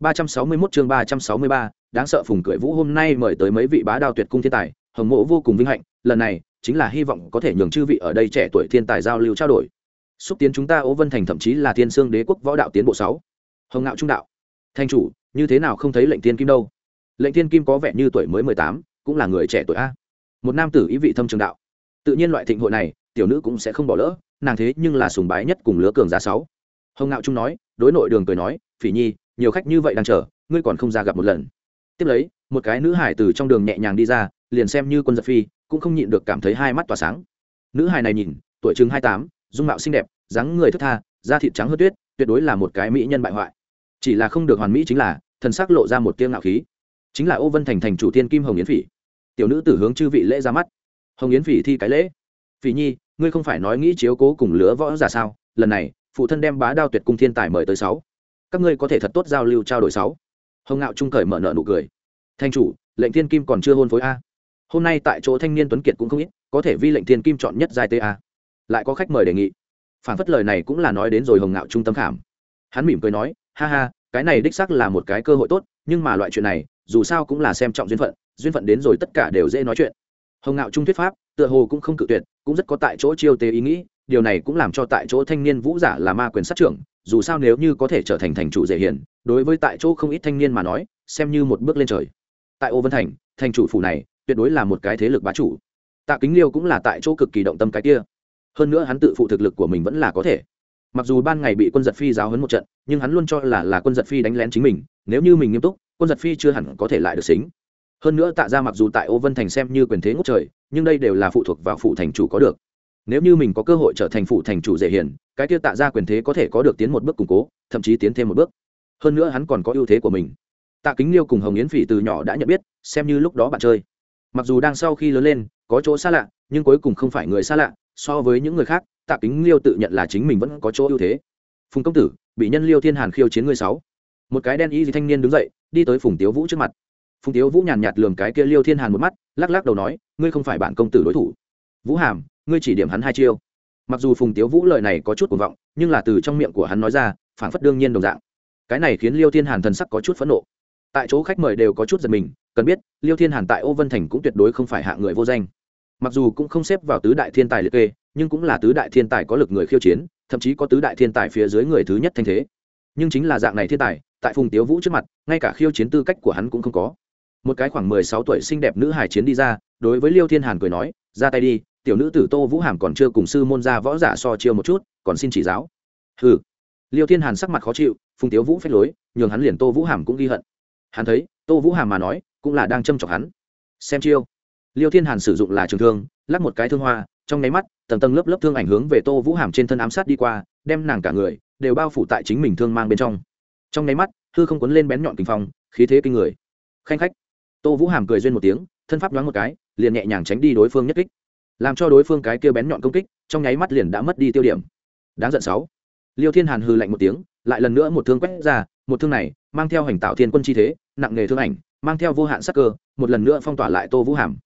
361 chương 363, đáng sợ phùng cười vũ hôm nay mời tới mấy vị bá đao tuyệt cung thiên tài, hồng mộ vô cùng vinh hạnh, lần này chính là hy vọng có thể nhường chư vị ở đây trẻ tuổi thiên tài giao lưu trao đổi. Xúc tiến chúng ta Ố Vân Thành thậm chí là Thiên Sương Đế quốc võ đạo tiến bộ 6. Hồng Ngạo trung đạo. Thanh chủ, như thế nào không thấy lệnh tiên kim đâu? Lệnh tiên kim có vẻ như tuổi mới 18, cũng là người trẻ tuổi a. Một nam tử ý vị thâm trường đạo. Tự nhiên loại thịnh hội này, tiểu nữ cũng sẽ không bỏ lỡ, nàng thế nhưng là sùng bái nhất cùng lứa cường giả 6. Hồng Ngạo trung nói, đối nội đường cười nói, "Phỉ Nhi, nhiều khách như vậy đang chờ, ngươi còn không ra gặp một lần. Tiếp lấy, một cái nữ hải từ trong đường nhẹ nhàng đi ra, liền xem như quân giật phi, cũng không nhịn được cảm thấy hai mắt tỏa sáng. Nữ hải này nhìn, tuổi chừng hai tám, dung mạo xinh đẹp, dáng người thức tha, da thịt trắng hơn tuyết, tuyệt đối là một cái mỹ nhân bại hoại. Chỉ là không được hoàn mỹ chính là, thần sắc lộ ra một tiêu ngạo khí. Chính là ô vân thành thành chủ tiên kim hồng yến phỉ. Tiểu nữ tử hướng chư vị lễ ra mắt. Hồng yến phỉ thi cái lễ. Phỉ nhi, ngươi không phải nói nghĩ chiếu cố cùng lứa võ giả sao? Lần này, phụ thân đem bá đao tuyệt cung thiên tài mời tới sáu các ngươi có thể thật tốt giao lưu trao đổi sáu. Hồng ngạo trung cởi mở nợ nụ cười. Thanh chủ, lệnh thiên kim còn chưa hôn phối a. Hôm nay tại chỗ thanh niên tuấn kiệt cũng không ít, có thể vi lệnh thiên kim chọn nhất giai ta lại có khách mời đề nghị. Phản phất lời này cũng là nói đến rồi hồng ngạo trung tâm khảm. Hắn mỉm cười nói, ha ha, cái này đích xác là một cái cơ hội tốt, nhưng mà loại chuyện này, dù sao cũng là xem trọng duyên phận duyên phận đến rồi tất cả đều dễ nói chuyện. Hồng ngạo trung thuyết pháp, tựa hồ cũng không cự tuyệt, cũng rất có tại chỗ chiêu tế ý nghĩ, điều này cũng làm cho tại chỗ thanh niên vũ giả là ma quyền sát trưởng dù sao nếu như có thể trở thành thành chủ dễ hiền đối với tại chỗ không ít thanh niên mà nói, xem như một bước lên trời. Tại ô vân thành thành chủ phủ này tuyệt đối là một cái thế lực bá chủ. Tạ kính liêu cũng là tại chỗ cực kỳ động tâm cái kia. Hơn nữa hắn tự phụ thực lực của mình vẫn là có thể. Mặc dù ban ngày bị quân giật phi giáo hấn một trận, nhưng hắn luôn cho là là quân giật phi đánh lén chính mình, nếu như mình nghiêm túc, quân giật phi chưa hẳn có thể lại được xính. Hơn nữa tạ ra mặc dù tại ô vân thành xem như quyền thế ngốc trời, nhưng đây đều là phụ thuộc vào phụ thành chủ có được nếu như mình có cơ hội trở thành phụ thành chủ dễ hiền, cái kia tạ ra quyền thế có thể có được tiến một bước củng cố, thậm chí tiến thêm một bước. Hơn nữa hắn còn có ưu thế của mình. Tạ kính liêu cùng hồng yến phỉ từ nhỏ đã nhận biết, xem như lúc đó bạn chơi. Mặc dù đang sau khi lớn lên, có chỗ xa lạ, nhưng cuối cùng không phải người xa lạ, so với những người khác, tạ kính liêu tự nhận là chính mình vẫn có chỗ ưu thế. Phùng công tử, bị nhân liêu thiên hàn khiêu chiến người sáu. Một cái đen y gì thanh niên đứng dậy, đi tới phùng tiếu vũ trước mặt. Phùng tiếu vũ nhàn nhạt lường cái kia liêu thiên hàn một mắt, lắc lắc đầu nói, ngươi không phải bạn công tử đối thủ. Vũ hàm ngươi chỉ điểm hắn hai chiêu. Mặc dù phùng tiếu vũ lời này có chút cuồng vọng, nhưng là từ trong miệng của hắn nói ra phản phất đương nhiên đồng dạng. Cái này khiến liêu thiên hàn thần sắc có chút phẫn nộ. Tại chỗ khách mời đều có chút giật mình, cần biết, liêu thiên hàn tại ô vân thành cũng tuyệt đối không phải hạ người vô danh. Mặc dù cũng không xếp vào tứ đại thiên tài liệt kê, nhưng cũng là tứ đại thiên tài có lực người khiêu chiến, thậm chí có tứ đại thiên tài phía dưới người thứ nhất thanh thế. Nhưng chính là dạng này thiên tài, tại phùng tiếu vũ trước mặt, ngay cả khiêu chiến tư cách của hắn cũng không có. Một cái khoảng mười sáu tuổi xinh đẹp nữ hải chiến đi ra, đối với liêu thiên hàn cười nói, ra tay đi tiểu nữ tử tô vũ hàm còn chưa cùng sư môn gia võ giả so chiêu một chút, còn xin chỉ giáo. Hừ. Liêu thiên hàn sắc mặt khó chịu, phùng tiếu vũ phép lối, nhường hắn liền tô vũ hàm cũng ghi hận. Hắn thấy, tô vũ hàm mà nói, cũng là đang châm chọc hắn. Xem chiêu. Liêu thiên hàn sử dụng là trường thương, lắc một cái thương hoa, trong nháy mắt, tầng tầng lớp lớp thương ảnh hướng về tô vũ hàm trên thân ám sát đi qua, đem nàng cả người đều bao phủ tại chính mình thương mang bên trong. Trong nháy mắt thư không quấn lên bén nhọn kinh phong, khí thế kinh người. Khanh khách. Tô vũ hàm cười duyên một tiếng, thân pháp đoán một cái, liền nhẹ nhàng tránh đi đối phương nhất kích làm cho đối phương cái kia bén nhọn công kích, trong nháy mắt liền đã mất đi tiêu điểm. Đáng giận sáu. Liêu thiên hàn hư lạnh một tiếng, lại lần nữa một thương quét ra, một thương này mang theo hành tạo thiên quân chi thế, nặng nghề thương ảnh, mang theo vô hạn sắc cơ, một lần nữa phong tỏa lại tô vũ hàm.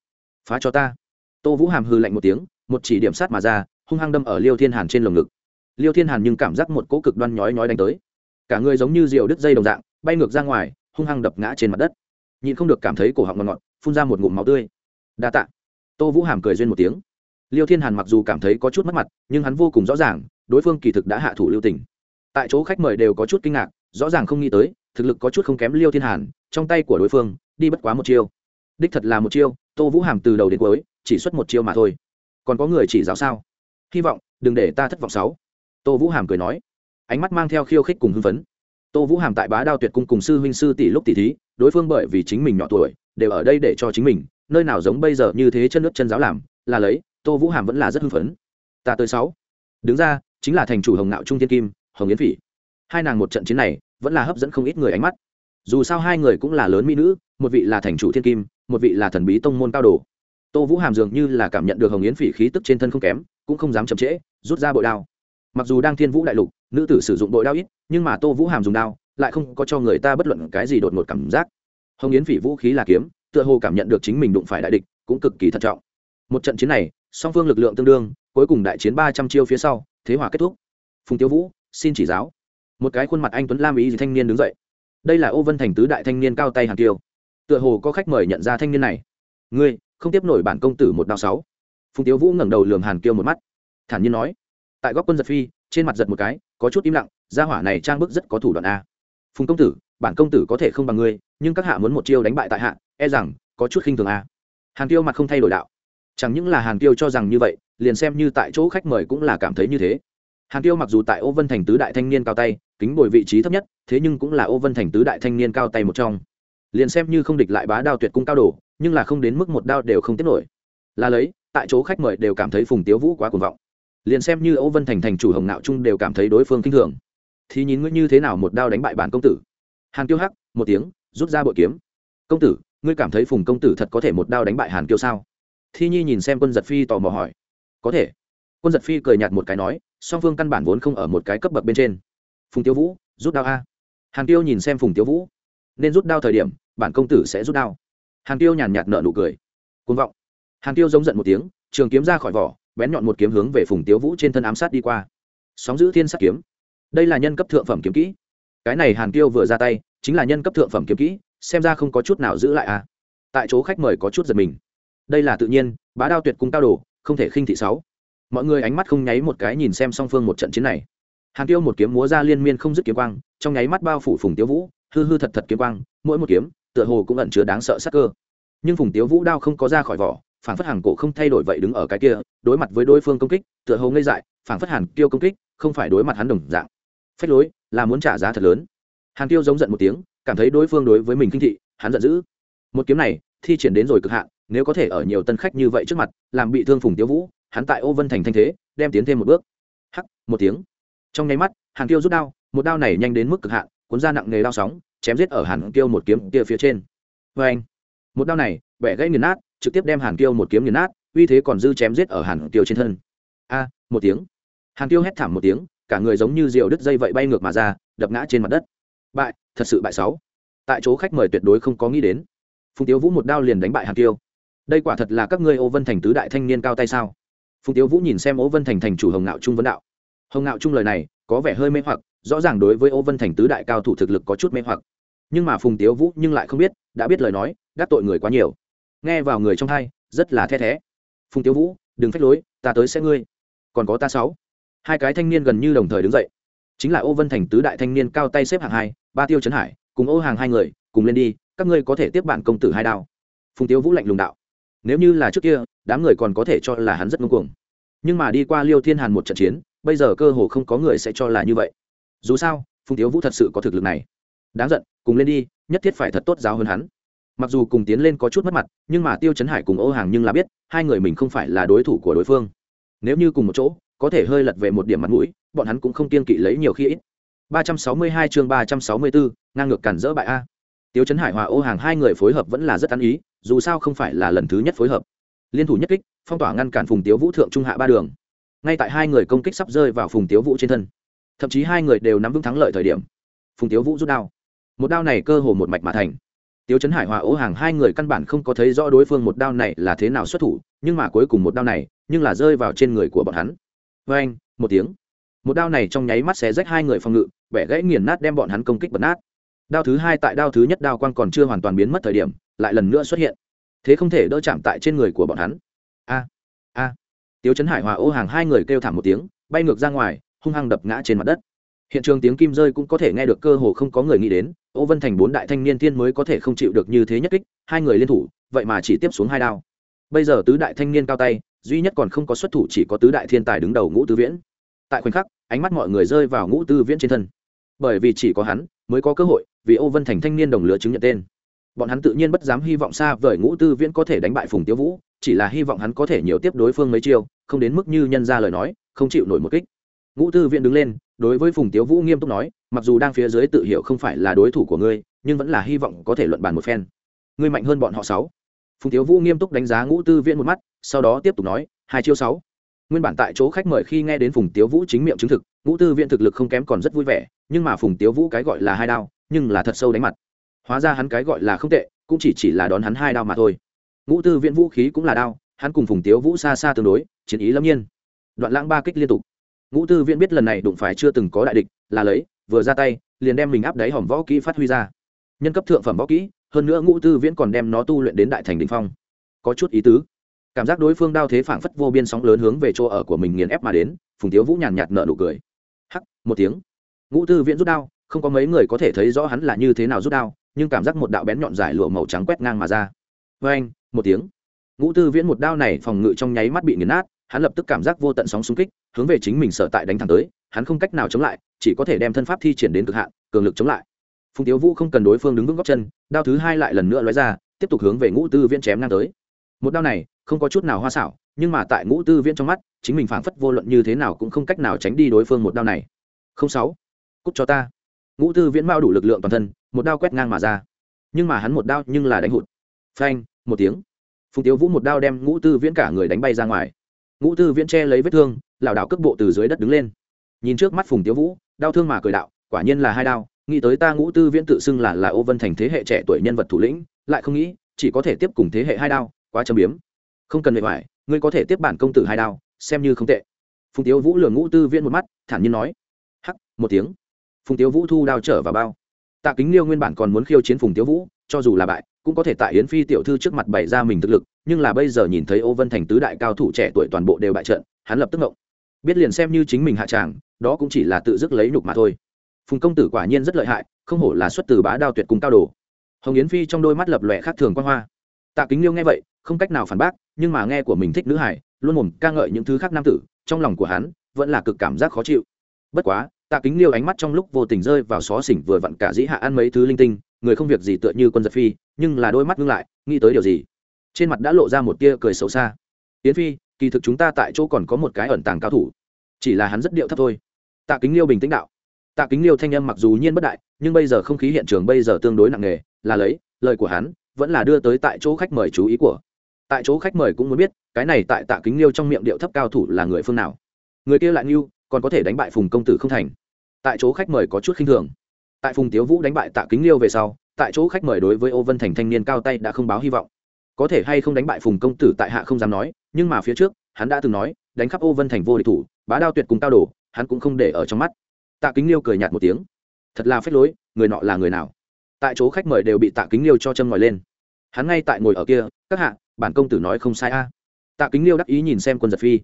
Phá cho ta. Tô vũ hàm hư lạnh một tiếng, một chỉ điểm sát mà ra, hung hăng đâm ở liêu thiên hàn trên lồng ngực. Liêu thiên hàn nhưng cảm giác một cỗ cực đoan nhói nhói đánh tới. Cả người giống như rượu đứt dây đồng dạng, bay ngược ra ngoài, hung hăng đập ngã trên mặt đất. Nhịn không được cảm thấy cổ họng ngọt ngọt, phun ra một ngụm máu tươi. Đa tạ. Tô vũ hàm cười duyên một tiếng liêu thiên hàn mặc dù cảm thấy có chút mất mặt, nhưng hắn vô cùng rõ ràng, đối phương kỳ thực đã hạ thủ lưu tình. Tại chỗ khách mời đều có chút kinh ngạc, rõ ràng không nghĩ tới, thực lực có chút không kém liêu thiên hàn, trong tay của đối phương, đi bất quá một chiêu. Đích thật là một chiêu, tô vũ hàm từ đầu đến cuối, chỉ xuất một chiêu mà thôi. Còn có người chỉ giáo sao? Hy vọng, đừng để ta thất vọng sáu. Tô vũ hàm cười nói. Ánh mắt mang theo khiêu khích cùng hưng phấn. Tô vũ hàm tại bá đao tuyệt cung cùng sư huynh sư tỷ lúc tỷ thí, đối phương bởi vì chính mình nhỏ tuổi, đều ở đây để cho chính mình, nơi nào giống bây giờ như thế chân nước chân giáo làm, là lấy tô vũ hàm vẫn là rất hưng phấn. Ta tới sáu. Đứng ra, chính là thành chủ hồng nạo trung thiên kim, hồng yến phỉ. Hai nàng một trận chiến này, vẫn là hấp dẫn không ít người ánh mắt. Dù sao hai người cũng là lớn mỹ nữ, một vị là thành chủ thiên kim, một vị là thần bí tông môn cao đồ. Tô vũ hàm dường như là cảm nhận được hồng yến phỉ khí tức trên thân không kém, cũng không dám chậm trễ, rút ra bội đao. Mặc dù đang thiên vũ đại lục, nữ tử sử dụng bội đao ít, nhưng mà tô vũ hàm dùng đao, lại không có cho người ta bất luận cái gì đột ngột cảm giác. Hồng yến phỉ vũ khí là kiếm, tựa hồ cảm nhận được chính mình đụng phải đại địch, cũng cực kỳ thận trọng. Một trận chiến này song phương lực lượng tương đương, cuối cùng đại chiến ba trăm chiêu phía sau, thế hòa kết thúc. Phùng tiêu vũ, xin chỉ giáo. Một cái khuôn mặt anh tuấn lam ý gì thanh niên đứng dậy. Đây là ô vân thành tứ đại thanh niên cao tay hàng tiêu tựa hồ có khách mời nhận ra thanh niên này. Ngươi, không tiếp nổi bản công tử một đao sáu. Phùng Tiêu vũ ngẩng đầu lườm hàn kiêu một mắt. Thản nhiên nói. Tại góc quân giật phi, trên mặt giật một cái, có chút im lặng, gia hỏa này trang bức rất có thủ đoạn a. Phùng công tử, bản công tử có thể không bằng ngươi, nhưng các hạ muốn một chiêu đánh bại tại hạ e rằng có chút khinh thường a. Hàn Tiêu mặt không thay đổi đạo chẳng những là hàn Tiêu cho rằng như vậy, liền xem như tại chỗ khách mời cũng là cảm thấy như thế. Hàn Tiêu mặc dù tại ô vân thành tứ đại thanh niên cao tay, kính bồi vị trí thấp nhất, thế nhưng cũng là ô vân thành tứ đại thanh niên cao tay một trong. Liền xem như không địch lại bá đao tuyệt cung cao đồ, nhưng là không đến mức một đao đều không tiếp nổi. Là lấy, tại chỗ khách mời đều cảm thấy phùng tiếu vũ quá cuồng vọng. Liền xem như âu vân thành thành chủ hồng nạo trung đều cảm thấy đối phương kinh thường. Thì nhìn ngươi như thế nào một đao đánh bại bản công tử. Hàn kiêu hắc, một tiếng, rút ra bội kiếm. Công tử, ngươi cảm thấy phùng công tử thật có thể một đao đánh bại hàn kiêu sao? Thi nhi nhìn xem quân giật phi tò mò hỏi. Có thể. Quân giật phi cười nhạt một cái nói, song phương căn bản vốn không ở một cái cấp bậc bên trên. Phùng tiêu vũ, rút đao a. Hàn tiêu nhìn xem phùng tiêu vũ. Nên rút đao thời điểm, bản công tử sẽ rút đao. Hàn tiêu nhàn nhạt nợ nụ cười. Côn vọng. Hàn tiêu giống giận một tiếng, trường kiếm ra khỏi vỏ, bén nhọn một kiếm hướng về phùng tiêu vũ trên thân ám sát đi qua. Sóng giữ thiên sát kiếm. Đây là nhân cấp thượng phẩm kiếm kỹ. Cái này hàn tiêu vừa ra tay, chính là nhân cấp thượng phẩm kiếm kỹ, xem ra không có chút nào giữ lại à tại chỗ khách mời có chút giật mình đây là tự nhiên, bá đao tuyệt cung cao đồ, không thể khinh thị sáu. Mọi người ánh mắt không nháy một cái nhìn xem song phương một trận chiến này. Hàn tiêu một kiếm múa ra liên miên không dứt kiếm quang, trong nháy mắt bao phủ phùng tiêu vũ, hư hư thật thật kiếm quang, mỗi một kiếm, tựa hồ cũng ẩn chứa đáng sợ sắc cơ. Nhưng phùng tiếu vũ đao không có ra khỏi vỏ, phản phất hàng cổ không thay đổi vậy đứng ở cái kia, đối mặt với đối phương công kích, tựa hồ ngây dại, phản phất hàn tiêu công kích, không phải đối mặt hắn đồng dạng. Phách lối, là muốn trả giá thật lớn. Hàn tiêu giống giận một tiếng, cảm thấy đối phương đối với mình kinh thị, hắn giận dữ. Một kiếm này, thi triển đến rồi cực hạn nếu có thể ở nhiều tân khách như vậy trước mặt, làm bị thương phùng Tiêu vũ, hắn tại ô vân thành thanh thế, đem tiến thêm một bước. Hắc, một tiếng. Trong nháy mắt, hàn tiêu rút đao, một đao này nhanh đến mức cực hạn, cuốn ra nặng nghề đao sóng, chém giết ở hàn tiêu một kiếm kia phía trên. Vê anh một đao này, bẻ gãy nghiền nát, trực tiếp đem hàn tiêu một kiếm nghiền nát, uy thế còn dư chém giết ở hàn tiêu trên thân. A, một tiếng. Hàn tiêu hét thảm một tiếng, cả người giống như rượu đứt dây vậy bay ngược mà ra, đập ngã trên mặt đất. Bại, thật sự bại sáu tại chỗ khách mời tuyệt đối không có nghĩ đến. Phùng Tiêu vũ một đao liền đánh bại hàn tiêu đây quả thật là các ngươi ô vân thành tứ đại thanh niên cao tay sao? Phùng tiếu vũ nhìn xem ô vân thành thành chủ hồng ngạo trung vấn đạo. Hồng ngạo trung lời này có vẻ hơi mê hoặc, rõ ràng đối với ô vân thành tứ đại cao thủ thực lực có chút mê hoặc. Nhưng mà phùng tiếu vũ nhưng lại không biết, đã biết lời nói, đắc tội người quá nhiều. Nghe vào người trong hai, rất là the thé. Phùng tiếu vũ, đừng phách lối, ta tới sẽ ngươi. Còn có ta sáu. Hai cái thanh niên gần như đồng thời đứng dậy. Chính là ô vân thành tứ đại thanh niên cao tay xếp hạng hai, ba tiêu trấn hải, cùng ô hàng hai người, cùng lên đi, các ngươi có thể tiếp bạn công tử hai đao. Phùng tiếu vũ lạnh lùng đạo nếu như là trước kia đám người còn có thể cho là hắn rất ngông cuồng. Nhưng mà đi qua liêu thiên hàn một trận chiến bây giờ cơ hồ không có người sẽ cho là như vậy. Dù sao phùng tiếu vũ thật sự có thực lực này. Đáng giận cùng lên đi nhất thiết phải thật tốt giáo hơn hắn. Mặc dù cùng tiến lên có chút mất mặt nhưng mà tiêu chấn hải cùng ô hàng nhưng là biết hai người mình không phải là đối thủ của đối phương. Nếu như cùng một chỗ có thể hơi lật về một điểm mặt mũi bọn hắn cũng không kiên kỵ lấy nhiều khi ít. 362 chương 364, ngang ngược cản dỡ bại a. Tiêu chấn hải hòa ô hàng hai người phối hợp vẫn là rất ăn ý dù sao không phải là lần thứ nhất phối hợp. Liên thủ nhất kích, phong tỏa ngăn cản phùng tiếu vũ thượng trung hạ ba đường. Ngay tại hai người công kích sắp rơi vào phùng tiếu vũ trên thân. Thậm chí hai người đều nắm vững thắng lợi thời điểm. Phùng tiếu vũ rút đao. Một đao này cơ hồ một mạch mà thành. Tiếu chấn hải hòa ố hàng hai người căn bản không có thấy rõ đối phương một đao này là thế nào xuất thủ, nhưng mà cuối cùng một đao này, nhưng là rơi vào trên người của bọn hắn. Vê anh, một tiếng. Một đao này trong nháy mắt xé rách hai người phòng ngự, bẻ gãy nghiền nát đem bọn hắn công kích bật nát đao thứ hai tại đao thứ nhất đao quang còn chưa hoàn toàn biến mất thời điểm, lại lần nữa xuất hiện. Thế không thể đỡ chạm tại trên người của bọn hắn. A a. Tiếu trấn hải hòa ô hàng hai người kêu thảm một tiếng, bay ngược ra ngoài, hung hăng đập ngã trên mặt đất. Hiện trường tiếng kim rơi cũng có thể nghe được cơ hồ không có người nghĩ đến, ô vân thành bốn đại thanh niên tiên mới có thể không chịu được như thế nhất kích, hai người liên thủ, vậy mà chỉ tiếp xuống hai đao. Bây giờ tứ đại thanh niên cao tay, duy nhất còn không có xuất thủ chỉ có tứ đại thiên tài đứng đầu ngũ tư viễn. Tại khoảnh khắc, ánh mắt mọi người rơi vào ngũ tư viễn trên thân. Bởi vì chỉ có hắn, mới có cơ hội vì ô vân thành thanh niên đồng lứa chứng nhận tên. Bọn hắn tự nhiên bất dám hy vọng xa vời ngũ tư viễn có thể đánh bại phùng tiêu vũ, chỉ là hy vọng hắn có thể nhiều tiếp đối phương mấy chiêu, không đến mức như nhân ra lời nói, không chịu nổi một kích. Ngũ tư viễn đứng lên, đối với phùng tiếu vũ nghiêm túc nói, mặc dù đang phía dưới tự hiểu không phải là đối thủ của ngươi, nhưng vẫn là hy vọng có thể luận bàn một phen. Ngươi mạnh hơn bọn họ sáu. Phùng tiếu vũ nghiêm túc đánh giá ngũ tư viễn một mắt, sau đó tiếp tục nói, hai chiêu sáu. Nguyên bản tại chỗ khách mời khi nghe đến phùng tiếu vũ chính miệng chứng thực, ngũ tư viễn thực lực không kém còn rất vui vẻ, nhưng mà phùng tiếu vũ cái gọi là hai đao nhưng là thật sâu đánh mặt. Hóa ra hắn cái gọi là không tệ, cũng chỉ chỉ là đón hắn hai đao mà thôi. Ngũ tư viễn vũ khí cũng là đao, hắn cùng phùng tiếu vũ xa xa tương đối, chiến ý lâm nhiên. Đoạn lãng ba kích liên tục. Ngũ tư viễn biết lần này đụng phải chưa từng có đại địch, là lấy, vừa ra tay, liền đem mình áp đáy hòm võ kỹ phát huy ra. Nhân cấp thượng phẩm võ kỹ, hơn nữa ngũ tư viễn còn đem nó tu luyện đến đại thành đình phong. Có chút ý tứ. Cảm giác đối phương đao thế phảng phất vô biên sóng lớn hướng về chỗ ở của mình nghiền ép mà đến, phùng tiếu vũ nhàn nhạt nợ nụ cười. Hắc, một tiếng. Ngũ tư viễn rút đao không có mấy người có thể thấy rõ hắn là như thế nào rút đao, nhưng cảm giác một đạo bén nhọn dài lụa màu trắng quét ngang mà ra. Vê anh, một tiếng. Ngũ tư viễn một đao này phòng ngự trong nháy mắt bị nghiền nát, hắn lập tức cảm giác vô tận sóng xung kích, hướng về chính mình sở tại đánh thẳng tới, hắn không cách nào chống lại, chỉ có thể đem thân pháp thi triển đến cực hạn, cường lực chống lại. Phùng tiếu vũ không cần đối phương đứng vững góc chân, đao thứ hai lại lần nữa lóe ra, tiếp tục hướng về ngũ tư viễn chém ngang tới. Một đao này, không có chút nào hoa xảo, nhưng mà tại ngũ tư viễn trong mắt, chính mình phảng phất vô luận như thế nào cũng không cách nào tránh đi đối phương một đao này. Không sáu. Cút cho ta ngũ tư viễn mao đủ lực lượng toàn thân, một đao quét ngang mà ra. Nhưng mà hắn một đao nhưng là đánh hụt. Phanh, một tiếng. Phùng tiếu vũ một đao đem ngũ tư viễn cả người đánh bay ra ngoài. Ngũ tư viễn che lấy vết thương, lảo đảo cước bộ từ dưới đất đứng lên. Nhìn trước mắt phùng tiếu vũ, đau thương mà cười đạo, quả nhiên là hai đao, nghĩ tới ta ngũ tư viễn tự xưng là là ô vân thành thế hệ trẻ tuổi nhân vật thủ lĩnh, lại không nghĩ, chỉ có thể tiếp cùng thế hệ hai đao, quá châm biếm. Không cần mệt mỏi, ngươi có thể tiếp bản công tử hai đao, xem như không tệ. Phùng tiếu vũ lừa ngũ tư viễn một mắt, thản nhiên nói. Hắc, một tiếng phùng tiếu vũ thu đao trở vào bao. Tạ kính liêu nguyên bản còn muốn khiêu chiến phùng tiếu vũ, cho dù là bại, cũng có thể tại yến phi tiểu thư trước mặt bày ra mình thực lực, nhưng là bây giờ nhìn thấy ô vân thành tứ đại cao thủ trẻ tuổi toàn bộ đều bại trận, hắn lập tức ngộng. Biết liền xem như chính mình hạ tràng, đó cũng chỉ là tự dứt lấy nhục mà thôi. Phùng công tử quả nhiên rất lợi hại, không hổ là xuất từ bá đao tuyệt cùng cao đồ. Hồng yến phi trong đôi mắt lập lòe khác thường quan hoa. Tạ kính liêu nghe vậy, không cách nào phản bác, nhưng mà nghe của mình thích nữ hải luôn mồm ca ngợi những thứ khác nam tử, trong lòng của hắn vẫn là cực cảm giác khó chịu. Bất quá tạ kính liêu ánh mắt trong lúc vô tình rơi vào xó xỉnh vừa vặn cả dĩ hạ ăn mấy thứ linh tinh, người không việc gì tựa như quân giật phi, nhưng là đôi mắt ngưng lại, nghĩ tới điều gì? Trên mặt đã lộ ra một tia cười xấu xa. Yến phi, kỳ thực chúng ta tại chỗ còn có một cái ẩn tàng cao thủ. Chỉ là hắn rất điệu thấp thôi. Tạ kính liêu bình tĩnh đạo. Tạ kính liêu thanh âm mặc dù nhiên bất đại, nhưng bây giờ không khí hiện trường bây giờ tương đối nặng nề, là lấy, lời của hắn, vẫn là đưa tới tại chỗ khách mời chú ý của. Tại chỗ khách mời cũng muốn biết, cái này tại tạ kính liêu trong miệng điệu thấp cao thủ là người phương nào. Người kia lại như còn có thể đánh bại phùng công tử không thành. Tại chỗ khách mời có chút khinh thường. Tại phùng tiếu vũ đánh bại tạ kính liêu về sau, tại chỗ khách mời đối với ô vân thành thanh niên cao tay đã không báo hy vọng. Có thể hay không đánh bại phùng công tử tại hạ không dám nói, nhưng mà phía trước, hắn đã từng nói, đánh khắp ô vân thành vô địch thủ, bá đao tuyệt cùng cao đồ, hắn cũng không để ở trong mắt. Tạ kính liêu cười nhạt một tiếng. Thật là phết lối, người nọ là người nào? Tại chỗ khách mời đều bị tạ kính liêu cho châm ngòi lên. Hắn ngay tại ngồi ở kia, các hạ, bản công tử nói không sai a. Tạ kính liêu đắc ý nhìn xem quân giật phi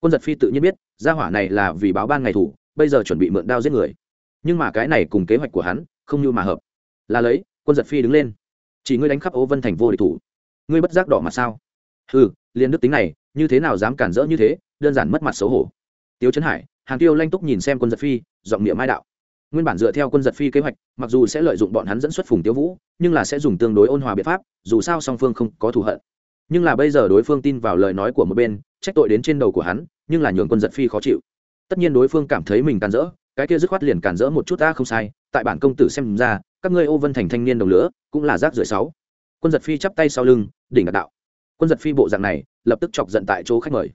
quân giật phi tự nhiên biết, gia hỏa này là vì báo ban ngày thủ, bây giờ chuẩn bị mượn đao giết người. Nhưng mà cái này cùng kế hoạch của hắn không như mà hợp. Là lấy, quân giật phi đứng lên. Chỉ ngươi đánh khắp ô vân thành vô địch thủ. Ngươi bất giác đỏ mặt sao? Ừ liền đức tính này, như thế nào dám cản rỡ như thế, đơn giản mất mặt xấu hổ. Tiếu trấn hải, hàng tiêu lanh túc nhìn xem quân giật phi, giọng miệng mai đạo. Nguyên bản dựa theo quân giật phi kế hoạch, mặc dù sẽ lợi dụng bọn hắn dẫn xuất phùng tiêu vũ, nhưng là sẽ dùng tương đối ôn hòa biện pháp, dù sao song phương không có thù hận nhưng là bây giờ đối phương tin vào lời nói của một bên, trách tội đến trên đầu của hắn, nhưng là nhường quân giật phi khó chịu. Tất nhiên đối phương cảm thấy mình càn rỡ, cái kia dứt khoát liền càn rỡ một chút ta không sai, tại bản công tử xem ra, các ngươi ô vân thành thanh niên đồng lửa, cũng là rác rưởi sáu. Quân giật phi chắp tay sau lưng, đỉnh đạo. Quân giật phi bộ dạng này, lập tức chọc giận tại chỗ khách mời.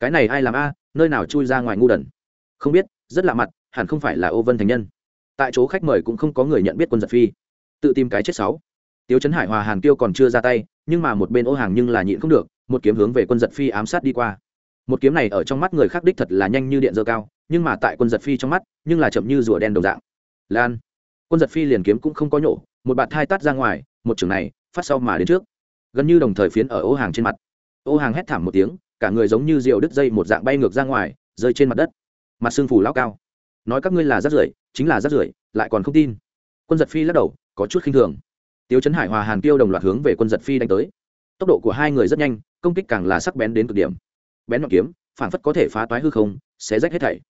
Cái này ai làm a, nơi nào chui ra ngoài ngu đần? Không biết, rất lạ mặt, hẳn không phải là ô vân thành nhân. Tại chỗ khách mời cũng không có người nhận biết quân giật phi. Tự tìm cái chết sáu. Tiếu trấn hải hòa hàn kiêu còn chưa ra tay nhưng mà một bên ô hàng nhưng là nhịn không được, một kiếm hướng về quân giật phi ám sát đi qua. Một kiếm này ở trong mắt người khác đích thật là nhanh như điện dơ cao, nhưng mà tại quân giật phi trong mắt, nhưng là chậm như rùa đen đồng dạng. Lan. Quân giật phi liền kiếm cũng không có nhổ, một bạt thai tát ra ngoài, một trường này, phát sau mà đến trước. Gần như đồng thời phiến ở ô hàng trên mặt. Ô hàng hét thảm một tiếng, cả người giống như rượu đứt dây một dạng bay ngược ra ngoài, rơi trên mặt đất. Mặt xương phủ lao cao. Nói các ngươi là rác rưởi, chính là rác rưởi, lại còn không tin. Quân giật phi lắc đầu, có chút khinh thường tiếu trấn hải hòa hàn tiêu đồng loạt hướng về quân giật phi đánh tới. Tốc độ của hai người rất nhanh, công kích càng là sắc bén đến cực điểm. Bén ngọn kiếm phản phất có thể phá toái hư không, xé rách hết thảy.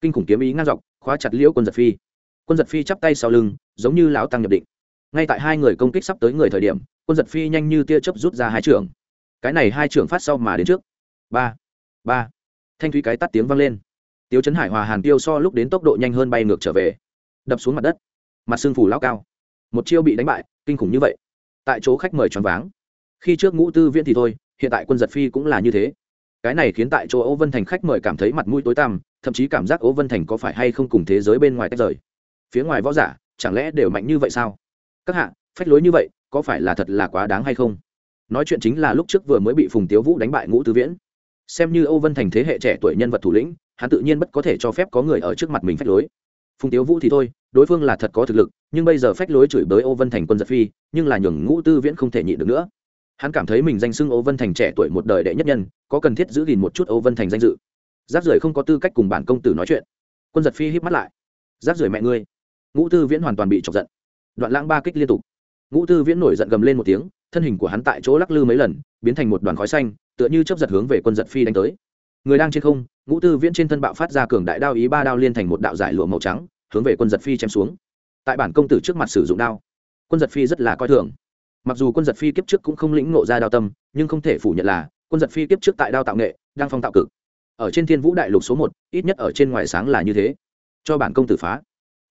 Kinh khủng kiếm ý ngang dọc, khóa chặt liễu quân giật phi. Quân giật phi chắp tay sau lưng, giống như lão tăng nhập định. Ngay tại hai người công kích sắp tới người thời điểm, quân giật phi nhanh như tia chớp rút ra hai trường cái này hai trường phát sau mà đến trước. Ba ba. Thanh thúy cái tắt tiếng vang lên. Tiêu chấn hải hòa hàn tiêu so lúc đến tốc độ nhanh hơn bay ngược trở về. Đập xuống mặt đất. Mặt xương phủ lao cao. Một chiêu bị đánh bại kinh khủng như vậy tại chỗ khách mời choáng váng khi trước ngũ tư viễn thì thôi hiện tại quân giật phi cũng là như thế cái này khiến tại chỗ Âu Vân Thành khách mời cảm thấy mặt mũi tối tăm, thậm chí cảm giác Âu Vân Thành có phải hay không cùng thế giới bên ngoài tách rời. Phía ngoài võ giả, chẳng lẽ đều mạnh như vậy sao? Các hạ, phách lối như vậy, có phải là thật là quá đáng hay không? Nói chuyện chính là lúc trước vừa mới bị Phùng Tiếu Vũ đánh bại Ngũ Tư Viễn. Xem như Âu Vân Thành thế hệ trẻ tuổi nhân vật thủ lĩnh, hắn tự nhiên bất có thể cho phép có người ở trước mặt mình phách lối phùng tiếu vũ thì thôi, đối phương là thật có thực lực, nhưng bây giờ phách lối chửi bới ô vân thành quân giật phi, nhưng là nhường ngũ tư viễn không thể nhịn được nữa. Hắn cảm thấy mình danh xưng ô vân thành trẻ tuổi một đời đệ nhất nhân, có cần thiết giữ gìn một chút ô vân thành danh dự. Giáp rời không có tư cách cùng bản công tử nói chuyện. Quân giật phi híp mắt lại. Giáp rời mẹ ngươi. Ngũ tư viễn hoàn toàn bị chọc giận. Đoạn lãng ba kích liên tục. Ngũ tư viễn nổi giận gầm lên một tiếng, thân hình của hắn tại chỗ lắc lư mấy lần, biến thành một đoàn khói xanh, tựa như chấp giật hướng về quân giật phi đánh tới người đang trên không, ngũ tư viễn trên thân bạo phát ra cường đại đao ý ba đao liên thành một đạo giải lụa màu trắng, hướng về quân giật phi chém xuống. Tại bản công tử trước mặt sử dụng đao, quân giật phi rất là coi thường. Mặc dù quân giật phi kiếp trước cũng không lĩnh ngộ ra đao tâm, nhưng không thể phủ nhận là, quân giật phi kiếp trước tại đao tạo nghệ, đang phong tạo cực. Ở trên thiên vũ đại lục số một, ít nhất ở trên ngoài sáng là như thế. Cho bản công tử phá.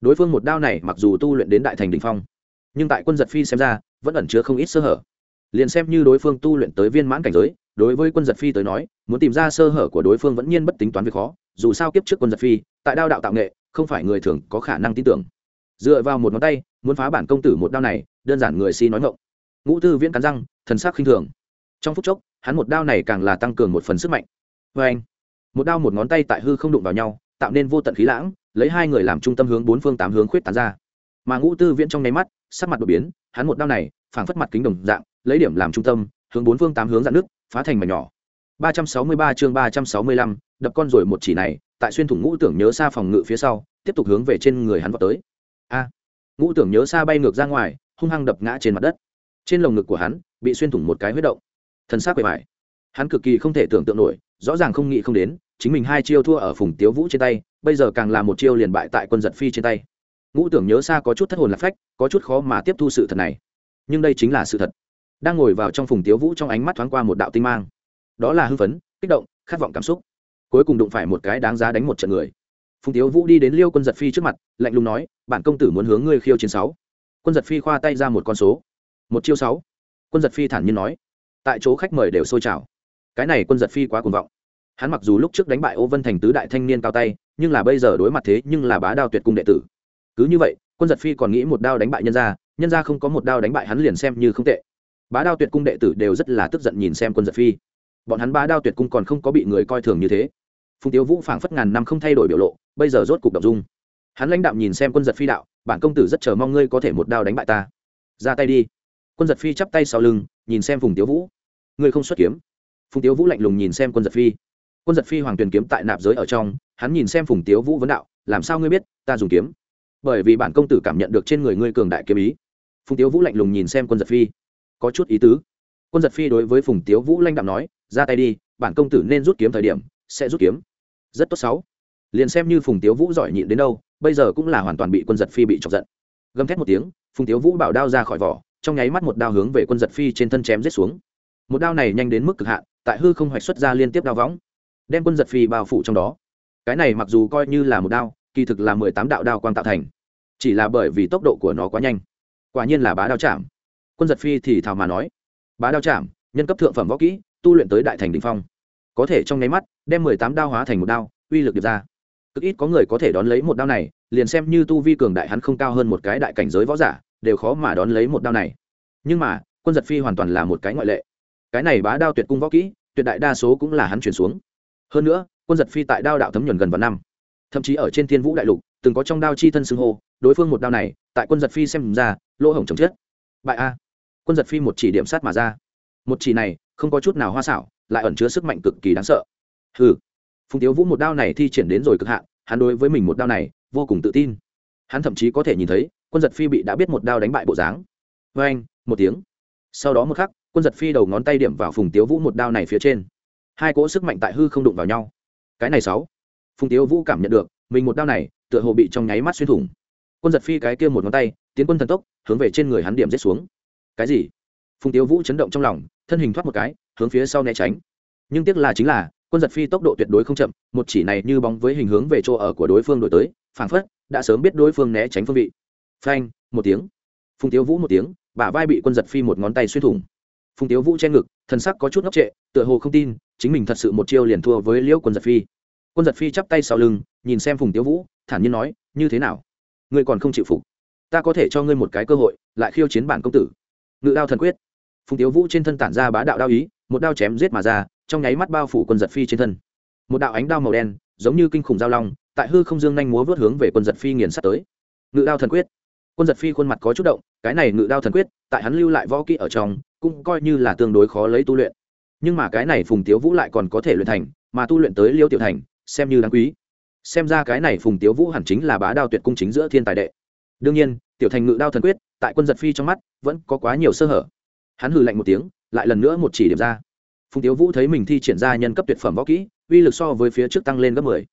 Đối phương một đao này mặc dù tu luyện đến đại thành đình phong, nhưng tại quân giật phi xem ra, vẫn ẩn chứa không ít sơ hở. Liền xem như đối phương tu luyện tới viên mãn cảnh giới đối với quân giật phi tới nói, muốn tìm ra sơ hở của đối phương vẫn nhiên bất tính toán việc khó, dù sao kiếp trước quân giật phi, tại đao đạo tạo nghệ, không phải người thường có khả năng tin tưởng. Dựa vào một ngón tay, muốn phá bản công tử một đao này, đơn giản người si nói ngộng ngũ tư viễn cắn răng, thần sắc khinh thường. Trong phút chốc, hắn một đao này càng là tăng cường một phần sức mạnh. Vê anh, một đao một ngón tay tại hư không đụng vào nhau, tạo nên vô tận khí lãng, lấy hai người làm trung tâm hướng bốn phương tám hướng khuyết tán ra. Mà ngũ tư viễn trong nháy mắt, sắc mặt đột biến, hắn một đao này, phảng phất mặt kính đồng dạng, lấy điểm làm trung tâm, hướng bốn phương tám hướng dạn nước phá thành mảnh nhỏ. 363 chương 365, đập con rồi một chỉ này tại xuyên thủng ngũ tưởng nhớ xa phòng ngự phía sau tiếp tục hướng về trên người hắn vọt tới. A! Ngũ tưởng nhớ xa bay ngược ra ngoài hung hăng đập ngã trên mặt đất. Trên lồng ngực của hắn bị xuyên thủng một cái huyết động. Thân xác bề mại hắn cực kỳ không thể tưởng tượng nổi rõ ràng không nghĩ không đến chính mình hai chiêu thua ở phùng tiếu vũ trên tay bây giờ càng là một chiêu liền bại tại quân giật phi trên tay. Ngũ tưởng nhớ xa có chút thất hồn lạc phách có chút khó mà tiếp thu sự thật này. Nhưng đây chính là sự thật đang ngồi vào trong phùng tiếu vũ trong ánh mắt thoáng qua một đạo tinh mang. Đó là hưng phấn, kích động, khát vọng cảm xúc. Cuối cùng đụng phải một cái đáng giá đánh một trận người. Phùng tiếu vũ đi đến liêu quân giật phi trước mặt, lạnh lùng nói, bản công tử muốn hướng ngươi khiêu chiến sáu. Quân giật phi khoa tay ra một con số. Một chiêu sáu. Quân giật phi thản nhiên nói. Tại chỗ khách mời đều sôi trào. Cái này quân giật phi quá cuồng vọng. Hắn mặc dù lúc trước đánh bại ô vân thành tứ đại thanh niên cao tay, nhưng là bây giờ đối mặt thế nhưng là bá đao tuyệt cung đệ tử. Cứ như vậy, quân giật phi còn nghĩ một đao đánh bại nhân gia nhân gia không có một đao đánh bại hắn liền xem như không tệ bá đao tuyệt cung đệ tử đều rất là tức giận nhìn xem quân giật phi. Bọn hắn bá đao tuyệt cung còn không có bị người coi thường như thế. Phùng tiếu vũ phảng phất ngàn năm không thay đổi biểu lộ, bây giờ rốt cục động dung. Hắn lãnh đạo nhìn xem quân giật phi đạo, bản công tử rất chờ mong ngươi có thể một đao đánh bại ta. Ra tay đi. Quân giật phi chắp tay sau lưng, nhìn xem phùng tiếu vũ. Ngươi không xuất kiếm. Phùng tiếu vũ lạnh lùng nhìn xem quân giật phi. Quân giật phi hoàng tuyền kiếm tại nạp giới ở trong, hắn nhìn xem phùng tiếu vũ vấn đạo, làm sao ngươi biết, ta dùng kiếm? Bởi vì bản công tử cảm nhận được trên người ngươi cường đại kiếm ý. Phùng tiếu vũ lạnh lùng nhìn xem quân giật phi có chút ý tứ. Quân giật phi đối với phùng tiếu vũ lanh đạm nói, ra tay đi, bản công tử nên rút kiếm thời điểm, sẽ rút kiếm. Rất tốt, sáu. Liền xem như phùng tiếu vũ giỏi nhịn đến đâu, bây giờ cũng là hoàn toàn bị quân giật phi bị chọc giận. Gầm thét một tiếng, phùng tiếu vũ bảo đao ra khỏi vỏ, trong nháy mắt một đao hướng về quân giật phi trên thân chém giết xuống. Một đao này nhanh đến mức cực hạn, tại hư không hoạch xuất ra liên tiếp đao võng, đem quân giật phi bao phủ trong đó. Cái này mặc dù coi như là một đao, kỳ thực là mười tám đạo đao quang tạo thành, chỉ là bởi vì tốc độ của nó quá nhanh. Quả nhiên là bá đao chạm quân giật phi thì thào mà nói, bá đao chạm, nhân cấp thượng phẩm võ kỹ, tu luyện tới đại thành đình phong. Có thể trong nháy mắt, đem mười tám đao hóa thành một đao, uy lực được ra. Cực ít có người có thể đón lấy một đao này, liền xem như tu vi cường đại hắn không cao hơn một cái đại cảnh giới võ giả, đều khó mà đón lấy một đao này. Nhưng mà, quân giật phi hoàn toàn là một cái ngoại lệ. Cái này bá đao tuyệt cung võ kỹ, tuyệt đại đa số cũng là hắn chuyển xuống. Hơn nữa, quân giật phi tại đao đạo thấm nhuần gần vào năm. Thậm chí ở trên thiên vũ đại lục, từng có trong đao chi thân xưng hô, đối phương một đao này, tại quân giật phi xem ra, lỗ hổng chồng chết. Bại a quân giật phi một chỉ điểm sát mà ra. Một chỉ này không có chút nào hoa xảo lại ẩn chứa sức mạnh cực kỳ đáng sợ. Hừ, phùng tiếu vũ một đao này thi triển đến rồi cực hạn hắn đối với mình một đao này vô cùng tự tin. Hắn thậm chí có thể nhìn thấy quân giật phi bị đã biết một đao đánh bại bộ dáng. Vê anh một tiếng. Sau đó một khắc quân giật phi đầu ngón tay điểm vào phùng tiếu vũ một đao này phía trên. Hai cỗ sức mạnh tại hư không đụng vào nhau. Cái này sáu. Phùng tiếu vũ cảm nhận được mình một đao này tựa hồ bị trong nháy mắt xuyên thủng. Quân giật phi cái kia một ngón tay tiến quân thần tốc hướng về trên người hắn điểm rết xuống cái gì? Phùng tiếu vũ chấn động trong lòng, thân hình thoát một cái, hướng phía sau né tránh. Nhưng tiếc là chính là, quân giật phi tốc độ tuyệt đối không chậm, một chỉ này như bóng với hình hướng về chỗ ở của đối phương đổi tới, phảng phất đã sớm biết đối phương né tránh phương vị. Phanh, một tiếng. Phùng tiếu vũ một tiếng, bả vai bị quân giật phi một ngón tay xuyên thủng. Phùng tiếu vũ che ngực thần sắc có chút ngốc trệ, tựa hồ không tin, chính mình thật sự một chiêu liền thua với liễu quân giật phi. Quân giật phi chắp tay sau lưng, nhìn xem phùng tiếu vũ, thản nhiên nói, như thế nào? Ngươi còn không chịu phục. Ta có thể cho ngươi một cái cơ hội, lại khiêu chiến bản công tử ngự đao thần quyết. Phùng tiếu vũ trên thân tản ra bá đạo đao ý, một đao chém giết mà ra, trong nháy mắt bao phủ quân giật phi trên thân. Một đạo ánh đao màu đen, giống như kinh khủng giao long, tại hư không dương nhanh múa vớt hướng về quân giật phi nghiền sắt tới. Ngự đao thần quyết. Quân giật phi khuôn mặt có chút động, cái này ngự đao thần quyết, tại hắn lưu lại võ kỹ ở trong, cũng coi như là tương đối khó lấy tu luyện. Nhưng mà cái này phùng tiếu vũ lại còn có thể luyện thành, mà tu luyện tới liêu tiểu thành, xem như đáng quý. Xem ra cái này phùng tiếu vũ hẳn chính là bá đao tuyệt cung chính giữa thiên tài đệ đương nhiên, tiểu thành ngự đao thần quyết, tại quân giật phi trong mắt, vẫn có quá nhiều sơ hở. Hắn hừ lạnh một tiếng, lại lần nữa một chỉ điểm ra. Phùng tiếu vũ thấy mình thi triển ra nhân cấp tuyệt phẩm võ kỹ, uy lực so với phía trước tăng lên gấp mười.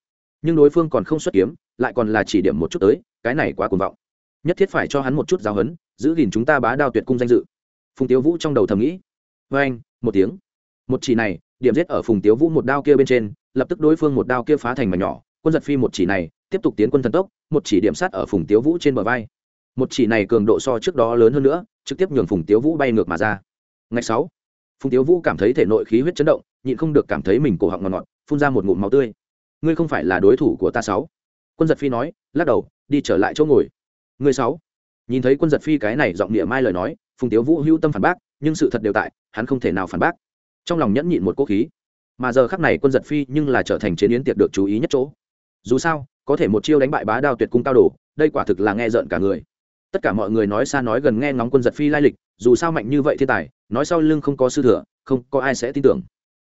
Nhưng đối phương còn không xuất kiếm, lại còn là chỉ điểm một chút tới, cái này quá cuồng vọng. Nhất thiết phải cho hắn một chút giáo hấn giữ gìn chúng ta bá đao tuyệt cung danh dự. Phùng tiếu vũ trong đầu thầm nghĩ. Vê anh một tiếng. Một chỉ này, điểm giết ở phùng tiếu vũ một đao kia bên trên, lập tức đối phương một đao kia phá thành mà nhỏ, quân giật phi một chỉ này tiếp tục tiến quân thần tốc, một chỉ điểm sát ở phùng tiếu vũ trên bờ vai. Một chỉ này cường độ so trước đó lớn hơn nữa, trực tiếp nhường phùng tiếu vũ bay ngược mà ra. Ngày sáu, phùng tiếu vũ cảm thấy thể nội khí huyết chấn động, nhịn không được cảm thấy mình cổ họng ngọt ngọt, phun ra một ngụm máu tươi. Ngươi không phải là đối thủ của ta sáu. Quân giật phi nói, lắc đầu, đi trở lại chỗ ngồi. Ngươi sáu, nhìn thấy quân giật phi cái này giọng địa mai lời nói, phùng tiếu vũ hưu tâm phản bác, nhưng sự thật đều tại, hắn không thể nào phản bác. Trong lòng nhẫn nhịn một cố khí. Mà giờ khắc này quân giật phi nhưng là trở thành chiến yến tiệc được chú ý nhất chỗ. Dù sao có thể một chiêu đánh bại bá đao tuyệt cung cao đồ, đây quả thực là nghe rợn cả người. Tất cả mọi người nói xa nói gần nghe ngóng quân giật phi lai lịch, dù sao mạnh như vậy thiên tài, nói sau lưng không có sư thừa, không có ai sẽ tin tưởng.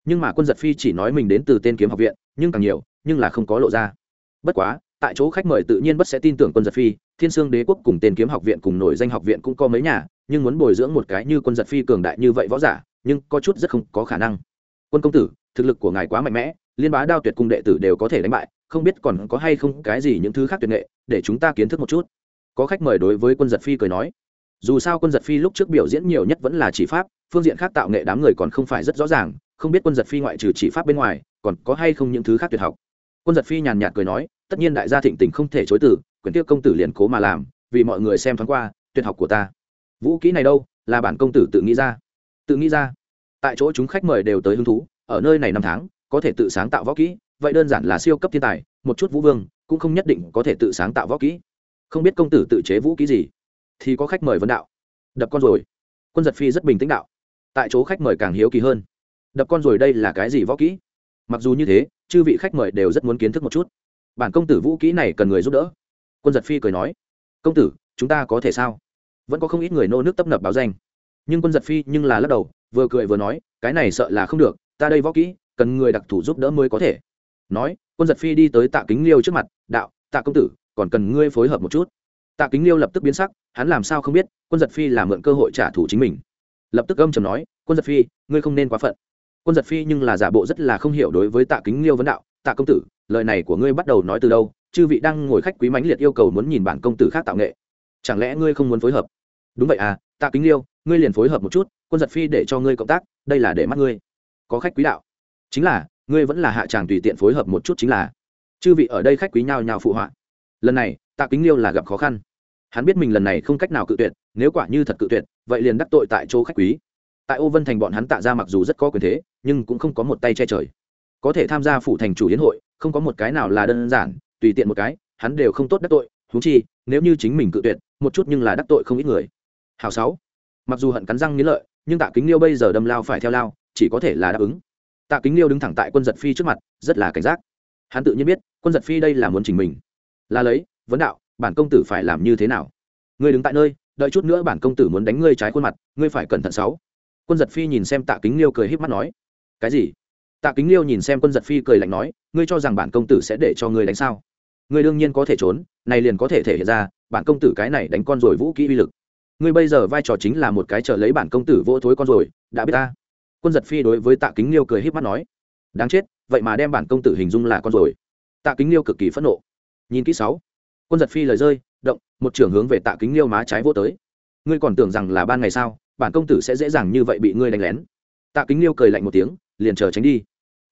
Nhưng mà quân giật phi chỉ nói mình đến từ tên kiếm học viện, nhưng càng nhiều, nhưng là không có lộ ra. Bất quá, tại chỗ khách mời tự nhiên bất sẽ tin tưởng quân giật phi, thiên sương đế quốc cùng tên kiếm học viện cùng nổi danh học viện cũng có mấy nhà, nhưng muốn bồi dưỡng một cái như quân giật phi cường đại như vậy võ giả, nhưng có chút rất không có khả năng. Quân công tử, thực lực của ngài quá mạnh mẽ, liên bá đao tuyệt cung đệ tử đều có thể đánh bại không biết còn có hay không cái gì những thứ khác tuyệt nghệ, để chúng ta kiến thức một chút. Có khách mời đối với quân giật phi cười nói. Dù sao quân giật phi lúc trước biểu diễn nhiều nhất vẫn là chỉ pháp, phương diện khác tạo nghệ đám người còn không phải rất rõ ràng, không biết quân giật phi ngoại trừ chỉ pháp bên ngoài, còn có hay không những thứ khác tuyệt học. Quân giật phi nhàn nhạt cười nói, tất nhiên đại gia thịnh tình không thể chối từ, quyển tiêu công tử liền cố mà làm, vì mọi người xem thoáng qua, tuyệt học của ta. Vũ kỹ này đâu, là bản công tử tự nghĩ ra. Tự nghĩ ra. Tại chỗ chúng khách mời đều tới hứng thú, ở nơi này năm tháng, có thể tự sáng tạo võ kỹ vậy đơn giản là siêu cấp thiên tài, một chút vũ vương, cũng không nhất định có thể tự sáng tạo võ kỹ. Không biết công tử tự chế vũ kỹ gì, thì có khách mời vấn đạo. Đập con rồi. Quân giật phi rất bình tĩnh đạo. Tại chỗ khách mời càng hiếu kỳ hơn. Đập con rồi đây là cái gì võ kỹ? Mặc dù như thế, chư vị khách mời đều rất muốn kiến thức một chút. Bản công tử vũ kỹ này cần người giúp đỡ. Quân giật phi cười nói. Công tử, chúng ta có thể sao? Vẫn có không ít người nô nước tấp nập báo danh. Nhưng quân giật phi nhưng là lắc đầu, vừa cười vừa nói, cái này sợ là không được, ta đây võ kỹ, cần người đặc thù giúp đỡ mới có thể nói, quân giật phi đi tới tạ kính liêu trước mặt, đạo, tạ công tử, còn cần ngươi phối hợp một chút. Tạ kính liêu lập tức biến sắc, hắn làm sao không biết, quân giật phi là mượn cơ hội trả thù chính mình. Lập tức âm chầm nói, quân giật phi, ngươi không nên quá phận. Quân giật phi nhưng là giả bộ rất là không hiểu đối với tạ kính liêu vấn đạo, tạ công tử, lời này của ngươi bắt đầu nói từ đâu? Chư vị đang ngồi khách quý mãnh liệt yêu cầu muốn nhìn bản công tử khác tạo nghệ. Chẳng lẽ ngươi không muốn phối hợp? Đúng vậy à tạ kính liêu, ngươi liền phối hợp một chút, quân giật phi để cho ngươi cộng tác, đây là để mắt ngươi. Có khách quý đạo. Chính là ngươi vẫn là hạ tràng tùy tiện phối hợp một chút chính là. Chư vị ở đây khách quý nhau nhau phụ họa. Lần này, tạ kính liêu là gặp khó khăn. Hắn biết mình lần này không cách nào cự tuyệt, nếu quả như thật cự tuyệt, vậy liền đắc tội tại chỗ khách quý. Tại ô vân thành bọn hắn tạ ra mặc dù rất có quyền thế, nhưng cũng không có một tay che trời. Có thể tham gia phủ thành chủ yến hội, không có một cái nào là đơn giản, tùy tiện một cái, hắn đều không tốt đắc tội thú chi, nếu như chính mình cự tuyệt, một chút nhưng là đắc tội không ít người. Hào sáu. Mặc dù hận cắn răng nghĩ lợi, nhưng tạ kính liêu bây giờ đâm lao phải theo lao, chỉ có thể là đáp ứng tạ kính liêu đứng thẳng tại quân giật phi trước mặt, rất là cảnh giác. Hắn tự nhiên biết, quân giật phi đây là muốn trình mình. Là lấy, vấn đạo, bản công tử phải làm như thế nào? Ngươi đứng tại nơi, đợi chút nữa bản công tử muốn đánh ngươi trái khuôn mặt, ngươi phải cẩn thận sáu. Quân giật phi nhìn xem tạ kính liêu cười h í p mắt nói, cái gì? Tạ kính liêu nhìn xem quân giật phi cười lạnh nói, ngươi cho rằng bản công tử sẽ để cho ngươi đánh sao? Ngươi đương nhiên có thể trốn, này liền có thể thể hiện ra, bản công tử cái này đánh con rồi vũ kỹ uy lực. Ngươi bây giờ vai trò chính là một cái chờ lấy bản công tử vô thối con rồi, đã biết ta quân giật phi đối với tạ kính liêu cười h í p mắt nói đáng chết vậy mà đem bản công tử hình dung là con rồi. Tạ kính liêu cực kỳ phẫn nộ. Nhìn kỹ sáu quân giật phi lời rơi động một trưởng hướng về tạ kính liêu má trái vô tới. Ngươi còn tưởng rằng là ban ngày sao bản công tử sẽ dễ dàng như vậy bị ngươi đánh lén. Tạ kính liêu cười lạnh một tiếng liền chờ tránh đi.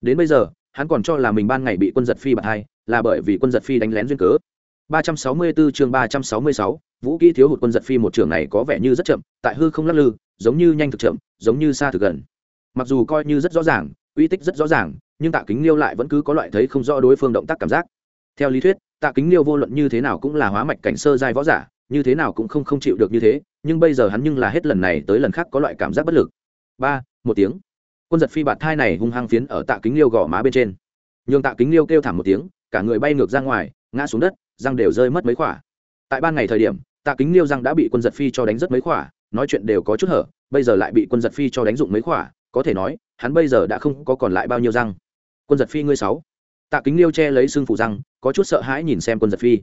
Đến bây giờ hắn còn cho là mình ban ngày bị quân giật phi bạc hai là bởi vì quân giật phi đánh lén duyên cớ. 364 chương 366, vũ kỹ thiếu hụt quân giật phi một trường này có vẻ như rất chậm tại hư không lắc lư giống như nhanh thực chậm giống như xa thực gần mặc dù coi như rất rõ ràng, uy tích rất rõ ràng, nhưng tạ kính liêu lại vẫn cứ có loại thấy không rõ đối phương động tác cảm giác. Theo lý thuyết, tạ kính liêu vô luận như thế nào cũng là hóa mạch cảnh sơ giai võ giả, như thế nào cũng không không chịu được như thế, nhưng bây giờ hắn nhưng là hết lần này tới lần khác có loại cảm giác bất lực. Ba, một tiếng. Quân giật phi bạt thai này hung hăng phiến ở tạ kính liêu gò má bên trên. Nhường tạ kính liêu kêu thảm một tiếng, cả người bay ngược ra ngoài, ngã xuống đất, răng đều rơi mất mấy khỏa. Tại ban ngày thời điểm, tạ kính liêu răng đã bị quân giật phi cho đánh rất mấy khỏa, nói chuyện đều có chút hở, bây giờ lại bị quân giật phi cho đánh dụng mấy khỏa có thể nói, hắn bây giờ đã không có còn lại bao nhiêu răng. Quân giật phi ngươi sáu. Tạ kính liêu che lấy xương phủ răng, có chút sợ hãi nhìn xem quân giật phi.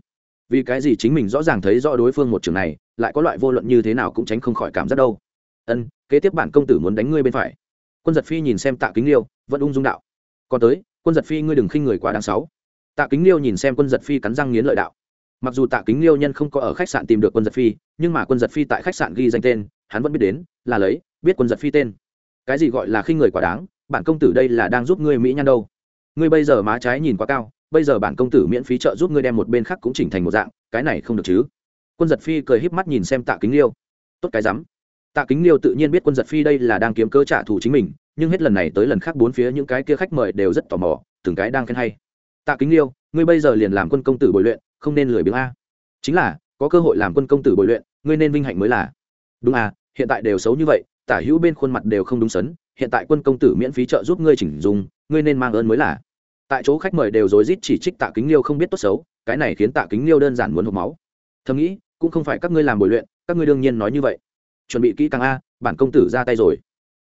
Vì cái gì chính mình rõ ràng thấy rõ đối phương một trường này, lại có loại vô luận như thế nào cũng tránh không khỏi cảm giác đâu. Ân, kế tiếp bản công tử muốn đánh ngươi bên phải. Quân giật phi nhìn xem tạ kính liêu, vẫn ung dung đạo. Còn tới, quân giật phi ngươi đừng khinh người quá đáng sáu. Tạ kính liêu nhìn xem quân giật phi cắn răng nghiến lợi đạo. Mặc dù tạ kính liêu nhân không có ở khách sạn tìm được quân giật phi, nhưng mà quân giật phi tại khách sạn ghi danh tên, hắn vẫn biết đến, là lấy, biết quân giật phi tên cái gì gọi là khinh người quá đáng, bản công tử đây là đang giúp ngươi mỹ nhân đâu. Ngươi bây giờ má trái nhìn quá cao, bây giờ bản công tử miễn phí trợ giúp ngươi đem một bên khác cũng chỉnh thành một dạng, cái này không được chứ. Quân giật phi cười híp mắt nhìn xem tạ kính liêu. Tốt cái rắm. Tạ kính liêu tự nhiên biết quân giật phi đây là đang kiếm cơ trả thù chính mình, nhưng hết lần này tới lần khác bốn phía những cái kia khách mời đều rất tò mò, từng cái đang khen hay. Tạ kính liêu, ngươi bây giờ liền làm quân công tử bồi luyện, không nên lười biếng a. Chính là, có cơ hội làm quân công tử bồi luyện, ngươi nên vinh hạnh mới là. Đúng à hiện tại đều xấu như vậy, tả hữu bên khuôn mặt đều không đúng sấn, hiện tại quân công tử miễn phí trợ giúp ngươi chỉnh dùng ngươi nên mang ơn mới là. Tại chỗ khách mời đều rối rít chỉ trích tạ kính liêu không biết tốt xấu, cái này khiến tạ kính liêu đơn giản muốn hộp máu. Thầm nghĩ, cũng không phải các ngươi làm bồi luyện, các ngươi đương nhiên nói như vậy. Chuẩn bị kỹ càng a, bản công tử ra tay rồi.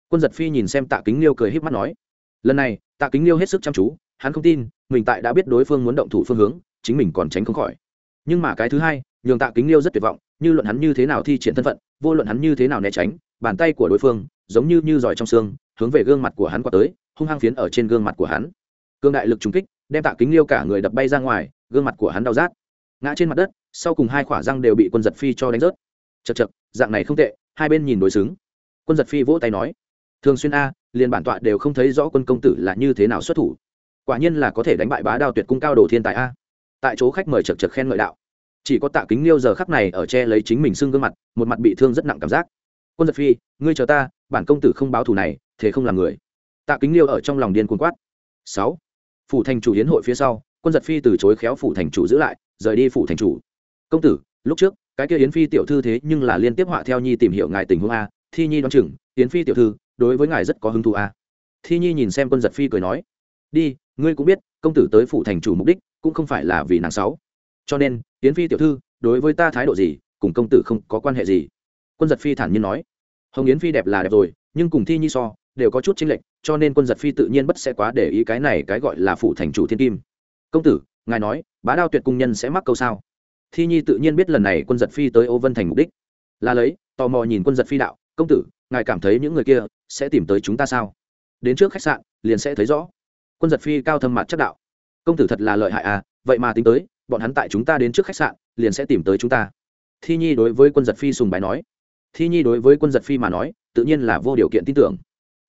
Quân giật phi nhìn xem tạ kính liêu cười h í p mắt nói. Lần này, tạ kính liêu hết sức chăm chú, hắn không tin, mình tại đã biết đối phương muốn động thủ phương hướng, chính mình còn tránh không khỏi. Nhưng mà cái thứ hai, nhường tạ kính liêu rất tuyệt vọng như luận hắn như thế nào thi triển thân phận, vô luận hắn như thế nào né tránh, bàn tay của đối phương giống như như giỏi trong xương, hướng về gương mặt của hắn qua tới, hung hăng phiến ở trên gương mặt của hắn. Cương đại lực trúng kích, đem tạ kính liêu cả người đập bay ra ngoài, gương mặt của hắn đau rát. Ngã trên mặt đất, sau cùng hai khỏa răng đều bị quân giật phi cho đánh rớt. Chật chật dạng này không tệ, hai bên nhìn đối xứng. Quân giật phi vỗ tay nói, thường xuyên a, liền bản tọa đều không thấy rõ quân công tử là như thế nào xuất thủ. Quả nhiên là có thể đánh bại bá đao tuyệt cung cao đồ thiên tài a. Tại chỗ khách mời chật chật khen ngợi đạo chỉ có tạ kính liêu giờ khắc này ở che lấy chính mình xưng gương mặt, một mặt bị thương rất nặng cảm giác. Quân giật phi, ngươi chờ ta, bản công tử không báo thù này, thế không làm người. Tạ kính liêu ở trong lòng điên cuồng quát. Sáu, phủ thành chủ hiến hội phía sau, quân giật phi từ chối khéo phủ thành chủ giữ lại, rời đi phủ thành chủ. Công tử, lúc trước, cái kia yến phi tiểu thư thế nhưng là liên tiếp họa theo nhi tìm hiểu ngài tình huống a, thi nhi đoán chừng, yến phi tiểu thư, đối với ngài rất có hứng thú a. Thi nhi nhìn xem quân giật phi cười nói. Đi, ngươi cũng biết, công tử tới phủ thành chủ mục đích cũng không phải là vì nàng sáu cho nên, yến phi tiểu thư, đối với ta thái độ gì, cùng công tử không có quan hệ gì. Quân giật phi thản nhiên nói. Hồng yến phi đẹp là đẹp rồi, nhưng cùng thi nhi so, đều có chút chính lệch, cho nên quân giật phi tự nhiên bất sẽ quá để ý cái này, cái gọi là phủ thành chủ thiên kim. Công tử, ngài nói, bá đao tuyệt cung nhân sẽ mắc câu sao? Thi nhi tự nhiên biết lần này quân giật phi tới ô vân thành mục đích. Là lấy, tò mò nhìn quân giật phi đạo, công tử, ngài cảm thấy những người kia sẽ tìm tới chúng ta sao? Đến trước khách sạn, liền sẽ thấy rõ. Quân giật phi cao thâm mặt chất đạo, công tử thật là lợi hại à vậy mà tính tới bọn hắn tại chúng ta đến trước khách sạn, liền sẽ tìm tới chúng ta. Thi nhi đối với quân giật phi sùng bài nói. Thi nhi đối với quân giật phi mà nói, tự nhiên là vô điều kiện tin tưởng.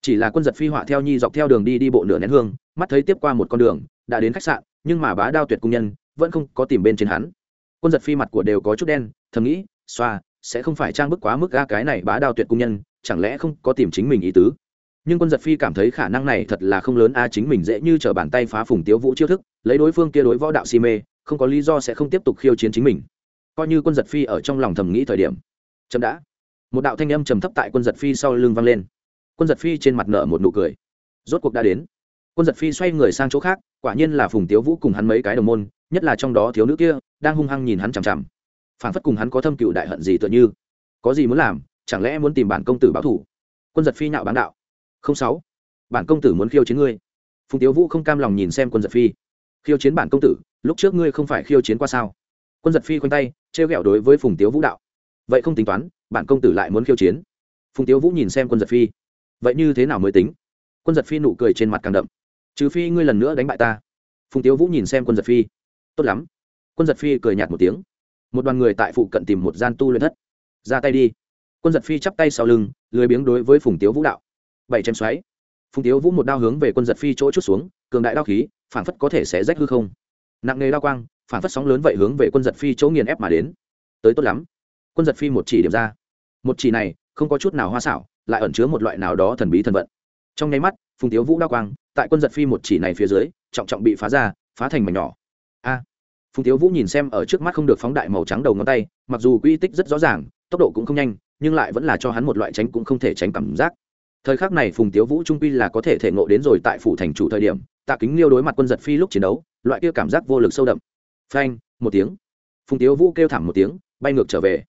Chỉ là quân giật phi họa theo nhi dọc theo đường đi đi bộ nửa nén hương, mắt thấy tiếp qua một con đường, đã đến khách sạn, nhưng mà bá đao tuyệt cung nhân, vẫn không có tìm bên trên hắn. Quân giật phi mặt của đều có chút đen, thầm nghĩ, xoa, sẽ không phải trang bức quá mức ga cái này bá đao tuyệt cung nhân, chẳng lẽ không có tìm chính mình ý tứ? Nhưng quân giật phi cảm thấy khả năng này thật là không lớn, a, chính mình dễ như t r ở bàn tay phá phùng tiếu vũ chiêu thức, lấy đối phương kia đối võ đạo si mê không có lý do sẽ không tiếp tục khiêu chiến chính mình. Coi như quân giật phi ở trong lòng thầm nghĩ thời điểm. Chậm đã. Một đạo thanh âm trầm thấp tại quân giật phi sau lưng vang lên. Quân giật phi trên mặt nợ một nụ cười. Rốt cuộc đã đến. Quân giật phi xoay người sang chỗ khác, quả nhiên là phùng tiếu vũ cùng hắn mấy cái đồng môn, nhất là trong đó thiếu nữ kia, đang hung hăng nhìn hắn chằm chằm. Phản phất cùng hắn có thâm cựu đại hận gì tựa như. Có gì muốn làm, chẳng lẽ muốn tìm bản công tử báo thủ quân giật phi nhạo bán đạo. Không sáu. Bản công tử muốn khiêu chiến ngươi. Phùng tiếu vũ không cam lòng nhìn xem quân giật phi khiêu chiến bản công tử, lúc trước ngươi không phải khiêu chiến qua sao? Quân giật phi khoanh tay, trêu ghẹo đối với phùng tiếu vũ đạo. Vậy không tính toán, bản công tử lại muốn khiêu chiến. Phùng tiếu vũ nhìn xem quân giật phi. Vậy như thế nào mới tính? Quân giật phi nụ cười trên mặt càng đậm. Trừ phi ngươi lần nữa đánh bại ta. Phùng tiếu vũ nhìn xem quân giật phi. Tốt lắm. Quân giật phi cười nhạt một tiếng. Một đoàn người tại phụ cận tìm một gian tu luyện thất. Ra tay đi. Quân giật phi chắp tay sau lưng, lười biếng đối với phùng tiếu vũ đạo. Bảy chém xoáy phùng tiếu vũ một đao hướng về quân giật phi chỗ chút xuống, cường đại đao khí phản phất có thể sẽ rách hư không. Nặng nề đao quang phản phất sóng lớn vậy hướng về quân giật phi chỗ nghiền ép mà đến. Tới tốt lắm. Quân giật phi một chỉ điểm ra. Một chỉ này, không có chút nào hoa xảo, lại ẩn chứa một loại nào đó thần bí thần vận. Trong nháy mắt phùng tiếu vũ đao quang, tại quân giật phi một chỉ này phía dưới, trọng trọng bị phá ra, phá thành mảnh nhỏ. A! Phùng tiếu vũ nhìn xem ở trước mắt không được phóng đại màu trắng đầu ngón tay, mặc dù quy tích rất rõ ràng, tốc độ cũng không nhanh, nhưng lại vẫn là cho hắn một loại tránh cũng không thể tránh cảm giác thời khắc này phùng tiếu vũ trung quy là có thể thể ngộ đến rồi tại phủ thành chủ thời điểm, tạ kính liêu đối mặt quân giật phi lúc chiến đấu, loại kia cảm giác vô lực sâu đậm. Phanh, một tiếng. Phùng tiếu vũ kêu thảm một tiếng, bay ngược trở về.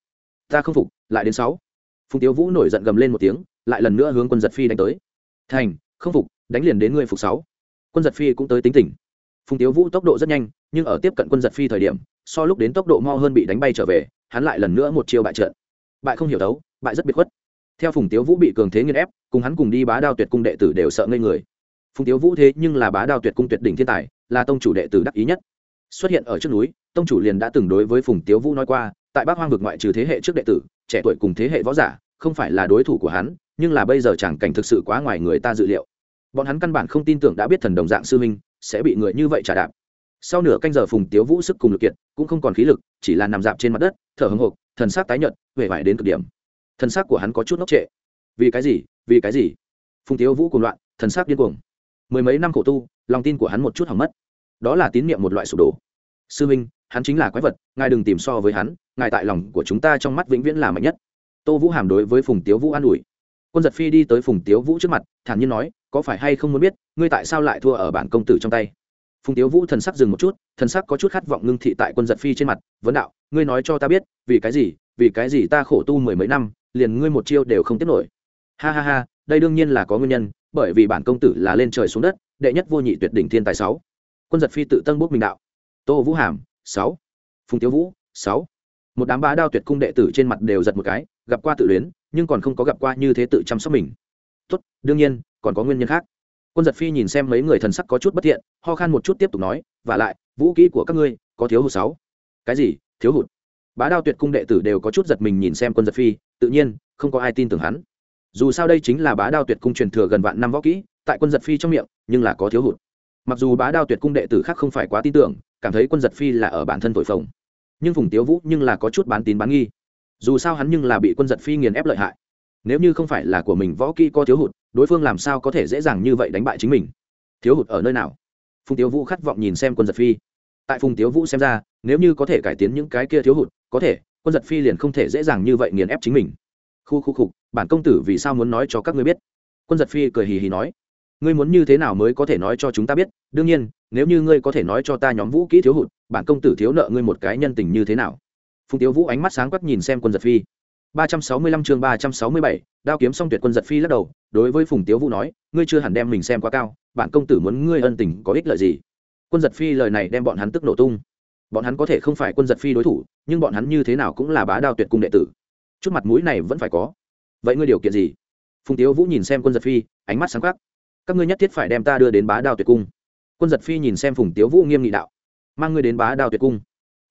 Ta không phục, lại đến sáu. Phùng tiếu vũ nổi giận gầm lên một tiếng, lại lần nữa hướng quân giật phi đánh tới. Thành, không phục, đánh liền đến người phục sáu. Quân giật phi cũng tới tính tỉnh phùng tiếu vũ tốc độ rất nhanh, nhưng ở tiếp cận quân giật phi thời điểm, so lúc đến tốc độ mo hơn bị đánh bay trở về, hắn lại lần nữa một chiêu bại trận. Bại không hiểu đấu, bại rất biệt khuất theo phùng tiếu vũ bị cường thế nghiên ép, cùng hắn cùng đi bá đao tuyệt cung đệ tử đều sợ ngây người. Phùng tiếu vũ thế nhưng là bá đao tuyệt cung tuyệt đỉnh thiên tài, là tông chủ đệ tử đắc ý nhất. Xuất hiện ở trước núi, tông chủ liền đã từng đối với phùng tiếu vũ nói qua, tại bác hoang vực ngoại trừ thế hệ trước đệ tử, trẻ tuổi cùng thế hệ võ giả, không phải là đối thủ của hắn, nhưng là bây giờ chẳng cảnh thực sự quá ngoài người ta dự liệu. Bọn hắn căn bản không tin tưởng đã biết thần đồng dạng sư minh sẽ bị người như vậy trả đạp. Sau nửa canh giờ phùng tiếu vũ sức cùng lực kiệt, cũng không còn khí lực, chỉ là nằm dạp trên mặt đất, thở hồng hộc, thần sắc tái nhợt huệ vải đến cực điểm thần sắc của hắn có chút ngốc trệ. Vì cái gì? Vì cái gì? Phùng tiếu vũ cùng loạn thần sắc điên cuồng. Mười mấy năm khổ tu, lòng tin của hắn một chút hỏng mất. Đó là tín nhiệm một loại sụp đổ. Sư minh, hắn chính là quái vật, ngài đừng tìm so với hắn, ngài tại lòng của chúng ta trong mắt vĩnh viễn là mạnh nhất. Tô vũ hàm đối với phùng tiếu vũ an ủi. Quân giật phi đi tới phùng tiếu vũ trước mặt, thản nhiên nói, có phải hay không muốn biết, ngươi tại sao lại thua ở bản công tử trong tay? Phùng tiếu vũ thần sắc dừng một chút, thần sắc có chút khát vọng ngưng thị tại quân giật phi trên mặt, vấn đạo, ngươi nói cho ta biết, vì cái gì, vì cái gì ta khổ tu mười mấy năm liền ngươi một chiêu đều không tiếp nổi. Ha ha ha, đây đương nhiên là có nguyên nhân, bởi vì bản công tử là lên trời xuống đất, đệ nhất vô nhị tuyệt đỉnh thiên tài sáu. Quân giật phi tự tân bút minh đạo. Tô vũ hàm, sáu. Phùng tiếu vũ, sáu. Một đám bá đao tuyệt cung đệ tử trên mặt đều giật một cái, gặp qua tự luyến, nhưng còn không có gặp qua như thế tự chăm sóc mình. Tốt, đương nhiên, còn có nguyên nhân khác. Quân giật phi nhìn xem mấy người thần sắc có chút bất thiện, ho khan một chút tiếp tục nói và lại, vũ kỹ của các ngươi có thiếu hụt sáu. Cái gì? Thiếu hụt? Bá đao tuyệt cung đệ tử đều có chút giật mình nhìn xem quân giật phi, tự nhiên, không có ai tin tưởng hắn. Dù sao đây chính là bá đao tuyệt cung truyền thừa gần vạn năm võ kỹ, tại quân giật phi trong miệng, nhưng là có thiếu hụt. Mặc dù bá đao tuyệt cung đệ tử khác không phải quá tin tưởng, cảm thấy quân giật phi là ở bản thân thổi phồng, nhưng phùng tiếu vũ nhưng là có chút bán tín bán nghi. Dù sao hắn nhưng là bị quân giật phi nghiền ép lợi hại. Nếu như không phải là của mình võ kỹ có thiếu hụt, đối phương làm sao có thể dễ dàng như vậy đánh bại chính mình? Thiếu hụt ở nơi nào? Phùng tiếu vũ khát vọng nhìn xem quân giật phi tại phùng tiếu vũ xem ra, nếu như có thể cải tiến những cái kia thiếu hụt, có thể, quân giật phi liền không thể dễ dàng như vậy nghiền ép chính mình. Khu khu khục, bản công tử vì sao muốn nói cho các ngươi biết? Quân giật phi cười hì hì nói. Ngươi muốn như thế nào mới có thể nói cho chúng ta biết? Đương nhiên, nếu như ngươi có thể nói cho ta nhóm vũ kỹ thiếu hụt, bản công tử thiếu nợ ngươi một cái nhân tình như thế nào? Phùng tiếu vũ ánh mắt sáng quắc nhìn xem quân giật phi. ba trăm sáu mươi lăm chương ba trăm sáu mươi bảy, đao kiếm xong tuyệt quân giật phi lắc đầu, đối với phùng tiếu vũ nói, ngươi chưa hẳn đem mình xem quá cao, bản công tử muốn ngươi ân tình có ích lợi gì? Quân giật phi lời này đem bọn hắn tức nổ tung. Bọn hắn có thể không phải quân giật phi đối thủ, nhưng bọn hắn như thế nào cũng là bá đao tuyệt cung đệ tử. Chút mặt mũi này vẫn phải có. Vậy ngươi điều kiện gì? Phùng tiếu vũ nhìn xem quân giật phi, ánh mắt sáng khắc các ngươi nhất thiết phải đem ta đưa đến bá đao tuyệt cung. Quân giật phi nhìn xem phùng tiếu vũ nghiêm nghị đạo. Mang ngươi đến bá đao tuyệt cung.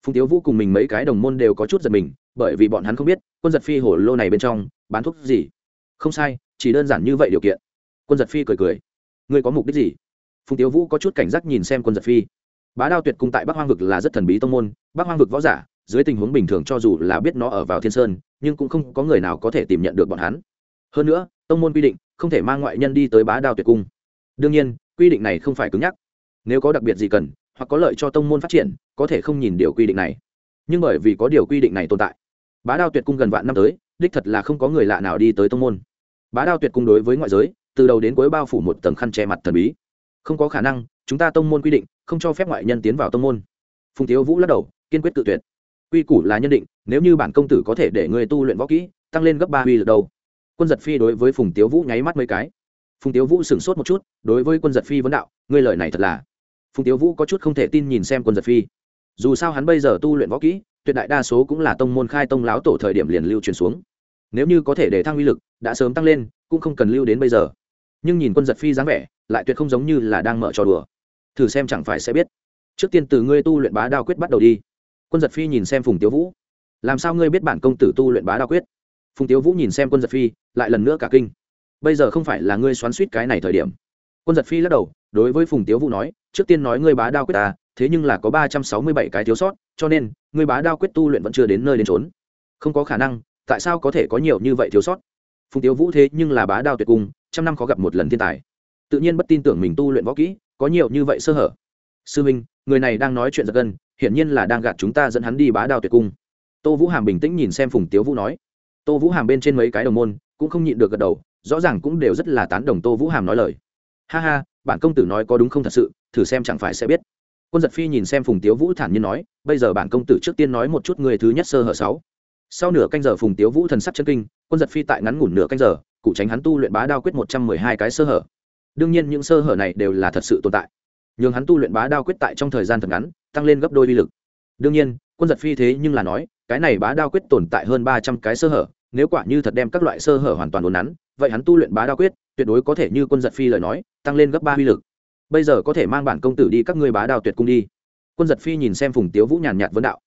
Phùng tiếu vũ cùng mình mấy cái đồng môn đều có chút giật mình, bởi vì bọn hắn không biết, quân giật phi hổ lô này bên trong, bán thuốc gì? Không sai, chỉ đơn giản như vậy điều kiện. Quân giật phi cười cười. Ngươi có mục đích gì? Phùng tiếu vũ có chút cảnh giác nhìn xem quân giật phi bá đao tuyệt cung tại bắc hoang vực là rất thần bí tông môn bắc hoang vực võ giả dưới tình huống bình thường cho dù là biết nó ở vào thiên sơn nhưng cũng không có người nào có thể tìm nhận được bọn hắn hơn nữa tông môn quy định không thể mang ngoại nhân đi tới bá đao tuyệt cung đương nhiên quy định này không phải cứng nhắc nếu có đặc biệt gì cần hoặc có lợi cho tông môn phát triển có thể không nhìn điều quy định này nhưng bởi vì có điều quy định này tồn tại bá đao tuyệt cung gần vạn năm tới đích thật là không có người lạ nào đi tới tông môn bá đao tuyệt cung đối với ngoại giới từ đầu đến cuối bao phủ một tầng khăn che mặt thần bí không có khả năng, chúng ta tông môn quy định, không cho phép ngoại nhân tiến vào tông môn. Phùng thiếu vũ lắc đầu, kiên quyết tự tuyệt. Quy củ là nhân định, nếu như bản công tử có thể để người tu luyện võ kỹ, tăng lên gấp ba uy lực đâu quân giật phi đối với phùng tiếu vũ nháy mắt mấy cái. Phùng tiếu vũ sửng sốt một chút, đối với quân giật phi vấn đạo, ngươi lời này thật là. Phùng tiếu vũ có chút không thể tin nhìn xem quân giật phi. Dù sao hắn bây giờ tu luyện võ kỹ, tuyệt đại đa số cũng là tông môn khai tông láo tổ thời điểm liền lưu truyền xuống. Nếu như có thể để thăng uy lực, đã sớm tăng lên, cũng không cần lưu đến bây giờ. Nhưng nhìn quân giật phi dáng vẻ lại tuyệt không giống như là đang mở trò đùa. Thử xem chẳng phải sẽ biết. Trước tiên từ ngươi tu luyện bá đao quyết bắt đầu đi. Quân giật phi nhìn xem phùng tiếu vũ. Làm sao ngươi biết bản công tử tu luyện bá đao quyết? Phùng tiếu vũ nhìn xem quân giật phi, lại lần nữa cả kinh. Bây giờ không phải là ngươi xoắn suýt cái này thời điểm. Quân giật phi lắc đầu, đối với phùng tiếu vũ nói, trước tiên nói ngươi bá đao quyết ta thế nhưng là có ba trăm sáu mươi bảy cái thiếu sót, cho nên, ngươi bá đao quyết tu luyện vẫn chưa đến nơi đến trốn không có khả năng, tại sao có thể có nhiều như vậy thiếu sót? Phùng tiếu vũ thế nhưng là bá đao tuyệt cung trăm năm khó gặp một lần thiên tài tự nhiên bất tin tưởng mình tu luyện võ kỹ, có nhiều như vậy sơ hở. Sư minh, người này đang nói chuyện giật gân, hiển nhiên là đang gạt chúng ta dẫn hắn đi bá đào tuyệt cung. Tô vũ hàm bình tĩnh nhìn xem phùng tiếu vũ nói. Tô vũ hàm bên trên mấy cái đồng môn cũng không nhịn được gật đầu, rõ ràng cũng đều rất là tán đồng tô vũ hàm nói lời. Ha ha, bản công tử nói có đúng không thật sự, thử xem chẳng phải sẽ biết. Quân giật phi nhìn xem phùng tiếu vũ thản nhiên nói, bây giờ bản công tử trước tiên nói một chút người thứ nhất sơ hở sáu. Sau nửa canh giờ phùng tiếu vũ thần sắc chân kinh, quân giật phi tại ngắn ngủn nửa canh giờ, cụ tránh hắn tu luyện bá đao quyết một trăm mười hai cái sơ hở đương nhiên những sơ hở này đều là thật sự tồn tại. Nhường hắn tu luyện bá đao quyết tại trong thời gian thật ngắn, tăng lên gấp đôi vi lực. Đương nhiên, quân giật phi thế nhưng là nói, cái này bá đao quyết tồn tại hơn ba trăm cái sơ hở, nếu quả như thật đem các loại sơ hở hoàn toàn đốn nắn, vậy hắn tu luyện bá đao quyết, tuyệt đối có thể như quân giật phi lời nói, tăng lên gấp ba uy lực. Bây giờ có thể mang bản công tử đi các ngươi bá đao tuyệt cung đi. Quân giật phi nhìn xem phùng tiếu vũ nhàn nhạt vấn đạo.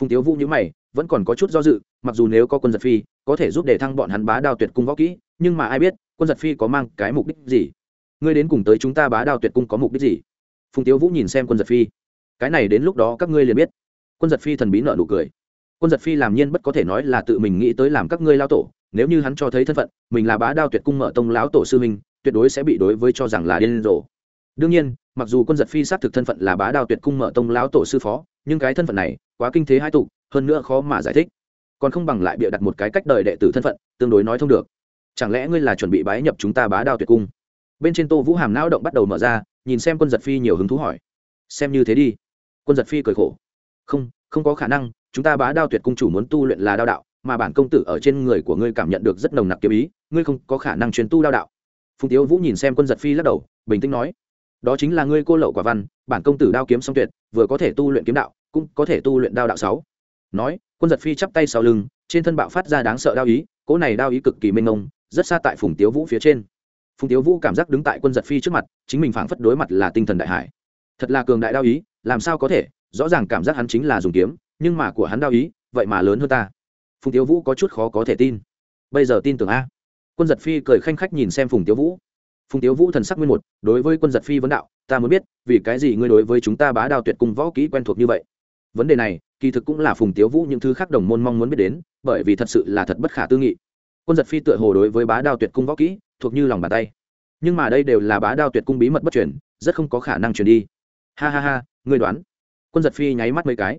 Phùng tiếu vũ nhữ mày, vẫn còn có chút do dự, mặc dù nếu có quân giật phi, có thể giúp để thăng bọn hắn bá đao tuyệt cung võ kỹ, nhưng mà ai biết, quân giật phi có mang cái mục đích gì? Ngươi đến cùng tới chúng ta bá đao tuyệt cung có mục đích gì? Phùng tiếu vũ nhìn xem quân giật phi. Cái này đến lúc đó các ngươi liền biết. Quân giật phi thần bí nợ nụ cười. Quân giật phi làm nhiên bất có thể nói là tự mình nghĩ tới làm các ngươi lao tổ, nếu như hắn cho thấy thân phận, mình là bá đao tuyệt cung mở tông lão tổ sư minh tuyệt đối sẽ bị đối với cho rằng là điên rồ. Đương nhiên, mặc dù quân giật phi xác thực thân phận là bá đao tuyệt cung mở tông lão tổ sư phó, nhưng cái thân phận này quá kinh thế hai tục hơn nữa khó mà giải thích. Còn không bằng lại bịa đặt một cái cách đời đệ tử thân phận, tương đối nói thông được. Chẳng lẽ ngươi là chuẩn bị bái nhập chúng ta bá đao tuyệt cung? Bên trên tô vũ hàm não động bắt đầu mở ra, nhìn xem quân giật phi nhiều hứng thú hỏi. Xem như thế đi. Quân giật phi cười khổ. Không không có khả năng, chúng ta bá đao tuyệt cung chủ muốn tu luyện là đao đạo, mà bản công tử ở trên người của ngươi cảm nhận được rất nồng nặc kiếm ý, ngươi không có khả năng truyền tu đao đạo. Phùng tiếu vũ nhìn xem quân giật phi lắc đầu, bình tĩnh nói. Đó chính là ngươi cô lậu quả văn, bản công tử đao kiếm song tuyệt, vừa có thể tu luyện kiếm đạo, cũng có thể tu luyện đao đạo sáu. Nói, quân giật phi chắp tay sau lưng, trên thân bạo phát ra đáng sợ đao ý, cỗ này đao ý cực kỳ mênh mông, rất xa tại phùng tiếu vũ phía trên phùng tiếu vũ cảm giác đứng tại quân giật phi trước mặt chính mình phảng phất đối mặt là tinh thần đại hải thật là cường đại đao ý làm sao có thể rõ ràng cảm giác hắn chính là dùng kiếm nhưng mà của hắn đao ý vậy mà lớn hơn ta phùng tiếu vũ có chút khó có thể tin bây giờ tin tưởng a quân giật phi cười khanh khách nhìn xem phùng tiếu vũ phùng tiếu vũ thần sắc nguyên một đối với quân giật phi vấn đạo ta muốn biết vì cái gì ngươi đối với chúng ta bá đao tuyệt cung võ kỹ quen thuộc như vậy vấn đề này kỳ thực cũng là phùng tiếu vũ những thứ khác đồng môn mong muốn biết đến bởi vì thật sự là thật bất khả tư nghị quân giật phi tựa hồ đối với bá đao tuyệt cung võ kỹ thuộc như lòng bàn tay. Nhưng mà đây đều là bá đao tuyệt cung bí mật bất chuyển, rất không có khả năng truyền đi. Ha ha ha ngươi đoán. Quân giật phi nháy mắt mấy cái.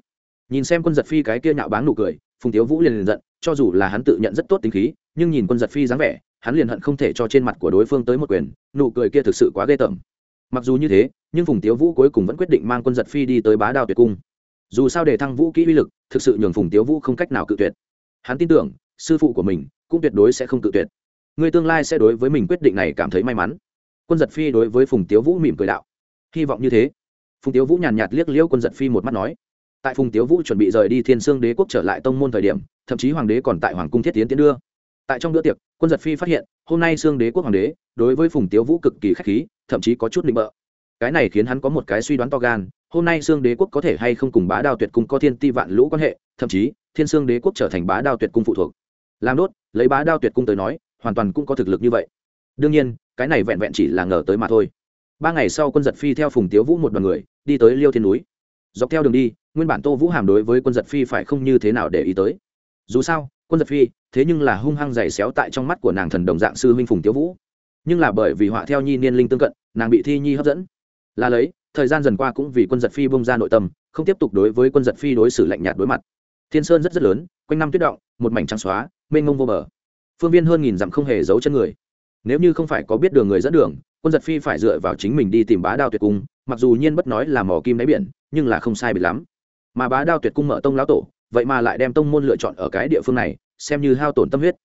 Nhìn xem quân giật phi cái kia nhạo báng nụ cười phùng tiếu vũ liền liền giận cho dù là hắn tự nhận rất tốt tính khí nhưng nhìn quân giật phi dáng vẻ hắn liền hận không thể cho trên mặt của đối phương tới một quyền nụ cười kia thực sự quá ghê tởm. Mặc dù như thế nhưng phùng tiếu vũ cuối cùng vẫn quyết định mang quân giật phi đi tới bá đao tuyệt cung. Dù sao để thăng vũ kỹ uy lực thực sự nhường phùng tiếu vũ không cách nào cự tuyệt. Hắn tin tưởng sư phụ của mình cũng tuyệt đối sẽ không cự tuyệt người tương lai sẽ đối với mình quyết định này cảm thấy may mắn. Quân giật phi đối với phùng tiếu vũ mỉm cười đạo. Hy vọng như thế. Phùng tiếu vũ nhàn nhạt liếc liễu quân giật phi một mắt nói. Tại phùng tiếu vũ chuẩn bị rời đi thiên sương đế quốc trở lại tông môn thời điểm, thậm chí hoàng đế còn tại hoàng cung thiết tiến tiến đưa. Tại trong bữa tiệc, quân giật phi phát hiện, hôm nay sương đế quốc hoàng đế, đối với phùng tiếu vũ cực kỳ k h á c h khí, thậm chí có chút định bợ. Cái này khiến hắn có một cái suy đoán to gan, hôm nay sương đế quốc có thể hay không cùng bá đao tuyệt cung có thiên ti vạn lũ quan hệ, thậm chí, thiên sương đế quốc trở thành bá đao tuyệt cung phụ thuộc. Làm đốt, lấy bá đao tuyệt cung tới nói hoàn toàn cũng có thực lực như vậy. Đương nhiên, cái này vẹn vẹn chỉ là ngờ tới mà thôi. Ba ngày sau quân giật phi theo phùng tiếu vũ một đoàn người, đi tới liêu thiên núi. Dọc theo đường đi, nguyên bản tô vũ hàm đối với quân giật phi phải không như thế nào để ý tới. Dù sao, quân giật phi, thế nhưng là hung hăng dày xéo tại trong mắt của nàng thần đồng dạng sư huynh phùng tiếu vũ. Nhưng là bởi vì họa theo nhi niên linh tương cận, nàng bị thi nhi hấp dẫn. Là lấy, thời gian dần qua cũng vì quân giật phi bông ra nội tâm, không tiếp tục đối với quân giật phi đối xử lạnh nhạt đối mặt. Thiên sơn rất rất lớn, quanh năm tuyết động, một mảnh trắng xóa, mênh mông vô bờ phương viên hơn nghìn dặm không hề giấu chân người. Nếu như không phải có biết đường người dẫn đường, quân giật phi phải dựa vào chính mình đi tìm bá đao tuyệt cung, mặc dù nhiên bất nói là mỏ kim đáy biển, nhưng là không sai bị lắm. Mà bá đao tuyệt cung mở tông lão tổ, vậy mà lại đem tông môn lựa chọn ở cái địa phương này, xem như hao tổn tâm huyết.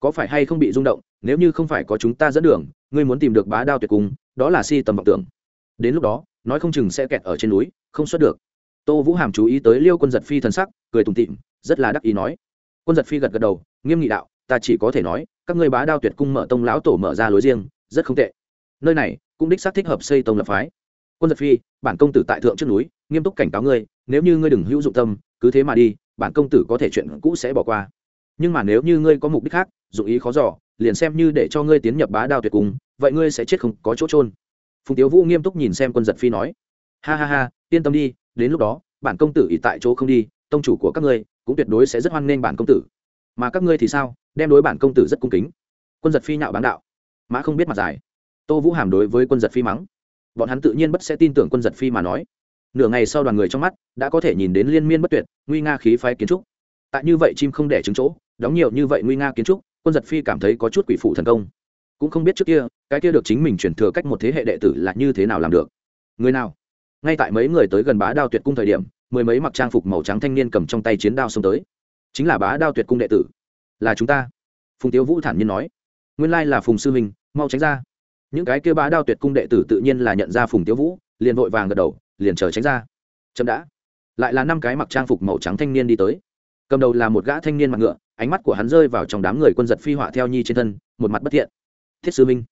Có phải hay không bị rung động, nếu như không phải có chúng ta dẫn đường, ngươi muốn tìm được bá đao tuyệt cung, đó là si tầm vọng tưởng. Đến lúc đó, nói không chừng sẽ kẹt ở trên núi, không xuất được. Tô vũ hàm chú ý tới liêu quân giật phi thần sắc, cười tùng tịm rất là đắc ý nói. Quân giật phi gật gật đầu, nghiêm nghị đạo ta chỉ có thể nói các ngươi bá đao tuyệt cung mở tông lão tổ mở ra lối riêng rất không tệ. Nơi này cũng đích xác thích hợp xây tông lập phái. Quân giật phi bản công tử tại thượng trước núi nghiêm túc cảnh cáo ngươi nếu như ngươi đừng hữu dụng tâm cứ thế mà đi bản công tử có thể chuyện cũ sẽ bỏ qua. Nhưng mà nếu như ngươi có mục đích khác dụng ý khó dò, liền xem như để cho ngươi tiến nhập bá đao tuyệt cung vậy ngươi sẽ chết không có chỗ trôn phùng tiếu vũ nghiêm túc nhìn xem quân giật phi nói ha ha ha yên tâm đi đến lúc đó bản công tử ỉ tại chỗ không đi tông chủ của các ngươi cũng tuyệt đối sẽ rất hoan nghênh bản công tử mà các ngươi thì sao? Đem đối bản công tử rất cung kính. Quân giật phi nhạo bán đạo. Mã không biết mặt dài. Tô vũ hàm đối với quân giật phi mắng. Bọn hắn tự nhiên bất sẽ tin tưởng quân giật phi mà nói. Nửa ngày sau đoàn người trong mắt đã có thể nhìn đến liên miên bất tuyệt, nguy nga khí phái kiến trúc. Tại như vậy chim không đẻ trứng chỗ, đóng nhiều như vậy nguy nga kiến trúc, quân giật phi cảm thấy có chút quỷ phụ thần công. Cũng không biết trước kia, cái kia được chính mình chuyển thừa cách một thế hệ đệ tử là như thế nào làm được. Người nào? Ngay tại mấy người tới gần bá đao tuyệt cung thời điểm, mười mấy mặc trang phục màu trắng thanh niên cầm trong tay chiến đao xông tới chính là bá đao tuyệt cung đệ tử. Là chúng ta. Phùng tiếu vũ thản nhiên nói. Nguyên lai là phùng sư minh, mau tránh ra. Những cái kia bá đao tuyệt cung đệ tử tự nhiên là nhận ra phùng tiếu vũ, liền vội vàng gật đầu, liền chờ tránh ra. Chậm đã. Lại là năm cái mặc trang phục màu trắng thanh niên đi tới. Cầm đầu là một gã thanh niên mặt ngựa, ánh mắt của hắn rơi vào trong đám người quân giật phi họa theo nhi trên thân, một mặt bất thiện. Thiết sư minh.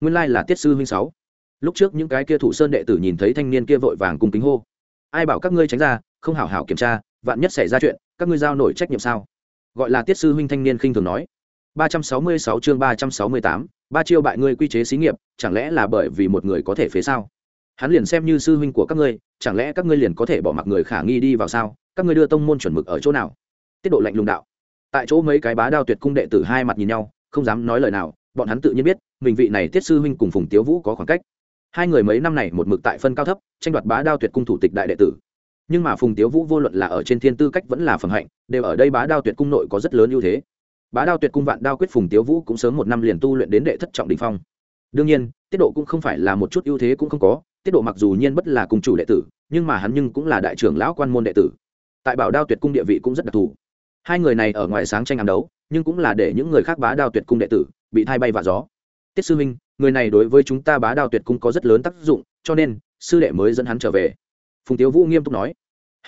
Nguyên lai là tiết sư minh sáu. Lúc trước những cái kia thủ sơn đệ tử nhìn thấy thanh niên kia vội vàng cùng kính hô. Ai bảo các ngươi tránh ra, không hảo hảo kiểm tra, vạn nhất xảy ra chuyện các ngươi giao nổi trách nhiệm sao? Gọi là tiết sư huynh thanh niên khinh thường nói. 366 chương 368, ba chiêu bại ngươi quy chế xí nghiệp chẳng lẽ là bởi vì một người có thể phế sao? Hắn liền xem như sư huynh của các ngươi chẳng lẽ các ngươi liền có thể bỏ mặc người khả nghi đi vào sao? Các ngươi đưa tông môn chuẩn mực ở chỗ nào? Tiết độ lạnh lùng đạo. Tại chỗ mấy cái bá đao tuyệt cung đệ tử hai mặt nhìn nhau không dám nói lời nào bọn hắn tự nhiên biết mình vị này tiết sư huynh cùng phùng tiếu vũ có khoảng cách. Hai người mấy năm này một mực tại phân cao thấp tranh đoạt bá đao tuyệt cung thủ tịch đại đệ tử nhưng mà phùng tiếu vũ vô luận là ở trên thiên tư cách vẫn là phẩm hạnh, đều ở đây bá đao tuyệt cung nội có rất lớn ưu thế. Bá đao tuyệt cung vạn đao quyết phùng tiếu vũ cũng sớm một năm liền tu luyện đến đệ thất trọng đình phong. Đương nhiên, tiết độ cũng không phải là một chút ưu thế cũng không có, tiết độ mặc dù nhiên bất là cùng chủ đệ tử, nhưng mà hắn nhưng cũng là đại trưởng lão quan môn đệ tử. Tại bảo đao tuyệt cung địa vị cũng rất đặc thù. Hai người này ở ngoài sáng tranh ám đấu, nhưng cũng là để những người khác bá đao tuyệt cung đệ tử bị thay bay và gió. Tiết sư minh người này đối với chúng ta bá đao tuyệt cung có rất lớn tác dụng, cho nên sư đệ mới dẫn hắn trở về. Phùng tiếu vũ nghiêm túc nói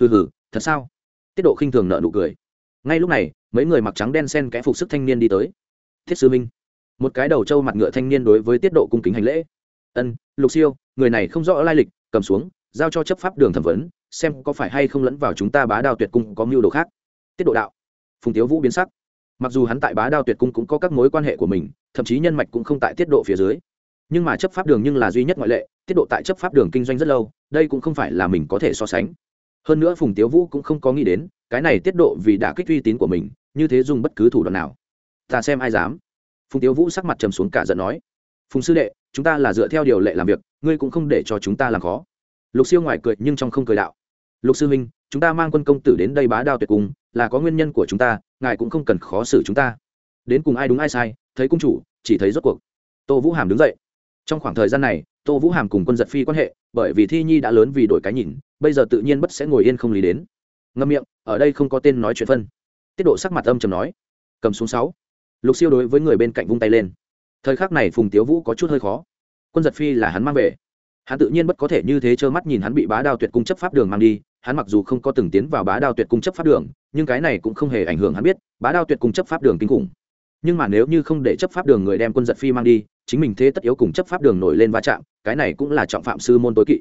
hừ hừ, thật sao? Tiết độ khinh thường nợ nụ cười. Ngay lúc này, mấy người mặc trắng đen sen kẽ phục sức thanh niên đi tới. Thiết sư minh. Một cái đầu trâu mặt ngựa thanh niên đối với tiết độ cung kính hành lễ. Ân, lục siêu, người này không rõ lai lịch, cầm xuống, giao cho chấp pháp đường thẩm vấn, xem có phải hay không lẫn vào chúng ta bá đao tuyệt cung có mưu đồ khác. Tiết độ đạo. Phùng tiếu vũ biến sắc. Mặc dù hắn tại bá đao tuyệt cung cũng có các mối quan hệ của mình, thậm chí nhân mạch cũng không tại tiết độ phía dưới. Nhưng mà chấp pháp đường nhưng là duy nhất ngoại lệ, tiết độ tại chấp pháp đường kinh doanh rất lâu, đây cũng không phải là mình có thể so sánh hơn nữa phùng tiếu vũ cũng không có nghĩ đến, cái này tiết độ vì đã kích uy tín của mình, như thế dùng bất cứ thủ đoạn nào. Ta xem ai dám. Phùng tiếu vũ sắc mặt trầm xuống cả giận nói. Phùng sư đệ, chúng ta là dựa theo điều lệ làm việc, ngươi cũng không để cho chúng ta làm khó. Lục siêu ngoài cười nhưng trong không cười đạo. Lục sư minh chúng ta mang quân công tử đến đây bá đao tuyệt cung là có nguyên nhân của chúng ta, ngài cũng không cần khó xử chúng ta. Đến cùng ai đúng ai sai, thấy cung chủ, chỉ thấy rốt cuộc. Tô vũ hàm đứng dậy trong khoảng thời gian này, tô vũ hàm cùng quân giật phi quan hệ, bởi vì thi nhi đã lớn vì đổi cái nhìn, bây giờ tự nhiên bất sẽ ngồi yên không lý đến. Ngâm miệng, ở đây không có tên nói chuyện phân. Tiết độ sắc mặt âm chầm nói, cầm xuống sáu. Lục siêu đối với người bên cạnh vung tay lên. Thời khắc này phùng tiếu vũ có chút hơi khó. Quân giật phi là hắn mang về. Hắn tự nhiên bất có thể như thế trơ mắt nhìn hắn bị bá đao tuyệt cung chấp pháp đường mang đi, hắn mặc dù không có từng tiến vào bá đao tuyệt cung chấp pháp đường, nhưng cái này cũng không hề ảnh hưởng hắn biết, bá đao tuyệt cung chấp pháp đường kinh khủng. Nhưng mà nếu như không để chấp pháp đường người đem quân giật phi mang đi chính mình thế tất yếu cùng chấp pháp đường nổi lên va chạm, cái này cũng là trọng phạm sư môn tối kỵ.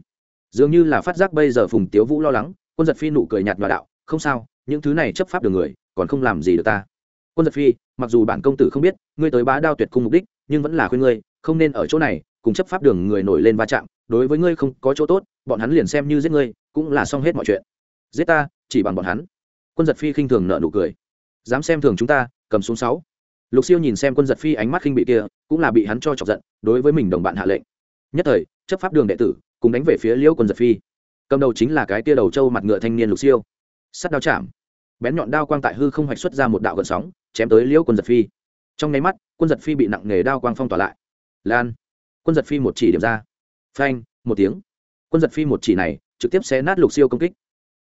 Dường như là phát giác bây giờ phùng tiếu vũ lo lắng, quân giật phi nụ cười nhạt nhòa đạo, không sao, những thứ này chấp pháp đường người, còn không làm gì được ta. Quân giật phi, mặc dù bản công tử không biết, ngươi tới bá đao tuyệt cung mục đích, nhưng vẫn là khuyên ngươi, không nên ở chỗ này, cùng chấp pháp đường người nổi lên va chạm, đối với ngươi không có chỗ tốt, bọn hắn liền xem như giết ngươi, cũng là xong hết mọi chuyện. Giết ta, chỉ bằng bọn hắn. Quân giật phi khinh thường nợ nụ cười. Dám xem thường chúng ta, cầm xuống sáu lục siêu nhìn xem quân giật phi ánh mắt khinh bị kia, cũng là bị hắn cho chọc giận, đối với mình đồng bạn hạ lệnh. Nhất thời, chấp pháp đường đệ tử, cùng đánh về phía liễu quân giật phi. Cầm đầu chính là cái tia đầu trâu mặt ngựa thanh niên lục siêu. Sắt đao chạm. Bén nhọn đao quang tại hư không hoạch xuất ra một đạo gợn sóng, chém tới liễu quân giật phi. Trong nháy mắt, quân giật phi bị nặng nghề đao quang phong tỏa lại. Lan. Quân giật phi một chỉ điểm ra. Phanh, một tiếng. Quân giật phi một chỉ này, trực tiếp xé nát lục siêu công kích.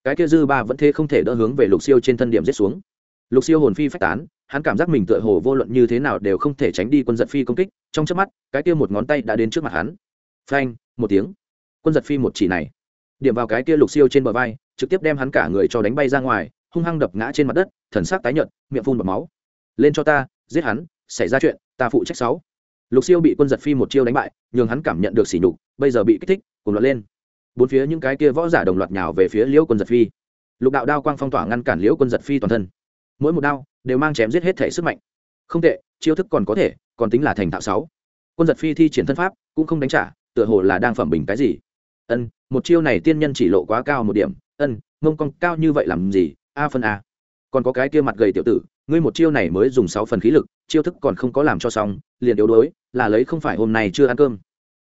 Cái kia dư ba vẫn thế không thể đỡ hướng về lục siêu trên thân điểm giết xuống. Lục siêu hồn phi phách tán hắn cảm giác mình tựa hồ vô luận như thế nào đều không thể tránh đi quân giật phi công kích, trong chớp mắt, cái kia một ngón tay đã đến trước mặt hắn. Phanh, một tiếng. Quân giật phi một chỉ này, điểm vào cái kia lục siêu trên bờ vai, trực tiếp đem hắn cả người cho đánh bay ra ngoài, hung hăng đập ngã trên mặt đất, thần sắc tái nhợt, miệng phun bọt máu. Lên cho ta, giết hắn, xảy ra chuyện, ta phụ trách sáu. Lục siêu bị quân giật phi một chiêu đánh bại, nhường hắn cảm nhận được sỉ nhục, bây giờ bị kích thích cùng loạt lên. Bốn phía những cái kia võ giả đồng loạt nhào về phía liễu quân giật phi. Lục đạo đao quang phong tỏa ngăn cản liễu quân giật phi toàn thân. Mỗi một đao đều mang chém giết hết thể sức mạnh. Không tệ, chiêu thức còn có thể, còn tính là thành thạo sáu. Quân giật phi thi triển thân pháp, cũng không đánh trả, tựa hồ là đang phẩm bình cái gì. Ân, một chiêu này tiên nhân chỉ lộ quá cao một điểm. Ân, mông con cao như vậy làm gì? A phân a. Còn có cái kia mặt gầy tiểu tử, ngươi một chiêu này mới dùng sáu phần khí lực, chiêu thức còn không có làm cho xong, liền yếu đuối, là lấy không phải hôm nay chưa ăn cơm.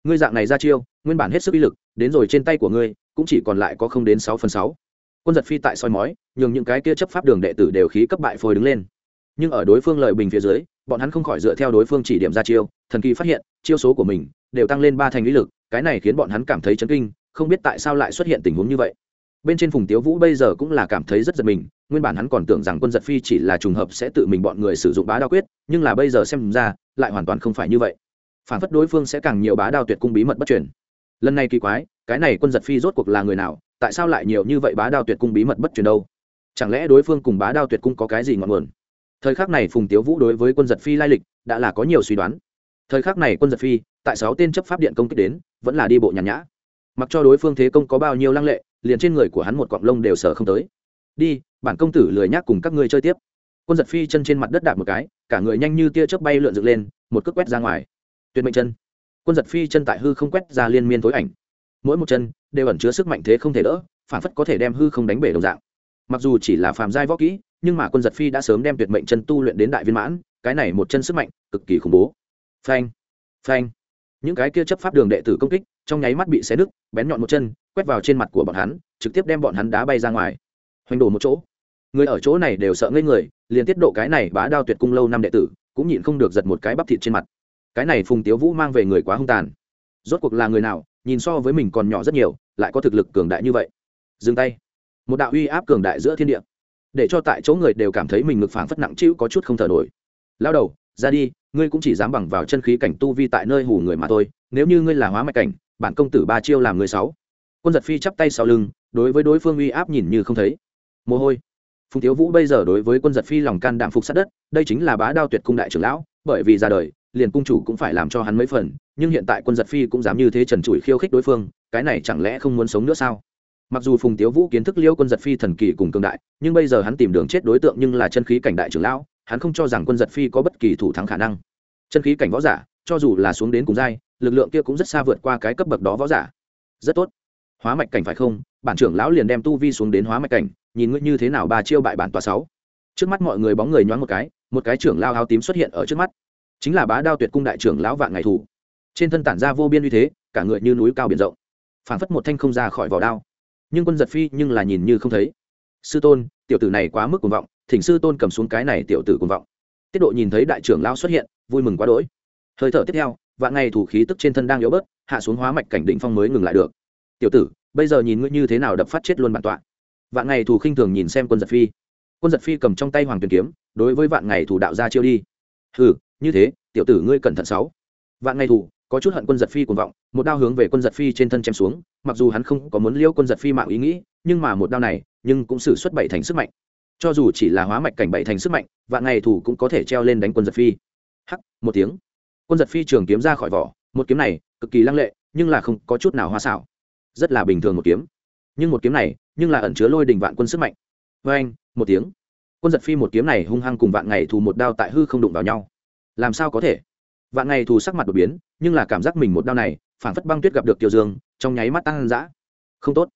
Ngươi dạng này ra chiêu, nguyên bản hết sức uy lực, đến rồi trên tay của ngươi, cũng chỉ còn lại có không đến sáu phần sáu quân giật phi tại soi mói, nhường những cái kia chấp pháp đường đệ tử đều khí cấp bại phôi đứng lên. Nhưng ở đối phương lợi bình phía dưới, bọn hắn không khỏi dựa theo đối phương chỉ điểm ra chiêu, thần kỳ phát hiện, chiêu số của mình đều tăng lên ba thành lý lực, cái này khiến bọn hắn cảm thấy chấn kinh, không biết tại sao lại xuất hiện tình huống như vậy. Bên trên phùng tiếu vũ bây giờ cũng là cảm thấy rất giật mình, nguyên bản hắn còn tưởng rằng quân giật phi chỉ là trùng hợp sẽ tự mình bọn người sử dụng bá đao quyết, nhưng là bây giờ xem ra, lại hoàn toàn không phải như vậy. Phản phất đối phương sẽ càng nhiều bá đao tuyệt cung bí mật bất truyền. Lần này kỳ quái, cái này quân giật phi rốt cuộc là người nào tại sao lại nhiều như vậy bá đao tuyệt cung bí mật bất truyền đâu? Chẳng lẽ đối phương cùng bá đao tuyệt cung có cái gì ngọn nguồn? Thời khắc này phùng tiếu vũ đối với quân giật phi lai lịch đã là có nhiều suy đoán. Thời khắc này quân giật phi, tại sáu tên chấp pháp điện công kích đến, vẫn là đi bộ nhàn nhã. Mặc cho đối phương thế công có bao nhiêu lăng lệ, liền trên người của hắn một cọng lông đều sở không tới. Đi, bản công tử lười nhác cùng các ngươi chơi tiếp. Quân giật phi chân trên mặt đất đạp một cái, cả người nhanh như tia chớp bay lượn dựng lên, một cước quét ra ngoài. Tuyệt mệnh chân. Quân giật phi chân tại hư không quét ra liên miên tối ảnh. Mỗi một chân đều ẩn chứa sức mạnh thế không thể đỡ, phản phất có thể đem hư không đánh bể đồng dạng. Mặc dù chỉ là phàm giai võ kỹ, nhưng mà quân giật phi đã sớm đem tuyệt mệnh chân tu luyện đến đại viên mãn, cái này một chân sức mạnh cực kỳ khủng bố. Phanh phanh. Những cái kia chấp pháp đường đệ tử công kích, trong nháy mắt bị xé nứt, bén nhọn một chân, quét vào trên mặt của bọn hắn, trực tiếp đem bọn hắn đá bay ra ngoài. Hoành đổ một chỗ. Người ở chỗ này đều sợ ngây người, liền tiết độ cái này bá đao tuyệt cung lâu năm đệ tử, cũng nhịn không được giật một cái bắp thịt trên mặt. Cái này phùng tiếu vũ mang về người quá hung tàn. Rốt cuộc là người nào, nhìn so với mình còn nhỏ rất nhiều lại có thực lực cường đại như vậy. Dừng tay. Một đạo uy áp cường đại giữa thiên địa, để cho tại chỗ người đều cảm thấy mình ngực phảng phất nặng chịu có chút không thở nổi. Lao đầu, ra đi, ngươi cũng chỉ dám bằng vào chân khí cảnh tu vi tại nơi hù người mà thôi, nếu như ngươi là hóa mạch cảnh, bản công tử ba chiêu làm người sáu. Quân giật phi chắp tay sau lưng, đối với đối phương uy áp nhìn như không thấy. Mồ hôi. Phùng thiếu vũ bây giờ đối với quân giật phi lòng can đảm phục sát đất, đây chính là bá đao tuyệt cung đại trưởng lão, bởi vì ra đời liền cung chủ cũng phải làm cho hắn mấy phần, nhưng hiện tại quân giật phi cũng dám như thế trần trụi khiêu khích đối phương, cái này chẳng lẽ không muốn sống nữa sao? Mặc dù phùng tiếu vũ kiến thức liêu quân giật phi thần kỳ cùng cường đại, nhưng bây giờ hắn tìm đường chết đối tượng nhưng là chân khí cảnh đại trưởng lão, hắn không cho rằng quân giật phi có bất kỳ thủ thắng khả năng. Chân khí cảnh võ giả, cho dù là xuống đến cùng giai, lực lượng kia cũng rất xa vượt qua cái cấp bậc đó võ giả. Rất tốt. Hóa mạch cảnh phải không? Bản trưởng lão liền đem tu vi xuống đến hóa mạch cảnh, nhìn ngươi như thế nào ba chiêu bại bản tòa sáu. Trước mắt mọi người bóng người nhoáng một cái một cái trưởng lao áo tím xuất hiện ở trước mắt chính là bá đao tuyệt cung đại trưởng lão vạn ngày thủ. Trên thân tản ra vô biên uy thế, cả người như núi cao biển rộng. Phảng phất một thanh không ra khỏi vỏ đao. Nhưng quân giật phi nhưng là nhìn như không thấy. Sư tôn, tiểu tử này quá mức cuồng vọng, thỉnh sư tôn cầm xuống cái này tiểu tử cuồng vọng. Tiết độ nhìn thấy đại trưởng lão xuất hiện, vui mừng quá đỗi. Hơi thở tiếp theo, vạn ngày thủ khí tức trên thân đang yếu bớt, hạ xuống hóa mạch cảnh định phong mới ngừng lại được. Tiểu tử, bây giờ nhìn ngươi như thế nào đập phát chết luôn bản tọa. Vạn ngày thủ khinh thường nhìn xem quân giật phi. Quân giật phi cầm trong tay hoàng tuyền kiếm, đối với vạn ngày thủ đạo ra chiêu đi. Hừ như thế, tiểu tử ngươi cẩn thận sáu. Vạn ngày thủ, có chút hận quân giật phi cuồng vọng, một đao hướng về quân giật phi trên thân chém xuống, mặc dù hắn không có muốn liêu quân giật phi mạng ý nghĩ, nhưng mà một đao này, nhưng cũng xử xuất bảy thành sức mạnh. Cho dù chỉ là hóa mạch cảnh bảy thành sức mạnh, vạn ngày thủ cũng có thể treo lên đánh quân giật phi. Hắc, một tiếng. Quân giật phi trường kiếm ra khỏi vỏ, một kiếm này, cực kỳ lăng lệ, nhưng là không có chút nào hoa xảo. Rất là bình thường một kiếm. Nhưng một kiếm này, nhưng là ẩn chứa lôi đình vạn quân sức mạnh. Vê anh một tiếng. Quân giật phi một kiếm này hung hăng cùng vạn ngày thù một đao tại hư không đụng vào nhau làm sao có thể? Vạn ngày thù sắc mặt đột biến, nhưng là cảm giác mình một đau này phản phất băng tuyết gặp được tiểu dương, trong nháy mắt tăng dã không tốt.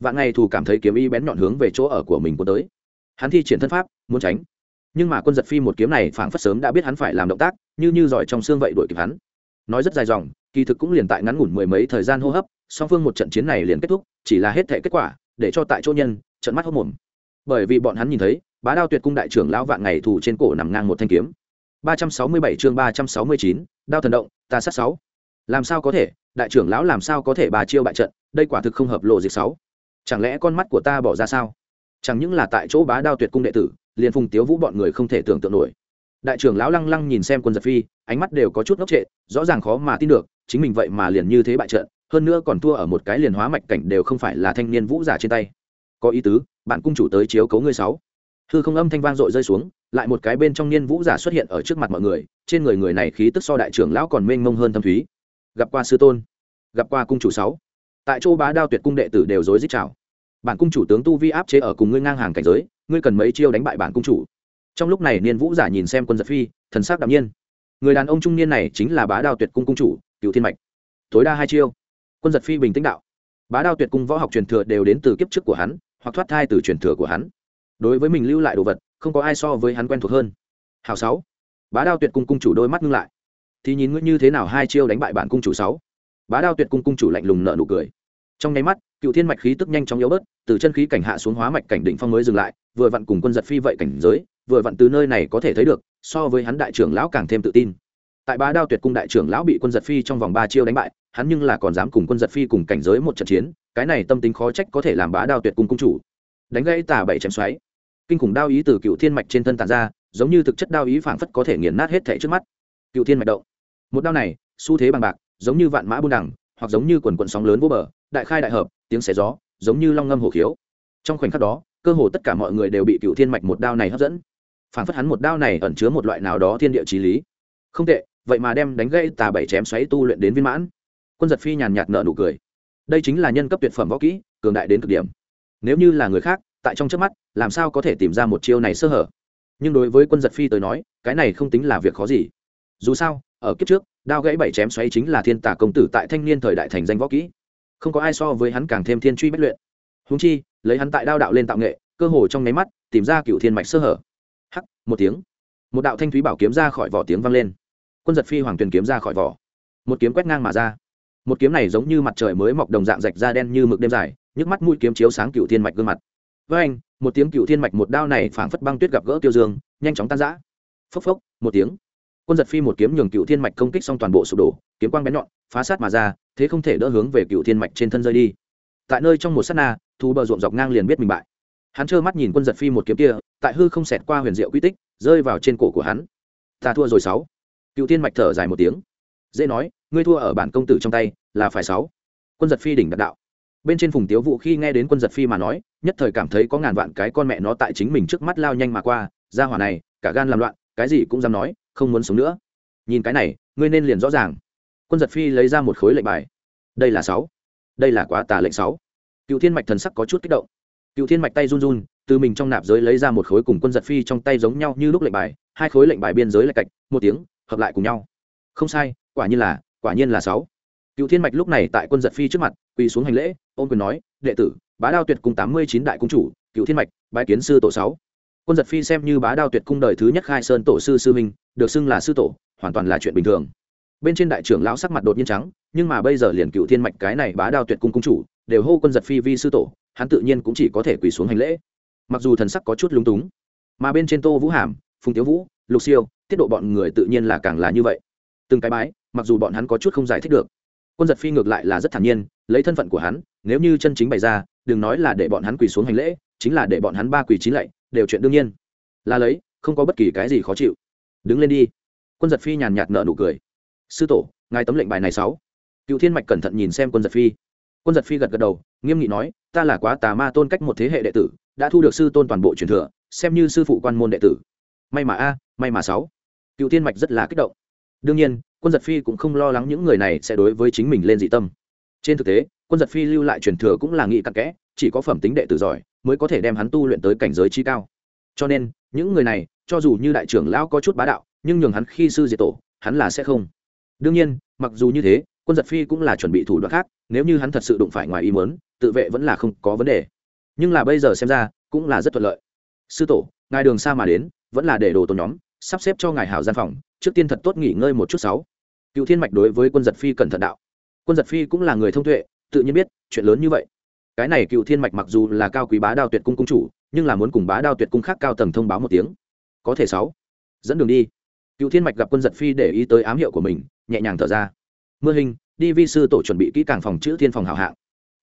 Vạn ngày thù cảm thấy kiếm y bén nhọn hướng về chỗ ở của mình của tới. Hắn thi triển thân pháp, muốn tránh. Nhưng mà quân giật phi một kiếm này phản phất sớm đã biết hắn phải làm động tác, như như giỏi trong xương vậy đuổi kịp hắn. Nói rất dài dòng, kỳ thực cũng liền tại ngắn ngủn mười mấy thời gian hô hấp, song phương một trận chiến này liền kết thúc, chỉ là hết thể kết quả, để cho tại chỗ nhân trận mắt hốc mồm. Bởi vì bọn hắn nhìn thấy, bá đao tuyệt cung đại trưởng lão vạn ngày thù trên cổ nằm ngang một thanh kiếm. 367 chương 369, đao thần động ta sát sáu. Làm sao có thể? Đại trưởng lão làm sao có thể bà chiêu bại trận? Đây quả thực không hợp lộ dịch sáu. Chẳng lẽ con mắt của ta bỏ ra sao? Chẳng những là tại chỗ bá đao tuyệt cung đệ tử liền phùng tiếu vũ bọn người không thể tưởng tượng nổi. Đại trưởng lão lăng lăng nhìn xem quân giật phi ánh mắt đều có chút ngốc trệ rõ ràng khó mà tin được chính mình vậy mà liền như thế bại trận hơn nữa còn thua ở một cái liền hóa mạch cảnh đều không phải là thanh niên vũ giả trên tay. Có ý tứ bạn cung chủ tới chiếu cấu ngươi sáu hư không âm thanh vang dội rơi xuống, lại một cái bên trong niên vũ giả xuất hiện ở trước mặt mọi người, trên người người này khí tức so đại trưởng lão còn mênh mông hơn thâm thúy. Gặp qua sư tôn, gặp qua cung chủ sáu. Tại châu bá đao tuyệt cung đệ tử đều rối rít chào. Bản cung chủ tướng tu vi áp chế ở cùng ngươi ngang hàng cảnh giới, ngươi cần mấy chiêu đánh bại bản cung chủ. Trong lúc này niên vũ giả nhìn xem quân giật phi, thần sắc đạm nhiên. Người đàn ông trung niên này chính là bá đao tuyệt cung cung chủ cựu thiên mạch. Tối đa hai chiêu. Quân giật phi bình tĩnh đạo. Bá đao tuyệt cung võ học truyền thừa đều đến từ kiếp trước của hắn, hoặc thoát thai từ truyền thừa của hắn đối với mình lưu lại đồ vật, không có ai so với hắn quen thuộc hơn. Hào sáu. Bá đao tuyệt cung cung chủ đôi mắt ngưng lại. Thì nhìn ngươi như thế nào hai chiêu đánh bại bản cung chủ sáu. Bá đao tuyệt cung cung chủ lạnh lùng nợ nụ cười. Trong nháy mắt, cựu thiên mạch khí tức nhanh chóng yếu bớt, từ chân khí cảnh hạ xuống hóa mạch cảnh đỉnh phong mới dừng lại, vừa vặn cùng quân giật phi vậy cảnh giới, vừa vặn từ nơi này có thể thấy được, so với hắn đại trưởng lão càng thêm tự tin. Tại bá đao tuyệt cung đại trưởng lão bị quân giật phi trong vòng ba chiêu đánh bại, hắn nhưng là còn dám cùng quân giật phi cùng cảnh giới một trận chiến, cái này tâm tính khó trách có thể làm bá đao tuyệt cung cung chủ. Đánh gãy tà bảy chém xoáy kinh khủng đao ý từ cựu thiên mạch trên thân tàn ra, giống như thực chất đao ý phảng phất có thể nghiền nát hết thể trước mắt. Cựu thiên mạch động. Một đao này, xu thế bằng bạc, giống như vạn mã buôn đẳng hoặc giống như quần quần sóng lớn vô bờ, đại khai đại hợp, tiếng xé gió, giống như long ngâm hổ khiếu. Trong khoảnh khắc đó, cơ hồ tất cả mọi người đều bị cựu thiên mạch một đao này hấp dẫn. Phảng phất hắn một đao này ẩn chứa một loại nào đó thiên địa trí lý. Không tệ, vậy mà đem đánh gây tà bảy chém xoáy tu luyện đến viên mãn. Quân giật phi nhàn nhạt nợ nụ cười. Đây chính là nhân cấp tuyệt phẩm võ kỹ, cường đại đến cực điểm. Nếu như là người khác tại trong trước mắt, làm sao có thể tìm ra một chiêu này sơ hở? Nhưng đối với quân giật phi tới nói, cái này không tính là việc khó gì. Dù sao, ở kiếp trước, đao gãy bảy chém xoáy chính là thiên tả công tử tại thanh niên thời đại thành danh võ kỹ. Không có ai so với hắn càng thêm thiên truy bất luyện. Húng chi, lấy hắn tại đao đạo lên tạo nghệ, cơ hồ trong nháy mắt, tìm ra cựu thiên mạch sơ hở. Hắc, một tiếng. Một đạo thanh thúy bảo kiếm ra khỏi vỏ tiếng vang lên. Quân giật phi hoàng tuyền kiếm ra khỏi vỏ. Một kiếm quét ngang mà ra. Một kiếm này giống như mặt trời mới mọc đồng dạng rạch ra đen như mực đêm dài, nhức mắt mũi kiếm chiếu sáng cựu thiên mạch gương mặt với anh, một tiếng cựu thiên mạch một đao này phảng phất băng tuyết gặp gỡ tiêu dương, nhanh chóng tan rã. Phốc phốc, một tiếng. Quân giật phi một kiếm nhường cựu thiên mạch công kích xong toàn bộ sụp đổ, kiếm quang bén nhọn, phá sát mà ra, thế không thể đỡ hướng về cựu thiên mạch trên thân rơi đi. Tại nơi trong một s á t na thu bờ ruộng dọc ngang liền biết mình bại. Hắn trơ mắt nhìn quân giật phi một kiếm kia, tại hư không xẹt qua huyền diệu quy tích, rơi vào trên cổ của hắn. Ta thua rồi sáu. Cựu thiên mạch thở dài một tiếng. Dễ nói, ngươi thua ở bản công tử trong tay, là phải sáu. Quân giật phi đỉnh đạt đạo bên trên phùng tiếu vụ khi nghe đến quân giật phi mà nói, nhất thời cảm thấy có ngàn vạn cái con mẹ nó tại chính mình trước mắt lao nhanh mà qua, ra hỏa này, cả gan làm loạn, cái gì cũng dám nói, không muốn sống nữa. Nhìn cái này, ngươi nên liền rõ ràng. Quân giật phi lấy ra một khối lệnh bài. Đây là sáu. Đây là quá tà lệnh sáu. Cựu thiên mạch thần sắc có chút kích động. Cựu thiên mạch tay run run, từ mình trong nạp giới lấy ra một khối cùng quân giật phi trong tay giống nhau như lúc lệnh bài, hai khối lệnh bài biên giới lạch cạch, một tiếng, hợp lại cùng nhau. Không sai, quả nhiên là, quả nhiên là sáu cựu thiên mạch lúc này tại quân giật phi trước mặt, quỳ xuống hành lễ ôm quyền nói, đệ tử, bá đao tuyệt cùng tám mươi chín đại cung chủ cựu thiên mạch, bái kiến sư tổ sáu. Quân giật phi xem như bá đao tuyệt cung đời thứ nhất khai sơn tổ sư sư minh được xưng là sư tổ, hoàn toàn là chuyện bình thường. Bên trên đại trưởng lão sắc mặt đột nhiên trắng, nhưng mà bây giờ liền cựu thiên mạch cái này bá đao tuyệt cung cung chủ, đều hô quân giật phi vi sư tổ, hắn tự nhiên cũng chỉ có thể quỳ xuống hành lễ. Mặc dù thần sắc có chút lúng túng, mà bên trên tô vũ hàm, phùng tiếu vũ, lục siêu, tiết độ bọn người tự nhiên là càng là như vậy. Từng cái bái, mặc dù bọn hắn có chút không giải thích được quân giật phi ngược lại là rất thản nhiên, lấy thân phận của hắn, nếu như chân chính bày ra, đừng nói là để bọn hắn quỳ xuống hành lễ, chính là để bọn hắn ba quỳ chín lạy, đều chuyện đương nhiên. Là lấy, không có bất kỳ cái gì khó chịu. Đứng lên đi. Quân giật phi nhàn nhạt nợ nụ cười. Sư tổ, ngài tấm lệnh bài này sáu. Cựu thiên mạch cẩn thận nhìn xem quân giật phi. Quân giật phi gật gật đầu, nghiêm nghị nói, ta là quá tà ma tôn cách một thế hệ đệ tử, đã thu được sư tôn toàn bộ truyền thừa, xem như sư phụ quan môn đệ tử. May mà a, may mà sáu. Cựu thiên mạch rất là kích động đương nhiên, quân giật phi cũng không lo lắng những người này sẽ đối với chính mình lên dị tâm. Trên thực tế, quân giật phi lưu lại truyền thừa cũng là nghị cặn kẽ, chỉ có phẩm tính đệ tử giỏi mới có thể đem hắn tu luyện tới cảnh giới chi cao. Cho nên, những người này, cho dù như đại trưởng lão có chút bá đạo, nhưng nhường hắn khi sư diệt tổ, hắn là sẽ không. Đương nhiên, mặc dù như thế, quân giật phi cũng là chuẩn bị thủ đoạn khác, nếu như hắn thật sự đụng phải ngoài ý muốn, tự vệ vẫn là không có vấn đề. Nhưng là bây giờ xem ra, cũng là rất thuận lợi. Sư tổ, ngài đường xa mà đến, vẫn là để đồ tổ nhóm, sắp xếp cho ngài hảo gian phòng trước tiên thật tốt nghỉ ngơi một chút sáu. Cựu thiên mạch đối với quân giật phi cẩn thận đạo. Quân giật phi cũng là người thông tuệ, tự nhiên biết, chuyện lớn như vậy. Cái này cựu thiên mạch mặc dù là cao quý bá đao tuyệt cung cung chủ, nhưng là muốn cùng bá đao tuyệt cung khác cao tầng thông báo một tiếng. Có thể sáu. Dẫn đường đi. Cựu thiên mạch gặp quân giật phi để ý tới ám hiệu của mình, nhẹ nhàng thở ra. Mưa hình, đi vi sư tổ chuẩn bị kỹ càng phòng chữ thiên phòng hảo hạng.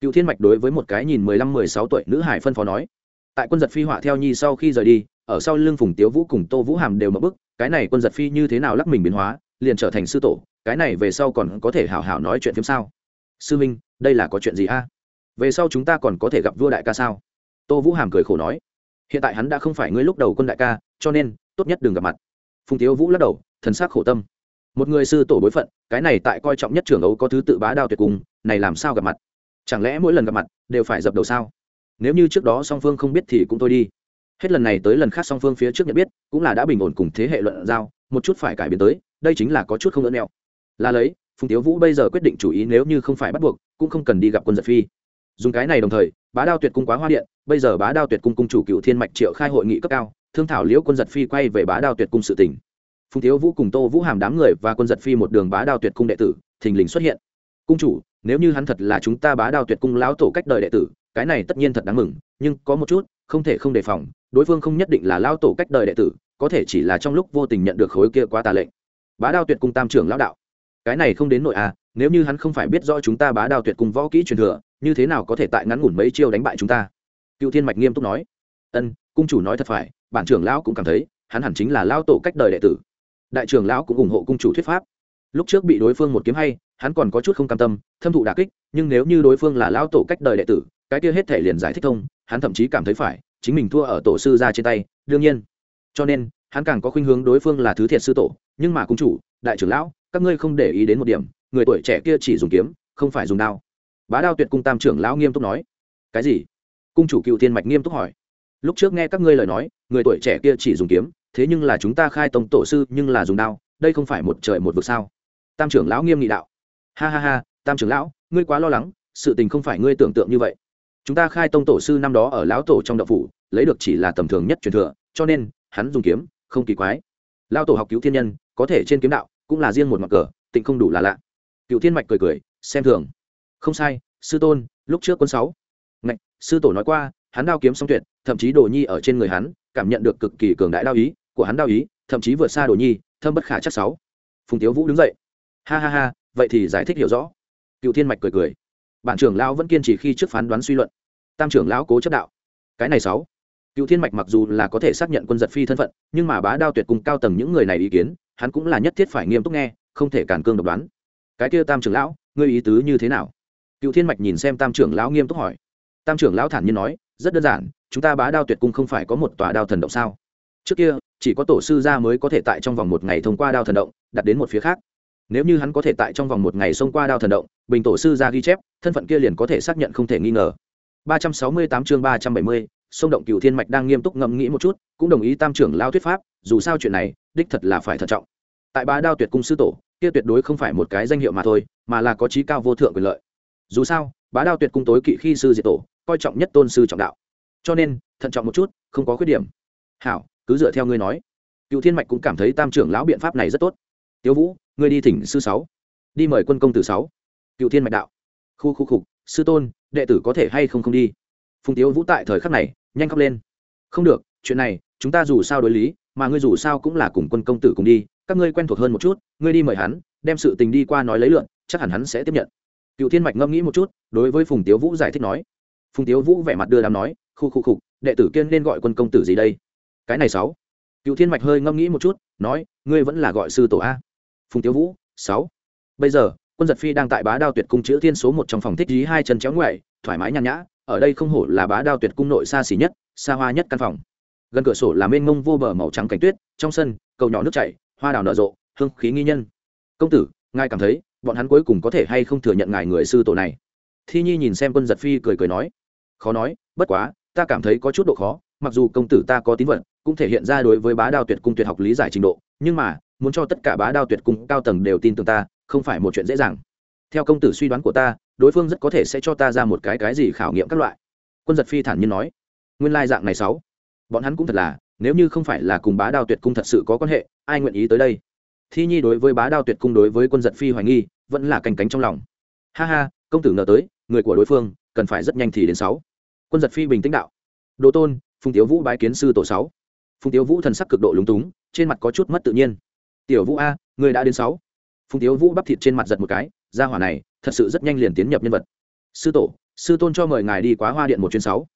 Cựu thiên mạch đối với một cái nhìn mười lăm mười sáu tuổi nữ hải phân phó nói tại quân giật phi họa theo nhi sau khi rời đi, ở sau lưng phùng tiếu vũ cùng tô vũ hàm đều mở bức, cái này quân giật phi như thế nào lắc mình biến hóa, liền trở thành sư tổ, cái này về sau còn có thể hảo hảo nói chuyện phim sao? Sư minh, đây là có chuyện gì a? Về sau chúng ta còn có thể gặp vua đại ca sao? Tô vũ hàm cười khổ nói. Hiện tại hắn đã không phải ngươi lúc đầu quân đại ca, cho nên, tốt nhất đừng gặp mặt. Phùng tiếu vũ lắc đầu, thần sắc khổ tâm. Một người sư tổ bối phận, cái này tại coi trọng nhất trưởng ấu có thứ tự bá đao tuyệt cùng, này làm sao gặp mặt? Chẳng lẽ mỗi lần gặp mặt, đều phải dập đầu sao? Nếu như trước đó song phương không biết thì cũng thôi đi. Hết lần này tới lần khác song phương phía trước nhận biết, cũng là đã bình ổn cùng thế hệ luận giao, một chút phải cải biến tới, đây chính là có chút không lỡ nẹo là lấy, phùng tiếu vũ bây giờ quyết định chủ ý nếu như không phải bắt buộc, cũng không cần đi gặp quân giật phi. Dùng cái này đồng thời, bá đao tuyệt cung quá hoa điện, bây giờ bá đao tuyệt cung cung chủ cựu thiên mạch triệu khai hội nghị cấp cao, thương thảo liễu quân giật phi quay về bá đao tuyệt cung sự tỉnh phùng tiếu vũ cùng tô vũ hàm đám người và quân giật phi một đường bá đao tuyệt cung đệ tử, thình lình xuất hiện. Cung chủ, nếu như hắn thật là chúng ta bá đao tuyệt cung lão tổ cách đời đệ tử cái này tất nhiên thật đáng mừng, nhưng có một chút, không thể không đề phòng, đối phương không nhất định là lao tổ cách đời đệ tử, có thể chỉ là trong lúc vô tình nhận được khối kia quá tà lệnh. Bá đao tuyệt cung tam trưởng lão đạo. Cái này không đến nội à nếu như hắn không phải biết rõ chúng ta bá đao tuyệt cung võ kỹ truyền thừa, như thế nào có thể tại ngắn ngủn mấy chiêu đánh bại chúng ta? Cựu thiên mạch nghiêm túc nói. Ân, cung chủ nói thật phải, bản trưởng lão cũng cảm thấy, hắn hẳn chính là lao tổ cách đời đệ tử. Đại trưởng lão cũng ủng hộ cung chủ thuyết pháp. Lúc trước bị đối phương một kiếm hay, hắn còn có chút không cam tâm, thâm thụ đà kích, nhưng nếu như đối phương là lao tổ cách đời đệ tử cái kia hết thể liền giải thích thông, hắn thậm chí cảm thấy phải, chính mình thua ở tổ sư ra trên tay, đương nhiên. Cho nên, hắn càng có khuynh hướng đối phương là thứ thiệt sư tổ, nhưng mà cung chủ, đại trưởng lão, các ngươi không để ý đến một điểm, người tuổi trẻ kia chỉ dùng kiếm, không phải dùng đao. Bá đao tuyệt cung tam trưởng lão nghiêm túc nói. Cái gì? Cung chủ cựu thiên mạch nghiêm túc hỏi. Lúc trước nghe các ngươi lời nói, người tuổi trẻ kia chỉ dùng kiếm, thế nhưng là chúng ta khai tông tổ sư nhưng là dùng đao, đây không phải một trời một vực sao? Tam trưởng lão nghiêm nghị đạo. Ha ha ha, tam trưởng lão, ngươi quá lo lắng, sự tình không phải ngươi tưởng tượng như vậy chúng ta khai tông tổ sư năm đó ở lão tổ trong đậu phủ, lấy được chỉ là tầm thường nhất truyền thừa, cho nên, hắn dùng kiếm, không kỳ quái. Lao tổ học cứu thiên nhân, có thể trên kiếm đạo, cũng là riêng một mặt cờ, tịnh không đủ là lạ. Cựu thiên mạch cười cười, xem thường. Không sai, sư tôn, lúc trước quân sáu. Ngạch, sư tổ nói qua, hắn đao kiếm song tuyệt, thậm chí đồ nhi ở trên người hắn, cảm nhận được cực kỳ cường đại đao ý, của hắn đao ý, thậm chí vượt xa đồ nhi, thâm bất khả chắc sáu. Phùng tiếu vũ đứng dậy. Ha ha ha, vậy thì giải thích hiểu rõ. Cựu thiên mạch cười cười bản trưởng lão vẫn kiên trì khi trước phán đoán suy luận. Tam trưởng lão cố chấp đạo. Cái này sáu. Cựu thiên mạch mặc dù là có thể xác nhận quân giật phi thân phận, nhưng mà bá đao tuyệt cùng cao tầng những người này ý kiến, hắn cũng là nhất thiết phải nghiêm túc nghe, không thể cản cương độc đoán. Cái kia tam trưởng lão, ngươi ý tứ như thế nào? Cựu thiên mạch nhìn xem tam trưởng lão nghiêm túc hỏi. Tam trưởng lão thản nhiên nói, rất đơn giản, chúng ta bá đao tuyệt cung không phải có một tòa đao thần động sao? Trước kia, chỉ có tổ sư gia mới có thể tại trong vòng một ngày thông qua đao thần động, đặt đến một phía khác nếu như hắn có thể tại trong vòng một ngày xông qua đao thần động bình tổ sư ra ghi chép thân phận kia liền có thể xác nhận không thể nghi ngờ. 368 chương 370, sông động cựu thiên mạch đang nghiêm túc ngẫm nghĩ một chút cũng đồng ý tam trưởng lao thuyết pháp dù sao chuyện này đích thật là phải thận trọng. Tại bá đao tuyệt cung sư tổ kia tuyệt đối không phải một cái danh hiệu mà thôi mà là có trí cao vô thượng quyền lợi. Dù sao bá đao tuyệt cung tối kỵ khi sư diệt tổ coi trọng nhất tôn sư trọng đạo. Cho nên thận trọng một chút không có khuyết điểm. Hảo cứ dựa theo ngươi nói. Cựu thiên mạch cũng cảm thấy tam trưởng lão biện pháp này rất tốt. Tiêu vũ ngươi đi thỉnh sư sáu, đi mời quân công tử sáu. Cựu thiên mạch đạo. Khu khu khục sư tôn, đệ tử có thể hay không không đi? Phùng tiếu vũ tại thời khắc này, nhanh khóc lên. Không được, chuyện này, chúng ta dù sao đối lý, mà ngươi dù sao cũng là cùng quân công tử cùng đi, các ngươi quen thuộc hơn một chút, ngươi đi mời hắn, đem sự tình đi qua nói lấy lượn, chắc hẳn hắn sẽ tiếp nhận. Cựu thiên mạch ngẫm nghĩ một chút, đối với phùng tiếu vũ giải thích nói. Phùng tiếu vũ vẻ mặt đưa đám nói, khu khu khục đệ tử kiên nên gọi quân công tử gì đây? Cái này sáu. Cựu thiên mạch hơi ngẫm nghĩ một chút, nói, ngươi vẫn là gọi sư tổ a phùng tiếu vũ, sáu. Bây giờ, quân giật phi đang tại bá đao tuyệt cung chữ thiên số một trong phòng thích dí hai chân chéo ngoại thoải mái nhàn nhã, ở đây không hổ là bá đao tuyệt cung nội xa xỉ nhất, xa hoa nhất căn phòng. Gần cửa sổ là mênh mông vô bờ màu trắng cảnh tuyết, trong sân, cầu nhỏ nước chảy, hoa đào nở rộ, hương khí nghi nhân. Công tử, ngài cảm thấy, bọn hắn cuối cùng có thể hay không thừa nhận ngài người sư tổ này? Thi nhi nhìn xem quân giật phi cười cười nói. Khó nói, bất quá, ta cảm thấy có chút độ khó, mặc dù công tử ta có tín vật, cũng thể hiện ra đối với bá đao tuyệt cung tuyệt học lý giải trình độ, nhưng mà muốn cho tất cả bá đao tuyệt cung cao tầng đều tin tưởng ta, không phải một chuyện dễ dàng. Theo công tử suy đoán của ta, đối phương rất có thể sẽ cho ta ra một cái cái gì khảo nghiệm các loại. Quân giật phi thản nhiên nói. Nguyên lai dạng này sáu. Bọn hắn cũng thật là, nếu như không phải là cùng bá đao tuyệt cung thật sự có quan hệ, ai nguyện ý tới đây? Thi nhi đối với bá đao tuyệt cung đối với quân giật phi hoài nghi, vẫn là canh cánh trong lòng. Ha ha, công tử ngờ tới, người của đối phương, cần phải rất nhanh thì đến sáu. Quân giật phi bình tĩnh đạo. Đồ tôn, phùng tiếu vũ bái kiến sư tổ sáu. Phùng tiếu vũ thần sắc cực độ lúng túng, trên mặt có chút mất tự nhiên tiểu vũ a người đã đến sáu. Phùng tiếu vũ bắp thịt trên mặt giật một cái, ra hỏa này, thật sự rất nhanh liền tiến nhập nhân vật. Sư tổ, sư tôn cho mời ngài đi quá hoa điện một chuyến sáu.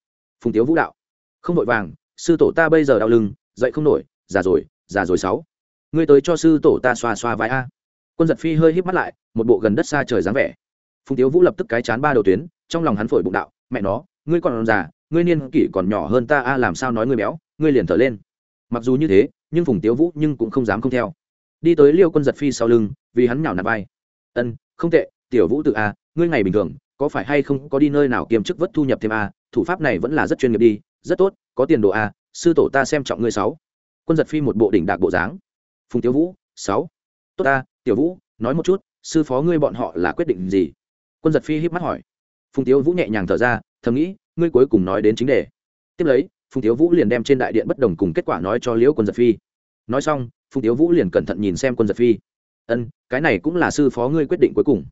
Phùng tiếu vũ đạo. Không vội vàng, sư tổ ta bây giờ đau lưng, dậy không nổi, già rồi già rồi sáu. Ngươi tới cho sư tổ ta xoa xoa vai a. Quân giật phi hơi híp mắt lại, một bộ gần đất xa trời dáng vẻ. Phùng tiếu vũ lập tức cái chán ba đầu tuyến, trong lòng hắn phổi bụng đạo, mẹ nó, ngươi còn già, ngươi niên kỷ còn nhỏ hơn ta a, làm sao nói ngươi béo, ngươi liền thở lên. Mặc dù như thế, nhưng phùng tiếu vũ nhưng cũng không dám không theo đi tới liêu quân giật phi sau lưng, vì hắn nhào nạt vai. Ân, không tệ, tiểu vũ tự a à, ngươi ngày bình thường, có phải hay không có đi nơi nào kiêm chức vất thu nhập thêm a thủ pháp này vẫn là rất chuyên nghiệp đi, rất tốt, có tiền đồ a sư tổ ta xem trọng ngươi sáu. Quân giật phi một bộ đỉnh đạc bộ dáng. Phùng tiểu vũ, sáu. Tốt ta, tiểu vũ, nói một chút, sư phó ngươi bọn họ là quyết định gì? Quân giật phi híp mắt hỏi. Phùng tiểu vũ nhẹ nhàng thở ra, thầm nghĩ, ngươi cuối cùng nói đến chính đề. Tiếp lấy, phùng tiểu vũ liền đem trên đại điện bất đồng cùng kết quả nói cho liễu quân giật phi. Nói xong phùng tiếu vũ liền cẩn thận nhìn xem quân giật phi. Ân, cái này cũng là sư phó ngươi quyết định cuối cùng.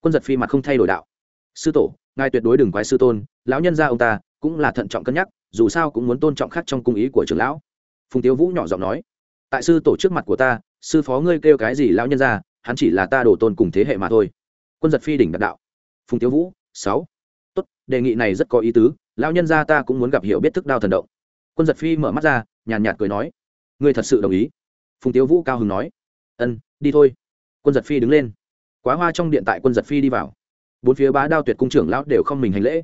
Quân giật phi mặt không thay đổi đạo. Sư tổ, ngài tuyệt đối đừng quái sư tôn, lão nhân gia ông ta cũng là thận trọng cân nhắc, dù sao cũng muốn tôn trọng khác trong cung ý của trưởng lão. Phùng tiếu vũ nhỏ giọng nói. Tại sư tổ trước mặt của ta, sư phó ngươi kêu cái gì lão nhân gia, hắn chỉ là ta đổ tôn cùng thế hệ mà thôi. Quân giật phi đỉnh đặc đạo. Phùng tiếu vũ, sáu. Tốt, đề nghị này rất có ý tứ, lão nhân gia ta cũng muốn gặp hiểu biết thức đao thần động. Quân giật phi mở mắt ra, nhàn nhạt cười nói. Ngươi thật sự đồng ý? Phùng tiếu vũ cao hứng nói, ân, đi thôi. Quân giật phi đứng lên. Quá hoa trong điện tại quân giật phi đi vào. Bốn phía bá đao tuyệt cung trưởng lão đều không mình hành lễ.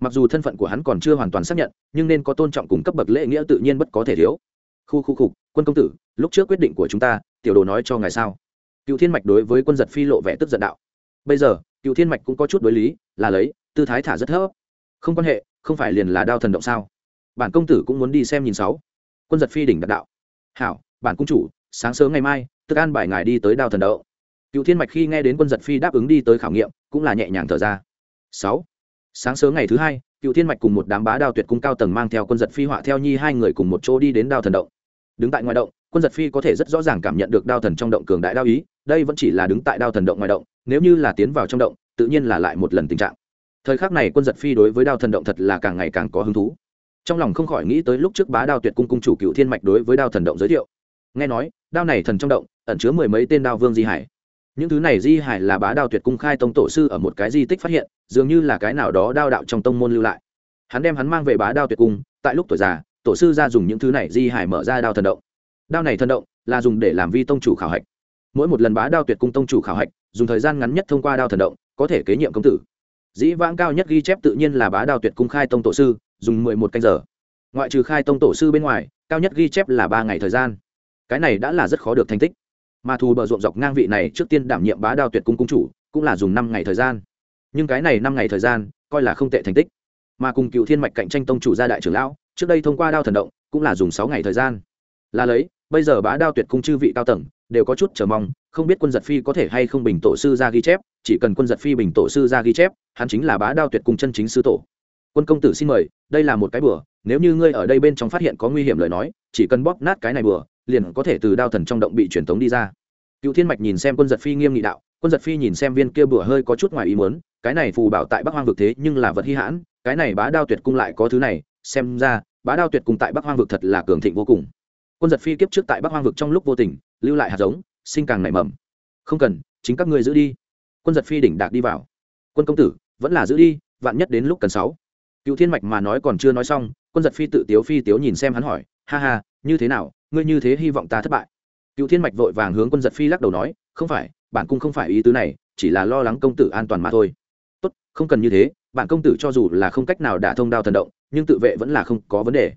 Mặc dù thân phận của hắn còn chưa hoàn toàn xác nhận, nhưng nên có tôn trọng cùng cấp bậc lễ nghĩa tự nhiên bất có thể thiếu. Khu khu khục quân công tử, lúc trước quyết định của chúng ta, tiểu đồ nói cho ngài sao? Cựu thiên mạch đối với quân giật phi lộ vẻ tức giận đạo. Bây giờ, cựu thiên mạch cũng có chút đối lý, là lấy, tư thái thả rất thấp. Không quan hệ, không phải liền là đao thần động sao? Bản công tử cũng muốn đi xem nhìn sáu. Quân giật phi đỉnh đạt đạo. Hảo bản cung chủ, sáng sớm ngày mai tức an bài ngài đi tới đao thần đậu. Cựu thiên mạch khi nghe đến quân giật phi đáp ứng đi tới khảo nghiệm, cũng là nhẹ nhàng thở ra. Sáu, sáng sớm ngày thứ hai, cựu thiên mạch cùng một đám bá đao tuyệt cung cao tầng mang theo quân giật phi họa theo nhi hai người cùng một chỗ đi đến đao thần động. Đứng tại ngoài động, quân giật phi có thể rất rõ ràng cảm nhận được đao thần trong động cường đại đao ý, đây vẫn chỉ là đứng tại đao thần động ngoài động, nếu như là tiến vào trong động, tự nhiên là lại một lần tình trạng. Thời khắc này quân giật phi đối với đao thần động thật là càng ngày càng có hứng thú. Trong lòng không khỏi nghĩ tới lúc trước bá đao tuyệt cung cung chủ cựu thiên mạch đối với đao thần động giới thiệu nghe nói, đao này thần trong động, ẩn chứa mười mấy tên đao vương di hải. Những thứ này di hải là bá đao tuyệt cung khai tông tổ sư ở một cái di tích phát hiện, dường như là cái nào đó đao đạo trong tông môn lưu lại. Hắn đem hắn mang về bá đao tuyệt cung, tại lúc tuổi già, tổ sư ra dùng những thứ này di hải mở ra đao thần động. Đao này thần động là dùng để làm vi tông chủ khảo hạch. Mỗi một lần bá đao tuyệt cung tông chủ khảo hạch, dùng thời gian ngắn nhất thông qua đao thần động, có thể kế nhiệm công tử. Dĩ vãng cao nhất ghi chép tự nhiên là bá đao tuyệt cung khai tông tổ sư, dùng mười một canh giờ. Ngoại trừ khai tông tổ sư bên ngoài, cao nhất ghi chép là ba ngày thời gian cái này đã là rất khó được thành tích. Mà thù bờ ruộng dọc ngang vị này trước tiên đảm nhiệm bá đao tuyệt cung cung chủ, cũng là dùng năm ngày thời gian. Nhưng cái này năm ngày thời gian, coi là không tệ thành tích. Mà cùng cựu thiên mạch cạnh tranh tông chủ gia đại trưởng lão, trước đây thông qua đao thần động, cũng là dùng sáu ngày thời gian. Là lấy, bây giờ bá đao tuyệt cung chư vị cao tầng, đều có chút chờ mong, không biết quân giật phi có thể hay không bình tổ sư ra ghi chép, chỉ cần quân giật phi bình tổ sư ra ghi chép, hắn chính là bá đao tuyệt cung chân chính sư tổ. Quân công tử xin mời, đây là một cái bừa, nếu như ngươi ở đây bên trong phát hiện có nguy hiểm lời nói, chỉ cần bóp nát cái này bừa liền có thể từ đao thần trong động bị truyền tống đi ra. Cựu thiên mạch nhìn xem quân giật phi nghiêm nghị đạo, quân giật phi nhìn xem viên kia bừa hơi có chút ngoài ý muốn, cái này phù bảo tại bắc hoang vực thế nhưng là vật hy hãn, cái này bá đao tuyệt cung lại có thứ này, xem ra, bá đao tuyệt cung tại bắc hoang vực thật là cường thịnh vô cùng. Quân giật phi kiếp trước tại bắc hoang vực trong lúc vô tình, lưu lại hạt giống, sinh càng nảy mầm. Không cần, chính các ngươi giữ đi. Quân giật phi đỉnh đạc đi vào. Quân công tử, vẫn là giữ đi, vạn nhất đến lúc cần sáu. Cựu thiên mạch mà nói còn chưa nói xong, quân giật phi tự tiếu phi tiếu nhìn xem hắn hỏi, ha ha như thế nào, ngươi như thế hy vọng ta thất bại. Cựu thiên mạch vội vàng hướng quân giật phi lắc đầu nói, không phải, bản cung không phải ý tứ này, chỉ là lo lắng công tử an toàn mà thôi. Tốt, không cần như thế, bản công tử cho dù là không cách nào đả thông đao thần động, nhưng tự vệ vẫn là không có vấn đề.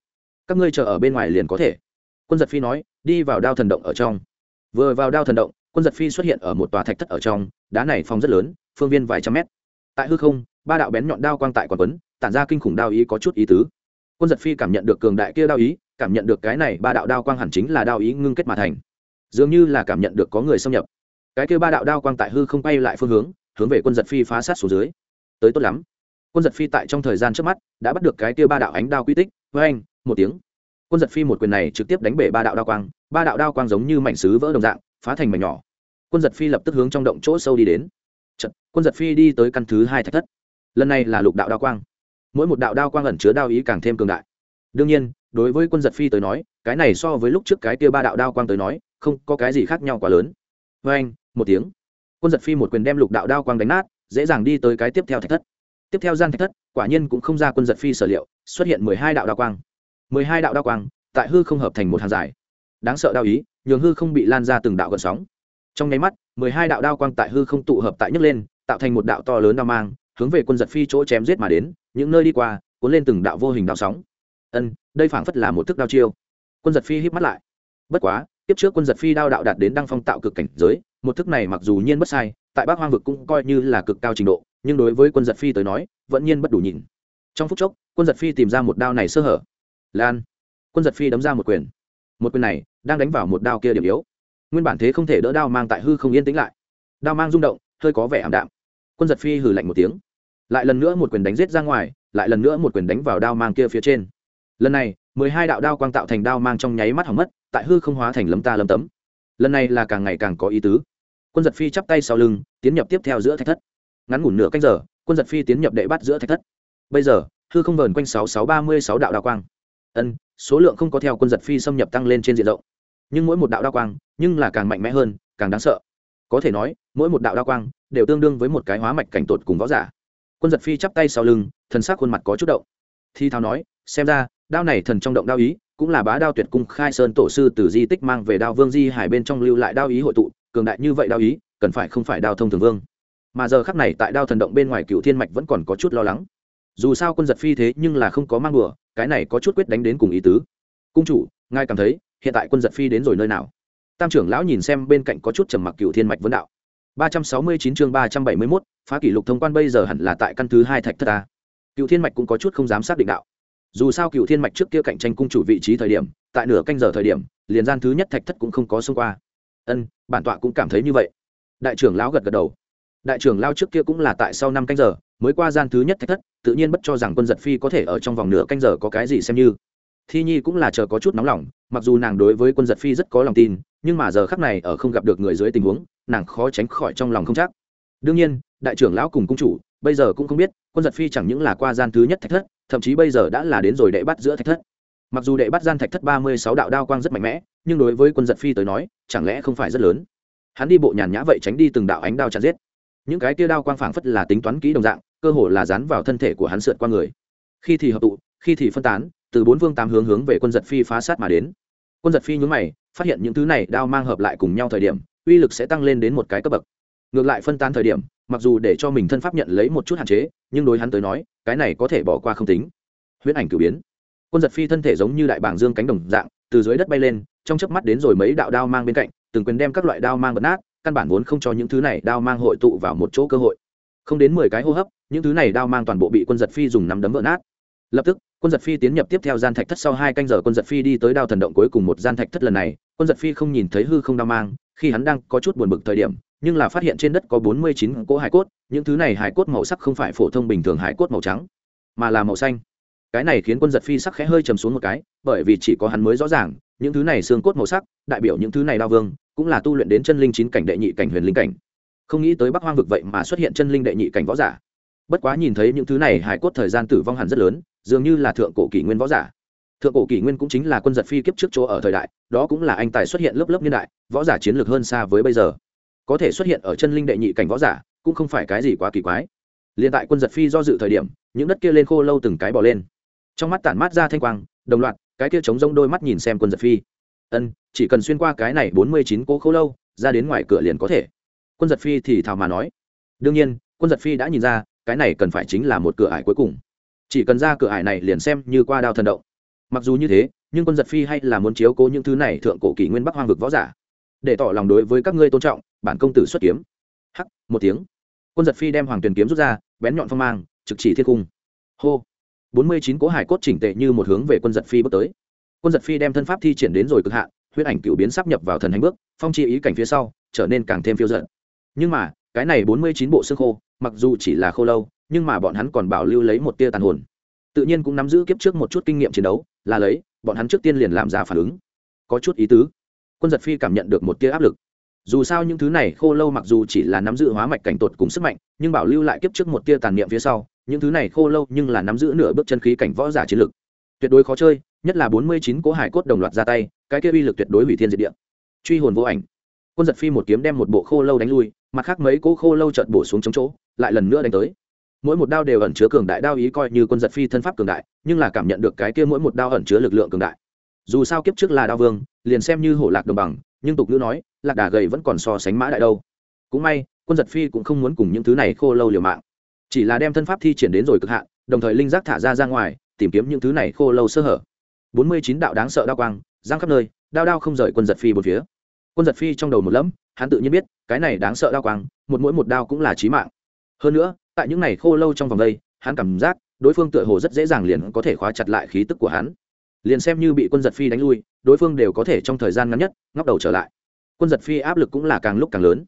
Các ngươi chờ ở bên ngoài liền có thể. Quân giật phi nói, đi vào đao thần động ở trong. Vừa vào đao thần động, quân giật phi xuất hiện ở một tòa thạch thất ở trong, đá này phong rất lớn, phương viên vài trăm mét. Tại hư không, ba đạo bén nhọn đao quang tại quần quấn, tản ra kinh khủng đao ý có chút ý tứ. Quân giật phi cảm nhận được cường đại kia đao ý cảm nhận được cái này ba đạo đao quang hẳn chính là đao ý ngưng kết mà thành. Dường như là cảm nhận được có người xâm nhập. Cái kia ba đạo đao quang tại hư không bay lại phương hướng hướng về quân giật phi phá sát xuống dưới. Tới tốt lắm. Quân giật phi tại trong thời gian trước mắt đã bắt được cái kia ba đạo ánh đao quy tích với anh một tiếng. Quân giật phi một quyền này trực tiếp đánh bể ba đạo đao quang ba đạo đao quang giống như mảnh xứ vỡ đồng dạng phá thành mảnh nhỏ. Quân giật phi lập tức hướng trong động chỗ sâu đi đến. Trận, quân giật phi đi tới căn thứ hai thạch thất. Lần này là lục đạo đao quang. Mỗi một đạo đao quang ẩn chứa đao ý càng thêm cường đại đương nhiên, đối với quân giật phi tới nói, cái này so với lúc trước cái kia ba đạo đao quang tới nói, không có cái gì khác nhau quá lớn. Vê anh, một tiếng. Quân giật phi một quyền đem lục đạo đao quang đánh nát, dễ dàng đi tới cái tiếp theo thạch thất. Tiếp theo gian thạch thất, quả nhiên cũng không ra quân giật phi sở liệu, xuất hiện mười hai đạo đao quang. Mười hai đạo đao quang, tại hư không hợp thành một hàng dài. Đáng sợ đao ý, nhường hư không bị lan ra từng đạo gần sóng. Trong nháy mắt, mười hai đạo đao quang tại hư không tụ hợp tại nhấc lên, tạo thành một đạo to lớn đao mang, hướng về quân giật phi chỗ chém giết mà đến, những nơi đi qua, cuốn lên từng đạo vô hình đạo sóng ân, đây phảng phất là một thức đao chiêu. Quân giật phi híp mắt lại. Bất quá tiếp trước quân giật phi đao đạo đạt đến đăng phong tạo cực cảnh giới, một thức này mặc dù nhiên bất sai, tại bắc hoang vực cũng coi như là cực cao trình độ, nhưng đối với quân giật phi tới nói, vẫn nhiên bất đủ nhìn trong phút chốc, quân giật phi tìm ra một đao này sơ hở. Lan. Quân giật phi đấm ra một quyền. Một quyền này, đang đánh vào một đao kia điểm yếu. Nguyên bản thế không thể đỡ đao mang tại hư không yên tĩnh lại. Đao mang rung động, hơi có vẻ ảm đạm. Quân giật phi hừ lạnh một tiếng. Lại lần nữa một quyền đánh giết ra ngoài, lại lần nữa một quyền đánh vào đao mang kia phía trên lần này, mười hai đạo đao quang tạo thành đao mang trong nháy mắt hỏng mất, tại hư không hóa thành lấm ta lấm tấm. Lần này là càng ngày càng có ý tứ. Quân giật phi chắp tay sau lưng, tiến nhập tiếp theo giữa thạch thất. Ngắn ngủn nửa canh giờ, quân giật phi tiến nhập đệ bắt giữa thạch thất. Bây giờ, hư không vờn quanh sáu sáu ba mươi sáu đạo đao quang. Ân, số lượng không có theo quân giật phi xâm nhập tăng lên trên diện rộng. Nhưng mỗi một đạo đao quang, nhưng là càng mạnh mẽ hơn, càng đáng sợ. Có thể nói, mỗi một đạo đao quang đều tương đương với một cái hóa mạch cảnh tột cùng võ giả. Quân giật phi chắp tay sau lưng, thần sắc khuôn mặt có chút động. Thi thao nói, xem ra đao này thần trong động đao ý, cũng là bá đao tuyệt cung khai sơn tổ sư từ di tích mang về đao vương di hải bên trong lưu lại đao ý hội tụ, cường đại như vậy đao ý, cần phải không phải đao thông thường vương. Mà giờ khắc này tại đao thần động bên ngoài cựu thiên mạch vẫn còn có chút lo lắng. Dù sao quân giật phi thế nhưng là không có mang đùa, cái này có chút quyết đánh đến cùng ý tứ. Cung chủ, ngài cảm thấy, hiện tại quân giật phi đến rồi nơi nào? Tam trưởng lão nhìn xem bên cạnh có chút trầm mặc cựu thiên mạch vấn đạo. ba trăm sáu mươi chín chương ba trăm bảy mươi mốt, phá kỷ lục thông quan bây giờ hẳn là tại căn thứ hai thạch thất ta. Cựu thiên mạch cũng có chút không dám xác định đạo dù sao cựu thiên mạch trước kia cạnh tranh cung chủ vị trí thời điểm, tại nửa canh giờ thời điểm, liền gian thứ nhất thạch thất cũng không có xông qua. Ân, bản tọa cũng cảm thấy như vậy. Đại trưởng lão gật gật đầu. Đại trưởng lao trước kia cũng là tại sau năm canh giờ, mới qua gian thứ nhất thạch thất, tự nhiên bất cho rằng quân giật phi có thể ở trong vòng nửa canh giờ có cái gì xem như. Thi nhi cũng là chờ có chút nóng lòng, mặc dù nàng đối với quân giật phi rất có lòng tin, nhưng mà giờ khắc này ở không gặp được người dưới tình huống, nàng khó tránh khỏi trong lòng không chắc. Đương nhiên, đại trưởng lão cùng cung chủ, bây giờ cũng không biết, quân giật phi chẳng những là qua gian thứ nhất thạch thất thậm chí bây giờ đã là đến rồi đệ bắt giữa thạch thất. Mặc dù đệ bắt gian thạch thất ba mươi sáu đạo đao quang rất mạnh mẽ, nhưng đối với quân giật phi tới nói, chẳng lẽ không phải rất lớn? Hắn đi bộ nhàn nhã vậy tránh đi từng đạo ánh đao chặt giết. Những cái tia đao quang phảng phất là tính toán kỹ đồng dạng, cơ hồ là dán vào thân thể của hắn sượt qua người. Khi thì hợp tụ, khi thì phân tán, từ bốn vương tám hướng hướng về quân giật phi phá sát mà đến. Quân giật phi nhún mày, phát hiện những thứ này đao mang hợp lại cùng nhau thời điểm, uy lực sẽ tăng lên đến một cái cấp bậc. Ngược lại phân tán thời điểm mặc dù để cho mình thân pháp nhận lấy một chút hạn chế, nhưng đối hắn tới nói, cái này có thể bỏ qua không tính. Huyễn ảnh cử biến. Quân giật phi thân thể giống như đại bảng dương cánh đồng dạng, từ dưới đất bay lên, trong chớp mắt đến rồi mấy đạo đao mang bên cạnh, từng quyền đem các loại đao mang bật nát, căn bản vốn không cho những thứ này đao mang hội tụ vào một chỗ cơ hội. Không đến mười cái hô hấp, những thứ này đao mang toàn bộ bị quân giật phi dùng nắm đấm vỡ nát. Lập tức, quân giật phi tiến nhập tiếp theo gian thạch thất sau hai canh giờ quân giật phi đi tới đao thần động cuối cùng một gian thạch thất lần này, quân giật phi không nhìn thấy hư không đao mang, khi hắn đang có chút buồn bực thời điểm nhưng là phát hiện trên đất có bốn mươi chín cỗ hải cốt, những thứ này hải cốt màu sắc không phải phổ thông bình thường hải cốt màu trắng, mà là màu xanh. Cái này khiến quân giật phi sắc khẽ hơi chầm xuống một cái, bởi vì chỉ có hắn mới rõ ràng, những thứ này xương cốt màu sắc, đại biểu những thứ này đao vương, cũng là tu luyện đến chân linh chín cảnh đệ nhị cảnh huyền linh cảnh. Không nghĩ tới bắc hoang vực vậy mà xuất hiện chân linh đệ nhị cảnh võ giả. Bất quá nhìn thấy những thứ này hải cốt thời gian tử vong hẳn rất lớn, dường như là thượng cổ kỷ nguyên võ giả. Thượng cổ kỷ nguyên cũng chính là quân giật phi kiếp trước chỗ ở thời đại, đó cũng là anh tài xuất hiện lớp lớp niên đại, võ giả chiến lược hơn xa với bây giờ có thể xuất hiện ở chân linh đệ nhị cảnh võ giả, cũng không phải cái gì quá kỳ quái. Liền tại quân giật phi do dự thời điểm, những đất kia lên khô lâu từng cái bỏ lên. Trong mắt tản mát ra thanh quang, đồng loạt, cái kia chống rông đôi mắt nhìn xem quân giật phi. Ân, chỉ cần xuyên qua cái này bốn mươi chín cố khô lâu, ra đến ngoài cửa liền có thể. Quân giật phi thì thào mà nói. Đương nhiên, quân giật phi đã nhìn ra, cái này cần phải chính là một cửa ải cuối cùng. Chỉ cần ra cửa ải này liền xem như qua đao thần động. Mặc dù như thế, nhưng quân giật phi hay là muốn chiếu cố những thứ này thượng cổ kỷ nguyên bắc hoang vực võ giả để tỏ lòng đối với các ngươi tôn trọng, bản công tử xuất kiếm. Hắc, một tiếng. Quân giật phi đem hoàng tuyền kiếm rút ra, bén nhọn phong mang, trực chỉ thiên cung. Hô. Bốn mươi chín cố hải cốt chỉnh tệ như một hướng về quân giật phi bước tới. Quân giật phi đem thân pháp thi triển đến rồi cực hạn, huyết ảnh cựu biến sắp nhập vào thần hành bước, phong chi ý cảnh phía sau, trở nên càng thêm phiêu giận nhưng mà, cái này bốn mươi chín bộ xương khô, mặc dù chỉ là khô lâu, nhưng mà bọn hắn còn bảo lưu lấy một tia tàn hồn. Tự nhiên cũng nắm giữ kiếp trước một chút kinh nghiệm chiến đấu, là lấy, bọn hắn trước tiên liền làm ra phản ứng. Có chút ý tứ quân giật phi cảm nhận được một tia áp lực. Dù sao những thứ này khô lâu mặc dù chỉ là nắm giữ hóa mạch cảnh tột cùng sức mạnh, nhưng bảo lưu lại kiếp trước một tia tàn niệm phía sau, những thứ này khô lâu nhưng là nắm giữ nửa bước chân khí cảnh võ giả chiến lực. Tuyệt đối khó chơi, nhất là bốn mươi chín cố hải cốt đồng loạt ra tay, cái kia uy lực tuyệt đối hủy thiên diệt địa. Truy hồn vô ảnh. Quân giật phi một kiếm đem một bộ khô lâu đánh lui, mặt khác mấy cỗ khô lâu chợt bổ xuống chống chỗ, lại lần nữa đánh tới. Mỗi một đao đều ẩn chứa cường đại đao ý coi như quân giật phi thân pháp cường đại, nhưng là cảm nhận được cái kia mỗi một đao ẩn chứa lực lượng cường đại. Dù sao kiếp trước là đao vương liền xem như hổ lạc đồng bằng, nhưng tục ngữ nói, lạc đà gầy vẫn còn so sánh mã đại đâu. Cũng may, quân giật phi cũng không muốn cùng những thứ này khô lâu liều mạng. Chỉ là đem thân pháp thi triển đến rồi cực hạn, đồng thời linh giác thả ra ra ngoài, tìm kiếm những thứ này khô lâu sơ hở. Bốn mươi chín đạo đáng sợ đao quang, giang khắp nơi, đao đao không rời quân giật phi một phía. Quân giật phi trong đầu một lẫm, hắn tự nhiên biết, cái này đáng sợ đao quang, một mỗi một đao cũng là chí mạng. Hơn nữa, tại những này khô lâu trong vòng đây, hắn cảm giác, đối phương tựa hồ rất dễ dàng liền có thể khóa chặt lại khí tức của hắn liền xem như bị quân giật phi đánh lui, đối phương đều có thể trong thời gian ngắn nhất ngóc đầu trở lại. Quân giật phi áp lực cũng là càng lúc càng lớn.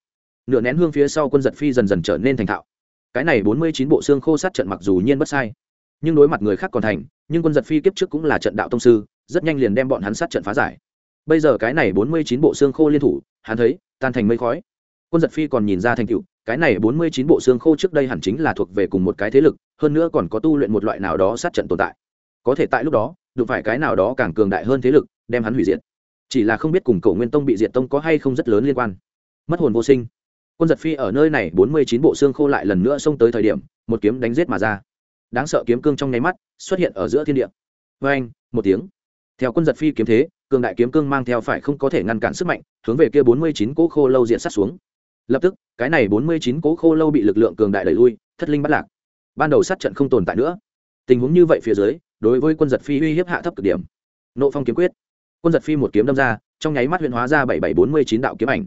Nửa nén hương phía sau quân giật phi dần dần trở nên thành thạo. Cái này bốn mươi chín bộ xương khô sát trận mặc dù nhiên bất sai, nhưng đối mặt người khác còn thành, nhưng quân giật phi kiếp trước cũng là trận đạo tông sư, rất nhanh liền đem bọn hắn sát trận phá giải. Bây giờ cái này bốn mươi chín bộ xương khô liên thủ, hắn thấy, tan thành mây khói. Quân giật phi còn nhìn ra thành tựu, cái này bốn mươi chín bộ xương khô trước đây hẳn chính là thuộc về cùng một cái thế lực, hơn nữa còn có tu luyện một loại nào đó sát trận tồn tại. Có thể tại lúc đó đụng phải cái nào đó càng cường đại hơn thế lực, đem hắn hủy diệt. Chỉ là không biết cùng cầu nguyên tông bị diệt tông có hay không rất lớn liên quan. Mất hồn vô sinh. Quân giật phi ở nơi này bốn mươi chín bộ xương khô lại lần nữa xông tới thời điểm, một kiếm đánh giết mà ra. Đáng sợ kiếm cương trong nháy mắt xuất hiện ở giữa thiên địa. Vê anh một tiếng. Theo quân giật phi kiếm thế, cường đại kiếm cương mang theo phải không có thể ngăn cản sức mạnh, hướng về kia bốn mươi chín cỗ khô lâu diện sát xuống. Lập tức, cái này bốn mươi chín cỗ khô lâu bị lực lượng cường đại đẩy lui, thất linh bắt lạc. Ban đầu sát trận không tồn tại nữa. Tình huống như vậy phía dưới đối với quân giật phi uy hiếp hạ thấp cực điểm. Nộ phong kiếm quyết. Quân giật phi một kiếm đâm ra, trong nháy mắt huyện hóa ra bảy bảy bốn mươi chín đạo kiếm ảnh.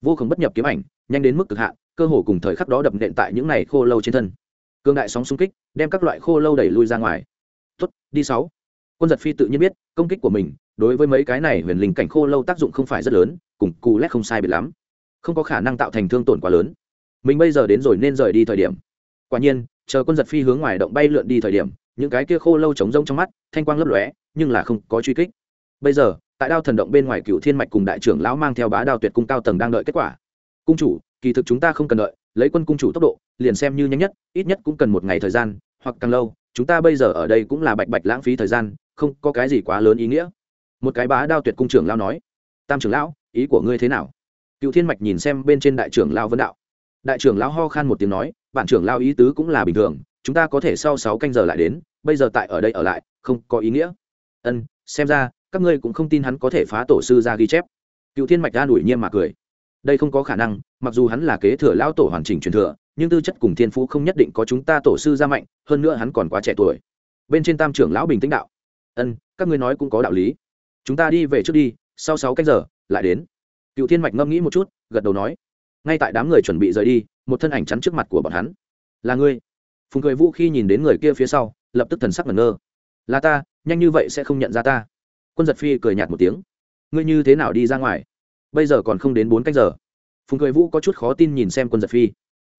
Vô cùng bất nhập kiếm ảnh, nhanh đến mức cực hạn, cơ hồ cùng thời khắc đó đập nện tại những này khô lâu trên thân. Cương đại sóng xung kích, đem các loại khô lâu đẩy lui ra ngoài. Tuất đi sáu. Quân giật phi tự nhiên biết, công kích của mình, đối với mấy cái này huyền linh cảnh khô lâu tác dụng không phải rất lớn, cùng cù lét không sai biệt lắm. Không có khả năng tạo thành thương tổn quá lớn. Mình bây giờ đến rồi nên rời đi thời điểm. Quả nhiên, chờ quân giật phi hướng ngoài động bay lượn đi thời điểm những cái kia khô lâu trống rông trong mắt, thanh quang lấp lóe, nhưng là không có truy kích. Bây giờ, tại đao thần động bên ngoài cựu thiên mạch cùng đại trưởng lão mang theo bá đao tuyệt cung cao tầng đang đợi kết quả. Cung chủ, kỳ thực chúng ta không cần đợi, lấy quân cung chủ tốc độ, liền xem như nhanh nhất, ít nhất cũng cần một ngày thời gian, hoặc càng lâu, chúng ta bây giờ ở đây cũng là bạch bạch lãng phí thời gian, không có cái gì quá lớn ý nghĩa. Một cái bá đao tuyệt cung trưởng lão nói, tam trưởng lão, ý của ngươi thế nào? Cựu thiên mạch nhìn xem bên trên đại trưởng lão vân đạo. Đại trưởng lão ho khan một tiếng nói, bạn trưởng lão ý tứ cũng là bình thường chúng ta có thể sau sáu canh giờ lại đến, bây giờ tại ở đây ở lại, không có ý nghĩa. Ân, xem ra, các ngươi cũng không tin hắn có thể phá tổ sư ra ghi chép. Cựu thiên mạch ra đuổi nhiên mà cười. Đây không có khả năng, mặc dù hắn là kế thừa lão tổ hoàn chỉnh truyền thừa, nhưng tư chất cùng thiên phú không nhất định có chúng ta tổ sư ra mạnh, hơn nữa hắn còn quá trẻ tuổi. Bên trên tam trưởng lão bình tĩnh đạo. Ân, các ngươi nói cũng có đạo lý. Chúng ta đi về trước đi, sau sáu canh giờ, lại đến. Cựu thiên mạch ngâm nghĩ một chút, gật đầu nói. Ngay tại đám người chuẩn bị rời đi, một thân ảnh chắn trước mặt của bọn hắn. Là ngươi phùng cười vũ khi nhìn đến người kia phía sau, lập tức thần sắc ngẩn ngơ. Là ta, nhanh như vậy sẽ không nhận ra ta. Quân giật phi cười nhạt một tiếng. Ngươi như thế nào đi ra ngoài? Bây giờ còn không đến bốn cách giờ. Phùng cười vũ có chút khó tin nhìn xem quân giật phi.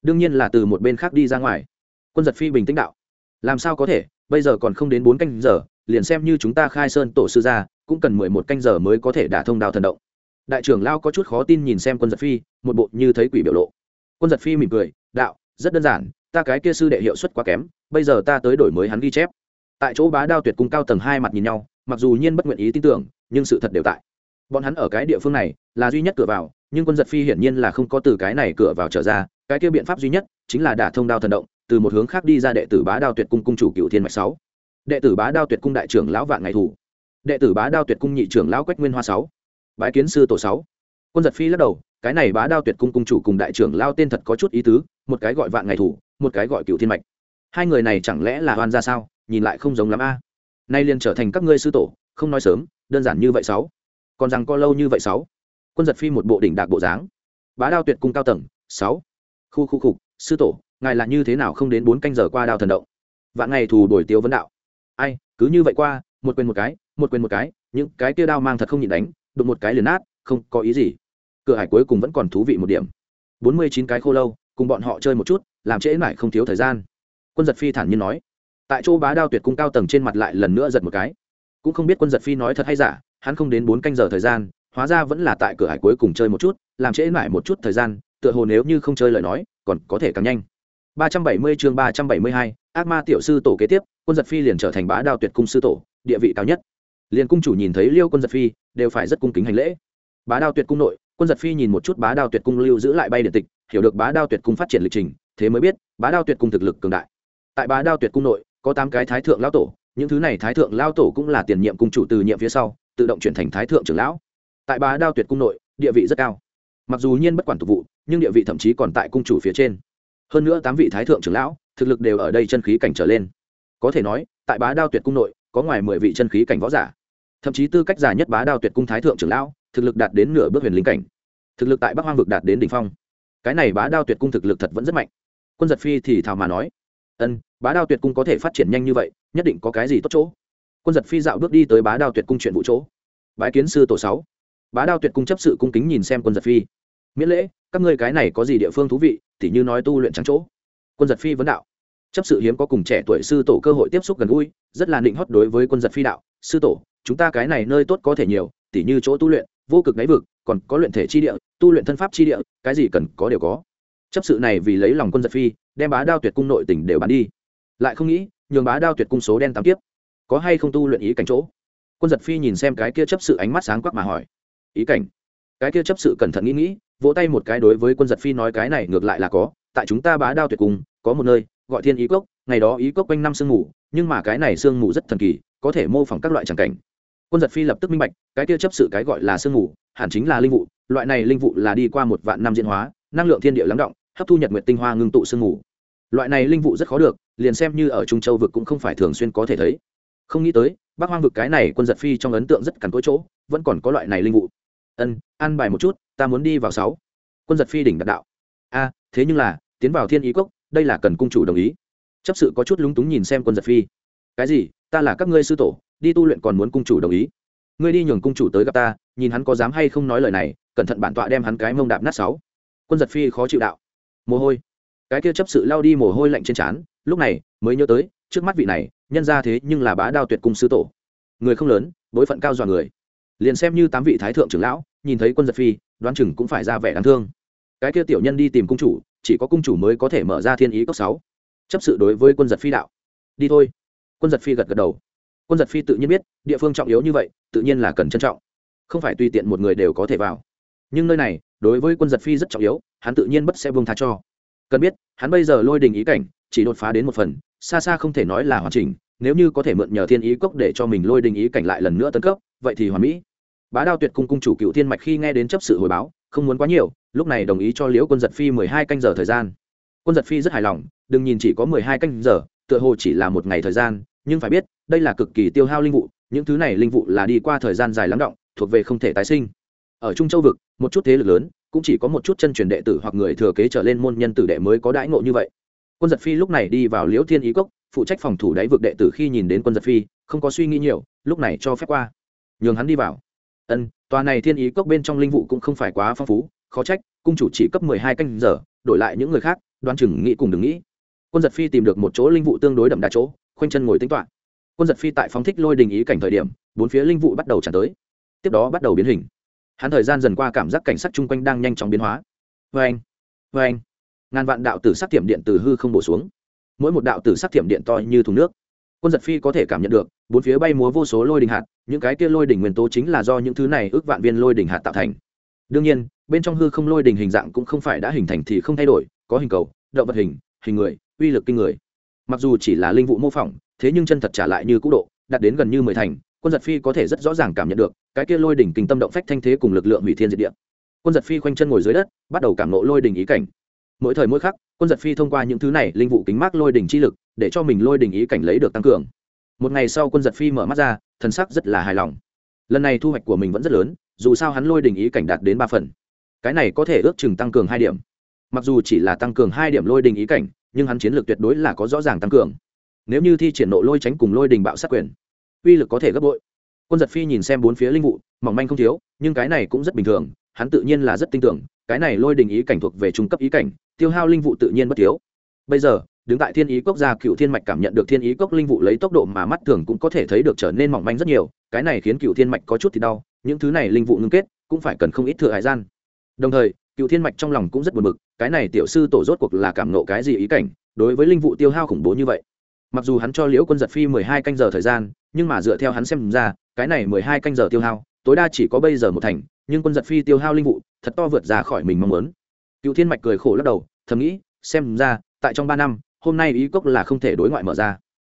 Đương nhiên là từ một bên khác đi ra ngoài. Quân giật phi bình tĩnh đạo. Làm sao có thể? Bây giờ còn không đến bốn canh giờ, liền xem như chúng ta khai sơn tổ sư ra cũng cần mười một canh giờ mới có thể đả thông đào thần động. Đại trưởng lao có chút khó tin nhìn xem quân giật phi, một bộ như thấy quỷ biểu lộ. Quân giật phi mỉm cười, đạo, rất đơn giản ta cái kia sư đệ hiệu suất quá kém, bây giờ ta tới đổi mới hắn ghi chép. Tại chỗ bá đao tuyệt cung cao tầng hai mặt nhìn nhau, mặc dù nhiên bất nguyện ý tin tưởng, nhưng sự thật đều tại. Bọn hắn ở cái địa phương này, là duy nhất cửa vào, nhưng quân giật phi hiển nhiên là không có từ cái này cửa vào trở ra, cái kia biện pháp duy nhất chính là đả thông đao thần động, từ một hướng khác đi ra đệ tử bá đao tuyệt cung cung chủ cựu thiên mạch sáu. Đệ tử bá đao tuyệt cung đại trưởng lão vạn ngày thủ. Đệ tử bá đao tuyệt cung nhị trưởng lão quách nguyên hoa sáu. Bái kiến sư tổ sáu. Quân giật phi lắc đầu cái này bá đao tuyệt cung cung chủ cùng đại trưởng lao tên thật có chút ý tứ, một cái gọi vạn ngày thủ, một cái gọi cựu thiên mạch. Hai người này chẳng lẽ là oan ra sao? Nhìn lại không giống lắm a. Nay liền trở thành các ngươi sư tổ, không nói sớm, đơn giản như vậy sáu. Còn rằng có lâu như vậy sáu. Quân giật phi một bộ đỉnh đạc bộ dáng. Bá đao tuyệt cung cao tầng, sáu. Khu khu khục sư tổ, ngài là như thế nào không đến bốn canh giờ qua đao thần động? Vạn ngày thù đổi tiêu vấn đạo. Ai, cứ như vậy qua, một quên một cái, một quên một cái, những cái kia đao mang thật không nhịn đánh, đụng một cái liền nát, không có ý gì cửa hải cuối cùng vẫn còn thú vị một điểm. Bốn mươi chín cái khô lâu cùng bọn họ chơi một chút làm trễ mãi không thiếu thời gian. Quân giật phi thản nhiên nói. Tại chỗ bá đao tuyệt cung cao tầng trên mặt lại lần nữa giật một cái. Cũng không biết quân giật phi nói thật hay giả hắn không đến bốn canh giờ thời gian hóa ra vẫn là tại cửa hải cuối cùng chơi một chút làm trễ mãi một chút thời gian tựa hồ nếu như không chơi lời nói còn có thể càng nhanh. 370 chương 372, ác ma tiểu sư tổ kế tiếp quân giật phi liền trở thành bá đao tuyệt cung sư tổ địa vị cao nhất. Liên cung chủ nhìn thấy liêu quân giật phi đều phải rất cung kính hành lễ. Bá đao tuyệt cung nội quân giật phi nhìn một chút bá đao tuyệt cung lưu giữ lại bay điện tịch, hiểu được bá đao tuyệt cung phát triển lịch trình, thế mới biết, bá đao tuyệt cung thực lực cường đại. Tại bá đao tuyệt cung nội, có tám cái thái thượng lao tổ, những thứ này thái thượng lao tổ cũng là tiền nhiệm cung chủ từ nhiệm phía sau, tự động chuyển thành thái thượng trưởng lão. Tại bá đao tuyệt cung nội, địa vị rất cao. Mặc dù nhiên bất quản tục vụ, nhưng địa vị thậm chí còn tại cung chủ phía trên. Hơn nữa tám vị thái thượng trưởng lão, thực lực đều ở đây chân khí cảnh trở lên. Có thể nói, tại bá đao tuyệt cung nội, có ngoài mười vị chân khí cảnh võ giả. Thậm chí tư cách giả nhất bá đao tuyệt cung thái thượng trưởng lão thực lực đạt đến nửa bước huyền linh cảnh. Thực lực tại bắc hoang vực đạt đến đ ỉ n h phong. Cái này bá đao tuyệt cung thực lực thật vẫn rất mạnh. Quân giật phi thì thào mà nói, ân, bá đao tuyệt cung có thể phát triển nhanh như vậy, nhất định có cái gì tốt chỗ? Quân giật phi dạo bước đi tới bá đao tuyệt cung chuyện vụ chỗ. Bái kiến sư tổ sáu. Bá đao tuyệt cung chấp sự cung kính nhìn xem quân giật phi. Miễn lễ, các ngươi cái này có gì địa phương thú vị, tỉ như nói tu luyện trắng chỗ. Quân giật phi vấn đạo. Chấp sự hiếm có cùng trẻ tuổi sư tổ cơ hội tiếp xúc gần gũi, rất là định hót đối với quân giật phi đạo, sư tổ, chúng ta cái này nơi tốt có thể nhiều, tỉ như chỗ tu luyện vô cực đáy vực, còn có luyện thể chi địa, tu luyện thân pháp chi địa, cái gì cần có đều có. Chấp sự này vì lấy lòng quân giật phi, đem bá đao tuyệt cung nội tỉnh đều bán đi. Lại không nghĩ, nhường bá đao tuyệt cung số đen tám tiếp có hay không tu luyện ý cảnh chỗ? Quân giật phi nhìn xem cái kia chấp sự ánh mắt sáng quắc mà hỏi. Ý cảnh? Cái kia chấp sự cẩn thận nghĩ nghĩ, vỗ tay một cái đối với quân giật phi nói cái này ngược lại là có, tại chúng ta bá đao tuyệt cung, có một nơi, gọi thiên ý cốc, ngày đó ý cốc quanh năm sương mù, nhưng mà cái này sương mù rất thần kỳ, có thể mô phỏng các loại tràng cảnh quân giật phi lập tức minh bạch, cái kia chấp sự cái gọi là sương mù, hẳn chính là linh vụ, loại này linh vụ là đi qua một vạn năm diễn hóa, năng lượng thiên địa lắng động, hấp thu nhật nguyện tinh hoa ngưng tụ sương mù. Loại này linh vụ rất khó được, liền xem như ở trung châu vực cũng không phải thường xuyên có thể thấy. Không nghĩ tới bác hoang vực cái này quân giật phi trong ấn tượng rất cắn cỗi chỗ, vẫn còn có loại này linh vụ. Ân ăn bài một chút, ta muốn đi vào sáu. Quân giật phi đỉnh đạt đạo. A, thế nhưng là, tiến vào thiên ý cốc đây là cần cung chủ đồng ý. Chấp sự có chút lúng túng nhìn xem quân giật phi. Cái gì, ta là các ngươi sư tổ đi tu luyện còn muốn cung chủ đồng ý. Ngươi đi nhường cung chủ tới gặp ta, nhìn hắn có dám hay không nói lời này, cẩn thận bản tọa đem hắn cái mông đạp nát sáu. Quân giật phi khó chịu đạo. Mồ hôi. Cái kia chấp sự lao đi mồ hôi lạnh trên trán, lúc này mới nhớ tới, trước mắt vị này, nhân ra thế nhưng là bá đao tuyệt cung sư tổ. Người không lớn, bối phận cao dọa người. Liền xem như tám vị thái thượng trưởng lão, nhìn thấy quân giật phi, đoán chừng cũng phải ra vẻ đáng thương. Cái kia tiểu nhân đi tìm cung chủ, chỉ có cung chủ mới có thể mở ra thiên ý cốc sáu. Chấp sự đối với quân giật phi đạo. Đi thôi. Quân giật phi gật gật đầu quân giật phi tự nhiên biết, địa phương trọng yếu như vậy, tự nhiên là cần trân trọng. Không phải tùy tiện một người đều có thể vào. Nhưng nơi này, đối với quân giật phi rất trọng yếu, hắn tự nhiên bất sẽ buông tha cho. Cần biết, hắn bây giờ lôi đình ý cảnh, chỉ đột phá đến một phần, xa xa không thể nói là hoàn chỉnh, nếu như có thể mượn nhờ thiên ý cốc để cho mình lôi đình ý cảnh lại lần nữa tấn cấp, vậy thì hoàn mỹ. Bá đao tuyệt cung cung chủ cựu thiên mạch khi nghe đến chấp sự hồi báo, không muốn quá nhiều, lúc này đồng ý cho liễu quân giật phi mười hai canh giờ thời gian. Quân giật phi rất hài lòng, đừng nhìn chỉ có mười hai canh giờ, tựa hồ chỉ là một ngày thời gian nhưng phải biết, đây là cực kỳ tiêu hao linh vụ, những thứ này linh vụ là đi qua thời gian dài lắng động, thuộc về không thể tái sinh. Ở trung châu vực, một chút thế lực lớn, cũng chỉ có một chút chân truyền đệ tử hoặc người thừa kế trở lên môn nhân tử đệ mới có đãi ngộ như vậy. Quân giật phi lúc này đi vào liễu thiên ý cốc, phụ trách phòng thủ đáy vực đệ tử khi nhìn đến quân giật phi, không có suy nghĩ nhiều, lúc này cho phép qua. Nhường hắn đi vào. Ân, tòa này thiên ý cốc bên trong linh vụ cũng không phải quá phong phú, khó trách, cung chủ chỉ cấp mười hai canh giờ, đổi lại những người khác đoan chừng nghĩ cùng đừng nghĩ. Quân giật phi tìm được một chỗ linh vụ tương đối đậm đà chỗ khoanh chân ngồi tính toạ quân giật phi tại phóng thích lôi đình ý cảnh thời điểm, bốn phía linh vụ bắt đầu tràn tới. Tiếp đó bắt đầu biến hình. Hắn thời gian dần qua cảm giác cảnh sắc chung quanh đang nhanh chóng biến hóa. Vê anh vê anh ngàn vạn đạo tử sắc tiệm điện từ hư không bổ xuống. Mỗi một đạo tử sắc tiệm điện to như thùng nước. Quân giật phi có thể cảm nhận được, bốn phía bay múa vô số lôi đình hạt, những cái kia lôi đình nguyên tố chính là do những thứ này ước vạn viên lôi đình hạt tạo thành. Đương nhiên, bên trong hư không lôi đình hình dạng cũng không phải đã hình thành thì không thay đổi, có hình cầu, động vật hình hình người, uy lực kinh người mặc dù chỉ là linh vụ mô phỏng, thế nhưng chân thật trả lại như cũ độ, đạt đến gần như mười thành, quân giật phi có thể rất rõ ràng cảm nhận được, cái kia lôi đỉnh kinh tâm động phách thanh thế cùng lực lượng hủy thiên diệt địa. Quân giật phi khoanh chân ngồi dưới đất, bắt đầu cảm nộ lôi đỉnh ý cảnh. Mỗi thời mỗi khắc, quân giật phi thông qua những thứ này linh vụ kính mát lôi đỉnh chi lực, để cho mình lôi đỉnh ý cảnh lấy được tăng cường. Một ngày sau quân giật phi mở mắt ra, thần sắc rất là hài lòng. Lần này thu hoạch của mình vẫn rất lớn, dù sao hắn lôi đỉnh ý cảnh đạt đến ba phần. Cái này có thể ước chừng tăng cường hai điểm. Mặc dù chỉ là tăng cường hai điểm lôi đỉnh ý cảnh nhưng hắn chiến lược tuyệt đối là có rõ ràng tăng cường. Nếu như thi triển nộ lôi tránh cùng lôi đình bạo sát quyền, uy lực có thể gấp bội. Quân giật phi nhìn xem bốn phía linh vụ, mỏng manh không thiếu, nhưng cái này cũng rất bình thường, hắn tự nhiên là rất tin tưởng, cái này lôi đình ý cảnh thuộc về trung cấp ý cảnh, tiêu hao linh vụ tự nhiên bất thiếu. Bây giờ, đứng tại thiên ý cốc gia cựu thiên mạch cảm nhận được thiên ý cốc linh vụ lấy tốc độ mà mắt thường cũng có thể thấy được trở nên mỏng manh rất nhiều, cái này khiến cựu thiên mạch có chút thì đau, những thứ này linh vụ ngưng kết, cũng phải cần không ít thừa hải gian. Đồng thời cựu thiên mạch trong lòng cũng rất buồn bực, cái này tiểu sư tổ rốt cuộc là cảm nộ cái gì ý cảnh, đối với linh vụ tiêu hao khủng bố như vậy. Mặc dù hắn cho liễu quân giật phi mười hai canh giờ thời gian, nhưng mà dựa theo hắn xem ra, cái này mười hai canh giờ tiêu hao, tối đa chỉ có bây giờ một thành, nhưng quân giật phi tiêu hao linh vụ, thật to vượt ra khỏi mình mong muốn. Cựu thiên mạch cười khổ lắc đầu, thầm nghĩ, xem ra, tại trong ba năm, hôm nay ý cốc là không thể đối ngoại mở ra.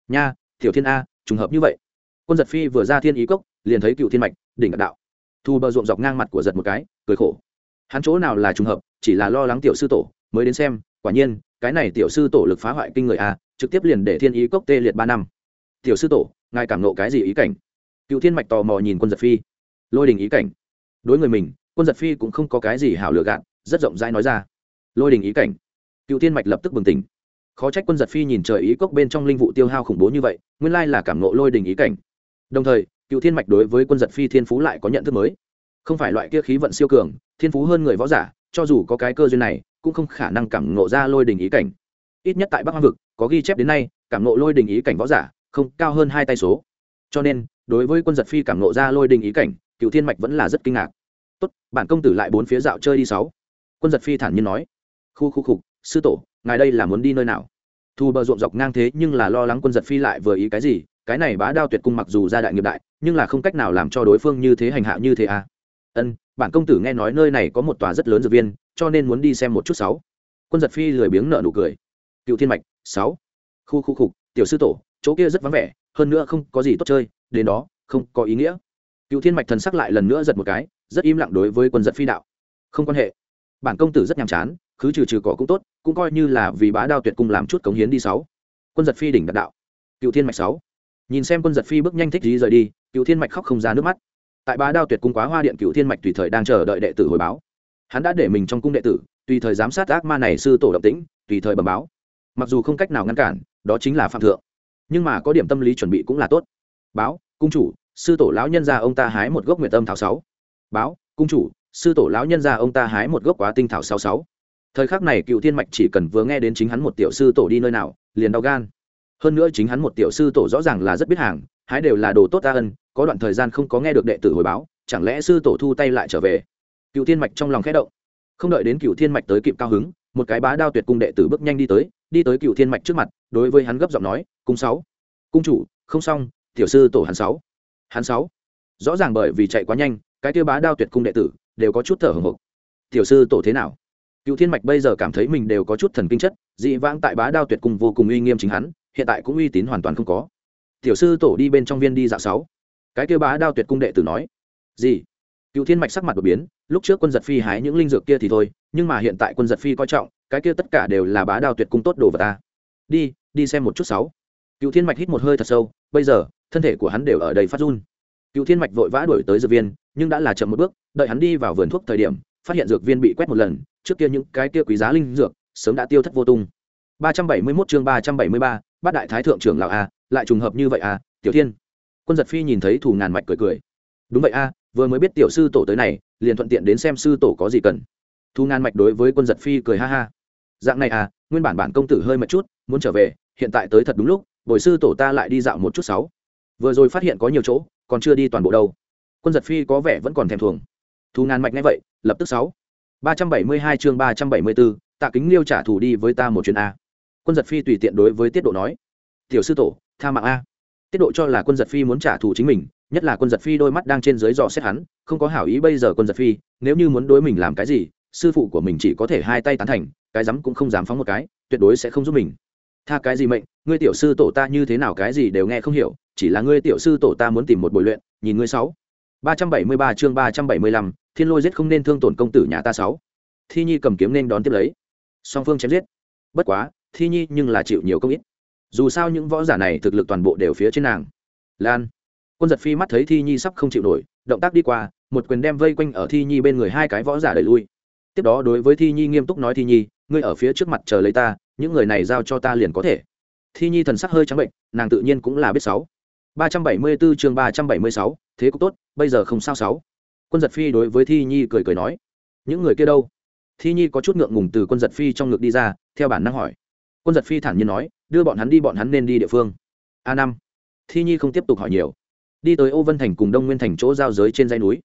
Nha, tiểu thiên a, trùng hợp như vậy. Quân giật phi vừa ra thiên ý cốc, liền thấy cựu thiên mạch, đỉnh đạo. Thu bờ ruộng dọc ngang mặt của giật một cái, cười khổ hắn chỗ nào là trùng hợp, chỉ là lo lắng tiểu sư tổ, mới đến xem, quả nhiên, cái này tiểu sư tổ lực phá hoại kinh người a, trực tiếp liền để thiên ý cốc tê liệt ba năm. Tiểu sư tổ, ngài cảm nộ cái gì ý cảnh? Cựu thiên mạch tò mò nhìn quân giật phi. Lôi đình ý cảnh. Đối người mình, quân giật phi cũng không có cái gì hảo lựa gạn rất rộng rãi nói ra. Lôi đình ý cảnh. Cựu thiên mạch lập tức bừng tỉnh. Khó trách quân giật phi nhìn trời ý cốc bên trong linh vụ tiêu hao khủng bố như vậy, nguyên lai là cảm nộ lôi đình ý cảnh. Đồng thời, cựu thiên mạch đối với quân giật phi thiên phú lại có nhận thức mới. Không phải loại kia khí vận siêu cường thiên phú hơn người võ giả, cho dù có cái cơ duyên này, cũng không khả năng cảm nộ ra lôi đình ý cảnh. Ít nhất tại bắc hoang vực, có ghi chép đến nay, cảm nộ lôi đình ý cảnh võ giả, không cao hơn hai tay số. Cho nên, đối với quân giật phi cảm nộ ra lôi đình ý cảnh cựu thiên mạch vẫn là rất kinh ngạc. Tốt, bản công tử lại bốn phía dạo chơi đi sáu. Quân giật phi thản nhiên nói. Khu khu khục sư tổ, ngài đây là muốn đi nơi nào? Thu bờ ruộng dọc ngang thế nhưng là lo lắng quân giật phi lại vừa ý cái gì, cái này bá đao tuyệt cung mặc dù ra đại nghiệp đại, nhưng là không cách nào làm cho đối phương như thế hành hạ như thế à. Ân bản công tử nghe nói nơi này có một tòa rất lớn dược viên, cho nên muốn đi xem một chút sáu. Quân giật phi lười biếng nợ nụ cười. Cựu thiên mạch, sáu. Khu khu khục tiểu sư tổ, chỗ kia rất vắng vẻ, hơn nữa không có gì tốt chơi, đến đó, không có ý nghĩa. Cựu thiên mạch thần sắc lại lần nữa giật một cái, rất im lặng đối với quân giật phi đạo. Không quan hệ. Bản công tử rất nhàm chán, cứ trừ trừ cỏ cũng tốt, cũng coi như là vì bá đao tuyệt cung làm chút cống hiến đi sáu. Quân giật phi đỉnh đạt đạo. Cựu thiên mạch sáu. Nhìn xem quân giật phi bước nhanh thích gì rời đi, cựu thiên mạch khóc không ra nước mắt tại bá đao tuyệt cung quá hoa điện cựu thiên mạch tùy thời đang chờ đợi đệ tử hồi báo. Hắn đã để mình trong cung đệ tử, tùy thời giám sát ác ma này sư tổ động tĩnh, tùy thời bẩm báo. Mặc dù không cách nào ngăn cản, đó chính là phạm thượng. Nhưng mà có điểm tâm lý chuẩn bị cũng là tốt. Báo, cung chủ, sư tổ lão nhân gia ông ta hái một gốc nguyệt âm thảo sáu. Báo, cung chủ, sư tổ lão nhân gia ông ta hái một gốc quá tinh thảo sáu sáu. Thời khắc này cựu thiên mạch chỉ cần vừa nghe đến chính hắn một tiểu sư tổ đi nơi nào, liền đau gan. Hơn nữa chính hắn một tiểu sư tổ rõ ràng là rất biết hàng, hái đều là đồ tốt ta ân có đoạn thời gian không có nghe được đệ tử hồi báo, chẳng lẽ sư tổ thu tay lại trở về? Cựu thiên mạch trong lòng khẽ động. Không đợi đến cựu thiên mạch tới kịp cao hứng, một cái bá đao tuyệt cung đệ tử bước nhanh đi tới đi tới cựu thiên mạch trước mặt, đối với hắn gấp giọng nói, cung sáu, cung chủ, không xong, tiểu sư tổ hắn sáu hắn sáu. Rõ ràng bởi vì chạy quá nhanh, cái tiêu bá đao tuyệt cung đệ tử đều có chút thở hồng hộc. Tiểu sư tổ thế nào? Cựu thiên mạch bây giờ cảm thấy mình đều có chút thần kinh chất, dị vãng tại bá đao tuyệt cung vô cùng uy nghiêm chính hắn, hiện tại cũng uy tín hoàn toàn không có. Tiểu sư tổ đi bên trong viên đi dạo sáu cái kia bá đao tuyệt cung đệ tử nói gì? Cựu thiên mạch sắc mặt đột biến lúc trước quân giật phi hái những linh dược kia thì thôi nhưng mà hiện tại quân giật phi coi trọng cái kia tất cả đều là bá đao tuyệt cung tốt đồ vật ta. Đi đi xem một chút sáu. Cựu thiên mạch hít một hơi thật sâu bây giờ thân thể của hắn đều ở đây phát run. Cựu thiên mạch vội vã đuổi tới dược viên nhưng đã là chậm một bước đợi hắn đi vào vườn thuốc thời điểm phát hiện dược viên bị quét một lần trước kia những cái kia quý giá linh dược sớm đã tiêu thất vô tung. 371 chương 373, bát đại thái thượng trưởng lão a lại trùng hợp như vậy a tiểu thiên quân giật phi nhìn thấy thủ ngàn mạch cười cười. Đúng vậy a, vừa mới biết tiểu sư tổ tới này, liền thuận tiện đến xem sư tổ có gì cần. Thu ngàn mạch đối với quân giật phi cười ha ha. Dạng này à nguyên bản bản công tử hơi mệt chút, muốn trở về, hiện tại tới thật đúng lúc, bồi sư tổ ta lại đi dạo một chút sáu. Vừa rồi phát hiện có nhiều chỗ, còn chưa đi toàn bộ đâu. Quân giật phi có vẻ vẫn còn thèm thuồng. Thu ngàn mạch ngay vậy, lập tức sáu. ba trăm bảy mươi hai chương ba trăm bảy mươi bốn tạ kính liêu trả thù đi với ta một chuyến a. Quân giật phi tùy tiện đối với tiết độ nói. Tiểu sư tổ, tha mạng a tiết độ cho là quân giật phi muốn trả thù chính mình, nhất là quân giật phi đôi mắt đang trên dưới dò xét hắn, không có hảo ý bây giờ quân giật phi, nếu như muốn đối mình làm cái gì, sư phụ của mình chỉ có thể hai tay tán thành, cái rắm cũng không dám phóng một cái, tuyệt đối sẽ không giúp mình. Tha cái gì mệnh, ngươi tiểu sư tổ ta như thế nào cái gì đều nghe không hiểu, chỉ là ngươi tiểu sư tổ ta muốn tìm một buổi luyện, nhìn ngươi sáu. ba trăm bảy mươi ba chương ba trăm bảy mươi lăm, thiên lôi giết không nên thương tổn công tử nhà ta sáu. Thi nhi cầm kiếm nên đón tiếp lấy. Song phương chém giết. Bất quá, thi nhi nhưng là chịu nhiều công ít dù sao những võ giả này thực lực toàn bộ đều phía trên nàng. Lan, quân giật phi mắt thấy thi nhi sắp không chịu nổi, động tác đi qua, một quyền đem vây quanh ở thi nhi bên người hai cái võ giả đẩy lui. Tiếp đó đối với thi nhi nghiêm túc nói thi nhi, ngươi ở phía trước mặt chờ lấy ta, những người này giao cho ta liền có thể. Thi nhi thần sắc hơi trắng bệnh, nàng tự nhiên cũng là biết sáu. ba trăm bảy mươi bốn chương ba trăm bảy mươi sáu, thế cũng tốt, bây giờ không sao sáu. Quân giật phi đối với thi nhi cười cười nói, những người kia đâu? Thi nhi có chút ngượng ngùng từ quân giật phi trong ngực đi ra, theo bản năng hỏi. Quân giật phi thản nhiên nói đưa bọn hắn đi, bọn hắn nên đi địa phương. A năm. Thi nhi không tiếp tục hỏi nhiều. Đi tới ô vân thành cùng đông nguyên thành chỗ giao giới trên dãy núi.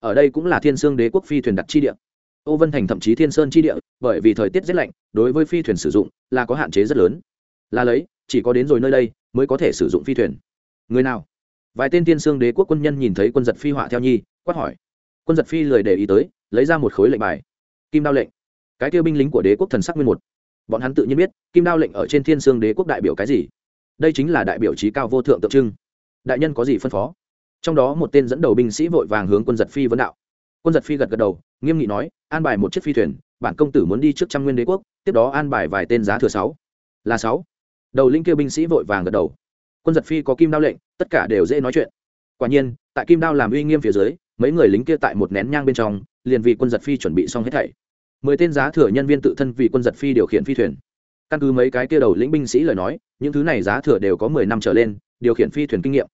Ở đây cũng là thiên sương đế quốc phi thuyền đặt chi địa. Ô vân thành thậm chí thiên sơn chi địa, bởi vì thời tiết rét lạnh, đối với phi thuyền sử dụng là có hạn chế rất lớn. Là lấy, chỉ có đến rồi nơi đây mới có thể sử dụng phi thuyền. Người nào? Vài tên thiên sương đế quốc quân nhân nhìn thấy quân giật phi họa theo nhi, quát hỏi. Quân giật phi lười để ý tới, lấy ra một khối lệnh bài. Kim đao lệnh. Cái tiêu binh lính của đế quốc thần sắc nguyên một bọn hắn tự nhiên biết, kim đao lệnh ở trên thiên sương đế quốc đại biểu cái gì. Đây chính là đại biểu trí cao vô thượng tượng trưng. Đại nhân có gì phân phó? Trong đó một tên dẫn đầu binh sĩ vội vàng hướng quân giật phi vấn đạo. Quân giật phi gật gật đầu, nghiêm nghị nói, an bài một chiếc phi thuyền, bản công tử muốn đi trước trăm nguyên đế quốc, tiếp đó an bài vài tên giá thừa sáu. Là sáu. Đầu linh kia binh sĩ vội vàng gật đầu. Quân giật phi có kim đao lệnh, tất cả đều dễ nói chuyện. Quả nhiên, tại kim đao làm uy nghiêm phía dưới, mấy người lính kia tại một nén nhang bên trong, liền vì quân giật phi chuẩn bị xong hết thảy mười tên giá thừa nhân viên tự thân vì quân giật phi điều khiển phi thuyền. Căn cứ mấy cái kia đầu lĩnh binh sĩ lời nói, những thứ này giá thừa đều có mười năm trở lên, điều khiển phi thuyền kinh nghiệm.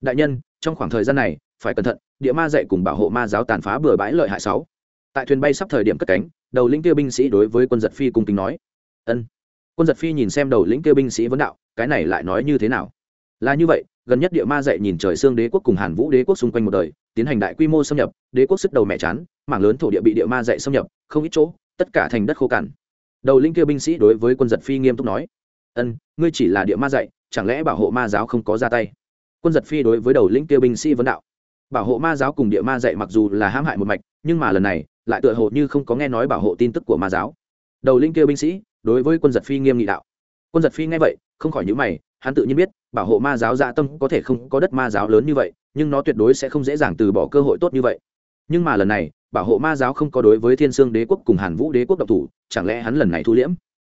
Đại nhân, trong khoảng thời gian này, phải cẩn thận, địa ma dạy cùng bảo hộ ma giáo tàn phá bừa bãi lợi hại sáu. Tại thuyền bay sắp thời điểm cất cánh, đầu lĩnh kia binh sĩ đối với quân giật phi cung kính nói. Ân. Quân giật phi nhìn xem đầu lĩnh kia binh sĩ vấn đạo, cái này lại nói như thế nào? Là như vậy, gần nhất địa ma dạy nhìn trời xương đế quốc cùng hàn vũ đế quốc xung quanh một đời, tiến hành đại quy mô xâm nhập, đế quốc sức đầu mẹ chán, mảng lớn thổ địa bị địa ma dạy xâm nhập, không ít chỗ, tất cả thành đất khô cằn đầu linh kia binh sĩ đối với quân giật phi nghiêm túc nói, ân, ngươi chỉ là địa ma dạy, chẳng lẽ bảo hộ ma giáo không có ra tay? Quân giật phi đối với đầu linh kia binh sĩ vấn đạo, bảo hộ ma giáo cùng địa ma dạy mặc dù là hãm hại một mạch, nhưng mà lần này, lại tựa hồ như không có nghe nói bảo hộ tin tức của ma giáo. Đầu linh kia binh sĩ đối với quân giật phi nghiêm nghị đạo. Quân giật phi nghe vậy, không khỏi nhữ mày hắn tự nhiên biết bảo hộ ma giáo dạ tâm có thể không có đất ma giáo lớn như vậy nhưng nó tuyệt đối sẽ không dễ dàng từ bỏ cơ hội tốt như vậy. Nhưng mà lần này bảo hộ ma giáo không có đối với thiên sương đế quốc cùng hàn vũ đế quốc độc thủ chẳng lẽ hắn lần này thu liễm?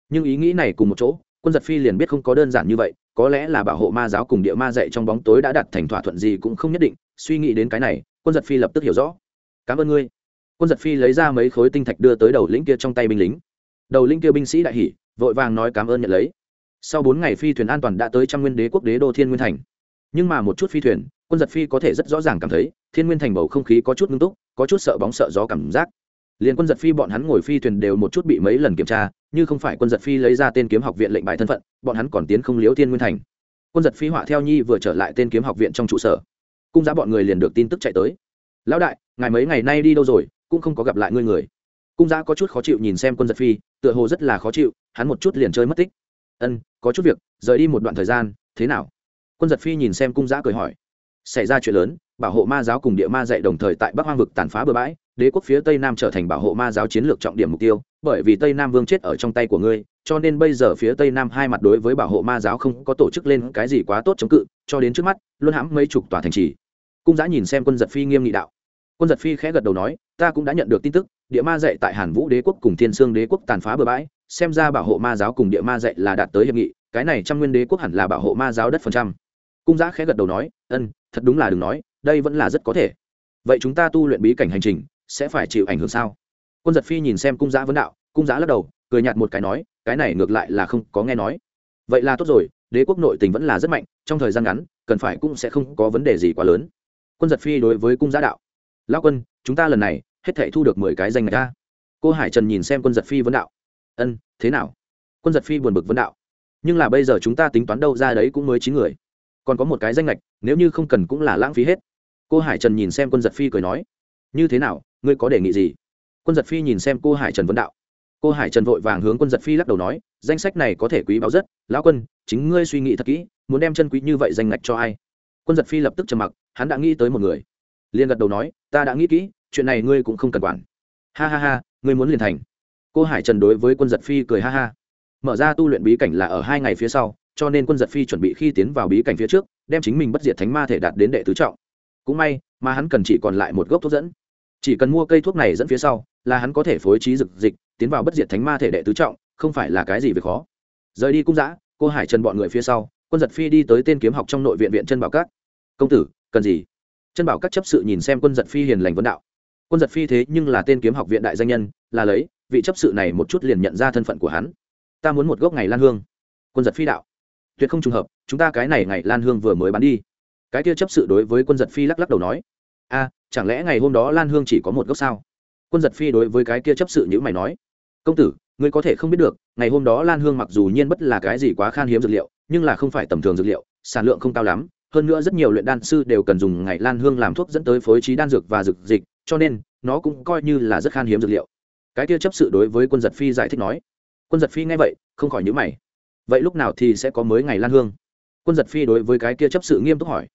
Nhưng ý nghĩ này cùng một chỗ quân giật phi liền biết không có đơn giản như vậy có lẽ là bảo hộ ma giáo cùng địa ma dạy trong bóng tối đã đặt thành thỏa thuận gì cũng không nhất định suy nghĩ đến cái này quân giật phi lập tức hiểu rõ. Cảm ơn ngươi. Quân giật phi lấy ra mấy khối tinh thạch đưa tới đầu lĩnh kia trong tay binh lính. Đầu lĩnh kia binh sĩ đại hỉ, vội vàng nói cảm ơn nhận lấy sau bốn ngày phi thuyền an toàn đã tới trăm nguyên đế quốc đế đô thiên nguyên thành. Nhưng mà một chút phi thuyền, quân giật phi có thể rất rõ ràng cảm thấy, thiên nguyên thành bầu không khí có chút ngưng túc, có chút sợ bóng sợ gió cảm giác. Liền quân giật phi bọn hắn ngồi phi thuyền đều một chút bị mấy lần kiểm tra, như không phải quân giật phi lấy ra tên kiếm học viện lệnh bài thân phận, bọn hắn còn tiến không liếu thiên nguyên thành. Quân giật phi họa theo nhi vừa trở lại tên kiếm học viện trong trụ sở. Cung giá bọn người liền được tin tức chạy tới. Lão đại, ngài mấy ngày nay đi đâu rồi, cũng không có gặp lại ngươi người. Cung giá có chút khó chịu nhìn xem quân giật phi, tựa hồ rất là khó chịu, hắn một chút liền chơi mất tích ân, có chút việc, rời đi một đoạn thời gian, thế nào? Quân giật phi nhìn xem cung giã cười hỏi. Xảy ra chuyện lớn, bảo hộ ma giáo cùng địa ma dạy đồng thời tại bắc hoang vực tàn phá bừa bãi, đế quốc phía tây nam trở thành bảo hộ ma giáo chiến lược trọng điểm mục tiêu, bởi vì tây nam vương chết ở trong tay của ngươi, cho nên bây giờ phía tây nam hai mặt đối với bảo hộ ma giáo không có tổ chức lên cái gì quá tốt chống cự, cho đến trước mắt, luôn hãm mấy chục tòa thành trì. Cung giã nhìn xem quân giật phi nghiêm nghị đạo. Quân giật phi khẽ gật đầu nói, ta cũng đã nhận được tin tức, địa ma dạy tại hàn vũ đế quốc cùng thiên sương đế quốc tàn phá bừa bãi xem ra bảo hộ ma giáo cùng địa ma dạy là đạt tới hiệp nghị, cái này trăm nguyên đế quốc hẳn là bảo hộ ma giáo đất phần trăm. Cung giã khẽ gật đầu nói ân thật đúng là đừng nói, đây vẫn là rất có thể. Vậy chúng ta tu luyện bí cảnh hành trình, sẽ phải chịu ảnh hưởng sao? Quân giật phi nhìn xem cung giã vấn đạo, cung giã lắc đầu, cười nhạt một cái nói, cái này ngược lại là không có nghe nói. Vậy là tốt rồi, đế quốc nội tình vẫn là rất mạnh, trong thời gian ngắn, cần phải cũng sẽ không có vấn đề gì quá lớn. Quân giật phi đối với cung giã đạo lao quân, chúng ta lần này hết thể thu được mười cái danh ngạch ra cô hải trần nhìn xem quân giật phi vấn đạo ân, thế nào? Quân giật phi buồn bực vấn đạo. Nhưng là bây giờ chúng ta tính toán đâu ra đấy cũng mới chín người. Còn có một cái danh lệch nếu như không cần cũng là lãng phí hết. Cô hải trần nhìn xem quân giật phi cười nói, như thế nào, ngươi có đề nghị gì? Quân giật phi nhìn xem cô hải trần vấn đạo. Cô hải trần vội vàng hướng quân giật phi lắc đầu nói, danh sách này có thể quý báu rất, lão quân, chính ngươi suy nghĩ thật kỹ, muốn đem chân quý như vậy danh ngạch cho ai? Quân giật phi lập tức trầm mặc, hắn đã nghĩ tới một người. Liền gật đầu nói, ta đã nghĩ kỹ, chuyện này ngươi cũng không cần quản. Ha ha ha, ngươi muốn liền thành cô hải trần đối với quân giật phi cười ha ha. Mở ra tu luyện bí cảnh là ở hai ngày phía sau, cho nên quân giật phi chuẩn bị khi tiến vào bí cảnh phía trước, đem chính mình bất diệt thánh ma thể đạt đến đệ tứ trọng. Cũng may, mà hắn cần chỉ còn lại một gốc thuốc dẫn. Chỉ cần mua cây thuốc này dẫn phía sau, là hắn có thể phối trí dực dịch, tiến vào bất diệt thánh ma thể đệ tứ trọng, không phải là cái gì việc khó. Rời đi cung giã cô hải trần bọn người phía sau, quân giật phi đi tới tên kiếm học trong nội viện viện chân bảo các. Công tử, cần gì? Chân bảo các chấp sự nhìn xem quân giật phi hiền lành vấn đạo. Quân giật phi thế nhưng là tên kiếm học viện đại danh nhân, là lấy vị chấp sự này một chút liền nhận ra thân phận của hắn. Ta muốn một gốc ngày lan hương. Quân giật phi đạo. Tuyệt không trùng hợp, chúng ta cái này ngày lan hương vừa mới bán đi. Cái kia chấp sự đối với quân giật phi lắc lắc đầu nói. A, chẳng lẽ ngày hôm đó lan hương chỉ có một gốc sao? Quân giật phi đối với cái kia chấp sự nhữ mày nói. Công tử, ngươi có thể không biết được, ngày hôm đó lan hương mặc dù nhiên bất là cái gì quá khan hiếm dược liệu, nhưng là không phải tầm thường dược liệu, sản lượng không cao lắm, hơn nữa rất nhiều luyện đan sư đều cần dùng ngày lan hương làm thuốc dẫn tới phối trí đan dược và dược dịch, cho nên, nó cũng coi như là rất khan hiếm dược liệu cái kia chấp sự đối với quân giật phi giải thích nói. Quân giật phi nghe vậy, không khỏi nhữ mày. Vậy lúc nào thì sẽ có mới ngày lan hương? Quân giật phi đối với cái kia chấp sự nghiêm túc hỏi.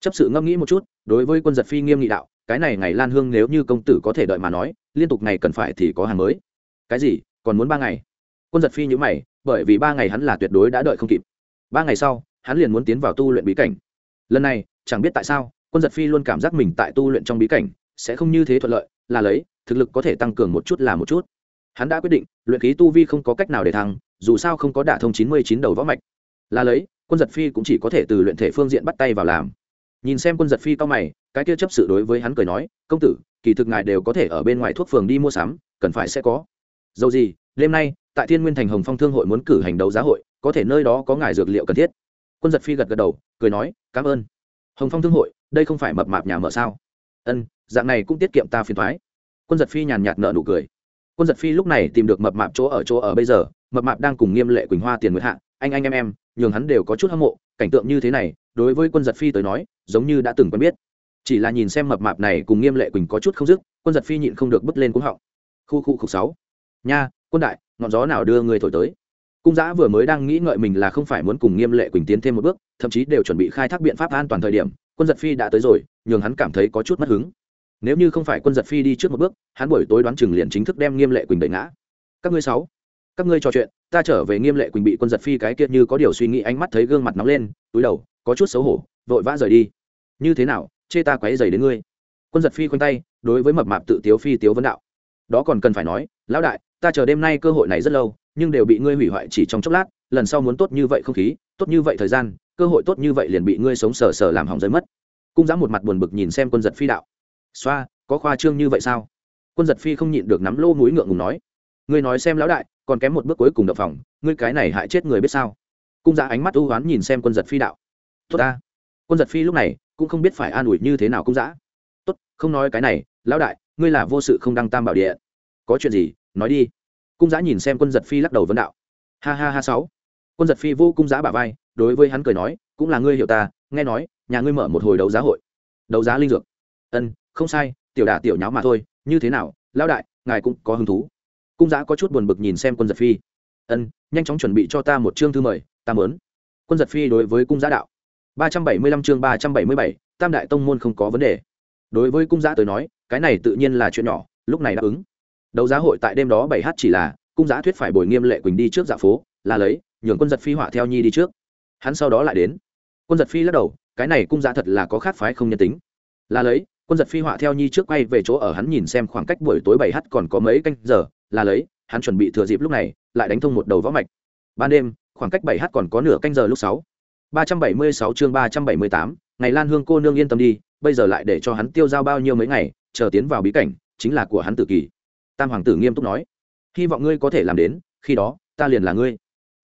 Chấp sự ngẫm nghĩ một chút, đối với quân giật phi nghiêm nghị đạo, cái này ngày lan hương nếu như công tử có thể đợi mà nói, liên tục ngày cần phải thì có hàng mới. Cái gì, còn muốn ba ngày? Quân giật phi nhữ mày, bởi vì ba ngày hắn là tuyệt đối đã đợi không kịp. Ba ngày sau, hắn liền muốn tiến vào tu luyện bí cảnh. Lần này, chẳng biết tại sao, quân giật phi luôn cảm giác mình tại tu luyện trong bí cảnh, sẽ không như thế thuận lợi, là lấy thực lực có thể tăng cường một chút là một chút. Hắn đã quyết định, luyện khí tu vi không có cách nào để thăng, dù sao không có đả thông chín mươi chín đầu võ mạch. Là lấy, quân giật phi cũng chỉ có thể từ luyện thể phương diện bắt tay vào làm. Nhìn xem quân giật phi cao mày, cái kia chấp sự đối với hắn cười nói, công tử, kỳ thực ngài đều có thể ở bên ngoài thuốc phường đi mua sắm, cần phải sẽ có. Dầu gì, đêm nay, tại thiên nguyên thành hồng phong thương hội muốn cử hành đấu giá hội, có thể nơi đó có ngài dược liệu cần thiết. Quân giật phi gật gật đầu, cười nói, cảm ơn. Hồng phong thương hội, đây không phải mập mạp nhà mở sao? Ân, dạng này cũng tiết kiệm ta phiền thoái quân giật phi nhàn nhạt nợ nụ cười. Quân giật phi lúc này tìm được mập mạp chỗ ở chỗ ở bây giờ, mập mạp đang cùng nghiêm lệ quỳnh hoa tiền nguyệt hạ, anh anh, em em, nhường hắn đều có chút hâm mộ, cảnh tượng như thế này, đối với quân giật phi tới nói, giống như đã từng quen biết. Chỉ là nhìn xem mập mạp này cùng nghiêm lệ quỳnh có chút không dứt, quân giật phi nhịn không được bứt lên cúng họng. Khu khu khục sáu. Nha, quân đại, ngọn gió nào đưa người thổi tới? Cung giã vừa mới đang nghĩ ngợi mình là không phải muốn cùng nghiêm lệ quỳnh tiến thêm một bước, thậm chí đều chuẩn bị khai thác biện pháp an toàn thời điểm, quân giật phi đã tới rồi, nhường hắn cảm thấy có chút mất hứng nếu như không phải quân giật phi đi trước một bước, hắn buổi tối đoán chừng liền chính thức đem nghiêm lệ quỳnh đẩy ngã. Các ngươi sáu, các ngươi trò chuyện, ta trở về nghiêm lệ quỳnh bị quân giật phi cái kiệt như có điều suy nghĩ ánh mắt thấy gương mặt nóng lên, túi đầu, có chút xấu hổ, vội vã rời đi. Như thế nào, chê ta quấy dày đến ngươi? Quân giật phi khoanh tay, đối với mập mạp tự tiếu phi tiếu vấn đạo. Đó còn cần phải nói, lão đại, ta chờ đêm nay cơ hội này rất lâu, nhưng đều bị ngươi hủy hoại chỉ trong chốc lát, lần sau muốn tốt như vậy không khí, tốt như vậy thời gian, cơ hội tốt như vậy liền bị ngươi sống sờ sờ làm hỏng rơi mất. Cung giã một mặt buồn bực nhìn xem quân giật phi đạo xoa, có khoa trương như vậy sao? Quân giật phi không nhịn được nắm lô mũi ngượng ngùng nói. Ngươi nói xem lão đại, còn kém một bước cuối cùng đập phòng, ngươi cái này hại chết người biết sao? Cung giã ánh mắt ưu oán nhìn xem quân giật phi đạo. Tốt ta. Quân giật phi lúc này cũng không biết phải an ủi như thế nào cung giã tốt, không nói cái này, lão đại, ngươi là vô sự không đăng tam bảo địa. Có chuyện gì, nói đi. Cung giã nhìn xem quân giật phi lắc đầu vấn đạo. Ha ha ha sáu. Quân giật phi vô cung giã bả vai, đối với hắn cười nói, cũng là ngươi hiểu ta, nghe nói, nhà ngươi mở một hồi đấu giá hội. Đấu giá linh dược. Ân không sai, tiểu đả tiểu nháo mà thôi, như thế nào, lão đại, ngài cũng có hứng thú. Cung giã có chút buồn bực nhìn xem quân giật phi. Ân, nhanh chóng chuẩn bị cho ta một chương thư mời, ta mớn quân giật phi đối với cung giã đạo. ba trăm bảy mươi lăm chương ba trăm bảy mươi bảy, tam đại tông môn không có vấn đề. Đối với cung giã tới nói, cái này tự nhiên là chuyện nhỏ, lúc này đáp ứng. Đấu giá hội tại đêm đó bảy h chỉ là, cung giã thuyết phải bồi nghiêm lệ quỳnh đi trước dạ phố, là lấy, nhường quân giật phi họa theo nhi đi trước. Hắn sau đó lại đến. Quân giật phi lắc đầu, cái này cung giã thật là có khác phái không nhân tính. Là lấy quân giật phi họa theo nhi trước quay về chỗ ở hắn nhìn xem khoảng cách buổi tối bảy h còn có mấy canh giờ, là lấy, hắn chuẩn bị thừa dịp lúc này, lại đánh thông một đầu võ mạch. Ban đêm, khoảng cách bảy h còn có nửa canh giờ lúc sáu. ba trăm bảy mươi sáu chương ba trăm bảy mươi tám, ngày lan hương cô nương yên tâm đi, bây giờ lại để cho hắn tiêu dao bao nhiêu mấy ngày, chờ tiến vào bí cảnh, chính là của hắn tự kỷ tam hoàng tử nghiêm túc nói, hy vọng ngươi có thể làm đến, khi đó, ta liền là ngươi.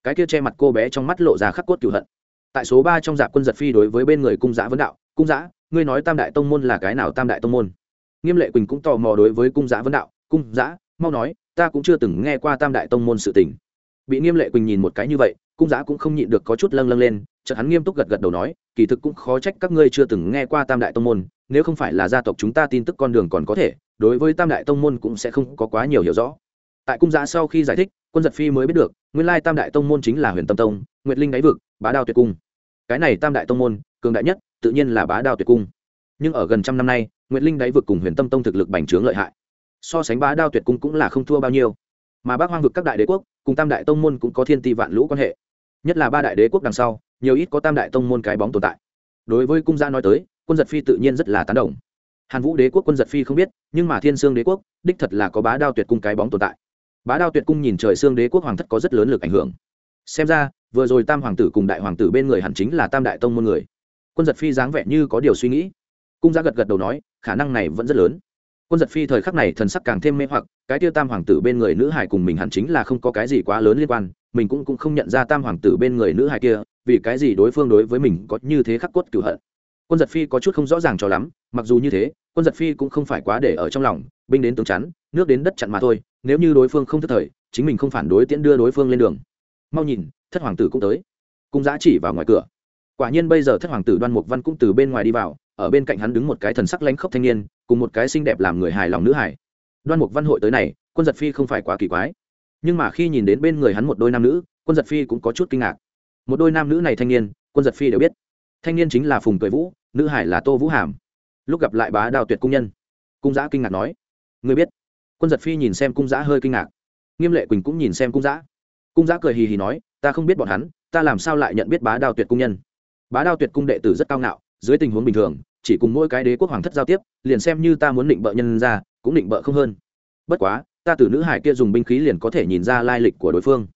Cái kia che mặt cô bé trong mắt lộ ra khắc cốt cựu hận. Tại số ba trong dạp quân giật phi đối với bên người cung giã vấn đạo, cung giã ngươi nói tam đại tông môn là cái nào tam đại tông môn? Nghiêm lệ quỳnh cũng tò mò đối với cung giã vấn đạo, cung giã, mau nói, ta cũng chưa từng nghe qua tam đại tông môn sự tình. Bị nghiêm lệ quỳnh nhìn một cái như vậy, cung giã cũng không nhịn được có chút lâng lâng lên, chợt hắn nghiêm túc gật gật đầu nói, kỳ thực cũng khó trách các ngươi chưa từng nghe qua tam đại tông môn, nếu không phải là gia tộc chúng ta tin tức con đường còn có thể, đối với tam đại tông môn cũng sẽ không có quá nhiều hiểu rõ. Tại cung giã sau khi giải thích, quân giật phi mới biết được, nguyên lai tam đại tông môn chính là huyền tâm tông, nguyệt linh đáy vực, bá đao tuyệt cung. Cái này tam đại tông môn, cường đại nhất tự nhiên là bá đao tuyệt cung. Nhưng ở gần trăm năm nay, nguyệt linh đáy vực cùng huyền tâm tông thực lực bành trướng lợi hại. So sánh bá đao tuyệt cung cũng là không thua bao nhiêu. Mà bác hoang vực các đại đế quốc, cùng tam đại tông môn cũng có thiên ti vạn lũ quan hệ. Nhất là ba đại đế quốc đằng sau, nhiều ít có tam đại tông môn cái bóng tồn tại. Đối với cung gia nói tới, quân giật phi tự nhiên rất là tán đồng. Hàn vũ đế quốc quân giật phi không biết, nhưng mà thiên sương đế quốc, đích thật là có bá đao tuyệt cung cái bóng tồn tại. Bá đao tuyệt cung nhìn trời sương đế quốc hoàng thất có rất lớn lực ảnh hưởng. Xem ra, vừa rồi tam hoàng tử cùng đại hoàng tử bên người hẳn chính là tam đại tông môn người quân giật phi dáng vẻ như có điều suy nghĩ. Cung giá gật gật đầu nói, khả năng này vẫn rất lớn. Quân giật phi thời khắc này thần sắc càng thêm mê hoặc, cái tiêu tam hoàng tử bên người nữ hải cùng mình hẳn chính là không có cái gì quá lớn liên quan, mình cũng cũng không nhận ra tam hoàng tử bên người nữ hải kia, vì cái gì đối phương đối với mình có như thế khắc cốt cửu hận. Quân giật phi có chút không rõ ràng cho lắm, mặc dù như thế, quân giật phi cũng không phải quá để ở trong lòng, binh đến tướng chắn, nước đến đất chặn mà thôi, nếu như đối phương không thất thời, chính mình không phản đối tiễn đưa đối phương lên đường. Mau nhìn, thất hoàng tử cũng tới. Cung giã chỉ vào ngoài cửa quả nhiên bây giờ thất hoàng tử đoan mục văn cũng từ bên ngoài đi vào, ở bên cạnh hắn đứng một cái thần sắc lánh khốc thanh niên, cùng một cái xinh đẹp làm người hài lòng nữ hải đoan mục văn hội tới này, quân giật phi không phải quá kỳ quái. Nhưng mà khi nhìn đến bên người hắn một đôi nam nữ, quân giật phi cũng có chút kinh ngạc. Một đôi nam nữ này thanh niên, quân giật phi đều biết. Thanh niên chính là phùng cười vũ, nữ hải là tô vũ hàm. Lúc gặp lại bá đào tuyệt cung nhân, cung giã kinh ngạc nói người biết? Quân giật phi nhìn xem cung giã hơi kinh ngạc. Nghiêm lệ quỳnh cũng nhìn xem cung giã. Cung giã cười hì hì nói, ta không biết bọn hắn, ta làm sao lại nhận biết bá đào tuyệt cung nhân? Bá đao tuyệt cung đệ tử rất cao ngạo, dưới tình huống bình thường, chỉ cùng mỗi cái đế quốc hoàng thất giao tiếp, liền xem như ta muốn định bợ nhân ra, cũng định bợ không hơn. Bất quá, ta từ nữ hải kia dùng binh khí liền có thể nhìn ra lai lịch của đối phương.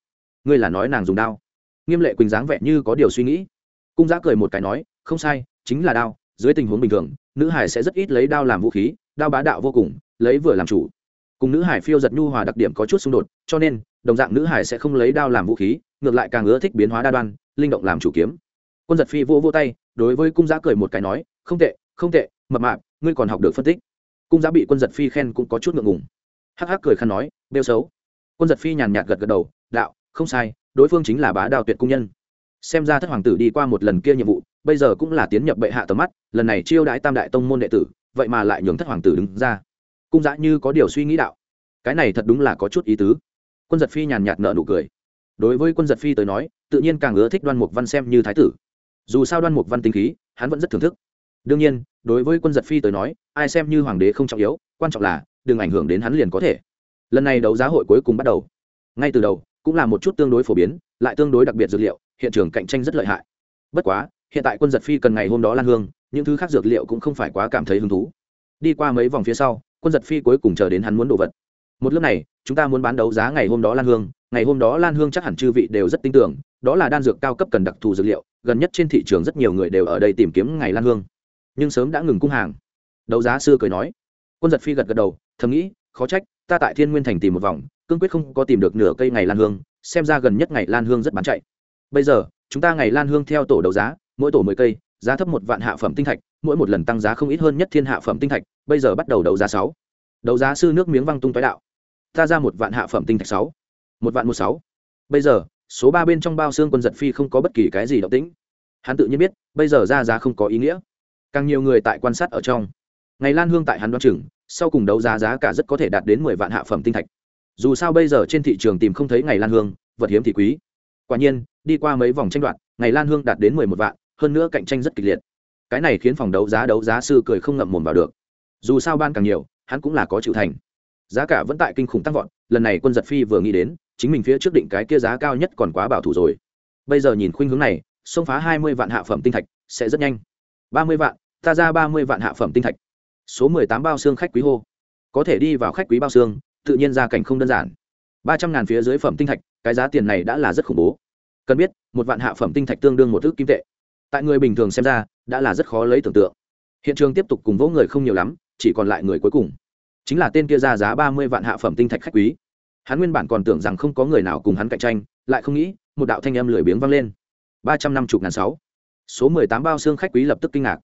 Ngươi là nói nàng dùng đao. Nghiêm lệ quỳnh dáng vẻ như có điều suy nghĩ. Cung giã cười một cái nói, không sai, chính là đao, dưới tình huống bình thường, nữ hải sẽ rất ít lấy đao làm vũ khí, đao bá đạo vô cùng, lấy vừa làm chủ. Cùng nữ hải phiêu giật nhu hòa đặc điểm có chút xung đột, cho nên, đồng dạng nữ hải sẽ không lấy đao làm vũ khí, ngược lại càng ưa thích biến hóa đa đoan, linh động làm chủ kiếm quân giật phi vô vô tay, đối với cung giã cười một cái nói, không tệ không tệ, mập mạp, ngươi còn học được phân tích. Cung giã bị quân giật phi khen cũng có chút ngượng ngùng. Hắc hắc cười khăn nói bêu xấu. Quân giật phi nhàn nhạt gật gật đầu, đạo, không sai, đối phương chính là bá đào tuyệt cung nhân. Xem ra thất hoàng tử đi qua một lần kia nhiệm vụ, bây giờ cũng là tiến nhập bệ hạ tầm mắt, lần này chiêu đãi tam đại tông môn đệ tử, vậy mà lại nhường thất hoàng tử đứng ra. Cung giã như có điều suy nghĩ đạo. Cái này thật đúng là có chút ý tứ. Quân giật phi nhàn nhạt nợ nụ cười. Đối với quân giật phi tới nói, tự nhiên càng ưa thích đoan mục văn xem như thái tử dù sao đoan mục văn tinh khí, hắn vẫn rất thưởng thức. Đương nhiên, đối với quân giật phi tới nói, ai xem như hoàng đế không trọng yếu, quan trọng là, đừng ảnh hưởng đến hắn liền có thể. Lần này đấu giá hội cuối cùng bắt đầu. Ngay từ đầu, cũng là một chút tương đối phổ biến, lại tương đối đặc biệt dược liệu, hiện trường cạnh tranh rất lợi hại. Bất quá, hiện tại quân giật phi cần ngày hôm đó lan hương, những thứ khác dược liệu cũng không phải quá cảm thấy hứng thú. Đi qua mấy vòng phía sau, quân giật phi cuối cùng chờ đến hắn muốn đồ vật. Một lúc này, chúng ta muốn bán đấu giá ngày hôm đó lan hương, ngày hôm đó lan hương chắc hẳn chư vị đều rất tin tưởng đó là đan dược cao cấp cần đặc thù dược liệu, gần nhất trên thị trường rất nhiều người đều ở đây tìm kiếm ngày lan hương. Nhưng sớm đã ngừng cung hàng. Đấu giá sư cười nói. Quân giật phi gật gật đầu, thầm nghĩ, khó trách, ta tại thiên nguyên thành tìm một vòng, cương quyết không có tìm được nửa cây ngày lan hương, xem ra gần nhất ngày lan hương rất bán chạy. Bây giờ, chúng ta ngày lan hương theo tổ đấu giá, mỗi tổ mười cây, giá thấp một vạn hạ phẩm tinh thạch, mỗi một lần tăng giá không ít hơn nhất thiên hạ phẩm tinh thạch, bây giờ bắt đầu đấu giá sáu. Đấu giá sư nước miếng văng tung tái đạo. Ta ra một vạn hạ phẩm tinh thạch sáu. Một vạn một sáu. Bây giờ số ba bên trong bao xương quân giật phi không có bất kỳ cái gì động tĩnh. Hắn tự nhiên biết, bây giờ ra giá không có ý nghĩa. Càng nhiều người tại quan sát ở trong. Ngày lan hương tại hắn đoán chừng, sau cùng đấu giá giá cả rất có thể đạt đến mười vạn hạ phẩm tinh thạch. Dù sao bây giờ trên thị trường tìm không thấy ngày lan hương, vật hiếm thì quý. Quả nhiên, đi qua mấy vòng tranh đoạt, ngày lan hương đạt đến mười một vạn, hơn nữa cạnh tranh rất kịch liệt. Cái này khiến phòng đấu giá đấu giá sư cười không ngậm mồm vào được. Dù sao ban càng nhiều, hắn cũng là có chịu thành. Giá cả vẫn tại kinh khủng tăng vọt, lần này quân giật phi vừa nghĩ đến chính mình phía trước định cái kia giá cao nhất còn quá bảo thủ rồi. Bây giờ nhìn khuynh hướng này, xông phá hai mươi vạn hạ phẩm tinh thạch sẽ rất nhanh. Ba mươi vạn, ta ra ba mươi vạn hạ phẩm tinh thạch. Số mười tám bao xương khách quý hô. Có thể đi vào khách quý bao xương, tự nhiên gia cảnh không đơn giản. Ba trăm ngàn phía dưới phẩm tinh thạch, cái giá tiền này đã là rất khủng bố. Cần biết, một vạn hạ phẩm tinh thạch tương đương một thước kim tệ. Tại người bình thường xem ra, đã là rất khó lấy tưởng tượng. Hiện trường tiếp tục cùng vỗ người không nhiều lắm, chỉ còn lại người cuối cùng. Chính là tên kia ra giá ba mươi vạn hạ phẩm tinh thạch khách quý hắn nguyên bản còn tưởng rằng không có người nào cùng hắn cạnh tranh, lại không nghĩ, một đạo thanh âm lười biếng vang lên. ba trăm năm mươi ngàn sáu. Số mười tám bao xương khách quý lập tức kinh ngạc.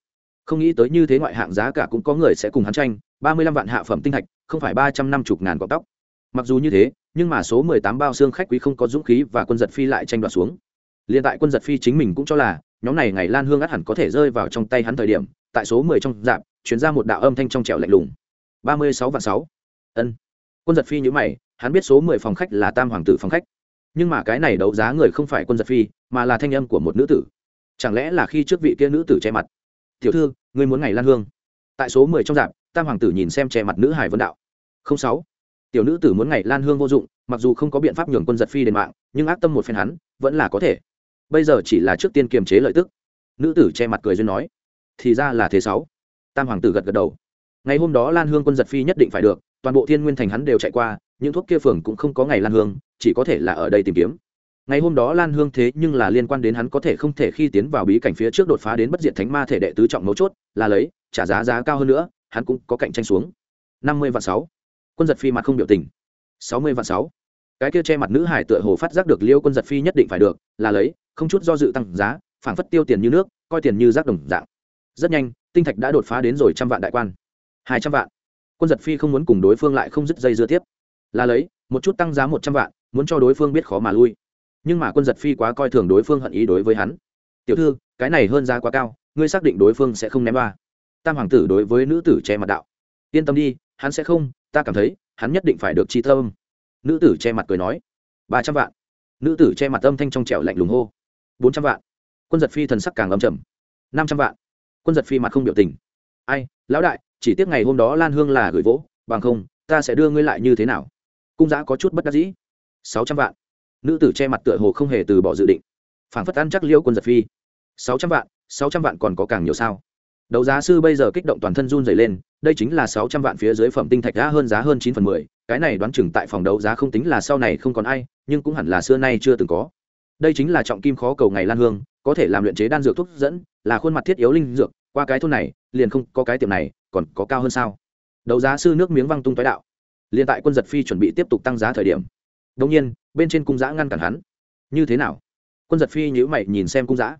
Không nghĩ tới như thế ngoại hạng giá cả cũng có người sẽ cùng hắn tranh, ba mươi lăm vạn hạ phẩm tinh thạch không phải ba trăm năm mươi ngàn cọc tóc. Mặc dù như thế, nhưng mà số mười tám bao xương khách quý không có dũng khí và quân giật phi lại tranh đoạt xuống. Liền tại quân giật phi chính mình cũng cho là, nhóm này ngày lan hương át hẳn có thể rơi vào trong tay hắn thời điểm, tại số mười trong dạp, chuyển ra một đạo âm thanh trong trẻo lạnh lùng. ba mươi sáu vạn sáu. Ân. Quân giật phi nhữ mày hắn biết số mười phòng khách là tam hoàng tử phòng khách. Nhưng mà cái này đấu giá người không phải quân giật phi, mà là thanh âm của một nữ tử. Chẳng lẽ là khi trước vị kia nữ tử che mặt? Tiểu thư, ngươi muốn ngày lan hương. Tại số mười trong dạp, tam hoàng tử nhìn xem che mặt nữ hải vân đạo. Không sáu. Tiểu nữ tử muốn ngày lan hương vô dụng, mặc dù không có biện pháp nhường quân giật phi đền mạng, nhưng ác tâm một phen hắn, vẫn là có thể. Bây giờ chỉ là trước tiên kiềm chế lợi tức. Nữ tử che mặt cười duyên nói. Thì ra là thế sáu. Tam hoàng tử gật gật đầu. Ngày hôm đó lan hương quân giật phi nhất định phải được, toàn bộ thiên nguyên thành hắn đều chạy qua những thuốc kia phường cũng không có ngày lan hương, chỉ có thể là ở đây tìm kiếm. Ngày hôm đó lan hương thế nhưng là liên quan đến hắn có thể không thể khi tiến vào bí cảnh phía trước đột phá đến bất diệt thánh ma thể đệ tứ trọng mấu chốt, là lấy, trả giá giá cao hơn nữa, hắn cũng có cạnh tranh xuống. Năm mươi vạn sáu. Quân giật phi mặt không biểu tình. Sáu mươi vạn sáu. Cái kia che mặt nữ hải tựa hồ phát giác được liêu quân giật phi nhất định phải được, là lấy, không chút do dự tăng giá, phảng phất tiêu tiền như nước, coi tiền như rác đồng dạng. Rất nhanh, tinh thạch đã đột phá đến rồi trăm vạn đại quan. Hai trăm vạn. Quân giật phi không muốn cùng đối phương lại không dứt dây dưa tiếp là lấy, một chút tăng giá một trăm vạn, muốn cho đối phương biết khó mà lui. Nhưng mà quân giật phi quá coi thường đối phương hận ý đối với hắn. Tiểu thư, cái này hơn giá quá cao, ngươi xác định đối phương sẽ không ném ba tam hoàng tử đối với nữ tử che mặt đạo. Yên tâm đi, hắn sẽ không, ta cảm thấy, hắn nhất định phải được chi tâm nữ tử che mặt cười nói. Ba trăm vạn. Nữ tử che mặt âm thanh trong trẻo lạnh lùng hô. Bốn trăm vạn. Quân giật phi thần sắc càng âm trầm. Năm trăm vạn. Quân giật phi mặt không biểu tình. Ai, lão đại, chỉ tiếc ngày hôm đó lan hương là gửi vỗ, bằng không, ta sẽ đưa ngươi lại như thế nào? Cung giã có chút bất đắc dĩ. Sáu trăm vạn. Nữ tử che mặt tựa hồ không hề từ bỏ dự định. Phảng phất ăn chắc liêu quân giật phi. Sáu trăm vạn, sáu trăm vạn còn có càng nhiều sao? Đấu giá sư bây giờ kích động toàn thân run dày lên, đây chính là sáu trăm vạn phía dưới phẩm tinh thạch đã hơn giá hơn chín phần mười, cái này đoán chừng tại phòng đấu giá không tính là sau này không còn ai, nhưng cũng hẳn là xưa nay chưa từng có. Đây chính là trọng kim khó cầu ngày lan hương, có thể làm luyện chế đan dược thuốc dẫn, là khuôn mặt thiết yếu linh dược, qua cái thôn này, liền không có cái tiệm này, còn có cao hơn sao? Đấu giá sư nước miếng văng tung tái đạo liền tại quân giật phi chuẩn bị tiếp tục tăng giá thời điểm. Đông nhiên, bên trên cung giã ngăn cản hắn. Như thế nào? Quân giật phi nhữ mày nhìn xem cung giã.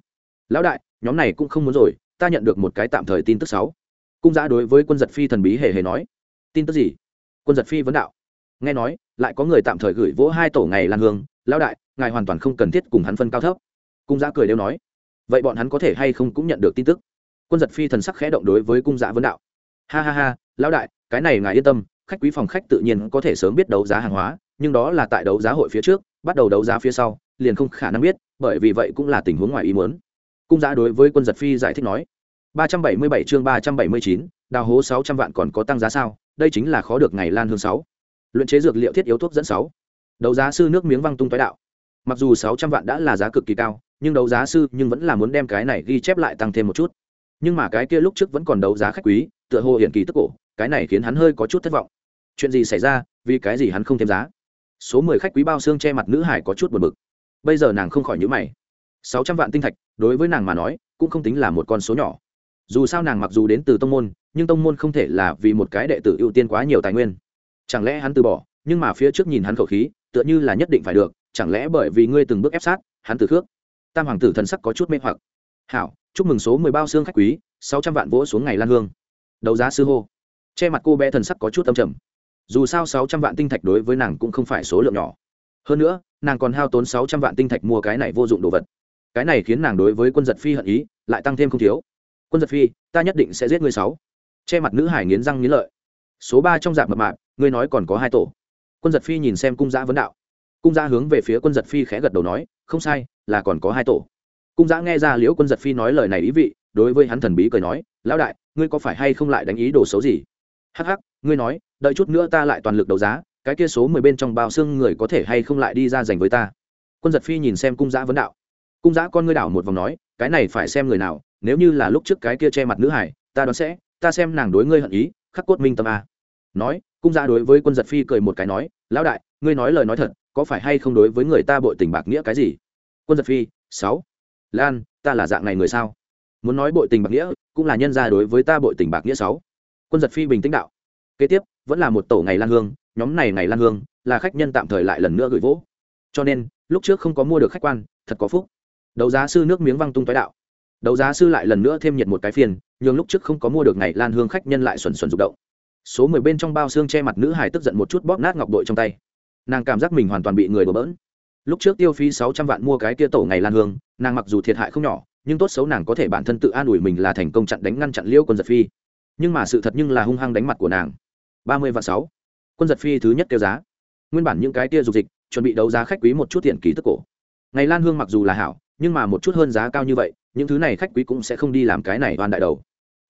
Lão đại, nhóm này cũng không muốn rồi, ta nhận được một cái tạm thời tin tức sáu. Cung giã đối với quân giật phi thần bí hề hề nói. Tin tức gì? Quân giật phi vấn đạo. Nghe nói, lại có người tạm thời gửi vỗ hai tổ ngày lan hương. Lão đại, ngài hoàn toàn không cần thiết cùng hắn phân cao thấp. Cung giã cười đều nói. Vậy bọn hắn có thể hay không cũng nhận được tin tức? Quân giật phi thần sắc khẽ động đối với cung giã vấn đạo. Ha ha ha, lão đại, cái này ngài yên tâm khách quý phòng khách tự nhiên có thể sớm biết đấu giá hàng hóa nhưng đó là tại đấu giá hội phía trước bắt đầu đấu giá phía sau liền không khả năng biết bởi vì vậy cũng là tình huống ngoài ý muốn cung Giá đối với quân giật phi giải thích nói 377 chương 379, đào hố 600 vạn còn có tăng giá sao? Đây chính là khó được ngày lan hương 6. Luyện chế dược liệu thiết yếu thuốc dẫn 6. Đấu giá sư nước miếng văng tung tói đạo. Mặc dù 600 vạn đã là giá cực kỳ cao, nhưng đấu giá sư nhưng vẫn là muốn đem cái này ghi chép lại tăng thêm một chút. Nhưng mà cái kia lúc trước vẫn còn đấu giá khách quý, tựa hồ hiển kỳ tức cổ, cái này khiến hắn hơi có chút thất vọng. Chuyện gì xảy ra, vì cái gì hắn không thêm giá? Số 10 khách quý bao xương che mặt nữ hải có chút buồn bực. Bây giờ nàng không khỏi nhữ mày. 600 vạn tinh thạch, đối với nàng mà nói, cũng không tính là một con số nhỏ. Dù sao nàng mặc dù đến từ tông môn nhưng tông môn không thể là vì một cái đệ tử ưu tiên quá nhiều tài nguyên. Chẳng lẽ hắn từ bỏ nhưng mà phía trước nhìn hắn khẩu khí tựa như là nhất định phải được chẳng lẽ bởi vì ngươi từng bước ép sát hắn từ khước? Tam hoàng tử thần sắc có chút mê hoặc. Hảo chúc mừng số mười bao xương khách quý sáu trăm vạn vỗ xuống ngày lan hương. Đấu giá sư hô. Che mặt cô bé thần sắc có chút âm trầm dù sao sáu trăm vạn tinh thạch đối với nàng cũng không phải số lượng nhỏ. Hơn nữa, nàng còn hao tốn sáu trăm vạn tinh thạch mua cái này vô dụng đồ vật. Cái này khiến nàng đối với quân giật phi hận ý, lại tăng thêm không thiếu. Quân giật phi, ta nhất định sẽ giết ngươi sáu. Che mặt nữ hải nghiến răng nghiến lợi. Số ba trong dạng mập mạp, ngươi nói còn có hai tổ. Quân giật phi nhìn xem cung giã vấn đạo. Cung giã hướng về phía quân giật phi khẽ gật đầu nói, không sai, là còn có hai tổ. Cung giã nghe ra liễu quân giật phi nói lời này ý vị, đối với hắn thần bí cười nói, lão đại, ngươi có phải hay không lại đánh ý đồ xấu gì? Hắc hắc, ngươi nói đợi chút nữa ta lại toàn lực đấu giá, cái kia số mười bên trong bao xương người có thể hay không lại đi ra giành với ta? Quân giật phi nhìn xem cung giã vấn đạo. Cung giã con ngươi đảo một vòng nói, cái này phải xem người nào, nếu như là lúc trước cái kia che mặt nữ hải, ta đoán sẽ, ta xem nàng đối ngươi hận ý, khắc cốt minh tâm a. Nói, cung giã đối với quân giật phi cười một cái nói, lão đại, ngươi nói lời nói thật, có phải hay không đối với người ta bội tình bạc nghĩa cái gì? Quân giật phi, sáu. Lan, ta là dạng này người sao? Muốn nói bội tình bạc nghĩa, cũng là nhân ra đối với ta bội tình bạc nghĩa sáu. Quân giật phi bình tĩnh đạo. Kế tiếp vẫn là một tổ ngày lan hương, nhóm này ngày lan hương là khách nhân tạm thời lại lần nữa gửi vỗ. Cho nên, lúc trước không có mua được khách quan, thật có phúc. Đấu giá sư nước miếng văng tung tái đạo. Đấu giá sư lại lần nữa thêm nhiệt một cái phiên nhưng lúc trước không có mua được ngày lan hương khách nhân lại xuẩn xuẩn rụng động. Số mười bên trong bao xương che mặt nữ hải tức giận một chút bóp nát ngọc bội trong tay. Nàng cảm giác mình hoàn toàn bị người đổ bỡn. Lúc trước tiêu phí sáu trăm vạn mua cái kia tổ ngày lan hương, nàng mặc dù thiệt hại không nhỏ, nhưng tốt xấu nàng có thể bản thân tự an ủi mình là thành công chặn đánh ngăn chặn liêu quân giật phi. Nhưng mà sự thật nhưng là hung hăng đánh mặt của nàng ba mươi vạn sáu. Quân giật phi thứ nhất tiêu giá. Nguyên bản những cái kia dục dịch, chuẩn bị đấu giá khách quý một chút tiền ký tức cổ. Ngày lan hương mặc dù là hảo, nhưng mà một chút hơn giá cao như vậy, những thứ này khách quý cũng sẽ không đi làm cái này toàn đại đầu.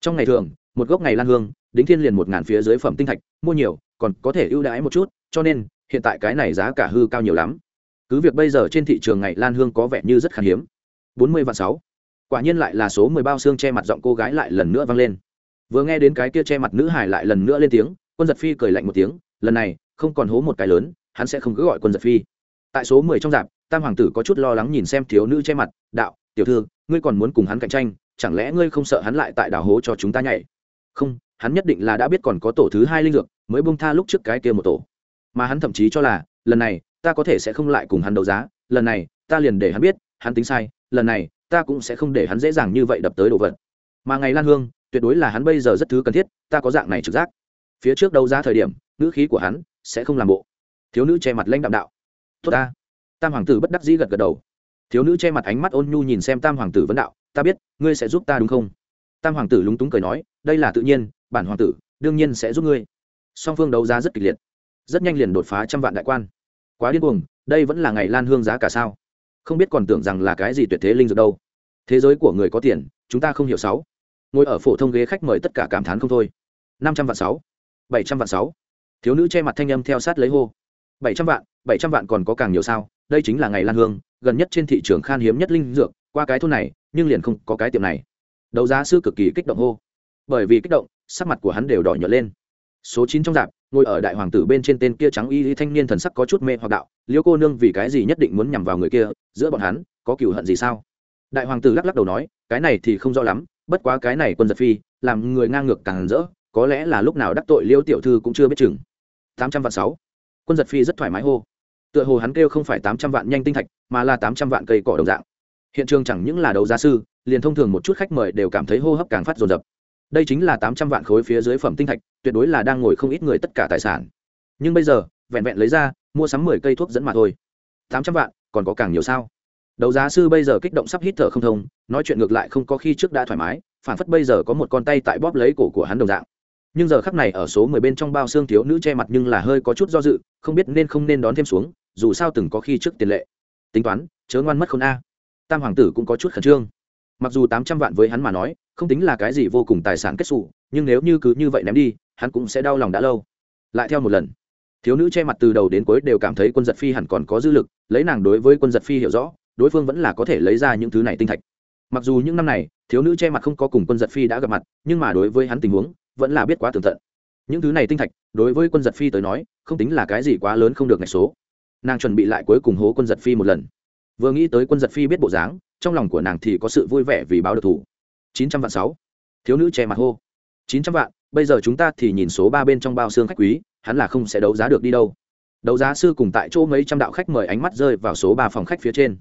Trong ngày thường, một gốc ngày lan hương, đính thiên liền một ngàn phía dưới phẩm tinh thạch, mua nhiều, còn có thể ưu đãi một chút, cho nên, hiện tại cái này giá cả hư cao nhiều lắm. Cứ việc bây giờ trên thị trường ngày lan hương có vẻ như rất khan hiếm. bốn mươi vạn sáu. Quả nhiên lại là số mười bao xương che mặt giọng cô gái lại lần nữa vang lên. Vừa nghe đến cái kia che mặt nữ hải lại lần nữa lên tiếng quân giật phi cười lạnh một tiếng, lần này, không còn hố một cái lớn, hắn sẽ không cứ gọi quân giật phi. Tại số mười trong dạp, tam hoàng tử có chút lo lắng nhìn xem thiếu nữ che mặt, đạo, tiểu thư, ngươi còn muốn cùng hắn cạnh tranh, chẳng lẽ ngươi không sợ hắn lại tại đảo hố cho chúng ta nhảy? Không, hắn nhất định là đã biết còn có tổ thứ hai linh dược, mới bông tha lúc trước cái kia một tổ. Mà hắn thậm chí cho là, lần này, ta có thể sẽ không lại cùng hắn đấu giá, lần này, ta liền để hắn biết, hắn tính sai, lần này, ta cũng sẽ không để hắn dễ dàng như vậy đập tới đồ vật. Mà ngày lan hương, tuyệt đối là hắn bây giờ rất thứ cần thiết, ta có dạng này trực giác phía trước đấu giá thời điểm, ngữ khí của hắn sẽ không làm bộ. Thiếu nữ che mặt lanh đạm đạo. Tốt ta. Tam hoàng tử bất đắc dĩ gật gật đầu. Thiếu nữ che mặt ánh mắt ôn nhu nhìn xem tam hoàng tử vấn đạo, ta biết, ngươi sẽ giúp ta đúng không? Tam hoàng tử lúng túng cười nói, đây là tự nhiên, bản hoàng tử đương nhiên sẽ giúp ngươi. Song phương đấu giá rất kịch liệt. Rất nhanh liền đột phá trăm vạn đại quan. Quá điên cuồng, đây vẫn là ngày lan hương giá cả sao? Không biết còn tưởng rằng là cái gì tuyệt thế linh dược đâu. Thế giới của người có tiền, chúng ta không hiểu sáu. Ngồi ở phổ thông ghế khách mời tất cả cảm thán không thôi. Năm trăm vạn sáu bảy trăm vạn sáu. Thiếu nữ che mặt thanh âm theo sát lấy hô. Bảy trăm vạn, bảy trăm vạn còn có càng nhiều sao? Đây chính là ngày lan hương, gần nhất trên thị trường khan hiếm nhất linh dược, qua cái thôn này, nhưng liền không có cái tiệm này. Đấu giá sư cực kỳ kích động hô. Bởi vì kích động, sắc mặt của hắn đều đỏ nhợt lên. Số chín trong dạp, ngồi ở đại hoàng tử bên trên tên kia trắng y lý thanh niên thần sắc có chút mê hoặc đạo, liêu cô nương, vì cái gì nhất định muốn nhằm vào người kia, giữa bọn hắn, có cựu hận gì sao? Đại hoàng tử lắc lắc đầu nói, cái này thì không rõ lắm, bất quá cái này quân giật phi, làm người ngang ngược càng rỡ có lẽ là lúc nào đắc tội liêu tiểu thư cũng chưa biết chừng. Tám trăm vạn sáu. Quân giật phi rất thoải mái hô. Tựa hồ hắn kêu không phải tám trăm vạn nhanh tinh thạch, mà là tám trăm vạn cây cỏ đồng dạng. Hiện trường chẳng những là đầu giá sư, liền thông thường một chút khách mời đều cảm thấy hô hấp càng phát dồn dập. Đây chính là tám trăm vạn khối phía dưới phẩm tinh thạch, tuyệt đối là đang ngồi không ít người tất cả tài sản. Nhưng bây giờ, vẹn vẹn lấy ra, mua sắm mười cây thuốc dẫn mà thôi. Tám trăm vạn, còn có càng nhiều sao? Đấu giá sư bây giờ kích động sắp hít thở không thông, nói chuyện ngược lại không có khi trước đã thoải mái, phản phất bây giờ có một con tay tại bóp lấy cổ của hắn đồng dạng nhưng giờ khắc này ở số mười bên trong bao xương thiếu nữ che mặt nhưng là hơi có chút do dự, không biết nên không nên đón thêm xuống, dù sao từng có khi trước tiền lệ. Tính toán, chớ ngoan mất không a. Tam hoàng tử cũng có chút khẩn trương. Mặc dù tám trăm vạn với hắn mà nói, không tính là cái gì vô cùng tài sản kết xù, nhưng nếu như cứ như vậy ném đi, hắn cũng sẽ đau lòng đã lâu. Lại theo một lần, thiếu nữ che mặt từ đầu đến cuối đều cảm thấy quân giật phi hẳn còn có dư lực, lấy nàng đối với quân giật phi hiểu rõ, đối phương vẫn là có thể lấy ra những thứ này tinh thạch. Mặc dù những năm này, thiếu nữ che mặt không có cùng quân giật phi đã gặp mặt, nhưng mà đối với hắn tình huống vẫn là biết quá tường tận. Những thứ này tinh thạch, đối với quân giật phi tới nói, không tính là cái gì quá lớn không được ngạch số. Nàng chuẩn bị lại cuối cùng hố quân giật phi một lần. Vừa nghĩ tới quân giật phi biết bộ dáng, trong lòng của nàng thì có sự vui vẻ vì báo được thủ. Chín trăm vạn sáu. Thiếu nữ che mặt hô. Chín trăm vạn, bây giờ chúng ta thì nhìn số ba bên trong bao xương khách quý, hắn là không sẽ đấu giá được đi đâu. Đấu giá sư cùng tại chỗ mấy trăm đạo khách mời ánh mắt rơi vào số ba phòng khách phía trên.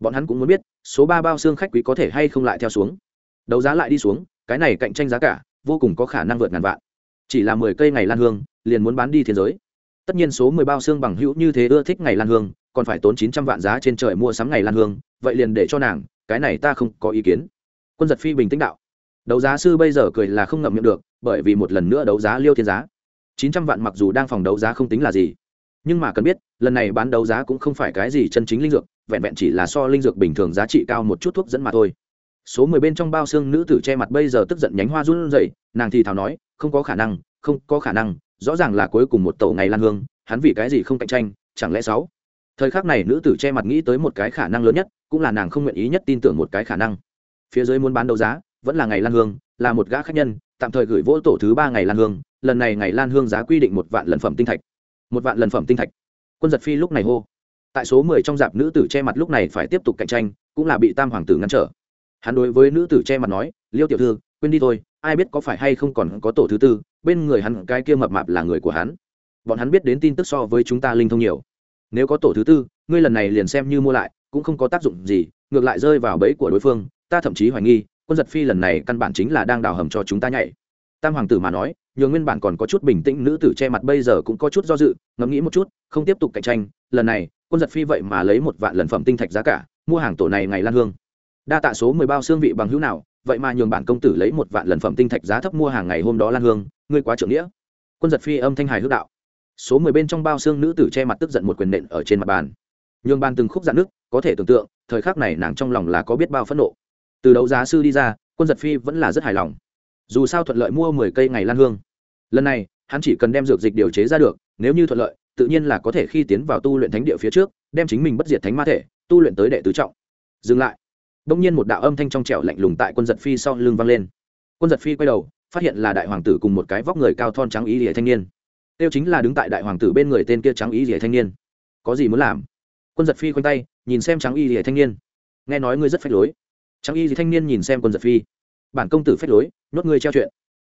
Bọn hắn cũng muốn biết, số ba bao xương khách quý có thể hay không lại theo xuống. Đấu giá lại đi xuống, cái này cạnh tranh giá cả vô cùng có khả năng vượt ngàn vạn. Chỉ là mười cây ngày lan hương, liền muốn bán đi thiên giới. Tất nhiên số mười bao xương bằng hữu như thế ưa thích ngày lan hương, còn phải tốn chín trăm vạn giá trên trời mua sắm ngày lan hương, vậy liền để cho nàng, cái này ta không có ý kiến. Quân giật phi bình tĩnh đạo. Đấu giá sư bây giờ cười là không ngậm miệng được, bởi vì một lần nữa đấu giá liêu thiên giá. Chín trăm vạn mặc dù đang phòng đấu giá không tính là gì, nhưng mà cần biết, lần này bán đấu giá cũng không phải cái gì chân chính linh dược, vẹn vẹn chỉ là so linh dược bình thường giá trị cao một chút thuốc dẫn mà thôi số mười bên trong bao xương nữ tử che mặt bây giờ tức giận nhánh hoa run rẩy, nàng thì thào nói, không có khả năng, không có khả năng, rõ ràng là cuối cùng một tổ ngày lan hương, hắn vì cái gì không cạnh tranh, chẳng lẽ sáu? Thời khắc này nữ tử che mặt nghĩ tới một cái khả năng lớn nhất, cũng là nàng không nguyện ý nhất tin tưởng một cái khả năng. Phía dưới muốn bán đấu giá, vẫn là ngày lan hương, là một gã khách nhân, tạm thời gửi vỗ tổ thứ ba ngày lan hương, lần này ngày lan hương giá quy định một vạn lần phẩm tinh thạch. Một vạn lần phẩm tinh thạch. Quân giật phi lúc này hô. Tại số mười trong dạp nữ tử che mặt lúc này phải tiếp tục cạnh tranh, cũng là bị tam hoàng tử ngăn trở hắn đối với nữ tử che mặt nói, liêu tiểu thư, quên đi thôi, ai biết có phải hay không còn có tổ thứ tư, bên người hắn cái kia mập mạp là người của hắn. Bọn hắn biết đến tin tức so với chúng ta linh thông nhiều. Nếu có tổ thứ tư, ngươi lần này liền xem như mua lại, cũng không có tác dụng gì, ngược lại rơi vào bẫy của đối phương, ta thậm chí hoài nghi, quân giật phi lần này căn bản chính là đang đào hầm cho chúng ta nhảy. Tam hoàng tử mà nói nhường nguyên bản còn có chút bình tĩnh nữ tử che mặt bây giờ cũng có chút do dự, ngẫm nghĩ một chút, không tiếp tục cạnh tranh, lần này, quân giật phi vậy mà lấy một vạn lần phẩm tinh thạch giá cả, mua hàng tổ này ngày lan hương đa tạ số mười bao xương vị bằng hữu nào, vậy mà nhường bản công tử lấy một vạn lần phẩm tinh thạch giá thấp mua hàng ngày hôm đó lan hương, ngươi quá trưởng nghĩa. Quân giật phi âm thanh hài hước đạo. Số mười bên trong bao xương nữ tử che mặt tức giận một quyền nện ở trên mặt bàn. Nhường bàn từng khúc dạn nước, có thể tưởng tượng, thời khắc này nàng trong lòng là có biết bao phẫn nộ. Từ đấu giá sư đi ra, quân giật phi vẫn là rất hài lòng. Dù sao thuận lợi mua mười cây ngày lan hương. Lần này, hắn chỉ cần đem dược dịch điều chế ra được, nếu như thuận lợi, tự nhiên là có thể khi tiến vào tu luyện thánh địa phía trước, đem chính mình bất diệt thánh ma thể, tu luyện tới đệ tứ trọng. Dừng lại đông nhiên một đạo âm thanh trong trẻo lạnh lùng tại quân giật phi sau lưng vang lên. Quân giật phi quay đầu, phát hiện là đại hoàng tử cùng một cái vóc người cao thon trắng ý rỉa thanh niên. Tiêu chính là đứng tại đại hoàng tử bên người tên kia trắng ý rỉa thanh niên. Có gì muốn làm? Quân giật phi khoanh tay, nhìn xem trắng y rỉa thanh niên. Nghe nói ngươi rất phách lối. Trắng y gì thanh niên nhìn xem quân giật phi. Bản công tử phách lối, nhốt ngươi treo chuyện.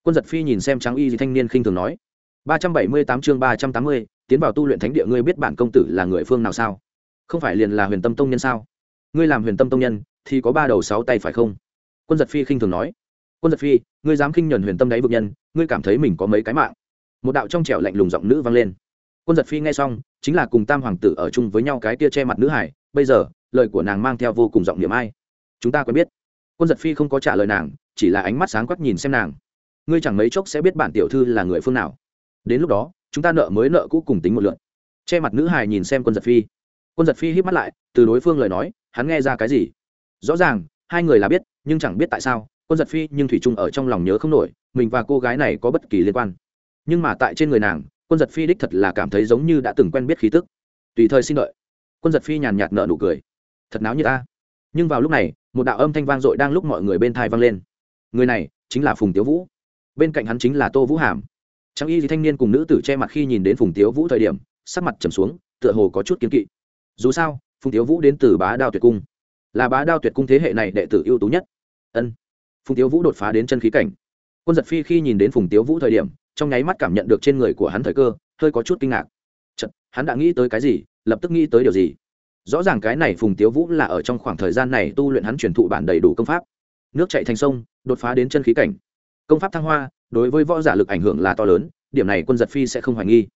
Quân giật phi nhìn xem trắng y gì thanh niên khinh thường nói. ba trăm bảy mươi tám chương ba trăm tám mươi, tiến vào tu luyện thánh địa ngươi biết bản công tử là người phương nào sao? Không phải liền là huyền tâm tông nhân sao? Ngươi làm huyền tâm tông nhân thì có ba đầu sáu tay phải không? Quân giật phi khinh thường nói. Quân giật phi, ngươi dám khinh nhuần huyền tâm đáy vực nhân, ngươi cảm thấy mình có mấy cái mạng? Một đạo trong trẻo lạnh lùng giọng nữ vang lên. Quân giật phi nghe xong, chính là cùng tam hoàng tử ở chung với nhau cái tia che mặt nữ hải, bây giờ, lời của nàng mang theo vô cùng giọng niệm ai? Chúng ta quen biết. Quân giật phi không có trả lời nàng, chỉ là ánh mắt sáng quắc nhìn xem nàng. Ngươi chẳng mấy chốc sẽ biết bản tiểu thư là người phương nào. Đến lúc đó, chúng ta nợ mới nợ cũ cùng tính một lượn che mặt nữ hài nhìn xem quân giật phi. Quân giật phi hít mắt lại, từ đối phương lời nói, hắn nghe ra cái gì? Rõ ràng, hai người là biết, nhưng chẳng biết tại sao, quân giật phi nhưng thủy trung ở trong lòng nhớ không nổi, mình và cô gái này có bất kỳ liên quan. Nhưng mà tại trên người nàng, quân giật phi đích thật là cảm thấy giống như đã từng quen biết khí tức. Tùy thời xin đợi. Quân giật phi nhàn nhạt nợ nụ cười. Thật náo như ta. Nhưng vào lúc này, một đạo âm thanh vang dội đang lúc mọi người bên thai vang lên. Người này chính là phùng tiếu vũ. Bên cạnh hắn chính là tô vũ hàm. Trang y thì thanh niên cùng nữ tử che mặt khi nhìn đến phùng tiếu vũ thời điểm, sắc mặt trầm xuống, tựa hồ có chút kiến kỵ. Dù sao, phùng tiếu vũ đến từ bá đao tuyệt cung là bá đao tuyệt cung thế hệ này đệ tử ưu tú nhất. Ân. Phùng tiếu vũ đột phá đến chân khí cảnh. Quân giật phi khi nhìn đến phùng tiếu vũ thời điểm trong nháy mắt cảm nhận được trên người của hắn thời cơ hơi có chút kinh ngạc. Chật, hắn đã nghĩ tới cái gì lập tức nghĩ tới điều gì? Rõ ràng cái này phùng tiếu vũ là ở trong khoảng thời gian này tu luyện hắn truyền thụ bản đầy đủ công pháp. Nước chạy thành sông đột phá đến chân khí cảnh. Công pháp thăng hoa đối với võ giả lực ảnh hưởng là to lớn điểm này quân giật phi sẽ không hoài nghi.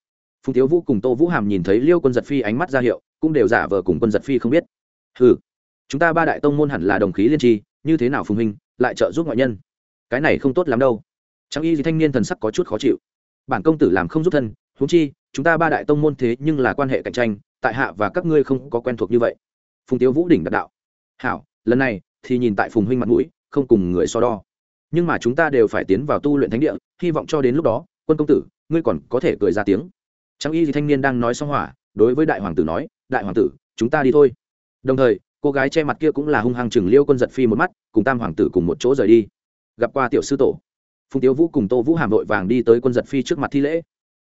Phùng tiếu vũ cùng tô vũ hàm nhìn thấy liêu quân giật phi ánh mắt ra hiệu cũng đều giả vờ cùng quân giật phi không biết. Ừ chúng ta ba đại tông môn hẳn là đồng khí liên tri, như thế nào phùng hình lại trợ giúp ngoại nhân? Cái này không tốt lắm đâu. Trang y gì thanh niên thần sắc có chút khó chịu. Bản công tử làm không giúp thân, huống chi, chúng ta ba đại tông môn thế nhưng là quan hệ cạnh tranh, tại hạ và các ngươi không có quen thuộc như vậy. Phùng tiếu vũ đỉnh đặc đạo. Hảo, lần này thì nhìn tại phùng huynh mặt mũi, không cùng người so đo. Nhưng mà chúng ta đều phải tiến vào tu luyện thánh địa, hy vọng cho đến lúc đó, quân công tử, ngươi còn có thể cười ra tiếng. Trang y thì thanh niên đang nói xong hỏa, đối với đại hoàng tử nói, đại hoàng tử, chúng ta đi thôi. Đồng thời cô gái che mặt kia cũng là hung hăng chừng liêu quân giật phi một mắt, cùng tam hoàng tử cùng một chỗ rời đi. Gặp qua tiểu sư tổ, phùng tiếu vũ cùng tô vũ hàm vội vàng đi tới quân giật phi trước mặt thi lễ.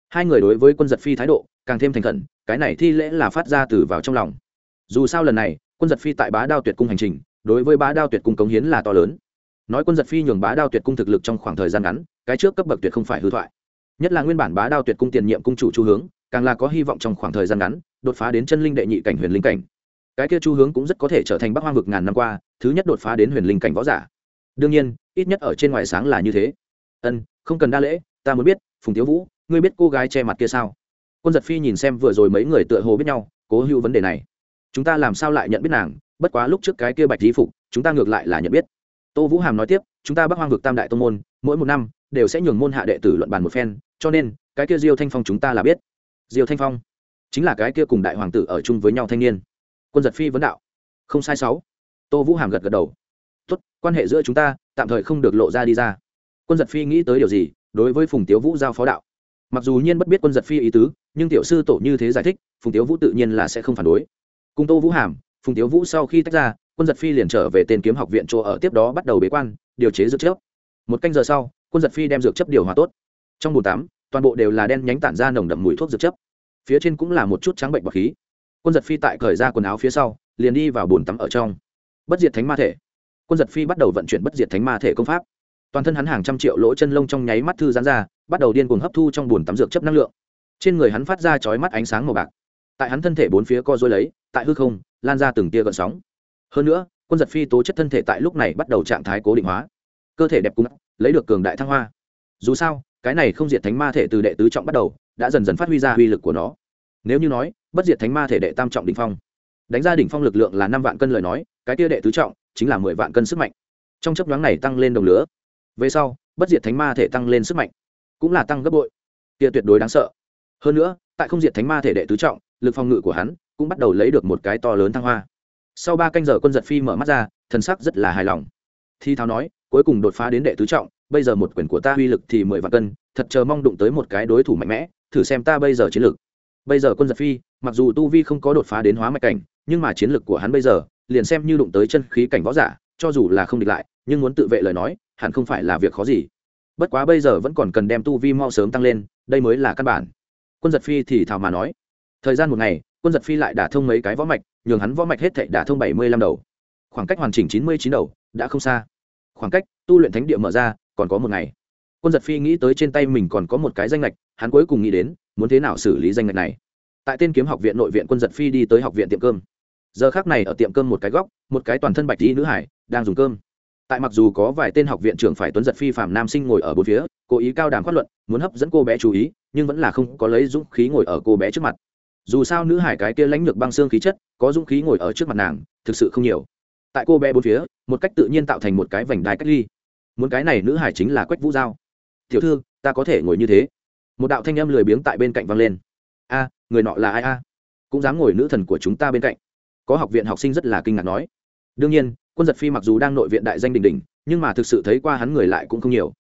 Hai người đối với quân giật phi thái độ càng thêm thành khẩn, cái này thi lễ là phát ra từ vào trong lòng. Dù sao lần này, quân giật phi tại bá đao tuyệt cung hành trình, đối với bá đao tuyệt cung cống hiến là to lớn. Nói quân giật phi nhường bá đao tuyệt cung thực lực trong khoảng thời gian ngắn, cái trước cấp bậc tuyệt không phải hư thoại. Nhất là nguyên bản bá đao tuyệt cung tiền nhiệm cung chủ chu hướng, càng là có hy vọng trong khoảng thời gian ngắn, đột phá đến chân linh đệ nhị cảnh huyền linh cảnh cái kia chu hướng cũng rất có thể trở thành bắc hoang vực ngàn năm qua, thứ nhất đột phá đến huyền linh cảnh võ giả. Đương nhiên, ít nhất ở trên ngoài sáng là như thế. Ân, không cần đa lễ, ta muốn biết, phùng tiếu vũ, ngươi biết cô gái che mặt kia sao? Quân giật phi nhìn xem vừa rồi mấy người tựa hồ biết nhau, cố hữu vấn đề này. Chúng ta làm sao lại nhận biết nàng? Bất quá lúc trước cái kia bạch di phục, chúng ta ngược lại là nhận biết. Tô vũ hàm nói tiếp, chúng ta bắc hoang vực tam đại tô n g môn, mỗi một năm đều sẽ nhường môn hạ đệ tử luận bàn một phen, cho nên, cái kia diêu thanh phong chúng ta là biết. Diêu thanh phong chính là cái kia cùng đại hoàng tử ở chung với nhau thanh niên quân giật phi vấn đạo. Không sai sáu. Tô vũ hàm gật gật đầu. Tốt quan hệ giữa chúng ta tạm thời không được lộ ra đi ra. Quân giật phi nghĩ tới điều gì đối với phùng tiếu vũ giao phó đạo. Mặc dù nhiên bất biết quân giật phi ý tứ nhưng tiểu sư tổ như thế giải thích phùng tiếu vũ tự nhiên là sẽ không phản đối. Cùng tô vũ hàm phùng tiếu vũ sau khi tách ra quân giật phi liền trở về tên kiếm học viện chỗ ở tiếp đó bắt đầu bế quan điều chế dược chấp một canh giờ sau quân giật phi đem dược chấp điều hòa tốt. Trong bồn tám, toàn bộ đều là đen nhánh tản ra nồng đậm mùi thuốc dược chấp phía trên cũng là một chút trắng bệnh bọc khí quân giật phi tại cởi ra quần áo phía sau, liền đi vào bồn tắm ở trong. Bất diệt thánh ma thể. Quân giật phi bắt đầu vận chuyển bất diệt thánh ma thể công pháp. Toàn thân hắn hàng trăm triệu lỗ chân lông trong nháy mắt thư gián ra, bắt đầu điên cuồng hấp thu trong bồn tắm dược chấp năng lượng. Trên người hắn phát ra chói mắt ánh sáng màu bạc. Tại hắn thân thể bốn phía co dối lấy, tại hư không, lan ra từng tia gợn sóng. Hơn nữa, quân giật phi tố chất thân thể tại lúc này bắt đầu trạng thái cố định hóa. Cơ thể đẹp cúng lấy được cường đại thăng hoa. Dù sao, cái này không diệt thánh ma thể từ đệ tứ trọng bắt đầu, đã dần dần phát huy ra uy lực của nó nếu như nói, bất diệt thánh ma thể đệ tam trọng đ ỉ n h phong. Đánh ra đỉnh phong lực lượng là năm vạn cân lời nói, cái tia đệ tứ trọng chính là mười vạn cân sức mạnh. Trong chấp nhoáng này tăng lên đồng lứa về sau, bất diệt thánh ma thể tăng lên sức mạnh, cũng là tăng gấp bội. Tia tuyệt đối đáng sợ. Hơn nữa, tại không diệt thánh ma thể đệ tứ trọng, lực phòng ngự của hắn cũng bắt đầu lấy được một cái to lớn thăng hoa. Sau ba canh giờ quân giật phi mở mắt ra, thần sắc rất là hài lòng. Thi tháo nói, cuối cùng đột phá đến đệ tứ trọng, bây giờ một quyền của ta uy lực thì mười vạn cân, thật chờ mong đụng tới một cái đối thủ mạnh mẽ, thử xem ta bây giờ chiến lược bây giờ quân giật phi, mặc dù tu vi không có đột phá đến hóa mạch cảnh, nhưng mà chiến lược của hắn bây giờ, liền xem như đụng tới chân khí cảnh võ giả, cho dù là không địch lại, nhưng muốn tự vệ lời nói, hẳn không phải là việc khó gì. Bất quá bây giờ vẫn còn cần đem tu vi mau sớm tăng lên, đây mới là căn bản. Quân giật phi thì thào mà nói, thời gian một ngày, quân giật phi lại đả thông mấy cái võ mạch, nhường hắn võ mạch hết thệ đả thông bảy mươi lăm đầu. Khoảng cách hoàn chỉnh chín mươi chín đầu, đã không xa. Khoảng cách tu luyện thánh địa mở ra, còn có một ngày quân giật phi nghĩ tới trên tay mình còn có một cái danh lệch hắn cuối cùng nghĩ đến, muốn thế nào xử lý danh lệch này. Tại tên kiếm học viện nội viện quân giật phi đi tới học viện tiệm cơm. Giờ khác này ở tiệm cơm một cái góc, một cái toàn thân bạch y nữ hải, đang dùng cơm. Tại mặc dù có vài tên học viện trưởng phải tuấn giật phi phạm nam sinh ngồi ở bốn phía, cố ý cao đàm phát luận, muốn hấp dẫn cô bé chú ý, nhưng vẫn là không có lấy dũng khí ngồi ở cô bé trước mặt. Dù sao nữ hải cái kia lãnh được băng xương khí chất, có dũng khí ngồi ở trước mặt nàng, thực sự không nhiều. Tại cô bé bốn phía, một cách tự nhiên tạo thành một cái vành đai cách ly. Muốn cái này nữ hải chính là quách vũ giao tiểu thư, ta có thể ngồi như thế. Một đạo thanh âm lười biếng tại bên cạnh vang lên. A, người nọ là ai a? Cũng dám ngồi nữ thần của chúng ta bên cạnh. Có học viện học sinh rất là kinh ngạc nói. Đương nhiên, quân giật phi mặc dù đang nội viện đại danh đình đình nhưng mà thực sự thấy qua hắn người lại cũng không nhiều.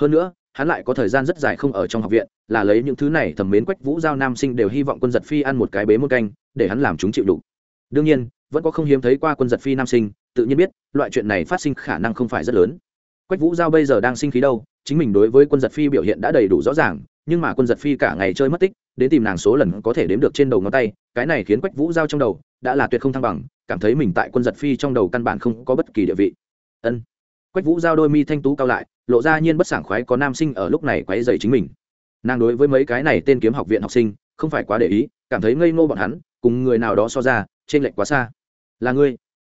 Hơn nữa, hắn lại có thời gian rất dài không ở trong học viện, là lấy những thứ này thầm mến quách vũ giao nam sinh đều hy vọng quân giật phi ăn một cái bế một canh, để hắn làm chúng chịu đủ. Đương nhiên, vẫn có không hiếm thấy qua quân giật phi nam sinh, tự nhiên biết, loại chuyện này phát sinh khả năng không phải rất lớn quách vũ giao bây giờ đang sinh khí đâu, chính mình đối với quân giật phi biểu hiện đã đầy đủ rõ ràng, nhưng mà quân giật phi cả ngày chơi mất tích, đến tìm nàng số lần có thể đếm được trên đầu ngón tay, cái này khiến quách vũ giao trong đầu đã là tuyệt không thăng bằng, cảm thấy mình tại quân giật phi trong đầu căn bản không có bất kỳ địa vị. Ân. Quách vũ giao đôi mi thanh tú cao lại, lộ ra nhiên bất sảng khoái có nam sinh ở lúc này quấy dày chính mình. Nàng đối với mấy cái này tên kiếm học viện học sinh, không phải quá để ý, cảm thấy ngây ngô bọn hắn, cùng người nào đó so ra trên lệch quá xa. Là ngươi.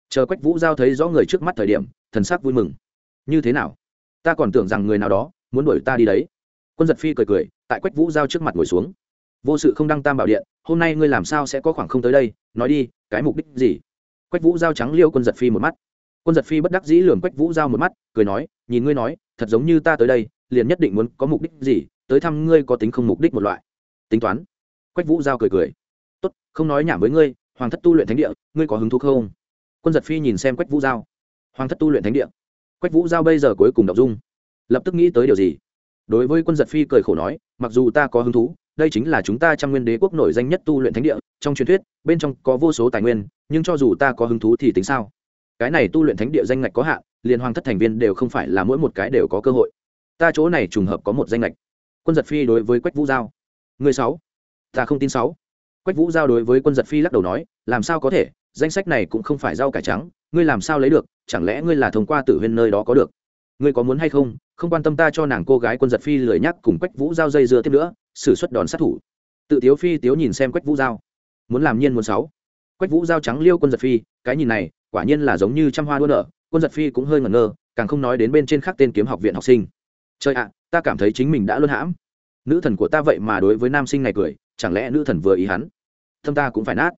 Chờ quách vũ giao thấy rõ người trước mắt thời điểm, thần sắc vui mừng như thế nào? Ta còn tưởng rằng người nào đó muốn đuổi ta đi đấy. Quân giật phi cười cười, tại quách vũ giao trước mặt ngồi xuống. Vô sự không đăng tam bảo điện, hôm nay ngươi làm sao sẽ có khoảng không tới đây? Nói đi, cái mục đích gì? Quách vũ giao trắng liêu quân giật phi một mắt. Quân giật phi bất đắc dĩ lường quách vũ giao một mắt, cười nói, nhìn ngươi nói, thật giống như ta tới đây, liền nhất định muốn có mục đích gì, tới thăm ngươi có tính không mục đích một loại. Tính toán. Quách vũ giao cười cười. Tốt, không nói nhảm với ngươi, hoàng thất tu luyện thánh địa, ngươi có hứng thú không? Quân giật phi nhìn xem quách vũ giao. Hoàng thất tu luyện thánh địa quách vũ giao bây giờ cuối cùng đọc dung. Lập tức nghĩ tới điều gì? Đối với quân giật phi cười khổ nói, mặc dù ta có hứng thú, đây chính là chúng ta trăm nguyên đế quốc nổi danh nhất tu luyện thánh địa, trong truyền thuyết, bên trong có vô số tài nguyên, nhưng cho dù ta có hứng thú thì tính sao? Cái này tu luyện thánh địa danh ngạch có hạn liên hoàng thất thành viên đều không phải là mỗi một cái đều có cơ hội. Ta chỗ này trùng hợp có một danh ngạch. Quân giật phi đối với quách vũ giao. Người sáu. Ta không tin sáu. Quách vũ giao đối với quân giật phi lắc đầu nói, làm sao có thể? Danh sách này cũng không phải rau cải trắng, ngươi làm sao lấy được, chẳng lẽ ngươi là thông qua tử huyên nơi đó có được? Ngươi có muốn hay không? Không quan tâm ta cho nàng cô gái quân giật phi lười nhắc cùng quách vũ giao dây dưa tiếp nữa, xử suất đòn sát thủ. Tự tiếu phi, tiếu nhìn xem quách vũ giao. Muốn làm nhiên muốn sáu quách vũ giao trắng liêu quân giật phi, cái nhìn này, quả nhiên là giống như trăm hoa đua nở, quân giật phi cũng hơi ngẩn ngơ, càng không nói đến bên trên khác tên kiếm học viện học sinh. Chơi ạ, ta cảm thấy chính mình đã luân hãm. Nữ thần của ta vậy mà đối với nam sinh này cười, chẳng lẽ nữ thần vừa ý hắn? Thâm ta cũng phải nát.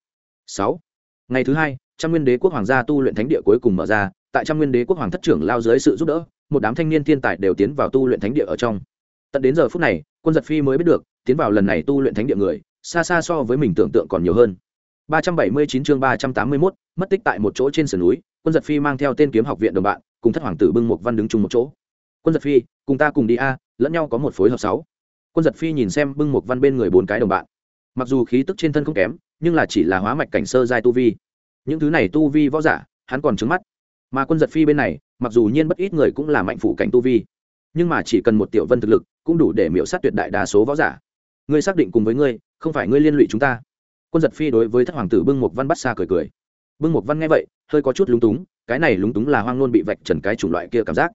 Sáu ngày thứ hai trăm nguyên đế quốc hoàng gia tu luyện thánh địa cuối cùng mở ra tại trăm nguyên đế quốc hoàng thất trưởng lao dưới sự giúp đỡ một đám thanh niên thiên tài đều tiến vào tu luyện thánh địa ở trong. Tận đến giờ phút này quân giật phi mới biết được tiến vào lần này tu luyện thánh địa người xa xa so với mình tưởng tượng còn nhiều hơn. 379 chương 381, mất tích tại một chỗ trên sườn núi quân giật phi mang theo tên kiếm học viện đồng bạn cùng thất hoàng tử bưng một văn đứng chung một chỗ. Quân giật phi cùng ta cùng đi a lẫn nhau có một phối hợp sáu. Quân giật phi nhìn xem bưng một văn bên người bốn cái đồng bạn mặc dù khí tức trên thân không kém, nhưng là chỉ là hóa mạch cảnh sơ giai tu vi. Những thứ này tu vi võ giả, hắn còn trứng mắt. Mà quân giật phi bên này, mặc dù nhiên bất ít người cũng là mạnh phủ cảnh tu vi, nhưng mà chỉ cần một tiểu vân thực lực, cũng đủ để miễu sát tuyệt đại đa số võ giả. Ngươi xác định cùng với ngươi, không phải ngươi liên lụy chúng ta. Quân giật phi đối với thất hoàng tử bưng một văn bắt xa cười cười. Bưng một văn nghe vậy, hơi có chút lúng túng, cái này lúng túng là hoang nôn bị vạch trần cái chủng loại kia cảm giác.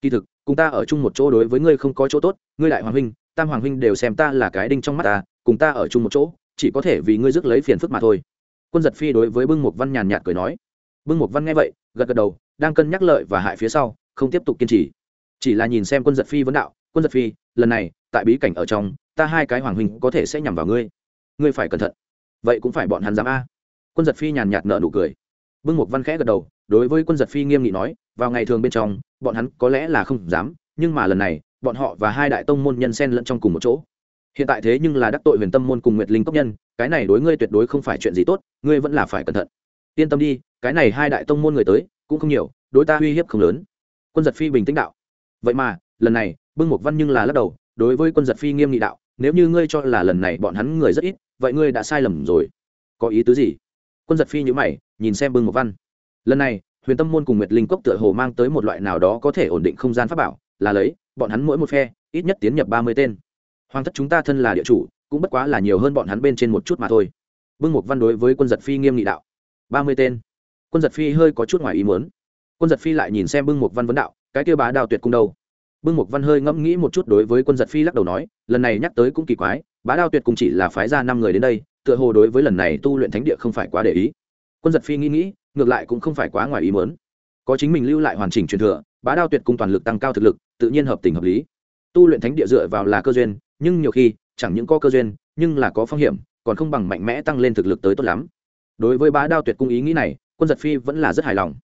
Kỳ thực, cùng ta ở chung một chỗ đối với ngươi không có chỗ tốt, ngươi đại hoàng huynh, tam hoàng huynh đều xem ta là cái đinh trong mắt ta cùng ta ở chung một chỗ, chỉ có thể vì ngươi rước lấy phiền phức mà thôi. Quân giật phi đối với bưng một văn nhàn nhạt cười nói. Bưng một văn nghe vậy, gật gật đầu, đang cân nhắc lợi và hại phía sau, không tiếp tục kiên trì. Chỉ là nhìn xem quân giật phi vấn đạo, quân giật phi, lần này, tại bí cảnh ở trong, ta hai cái hoàng huynh có thể sẽ nhằm vào ngươi. Ngươi phải cẩn thận. Vậy cũng phải bọn hắn dám a. Quân giật phi nhàn nhạt nợ nụ cười. Bưng một văn khẽ gật đầu, đối với quân giật phi nghiêm nghị nói, vào ngày thường bên trong, bọn hắn có lẽ là không dám, nhưng mà lần này, bọn họ và hai đại tông môn nhân xen lẫn trong cùng một chỗ hiện tại thế nhưng là đắc tội huyền tâm môn cùng nguyệt linh cốc nhân, cái này đối ngươi tuyệt đối không phải chuyện gì tốt, ngươi vẫn là phải cẩn thận. Yên tâm đi, cái này hai đại tông môn người tới, cũng không nhiều, đối ta uy hiếp không lớn. Quân giật phi bình tĩnh đạo. Vậy mà, lần này, bưng Mục văn nhưng là lắc đầu, đối với quân giật phi nghiêm nghị đạo, nếu như ngươi cho là lần này bọn hắn người rất ít, vậy ngươi đã sai lầm rồi. Có ý tứ gì? Quân giật phi nhữ mày, nhìn xem bưng Mục văn. Lần này, huyền tâm môn cùng nguyệt linh cốc tựa hồ mang tới một loại nào đó có thể ổn định không gian pháp bảo, là lấy, bọn hắn mỗi một phe, ít nhất tiến nhập ba mươi tên hoàng thất chúng ta thân là địa chủ, cũng bất quá là nhiều hơn bọn hắn bên trên một chút mà thôi. Bưng Mục văn đối với quân giật phi nghiêm nghị đạo. Ba mươi tên. Quân giật phi hơi có chút ngoài ý muốn. Quân giật phi lại nhìn xem bưng Mục văn vấn đạo, cái kêu bá đào tuyệt cung đâu? Bưng Mục văn hơi ngẫm nghĩ một chút đối với quân giật phi lắc đầu nói, lần này nhắc tới cũng kỳ quái, bá đao tuyệt cung chỉ là phái ra năm người đến đây, tựa hồ đối với lần này tu luyện thánh địa không phải quá để ý. Quân giật phi nghĩ nghĩ, ngược lại cũng không phải quá ngoài ý mớn có chính mình lưu lại hoàn chỉnh truyền thừa, bá đao tuyệt cung toàn lực tăng cao thực lực, tự nhiên hợp tình hợp lý tu luyện thánh địa dựa vào là cơ duyên, nhưng nhiều khi, chẳng những có cơ duyên, nhưng là có phong hiểm, còn không bằng mạnh mẽ tăng lên thực lực tới tốt lắm. Đối với bá đao tuyệt cung ý nghĩ này, quân giật phi vẫn là rất hài lòng.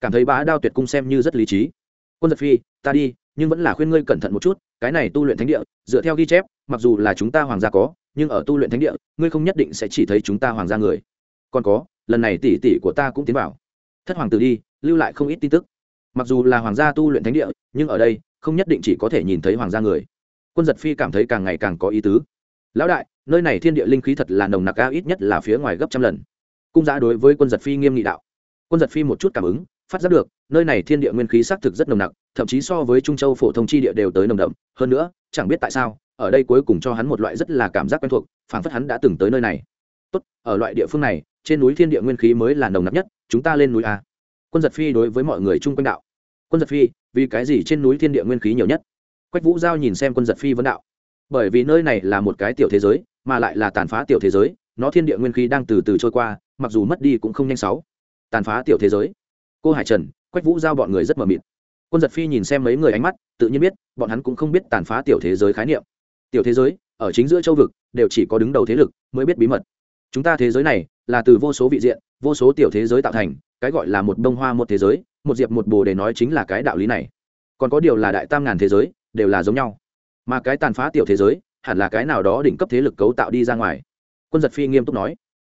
Cảm thấy bá đao tuyệt cung xem như rất lý trí. Quân giật phi, ta đi, nhưng vẫn là khuyên ngươi cẩn thận một chút, cái này tu luyện thánh địa, dựa theo ghi chép, mặc dù là chúng ta hoàng gia có, nhưng ở tu luyện thánh địa, ngươi không nhất định sẽ chỉ thấy chúng ta hoàng gia người. Còn có, lần này tỷ tỷ của ta cũng tiến vào. Thất hoàng tử đi, lưu lại không ít tin tức. Mặc dù là hoàng gia tu luyện thánh địa, nhưng ở đây không nhất định chỉ có thể nhìn thấy hoàng gia người. Quân giật phi cảm thấy càng ngày càng có ý tứ. Lão đại, nơi này thiên địa linh khí thật là nồng nặc cao ít nhất là phía ngoài gấp trăm lần. Cung giã đối với quân giật phi nghiêm nghị đạo. Quân giật phi một chút cảm ứng, phát giác được, nơi này thiên địa nguyên khí xác thực rất nồng nặc, thậm chí so với trung châu phổ thông chi địa đều tới nồng đậm. Hơn nữa, chẳng biết tại sao, ở đây cuối cùng cho hắn một loại rất là cảm giác quen thuộc, phảng phất hắn đã từng tới nơi này. Tốt, ở loại địa phương này, trên núi thiên địa nguyên khí mới là nồng nặc nhất, chúng ta lên núi a. Quân giật phi đối với mọi người chung quanh đạo quân giật phi, vì cái gì trên núi thiên địa nguyên khí nhiều nhất? Quách vũ giao nhìn xem quân giật phi vấn đạo. Bởi vì nơi này là một cái tiểu thế giới, mà lại là tàn phá tiểu thế giới, nó thiên địa nguyên khí đang từ từ trôi qua, mặc dù mất đi cũng không nhanh sáu. Tàn phá tiểu thế giới. Cô hải trần, quách vũ giao bọn người rất mờ mịt. Quân giật phi nhìn xem mấy người ánh mắt, tự nhiên biết, bọn hắn cũng không biết tàn phá tiểu thế giới khái niệm. Tiểu thế giới, ở chính giữa châu vực, đều chỉ có đứng đầu thế lực mới biết bí mật. Chúng ta thế giới này là từ vô số vị diện, vô số tiểu thế giới tạo thành, cái gọi là một bông hoa một thế giới một diệp một bồ để nói chính là cái đạo lý này. Còn có điều là đại tam ngàn thế giới, đều là giống nhau. Mà cái tàn phá tiểu thế giới, hẳn là cái nào đó đỉnh cấp thế lực cấu tạo đi ra ngoài. Quân giật phi nghiêm túc nói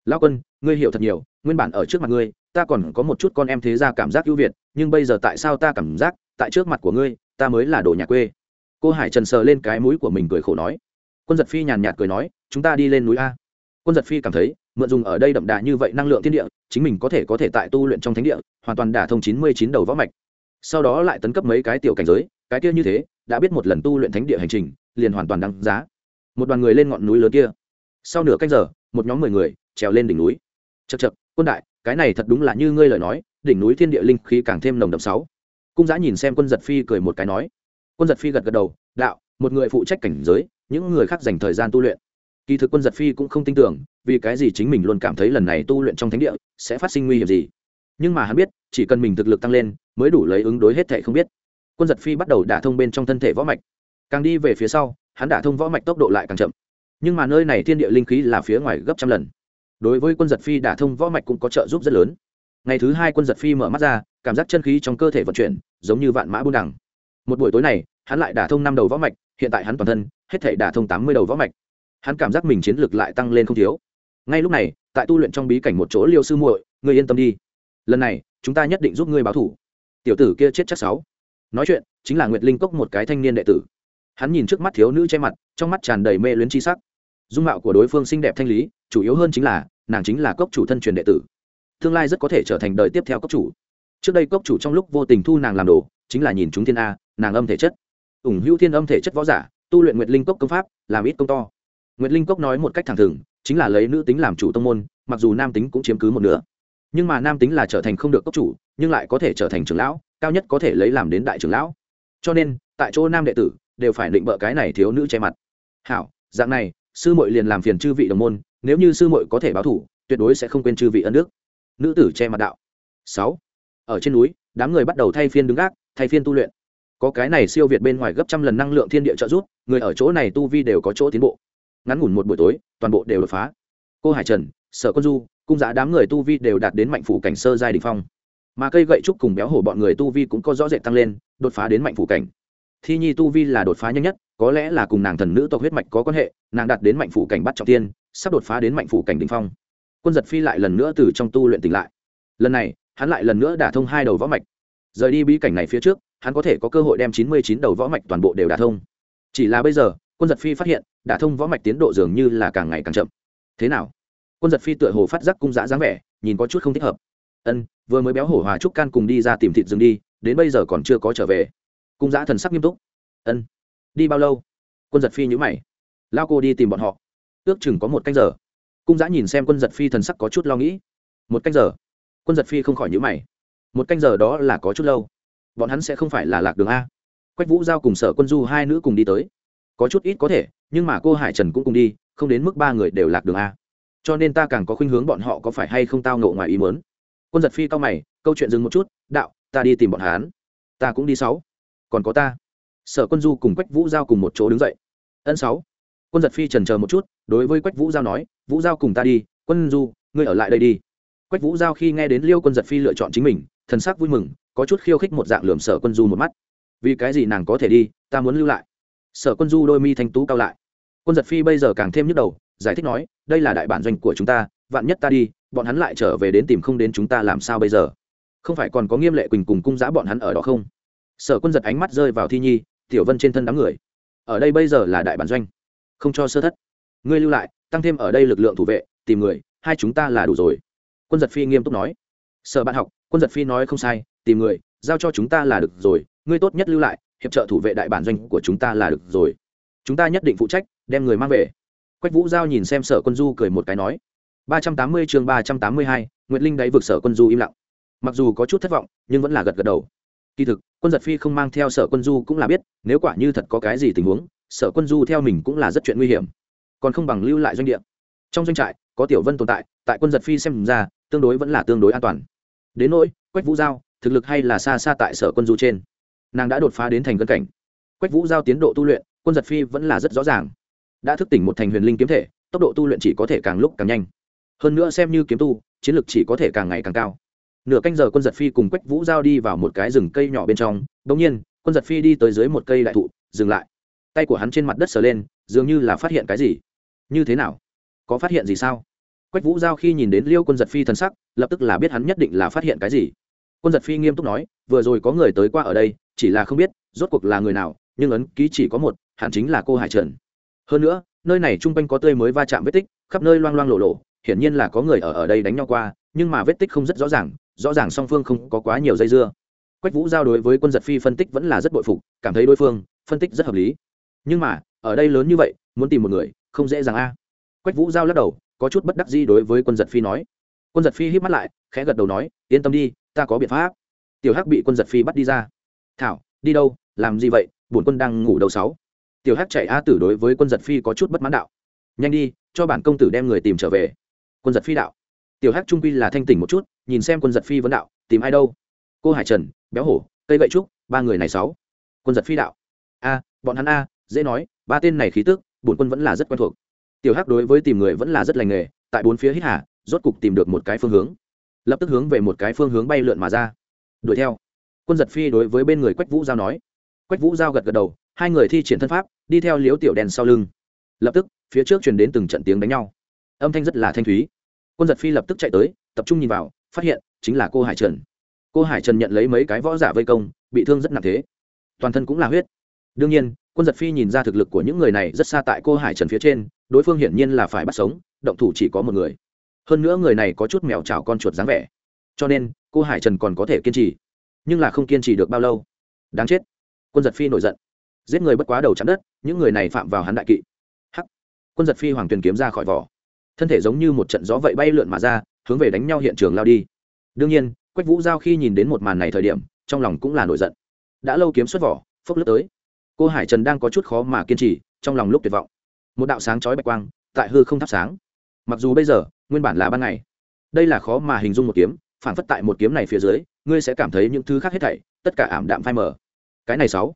lao quân, ngươi hiểu thật nhiều, nguyên bản ở trước mặt ngươi, ta còn có một chút con em thế ra cảm giác ưu việt, nhưng bây giờ tại sao ta cảm giác, tại trước mặt của ngươi, ta mới là đồ nhà quê? Cô hải trần sờ lên cái mũi của mình cười khổ nói. Quân giật phi nhàn nhạt cười nói, chúng ta đi lên núi a quân giật phi cảm thấy, mượn dùng ở đây đậm đà như vậy năng lượng thiên địa, chính mình có thể có thể tại tu luyện trong thánh địa, hoàn toàn đả thông chín mươi chín đầu võ mạch. Sau đó lại tấn cấp mấy cái tiểu cảnh giới, cái kia như thế, đã biết một lần tu luyện thánh địa hành trình, liền hoàn toàn đăng giá. Một đoàn người lên ngọn núi lớn kia. Sau nửa canh giờ, một nhóm mười người trèo lên đỉnh núi. Chật chật quân đại, cái này thật đúng là như ngươi lời nói, đỉnh núi thiên địa linh khí càng thêm nồng đậm sáu. Cung giã nhìn xem quân giật phi cười một cái nói. Quân giật phi gật gật đầu, đạo, một người phụ trách cảnh giới, những người khác dành thời gian tu luyện kỳ thực quân giật phi cũng không tin tưởng, vì cái gì chính mình luôn cảm thấy lần này tu luyện trong thánh địa sẽ phát sinh nguy hiểm gì. Nhưng mà hắn biết, chỉ cần mình thực lực tăng lên, mới đủ lấy ứng đối hết thệ không biết. Quân giật phi bắt đầu đả thông bên trong thân thể võ mạch. Càng đi về phía sau, hắn đả thông võ mạch tốc độ lại càng chậm. Nhưng mà nơi này thiên địa linh khí là phía ngoài gấp trăm lần. Đối với quân giật phi đả thông võ mạch cũng có trợ giúp rất lớn. Ngày thứ hai quân giật phi mở mắt ra, cảm giác chân khí trong cơ thể vận chuyển, giống như vạn mã buôn đẳng một buổi tối này, hắn lại đả thông năm đầu võ mạch, hiện tại hắn toàn thân, hết thể đả thông tám mươi đầu võ mạch hắn cảm giác mình chiến lược lại tăng lên không thiếu. Ngay lúc này, tại tu luyện trong bí cảnh một chỗ liêu sư muội, ngươi yên tâm đi. Lần này, chúng ta nhất định giúp ngươi báo thủ. Tiểu tử kia chết chắc sáu. Nói chuyện, chính là nguyệt linh cốc một cái thanh niên đệ tử. Hắn nhìn trước mắt thiếu nữ che mặt, trong mắt tràn đầy mê luyến chi sắc. Dung mạo của đối phương xinh đẹp thanh lý, chủ yếu hơn chính là, nàng chính là cốc chủ thân truyền đệ tử. Tương lai rất có thể trở thành đời tiếp theo cốc chủ. Trước đây cốc chủ trong lúc vô tình thu nàng làm đồ, chính là nhìn chúng thiên a, nàng âm thể chất. Ủng hữu thiên âm thể chất võ giả, tu luyện nguyệt linh cốc công pháp, làm ít công to nguyệt linh cốc nói một cách thẳng thừng, chính là lấy nữ tính làm chủ tông môn, mặc dù nam tính cũng chiếm cứ một nửa. Nhưng mà nam tính là trở thành không được cốc chủ, nhưng lại có thể trở thành trưởng lão, cao nhất có thể lấy làm đến đại trưởng lão. Cho nên, tại chỗ nam đệ tử đều phải định bợ cái này thiếu nữ che mặt. Hảo, dạng này, sư muội liền làm phiền chư vị đồng môn, nếu như sư muội có thể báo thủ, tuyệt đối sẽ không quên chư vị ân đức. Nữ tử che mặt đạo. Sáu, ở trên núi, đám người bắt đầu thay phiên đứng gác, thay phiên tu luyện. Có cái này siêu việt bên ngoài gấp trăm lần năng lượng thiên địa trợ giúp, người ở chỗ này tu vi đều có chỗ tiến bộ ngắn ngủn một buổi tối, toàn bộ đều đột phá. Cô hải trần, sở quân du, cung giá đám người tu vi đều đạt đến mạnh phủ cảnh sơ giai đình phong. Mà cây gậy trúc cùng béo hổ bọn người tu vi cũng có rõ rệt tăng lên, đột phá đến mạnh phủ cảnh. Thi nhi tu vi là đột phá nhanh nhất, có lẽ là cùng nàng thần nữ tộc huyết mạch có quan hệ, nàng đạt đến mạnh phủ cảnh bắt trọng tiên, sắp đột phá đến mạnh phủ cảnh đình phong. Quân giật phi lại lần nữa từ trong tu luyện tỉnh lại. Lần này, hắn lại lần nữa đả thông hai đầu võ mạch. Rời đi bí cảnh này phía trước, hắn có thể có cơ hội đem chín mươi chín đầu võ mạch toàn bộ đều đả thông. Chỉ là bây giờ quân giật phi phát hiện đã thông võ mạch tiến độ dường như là càng ngày càng chậm. Thế nào? Quân giật phi tựa hồ phát giác cung giã dáng vẻ, nhìn có chút không thích hợp. Ân, vừa mới béo hổ hòa trúc can cùng đi ra tìm thịt rừng đi, đến bây giờ còn chưa có trở về. Cung giã thần sắc nghiêm túc. Ân, đi bao lâu? Quân giật phi nhữ mày. Lao cô đi tìm bọn họ. Ước chừng có một canh giờ. Cung giã nhìn xem quân giật phi thần sắc có chút lo nghĩ. Một canh giờ? Quân giật phi không khỏi nhữ mày. Một canh giờ đó là có chút lâu. Bọn hắn sẽ không phải là lạc đường a. Quách vũ giao cùng sở quân du hai nữ cùng đi tới có chút ít có thể, nhưng mà cô hải trần cũng cùng đi, không đến mức ba người đều lạc đường a. Cho nên ta càng có khuynh hướng bọn họ có phải hay không tao nộ ngoài ý mớn quân giật phi cao mày, câu chuyện dừng một chút, đạo, ta đi tìm bọn hán ta cũng đi sáu. Còn có ta. Sở quân du cùng quách vũ giao cùng một chỗ đứng dậy. Ân sáu. Quân giật phi trần chờ một chút, đối với quách vũ giao nói, vũ giao cùng ta đi, quân du, ngươi ở lại đây đi. Quách vũ giao khi nghe đến liêu quân giật phi lựa chọn chính mình, thần sắc vui mừng, có chút khiêu khích một dạng lườm sở quân du một mắt. Vì cái gì nàng có thể đi, ta muốn lưu lại? Sở quân du đôi mi thanh tú cao lại. Quân giật phi bây giờ càng thêm nhức đầu, giải thích nói, đây là đại bản doanh của chúng ta, vạn nhất ta đi, bọn hắn lại trở về đến tìm không đến chúng ta làm sao bây giờ? Không phải còn có nghiêm lệ quỳnh cùng cung giã bọn hắn ở đó không? Sở quân giật ánh mắt rơi vào thi nhi, tiểu vân trên thân đám người. Ở đây bây giờ là đại bản doanh, không cho sơ thất. Ngươi lưu lại, tăng thêm ở đây lực lượng thủ vệ, tìm người, hai chúng ta là đủ rồi. Quân giật phi nghiêm túc nói. Sở bạn học, quân giật phi nói không sai, tìm người, giao cho chúng ta là được rồi ngươi tốt nhất lưu lại, hiệp trợ thủ vệ đại bản doanh của chúng ta là được rồi. Chúng ta nhất định phụ trách, đem người mang về. Quách vũ giao nhìn xem sở quân du cười một cái nói. Ba trăm tám mươi chương ba trăm tám mươi hai nguyễn linh đáy vực sở quân du im lặng. Mặc dù có chút thất vọng, nhưng vẫn là gật gật đầu. Kỳ thực, quân giật phi không mang theo sở quân du cũng là biết, nếu quả như thật có cái gì tình huống, sở quân du theo mình cũng là rất chuyện nguy hiểm. Còn không bằng lưu lại doanh địa. Trong doanh trại, có tiểu vân tồn tại tại quân giật phi xem ra, tương đối vẫn là tương đối an toàn. Đến nỗi, quách vũ giao, thực lực hay là xa xa tại sở quân du trên? Nàng đã đột phá đến thành cân cảnh. Quách vũ giao tiến độ tu luyện, quân giật phi vẫn là rất rõ ràng. Đã thức tỉnh một thành huyền linh kiếm thể, tốc độ tu luyện chỉ có thể càng lúc càng nhanh. Hơn nữa xem như kiếm tu, chiến lược chỉ có thể càng ngày càng cao. Nửa canh giờ quân giật phi cùng quách vũ giao đi vào một cái rừng cây nhỏ bên trong đ ỗ n g nhiên, quân giật phi đi tới dưới một cây đại thụ, dừng lại. Tay của hắn trên mặt đất sờ lên, dường như là phát hiện cái gì. Như thế nào? Có phát hiện gì sao? Quách vũ giao khi nhìn đến liêu quân giật phi thần sắc, lập tức là biết hắn nhất định là phát hiện cái gì. Quân giật phi nghiêm túc nói, vừa rồi có người tới qua ở đây chỉ là không biết rốt cuộc là người nào, nhưng ấn ký chỉ có một, hẳn chính là cô hải trần. Hơn nữa, nơi này chung quanh có tươi mới va chạm vết tích, khắp nơi loang loang lộ lộ, hiển nhiên là có người ở ở đây đánh nhau qua, nhưng mà vết tích không rất rõ ràng rõ ràng song phương không có quá nhiều dây dưa. Quách vũ giao đối với quân giật phi phân tích vẫn là rất bội phục, cảm thấy đối phương phân tích rất hợp lý. Nhưng mà, ở đây lớn như vậy, muốn tìm một người, không dễ dàng a. Quách vũ giao lắc đầu, có chút bất đắc gì đối với quân giật phi nói. Quân giật phi hít mắt lại, khẽ gật đầu nói, yên tâm đi, ta có biện pháp. Tiểu hắc bị quân giật phi bắt đi ra thảo, đi đâu, làm gì vậy, bổn quân đang ngủ đầu sáu. Tiểu hắc chạy a tử đối với quân giật phi có chút bất mãn đạo. Nhanh đi, cho bản công tử đem người tìm trở về. Quân giật phi đạo. Tiểu hắc trung quy là thanh tỉnh một chút, nhìn xem quân giật phi vấn đạo, tìm ai đâu? Cô hải trần, béo hổ, cây gậy trúc, ba người này sáu. Quân giật phi đạo. A, bọn hắn a, dễ nói, ba tên này khí tức, bổn quân vẫn là rất quen thuộc. Tiểu hắc đối với tìm người vẫn là rất lành nghề, tại bốn phía hít hà, rốt cục tìm được một cái phương hướng. Lập tức hướng về một cái phương hướng bay lượn mà ra. Đuổi theo quân giật phi đối với bên người quách vũ giao nói quách vũ giao gật gật đầu hai người thi triển thân pháp đi theo liếu tiểu đèn sau lưng lập tức phía trước truyền đến từng trận tiếng đánh nhau âm thanh rất là thanh thúy quân giật phi lập tức chạy tới tập trung nhìn vào phát hiện chính là cô hải trần cô hải trần nhận lấy mấy cái võ giả vây công bị thương rất nặng thế toàn thân cũng là huyết đương nhiên quân giật phi nhìn ra thực lực của những người này rất xa tại cô hải trần phía trên đối phương hiển nhiên là phải bắt sống động thủ chỉ có một người hơn nữa người này có chút mèo chảo con chuột dáng vẻ cho nên cô hải trần còn có thể kiên trì nhưng là không kiên trì được bao lâu. Đáng chết. Quân giật phi nổi giận. Giết người bất quá đầu chắn đất, những người này phạm vào hắn đại kỵ. Hắc. Quân giật phi hoàng tuyền kiếm ra khỏi vỏ. Thân thể giống như một trận gió vậy bay lượn mà ra, hướng về đánh nhau hiện trường lao đi. Đương nhiên, quách vũ giao khi nhìn đến một màn này thời điểm, trong lòng cũng là nổi giận. Đã lâu kiếm xuất vỏ, phốc lướt tới. Cô hải trần đang có chút khó mà kiên trì, trong lòng lúc tuyệt vọng. Một đạo sáng chói bạch quang, tại hư không thắp sáng. Mặc dù bây giờ, nguyên bản là ban ngày. Đây là khó mà hình dung một kiếm phản phất tại một kiếm này phía dưới ngươi sẽ cảm thấy những thứ khác hết thảy, tất cả ảm đạm phai mờ. Cái này sáu.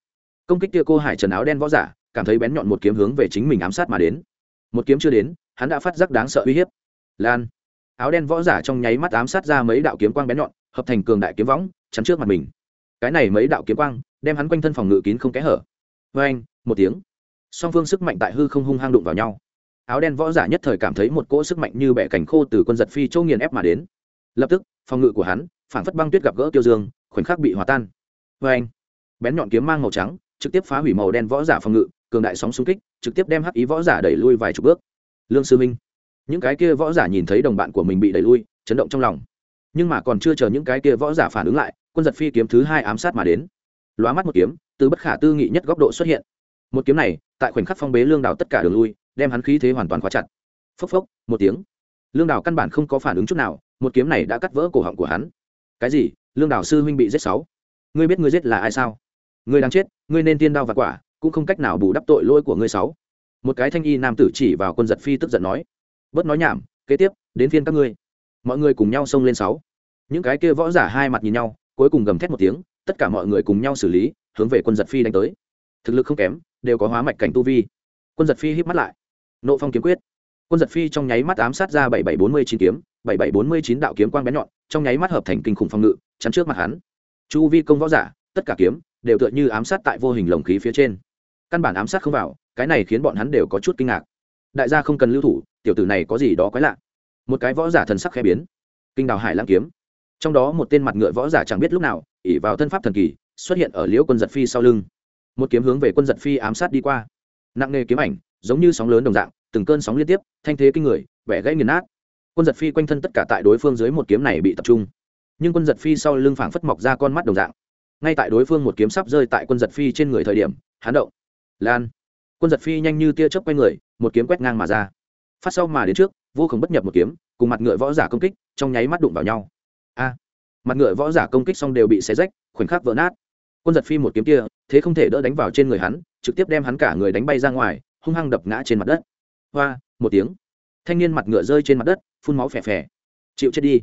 Công kích kia cô hải trần áo đen võ giả, cảm thấy bén nhọn một kiếm hướng về chính mình ám sát mà đến. Một kiếm chưa đến, hắn đã phát giác đáng sợ uy hiếp. Lan. Áo đen võ giả trong nháy mắt ám sát ra mấy đạo kiếm quang bén nhọn, hợp thành cường đại kiếm võng, chắn trước mặt mình. Cái này mấy đạo kiếm quang, đem hắn quanh thân phòng ngự kín không kẽ hở. Vê anh một tiếng. Song phương sức mạnh tại hư không hung hang đụng vào nhau. Áo đen võ giả nhất thời cảm thấy một cỗ sức mạnh như bẻ cảnh khô từ quân giật phi châu nghiền ép mà đến. Lập tức, phòng ngự của hắn phản phất băng tuyết gặp gỡ tiêu dương, khoảnh khắc bị hòa tan. Vê anh, bén nhọn kiếm mang màu trắng, trực tiếp phá hủy màu đen võ giả phòng ngự, cường đại sóng xung kích, trực tiếp đem hắc ý võ giả đẩy lui vài chục bước. Lương sư minh, những cái kia võ giả nhìn thấy đồng bạn của mình bị đẩy lui, chấn động trong lòng. Nhưng mà còn chưa chờ những cái kia võ giả phản ứng lại, quân giật phi kiếm thứ hai ám sát mà đến. Lóa mắt một kiếm, từ bất khả tư nghị nhất góc độ xuất hiện. Một kiếm này, tại khoảnh khắc phong bế lương đào tất cả đường lui, đem hắn khí thế hoàn toàn khóa chặt. Phốc phốc, một tiếng. Lương đào căn bản không có phản ứng chút nào, một kiếm này đã cắt vỡ cổ họng của hắn cái gì? Lương đảo sư huynh bị giết sáu. Ngươi biết ngươi giết là ai sao? Ngươi đang chết, ngươi nên tiên đao và quả, cũng không cách nào bù đắp tội lỗi của ngươi sáu. Một cái thanh y nam tử chỉ vào quân giật phi tức giận nói, bớt nói nhảm, kế tiếp, đến phiên các ngươi. Mọi người cùng nhau xông lên sáu. Những cái kia võ giả hai mặt nhìn nhau, cuối cùng gầm thét một tiếng, tất cả mọi người cùng nhau xử lý, hướng về quân giật phi đánh tới. Thực lực không kém, đều có hóa mạch cảnh tu vi. Quân giật phi híp mắt lại. Nộ phong kiếm quyết. Quân giật phi trong nháy mắt ám sát ra bảy bảy bốn mươi chín kiếm bảy bảy bốn mươi chín đạo kiếm quang bén nhọn, trong nháy mắt hợp thành kinh khủng phong ngự, chắn trước mặt hắn. Chu vi công võ giả, tất cả kiếm, đều tựa như ám sát tại vô hình lồng khí phía trên. Căn bản ám sát không vào, cái này khiến bọn hắn đều có chút kinh ngạc. Đại gia không cần lưu thủ, tiểu tử này có gì đó quái lạ. Một cái võ giả thần sắc khẽ biến. Kinh đào hải lãng kiếm. Trong đó một tên mặt ngựa võ giả chẳng biết lúc nào ỉ vào thân pháp thần kỳ, xuất hiện ở liễu quân giật phi sau lưng. Một kiếm hướng về quân giật phi ám sát đi qua. Nặng nề kiếm ảnh, giống như sóng lớn đồng dạng, từng cơn sóng liên tiếp, thanh thế kinh người, vẻ gãy nghiền nát quân giật phi quanh thân tất cả tại đối phương dưới một kiếm này bị tập trung. Nhưng quân giật phi sau lưng phảng phất mọc ra con mắt đồng dạng. Ngay tại đối phương một kiếm sắp rơi tại quân giật phi trên người thời điểm hán động. Lan. Quân giật phi nhanh như tia chớp quay người, một kiếm quét ngang mà ra. Phát sau mà đến trước, vô cùng bất nhập một kiếm, cùng mặt ngựa võ giả công kích, trong nháy mắt đụng vào nhau. A. Mặt ngựa võ giả công kích xong đều bị xé rách, khoảnh khắc vỡ nát. Quân giật phi một kiếm kia, thế không thể đỡ đánh vào trên người hắn, trực tiếp đem hắn cả người đánh bay ra ngoài, hung hăng đập ngã trên mặt đất. Hoa, một tiếng thanh niên mặt ngựa rơi trên mặt đất, phun máu phè phè. Chịu chết đi.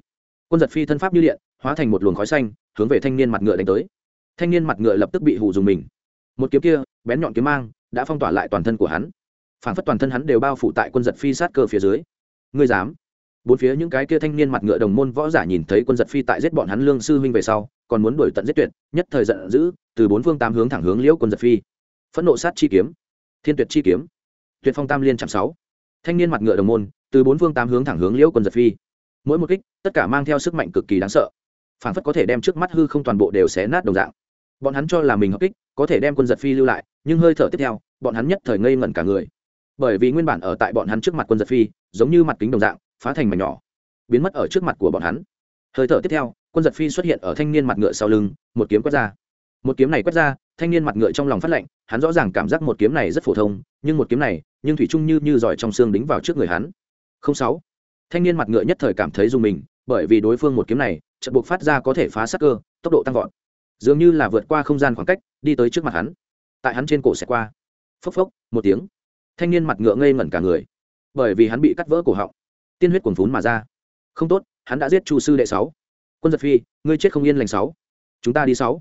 Quân giật phi thân pháp như điện, hóa thành một luồng khói xanh, hướng về thanh niên mặt ngựa đánh tới. Thanh niên mặt ngựa lập tức bị hù dùng mình. Một kiếm kia, bén nhọn kiếm mang, đã phong tỏa lại toàn thân của hắn. Phản phất toàn thân hắn đều bao phủ tại quân giật phi sát cơ phía dưới. Ngươi dám? Bốn phía những cái kia thanh niên mặt ngựa đồng môn võ giả nhìn thấy quân giật phi tại giết bọn hắn lương sư huynh về sau, còn muốn đuổi tận giết tuyệt, nhất thời giận dữ, từ bốn phương tám hướng thẳng hướng liễu quân giật phi. Phẫn nộ sát chi kiếm. Thiên tuyệt chi kiếm. Tuyệt phong tam liên chạm sáu thanh niên mặt ngựa đồng môn, từ bốn phương tám hướng thẳng hướng liễu quân giật phi. Mỗi một kích, tất cả mang theo sức mạnh cực kỳ đáng sợ. Phản phất có thể đem trước mắt hư không toàn bộ đều xé nát đồng dạng. Bọn hắn cho là mình hợp kích, có thể đem quân giật phi lưu lại, nhưng hơi thở tiếp theo, bọn hắn nhất thời ngây ngẩn cả người. Bởi vì nguyên bản ở tại bọn hắn trước mặt quân giật phi, giống như mặt kính đồng dạng, phá thành mảnh nhỏ, biến mất ở trước mặt của bọn hắn. Hơi thở tiếp theo, quân giật phi xuất hiện ở thanh niên mặt ngựa sau lưng, một kiếm quét ra. Một kiếm này quét ra thanh niên mặt ngựa trong lòng phát lạnh, hắn rõ ràng cảm giác một kiếm này rất phổ thông, nhưng một kiếm này, nhưng thủy trung như như giỏi trong xương đính vào trước người hắn. Không sáu. Thanh niên mặt ngựa nhất thời cảm thấy dùng mình, bởi vì đối phương một kiếm này, chợt buộc phát ra có thể phá sát cơ, tốc độ tăng vọt. Dường như là vượt qua không gian khoảng cách, đi tới trước mặt hắn. Tại hắn trên cổ sẽ qua. Phốc phốc, một tiếng. Thanh niên mặt ngựa ngây ngẩn cả người. Bởi vì hắn bị cắt vỡ cổ họng. Tiên huyết cuồng phún mà ra. Không tốt, hắn đã giết chu sư đệ sáu. Quân giật phi, ngươi chết không yên lành sáu. Chúng ta đi sáu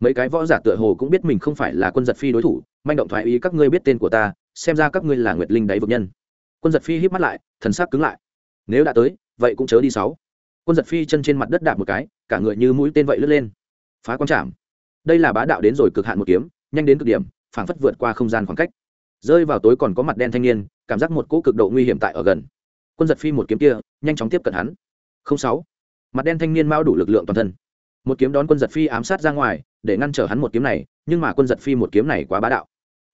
mấy cái võ giả tựa hồ cũng biết mình không phải là quân giật phi đối thủ, manh động thoại ý các ngươi biết tên của ta, xem ra các ngươi là nguyệt linh đáy vực nhân. Quân giật phi híp mắt lại, thần sắc cứng lại. Nếu đã tới, vậy cũng chớ đi sáu. Quân giật phi chân trên mặt đất đạp một cái, cả người như mũi tên vậy lướt lên. Phá quang trảm. Đây là bá đạo đến rồi cực hạn một kiếm, nhanh đến cực điểm, phảng phất vượt qua không gian khoảng cách. Rơi vào tối còn có mặt đen thanh niên, cảm giác một cỗ cực độ nguy hiểm tại ở gần. Quân giật phi một kiếm kia, nhanh chóng tiếp cận hắn. Không sáu. Mặt đen thanh niên mao đủ lực lượng toàn thân một kiếm đón quân giật phi ám sát ra ngoài, để ngăn trở hắn một kiếm này, nhưng mà quân giật phi một kiếm này quá bá đạo.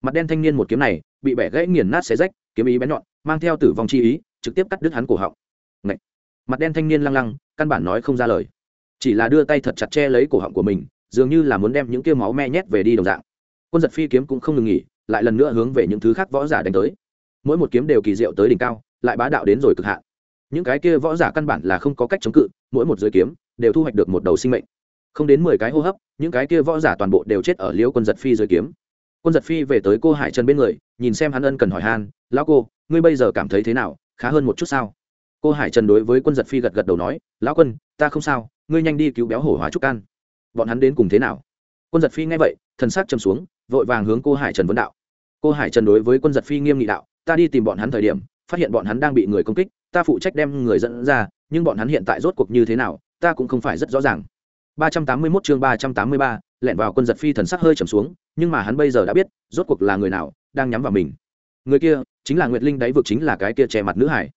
Mặt đen thanh niên một kiếm này, bị bẻ gãy nghiền nát xé rách, kiếm ý bén nhọn, mang theo tử vong chi ý, trực tiếp cắt đứt hắn cổ họng. Ngậy! mặt đen thanh niên lăng lăng, căn bản nói không ra lời. Chỉ là đưa tay thật chặt che lấy cổ họng của mình, dường như là muốn đem những kia máu me nhét về đi đồng dạng. Quân giật phi kiếm cũng không ngừng nghỉ, lại lần nữa hướng về những thứ khác võ giả đánh tới. Mỗi một kiếm đều kỳ diệu tới đỉnh cao, lại bá đạo đến rồi cực hạn. Những cái kia võ giả căn bản là không có cách chống cự, mỗi một giới kiếm đều thu hoạch được một đầu sinh mệnh không đến mười cái hô hấp, những cái kia võ giả toàn bộ đều chết ở liễu quân giật phi dưới kiếm. Quân giật phi về tới cô hải trần bên người, nhìn xem hắn ân cần hỏi han, lão cô, ngươi bây giờ cảm thấy thế nào? Khá hơn một chút sao? Cô hải trần đối với quân giật phi gật gật đầu nói, lão quân, ta không sao, ngươi nhanh đi cứu béo hổ hóa trúc can. Bọn hắn đến cùng thế nào? Quân giật phi nghe vậy, thần sắc châm xuống, vội vàng hướng cô hải trần vấn đạo. Cô hải trần đối với quân giật phi nghiêm nghị đạo, ta đi tìm bọn hắn thời điểm, phát hiện bọn hắn đang bị người công kích, ta phụ trách đem người dẫn ra, nhưng bọn hắn hiện tại rốt cuộc như thế nào, ta cũng không phải rất rõ ràng. 381 chương 383, lẹn vào quân giật phi thần sắc hơi trầm xuống nhưng mà hắn bây giờ đã biết rốt cuộc là người nào đang nhắm vào mình. Người kia chính là nguyệt linh đáy vực chính là cái kia che mặt nữ hải.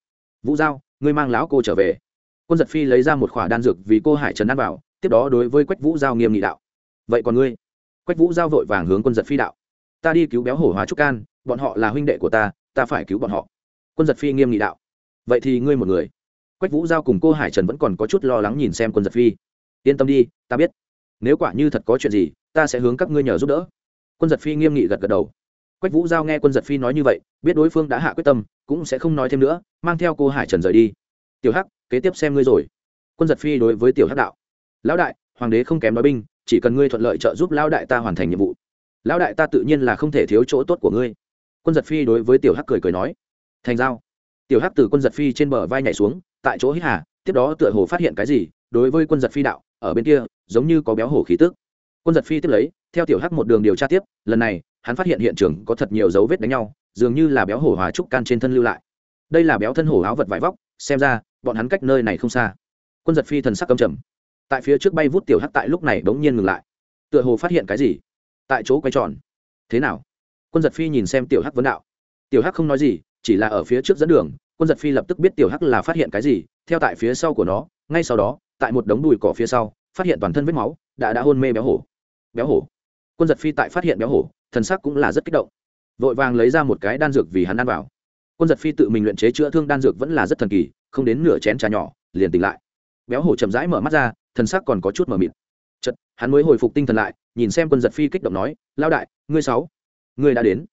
Vũ giao ngươi mang lão cô trở về. Quân giật phi lấy ra một khỏa đan dược vì cô hải trần ăn vào tiếp đó đối với quách vũ giao nghiêm nghị đạo. Vậy còn ngươi? Quách vũ giao vội vàng hướng quân giật phi đạo. Ta đi cứu béo hổ hóa trúc can bọn họ là huynh đệ của ta ta phải cứu bọn họ. Quân giật phi nghiêm nghị đạo. Vậy thì ngươi một người. Quách vũ giao cùng cô hải trần vẫn còn có chút lo lắng nhìn xem quân giật phi yên tâm đi, ta biết. Nếu quả như thật có chuyện gì, ta sẽ hướng các ngươi nhờ giúp đỡ. Quân giật phi nghiêm nghị gật gật đầu. Quách vũ giao nghe quân giật phi nói như vậy, biết đối phương đã hạ quyết tâm, cũng sẽ không nói thêm nữa, mang theo cô hải trần rời đi. Tiểu hắc, kế tiếp xem ngươi rồi. Quân giật phi đối với tiểu hắc đạo. Lão đại, hoàng đế không kém nói binh, chỉ cần ngươi thuận lợi trợ giúp lão đại ta hoàn thành nhiệm vụ. Lão đại ta tự nhiên là không thể thiếu chỗ tốt của ngươi. Quân giật phi đối với tiểu hắc cười cười nói. Thành giao. Tiểu hắc từ quân giật phi trên bờ vai nhảy xuống, tại chỗ hít hà, tiếp đó tựa hồ phát hiện cái gì, đối với quân giật phi đạo ở bên kia, giống như có béo hổ khí tức. Quân giật phi tiếp lấy, theo tiểu hắc một đường điều tra tiếp, lần này, hắn phát hiện hiện trường có thật nhiều dấu vết đánh nhau, dường như là béo hổ hòa trúc can trên thân lưu lại. Đây là béo thân hổ áo vật vải vóc, xem ra, bọn hắn cách nơi này không xa. Quân giật phi thần sắc cầm trầm. Tại phía trước bay vút tiểu hắc tại lúc này bỗng nhiên ngừng lại. Tựa hồ phát hiện cái gì? Tại chỗ quay tròn. Thế nào? Quân giật phi nhìn xem tiểu hắc vấn đạo. Tiểu hắc không nói gì, chỉ là ở phía trước dẫn đường, quân giật phi lập tức biết tiểu hắc là phát hiện cái gì, theo tại phía sau của nó, ngay sau đó tại một đống đùi cỏ phía sau, phát hiện toàn thân vết máu, đã đã hôn mê béo hổ. Béo hổ. Quân giật phi tại phát hiện béo hổ, thần sắc cũng là rất kích động. Vội vàng lấy ra một cái đan dược vì hắn ăn vào. Quân giật phi tự mình luyện chế chữa thương đan dược vẫn là rất thần kỳ, không đến nửa chén trà nhỏ, liền tỉnh lại. Béo hổ chậm rãi mở mắt ra, thần sắc còn có chút mờ mịt. Chật hắn mới hồi phục tinh thần lại, nhìn xem quân giật phi kích động nói lao đại, ngươi sáu, ngươi đã đến.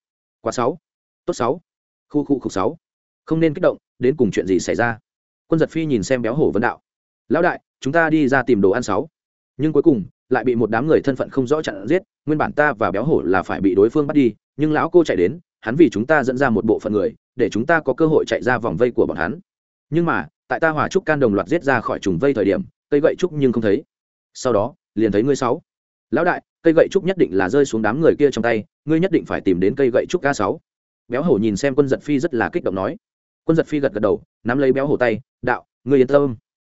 Quá sáu, tốt sáu, khu khu khục sáu. Không nên kích động, đến cùng chuyện gì xảy ra? Quân giật phi nhìn xem béo hổ vấn đạo, lão đại chúng ta đi ra tìm đồ ăn sáu. Nhưng cuối cùng, lại bị một đám người thân phận không rõ chặn giết, nguyên bản ta và béo hổ là phải bị đối phương bắt đi, nhưng lão cô chạy đến, hắn vì chúng ta dẫn ra một bộ phận người, để chúng ta có cơ hội chạy ra vòng vây của bọn hắn. Nhưng mà, tại ta hỏa trúc can đồng loạt giết ra khỏi trùng vây thời điểm, cây gậy trúc nhưng không thấy. Sau đó, liền thấy ngươi sáu. Lão đại, cây gậy trúc nhất định là rơi xuống đám người kia trong tay, ngươi nhất định phải tìm đến cây gậy trúc ca sáu. Béo hổ nhìn xem quân giật phi rất là kích động nói. Quân giật phi gật gật đầu, nắm lấy béo hổ tay, đạo, ngươi yên tâm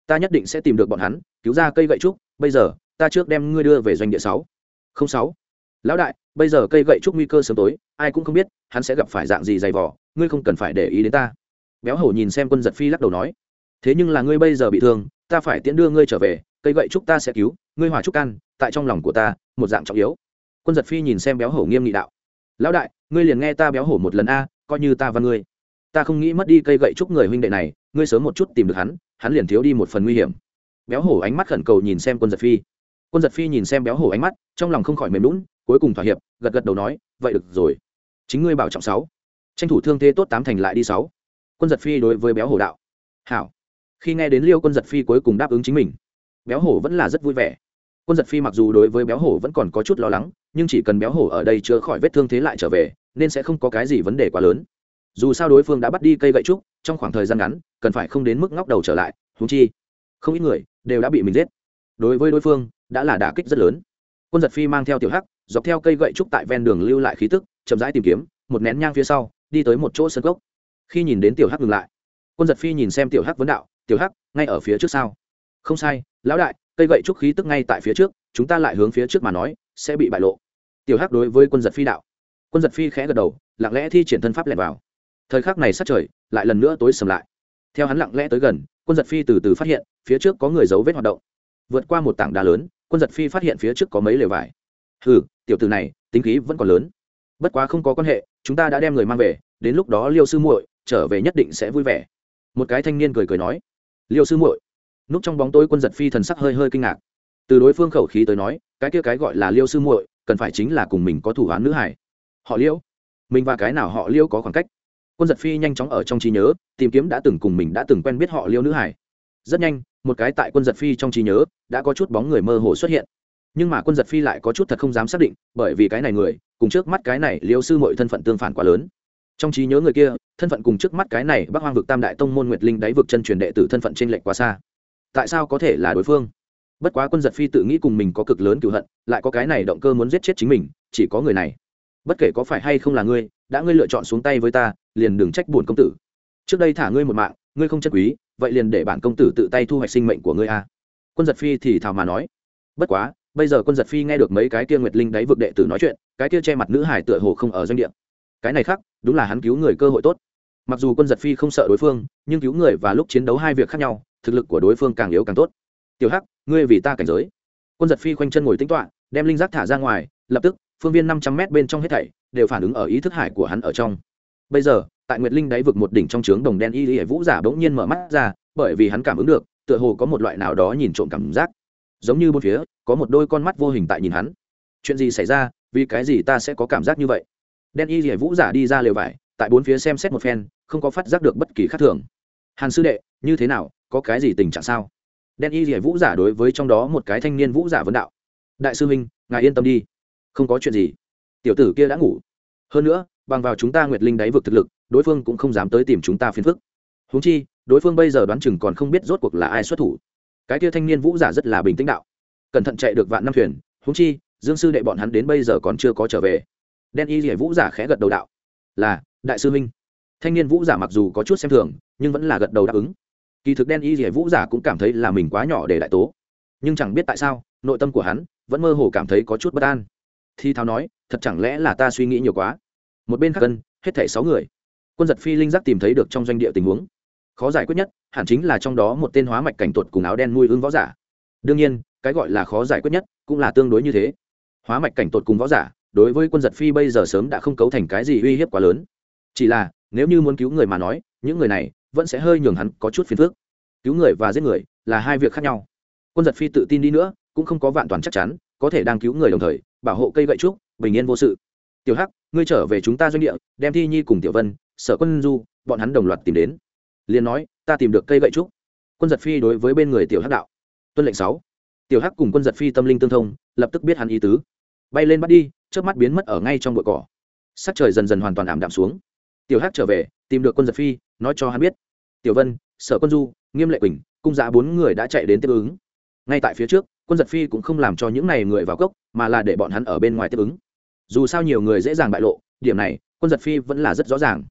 ta nhất định sẽ tìm được bọn hắn, cứu ra cây gậy trúc, bây giờ, ta trước đem ngươi đưa về doanh địa sáu. Không sáu. Lão đại, bây giờ cây gậy trúc nguy cơ sớm tối, ai cũng không biết, hắn sẽ gặp phải dạng gì dày vỏ ngươi không cần phải để ý đến ta. Béo hổ nhìn xem quân giật phi lắc đầu nói, thế nhưng là ngươi bây giờ bị thương, ta phải tiễn đưa ngươi trở về, cây gậy trúc ta sẽ cứu, ngươi hòa trúc can, tại trong lòng của ta, một dạng trọng yếu. Quân giật phi nhìn xem béo hổ nghiêm nghị đạo, lão đại, ngươi liền nghe ta béo hổ một lần a, coi như ta và ngươi ta không nghĩ mất đi cây gậy chúc người huynh đệ này, ngươi sớm một chút tìm được hắn hắn liền thiếu đi một phần nguy hiểm. Béo hổ ánh mắt khẩn cầu nhìn xem quân giật phi. Quân giật phi nhìn xem béo hổ ánh mắt, trong lòng không khỏi mềm lún cuối cùng thỏa hiệp, gật gật đầu nói, vậy được rồi. Chính ngươi bảo trọng sáu. Tranh thủ thương thế tốt tám thành lại đi sáu. Quân giật phi đối với béo hổ đạo. Hảo. Khi nghe đến liêu quân giật phi cuối cùng đáp ứng chính mình, béo hổ vẫn là rất vui vẻ. Quân giật phi mặc dù đối với béo hổ vẫn còn có chút lo lắng, nhưng chỉ cần béo hổ ở đây chữa khỏi vết thương thế lại trở về, nên sẽ không có cái gì vấn đề quá lớn dù sao đối phương đã bắt đi cây gậy trúc, trong khoảng thời gian ngắn, cần phải không đến mức ngóc đầu trở lại húng chi, không ít người đều đã bị mình giết. Đối với đối phương, đã là đả kích rất lớn. Quân giật phi mang theo tiểu hắc, dọc theo cây gậy trúc tại ven đường lưu lại khí tức, chậm rãi tìm kiếm, một nén nhang phía sau, đi tới một chỗ sân gốc khi nhìn đến tiểu hắc ngừng lại, quân giật phi nhìn xem tiểu hắc vấn đạo, tiểu hắc, ngay ở phía trước sau không sai, lão đại, cây gậy trúc khí tức ngay tại phía trước, chúng ta lại hướng phía trước mà nói, sẽ bị bại lộ. Tiểu hắc đối với quân giật phi đạo. Quân giật phi khẽ gật đầu, lặng lẽ thi triển thân pháp lẻn vào thời khắc này sát trời lại lần nữa tối sầm lại. Theo hắn lặng lẽ tới gần, quân giật phi từ từ phát hiện, phía trước có người giấu vết hoạt động. Vượt qua một tảng đá lớn, quân giật phi phát hiện phía trước có mấy lều vải. Ừ tiểu từ này, tính khí vẫn còn lớn. Bất quá không có quan hệ, chúng ta đã đem người mang về, đến lúc đó liêu sư muội trở về nhất định sẽ vui vẻ. Một cái thanh niên cười cười nói. Liêu sư muội. Núp trong bóng tối quân giật phi thần sắc hơi hơi kinh ngạc. Từ đối phương khẩu khí tới nói, cái kia cái gọi là liêu sư muội cần phải chính là cùng mình có thủ án nữ hải. Họ liêu. Mình và cái nào họ liêu có khoảng cách? Quân giật phi nhanh chóng ở trong trí nhớ, tìm kiếm đã từng cùng mình đã từng quen biết họ liêu nữ hải. Rất nhanh, một cái tại quân giật phi trong trí nhớ, đã có chút bóng người mơ hồ xuất hiện. Nhưng mà quân giật phi lại có chút thật không dám xác định, bởi vì cái này người, cùng trước mắt cái này liêu sư mọi thân phận tương phản quá lớn. Trong trí nhớ người kia, thân phận cùng trước mắt cái này bắc hoang vực tam đại tông môn nguyệt linh đáy vực chân truyền đệ tử thân phận t r ê n lệch quá xa. Tại sao có thể là đối phương? Bất quá quân giật phi tự nghĩ cùng mình có cực lớn cựu hận, lại có cái này động cơ muốn giết chết chính mình, chỉ có người này. Bất kể có phải hay không là ngươi, đã ngươi lựa chọn xuống tay với ta liền đừng trách buồn công tử. Trước đây thả ngươi một mạng, ngươi không chân quý, vậy liền để bản công tử tự tay thu hoạch sinh mệnh của ngươi a. Quân giật phi thì thào mà nói. Bất quá, bây giờ quân giật phi nghe được mấy cái kia nguyệt linh đáy vực đệ tử nói chuyện, cái kia che mặt nữ hải tựa hồ không ở doanh địa. Cái này khác, đúng là hắn cứu người cơ hội tốt. Mặc dù quân giật phi không sợ đối phương, nhưng cứu người và lúc chiến đấu hai việc khác nhau, thực lực của đối phương càng yếu càng tốt. Tiểu hắc, ngươi vì ta cảnh giới. Quân giật phi khoanh chân ngồi tính toạ đem linh giác thả ra ngoài, lập tức, phương viên năm trăm m bên trong hết thảy đều phản ứng ở ý thức hải của hắn ở trong bây giờ, tại nguyệt linh đáy vực một đỉnh trong trướng đồng đen y y vũ giả bỗng nhiên mở mắt ra, bởi vì hắn cảm ứng được, tựa hồ có một loại nào đó nhìn trộm cảm giác. Giống như bốn phía, có một đôi con mắt vô hình tại nhìn hắn. Chuyện gì xảy ra? Vì cái gì ta sẽ có cảm giác như vậy? Đen y rỉa vũ giả đi ra lều vải, tại bốn phía xem xét một phen, không có phát giác được bất kỳ khác thường. Hàn sư đệ, như thế nào? Có cái gì tình trạng sao? Đen y rỉa vũ giả đối với trong đó một cái thanh niên vũ giả vấn đạo. Đại sư huynh, ngài yên tâm đi. Không có chuyện gì. Tiểu tử kia đã ngủ. Hơn nữa bằng vào chúng ta nguyệt linh đáy vực thực lực, đối phương cũng không dám tới tìm chúng ta phiền phức. Húng chi, đối phương bây giờ đoán chừng còn không biết rốt cuộc là ai xuất thủ. Cái kia thanh niên vũ giả rất là bình tĩnh đạo. Cẩn thận chạy được vạn năm thuyền húng chi, dương sư đệ bọn hắn đến bây giờ còn chưa có trở về. Đen y rỉa vũ giả khẽ gật đầu đạo. Là, đại sư minh thanh niên vũ giả mặc dù có chút xem thường, nhưng vẫn là gật đầu đáp ứng. Kỳ thực đen y rỉa vũ giả cũng cảm thấy là mình quá nhỏ để đại tố. Nhưng chẳng biết tại sao, nội tâm của hắn vẫn mơ hồ cảm thấy có chút bất an. Thi thao nói, thật chẳng lẽ là ta suy nghĩ nhiều quá? Một bên khác cân hết thảy sáu người. Quân giật phi linh giác tìm thấy được trong doanh địa tình huống. Khó giải quyết nhất, hẳn chính là trong đó một tên hóa mạch cảnh tuột cùng áo đen nuôi ưng võ giả. Đương nhiên, cái gọi là khó giải quyết nhất cũng là tương đối như thế. Hóa mạch cảnh tuột cùng võ giả, đối với quân giật phi bây giờ sớm đã không cấu thành cái gì uy hiếp quá lớn. Chỉ là, nếu như muốn cứu người mà nói, những người này vẫn sẽ hơi nhường hắn có chút phiền phức. Cứu người và giết người là hai việc khác nhau. Quân giật phi tự tin đi nữa, cũng không có vạn toàn chắc chắn, có thể đang cứu người đồng thời, bảo hộ cây gậy trúc, bình yên vô sự. Tiểu hắc ngươi trở về chúng ta doanh địa, đem thi nhi cùng tiểu vân, sở quân du, bọn hắn đồng loạt tìm đến. Liền nói, ta tìm được cây gậy trúc. Quân giật phi đối với bên người tiểu hắc đạo. Tuân lệnh sáu. Tiểu hắc cùng quân giật phi tâm linh tương thông, lập tức biết hắn ý tứ. Bay lên bắt đi trước mắt biến mất ở ngay trong bụi cỏ. Sắc trời dần dần hoàn toàn ảm đạm xuống. Tiểu hắc trở về, tìm được quân giật phi, nói cho hắn biết. Tiểu vân, sở quân du, nghiêm lệ quỳnh, cung giá bốn người đã chạy đến tiếp ứng. Ngay tại phía trước, quân giật phi cũng không làm cho những này người vào cốc, mà là để bọn hắn ở bên ngoài tiếp ứng dù sao nhiều người dễ dàng bại lộ, điểm này, quân giật phi vẫn là rất rõ ràng.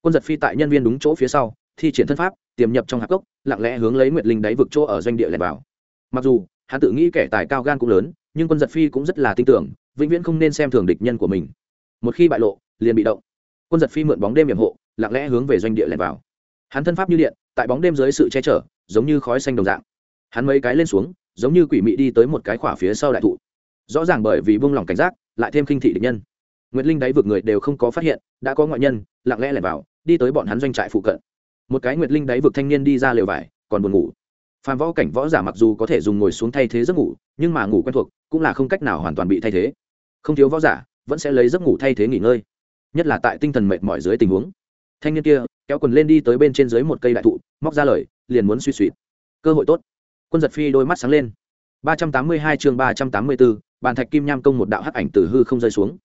Quân giật phi tại nhân viên đúng chỗ phía sau, thi triển thân pháp, tiềm nhập trong hạp cốc, lặng lẽ hướng lấy nguyệt linh đáy vực chỗ ở doanh địa lẻ vào. Mặc dù, hắn tự nghĩ kẻ tài cao gan cũng lớn, nhưng quân giật phi cũng rất là tin tưởng, vĩnh viễn không nên xem thường địch nhân của mình. Một khi bại lộ, liền bị động. Quân giật phi mượn bóng đêm hiểm hộ, lặng lẽ hướng về doanh địa lẻn vào. Hắn thân pháp như điện, tại bóng đêm dưới sự che chở, giống như khói xanh đồng dạng. Hắn mấy cái lên xuống, giống như quỷ mị đi tới một cái khỏa phía sau đại thụ. Rõ ràng bởi vì buông lỏng cảnh giác lại thêm khinh thị địch nhân. Nguyệt linh đáy vực người đều không có phát hiện đã có ngoại nhân lặng lẽ lẻn vào đi tới bọn hắn doanh trại phụ cận. Một cái nguyệt linh đáy vực thanh niên đi ra lều vải còn buồn ngủ. Phàm võ cảnh võ giả mặc dù có thể dùng ngồi xuống thay thế giấc ngủ nhưng mà ngủ quen thuộc cũng là không cách nào hoàn toàn bị thay thế. Không thiếu võ giả vẫn sẽ lấy giấc ngủ thay thế nghỉ ngơi. Nhất là tại tinh thần mệt mỏi dưới tình huống. Thanh niên kia kéo quần lên đi tới bên trên dưới một cây đại thụ móc ra lời liền muốn suy suy cơ hội tốt. Quân giật phi đôi mắt sáng lên. 382 chương 384, bàn thạch kim nham công một đạo hắc ảnh từ hư không rơi xuống.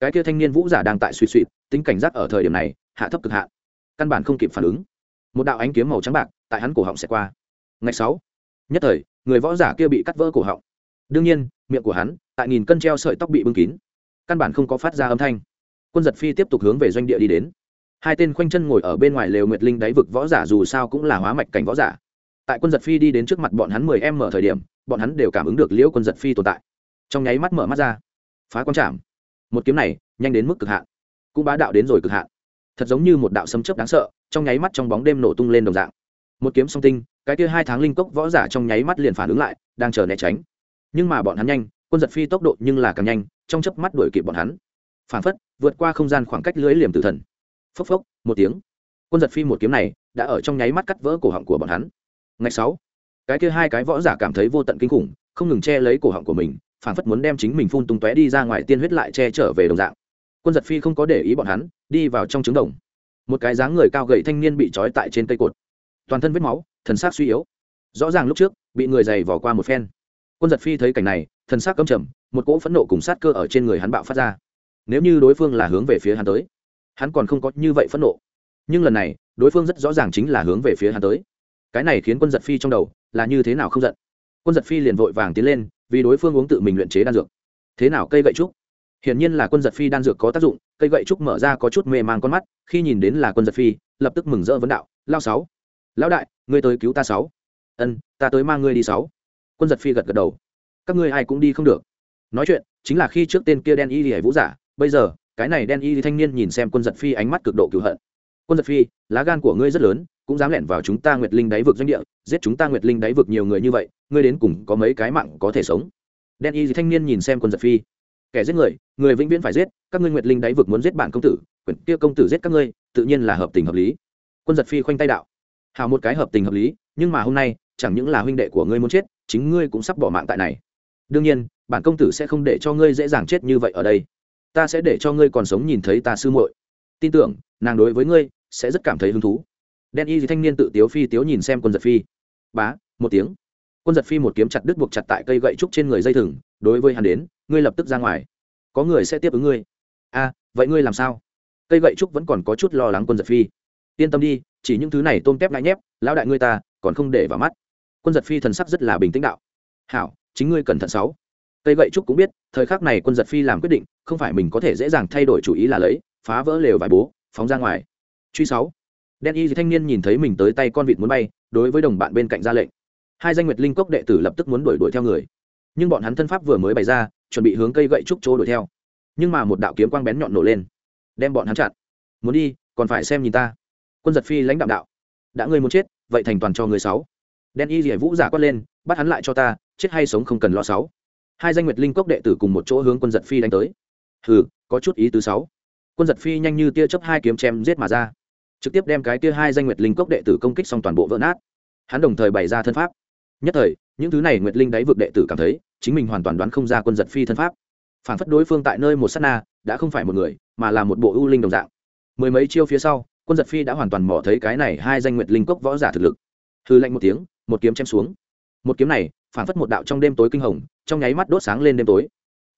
Cái kia thanh niên vũ giả đang tại suy suy, tính cảnh giác ở thời điểm này, hạ thấp cực hạ căn bản không kịp phản ứng. Một đạo ánh kiếm màu trắng bạc tại hắn cổ họng sẽ qua. Ngày sáu, nhất thời, người võ giả kia bị cắt vỡ cổ họng. Đương nhiên, miệng của hắn, tại nghìn cân treo sợi tóc bị bưng kín. Căn bản không có phát ra âm thanh. Quân giật phi tiếp tục hướng về doanh địa đi đến. Hai tên khoanh chân ngồi ở bên ngoài lều nguyệt linh đáy vực võ giả dù sao cũng là hóa mạch cảnh võ giả. Tại quân giật phi đi đến trước mặt bọn hắn mười em mở thời điểm, bọn hắn đều cảm ứng được liễu quân giật phi tồn tại trong nháy mắt mở mắt ra. Phá quang chạm một kiếm này, nhanh đến mức cực hạn. Cũng bá đạo đến rồi cực hạn. Thật giống như một đạo sấm chớp đáng sợ, trong nháy mắt trong bóng đêm nổ tung lên đồng dạng. Một kiếm song tinh, cái kia hai tháng linh cốc võ giả trong nháy mắt liền phản ứng lại, đang chờ né tránh. Nhưng mà bọn hắn nhanh, quân giật phi tốc độ nhưng là càng nhanh, trong chớp mắt đuổi kịp bọn hắn. Phản phất, vượt qua không gian khoảng cách lưới liềm tử thần. Phốc phốc, một tiếng. Quân giật phi một kiếm này, đã ở trong nháy mắt cắt vỡ cổ họng của bọn hắn. Ngày sáu, cái kia hai cái võ giả cảm thấy vô tận kinh khủng, không ngừng che lấy cổ họng của mình phản phất muốn đem chính mình phun tung tóe đi ra ngoài tiên huyết lại che trở về đồng dạng. Quân giật phi không có để ý bọn hắn, đi vào trong trứng đồng. Một cái dáng người cao gầy thanh niên bị trói tại trên cây cột. Toàn thân vết máu, thần sắc suy yếu. Rõ ràng lúc trước, bị người giày vò qua một phen. Quân giật phi thấy cảnh này, thần sắc cấm trầm, một cỗ phẫn nộ cùng sát cơ ở trên người hắn bạo phát ra. Nếu như đối phương là hướng về phía hắn tới, hắn còn không có như vậy phẫn nộ. Nhưng lần này, đối phương rất rõ ràng chính là hướng về phía hắn tới. Cái này khiến quân giật phi trong đầu là như thế nào không giận. Quân giật phi liền vội vàng tiến lên vì đối phương uống tự mình luyện chế đan dược. Thế nào cây gậy trúc? Hiển nhiên là quân giật phi đan dược có tác dụng, cây gậy trúc mở ra có chút mê man con mắt, khi nhìn đến là quân giật phi, lập tức mừng rỡ vấn đạo lao sáu, lão đại, ngươi tới cứu ta sáu. Ân, ta tới mang ngươi đi sáu. Quân giật phi gật gật đầu. Các ngươi ai cũng đi không được. Nói chuyện, chính là khi trước tên kia đen y hải vũ giả, bây giờ, cái này đen y thanh niên nhìn xem quân giật phi ánh mắt cực độ cựu hận quân giật phi, lá gan của ngươi rất lớn, cũng dám lẻn vào chúng ta nguyệt linh đáy vực doanh địa, giết chúng ta nguyệt linh đáy vực nhiều người như vậy, ngươi đến cùng có mấy cái mạng có thể sống? Đen y thanh niên nhìn xem quân giật phi. Kẻ giết người người vĩnh viễn phải giết, các ngươi nguyệt linh đáy vực muốn giết bản công tử, quyển kia công tử giết các ngươi, tự nhiên là hợp tình hợp lý. Quân giật phi khoanh tay đạo. Hào một cái hợp tình hợp lý, nhưng mà hôm nay, chẳng những là huynh đệ của ngươi muốn chết, chính ngươi cũng sắp bỏ mạng tại này. Đương nhiên bản công tử sẽ không để cho ngươi dễ dàng chết như vậy ở đây. Ta sẽ để cho ngươi còn sống nhìn thấy ta sư muội tin tưởng, nàng đối với ngươi sẽ rất cảm thấy hứng thú. Đen y thì thanh niên tự tiếu phi tiếu nhìn xem quân giật phi. Bá, một tiếng. Quân giật phi một kiếm chặt đứt buộc chặt tại cây gậy trúc trên người dây thừng, đối với hắn đến, ngươi lập tức ra ngoài. Có người sẽ tiếp ứng ngươi. A vậy ngươi làm sao? Cây gậy trúc vẫn còn có chút lo lắng quân giật phi. Yên tâm đi, chỉ những thứ này tôm tép lại nhép, lão đại ngươi ta, còn không để vào mắt. Quân giật phi thần sắc rất là bình tĩnh đạo. Hảo, chính ngươi cẩn thận sáu. Cây gậy trúc cũng biết, thời khắc này quân giật phi làm quyết định, không phải mình có thể dễ dàng thay đổi chủ ý là lấy phá vỡ lều vài bố, phóng ra ngoài. Truy sáu. Đen y thanh niên nhìn thấy mình tới tay con vịt muốn bay, đối với đồng bạn bên cạnh ra lệnh. Hai danh nguyệt linh cốc đệ tử lập tức muốn đuổi đuổi theo người. Nhưng bọn hắn thân pháp vừa mới bày ra, chuẩn bị hướng cây gậy trúc chỗ đuổi theo. Nhưng mà một đạo kiếm quang bén nhọn nổ lên, đem bọn hắn chặn. Muốn đi, còn phải xem nhìn ta. Quân giật phi lãnh đạo đạo. Đã ngươi muốn chết, vậy thành toàn cho người sáu. Đen y rỉa vũ giả quát lên, bắt hắn lại cho ta, chết hay sống không cần lo sáu. Hai danh nguyệt linh cốc đệ tử cùng một chỗ hướng quân giật phi đánh tới. Hừ, có chút ý tứ sáu quân giật phi nhanh như tia chớp hai kiếm chém giết mà ra. Trực tiếp đem cái tia hai danh nguyệt linh cốc đệ tử công kích xong toàn bộ vỡ nát. Hắn đồng thời bày ra thân pháp. Nhất thời, những thứ này nguyệt linh đáy vực đệ tử cảm thấy, chính mình hoàn toàn đoán không ra quân giật phi thân pháp. Phản phất đối phương tại nơi một s á t na, đã không phải một người, mà là một bộ ưu linh đồng dạng. Mười mấy chiêu phía sau, quân giật phi đã hoàn toàn mỏ thấy cái này hai danh nguyệt linh cốc võ giả thực lực. Hư lạnh một tiếng, một kiếm chém xuống. Một kiếm này, phản phất một đạo trong đêm tối kinh hồng, trong nháy mắt đốt sáng lên đêm tối.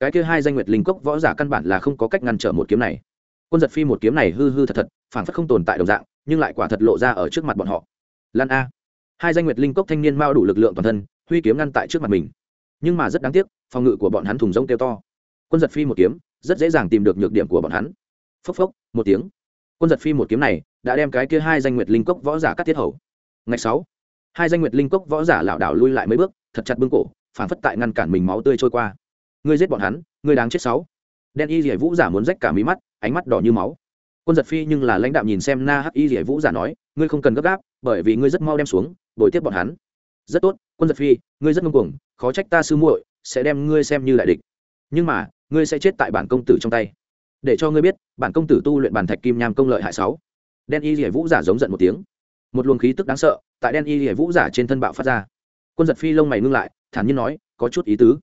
Cái kia hai danh nguyệt linh cốc võ giả căn bản là không có cách ngăn trở một kiếm này quân giật phi một kiếm này hư hư thật thật phản phất không tồn tại đồng dạng, nhưng lại quả thật lộ ra ở trước mặt bọn họ. Lan a. Hai danh nguyệt linh cốc thanh niên mao đủ lực lượng toàn thân, huy kiếm ngăn tại trước mặt mình. Nhưng mà rất đáng tiếc, phòng ngự của bọn hắn thùng rông kêu to. Quân giật phi một kiếm, rất dễ dàng tìm được nhược điểm của bọn hắn. Phốc phốc, một tiếng. Quân giật phi một kiếm này đã đem cái kia hai danh nguyệt linh cốc võ giả cắt tiết hầu. Ngày sáu, hai danh nguyệt linh cốc võ giả lảo đảo lui lại mấy bước, thật chặt bưng cổ phản phất tại ngăn cản mình máu tươi trôi qua. Ngươi giết bọn hắn, ngươi đáng chết sáu đen y rỉa vũ giả muốn rách cả mí mắt, ánh mắt đỏ như máu. Quân giật phi nhưng là lãnh đạo nhìn xem na hắc y rỉa vũ giả nói, ngươi không cần gấp gáp, bởi vì ngươi rất mau đem xuống, bồi tiếp bọn hắn. Rất tốt, quân giật phi, ngươi rất ngông cuồng, khó trách ta sư muội sẽ đem ngươi xem như đại địch. Nhưng mà, ngươi sẽ chết tại bản công tử trong tay. Để cho ngươi biết, bản công tử tu luyện bản thạch kim nham công lợi hại sáu. Đen y rỉa vũ giả giống giận một tiếng. Một luồng khí tức đáng sợ tại đen y rỉa vũ giả trên thân bạo phát ra. Quân giật phi lông mày ngưng lại, thản nhiên nói, có chút ý tứ.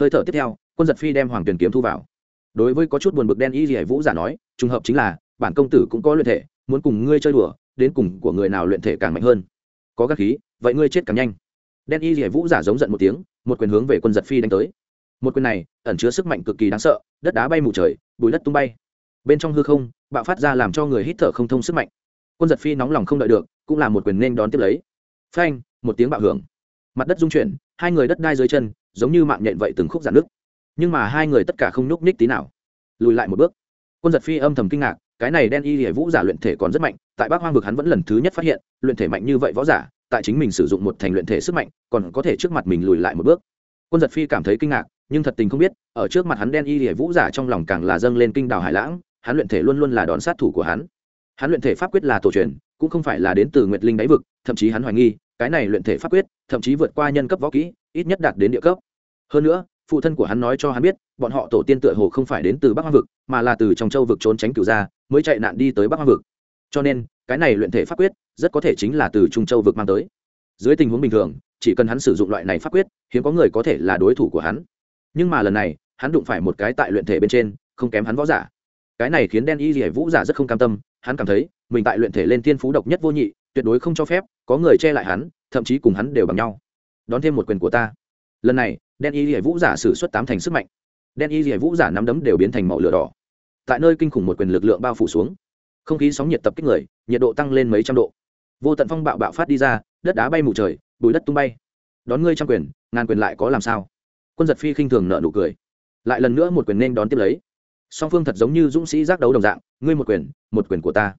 Hơi thở tiếp theo, quân giật phi đem hoàng tuyển kiếm thu vào đối với có chút buồn bực đen y rỉa vũ giả nói, trùng hợp chính là, bản công tử cũng có luyện thể, muốn cùng ngươi chơi đùa, đến cùng của người nào luyện thể càng mạnh hơn? Có các khí, vậy ngươi chết càng nhanh. Đen y rỉa vũ giả giống giận một tiếng, một quyền hướng về quân giật phi đánh tới. Một quyền này, ẩn chứa sức mạnh cực kỳ đáng sợ, đất đá bay mù trời, bùi đất tung bay. Bên trong hư không, bạo phát ra làm cho người hít thở không thông sức mạnh. Quân giật phi nóng lòng không đợi được, cũng là một quyền nên đón tiếp lấy. Phanh, một tiếng bạo hưởng. Mặt đất rung chuyển, hai người đất đai dưới chân, giống như mạng nhện vậy từng khúc giãn nước nhưng mà hai người tất cả không nhúc nhích tí nào. Lùi lại một bước. Quân giật phi âm thầm kinh ngạc, cái này đen y hệ vũ giả luyện thể còn rất mạnh, tại bắc hoang vực hắn vẫn lần thứ nhất phát hiện, luyện thể mạnh như vậy võ giả, tại chính mình sử dụng một thành luyện thể sức mạnh, còn có thể trước mặt mình lùi lại một bước. Quân giật phi cảm thấy kinh ngạc, nhưng thật tình không biết, ở trước mặt hắn đen y hệ vũ giả trong lòng càng là dâng lên kinh đào hải lãng, hắn luyện thể luôn luôn là đòn sát thủ của hắn. Hắn luyện thể pháp quyết là tổ truyền, cũng không phải là đến từ nguyệt linh đáy vực, thậm chí hắn hoài nghi, cái này luyện thể pháp quyết, thậm chí vượt qua nhân cấp võ kỹ, ít nhất đạt đến địa cấp. Hơn nữa phụ thân của hắn nói cho hắn biết, bọn họ tổ tiên tựa hồ không phải đến từ bắc hoa vực, mà là từ trong châu vực trốn tránh cửu gia, mới chạy nạn đi tới bắc hoa vực. Cho nên, cái này luyện thể pháp quyết rất có thể chính là từ trung châu vực mang tới. Dưới tình huống bình thường, chỉ cần hắn sử dụng loại này pháp quyết, hiếm có người có thể là đối thủ của hắn. Nhưng mà lần này, hắn đụng phải một cái tại luyện thể bên trên, không kém hắn võ giả. Cái này khiến đen y dỉa vũ giả rất không cam tâm, hắn cảm thấy, mình tại luyện thể lên thiên phú độc nhất vô nhị, tuyệt đối không cho phép có người che lại hắn, thậm chí cùng hắn đều bằng nhau. Đón thêm một quyền của ta. Lần này đen y dỉa vũ giả sử suất tám thành sức mạnh. Đen y dỉa vũ giả nắm đấm đều biến thành màu lửa đỏ. Tại nơi kinh khủng một quyền lực lượng bao phủ xuống, không khí sóng nhiệt tập kích người, nhiệt độ tăng lên mấy trăm độ. Vô tận phong bạo bạo phát đi ra, đất đá bay mù trời, bụi đất tung bay. Đón ngươi trăm quyền, ngàn quyền lại có làm sao? Quân giật phi khinh thường nợ nụ cười. Lại lần nữa một quyền nên đón tiếp lấy. Song phương thật giống như dũng sĩ giác đấu đồng dạng, ngươi một quyền một quyền của ta.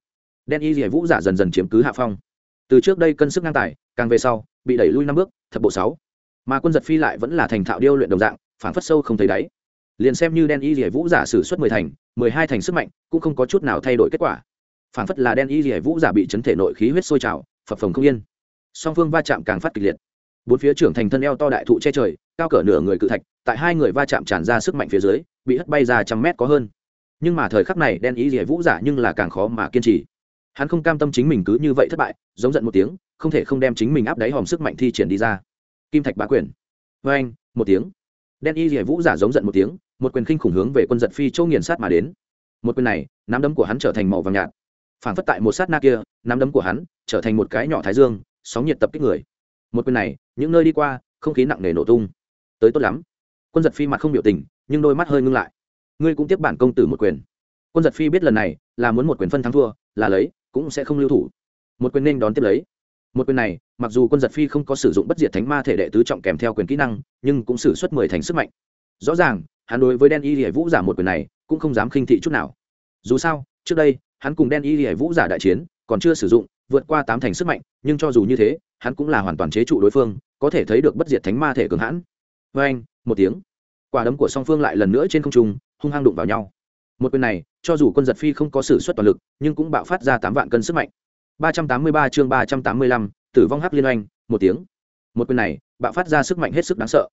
Đen y rỉa vũ giả dần dần chiếm cứ hạ phong. Từ trước đây cân sức ngang tài, càng về sau, bị đẩy lui năm bước, thập bộ sáu mà quân giật phi lại vẫn là thành thạo điêu luyện đồng dạng phản phất sâu không thấy đáy. Liền xem như đen y rỉa vũ giả xử suất mười thành, mười hai thành sức mạnh, cũng không có chút nào thay đổi kết quả. Phản phất là đen y rỉa vũ giả bị chấn thể nội khí huyết sôi trào, phập phồng không yên. Song phương va chạm càng phát kịch liệt. Bốn phía trưởng thành thân eo to đại thụ che trời, cao cỡ nửa người cự thạch, tại hai người va chạm tràn ra sức mạnh phía dưới, bị hất bay ra trăm mét có hơn. Nhưng mà thời khắc này, đen ý rỉa vũ giả nhưng là càng khó mà kiên trì. Hắn không cam tâm chính mình cứ như vậy thất bại, giống giận một tiếng, không thể không đem chính mình áp đáy hòm sức mạnh thi triển đi ra kim thạch bá quyền. Vê anh, một tiếng. Đen y rỉa vũ giả giống giận một tiếng, một quyền khinh khủng hướng về quân giật phi châu nghiền sát mà đến. Một quyền này, nắm đấm của hắn trở thành màu vàng nhạt. Phản phất tại một sát na kia, nắm đấm của hắn trở thành một cái nhỏ thái dương, sóng nhiệt tập kích người. Một quyền này, những nơi đi qua, không khí nặng nề nổ tung. Tới tốt lắm. Quân giật phi mặt không biểu tình, nhưng đôi mắt hơi ngưng lại. Ngươi cũng tiếp bản công tử một quyền. Quân giật phi biết lần này là muốn một quyền phân thắng thua, là lấy, cũng sẽ không lưu thủ. Một quyền nên đón tiếp lấy một quyền này, mặc dù quân giật phi không có sử dụng bất diệt thánh ma thể đệ tứ trọng kèm theo quyền kỹ năng, nhưng cũng xử suất mười thành sức mạnh. Rõ ràng, hắn đối với đen y hải vũ giả một quyền này, cũng không dám khinh thị chút nào. Dù sao, trước đây, hắn cùng đen y hải vũ giả đại chiến, còn chưa sử dụng, vượt qua tám thành sức mạnh, nhưng cho dù như thế, hắn cũng là hoàn toàn chế trụ đối phương, có thể thấy được bất diệt thánh ma thể cường hãn. Vê anh, một tiếng. Quả đấm của song phương lại lần nữa trên không trung, hung hăng đụng vào nhau. Một quyền này, cho dù quân giật phi không có s ử suất toàn lực, nhưng cũng bạo phát ra tám vạn cân sức mạnh ba trăm tám mươi ba chương ba trăm tám mươi lăm, tử vong hắc liên oanh, một tiếng. Một quyền này, bạo phát ra sức mạnh hết sức đáng sợ.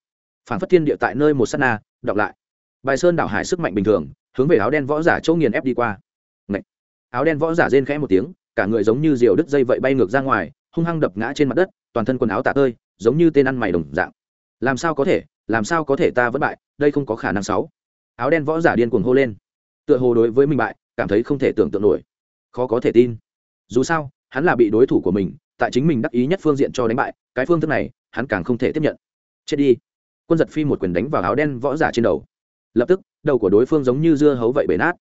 Phản phất thiên địa tại nơi một sát na, đọc lại. Bài sơn đảo hải sức mạnh bình thường, hướng về áo đen võ giả chỗ nghiền ép đi qua. Ngậy! áo đen võ giả rên khẽ một tiếng, cả người giống như diều đứt dây vậy bay ngược ra ngoài, hung hăng đập ngã trên mặt đất, toàn thân quần áo tả tơi, giống như tên ăn mày đồng dạng. Làm sao có thể, làm sao có thể ta vẫn bại, đây không có khả năng sáu. Áo đen võ giả điên cuồng hô lên. Tựa hồ đối với mình bại, cảm thấy không thể tưởng tượng nổi. Khó có thể tin dù sao, hắn là bị đối thủ của mình, tại chính mình đắc ý nhất phương diện cho đánh bại, cái phương thức này, hắn càng không thể tiếp nhận. Chết đi. Quân giật phi một quyền đánh vào áo đen võ giả trên đầu. Lập tức, đầu của đối phương giống như dưa hấu vậy bể nát.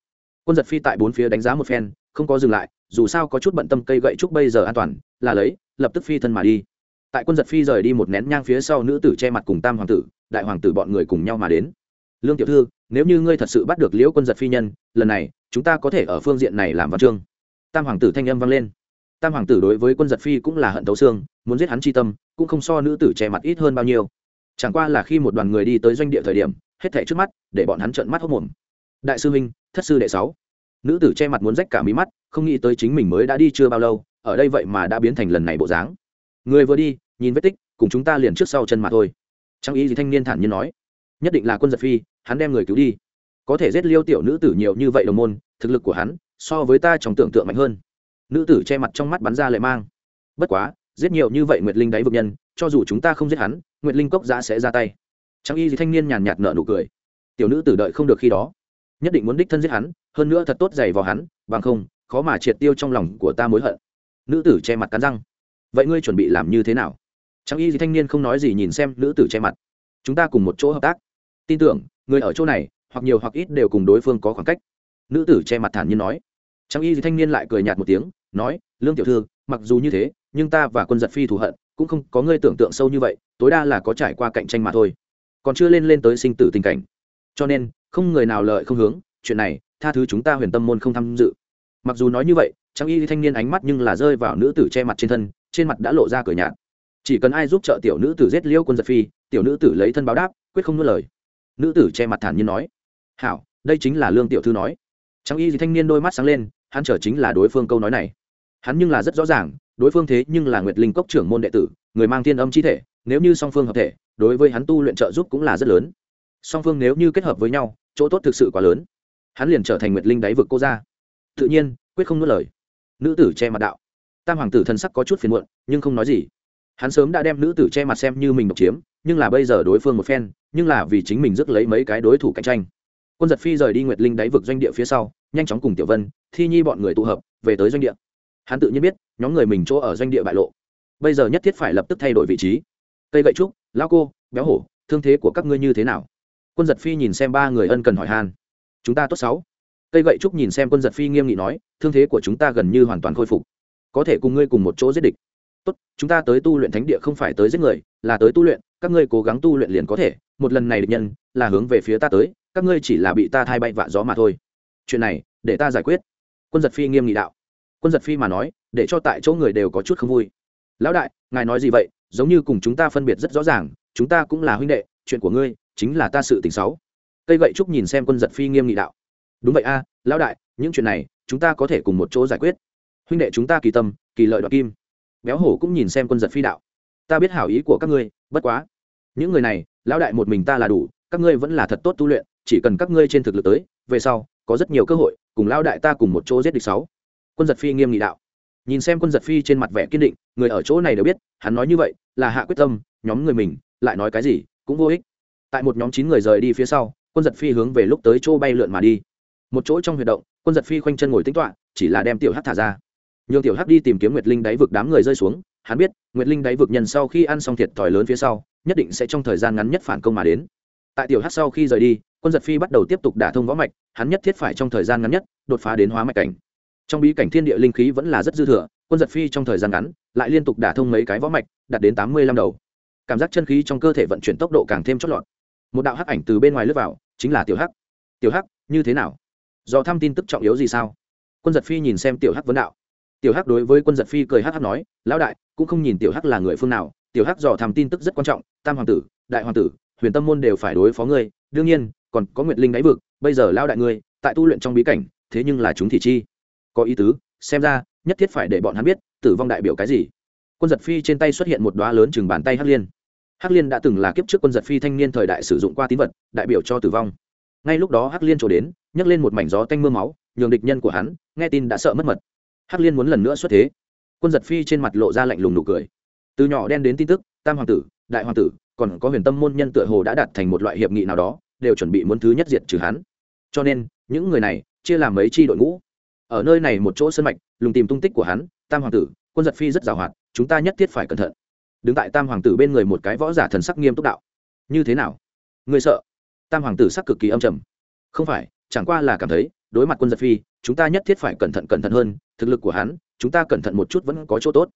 Quân giật phi tại bốn phía đánh giá một phen, không có dừng lại, dù sao có chút bận tâm cây gậy trúc bây giờ an toàn, là lấy, lập tức phi thân mà đi. Tại quân giật phi rời đi một nén nhang phía sau nữ tử che mặt cùng tam hoàng tử, đại hoàng tử bọn người cùng nhau mà đến. Lương tiểu thư, nếu như ngươi thật sự bắt được liễu quân giật phi nhân, lần này, chúng ta có thể ở phương diện này làm văn chương tam hoàng tử thanh âm vang lên. Tam hoàng tử đối với quân giật phi cũng là hận thấu xương, muốn giết hắn chi tâm, cũng không so nữ tử che mặt ít hơn bao nhiêu. Chẳng qua là khi một đoàn người đi tới doanh địa thời điểm, hết thảy trước mắt, để bọn hắn trợn mắt hốc mồm. Đại sư huynh, thất sư đệ sáu. Nữ tử che mặt muốn rách cả mí mắt, không nghĩ tới chính mình mới đã đi chưa bao lâu, ở đây vậy mà đã biến thành lần này bộ dáng. Người vừa đi, nhìn vết tích, cùng chúng ta liền trước sau chân mà thôi. Trang y gì thanh niên thản nhiên nói, nhất định là quân giật phi, hắn đem người cứu đi. Có thể giết liêu tiểu nữ tử nhiều như vậy đồng môn, thực lực của hắn so với ta trong tưởng tượng mạnh hơn. Nữ tử che mặt trong mắt bắn ra lệ mang. Bất quá, giết nhiều như vậy nguyệt linh đáy vực nhân, cho dù chúng ta không giết hắn, nguyệt linh cốc giã sẽ ra tay. Trang y gì thanh niên nhàn nhạt nợ nụ cười. Tiểu nữ tử đợi không được khi đó. Nhất định muốn đích thân giết hắn, hơn nữa thật tốt dày vào hắn, bằng không, khó mà triệt tiêu trong lòng của ta mối hận. Nữ tử che mặt cắn răng. Vậy ngươi chuẩn bị làm như thế nào? Trang y gì thanh niên không nói gì nhìn xem nữ tử che mặt. Chúng ta cùng một chỗ hợp tác. Tin tưởng, người ở chỗ này, hoặc nhiều hoặc ít đều cùng đối phương có khoảng cách. Nữ tử che mặt thản nhiên nói trang y gì thanh niên lại cười nhạt một tiếng, nói, lương tiểu thư, mặc dù như thế, nhưng ta và quân giật phi thù hận, cũng không có ngươi tưởng tượng sâu như vậy, tối đa là có trải qua cạnh tranh mà thôi. Còn chưa lên lên tới sinh tử tình cảnh. Cho nên, không người nào lợi không hướng, chuyện này, tha thứ chúng ta huyền tâm môn không tham dự. Mặc dù nói như vậy trang y thanh niên ánh mắt nhưng là rơi vào nữ tử che mặt trên thân, trên mặt đã lộ ra cửa nhạt. Chỉ cần ai giúp trợ tiểu nữ tử giết liêu quân giật phi, tiểu nữ tử lấy thân báo đáp, quyết không nuốt lời. Nữ tử che mặt thản nhiên nói, hảo, đây chính là lương tiểu thư nói. Trang y thanh niên đôi mắt sáng lên hắn trở chính là đối phương câu nói này. Hắn nhưng là rất rõ ràng, đối phương thế nhưng là nguyệt linh cốc trưởng môn đệ tử, người mang thiên âm chi thể, nếu như song phương hợp thể, đối với hắn tu luyện trợ giúp cũng là rất lớn. Song phương nếu như kết hợp với nhau, chỗ tốt thực sự quá lớn. Hắn liền trở thành nguyệt linh đáy vực cô ra tự nhiên, quyết không nuốt lời. Nữ tử che mặt đạo. Tam hoàng tử thân sắc có chút phiền muộn, nhưng không nói gì. Hắn sớm đã đem nữ tử che mặt xem như mình độc chiếm, nhưng là bây giờ đối phương một phen, nhưng là vì chính mình rước lấy mấy cái đối thủ cạnh tranh quân giật phi rời đi nguyệt linh đáy vực doanh địa phía sau, nhanh chóng cùng tiểu vân, thi nhi bọn người tụ hợp, về tới doanh địa. Hắn tự nhiên biết, nhóm người mình chỗ ở doanh địa bại lộ. Bây giờ nhất thiết phải lập tức thay đổi vị trí. Cây gậy trúc, lao cô, béo hổ, thương thế của các ngươi như thế nào? Quân giật phi nhìn xem ba người ân cần hỏi han. Chúng ta tốt sáu. Cây gậy trúc nhìn xem quân giật phi nghiêm nghị nói, thương thế của chúng ta gần như hoàn toàn khôi phục. Có thể cùng ngươi cùng một chỗ giết địch. Tốt, chúng ta tới tu luyện thánh địa không phải tới giết người, là tới tu luyện, các ngươi cố gắng tu luyện liền có thể. Một lần này địch nhân là hướng về phía ta tới các ngươi chỉ là bị ta thay bay vạ gió mà thôi. Chuyện này, để ta giải quyết. Quân giật phi nghiêm nghị đạo. Quân giật phi mà nói, để cho tại chỗ người đều có chút không vui. Lão đại, ngài nói gì vậy? Giống như cùng chúng ta phân biệt rất rõ ràng, chúng ta cũng là huynh đệ, chuyện của ngươi chính là ta sự tình xấu. Cây gậy trúc nhìn xem quân giật phi nghiêm nghị đạo. Đúng vậy a, lão đại, những chuyện này chúng ta có thể cùng một chỗ giải quyết. Huynh đệ chúng ta kỳ tâm, kỳ lợi đoạt kim. Béo hổ cũng nhìn xem quân giật phi đạo. Ta biết hảo ý của các ngươi, bất quá, những người này, lão đại một mình ta là đủ, các ngươi vẫn là thật tốt tu luyện chỉ cần các ngươi trên thực lực tới, về sau, có rất nhiều cơ hội, cùng lao đại ta cùng một chỗ giết địch sáu. Quân giật phi nghiêm nghị đạo. Nhìn xem quân giật phi trên mặt vẻ kiên định, người ở chỗ này đều biết, hắn nói như vậy, là hạ quyết tâm, nhóm người mình, lại nói cái gì, cũng vô ích. Tại một nhóm chín người rời đi phía sau, quân giật phi hướng về lúc tới chỗ bay lượn mà đi. Một chỗ trong huyệt động, quân giật phi khoanh chân ngồi tính toạ chỉ là đem tiểu hắc thả ra. Nhường tiểu hắc đi tìm kiếm nguyệt linh đáy vực đám người rơi xuống, hắn biết, nguyệt linh đáy vực nhân sau khi ăn xong thiệt thòi lớn phía sau, nhất định sẽ trong thời gian ngắn nhất phản công mà đến. Tại tiểu hắc sau khi rời đi quân giật phi bắt đầu tiếp tục đả thông võ mạch, hắn nhất thiết phải trong thời gian ngắn nhất đột phá đến hóa mạch cảnh. Trong bí cảnh thiên địa linh khí vẫn là rất dư thừa, quân giật phi trong thời gian ngắn lại liên tục đả thông mấy cái võ mạch, đạt đến tám mươi lăm đầu. Cảm giác chân khí trong cơ thể vận chuyển tốc độ càng thêm chót lọt. Một đạo hắc ảnh từ bên ngoài lướt vào, chính là tiểu hắc. Tiểu hắc, như thế nào? Do thăm tin tức trọng yếu gì sao? Quân giật phi nhìn xem tiểu hắc vấn đạo. Tiểu hắc đối với quân giật phi cười hắc hắc nói, lão đại, cũng không nhìn tiểu hắc là người phương nào. Tiểu hắc dò thăm tin tức rất quan trọng, tam hoàng tử, đại hoàng tử huyền tâm môn đều phải đối phó ngươi, đương nhiên, còn có nguyệt linh đáy vực, bây giờ lao đại ngươi, tại tu luyện trong bí cảnh, thế nhưng là chúng thị chi. Có ý tứ, xem ra, nhất thiết phải để bọn hắn biết, tử vong đại biểu cái gì. Quân giật phi trên tay xuất hiện một đoá lớn chừng bàn tay hắc liên. Hắc liên đã từng là kiếp trước quân giật phi thanh niên thời đại sử dụng qua tín vật, đại biểu cho tử vong. Ngay lúc đó hắc liên trổ đến, nhấc lên một mảnh gió tanh m ư a máu, nhường địch nhân của hắn, nghe tin đã sợ mất mật. Hắc liên muốn lần nữa xuất thế. Quân giật phi trên mặt lộ ra lạnh lùng nụ cười. Từ nhỏ đen đến tin tức, tam hoàng tử, đại hoàng tử còn có huyền tâm môn nhân tựa hồ đã đạt thành một loại hiệp nghị nào đó, đều chuẩn bị muốn thứ nhất diệt trừ hắn. Cho nên, những người này chia làm mấy chi đội ngũ. Ở nơi này một chỗ sân mạch, lùng tìm tung tích của hắn, tam hoàng tử, quân giật phi rất giàu hoạt, chúng ta nhất thiết phải cẩn thận. Đứng tại tam hoàng tử bên người một cái võ giả thần sắc nghiêm túc đạo. Như thế nào? Người sợ? Tam hoàng tử sắc cực kỳ âm trầm. Không phải, chẳng qua là cảm thấy, đối mặt quân giật phi, chúng ta nhất thiết phải cẩn thận cẩn thận hơn, thực lực của hắn, chúng ta cẩn thận một chút vẫn có chỗ tốt.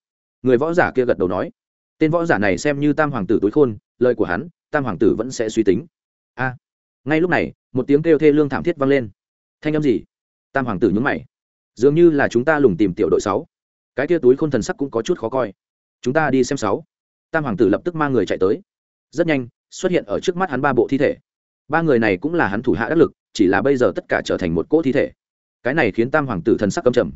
Người võ giả kia gật đầu nói. Tên võ giả này xem như tam hoàng tử túi khôn lời của hắn, tam hoàng tử vẫn sẽ suy tính. A, ngay lúc này, một tiếng kêu thê lương thảm thiết vang lên. Thanh âm gì? Tam hoàng tử nhúng mày. Dường như là chúng ta lùng tìm tiểu đội sáu. Cái tia túi khôn thần sắc cũng có chút khó coi. Chúng ta đi xem sáu. Tam hoàng tử lập tức mang người chạy tới. Rất nhanh, xuất hiện ở trước mắt hắn ba bộ thi thể. Ba người này cũng là hắn thủ hạ đắc lực, chỉ là bây giờ tất cả trở thành một cỗ thi thể. Cái này khiến tam hoàng tử thần sắc cầm trầm.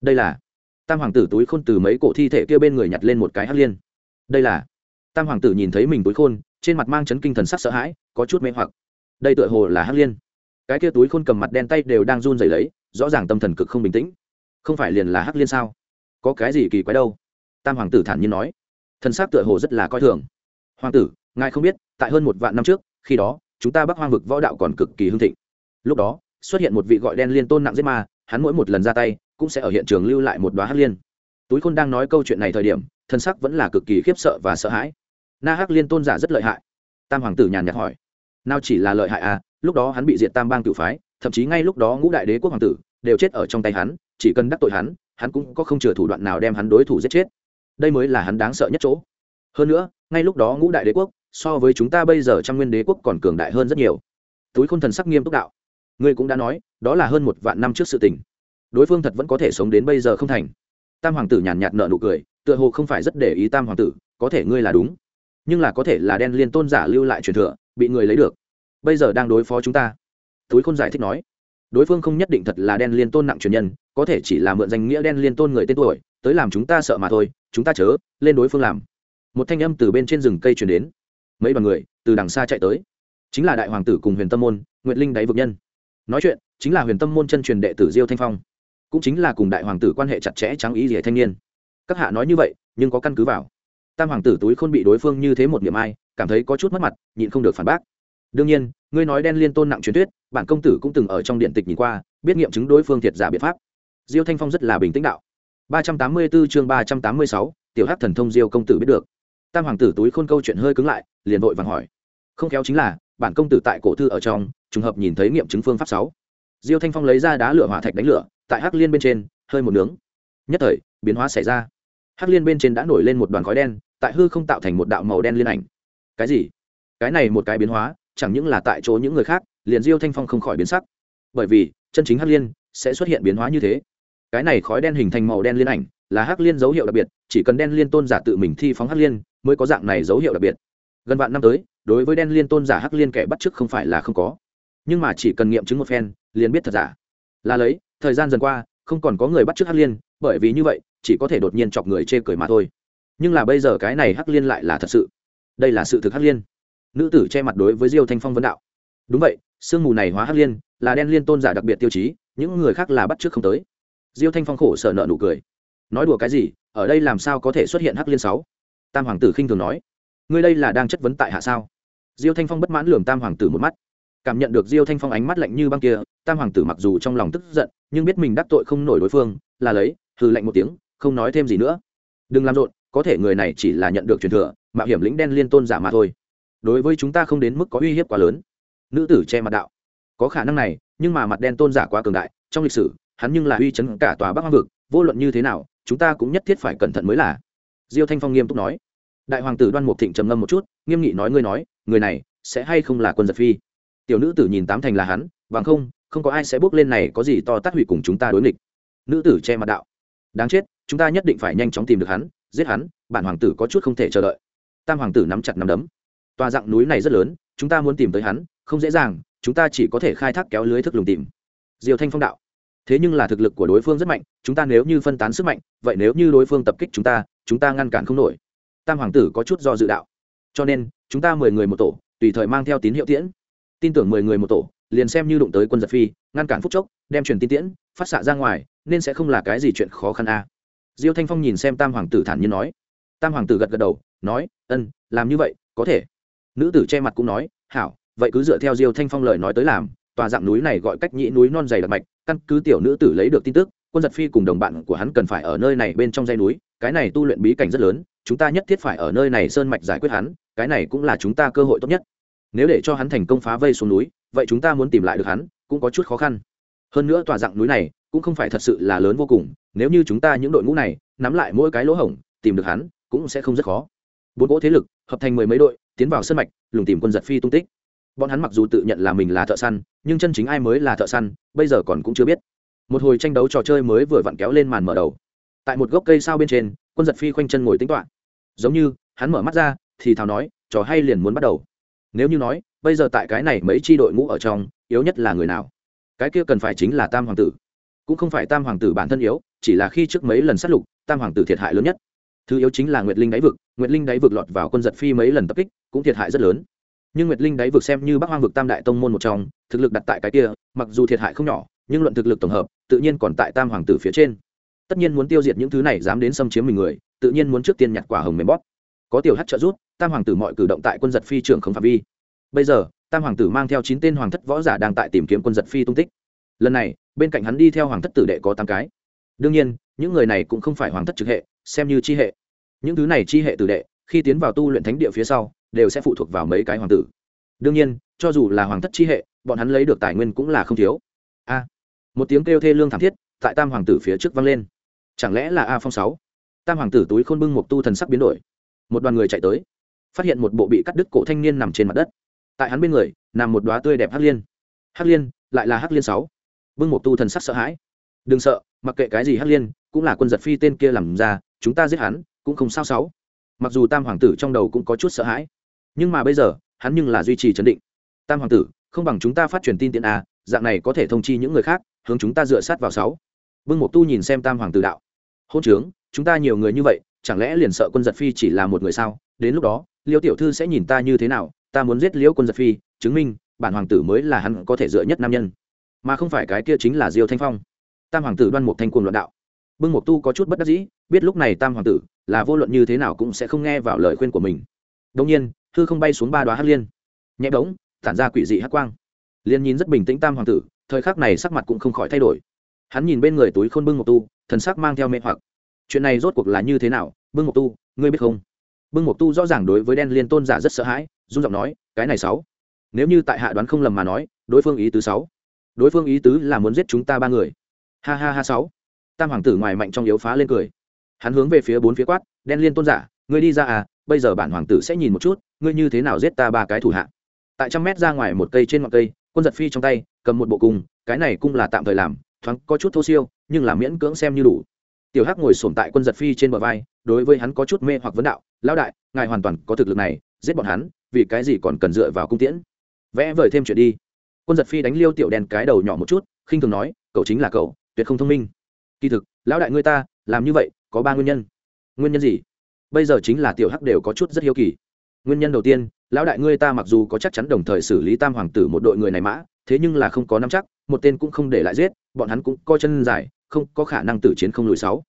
Đây là, tam hoàng tử túi khôn từ mấy cổ thi thể kia bên người nhặt lên một cái hắc liên. Đây là tam hoàng tử nhìn thấy mình túi khôn, trên mặt mang chấn kinh thần sắc sợ hãi, có chút mê hoặc. Đây tựa hồ là hắc liên. Cái kia túi khôn cầm mặt đen tay đều đang run rẩy lấy, rõ ràng tâm thần cực không bình tĩnh. Không phải liền là hắc liên sao? Có cái gì kỳ quái đâu? Tam hoàng tử thản nhiên nói. Thần sắc tựa hồ rất là coi thường. Hoàng tử, ngài không biết, tại hơn một vạn năm trước, khi đó, chúng ta bắc hoang vực võ đạo còn cực kỳ hưng thịnh. Lúc đó, xuất hiện một vị gọi đen liên tôn nặng giết ma, hắn mỗi một lần ra tay, cũng sẽ ở hiện trường lưu lại một đoá hắc liên. Túi khôn đang nói câu chuyện này thời điểm thân sắc vẫn là cực kỳ khiếp sợ và sợ hãi na hắc liên tôn giả rất lợi hại. Tam hoàng tử nhàn nhạt hỏi, nào chỉ là lợi hại à? Lúc đó hắn bị diệt tam bang cựu phái, thậm chí ngay lúc đó ngũ đại đế quốc hoàng tử đều chết ở trong tay hắn, chỉ cần đắc tội hắn hắn cũng có không chừa thủ đoạn nào đem hắn đối thủ giết chết. Đây mới là hắn đáng sợ nhất chỗ. Hơn nữa, ngay lúc đó ngũ đại đế quốc so với chúng ta bây giờ trăm nguyên đế quốc còn cường đại hơn rất nhiều. Túi khôn thần sắc nghiêm túc đạo, ngươi cũng đã nói, đó là hơn một vạn năm trước sự tình. Đối phương thật vẫn có thể sống đến bây giờ không thành. Tam hoàng tử nhàn nhạt nợ nụ cười, tựa hồ không phải rất để ý tam hoàng tử, có thể ngươi là đúng nhưng là có thể là đen liên tôn giả lưu lại truyền thừa, bị người lấy được. Bây giờ đang đối phó chúng ta. Túi khôn giải thích nói, đối phương không nhất định thật là đen liên tôn nặng truyền nhân, có thể chỉ là mượn danh nghĩa đen liên tôn người tên tuổi, tới làm chúng ta sợ mà thôi, chúng ta chớ, lên đối phương làm. Một thanh âm từ bên trên rừng cây truyền đến. Mấy đoàn người, từ đằng xa chạy tới. Chính là đại hoàng tử cùng huyền tâm môn, nguyệt linh đáy vực nhân. Nói chuyện, chính là huyền tâm môn chân truyền đệ tử diêu thanh phong. Cũng chính là cùng đại hoàng tử quan hệ chặt chẽ trắng ý rỉa thanh niên. Các hạ nói như vậy, nhưng có căn cứ vào tam hoàng tử túi khôn bị đối phương như thế một niệm ai, cảm thấy có chút mất mặt, nhịn không được phản bác. Đương nhiên, ngươi nói đen liên tôn nặng truyền thuyết, bản công tử cũng từng ở trong điện tịch nhìn qua, biết nghiệm chứng đối phương thiệt giả biện pháp. Diêu thanh phong rất là bình tĩnh đạo. ba trăm tám mươi 384 chương ba trăm tám mươi sáu, tiểu hắc thần thông diêu công tử biết được. Tam hoàng tử túi khôn câu chuyện hơi cứng lại, liền vội vàng hỏi. Không khéo chính là, bản công tử tại cổ thư ở trong, trùng hợp nhìn thấy nghiệm chứng phương pháp sáu. Diêu thanh phong lấy ra đá lửa hỏa thạch đánh lửa, tại hắc liên bên trên, hơi một nướng. Nhất thời, biến hóa xảy ra. Hắc liên bên trên đã nổi lên một đoàn khói đen tại hư không tạo thành một đạo màu đen liên ảnh. Cái gì? Cái này một cái biến hóa, chẳng những là tại chỗ những người khác, liền diêu thanh phong không khỏi biến sắc. Bởi vì, chân chính hắc liên sẽ xuất hiện biến hóa như thế. Cái này khói đen hình thành màu đen liên ảnh là hắc liên dấu hiệu đặc biệt, chỉ cần đen liên tôn giả tự mình thi phóng hắc liên mới có dạng này dấu hiệu đặc biệt. Gần vạn năm tới, đối với đen liên tôn giả hắc liên kẻ bắt chước không phải là không có. Nhưng mà chỉ cần nghiệm chứng một phen, liền biết thật giả. Là lấy, thời gian dần qua, không còn có người bắt chước hắc liên, bởi vì như vậy, chỉ có thể đột nhiên chọc người chê cười mà thôi nhưng là bây giờ cái này hắc liên lại là thật sự. Đây là sự thực hắc liên. Nữ tử che mặt đối với diêu thanh phong vấn đạo. Đúng vậy, sương mù này hóa hắc liên, là đen liên tôn giả đặc biệt tiêu chí, những người khác là bắt trước không tới. Diêu thanh phong khổ sở nợ nụ cười. Nói đùa cái gì, ở đây làm sao có thể xuất hiện hắc liên sáu? Tam hoàng tử khinh thường nói. Ngươi đây là đang chất vấn tại hạ sao? Diêu thanh phong bất mãn lường tam hoàng tử một mắt. Cảm nhận được diêu thanh phong ánh mắt lạnh như băng kia, tam hoàng tử mặc dù trong lòng tức giận, nhưng biết mình đắc tội không nổi đối phương, là lấy, hừ lạnh một tiếng, không nói thêm gì nữa. Đừng làm rộn có thể người này chỉ là nhận được truyền thừa, mạo hiểm lĩnh đen liên tôn giả mà thôi. Đối với chúng ta không đến mức có uy hiếp quá lớn. Nữ tử che mặt đạo. Có khả năng này, nhưng mà mặt đen tôn giả quá cường đại, trong lịch sử, hắn nhưng là uy chấn cả tòa bắc hoang vực, vô luận như thế nào, chúng ta cũng nhất thiết phải cẩn thận mới là. Diêu thanh phong nghiêm túc nói. Đại hoàng tử đoan mục thịnh trầm ngâm một chút, nghiêm nghị nói ngươi nói, người này sẽ hay không là quân giật phi? Tiểu nữ tử nhìn tám thành là hắn bằng không không có ai sẽ bước lên này có gì to tát hủy cùng chúng ta đối nghịch. Nữ tử che mặt đạo. Đáng chết, chúng ta nhất định phải nhanh chóng tìm được hắn giết hắn, bản hoàng tử có chút không thể chờ đợi. Tam hoàng tử nắm chặt nắm đấm. Tòa dạng núi này rất lớn, chúng ta muốn tìm tới hắn, không dễ dàng, chúng ta chỉ có thể khai thác kéo lưới thức lùng tìm. Diều thanh phong đạo. Thế nhưng là thực lực của đối phương rất mạnh, chúng ta nếu như phân tán sức mạnh, vậy nếu như đối phương tập kích chúng ta chúng ta ngăn cản không nổi. Tam hoàng tử có chút do dự đạo. Cho nên, chúng ta mười người một tổ, tùy thời mang theo tín hiệu tiễn. Tin tưởng mười người một tổ, liền xem như đụng tới quân giật phi, ngăn cản phúc chốc, đem truyền tin tiễn, phát xạ ra ngoài, nên sẽ không là cái gì chuyện khó khăn a. à diêu thanh phong nhìn xem tam hoàng tử thản nhiên nói. Tam hoàng tử gật gật đầu, nói, ân, làm như vậy, có thể. Nữ tử che mặt cũng nói, hảo, vậy cứ dựa theo diêu thanh phong lời nói tới làm, tòa dạng núi này gọi cách nhĩ núi non dày đặc mạch, căn cứ tiểu nữ tử lấy được tin tức, quân giật phi cùng đồng bạn của hắn cần phải ở nơi này bên trong dây núi, cái này tu luyện bí cảnh rất lớn, chúng ta nhất thiết phải ở nơi này sơn mạch giải quyết hắn, cái này cũng là chúng ta cơ hội tốt nhất. Nếu để cho hắn thành công phá vây xuống núi, vậy chúng ta muốn tìm lại được hắn, cũng có chút khó khăn. Hơn nữa tòa dạng núi này cũng không phải thật sự là lớn vô cùng, nếu như chúng ta những đội ngũ này nắm lại mỗi cái lỗ hổng, tìm được hắn cũng sẽ không rất khó. Bốn cỗ thế lực hợp thành mười mấy đội, tiến vào sân mạch, lùng tìm quân giật phi tung tích. Bọn hắn mặc dù tự nhận là mình là thợ săn, nhưng chân chính ai mới là thợ săn, bây giờ còn cũng chưa biết. Một hồi tranh đấu trò chơi mới vừa vặn kéo lên màn mở đầu. Tại một gốc cây sao bên trên, quân giật phi khoanh chân ngồi tính toạ giống như, hắn mở mắt ra, thì thào nói, trò hay liền muốn bắt đầu. Nếu như nói, bây giờ tại cái này mấy tri đội ngũ ở trong, yếu nhất là người nào? Cái kia cần phải chính là tam hoàng tử cũng không phải tam hoàng tử bản thân yếu, chỉ là khi trước mấy lần sát lục, tam hoàng tử thiệt hại lớn nhất. Thứ yếu chính là nguyệt linh đáy vực, nguyệt linh đáy vực lọt vào quân giật phi mấy lần tập kích, cũng thiệt hại rất lớn. Nhưng nguyệt linh đáy vực xem như bắc hoang vực tam đại tông môn một trong, thực lực đặt tại cái kia, mặc dù thiệt hại không nhỏ, nhưng luận thực lực tổng hợp, tự nhiên còn tại tam hoàng tử phía trên. Tất nhiên muốn tiêu diệt những thứ này dám đến xâm chiếm mình người, tự nhiên muốn trước tiên nhặt quả hồng mềm bóp. Có tiểu hát trợ rút tam hoàng tử mọi cử động tại quân giật phi trưởng không phạm vi. Bây giờ, tam hoàng tử mang theo chín tên hoàng thất võ giả đang tại tìm kiếm quân giật phi tung tích. Lần này bên cạnh hắn đi theo hoàng thất tử đệ có tám cái. Đương nhiên, những người này cũng không phải hoàng thất trực hệ, xem như chi hệ. Những thứ này chi hệ tử đệ, khi tiến vào tu luyện thánh địa phía sau, đều sẽ phụ thuộc vào mấy cái hoàng tử. Đương nhiên, cho dù là hoàng thất chi hệ, bọn hắn lấy được tài nguyên cũng là không thiếu. A, một tiếng kêu thê lương thảm thiết, tại tam hoàng tử phía trước vang lên. Chẳng lẽ là a phong sáu? Tam hoàng tử túi khôn bưng một tu thần sắc biến đổi. Một đoàn người chạy tới, phát hiện một bộ bị cắt đứt cổ thanh niên nằm trên mặt đất. Tại hắn bên người, nằm một đoá tươi đẹp hắc liên. Hắc liên, lại là hắc liên sáu vương một tu thần sắc sợ hãi. Đừng sợ, mặc kệ cái gì hắc liên, cũng là quân giật phi tên kia làm ra, chúng ta giết hắn, cũng không sao sáu. Mặc dù tam hoàng tử trong đầu cũng có chút sợ hãi, nhưng mà bây giờ, hắn nhưng là duy trì chấn định. Tam hoàng tử, không bằng chúng ta phát truyền tin tiện a dạng này có thể thông chi những người khác, hướng chúng ta dựa sát vào sáu. Vương một tu nhìn xem tam hoàng tử đạo. Hôn trướng, chúng ta nhiều người như vậy, chẳng lẽ liền sợ quân giật phi chỉ là một người sao? Đến lúc đó, liêu tiểu thư sẽ nhìn ta như thế nào? Ta muốn giết liễu quân giật phi, chứng minh, bản hoàng tử mới là hắn có thể dựa nhất nam nhân mà không phải cái kia chính là diêu thanh phong. Tam hoàng tử đoan mục thanh cuồng luận đạo. Bưng mục tu có chút bất đắc dĩ, biết lúc này tam hoàng tử là vô luận như thế nào cũng sẽ không nghe vào lời khuyên của mình. Đông nhiên thư không bay xuống ba đoá hát liên. Nhẹ bỗng, tản ra quỷ dị hát quang. Liên nhìn rất bình tĩnh tam hoàng tử, thời khắc này sắc mặt cũng không khỏi thay đổi. Hắn nhìn bên người túi khôn bưng mục tu, thần sắc mang theo mê hoặc. Chuyện này rốt cuộc là như thế nào? Bưng mục tu, ngươi biết không? Bưng mục tu rõ ràng đối với đen liên tôn giả rất sợ hãi dung giọng nói, cái này sáu. Nếu như tại hạ đoán không lầm mà nói, đối phương ý tứ sáu đối phương ý tứ là muốn giết chúng ta ba người. Ha ha ha sáu. Tam hoàng tử ngoài mạnh trong yếu phá lên cười. Hắn hướng về phía bốn phía quát, đen liên tôn giả, ngươi đi ra à bây giờ bản hoàng tử sẽ nhìn một chút, ngươi như thế nào giết ta ba cái thủ hạ? Tại trăm mét ra ngoài một cây trên ngọn cây, quân giật phi trong tay, cầm một bộ cung cái này cung là tạm thời làm, thoáng có chút thô siêu, nhưng là miễn cưỡng xem như đủ. Tiểu hắc ngồi sổm tại quân giật phi trên bờ vai, đối với hắn có chút mê hoặc vấn đạo, lão đại, ngài hoàn toàn có thực lực này, giết bọn hắn, vì cái gì còn cần dựa vào cung tiễn? Vẽ vời thêm chuyện đi quân giật phi đánh liêu tiểu đen cái đầu nhỏ một chút, khinh thường nói, cậu chính là cậu, tuyệt không thông minh. Kỳ thực, lão đại ngươi ta, làm như vậy, có ba nguyên nhân. Nguyên nhân gì? Bây giờ chính là tiểu hắc đều có chút rất hiếu kỳ. Nguyên nhân đầu tiên, lão đại ngươi ta mặc dù có chắc chắn đồng thời xử lý tam hoàng tử một đội người này mã, thế nhưng là không có nắm chắc, một tên cũng không để lại giết, bọn hắn cũng coi chân dài, không có khả năng tử chiến không lùi sáu.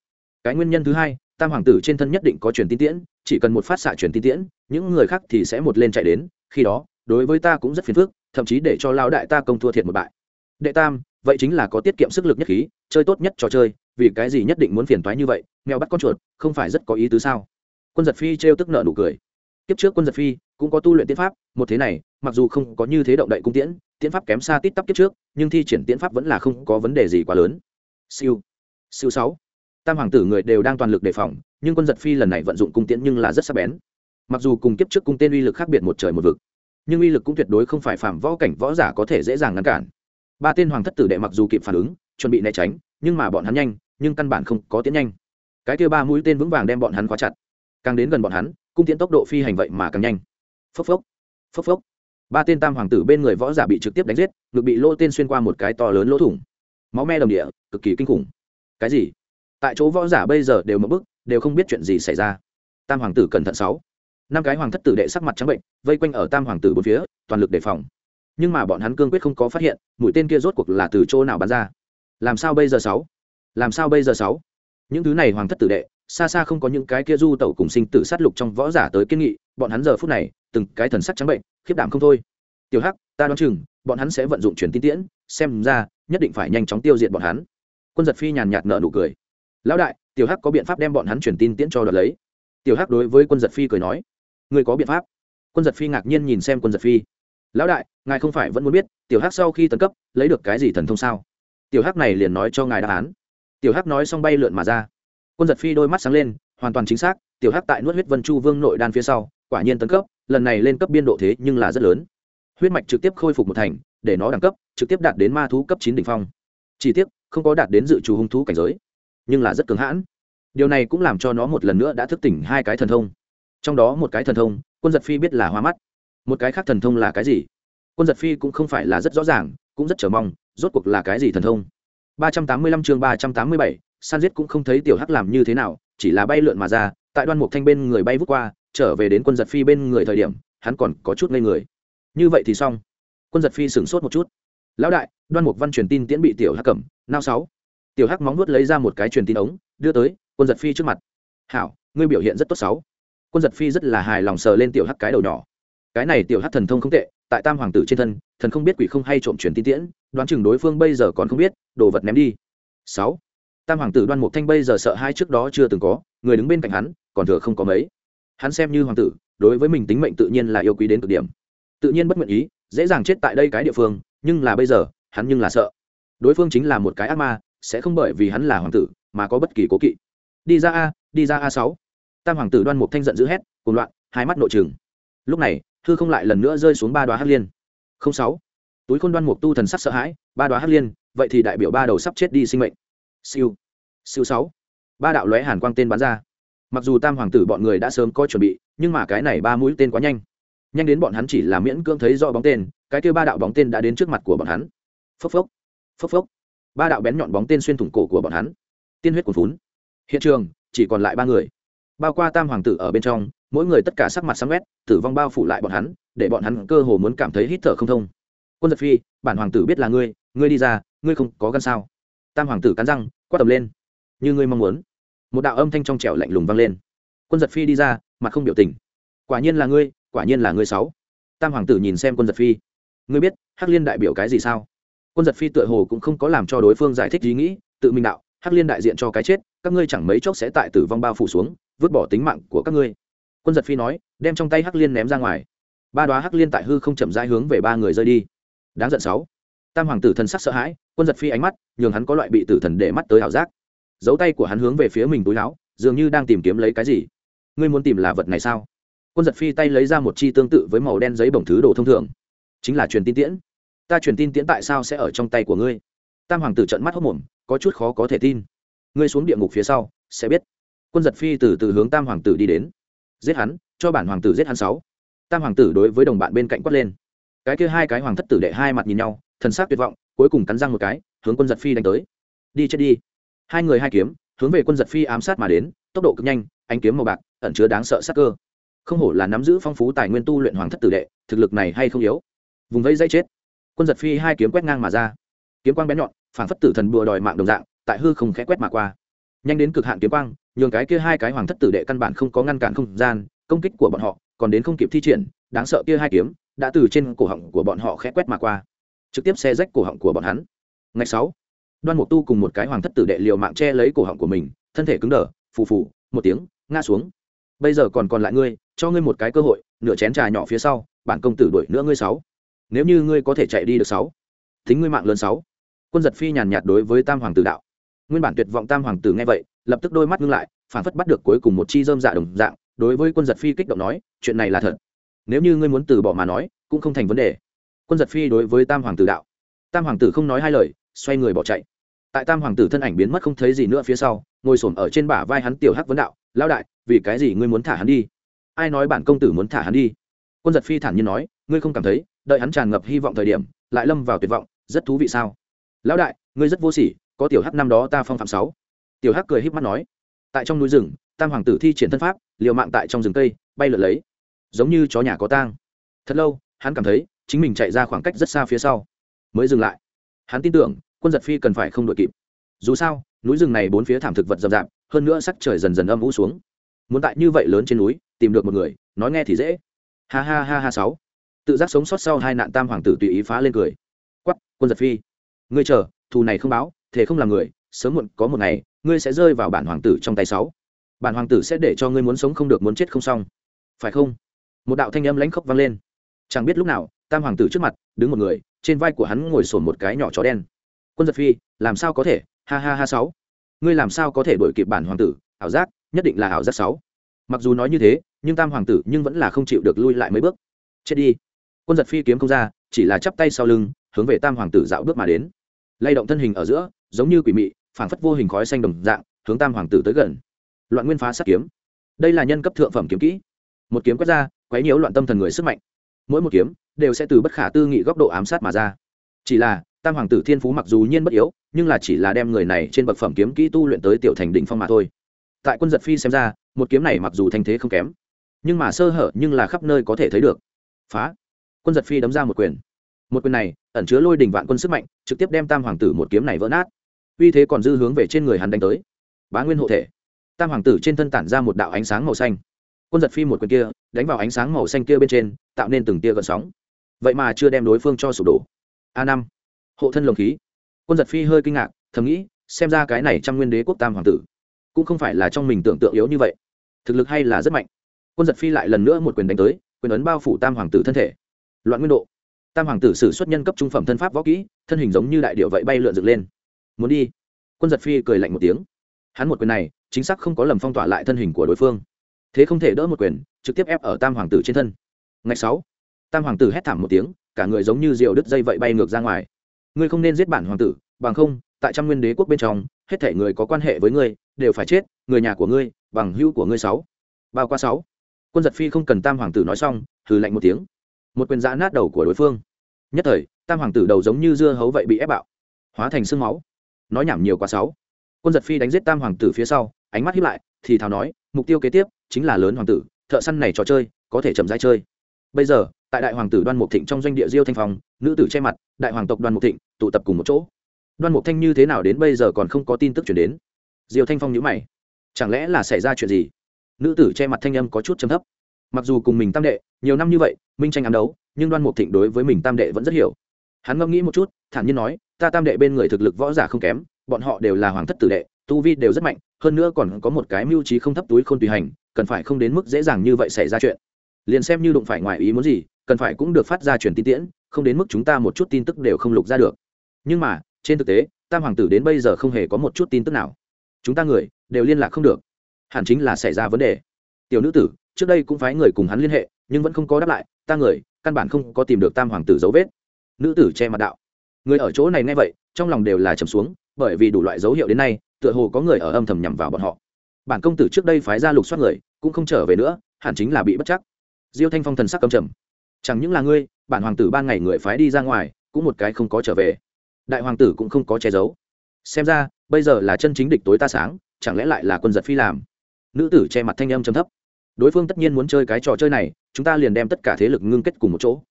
Cái nguyên nhân thứ hai, tam hoàng tử trên thân nhất định có truyền tin tiễn, chỉ cần một phát xạ truyền tin tiễn, những người khác thì sẽ một lên chạy đến, khi đó, đối với ta cũng rất phiền phức thậm chí để cho lão đại ta công thua thiệt một bại. Đệ tam, vậy chính là có tiết kiệm sức lực nhất khí, chơi tốt nhất trò chơi, vì cái gì nhất định muốn phiền toái như vậy, mèo bắt con chuột, không phải rất có ý tứ sao? Quân giật phi trêu tức nợ nụ cười. Kiếp trước quân giật phi cũng có tu luyện tiến pháp, một thế này, mặc dù không có như thế động đậy cung tiễn tiến pháp kém xa tít tắp kiếp trước, nhưng thi triển tiến pháp vẫn là không có vấn đề gì quá lớn. Siêu. Siêu sáu. Tam hoàng tử người đều đang toàn lực đề phòng, nhưng quân giật phi lần này vận dụng cung tiễn nhưng là rất sắc bén. Mặc dù cùng kiếp trước cung tên uy lực khác biệt một trời một vực nhưng uy lực cũng tuyệt đối không phải phạm võ cảnh võ giả có thể dễ dàng ngăn cản. Ba tên hoàng thất tử đệ mặc dù kịp phản ứng, chuẩn bị né tránh, nhưng mà bọn hắn nhanh, nhưng căn bản không có tiến nhanh. Cái kia ba mũi tên vững vàng đem bọn hắn khóa chặt. Càng đến gần bọn hắn, cung tiễn tốc độ phi hành vậy mà càng nhanh. Phốc phốc phốc phốc. Ba tên tam hoàng tử bên người võ giả bị trực tiếp đánh giết, ngực bị lỗ tên xuyên qua một cái to lớn lỗ thủng. Máu me đồng địa, cực kỳ kinh khủng. Cái gì? Tại chỗ võ giả bây giờ đều mất bức đều không biết chuyện gì xảy ra. Tam hoàng tử cẩn thận sáu năm cái hoàng thất tử đệ sắc mặt trắng bệnh, vây quanh ở tam hoàng tử bốn phía, toàn lực đề phòng. Nhưng mà bọn hắn cương quyết không có phát hiện, mũi tên kia rốt cuộc là từ chỗ nào bắn ra. Làm sao bây giờ sáu? Làm sao bây giờ sáu? Những thứ này hoàng thất tử đệ, xa xa không có những cái kia du tẩu cùng sinh tử sát lục trong võ giả tới kiên nghị, bọn hắn giờ phút này, từng cái thần sắc trắng bệnh, khiếp đảm không thôi. Tiểu hắc, ta đoán chừng, bọn hắn sẽ vận dụng truyền tin tiễn, xem ra, nhất định phải nhanh chóng tiêu diệt bọn hắn. Quân giật phi nhàn nhạt nợ nụ cười. Lão đại, tiểu hắc có biện pháp đem bọn hắn truyền tin tiễn cho đợt lấy. Tiểu hắc đối với quân giật phi cười nói người có biện pháp. Quân giật phi ngạc nhiên nhìn xem quân giật phi. Lão đại, ngài không phải vẫn muốn biết, tiểu hắc sau khi tấn cấp, lấy được cái gì thần thông sao? Tiểu hắc này liền nói cho ngài đáp án. Tiểu hắc nói xong bay lượn mà ra. Quân giật phi đôi mắt sáng lên, hoàn toàn chính xác, tiểu hắc tại nuốt huyết vân chu vương nội đan phía sau, quả nhiên tấn cấp, lần này lên cấp biên độ thế nhưng là rất lớn. Huyết mạch trực tiếp khôi phục một thành, để nó đẳng cấp, trực tiếp đạt đến ma thú cấp chín đ ỉ n h phong. Chỉ tiếc, không có đạt đến dự trù hung thú cảnh giới, nhưng là rất cứng hãn. Điều này cũng làm cho nó một lần nữa đã thức tỉnh hai cái thần thông trong đó một cái thần thông, quân giật phi biết là hoa mắt. Một cái khác thần thông là cái gì? Quân giật phi cũng không phải là rất rõ ràng, cũng rất chờ mong, rốt cuộc là cái gì thần thông? ba trăm tám mươi lăm chương ba trăm tám mươi bảy, san giết cũng không thấy tiểu hắc làm như thế nào, chỉ là bay lượn mà ra, tại đoan mục thanh bên người bay vút qua, trở về đến quân giật phi bên người thời điểm, hắn còn có chút ngây người. Như vậy thì xong. Quân giật phi sửng sốt một chút. Lão đại, đoan mục văn truyền tin tiễn bị tiểu hắc cầm, nao sáu. Tiểu hắc móng nuốt lấy ra một cái truyền tin ống, đưa tới, quân giật phi trước mặt. Hảo, ngươi biểu hiện rất tốt sáu quân giật phi rất là hài lòng sờ lên tiểu hắc cái đầu nhỏ. Cái này tiểu hắc thần thông không tệ, tại tam hoàng tử trên thân, thần không biết quỷ không hay trộm truyền tin tiễn, đoán chừng đối phương bây giờ còn không biết, đồ vật ném đi. Sáu. Tam hoàng tử đoan mục thanh bây giờ sợ hai trước đó chưa từng có, người đứng bên cạnh hắn, còn thừa không có mấy. Hắn xem như hoàng tử, đối với mình tính mệnh tự nhiên là yêu quý đến cực điểm. Tự nhiên bất nguyện ý, dễ dàng chết tại đây cái địa phương, nhưng là bây giờ, hắn nhưng là sợ. Đối phương chính là một cái ác ma, sẽ không bởi vì hắn là hoàng tử, mà có bất kỳ cố kỵ. Đi ra a, đi ra a sáu tam hoàng tử đoan mục thanh giận dữ hét cùng loạn, hai mắt nội trừng. Lúc này thư không lại lần nữa rơi xuống ba đoá hắc liên. Không sáu. Túi khôn đoan mục tu thần sắc sợ hãi, ba đoá hắc liên, vậy thì đại biểu ba đầu sắp chết đi sinh mệnh. Siêu. Siêu sáu. Ba đạo lóe hàn quang tên bắn ra. Mặc dù tam hoàng tử bọn người đã sớm có chuẩn bị, nhưng mà cái này ba mũi tên quá nhanh. Nhanh đến bọn hắn chỉ là miễn cưỡng thấy do bóng tên, cái kêu ba đạo bóng tên đã đến trước mặt của bọn hắn. Phốc phốc. Phốc phốc. Ba đạo bén nhọn bóng tên xuyên thủng cổ của bọn hắn. Tiên huyết cuồn phún hiện trường, chỉ còn lại ba người bao qua tam hoàng tử ở bên trong, mỗi người tất cả sắc mặt sáng quét tử vong bao phủ lại bọn hắn, để bọn hắn cơ hồ muốn cảm thấy hít thở không thông. Quân giật phi, bản hoàng tử biết là ngươi ngươi đi ra, ngươi không có gan sao? Tam hoàng tử cắn răng, quát tầm lên. Như ngươi mong muốn. Một đạo âm thanh trong trẻo lạnh lùng vang lên. Quân giật phi đi ra, mặt không biểu tình. Quả nhiên là ngươi, quả nhiên là ngươi sáu. Tam hoàng tử nhìn xem quân giật phi. Ngươi biết, hắc liên đại biểu cái gì sao? Quân giật phi tựa hồ cũng không có làm cho đối phương giải thích ý nghĩ, tự mình đạo, hắc liên đại diện cho cái chết, các ngươi chẳng mấy chốc sẽ tại tử vong bao phủ xuống vứt bỏ tính mạng của các ngươi. Quân giật phi nói, đem trong tay hắc liên ném ra ngoài. Ba đoá hắc liên tại hư không chậm rãi hướng về ba người rơi đi. Đáng giận sáu. Tam hoàng tử thần sắc sợ hãi, quân giật phi ánh mắt, nhường hắn có loại bị tử thần để mắt tới ảo giác. Dấu tay của hắn hướng về phía mình túi láo, dường như đang tìm kiếm lấy cái gì. Ngươi muốn tìm là vật này sao? Quân giật phi tay lấy ra một chi tương tự với màu đen giấy bổng thứ đồ thông thường. Chính là truyền tin tiễn. Ta truyền tin tiễn tại sao sẽ ở trong tay của ngươi? Tam hoàng tử trận mắt hốc mồm, có chút khó có thể tin. Ngươi xuống địa ngục phía sau, sẽ biết quân giật phi từ từ hướng tam hoàng tử đi đến. Giết hắn, cho bản hoàng tử giết hắn sáu. Tam hoàng tử đối với đồng bạn bên cạnh quát lên. Cái kia hai cái hoàng thất tử đệ hai mặt nhìn nhau, thần sắc tuyệt vọng, cuối cùng cắn răng một cái, hướng quân giật phi đánh tới. Đi chết đi. Hai người hai kiếm, hướng về quân giật phi ám sát mà đến, tốc độ cực nhanh anh kiếm màu bạc, ẩn chứa đáng sợ sắc cơ. Không hổ là nắm giữ phong phú tài nguyên tu luyện hoàng thất tử đệ, thực lực này hay không yếu. Vùng vây dây chết. Quân giật phi hai kiếm quét ngang mà ra. Kiếm quang bén nhọn phản phất tử thần bùa đòi mạng đồng dạng, tại hư không khẽ quét mà qua nhanh đến cực hạn kiếm quang, nhường cái kia hai cái hoàng thất tử đệ căn bản không có ngăn cản không gian, công kích của bọn họ còn đến không kịp thi triển, đáng sợ kia hai kiếm đã từ trên cổ họng của bọn họ khẽ quét mà qua, trực tiếp xe rách cổ họng của bọn hắn. Ngày sáu, đoan mục tu cùng một cái hoàng thất tử đệ liều mạng che lấy cổ họng của mình, thân thể cứng đờ, phù phù, một tiếng, ngã xuống. Bây giờ còn còn lại ngươi, cho ngươi một cái cơ hội, nửa chén trà nhỏ phía sau, bản công tử đuổi nữa ngươi sáu. Nếu như ngươi có thể chạy đi được sáu, thính ngươi mạng lớn sáu. Quân giật phi nhàn nhạt đối với tam hoàng tử đạo nguyên bản tuyệt vọng tam hoàng tử nghe vậy, lập tức đôi mắt ngưng lại, phản phất bắt được cuối cùng một chi dơm dạ đồng dạng, đối với quân giật phi kích động nói, chuyện này là thật. Nếu như ngươi muốn từ bỏ mà nói, cũng không thành vấn đề. Quân giật phi đối với tam hoàng tử đạo. Tam hoàng tử không nói hai lời, xoay người bỏ chạy. Tại tam hoàng tử thân ảnh biến mất không thấy gì nữa phía sau, ngồi s ổ m ở trên bả vai hắn tiểu hắc vấn đạo lao đại, vì cái gì ngươi muốn thả hắn đi? Ai nói bản công tử muốn thả hắn đi? Quân giật phi thản nhiên nói, ngươi không cảm thấy, đợi hắn tràn ngập hy vọng thời điểm, lại lâm vào tuyệt vọng, rất thú vị sao? Lão đại, ngươi rất vô sỉ có tiểu hắc năm đó ta phong phạm sáu. Tiểu hắc cười híp mắt nói, tại trong núi rừng, tam hoàng tử thi triển thân pháp, liều mạng tại trong rừng cây, bay lượt lấy. Giống như chó nhà có tang. Thật lâu, hắn cảm thấy, chính mình chạy ra khoảng cách rất xa phía sau, mới dừng lại. Hắn tin tưởng, quân giật phi cần phải không đội kịp. Dù sao, núi rừng này bốn phía thảm thực vật rậm rạp, hơn nữa sắc trời dần dần âm u xuống. Muốn tại như vậy lớn trên núi, tìm được một người, nói nghe thì dễ. Ha ha ha ha sáu. Tự giác sống sót sau hai nạn tam hoàng tử tùy ý phá lên cười. Quắp quân giật phi. Ngươi chờ, thù này không báo thể không làm người, sớm muộn có một ngày, ngươi sẽ rơi vào bản hoàng tử trong tay sáu. Bản hoàng tử sẽ để cho ngươi muốn sống không được muốn chết không xong. Phải không? Một đạo thanh âm lãnh khốc vang lên. Chẳng biết lúc nào, tam hoàng tử trước mặt, đứng một người, trên vai của hắn ngồi sồn một cái nhỏ chó đen. Quân giật phi, làm sao có thể? Ha ha ha sáu. Ngươi làm sao có thể đổi kịp bản hoàng tử? Ảo giác, nhất định là ảo giác sáu. Mặc dù nói như thế, nhưng tam hoàng tử nhưng vẫn là không chịu được lui lại mấy bước. Chết đi. Quân giật phi kiếm không ra, chỉ là chắp tay sau lưng, hướng về tam hoàng tử dạo bước mà đến. Lay động thân hình ở giữa giống như quỷ mị, phảng phất vô hình khói xanh đồng dạng, hướng tam hoàng tử tới gần. Loạn nguyên phá sát kiếm. Đây là nhân cấp thượng phẩm kiếm kỹ. Một kiếm quét ra, quấy nhiễu loạn tâm thần người sức mạnh. Mỗi một kiếm đều sẽ từ bất khả tư nghị góc độ ám sát mà ra. Chỉ là, tam hoàng tử thiên phú mặc dù nhiên bất yếu, nhưng là chỉ là đem người này trên bậc phẩm kiếm kỹ tu luyện tới tiểu thành đỉnh phong mà thôi. Tại quân giật phi xem ra, một kiếm này mặc dù thanh thế không kém, nhưng mà sơ hở nhưng là khắp nơi có thể thấy được. Phá! Quân giật phi đấm ra một quyền. Một quyền này, ẩn chứa lôi đình vạn quân sức mạnh, trực tiếp đem tam hoàng tử một kiếm này vỡ nát uy thế còn dư hướng về trên người hắn đánh tới. Bá nguyên hộ thể. Tam hoàng tử trên thân tản ra một đạo ánh sáng màu xanh. Quân giật phi một quyền kia, đánh vào ánh sáng màu xanh kia bên trên, tạo nên từng tia gợn sóng. Vậy mà chưa đem đối phương cho sụp đổ. A năm. Hộ thân lồng khí. Quân giật phi hơi kinh ngạc, thầm nghĩ, xem ra cái này trong nguyên đế quốc tam hoàng tử, cũng không phải là trong mình tưởng tượng yếu như vậy. Thực lực hay là rất mạnh. Quân giật phi lại lần nữa một quyền đánh tới, quyền ấn bao phủ tam hoàng tử thân thể. Loạn nguyên độ. Tam hoàng tử sử xuất nhân cấp trung phẩm thân pháp võ kỹ, thân hình giống như đại điệu vậy bay lượn dựng lên muốn đi. Quân giật phi cười lạnh một tiếng. Hắn một quyền này, chính xác không có lầm phong tỏa lại thân hình của đối phương. Thế không thể đỡ một quyền, trực tiếp ép ở tam hoàng tử trên thân. Ngày sáu, tam hoàng tử hét thảm một tiếng, cả người giống như rượu đứt dây vậy bay ngược ra ngoài. Ngươi không nên giết bản hoàng tử, bằng không, tại trăm nguyên đế quốc bên trong, hết thể người có quan hệ với ngươi, đều phải chết, người nhà của ngươi, bằng hữu của ngươi sáu. Bao qua sáu, quân giật phi không cần tam hoàng tử nói xong, hừ lạnh một tiếng. Một quyền giã nát đầu của đối phương. Nhất thời, tam hoàng tử đầu giống như dưa hấu vậy bị ép bạo, hóa thành sương máu nói nhảm nhiều quá sáu quân giật phi đánh giết tam hoàng tử phía sau, ánh mắt hiếp lại, thì thào nói, mục tiêu kế tiếp chính là lớn hoàng tử, thợ săn này trò chơi, có thể chậm rãi chơi. Bây giờ, tại đại hoàng tử đoan mục thịnh trong doanh địa diêu thanh phong, nữ tử che mặt, đại hoàng tộc đoan mục thịnh tụ tập cùng một chỗ. Đoan mục thanh như thế nào đến bây giờ còn không có tin tức chuyển đến. Diêu thanh phong nhữ mày. Chẳng lẽ là xảy ra chuyện gì? Nữ tử che mặt thanh âm có chút chấm thấp. Mặc dù cùng mình tam đệ, nhiều năm như vậy, minh tranh ám đấu, nhưng đoan mục thịnh đối với mình tam đệ vẫn rất hiểu. Hắn ngẫm nghĩ một chút, thản nhiên nói ta tam đệ bên người thực lực võ giả không kém, bọn họ đều là hoàng thất tử đệ, tu vi đều rất mạnh, hơn nữa còn có một cái mưu trí không thấp túi không tùy hành, cần phải không đến mức dễ dàng như vậy xảy ra chuyện. Liền xem như đụng phải ngoài ý muốn gì, cần phải cũng được phát ra truyền tin tiễn, không đến mức chúng ta một chút tin tức đều không lục ra được. Nhưng mà, trên thực tế, tam hoàng tử đến bây giờ không hề có một chút tin tức nào. Chúng ta người, đều liên lạc không được. Hẳn chính là xảy ra vấn đề. Tiểu nữ tử, trước đây cũng phái người cùng hắn liên hệ, nhưng vẫn không có đáp lại, ta người, căn bản không có tìm được tam hoàng tử dấu vết. Nữ tử che mặt đạo người ở chỗ này nghe vậy, trong lòng đều là trầm xuống, bởi vì đủ loại dấu hiệu đến nay, tựa hồ có người ở âm thầm nhằm vào bọn họ. Bản công tử trước đây phái ra lục soát người, cũng không trở về nữa, hẳn chính là bị bất chắc. Diêu thanh phong thần sắc cầm trầm. Chẳng những là ngươi, bản hoàng tử ban ngày người phái đi ra ngoài, cũng một cái không có trở về. Đại hoàng tử cũng không có che giấu. Xem ra, bây giờ là chân chính địch tối ta sáng, chẳng lẽ lại là quân giật phi làm? Nữ tử che mặt thanh âm trầm thấp. Đối phương tất nhiên muốn chơi cái trò chơi này, chúng ta liền đem tất cả thế lực ngưng kết cùng một chỗ.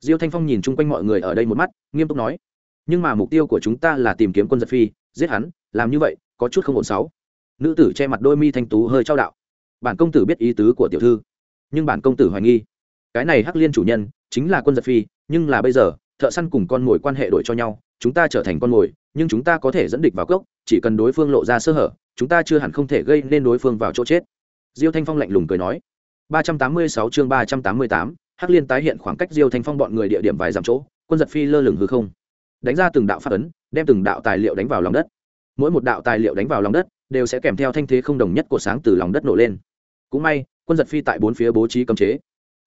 Diêu thanh phong nhìn chung quanh mọi người ở đây một mắt, nghiêm túc nói nhưng mà mục tiêu của chúng ta là tìm kiếm quân giật phi, giết hắn, làm như vậy, có chút không ổn sáu. Nữ tử che mặt đôi mi thanh tú hơi trao đạo. Bản công tử biết ý tứ của tiểu thư, nhưng bản công tử hoài nghi. Cái này hắc liên chủ nhân chính là quân giật phi, nhưng là bây giờ, thợ săn cùng con mồi quan hệ đổi cho nhau, chúng ta trở thành con mồi, nhưng chúng ta có thể dẫn địch vào cốc, chỉ cần đối phương lộ ra sơ hở, chúng ta chưa hẳn không thể gây nên đối phương vào chỗ chết. Diêu thanh phong lạnh lùng cười nói. Ba trăm tám mươi sáu chương ba trăm tám mươi tám, hắc liên tái hiện khoảng cách diêu thanh phong bọn người địa điểm vài dặm chỗ, quân giật phi lơ lửng hư không đánh ra từng đạo phát ấn, đem từng đạo tài liệu đánh vào lòng đất. Mỗi một đạo tài liệu đánh vào lòng đất đều sẽ kèm theo thanh thế không đồng nhất của sáng từ lòng đất nổ lên. Cũng may, quân giật phi tại bốn phía bố trí cấm chế.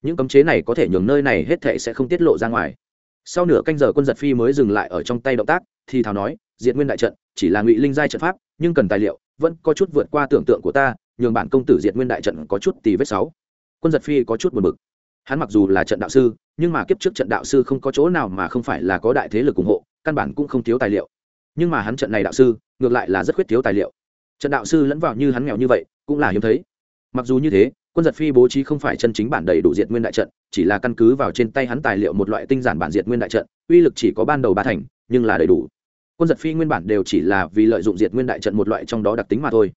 Những cấm chế này có thể nhường nơi này hết thệ sẽ không tiết lộ ra ngoài. Sau nửa canh giờ quân giật phi mới dừng lại ở trong tay động tác, thì thào nói, diệt nguyên đại trận, chỉ là ngụy linh giai trận pháp, nhưng cần tài liệu, vẫn có chút vượt qua tưởng tượng của ta, nhường bản công tử diệt nguyên đại trận có chút tì vết sáu. Quân giật phi có chút buồn bực. Hắn mặc dù là trận đạo sư nhưng mà kiếp trước trận đạo sư không có chỗ nào mà không phải là có đại thế lực ủng hộ, căn bản cũng không thiếu tài liệu. Nhưng mà hắn trận này đạo sư, ngược lại là rất khuyết thiếu tài liệu. Trận đạo sư lẫn vào như hắn nghèo như vậy, cũng là hiếm thấy. Mặc dù như thế, quân giật phi bố trí không phải chân chính bản đầy đủ diệt nguyên đại trận, chỉ là căn cứ vào trên tay hắn tài liệu một loại tinh giản bản diệt nguyên đại trận, uy lực chỉ có ban đầu ba thành, nhưng là đầy đủ. Quân giật phi nguyên bản đều chỉ là vì lợi dụng diệt nguyên đại trận một loại trong đó đặc tính mà thôi.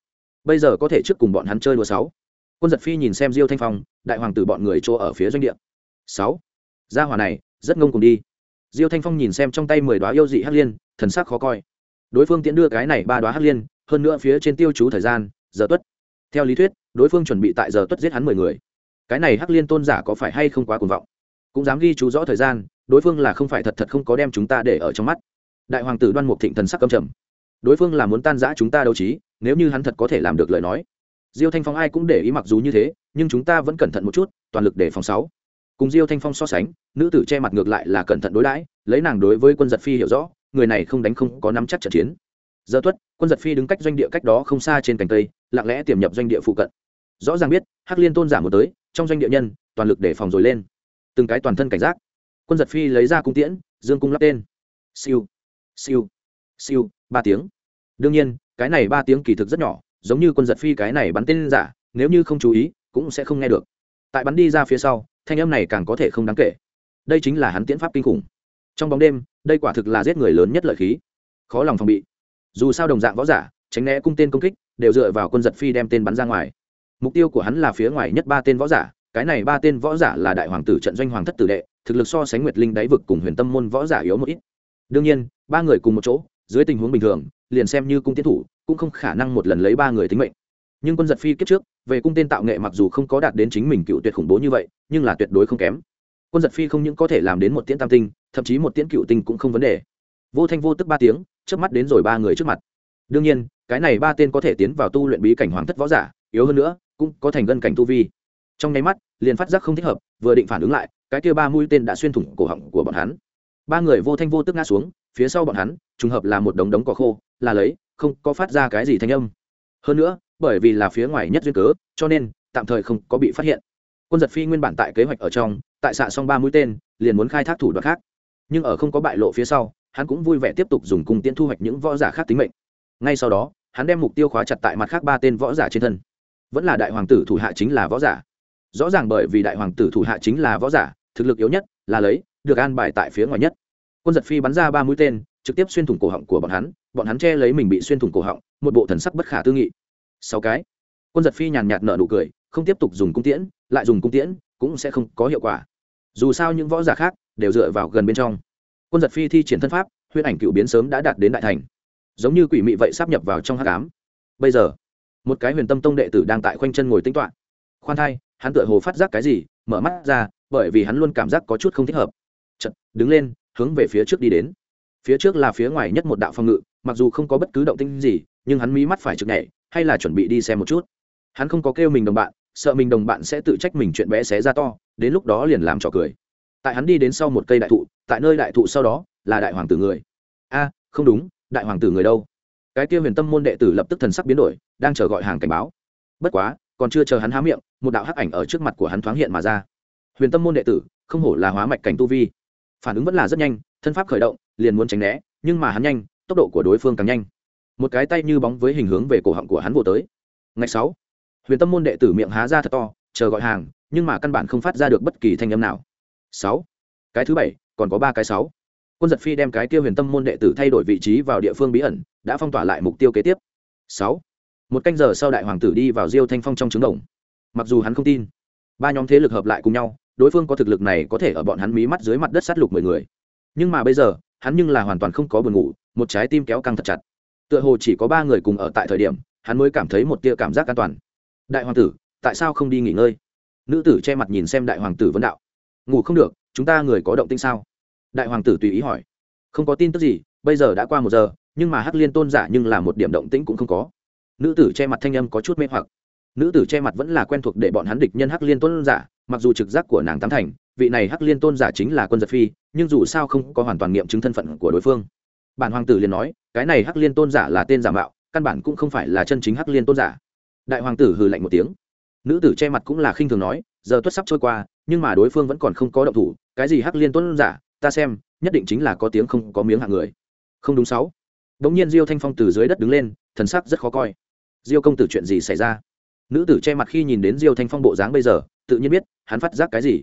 Bây giờ có thể trước cùng bọn hắn chơi đùa sáu. Quân giật phi nhìn xem diêu thanh phong, đại hoàng tử bọn người chỗ ở phía doanh địa. Sáu gia hỏa này, rất ngông cùng đi. Diêu thanh phong nhìn xem trong tay mười đoá yêu dị hắc liên, thần sắc khó coi. Đối phương tiễn đưa cái này ba đoá hắc liên, hơn nữa phía trên tiêu chú thời gian, giờ tuất. Theo lý thuyết, đối phương chuẩn bị tại giờ tuất giết hắn mười người. Cái này hắc liên tôn giả có phải hay không quá cuồng vọng? Cũng dám ghi chú rõ thời gian, đối phương là không phải thật thật không có đem chúng ta để ở trong mắt. Đại hoàng tử đoan mục thịnh thần sắc cầm trầm. Đối phương là muốn tan giã chúng ta đấu trí, nếu như hắn thật có thể làm được lời nói. Diêu thanh phong ai cũng để ý mặc dù như thế, nhưng chúng ta vẫn cẩn thận một chút, toàn lực để phòng sáu cùng diêu thanh phong so sánh, nữ tử che mặt ngược lại là cẩn thận đối đãi, lấy nàng đối với quân giật phi hiểu rõ, người này không đánh không có nắm chắc trận chiến. Giờ tuất, quân giật phi đứng cách doanh địa cách đó không xa trên cành tây lặng lẽ tiềm nhập doanh địa phụ cận. Rõ ràng biết, hắc liên tôn giả một tới, trong doanh địa nhân, toàn lực để phòng rồi lên. Từng cái toàn thân cảnh giác. Quân giật phi lấy ra cung tiễn, dương cung lắp tên. Siêu siêu siêu, ba tiếng. Đương nhiên, cái này ba tiếng kỳ thực rất nhỏ, giống như quân giật phi cái này bắn tên giả, nếu như không chú ý, cũng sẽ không nghe được. Tại bắn đi ra phía sau thanh âm này càng có thể không đáng kể. Đây chính là hắn tiễn pháp kinh khủng. Trong bóng đêm, đây quả thực là giết người lớn nhất lợi khí. Khó lòng phòng bị. Dù sao đồng dạng võ giả, tránh né cung tên công kích, đều dựa vào quân giật phi đem tên bắn ra ngoài. Mục tiêu của hắn là phía ngoài nhất ba tên võ giả, cái này ba tên võ giả là đại hoàng tử trận doanh hoàng thất tử đệ, thực lực so sánh nguyệt linh đáy vực cùng huyền tâm môn võ giả yếu một ít. Đương nhiên, ba người cùng một chỗ, dưới tình huống bình thường, liền xem như cung tiến thủ, cũng không khả năng một lần lấy ba người tính mệnh nhưng quân giật phi kiếp trước, về cung tên tạo nghệ mặc dù không có đạt đến chính mình cựu tuyệt khủng bố như vậy, nhưng là tuyệt đối không kém. Quân giật phi không những có thể làm đến một tiễn tam tinh, thậm chí một tiễn cựu tinh cũng không vấn đề. Vô thanh vô tức ba tiếng trước mắt đến rồi ba người trước mặt. Đương nhiên, cái này ba tên có thể tiến vào tu luyện bí cảnh hoàng thất võ giả, yếu hơn nữa, cũng có thành gân cảnh tu vi. Trong nháy mắt, liền phát giác không thích hợp, vừa định phản ứng lại, cái kia ba mũi tên đã xuyên thủng cổ họng của bọn hắn. Ba người vô thanh vô tức ngã xuống, phía sau bọn hắn, trùng hợp là một đống đống cỏ khô, là lấy, không có phát ra cái gì thanh âm. Hơn nữa bởi vì là phía ngoài nhất duyên cớ, cho nên, tạm thời không có bị phát hiện. Quân giật phi nguyên bản tại kế hoạch ở trong, tại xạ xong ba mũi tên, liền muốn khai thác thủ đoạn khác. Nhưng ở không có bại lộ phía sau, hắn cũng vui vẻ tiếp tục dùng cung tiễn thu hoạch những võ giả khác tính mệnh. Ngay sau đó, hắn đem mục tiêu khóa chặt tại mặt khác ba tên võ giả trên thân. Vẫn là đại hoàng tử thủ hạ chính là võ giả. Rõ ràng bởi vì đại hoàng tử thủ hạ chính là võ giả, thực lực yếu nhất là lấy, được an bài tại phía ngoài nhất. Quân giật phi bắn ra ba mũi tên, trực tiếp xuyên thủng cổ họng của bọn hắn bọn hắn che lấy mình bị xuyên thủng cổ họng, một bộ thần sắc bất khả tư nghị sáu cái. Quân giật phi nhàn nhạt nợ nụ cười không tiếp tục dùng cung tiễn lại dùng cung tiễn cũng sẽ không có hiệu quả. Dù sao những võ giả khác đều dựa vào gần bên trong. Quân giật phi thi triển thân pháp huyễn ảnh cựu biến sớm đã đạt đến đại thành. Giống như quỷ mị vậy sắp nhập vào trong hát cám bây giờ một cái huyền tâm tông đệ tử đang tại khoanh chân ngồi tính toạ khoan thai hắn tựa hồ phát giác cái gì mở mắt ra bởi vì hắn luôn cảm giác có chút không thích hợp. Chật, đứng lên hướng về phía trước đi đến. Phía trước là phía ngoài nhất một đạo phong ngự mặc dù không có bất cứ động tinh gì nhưng hắn mí mắt phải trực nhảy hay là chuẩn bị đi xem một chút. Hắn không có kêu mình đồng bạn, sợ mình đồng bạn sẽ tự trách mình chuyện bé xé ra to, đến lúc đó liền làm trò cười. Tại hắn đi đến sau một cây đại thụ, tại nơi đại thụ sau đó, là đại hoàng tử người. A, không đúng, đại hoàng tử người đâu? Cái kia huyền tâm môn đệ tử lập tức thần sắc biến đổi, đang chờ gọi hàng cảnh báo. Bất quá, còn chưa chờ hắn há miệng, một đạo hắc ảnh ở trước mặt của hắn thoáng hiện mà ra. Huyền tâm môn đệ tử, không hổ là hóa mạch cảnh tu vi. Phản ứng vẫn là rất nhanh, thân pháp khởi động, liền muốn tránh né, nhưng mà hắn nhanh, tốc độ của đối phương càng nhanh một cái tay như bóng với hình hướng về cổ họng của hắn vô tới. Ngày sáu. Huyền tâm môn đệ tử miệng há ra thật to, chờ gọi hàng, nhưng mà căn bản không phát ra được bất kỳ thanh âm nào. Sáu. Cái thứ bảy, còn có ba cái sáu. Quân giật phi đem cái kia huyền tâm môn đệ tử thay đổi vị trí vào địa phương bí ẩn, đã phong tỏa lại mục tiêu kế tiếp. Sáu. Một canh giờ sau đại hoàng tử đi vào diêu thanh phong trong trứng đồng. Mặc dù hắn không tin, ba nhóm thế lực hợp lại cùng nhau, đối phương có thực lực này có thể ở bọn hắn mí mắt dưới mặt đất sát lục mười người. Nhưng mà bây giờ, hắn nhưng là hoàn toàn không có buồn ngủ, một trái tim kéo căng thật chặt tựa hồ chỉ có ba người cùng ở tại thời điểm, hắn mới cảm thấy một tia cảm giác an toàn. Đại hoàng tử, tại sao không đi nghỉ ngơi? Nữ tử che mặt nhìn xem đại hoàng tử vấn đạo. Ngủ không được, chúng ta người có động tinh sao? Đại hoàng tử tùy ý hỏi. Không có tin tức gì, bây giờ đã qua một giờ, nhưng mà hắc liên tôn giả nhưng là một điểm động tĩnh cũng không có. Nữ tử che mặt thanh âm có chút mê hoặc. Nữ tử che mặt vẫn là quen thuộc để bọn hắn địch nhân hắc liên tôn giả, mặc dù trực giác của nàng tám thành, vị này hắc liên tôn giả chính là quân giật phi, nhưng dù sao không có hoàn toàn nghiệm chứng thân phận của đối phương bản hoàng tử liền nói, cái này hắc liên tôn giả là tên giả mạo, căn bản cũng không phải là chân chính hắc liên tôn giả. Đại hoàng tử hừ lạnh một tiếng. Nữ tử che mặt cũng là khinh thường nói, giờ tuất sắp trôi qua, nhưng mà đối phương vẫn còn không có động thủ, cái gì hắc liên tôn giả, ta xem, nhất định chính là có tiếng không có miếng hạng người. Không đúng sáu. Bỗng nhiên diêu thanh phong từ dưới đất đứng lên, thần sắc rất khó coi. Diêu công tử chuyện gì xảy ra? Nữ tử che mặt khi nhìn đến diêu thanh phong bộ dáng bây giờ, tự nhiên biết, hắn phát giác cái gì.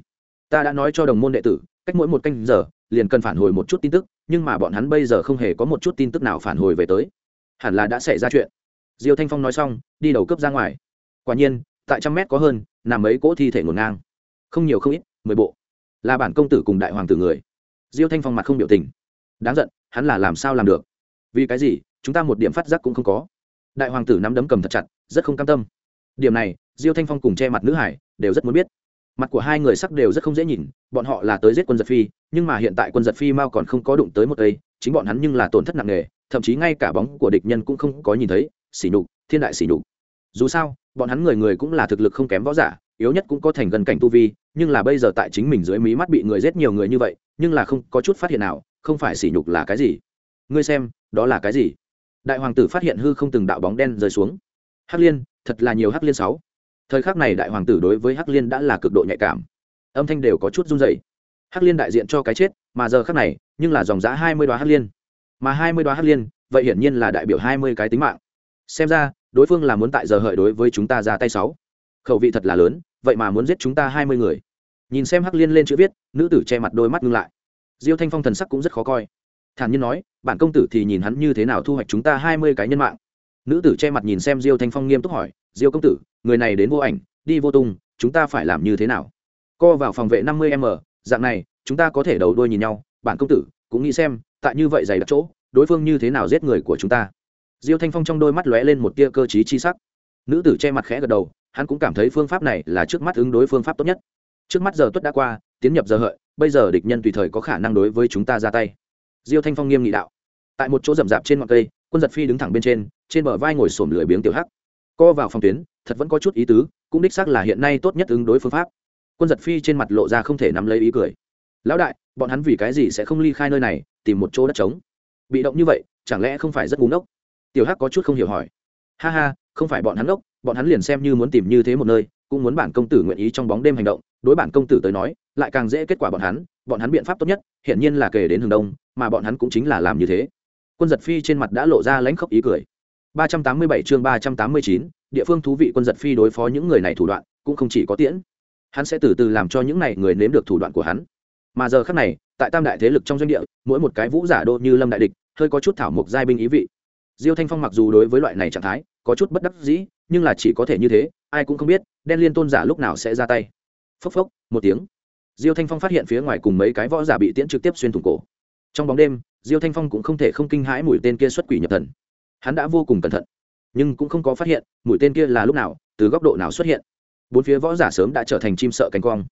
Ta đã nói cho đồng môn đệ tử, cách mỗi một canh giờ liền cần phản hồi một chút tin tức, nhưng mà bọn hắn bây giờ không hề có một chút tin tức nào phản hồi về tới. Hẳn là đã xảy ra chuyện. Diêu thanh phong nói xong, đi đầu cướp ra ngoài. Quả nhiên, tại trăm mét có hơn, nằm mấy cỗ thi thể ngổn ngang. Không nhiều không ít, mười bộ. Là bản công tử cùng đại hoàng tử người. Diêu thanh phong mặt không biểu tình. Đáng giận, hắn là làm sao làm được? Vì cái gì, chúng ta một điểm phát giác cũng không có. Đại hoàng tử nắm đấm cầm thật chặt, rất không cam tâm. Điểm này, diêu thanh phong cùng che mặt nữ hải, đều rất muốn biết mặt của hai người sắc đều rất không dễ nhìn, bọn họ là tới giết quân giật phi, nhưng mà hiện tại quân giật phi mao còn không có đụng tới một cây, chính bọn hắn nhưng là tổn thất nặng nề, thậm chí ngay cả bóng của địch nhân cũng không có nhìn thấy xỉ nhục, thiên đại xỉ nhục. Dù sao, bọn hắn người người cũng là thực lực không kém võ giả, yếu nhất cũng có thành gần cảnh tu vi, nhưng là bây giờ tại chính mình dưới mí mắt bị người giết nhiều người như vậy, nhưng là không có chút phát hiện nào, không phải sỉ nhục là cái gì? Ngươi xem, đó là cái gì? Đại hoàng tử phát hiện hư không từng đạo bóng đen rơi xuống. Hắc liên, thật là nhiều hắc liên sáu thời khắc này đại hoàng tử đối với hắc liên đã là cực độ nhạy cảm. Âm thanh đều có chút run dày hắc liên đại diện cho cái chết, mà giờ khắc này, nhưng là dòng giã hai mươi đoá hắc liên. Mà hai mươi đoá hắc liên, vậy hiển nhiên là đại biểu hai mươi cái tính mạng. Xem ra, đối phương là muốn tại giờ hợi đối với chúng ta ra tay sáu. Khẩu vị thật là lớn, vậy mà muốn giết chúng ta hai mươi người. Nhìn xem hắc liên lên chữ viết, nữ tử che mặt đôi mắt ngưng lại. Diêu thanh phong thần sắc cũng rất khó coi. Thản nhiên nói, bản công tử thì nhìn hắn như thế nào thu hoạch chúng ta hai mươi cái nhân mạng. Nữ tử che mặt nhìn xem diêu thanh phong nghiêm túc hỏi, diêu công tử người này đến vô ảnh, đi vô tung, chúng ta phải làm như thế nào? Co vào phòng vệ năm mươi m, dạng này, chúng ta có thể đầu đuôi nhìn nhau bản công tử, cũng nghĩ xem, tại như vậy dày đặc chỗ, đối phương như thế nào giết người của chúng ta? Diêu thanh phong trong đôi mắt lóe lên một tia cơ t chi sắc. Nữ tử che mặt khẽ gật đầu, hắn cũng cảm thấy phương pháp này là trước mắt ứng đối phương pháp tốt nhất. Trước mắt giờ tuất đã qua, tiến nhập giờ hợi, bây giờ địch nhân tùy thời có khả năng đối với chúng ta ra tay. Diêu thanh phong nghiêm nghị đạo. Tại một chỗ rậm rạp trên ngọn cây, quân giật phi đứng thẳng bên trên trên bờ vai ngồi sổm lười biếng tiểu hắc. Co vào phòng tuyến thật vẫn có chút ý tứ cũng đích xác là hiện nay tốt nhất ứng đối phương pháp. Quân giật phi trên mặt lộ ra không thể nắm lấy ý cười. Lão đại bọn hắn vì cái gì sẽ không ly khai nơi này tìm một chỗ đất trống? Bị động như vậy chẳng lẽ không phải rất ngu ngốc? Tiểu hắc có chút không hiểu hỏi. Ha ha không phải bọn hắn ngốc bọn hắn liền xem như muốn tìm như thế một nơi cũng muốn bản công tử nguyện ý trong bóng đêm hành động đối bản công tử tới nói lại càng dễ kết quả bọn hắn bọn hắn biện pháp tốt nhất hiển nhiên là kể đến hướng đông mà bọn hắn cũng chính là làm như thế. Quân giật phi trên mặt đã lộ ra lãnh khốc ý cười. 387 chương 389, địa phương thú vị quân giật phi đối phó những người này thủ đoạn cũng không chỉ có tiễn. Hắn sẽ từ từ làm cho những này người nếm được thủ đoạn của hắn. Mà giờ khác này, tại tam đại thế lực trong doanh địa, mỗi một cái vũ giả đô như lâm đại địch, hơi có chút thảo mộc giai binh ý vị. Diêu thanh phong mặc dù đối với loại này trạng thái, có chút bất đắc dĩ, nhưng là chỉ có thể như thế, ai cũng không biết, đen liên tôn giả lúc nào sẽ ra tay. Phốc phốc, một tiếng. Diêu thanh phong phát hiện phía ngoài cùng mấy cái võ giả bị tiễn trực tiếp xuyên thủng cổ. Trong bóng đêm, diêu thanh phong cũng không thể không kinh hãi mũi tên kia xuất quỷ nhập thần. Hắn đã vô cùng cẩn thận nhưng cũng không có phát hiện mũi tên kia là lúc nào, từ góc độ nào xuất hiện. Bốn phía võ giả sớm đã trở thành chim sợ cánh quang,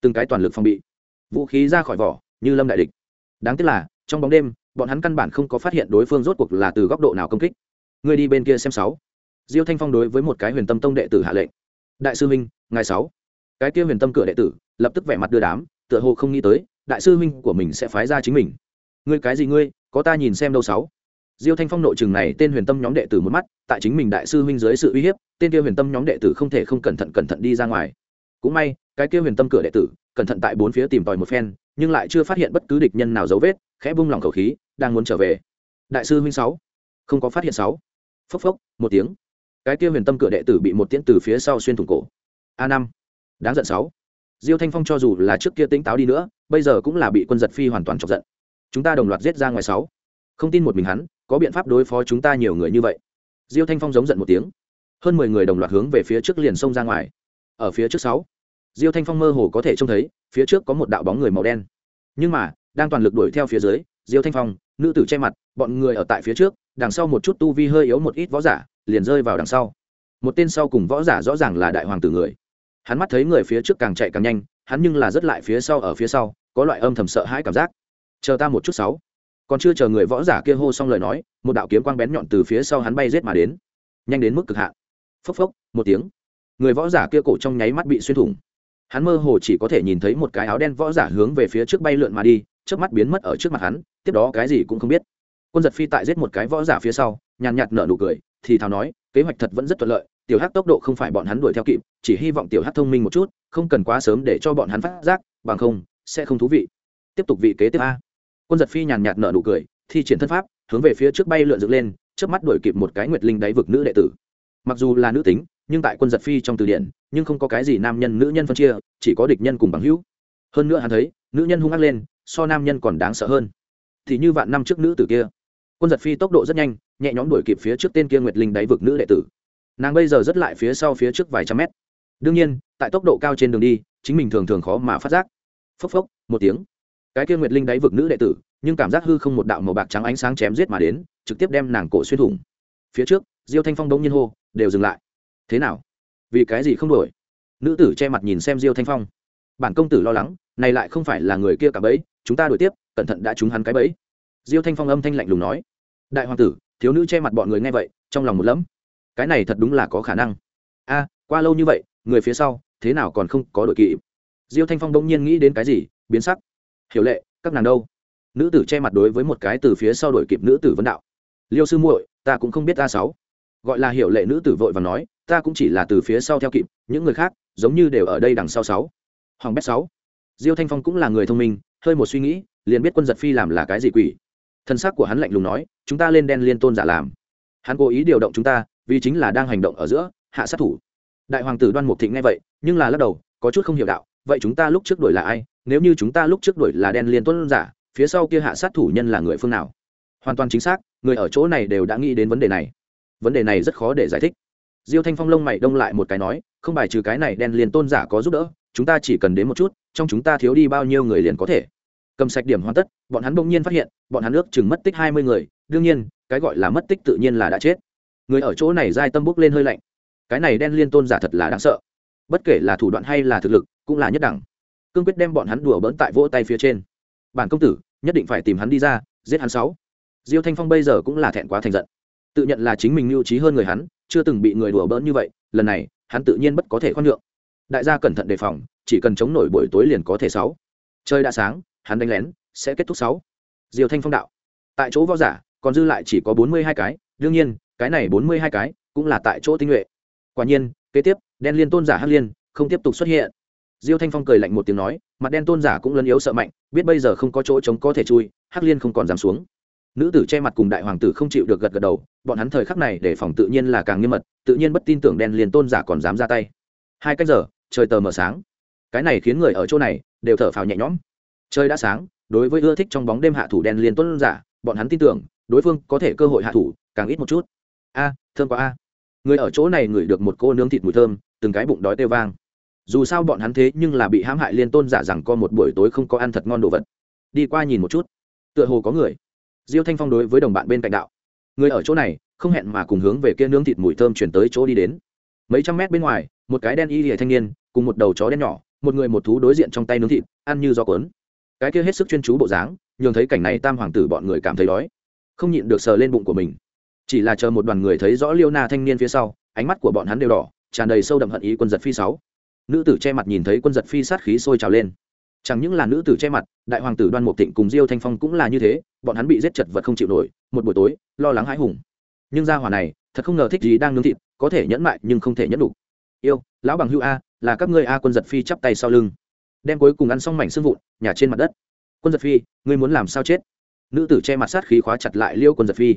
từng cái toàn lực phòng bị. Vũ khí ra khỏi vỏ, như lâm đại địch. Đáng tiếc là, trong bóng đêm, bọn hắn căn bản không có phát hiện đối phương rốt cuộc là từ góc độ nào công kích. Người đi bên kia xem sáu. Diêu thanh phong đối với một cái huyền tâm tông đệ tử hạ lệnh. Đại sư minh ngày sáu. Cái kia huyền tâm cửa đệ tử, lập tức vẻ mặt đưa đám, tựa hồ không nghĩ tới, đại sư minh của mình sẽ phái ra chính mình. Ngươi cái gì ngươi, có ta nhìn xem đâu sáu diêu thanh phong nội trường này tên huyền tâm nhóm đệ tử một mắt, tại chính mình đại sư huynh dưới sự uy hiếp, tên kia huyền tâm nhóm đệ tử không thể không cẩn thận cẩn thận đi ra ngoài. Cũng may, cái kia huyền tâm cửa đệ tử, cẩn thận tại bốn phía tìm tòi một phen, nhưng lại chưa phát hiện bất cứ địch nhân nào dấu vết, khẽ bung lòng khẩu khí, đang muốn trở về. Đại sư huynh sáu. Không có phát hiện sáu. Phốc phốc, một tiếng. Cái kia huyền tâm cửa đệ tử bị một tiễn từ phía sau xuyên thủng cổ. A năm. Đáng giận sáu. Diêu thanh phong cho dù là trước kia tỉnh táo đi nữa, bây giờ cũng là bị quân giật phi hoàn toàn chọc giận. Chúng ta đồng loạt giết ra ngoài sáu không tin một mình hắn, có biện pháp đối phó chúng ta nhiều người như vậy. Diêu thanh phong giống giận một tiếng. Hơn mười người đồng loạt hướng về phía trước liền xông ra ngoài. Ở phía trước sáu, diêu thanh phong mơ hồ có thể trông thấy, phía trước có một đạo bóng người màu đen. Nhưng mà, đang toàn lực đuổi theo phía dưới, diêu thanh phong, nữ tử che mặt, bọn người ở tại phía trước, đằng sau một chút tu vi hơi yếu một ít võ giả, liền rơi vào đằng sau. Một tên sau cùng võ giả rõ ràng là đại hoàng tử người. Hắn mắt thấy người phía trước càng chạy càng nhanh, hắn nhưng là rất lại phía sau ở phía sau, có loại âm thầm sợ hãi cảm giác. Chờ ta một chút sáu còn chưa chờ người võ giả kia hô xong lời nói, một đạo kiếm quang bén nhọn từ phía sau hắn bay rết mà đến. Nhanh đến mức cực hạn. Phốc phốc, một tiếng. Người võ giả kia cổ trong nháy mắt bị xuyên thủng. Hắn mơ hồ chỉ có thể nhìn thấy một cái áo đen võ giả hướng về phía trước bay lượn mà đi trước mắt biến mất ở trước mặt hắn, tiếp đó cái gì cũng không biết. Quân giật phi tại giết một cái võ giả phía sau, nhàn nhạt nở nụ cười, thì thào nói, kế hoạch thật vẫn rất thuận lợi, tiểu hắc tốc độ không phải bọn hắn đuổi theo kịp, chỉ hy vọng tiểu hắc thông minh một chút, không cần quá sớm để cho bọn hắn phát giác, bằng không, sẽ không thú vị. Tiếp tục vị kế tiếp a quân giật phi nhàn nhạt nở nụ cười, thi triển thân pháp, hướng về phía trước bay lượn dựng lên trước mắt đuổi kịp một cái nguyệt linh đáy vực nữ đệ tử. Mặc dù là nữ tính, nhưng tại quân giật phi trong từ điển, nhưng không có cái gì nam nhân nữ nhân phân chia, chỉ có địch nhân cùng bằng hữu. Hơn nữa hắn thấy, nữ nhân hung ác lên, so nam nhân còn đáng sợ hơn. Thì như vạn năm trước nữ tử kia. Quân giật phi tốc độ rất nhanh, nhẹ nhõm đuổi kịp phía trước tên kia nguyệt linh đáy vực nữ đệ tử. Nàng bây giờ rất lại phía sau phía trước vài trăm mét. Đương nhiên, tại tốc độ cao trên đường đi, chính mình thường thường khó mà phát giác. Phốc phốc, một tiếng cái kia nguyệt linh đáy vực nữ đệ tử, nhưng cảm giác hư không một đạo màu bạc trắng ánh sáng chém giết mà đến, trực tiếp đem nàng cổ xuyên thủng. Phía trước, diêu thanh phong đống nhiên hô, đều dừng lại. Thế nào? Vì cái gì không đổi? Nữ tử che mặt nhìn xem diêu thanh phong. Bản công tử lo lắng, này lại không phải là người kia cả bẫy, chúng ta đuổi tiếp, cẩn thận đã trúng hắn cái bẫy. Diêu thanh phong âm thanh lạnh lùng nói. Đại hoàng tử, thiếu nữ che mặt bọn người nghe vậy, trong lòng một lẫm. Cái này thật đúng là có khả năng. A, qua lâu như vậy, người phía sau, thế nào còn không có đội kỵ diêu thanh phong đông nhiên nghĩ đến cái gì, biến sắc hiểu lệ, các nàng đâu? Nữ tử che mặt đối với một cái từ phía sau đổi kịp nữ tử vấn đạo. Liêu sư muội, ta cũng không biết a sáu. Gọi là hiểu lệ nữ tử vội và nói, ta cũng chỉ là từ phía sau theo kịp, những người khác, giống như đều ở đây đằng sau sáu. Hoàng bét sáu. Diêu thanh phong cũng là người thông minh, hơi một suy nghĩ, liền biết quân giật phi làm là cái gì quỷ. Thân xác của hắn lạnh lùng nói, chúng ta lên đen liên tôn giả làm. Hắn cố ý điều động chúng ta, vì chính là đang hành động ở giữa, hạ sát thủ. Đại hoàng tử đoan mục thịnh nghe vậy, nhưng là lắc đầu, có chút không hiểu đạo, vậy chúng ta lúc trước đuổi là ai? Nếu như chúng ta lúc trước đuổi là đen liên tuấn giả, phía sau kia hạ sát thủ nhân là người phương nào? Hoàn toàn chính xác, người ở chỗ này đều đã nghĩ đến vấn đề này. Vấn đề này rất khó để giải thích. Diêu thanh phong lông mày đông lại một cái nói, không bài trừ cái này đen liền tôn giả có giúp đỡ, chúng ta chỉ cần đến một chút, trong chúng ta thiếu đi bao nhiêu người liền có thể. Cầm sạch điểm hoàn tất, bọn hắn bỗng nhiên phát hiện, bọn hắn ước chừng mất tích hai mươi người, đương nhiên, cái gọi là mất tích tự nhiên là đã chết. Người ở chỗ này dai tâm bốc lên hơi lạnh. Cái này đen liên tôn giả thật là đáng sợ. Bất kể là thủ đoạn hay là thực lực, cũng là nhất đẳng cương quyết đem bọn hắn đùa bỡn tại vỗ tay phía trên. Bản công tử, nhất định phải tìm hắn đi ra, giết hắn sáu. Diêu thanh phong bây giờ cũng là thẹn quá thành giận. Tự nhận là chính mình mưu trí hơn người hắn, chưa từng bị người đùa bỡn như vậy, lần này, hắn tự nhiên bất có thể khoan nhượng. Đại gia cẩn thận đề phòng, chỉ cần chống nổi buổi tối liền có thể sáu. Trời đã sáng, hắn đánh lén, sẽ kết thúc sáu. Diêu thanh phong đạo. Tại chỗ võ giả, còn dư lại chỉ có bốn mươi hai cái, đương nhiên, cái này bốn mươi hai cái cũng là tại chỗ tinh nhuệ. Quả nhiên, kế tiếp, đen liên tôn giả hắc liên không tiếp tục xuất hiện diêu thanh phong cười lạnh một tiếng nói, mặt đen tôn giả cũng lấn yếu sợ mạnh, biết bây giờ không có chỗ chống có thể chui, hắc liên không còn dám xuống. Nữ tử che mặt cùng đại hoàng tử không chịu được gật gật đầu, bọn hắn thời khắc này để phòng tự nhiên là càng nghiêm mật, tự nhiên bất tin tưởng đen liền tôn giả còn dám ra tay. Hai cách giờ, trời tờ mờ sáng. Cái này khiến người ở chỗ này, đều thở phào nhẹ nhõm. Trời đã sáng, đối với ưa thích trong bóng đêm hạ thủ đen liền tôn giả, bọn hắn tin tưởng, đối phương có thể cơ hội hạ thủ, càng ít một chút. A, thơm quá a. Người ở chỗ này ngửi được một cô nướng thịt mùi thơm, từng cái bụng đói tê vang dù sao bọn hắn thế nhưng là bị hãm hại liên tôn giả rằng có một buổi tối không có ăn thật ngon đồ vật. Đi qua nhìn một chút. Tựa hồ có người. Diêu thanh phong đối với đồng bạn bên cạnh đạo. Người ở chỗ này, không hẹn mà cùng hướng về kia nướng thịt mùi thơm chuyển tới chỗ đi đến. Mấy trăm mét bên ngoài, một cái đen y lìa thanh niên, cùng một đầu chó đen nhỏ, một người một thú đối diện trong tay nướng thịt, ăn như do cuốn. Cái kia hết sức chuyên chú bộ dáng, nhường thấy cảnh này tam hoàng tử bọn người cảm thấy đói. Không nhịn được sờ lên bụng của mình. Chỉ là chờ một đoàn người thấy rõ liêu na thanh niên phía sau, ánh mắt của bọn hắn đều đỏ, tràn đầy sâu đậm hận ý quân giật phi sáu nữ tử che mặt nhìn thấy quân giật phi sát khí sôi trào lên. Chẳng những là nữ tử che mặt, đại hoàng tử đoan mục thịnh cùng diêu thanh phong cũng là như thế, bọn hắn bị giết chật vật không chịu nổi, một buổi tối, lo lắng hãi hùng. Nhưng gia hỏa này, thật không ngờ thích gì đang nướng thịt, có thể nhẫn mại nhưng không thể nhẫn đủ. Yêu, lão bằng hưu a, là các ngươi a quân giật phi chắp tay sau lưng. Đem cuối cùng ăn xong mảnh xương vụn nhà trên mặt đất. Quân giật phi, ngươi muốn làm sao chết? Nữ tử che mặt sát khí khóa chặt lại liêu quân giật phi.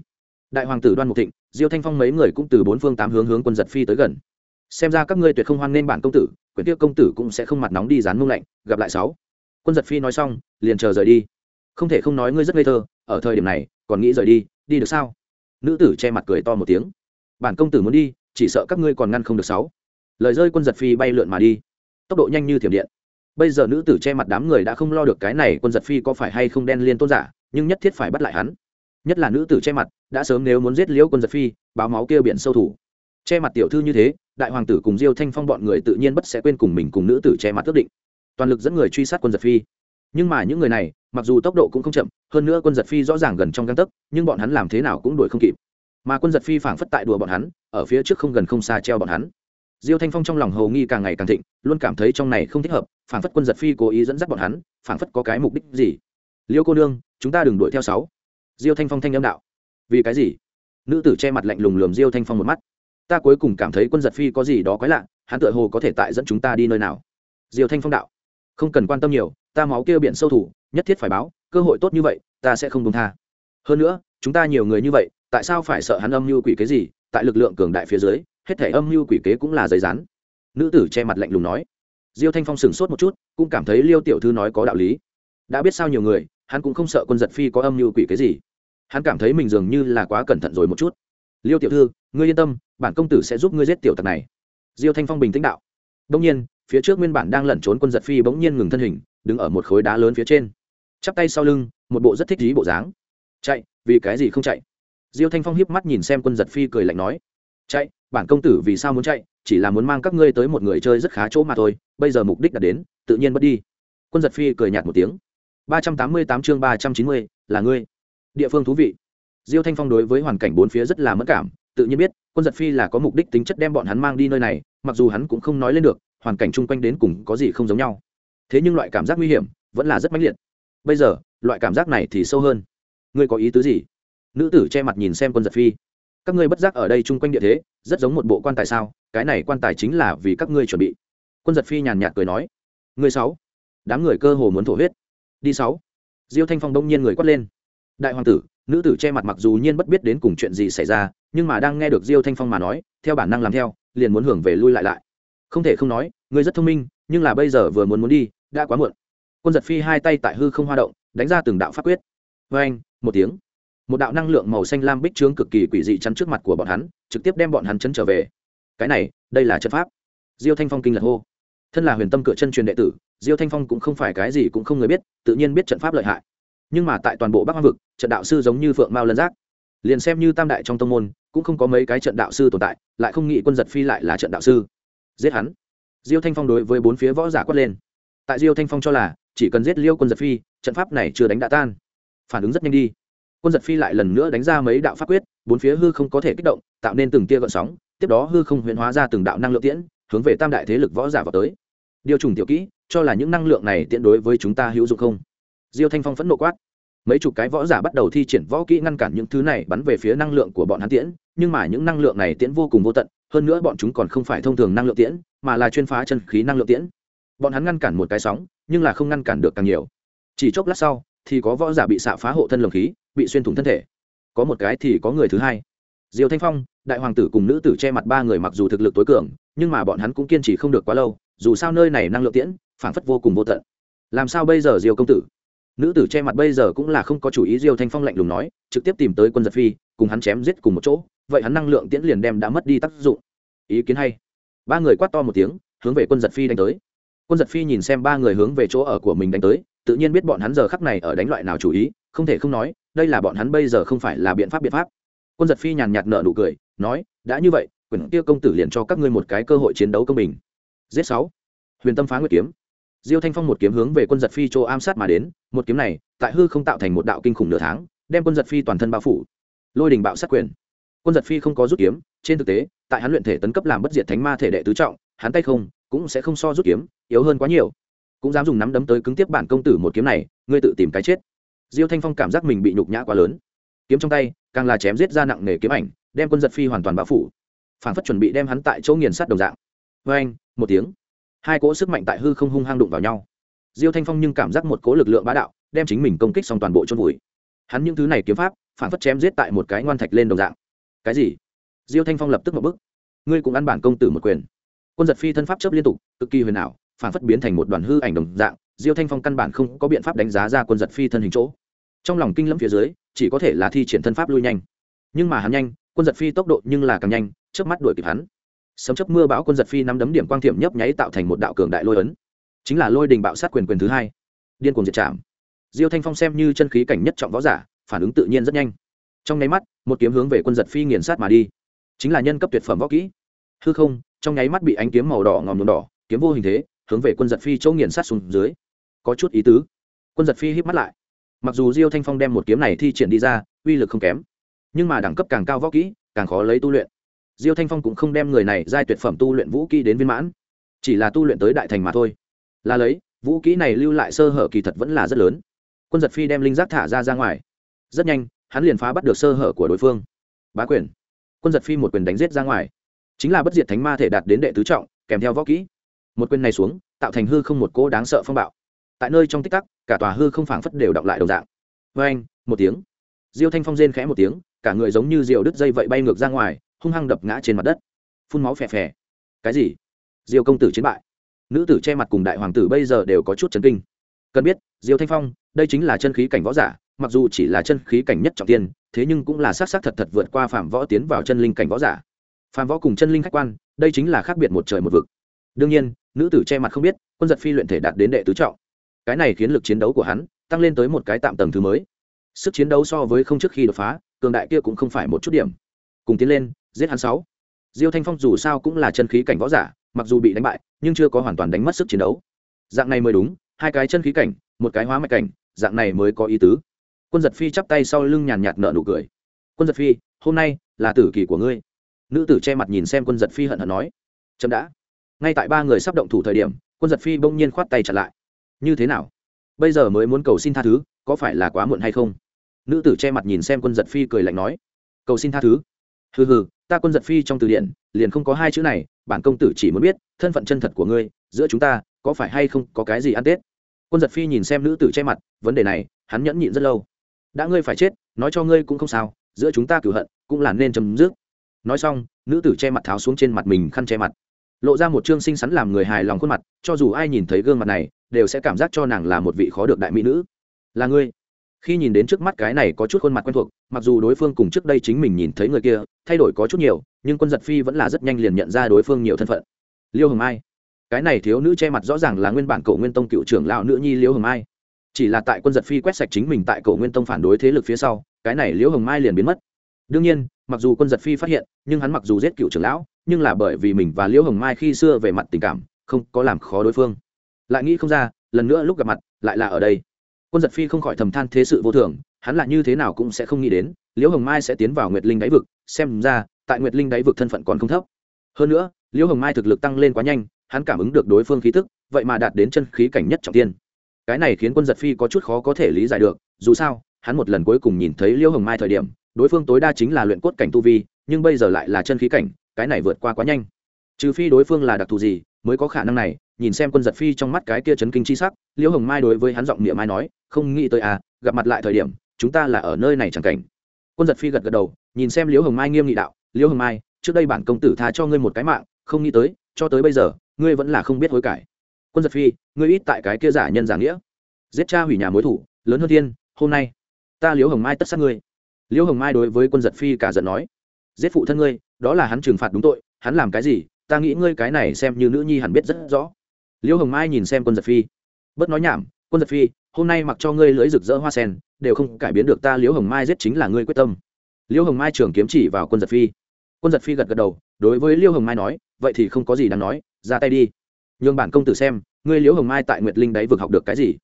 Đại hoàng tử đoan mục thịnh, diêu thanh phong mấy người cũng từ bốn phương tám hướng hướng quân giật phi tới gần xem ra các ngươi tuyệt không hoan nên bản công tử, quyển tiêu công tử cũng sẽ không mặt nóng đi dán mông lạnh, gặp lại sáu. Quân giật phi nói xong, liền chờ rời đi. Không thể không nói ngươi rất ngây thơ, ở thời điểm này, còn nghĩ rời đi đi được sao? Nữ tử che mặt cười to một tiếng. Bản công tử muốn đi, chỉ sợ các ngươi còn ngăn không được sáu. Lời rơi quân giật phi bay lượn mà đi. Tốc độ nhanh như thiểm điện. Bây giờ nữ tử che mặt đám người đã không lo được cái này quân giật phi có phải hay không đen liên tôn giả, nhưng nhất thiết phải bắt lại hắn. Nhất là nữ tử che mặt, đã sớm nếu muốn giết liễu quân giật phi, báo máu kêu biển sâu thủ che mặt tiểu thư như thế, đại hoàng tử cùng diêu thanh phong bọn người tự nhiên bất sẽ quên cùng mình cùng nữ tử che mặt ước định. Toàn lực dẫn người truy sát quân giật phi. Nhưng mà những người này, mặc dù tốc độ cũng không chậm, hơn nữa quân giật phi rõ ràng gần trong găng tấc, nhưng bọn hắn làm thế nào cũng đuổi không kịp. Mà quân giật phi phảng phất tại đùa bọn hắn, ở phía trước không gần không xa treo bọn hắn. Diêu thanh phong trong lòng hầu nghi càng ngày càng thịnh, luôn cảm thấy trong này không thích hợp, phảng phất quân giật phi cố ý dẫn dắt bọn hắn, phảng phất có cái mục đích gì. Liêu cô nương, chúng ta đừng đuổi theo sáu. Diêu thanh phong thanh âm đạo. Vì cái gì? Nữ tử che mặt lạnh lùng lườm diêu thanh phong một mắt ta cuối cùng cảm thấy quân giật phi có gì đó quái lạ, hắn tựa hồ có thể tại dẫn chúng ta đi nơi nào. Diêu thanh phong đạo, không cần quan tâm nhiều, ta máu kêu biển sâu thủ, nhất thiết phải báo, cơ hội tốt như vậy, ta sẽ không công tha. Hơn nữa, chúng ta nhiều người như vậy, tại sao phải sợ hắn âm mưu quỷ kế gì, tại lực lượng cường đại phía dưới, hết thể âm mưu quỷ kế cũng là giấy rán. Nữ tử che mặt lạnh lùng nói. Diêu thanh phong sửng sốt một chút, cũng cảm thấy liêu tiểu thư nói có đạo lý. Đã biết sao nhiều người, hắn cũng không sợ quân giật phi có âm mưu quỷ kế gì. Hắn cảm thấy mình dường như là quá cẩn thận rồi một chút liêu tiểu thư, ngươi yên tâm, bản công tử sẽ giúp ngươi giết tiểu tặc này. Diêu thanh phong bình tĩnh đạo. Đông nhiên, phía trước nguyên bản đang lẩn trốn quân giật phi bỗng nhiên ngừng thân hình, đứng ở một khối đá lớn phía trên. Chắp tay sau lưng, một bộ rất thích dí bộ dáng. Chạy, vì cái gì không chạy? Diêu thanh phong hiếp mắt nhìn xem quân giật phi cười lạnh nói. Chạy, bản công tử vì sao muốn chạy? Chỉ là muốn mang các ngươi tới một người chơi rất khá chỗ mà thôi, bây giờ mục đích đã đến, tự nhiên bất đi. Quân giật phi cười nhạt một tiếng. Ba trăm tám mươi tám chương ba trăm chín mươi, là ngươi. Địa phương thú vị diêu thanh phong đối với hoàn cảnh bốn phía rất là mất cảm, tự nhiên biết, quân giật phi là có mục đích tính chất đem bọn hắn mang đi nơi này, mặc dù hắn cũng không nói lên được, hoàn cảnh chung quanh đến cùng có gì không giống nhau. Thế nhưng loại cảm giác nguy hiểm vẫn là rất mãnh liệt. Bây giờ, loại cảm giác này thì sâu hơn. Ngươi có ý tứ gì? Nữ tử che mặt nhìn xem quân giật phi. Các ngươi bất giác ở đây chung quanh địa thế, rất giống một bộ quan tài sao, cái này quan tài chính là vì các ngươi chuẩn bị. Quân giật phi nhàn nhạt cười nói. Ngươi sáu. Đám người cơ hồ muốn thổ huyết. Đi sáu. Diêu thanh phong đông nhiên người quát lên. Đại hoàng tử nữ tử che mặt mặc dù nhiên bất biết đến cùng chuyện gì xảy ra, nhưng mà đang nghe được diêu thanh phong mà nói, theo bản năng làm theo, liền muốn hưởng về lui lại lại. Không thể không nói, ngươi rất thông minh, nhưng là bây giờ vừa muốn muốn đi, đã quá muộn. Quân giật phi hai tay tại hư không hoa động, đánh ra từng đạo pháp quyết. Vê anh một tiếng. Một đạo năng lượng màu xanh lam bích trướng cực kỳ quỷ dị chắn trước mặt của bọn hắn, trực tiếp đem bọn hắn chấn trở về. Cái này, đây là trận pháp. Diêu thanh phong kinh lật hô. Thân là huyền tâm cửa chân truyền đệ tử, diêu thanh phong cũng không phải cái gì cũng không người biết, tự nhiên biết trận pháp lợi hại nhưng mà tại toàn bộ bắc hoang vực, trận đạo sư giống như phượng mao lân giác. Liền xem như tam đại trong tông môn, cũng không có mấy cái trận đạo sư tồn tại, lại không nghĩ quân giật phi lại là trận đạo sư. Giết hắn. Diêu thanh phong đối với bốn phía võ giả quát lên. Tại diêu thanh phong cho là, chỉ cần giết liêu quân giật phi, trận pháp này chưa đánh đã tan. Phản ứng rất nhanh đi. Quân giật phi lại lần nữa đánh ra mấy đạo pháp quyết, bốn phía hư không có thể kích động, tạo nên từng tia gợn sóng, tiếp đó hư không huyễn hóa ra từng đạo năng lượng tiễn, hướng về tam đại thế lực võ giả vào tới. Điều trùng tiểu kỹ, cho là những năng lượng này tiễn đối với chúng ta hữu dụng không? Diêu thanh phong phẫn nộ quát. Mấy chục cái võ giả bắt đầu thi triển võ kỹ ngăn cản những thứ này, bắn về phía năng lượng của bọn hắn tiễn, nhưng mà những năng lượng này tiễn vô cùng vô tận, hơn nữa bọn chúng còn không phải thông thường năng lượng tiễn, mà là chuyên phá chân khí năng lượng tiễn. Bọn hắn ngăn cản một cái sóng, nhưng là không ngăn cản được càng nhiều. Chỉ chốc lát sau, thì có võ giả bị xạ phá hộ thân lồng khí, bị xuyên thủng thân thể. Có một cái thì có người thứ hai. Diều thanh phong, đại hoàng tử cùng nữ tử che mặt ba người mặc dù thực lực tối cường, nhưng mà bọn hắn cũng kiên trì không được quá lâu, dù sao nơi này năng lượng tiễn, phảng phất vô cùng vô tận. Làm sao bây giờ diều công tử? Nữ tử che mặt bây giờ cũng là không có chủ ý diêu thanh phong lạnh lùng nói, trực tiếp tìm tới quân giật phi, cùng hắn chém giết cùng một chỗ, vậy hắn năng lượng tiễn liền đem đã mất đi tác dụng. Ý kiến hay. Ba người quát to một tiếng, hướng về quân giật phi đánh tới. Quân giật phi nhìn xem ba người hướng về chỗ ở của mình đánh tới, tự nhiên biết bọn hắn giờ khắc này ở đánh loại nào chủ ý, không thể không nói, đây là bọn hắn bây giờ không phải là biện pháp biện pháp. Quân giật phi nhàn nhạt nở nụ cười, nói, đã như vậy, quyền kia công tử liền cho các ngươi một cái cơ hội chiến đấu công bình. Giết sáu. Huyền tâm phá nguyệt kiếm diêu thanh phong một kiếm hướng về quân giật phi chỗ am sát mà đến, một kiếm này, tại hư không tạo thành một đạo kinh khủng nửa tháng, đem quân giật phi toàn thân bao phủ. Lôi đình bạo sát quyền. Quân giật phi không có rút kiếm, trên thực tế, tại hắn luyện thể tấn cấp làm bất diệt thánh ma thể đệ tứ trọng, hắn tay không, cũng sẽ không so rút kiếm, yếu hơn quá nhiều. Cũng dám dùng nắm đấm tới cứng tiếp bản công tử một kiếm này, ngươi tự tìm cái chết. Diêu thanh phong cảm giác mình bị nhục nhã quá lớn. Kiếm trong tay, càng là chém giết ra nặng nề kiếm ảnh, đem quân giật phi hoàn toàn bao phủ. Phản phất chuẩn bị đem hắn tại chỗ nghiền sát đồng dạng. Vê anh một tiếng hai cỗ sức mạnh tại hư không hung hang đụng vào nhau. Diêu thanh phong nhưng cảm giác một cỗ lực lượng bá đạo đem chính mình công kích xong toàn bộ chôn vùi. Hắn những thứ này kiếm pháp, phản phất chém giết tại một cái ngoan thạch lên đồng dạng. Cái gì? Diêu thanh phong lập tức một bức ngươi cũng ăn bản công tử một quyền. Quân giật phi thân pháp chấp liên tục, cực kỳ huyền ảo, phản phất biến thành một đoàn hư ảnh đồng dạng. Diêu thanh phong căn bản không có biện pháp đánh giá ra quân giật phi thân hình chỗ. Trong lòng kinh lâm phía dưới, chỉ có thể là thi triển thân pháp lui nhanh. Nhưng mà hắn nhanh, quân giật phi tốc độ nhưng là càng nhanh trước mắt đuổi kịp hắn sấm chấp mưa bão quân giật phi nắm đấm điểm quang thiểm nhấp nháy tạo thành một đạo cường đại lôi ấn. Chính là lôi đình bạo sát quyền quyền thứ hai. Điên cuồng diệt chạm diêu thanh phong xem như chân khí cảnh nhất trọng võ giả, phản ứng tự nhiên rất nhanh. Trong nháy mắt, một kiếm hướng về quân giật phi nghiền sát mà đi. Chính là nhân cấp tuyệt phẩm võ kỹ. Hư không, trong nháy mắt bị ánh kiếm màu đỏ ngòm nhuộm đỏ, kiếm vô hình thế, hướng về quân giật phi chỗ nghiền sát xuống dưới. Có chút ý tứ. Quân giật phi hít mắt lại. Mặc dù diêu thanh phong đem một kiếm này thi triển đi ra, uy lực không kém, nhưng mà đẳng cấp càng cao võ kỹ, càng khó lấy tu luyện diêu thanh phong cũng không đem người này giai tuyệt phẩm tu luyện vũ kỹ đến viên mãn. Chỉ là tu luyện tới đại thành mà thôi. Là lấy, vũ kỹ này lưu lại sơ hở kỳ thật vẫn là rất lớn. Quân giật phi đem linh giác thả ra ra ngoài. Rất nhanh, hắn liền phá bắt được sơ hở của đối phương. Bá quyền. Quân giật phi một quyền đánh giết ra ngoài. Chính là bất diệt thánh ma thể đạt đến đệ tứ trọng, kèm theo võ kỹ. Một quyền này xuống, tạo thành hư không một cỗ đáng sợ phong bạo. Tại nơi trong tích tắc, cả tòa hư không phảng phất đều đọng lại đồng dạng. Vê anh một tiếng. Diêu thanh phong rên khẽ một tiếng, cả người giống như diều đứt dây vậy bay ngược ra ngoài hung hăng đập ngã trên mặt đất. Phun máu phè phè. Cái gì? Diêu công tử chiến bại. Nữ tử che mặt cùng đại hoàng tử bây giờ đều có chút chấn kinh. Cần biết, diêu thanh phong, đây chính là chân khí cảnh võ giả, mặc dù chỉ là chân khí cảnh nhất trọng tiên, thế nhưng cũng là s á c s á c thật thật vượt qua phạm võ tiến vào chân linh cảnh võ giả. Phạm võ cùng chân linh khách quan, đây chính là khác biệt một trời một vực. Đương nhiên, nữ tử che mặt không biết, quân giật phi luyện thể đạt đến đệ tứ trọng. Cái này khiến lực chiến đấu của hắn tăng lên tới một cái tạm tầng thứ mới. Sức chiến đấu so với không trước khi đột phá, cường đại kia cũng không phải một chút điểm. Cùng tiến lên giết hắn sáu. Diêu thanh phong dù sao cũng là chân khí cảnh võ giả, mặc dù bị đánh bại, nhưng chưa có hoàn toàn đánh mất sức chiến đấu. Dạng này mới đúng, hai cái chân khí cảnh, một cái hóa mạch cảnh, dạng này mới có ý tứ. Quân giật phi chắp tay sau lưng nhàn nhạt nở nụ cười. Quân giật phi, hôm nay là tử kỳ của ngươi. Nữ tử che mặt nhìn xem quân giật phi hận hận nói. Chậm đã. Ngay tại ba người sắp động thủ thời điểm, quân giật phi bỗng nhiên khoát tay chặt lại. Như thế nào? Bây giờ mới muốn cầu xin tha thứ, có phải là quá muộn hay không? Nữ tử che mặt nhìn xem quân giật phi cười lạnh nói. Cầu xin tha thứ. Hừ hừ ta quân giật phi trong từ điển, liền không có hai chữ này, bản công tử chỉ muốn biết, thân phận chân thật của ngươi, giữa chúng ta, có phải hay không có cái gì ăn tết? Quân giật phi nhìn xem nữ tử che mặt, vấn đề này, hắn nhẫn nhịn rất lâu. Đã ngươi phải chết, nói cho ngươi cũng không sao, giữa chúng ta cửu hận, cũng là nên chấm dứt. Nói xong, nữ tử che mặt tháo xuống trên mặt mình khăn che mặt. Lộ ra một chương xinh xắn làm người hài lòng khuôn mặt, cho dù ai nhìn thấy gương mặt này, đều sẽ cảm giác cho nàng là một vị khó được đại mỹ nữ. Là ngươi khi nhìn đến trước mắt cái này có chút khuôn mặt quen thuộc, mặc dù đối phương cùng trước đây chính mình nhìn thấy người kia, thay đổi có chút nhiều, nhưng quân giật phi vẫn là rất nhanh liền nhận ra đối phương nhiều thân phận. Liêu hồng mai cái này thiếu nữ che mặt rõ ràng là nguyên bản cổ nguyên tông cựu trưởng lão nữ nhi liêu hồng mai chỉ là tại quân giật phi quét sạch chính mình tại cổ nguyên tông phản đối thế lực phía sau, cái này liêu hồng mai liền biến mất. Đương nhiên, mặc dù quân giật phi phát hiện, nhưng hắn mặc dù giết cựu trưởng lão, nhưng là bởi vì mình và liêu hồng mai khi xưa về mặt tình cảm, không có làm khó đối phương. Lại nghĩ không ra, lần nữa lúc gặp mặt, lại là ở đây quân giật phi không khỏi thầm than thế sự vô thường, hắn là như thế nào cũng sẽ không nghĩ đến, liễu hồng mai sẽ tiến vào nguyệt linh đáy vực, xem ra, tại nguyệt linh đáy vực thân phận còn không thấp. Hơn nữa, liễu hồng mai thực lực tăng lên quá nhanh, hắn cảm ứng được đối phương khí tức, vậy mà đạt đến chân khí cảnh nhất trọng tiên cái này khiến quân giật phi có chút khó có thể lý giải được, dù sao, hắn một lần cuối cùng nhìn thấy liễu hồng mai thời điểm, đối phương tối đa chính là luyện cốt cảnh tu vi, nhưng bây giờ lại là chân khí cảnh, cái này vượt qua quá nhanh. Trừ phi đối phương là đặc thù gì mới có khả năng này, nhìn xem quân giật phi trong mắt cái kia chấn kinh chi sắc, liễu hồng mai đối với hắn giọng miệng mai nói, không nghĩ tới à gặp mặt lại thời điểm, chúng ta là ở nơi này chẳng cảnh. Quân giật phi gật gật đầu, nhìn xem liễu hồng mai nghiêm nghị đạo, liễu hồng mai, trước đây bản công tử tha cho ngươi một cái mạng, không nghĩ tới, cho tới bây giờ, ngươi vẫn là không biết hối cải. Quân giật phi, ngươi ít tại cái kia giả nhân giả nghĩa. Giết cha hủy nhà mối thủ, lớn hơn thiên, hôm nay, ta liễu hồng mai tất sát ngươi. Liễu hồng mai đối với quân giật phi cả giận nói, giết phụ thân ngươi, đó là hắn trừng phạt đúng tội, hắn làm cái gì ta nghĩ ngươi cái này xem như nữ nhi hẳn biết rất rõ. Liễu hồng mai nhìn xem quân giật phi. Bớt nói nhảm, quân giật phi, hôm nay mặc cho ngươi lưỡi rực rỡ hoa sen, đều không cải biến được ta liễu hồng mai giết chính là ngươi quyết tâm. Liễu hồng mai trưởng kiếm chỉ vào quân giật phi. Quân giật phi gật gật đầu, đối với liễu hồng mai nói, vậy thì không có gì đáng nói, ra tay đi. Nhường bản công tử xem, ngươi liễu hồng mai tại nguyệt linh đáy vực học được cái gì?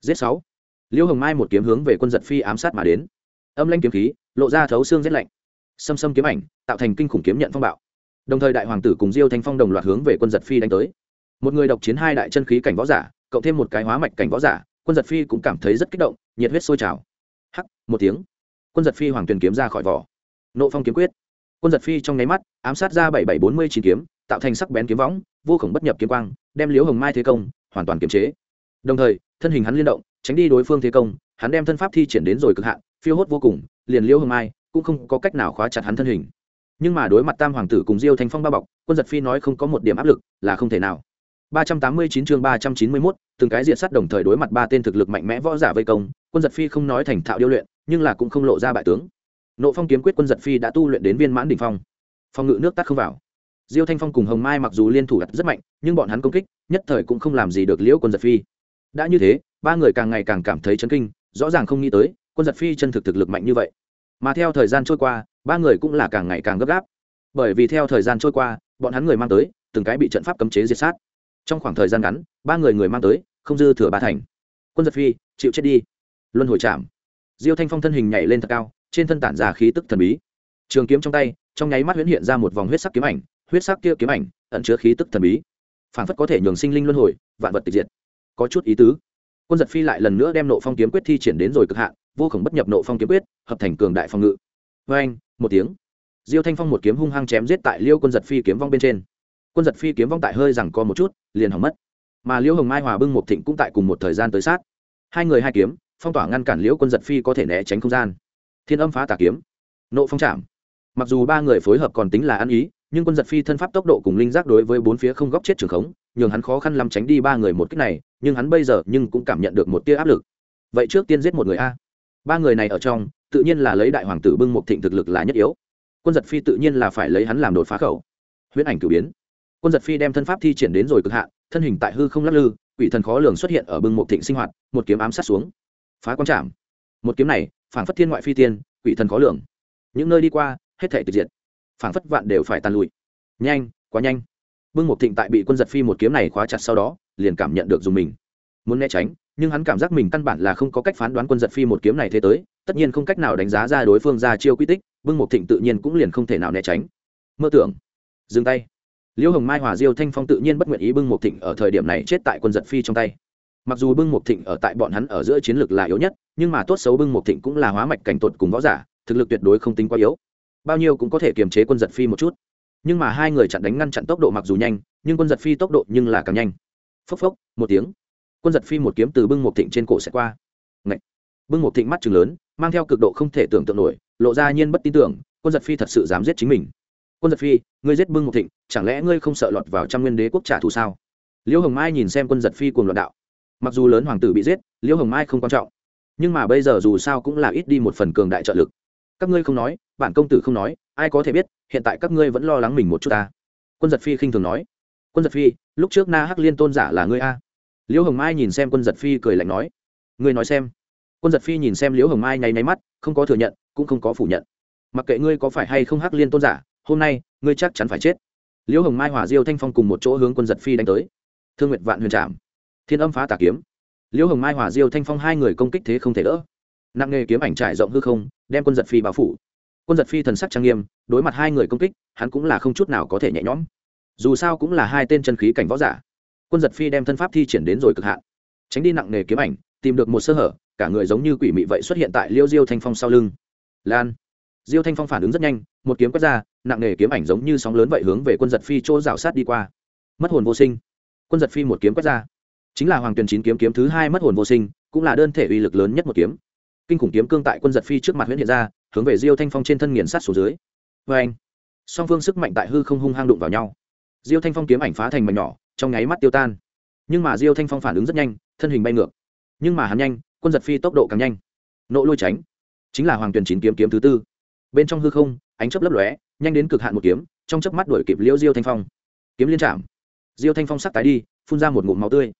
Giết sáu. Liễu hồng mai một kiếm hướng về quân giật phi ám sát mà đến. Âm lanh kiếm khí, lộ ra thấu xương rét lạnh. Xâm xâm kiếm ảnh, tạo thành kinh khủng kiếm nhận phong bạo đồng thời đại hoàng tử cùng diêu thanh phong đồng loạt hướng về quân giật phi đánh tới. Một người độc chiến hai đại chân khí cảnh võ giả, cộng thêm một cái hóa mạch cảnh võ giả, quân giật phi cũng cảm thấy rất kích động, nhiệt huyết sôi trào. Hắc, một tiếng. Quân giật phi hoàng tuyền kiếm ra khỏi vỏ. Nộ phong kiếm quyết. Quân giật phi trong nháy mắt, ám sát ra bảy bảy bốn mươi chín kiếm, tạo thành sắc bén kiếm võng, vô khổng bất nhập kiếm quang, đem liếu hồng mai thế công hoàn toàn kiềm chế. Đồng thời, thân hình hắn liên động, tránh đi đối phương thế công, hắn đem thân pháp thi triển đến rồi cực hạn, phiêu hốt vô cùng, liền liễu hồng mai cũng không có cách nào khóa chặt hắn thân hình nhưng mà đối mặt tam hoàng tử cùng diêu thanh phong ba bọc quân giật phi nói không có một điểm áp lực là không thể nào 389 chương 391, từng cái diện sát đồng thời đối mặt ba tên thực lực mạnh mẽ võ giả vây công, quân giật phi không nói thành thạo điêu luyện, nhưng là cũng không lộ ra bại tướng. Nộ Phong kiếm quyết quân giật phi đã tu luyện đến viên mãn đỉnh phong. Phong ngự nước tắt không vào. Diêu Thanh Phong cùng Hồng Mai mặc dù liên thủ đặt rất mạnh, nhưng bọn hắn công kích, nhất thời cũng không làm gì được Liễu Quân giật phi. Đã như thế, ba người càng ngày càng cảm thấy chấn kinh, rõ ràng không nghĩ tới, quân giật phi chân thực thực lực mạnh như vậy. Mà theo thời gian trôi qua, ba người cũng là càng ngày càng gấp gáp. Bởi vì theo thời gian trôi qua, bọn hắn người mang tới, từng cái bị trận pháp cấm chế diệt sát. Trong khoảng thời gian ngắn ba người người mang tới không dư thừa ba thành. Quân giật phi chịu chết đi. Luân hồi chạm diêu thanh phong thân hình nhảy lên thật cao trên thân tản ra khí tức thần bí. Trường kiếm trong tay trong nháy mắt huyễn hiện ra một vòng huyết sắc kiếm ảnh huyết sắc kia kiếm ảnh ẩn chứa khí tức thần bí. Phản phất có thể nhường sinh linh luân hồi vạn vật tịch diệt. Có chút ý tứ. Quân giật phi lại lần nữa đem nộ phong kiếm quyết thi triển đến rồi cực hạn vô khổng bất nhập nộ phong kiếm quyết, hợp thành cường đại phòng ngự. Vê anh, một tiếng. Diêu thanh phong một kiếm hung hăng chém giết tại liêu quân giật phi kiếm vong bên trên. Quân giật phi kiếm vong tại hơi rằng co một chút, liền hỏng mất. Mà liêu hồng mai hòa bưng một thịnh cũng tại cùng một thời gian tới sát. Hai người hai kiếm, phong tỏa ngăn cản liễu quân giật phi có thể né tránh không gian. Thiên âm phá tà kiếm. Nộ phong chạm. Mặc dù ba người phối hợp còn tính là ăn ý, nhưng quân giật phi thân pháp tốc độ cùng linh giác đối với bốn phía không góc chết trường khống, nhường hắn khó khăn lắm tránh đi ba người một cách này, nhưng hắn bây giờ nhưng cũng cảm nhận được một tia áp lực. Vậy trước tiên giết một người a ba người này ở trong, tự nhiên là lấy đại hoàng tử bưng mục thịnh thực lực là nhất yếu. Quân giật phi tự nhiên là phải lấy hắn làm đột phá khẩu. Huyễn ảnh cử biến. Quân giật phi đem thân pháp thi triển đến rồi cực hạn, thân hình tại hư không lắc lư, quỷ thần khó lường xuất hiện ở bưng mục thịnh sinh hoạt, một kiếm ám sát xuống. Phá quang trảm. Một kiếm này, phảng phất thiên ngoại phi tiên, quỷ thần khó lường. Những nơi đi qua, hết thể tịch diệt. Phảng phất vạn đều phải tàn lụi. Nhanh, quá nhanh. Bưng mục thịnh tại bị quân giật phi một kiếm này khóa chặt sau đó, liền cảm nhận được dùng mình. Muốn né tránh nhưng hắn cảm giác mình căn bản là không có cách phán đoán quân giật phi một kiếm này thế tới, tất nhiên không cách nào đánh giá ra đối phương ra chiêu quy tích bưng một thịnh tự nhiên cũng liền không thể nào né tránh. Mơ tưởng. Dừng tay. Liễu hồng mai, hòa diêu thanh phong tự nhiên bất nguyện ý bưng một thịnh ở thời điểm này chết tại quân giật phi trong tay. Mặc dù bưng một thịnh ở tại bọn hắn ở giữa chiến lược là yếu nhất, nhưng mà tốt xấu bưng một thịnh cũng là hóa mạch cảnh tột cùng võ giả, thực lực tuyệt đối không tính quá yếu. Bao nhiêu cũng có thể kiềm chế quân giật phi một chút. Nhưng mà hai người chặn đánh ngăn chặn tốc độ mặc dù nhanh, nhưng quân giật phi tốc độ nhưng là càng nhanh. Phốc phốc, một tiếng quân giật phi một kiếm từ bưng một thịnh trên cổ sẽ qua. Ngậy. bưng một thịnh mắt chừng lớn, mang theo cực độ không thể tưởng tượng nổi, lộ ra nhiên bất tin tưởng, quân giật phi thật sự dám giết chính mình. Quân giật phi, ngươi giết bưng một thịnh, chẳng lẽ ngươi không sợ lọt vào trăm nguyên đế quốc trả thù sao? Liễu hồng mai nhìn xem quân giật phi cùng loạn đạo. Mặc dù lớn hoàng tử bị giết liễu hồng mai không quan trọng. Nhưng mà bây giờ dù sao cũng là ít đi một phần cường đại trợ lực. Các ngươi không nói, bản công tử không nói, ai có thể biết, hiện tại các ngươi vẫn lo lắng mình một chút ta. Quân giật phi khinh thường nói. Quân giật phi, lúc trước na hắc liên tôn giả là ngươi a? Liễu hồng mai nhìn xem quân giật phi cười lạnh nói, ngươi nói xem. Quân giật phi nhìn xem liễu hồng mai nháy nháy mắt, không có thừa nhận, cũng không có phủ nhận. Mặc kệ ngươi có phải hay không hắc liên tôn giả, hôm nay, ngươi chắc chắn phải chết. Liễu hồng mai hỏa diêu thanh phong cùng một chỗ hướng quân giật phi đánh tới. Thương nguyệt vạn huyền trạm thiên âm phá tà kiếm. Liễu hồng mai hỏa diêu thanh phong hai người công kích thế không thể đỡ. Nặng nghề kiếm ảnh trải rộng hư không, đem quân giật phi bao phủ. Quân giật phi thần sắc trang nghiêm, đối mặt hai người công kích, hắn cũng là không chút nào có thể nhẹ nhõm. Dù sao cũng là hai tên chân khí cảnh võ giả quân giật phi đem thân pháp thi triển đến rồi cực hạn. Tránh đi nặng nghề kiếm ảnh, tìm được một sơ hở, cả người giống như quỷ mị vậy xuất hiện tại liêu diêu thanh phong sau lưng. Lan. Diêu thanh phong phản ứng rất nhanh, một kiếm quét ra, nặng nghề kiếm ảnh giống như sóng lớn vậy hướng về quân giật phi chỗ rào sát đi qua. Mất hồn vô sinh. Quân giật phi một kiếm quét ra. Chính là hoàng tuyền chín kiếm kiếm thứ hai mất hồn vô sinh, cũng là đơn thể uy lực lớn nhất một kiếm. Kinh khủng kiếm cương tại quân giật phi trước mặt huyện hiện ra, hướng về diêu thanh phong trên thân nghiền sát xuống dưới. Vê anh song phương sức mạnh tại hư không hung hang đụng vào nhau. Diêu thanh phong kiếm ảnh phá thành mảnh nhỏ trong nháy mắt tiêu tan. Nhưng mà diêu thanh phong phản ứng rất nhanh, thân hình bay ngược. Nhưng mà hắn nhanh, quân giật phi tốc độ càng nhanh. Nộ lôi tránh, chính là hoàng tuyền chín kiếm kiếm thứ tư. Bên trong hư không, ánh chớp lấp lóe, nhanh đến cực hạn một kiếm, trong chớp mắt đuổi kịp liễu diêu thanh phong. Kiếm liên chạm. Diêu thanh phong sắc tái đi, phun ra một ngụm máu tươi.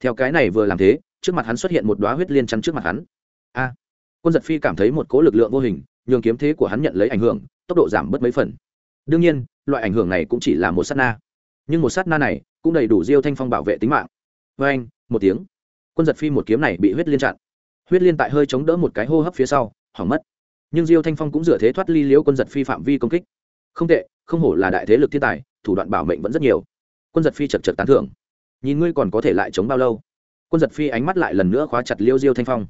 Theo cái này vừa làm thế, trước mặt hắn xuất hiện một đoá huyết liên chắn trước mặt hắn. A! Quân giật phi cảm thấy một cỗ lực lượng vô hình, nhường kiếm thế của hắn nhận lấy ảnh hưởng, tốc độ giảm bớt mấy phần. Đương nhiên, loại ảnh hưởng này cũng chỉ là một sát na. Nhưng một sát na này cũng đầy đủ diêu thanh phong bảo vệ tính mạng. Vê anh, một tiếng. Quân giật phi một kiếm này bị huyết liên chặn. Huyết liên tại hơi chống đỡ một cái hô hấp phía sau, hỏng mất. Nhưng diêu thanh phong cũng dựa thế thoát ly liễu quân giật phi phạm vi công kích. Không tệ, không hổ là đại thế lực thiên tài, thủ đoạn bảo mệnh vẫn rất nhiều. Quân giật phi chật chật tán thưởng. Nhìn ngươi còn có thể lại chống bao lâu? Quân giật phi ánh mắt lại lần nữa khóa chặt liêu diêu thanh phong.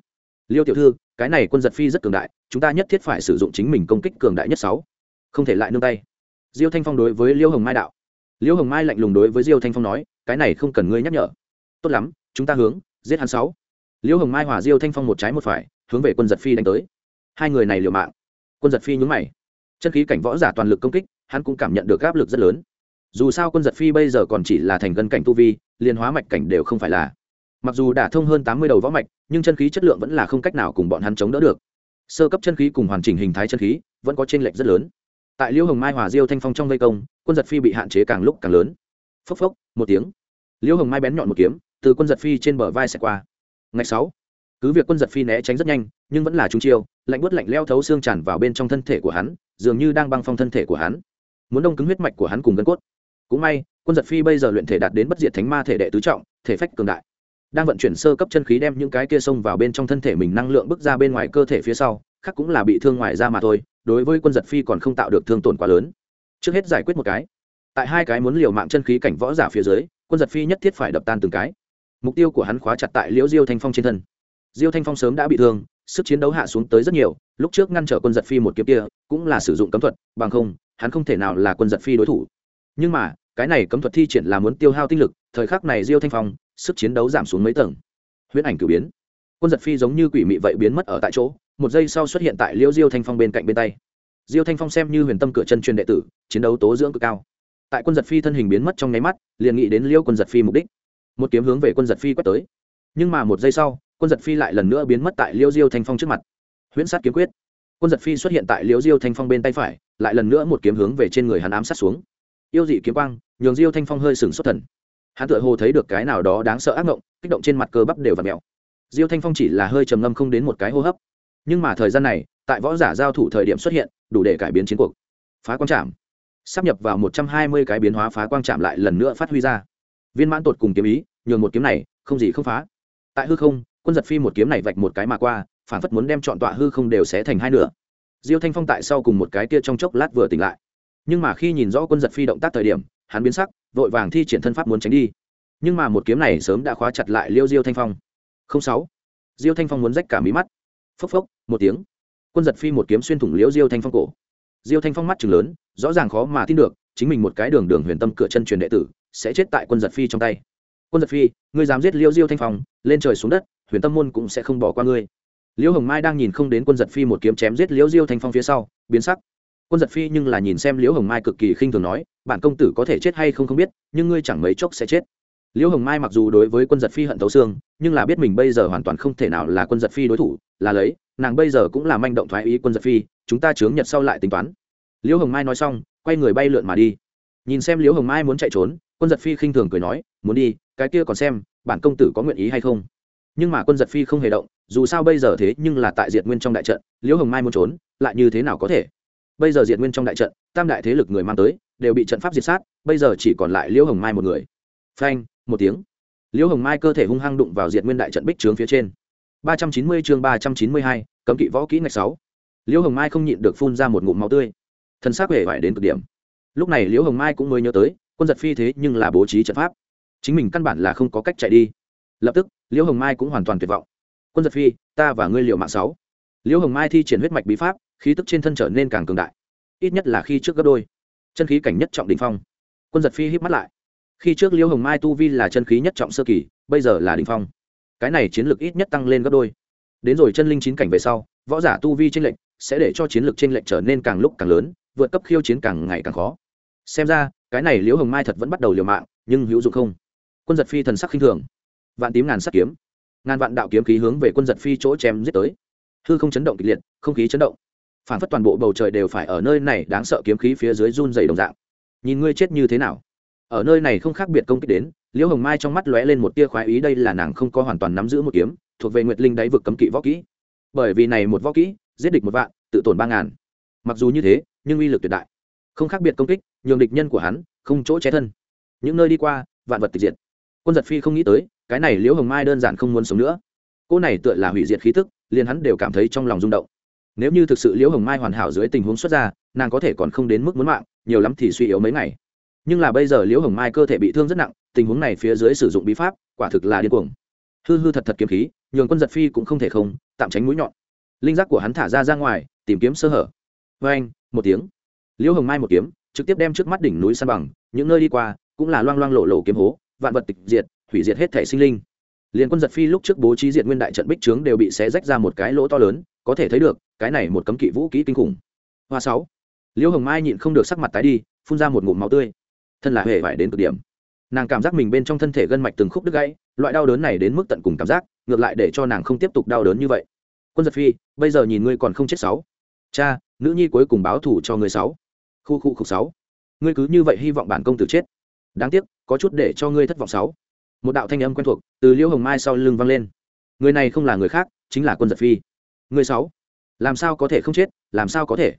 Liêu tiểu thư, cái này quân giật phi rất cường đại, chúng ta nhất thiết phải sử dụng chính mình công kích cường đại nhất sáu. Không thể lại nương tay. Diêu thanh phong đối với liêu hồng mai đạo. Liễu hồng mai lạnh lùng đối với diêu thanh phong nói, cái này không cần ngươi nhắc nhở. Tốt lắm, chúng ta hướng, giết hắn sáu. Liễu hồng mai hòa diêu thanh phong một trái một phải, hướng về quân giật phi đánh tới. Hai người này liều mạng. Quân giật phi nhúng mày. Chân khí cảnh võ giả toàn lực công kích, hắn cũng cảm nhận được áp lực rất lớn. Dù sao quân giật phi bây giờ còn chỉ là thành gân cảnh tu vi liên hóa mạch cảnh đều không phải là. Mặc dù đã thông hơn tám mươi đầu võ mạch, nhưng chân khí chất lượng vẫn là không cách nào cùng bọn hắn chống đỡ được. Sơ cấp chân khí cùng hoàn chỉnh hình thái chân khí vẫn có t r ê n lệch rất lớn. Tại liễu hồng mai hòa diêu thanh phong trong vây công quân giật phi bị hạn chế càng lúc càng lớn. Phốc phốc, một tiếng. Liễu hồng mai bén nhọn một kiếm, từ quân giật phi trên bờ vai xẹt qua. Ngày sáu. Cứ việc quân giật phi né tránh rất nhanh, nhưng vẫn là trúng chiêu, lạnh bớt lạnh leo thấu xương tràn vào bên trong thân thể của hắn, dường như đang băng phong thân thể của hắn. Muốn đông cứng huyết mạch của hắn cùng gân cốt. Cũng may, quân giật phi bây giờ luyện thể đạt đến bất diệt thánh ma thể đệ tứ trọng, thể phách cường đại. Đang vận chuyển sơ cấp chân khí đem những cái kia xông vào bên trong thân thể mình năng lượng bước ra bên ngoài cơ thể phía sau, khác cũng là bị thương ngoài ra mà thôi, đối với quân giật phi còn không tạo được thương tổn quá lớn trước hết giải quyết một cái. Tại hai cái muốn liều mạng chân khí cảnh võ giả phía dưới, quân giật phi nhất thiết phải đập tan từng cái. Mục tiêu của hắn khóa chặt tại liễu diêu thanh phong trên thân. Diêu thanh phong sớm đã bị thương, sức chiến đấu hạ xuống tới rất nhiều, lúc trước ngăn trở quân giật phi một kiếm kia, cũng là sử dụng cấm thuật, bằng không, hắn không thể nào là quân giật phi đối thủ. Nhưng mà, cái này cấm thuật thi triển là muốn tiêu hao tinh lực, thời khắc này diêu thanh phong, sức chiến đấu giảm xuống mấy tầng. Huyễn ảnh cử biến. Quân giật phi giống như quỷ mị vậy biến mất ở tại chỗ, một giây sau xuất hiện tại liễu diêu thanh phong bên cạnh bên tay diêu thanh phong xem như huyền tâm cửa chân truyền đệ tử, chiến đấu tố dưỡng cực cao. Tại quân giật phi thân hình biến mất trong nháy mắt, liền nghĩ đến liêu quân giật phi mục đích. Một kiếm hướng về quân giật phi quét tới. Nhưng mà một giây sau, quân giật phi lại lần nữa biến mất tại liêu diêu thanh phong trước mặt. Huyễn sát kiếm quyết. Quân giật phi xuất hiện tại liêu diêu thanh phong bên tay phải, lại lần nữa một kiếm hướng về trên người hắn ám sát xuống. Yêu dị kiếm quang, nhường diêu thanh phong hơi sừng xuất thần. Hắn tựa hồ thấy được cái nào đó đáng sợ ác ngộng, kích động trên mặt cơ bắp đều và mèo. Diêu thanh phong chỉ là hơi trầm ngâm không đến một cái hô hấp nhưng mà thời gian này, tại võ giả giao thủ thời điểm xuất hiện, đủ để cải biến chiến cuộc. Phá quang trạm sắp nhập vào một trăm hai mươi cái biến hóa phá quang trạm lại lần nữa phát huy ra. Viên mãn tột cùng kiếm ý, nhường một kiếm này, không gì không phá. Tại hư không, quân giật phi một kiếm này vạch một cái mà qua, phản phất muốn đem chọn tọa hư không đều xé thành hai nửa. Diêu thanh phong tại sau cùng một cái kia trong chốc lát vừa tỉnh lại. Nhưng mà khi nhìn rõ quân giật phi động tác thời điểm, hắn biến sắc, vội vàng thi triển thân pháp muốn tránh đi. Nhưng mà một kiếm này sớm đã khóa chặt lại liêu diêu thanh phong. Không sáu. Diêu thanh phong muốn rách cả mí mắt phốc phốc, một tiếng. Quân giật phi một kiếm xuyên thủng liễu diêu thanh phong cổ. Diêu thanh phong mắt chừng lớn, rõ ràng khó mà tin được, chính mình một cái đường đường huyền tâm cửa chân truyền đệ tử, sẽ chết tại quân giật phi trong tay. Quân giật phi, ngươi dám giết liễu diêu thanh phong, lên trời xuống đất, huyền tâm môn cũng sẽ không bỏ qua ngươi. Liễu hồng mai đang nhìn không đến quân giật phi một kiếm chém giết liễu diêu thanh phong phía sau, biến sắc. Quân giật phi nhưng là nhìn xem liễu hồng mai cực kỳ khinh thường nói, bản công tử có thể chết hay không không biết, nhưng ngươi chẳng mấy chốc sẽ chết liễu hồng mai mặc dù đối với quân giật phi hận thấu xương, nhưng là biết mình bây giờ hoàn toàn không thể nào là quân giật phi đối thủ, là lấy, nàng bây giờ cũng là manh động thoái ý quân giật phi, chúng ta chướng nhật sau lại tính toán. Liễu hồng mai nói xong, quay người bay lượn mà đi. Nhìn xem liễu hồng mai muốn chạy trốn, quân giật phi khinh thường cười nói, muốn đi, cái kia còn xem, bản công tử có nguyện ý hay không? Nhưng mà quân giật phi không hề động, dù sao bây giờ thế nhưng là tại diệt nguyên trong đại trận, liễu hồng mai muốn trốn, lại như thế nào có thể? Bây giờ diệt nguyên trong đại trận, tam đại thế lực người mang tới, đều bị trận pháp diệt sát, bây giờ chỉ còn lại liễu hồng mai một người. Phanh một tiếng. Liễu hồng mai cơ thể hung hăng đụng vào diệt nguyên đại trận bích trướng phía trên. Ba trăm chín mươi chương ba trăm chín mươi hai, cấm kỵ võ kỹ ngạch sáu. Liễu hồng mai không nhịn được phun ra một ngụm máu tươi. Thân xác hề vải đến cực điểm. Lúc này liễu hồng mai cũng mới nhớ tới, quân giật phi thế nhưng là bố trí trận pháp. Chính mình căn bản là không có cách chạy đi. Lập tức, liễu hồng mai cũng hoàn toàn tuyệt vọng. Quân giật phi, ta và ngươi liệu mạng sáu. Liễu hồng mai thi triển huyết mạch bí pháp, khí tức trên thân trở nên càng cường đại. Ít nhất là khi trước gấp đôi. Chân khí cảnh nhất trọng đình phong. Quân giật phi hít mắt lại khi trước liễu hồng mai tu vi là chân khí nhất trọng sơ kỳ, bây giờ là đình phong. Cái này chiến lược ít nhất tăng lên gấp đôi. Đến rồi chân linh chín cảnh về sau, võ giả tu vi tranh lệnh sẽ để cho chiến lược tranh lệnh trở nên càng lúc càng lớn, vượt cấp khiêu chiến càng ngày càng khó. Xem ra, cái này liễu hồng mai thật vẫn bắt đầu liều mạng, nhưng hữu dụng không? Quân giật phi thần sắc khinh thường. Vạn tím ngàn sắc kiếm. Ngàn vạn đạo kiếm khí hướng về quân giật phi chỗ chém giết tới. Hư không chấn động kịch liệt, không khí chấn động. Phản phất toàn bộ bầu trời đều phải ở nơi này, đáng sợ kiếm khí phía dưới run dày đồng dạng. Nhìn ngươi chết như thế nào? Ở nơi này không khác biệt công kích đến, liễu hồng mai trong mắt lóe lên một tia khoái ý, đây là nàng không có hoàn toàn nắm giữ một kiếm, thuộc về nguyệt linh đáy vực cấm kỵ võ kỹ. Bởi vì này một võ kỹ, giết địch một vạn, tự tổn ba ngàn. Mặc dù như thế, nhưng uy lực tuyệt đại. Không khác biệt công kích, nhường địch nhân của hắn không chỗ che thân. Những nơi đi qua, vạn vật tịch diệt. Quân giật phi không nghĩ tới, cái này liễu hồng mai đơn giản không muốn sống nữa. Cô này tựa là hủy diệt khí tức, liền hắn đều cảm thấy trong lòng rung động. Nếu như thực sự liễu hồng mai hoàn hảo dưới tình huống xuất ra, nàng có thể còn không đến mức muốn mạng, nhiều lắm thì suy yếu mấy ngày nhưng là bây giờ liễu hồng mai cơ thể bị thương rất nặng, tình huống này phía dưới sử dụng bí pháp, quả thực là điên cuồng. Hư hư thật thật kiếm khí, nhường quân giật phi cũng không thể không, tạm tránh mũi nhọn. Linh giác của hắn thả ra ra ngoài, tìm kiếm sơ hở. Vê anh, một tiếng. Liễu hồng mai một kiếm, trực tiếp đem trước mắt đỉnh núi san bằng, những nơi đi qua, cũng là loang loang lộ lộ kiếm hố, vạn vật tịch diệt, hủy diệt hết thể sinh linh. Liền quân giật phi lúc trước bố trí diệt nguyên đại trận bích trướng đều bị xé rách ra một cái lỗ to lớn, có thể thấy được, cái này một cấm kỵ vũ kỹ kinh khủng. Hoa sáu. Liễu hồng mai nhịn không được sắc mặt tái đi, phun ra một ngụm máu tươi thân là hề vải đến cực điểm. Nàng cảm giác mình bên trong thân thể gân mạch từng khúc đứt gãy, loại đau đớn này đến mức tận cùng cảm giác, ngược lại để cho nàng không tiếp tục đau đớn như vậy. Quân giật phi, bây giờ nhìn ngươi còn không chết sáu. Cha, nữ nhi cuối cùng báo thủ cho người sáu. Khu khu khục sáu. Ngươi cứ như vậy hy vọng bản công tử chết. Đáng tiếc, có chút để cho ngươi thất vọng sáu. Một đạo thanh âm quen thuộc từ liễu hồng mai sau lưng vang lên. Người này không là người khác, chính là quân giật phi. Người sáu. Làm sao có thể không chết, làm sao có thể?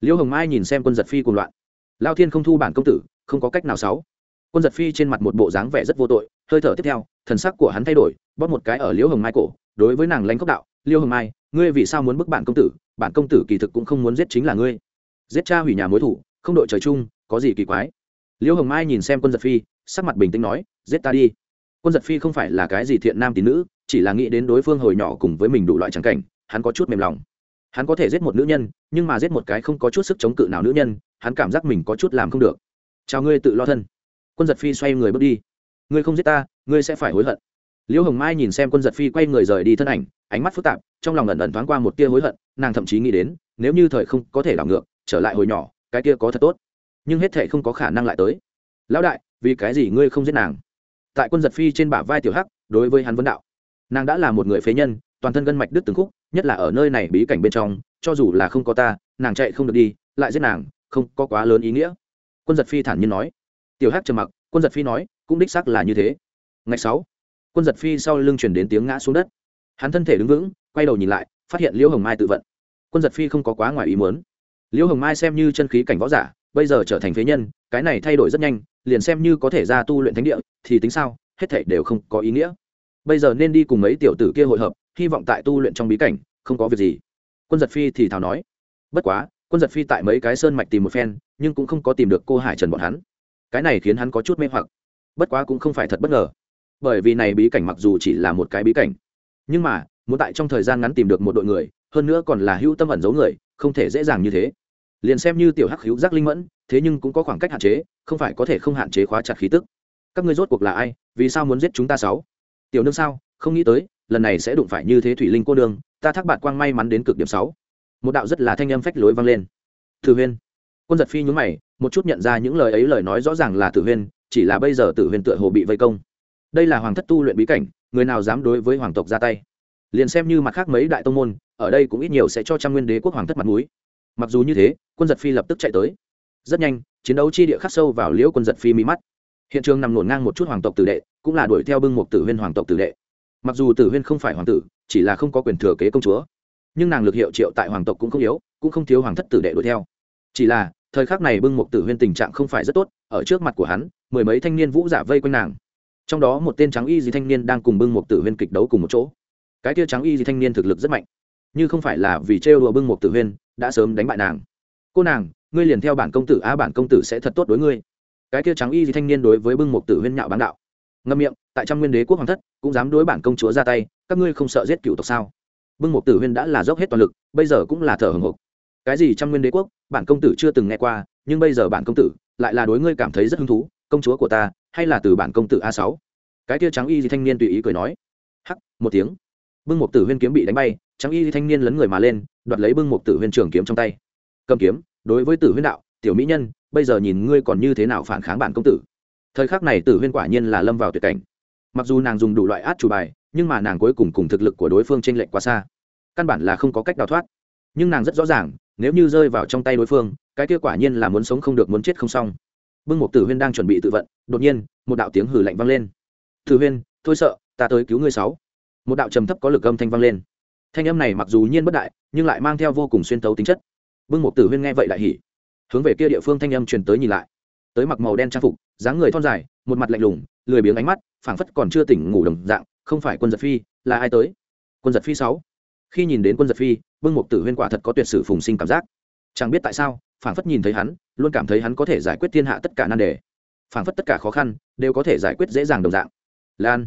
Liễu hồng mai nhìn xem quân giật phi cùng loạn. Lao thiên không thu bản công tử không có cách nào sáu. Quân giật phi trên mặt một bộ dáng vẻ rất vô tội, hơi thở tiếp theo, thần sắc của hắn thay đổi, bóp một cái ở liễu hồng mai cổ, đối với nàng lãnh cốc đạo, liễu hồng mai, ngươi vì sao muốn bức bản công tử, bản công tử kỳ thực cũng không muốn giết chính là ngươi. Giết cha hủy nhà mối thủ, không đội trời chung, có gì kỳ quái? Liễu hồng mai nhìn xem quân giật phi, sắc mặt bình tĩnh nói, giết ta đi. Quân giật phi không phải là cái gì thiện nam tín nữ, chỉ là nghĩ đến đối phương hồi nhỏ cùng với mình đủ loại trắng cảnh, hắn có chút mềm lòng. Hắn có thể giết một nữ nhân, nhưng mà giết một cái không có chút sức chống cự nào nữ nhân, hắn cảm giác mình có chút làm không được chào ngươi tự lo thân. Quân giật phi xoay người bước đi. Ngươi không giết ta, ngươi sẽ phải hối hận. Liễu hồng mai nhìn xem quân giật phi quay người rời đi thân ảnh, ánh mắt phức tạp, trong lòng ẩn ẩn thoáng qua một tia hối hận, nàng thậm chí nghĩ đến, nếu như thời không có thể đảo ngược, trở lại hồi nhỏ, cái kia có thật tốt. Nhưng hết thể không có khả năng lại tới. Lão đại, vì cái gì ngươi không giết nàng? Tại quân giật phi trên bả vai tiểu hắc, đối với hắn vấn đạo. Nàng đã là một người phế nhân, toàn thân gân mạch đứt từng khúc, nhất là ở nơi này bí cảnh bên trong, cho dù là không có ta, nàng chạy không được đi, lại giết nàng, không có quá lớn ý nghĩa quân giật phi thản nhiên nói. Tiểu hắc trầm mặc, quân giật phi nói, cũng đích xác là như thế. Ngày sáu, quân giật phi sau lưng chuyển đến tiếng ngã xuống đất. Hắn thân thể đứng vững, quay đầu nhìn lại, phát hiện liễu hồng mai tự vận. Quân giật phi không có quá ngoài ý muốn. Liễu hồng mai xem như chân khí cảnh võ giả, bây giờ trở thành phế nhân, cái này thay đổi rất nhanh, liền xem như có thể ra tu luyện thánh địa, thì tính sao, hết thảy đều không có ý nghĩa. Bây giờ nên đi cùng mấy tiểu tử kia hội hợp, hy vọng tại tu luyện trong bí cảnh, không có việc gì. Quân giật phi thì thào nói. Bất quá quân giật phi tại mấy cái sơn mạch tìm một phen, nhưng cũng không có tìm được cô hải trần bọn hắn. Cái này khiến hắn có chút mê hoặc. Bất quá cũng không phải thật bất ngờ. Bởi vì này bí cảnh mặc dù chỉ là một cái bí cảnh, nhưng mà, muốn tại trong thời gian ngắn tìm được một đội người, hơn nữa còn là hữu tâm ẩn giấu người, không thể dễ dàng như thế. Liền xem như tiểu hắc hữu giác linh mẫn, thế nhưng cũng có khoảng cách hạn chế, không phải có thể không hạn chế khóa chặt khí tức. Các ngươi rốt cuộc là ai? Vì sao muốn giết chúng ta sáu? Tiểu nương sao? Không nghĩ tới, lần này sẽ đụng phải như thế thủy linh cô nương, ta thác bạn quang may mắn đến cực điểm sáu một đạo rất là thanh âm phách lối vang lên. Tử huyên. Quân giật phi nhúng mày, một chút nhận ra những lời ấy lời nói rõ ràng là tử huyên, chỉ là bây giờ tử huyên tựa hồ bị vây công. Đây là hoàng thất tu luyện bí cảnh, người nào dám đối với hoàng tộc ra tay? Liền xem như mặt khác mấy đại tông môn, ở đây cũng ít nhiều sẽ cho Trang nguyên đế quốc hoàng thất mặt mũi. Mặc dù như thế, quân giật phi lập tức chạy tới. Rất nhanh, chiến đấu chi địa khắc sâu vào liễu quân giật phi mi mắt. Hiện trường nằm nổn ngang một chút hoàng tộc tử đệ, cũng là đuổi theo bưng một tử huyên hoàng tộc tử đệ. Mặc dù tử huyên không phải hoàng tử, chỉ là không có quyền thừa kế công chúa nhưng nàng lực hiệu triệu tại hoàng tộc cũng không yếu, cũng không thiếu hoàng thất tử đệ đuổi theo. Chỉ là, thời khắc này bưng một tử huyên tình trạng không phải rất tốt, ở trước mặt của hắn, mười mấy thanh niên vũ giả vây quanh nàng. Trong đó một tên trắng y gì thanh niên đang cùng bưng một tử huyên kịch đấu cùng một chỗ. Cái tia trắng y gì thanh niên thực lực rất mạnh. Như không phải là vì trêu đùa bưng một tử huyên, đã sớm đánh bại nàng. Cô nàng, ngươi liền theo bản công tử, á bản công tử sẽ thật tốt đối ngươi. Cái tia trắng y gì thanh niên đối với bưng một tử huyên nhạo bán đạo. Ngâm miệng, tại trăm nguyên đế quốc hoàng thất, cũng dám đối bản công chúa ra tay, các ngươi không sợ giết cựu tộc sao? Bưng một tử huyên đã là dốc hết toàn lực, bây giờ cũng là thở hồng hộc cái gì trăm nguyên đế quốc, bản công tử chưa từng nghe qua, nhưng bây giờ bản công tử lại là đối ngươi cảm thấy rất hứng thú, công chúa của ta hay là từ bản công tử a sáu? Cái kia trắng y gì thanh niên tùy ý cười nói. Hắc, một tiếng. Bưng một tử huyên kiếm bị đánh bay trắng y thanh niên lấn người mà lên, đoạt lấy bưng một tử huyên trường kiếm trong tay. Cầm kiếm, đối với tử huyên đạo, tiểu mỹ nhân, bây giờ nhìn ngươi còn như thế nào phản kháng bản công tử? Thời khắc này tử huyên quả nhiên là lâm vào tuyệt cảnh mặc dù nàng dùng đủ loại át chủ bài, nhưng mà nàng cuối cùng cùng thực lực của đối phương t r ê n lệch quá xa. Căn bản là không có cách đào thoát. Nhưng nàng rất rõ ràng, nếu như rơi vào trong tay đối phương, cái kia quả nhiên là muốn sống không được muốn chết không xong. Bưng một tử huyên đang chuẩn bị tự vận, đột nhiên, một đạo tiếng hử lạnh vang lên. Tử huyên, thôi sợ, ta tới cứu ngươi sáu. Một đạo trầm thấp có lực âm thanh vang lên. Thanh âm này mặc dù nhiên bất đại, nhưng lại mang theo vô cùng xuyên tấu tính chất. Bưng một tử huyên nghe vậy lại hỉ. Hướng về kia địa phương thanh âm truyền tới nhìn lại. Tới mặc màu đen trang phục, dáng người thon dài, một mặt lạnh lùng, lười biếng ánh mắt phảng phất còn chưa tỉnh ngủ đồng dạng, không phải quân giật phi, là ai tới? Quân giật phi sáu. Khi nhìn đến quân giật phi bưng mục tử huyên quả thật có tuyệt sử phùng sinh cảm giác. Chẳng biết tại sao, phảng phất nhìn thấy hắn, luôn cảm thấy hắn có thể giải quyết thiên hạ tất cả nan đề. Phảng phất tất cả khó khăn, đều có thể giải quyết dễ dàng đồng dạng. Lan.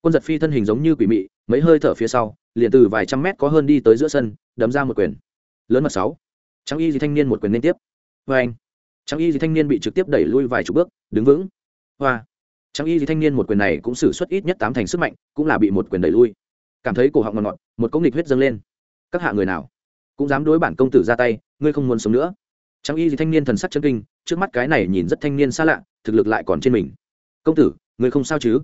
Quân giật phi thân hình giống như quỷ mị, mấy hơi thở phía sau, liền từ vài trăm mét có hơn đi tới giữa sân, đấm ra một quyền. Lớn mật sáu. Trang y gì thanh niên một quyền liên tiếp. Vê anh trang y gì thanh niên bị trực tiếp đẩy lui vài chục bước, đứng vững. Hoa trang y thì thanh niên một quyền này cũng xử suất ít nhất tám thành sức mạnh, cũng là bị một quyền đẩy lui. Cảm thấy cổ họng ngọt ngọt, một công nghịch huyết dâng lên. Các hạ người nào cũng dám đối bản công tử ra tay, ngươi không muốn sống nữa. Trang y thì thanh niên thần sắc chân kinh, trước mắt cái này nhìn rất thanh niên xa lạ, thực lực lại còn trên mình. Công tử, ngươi không sao chứ?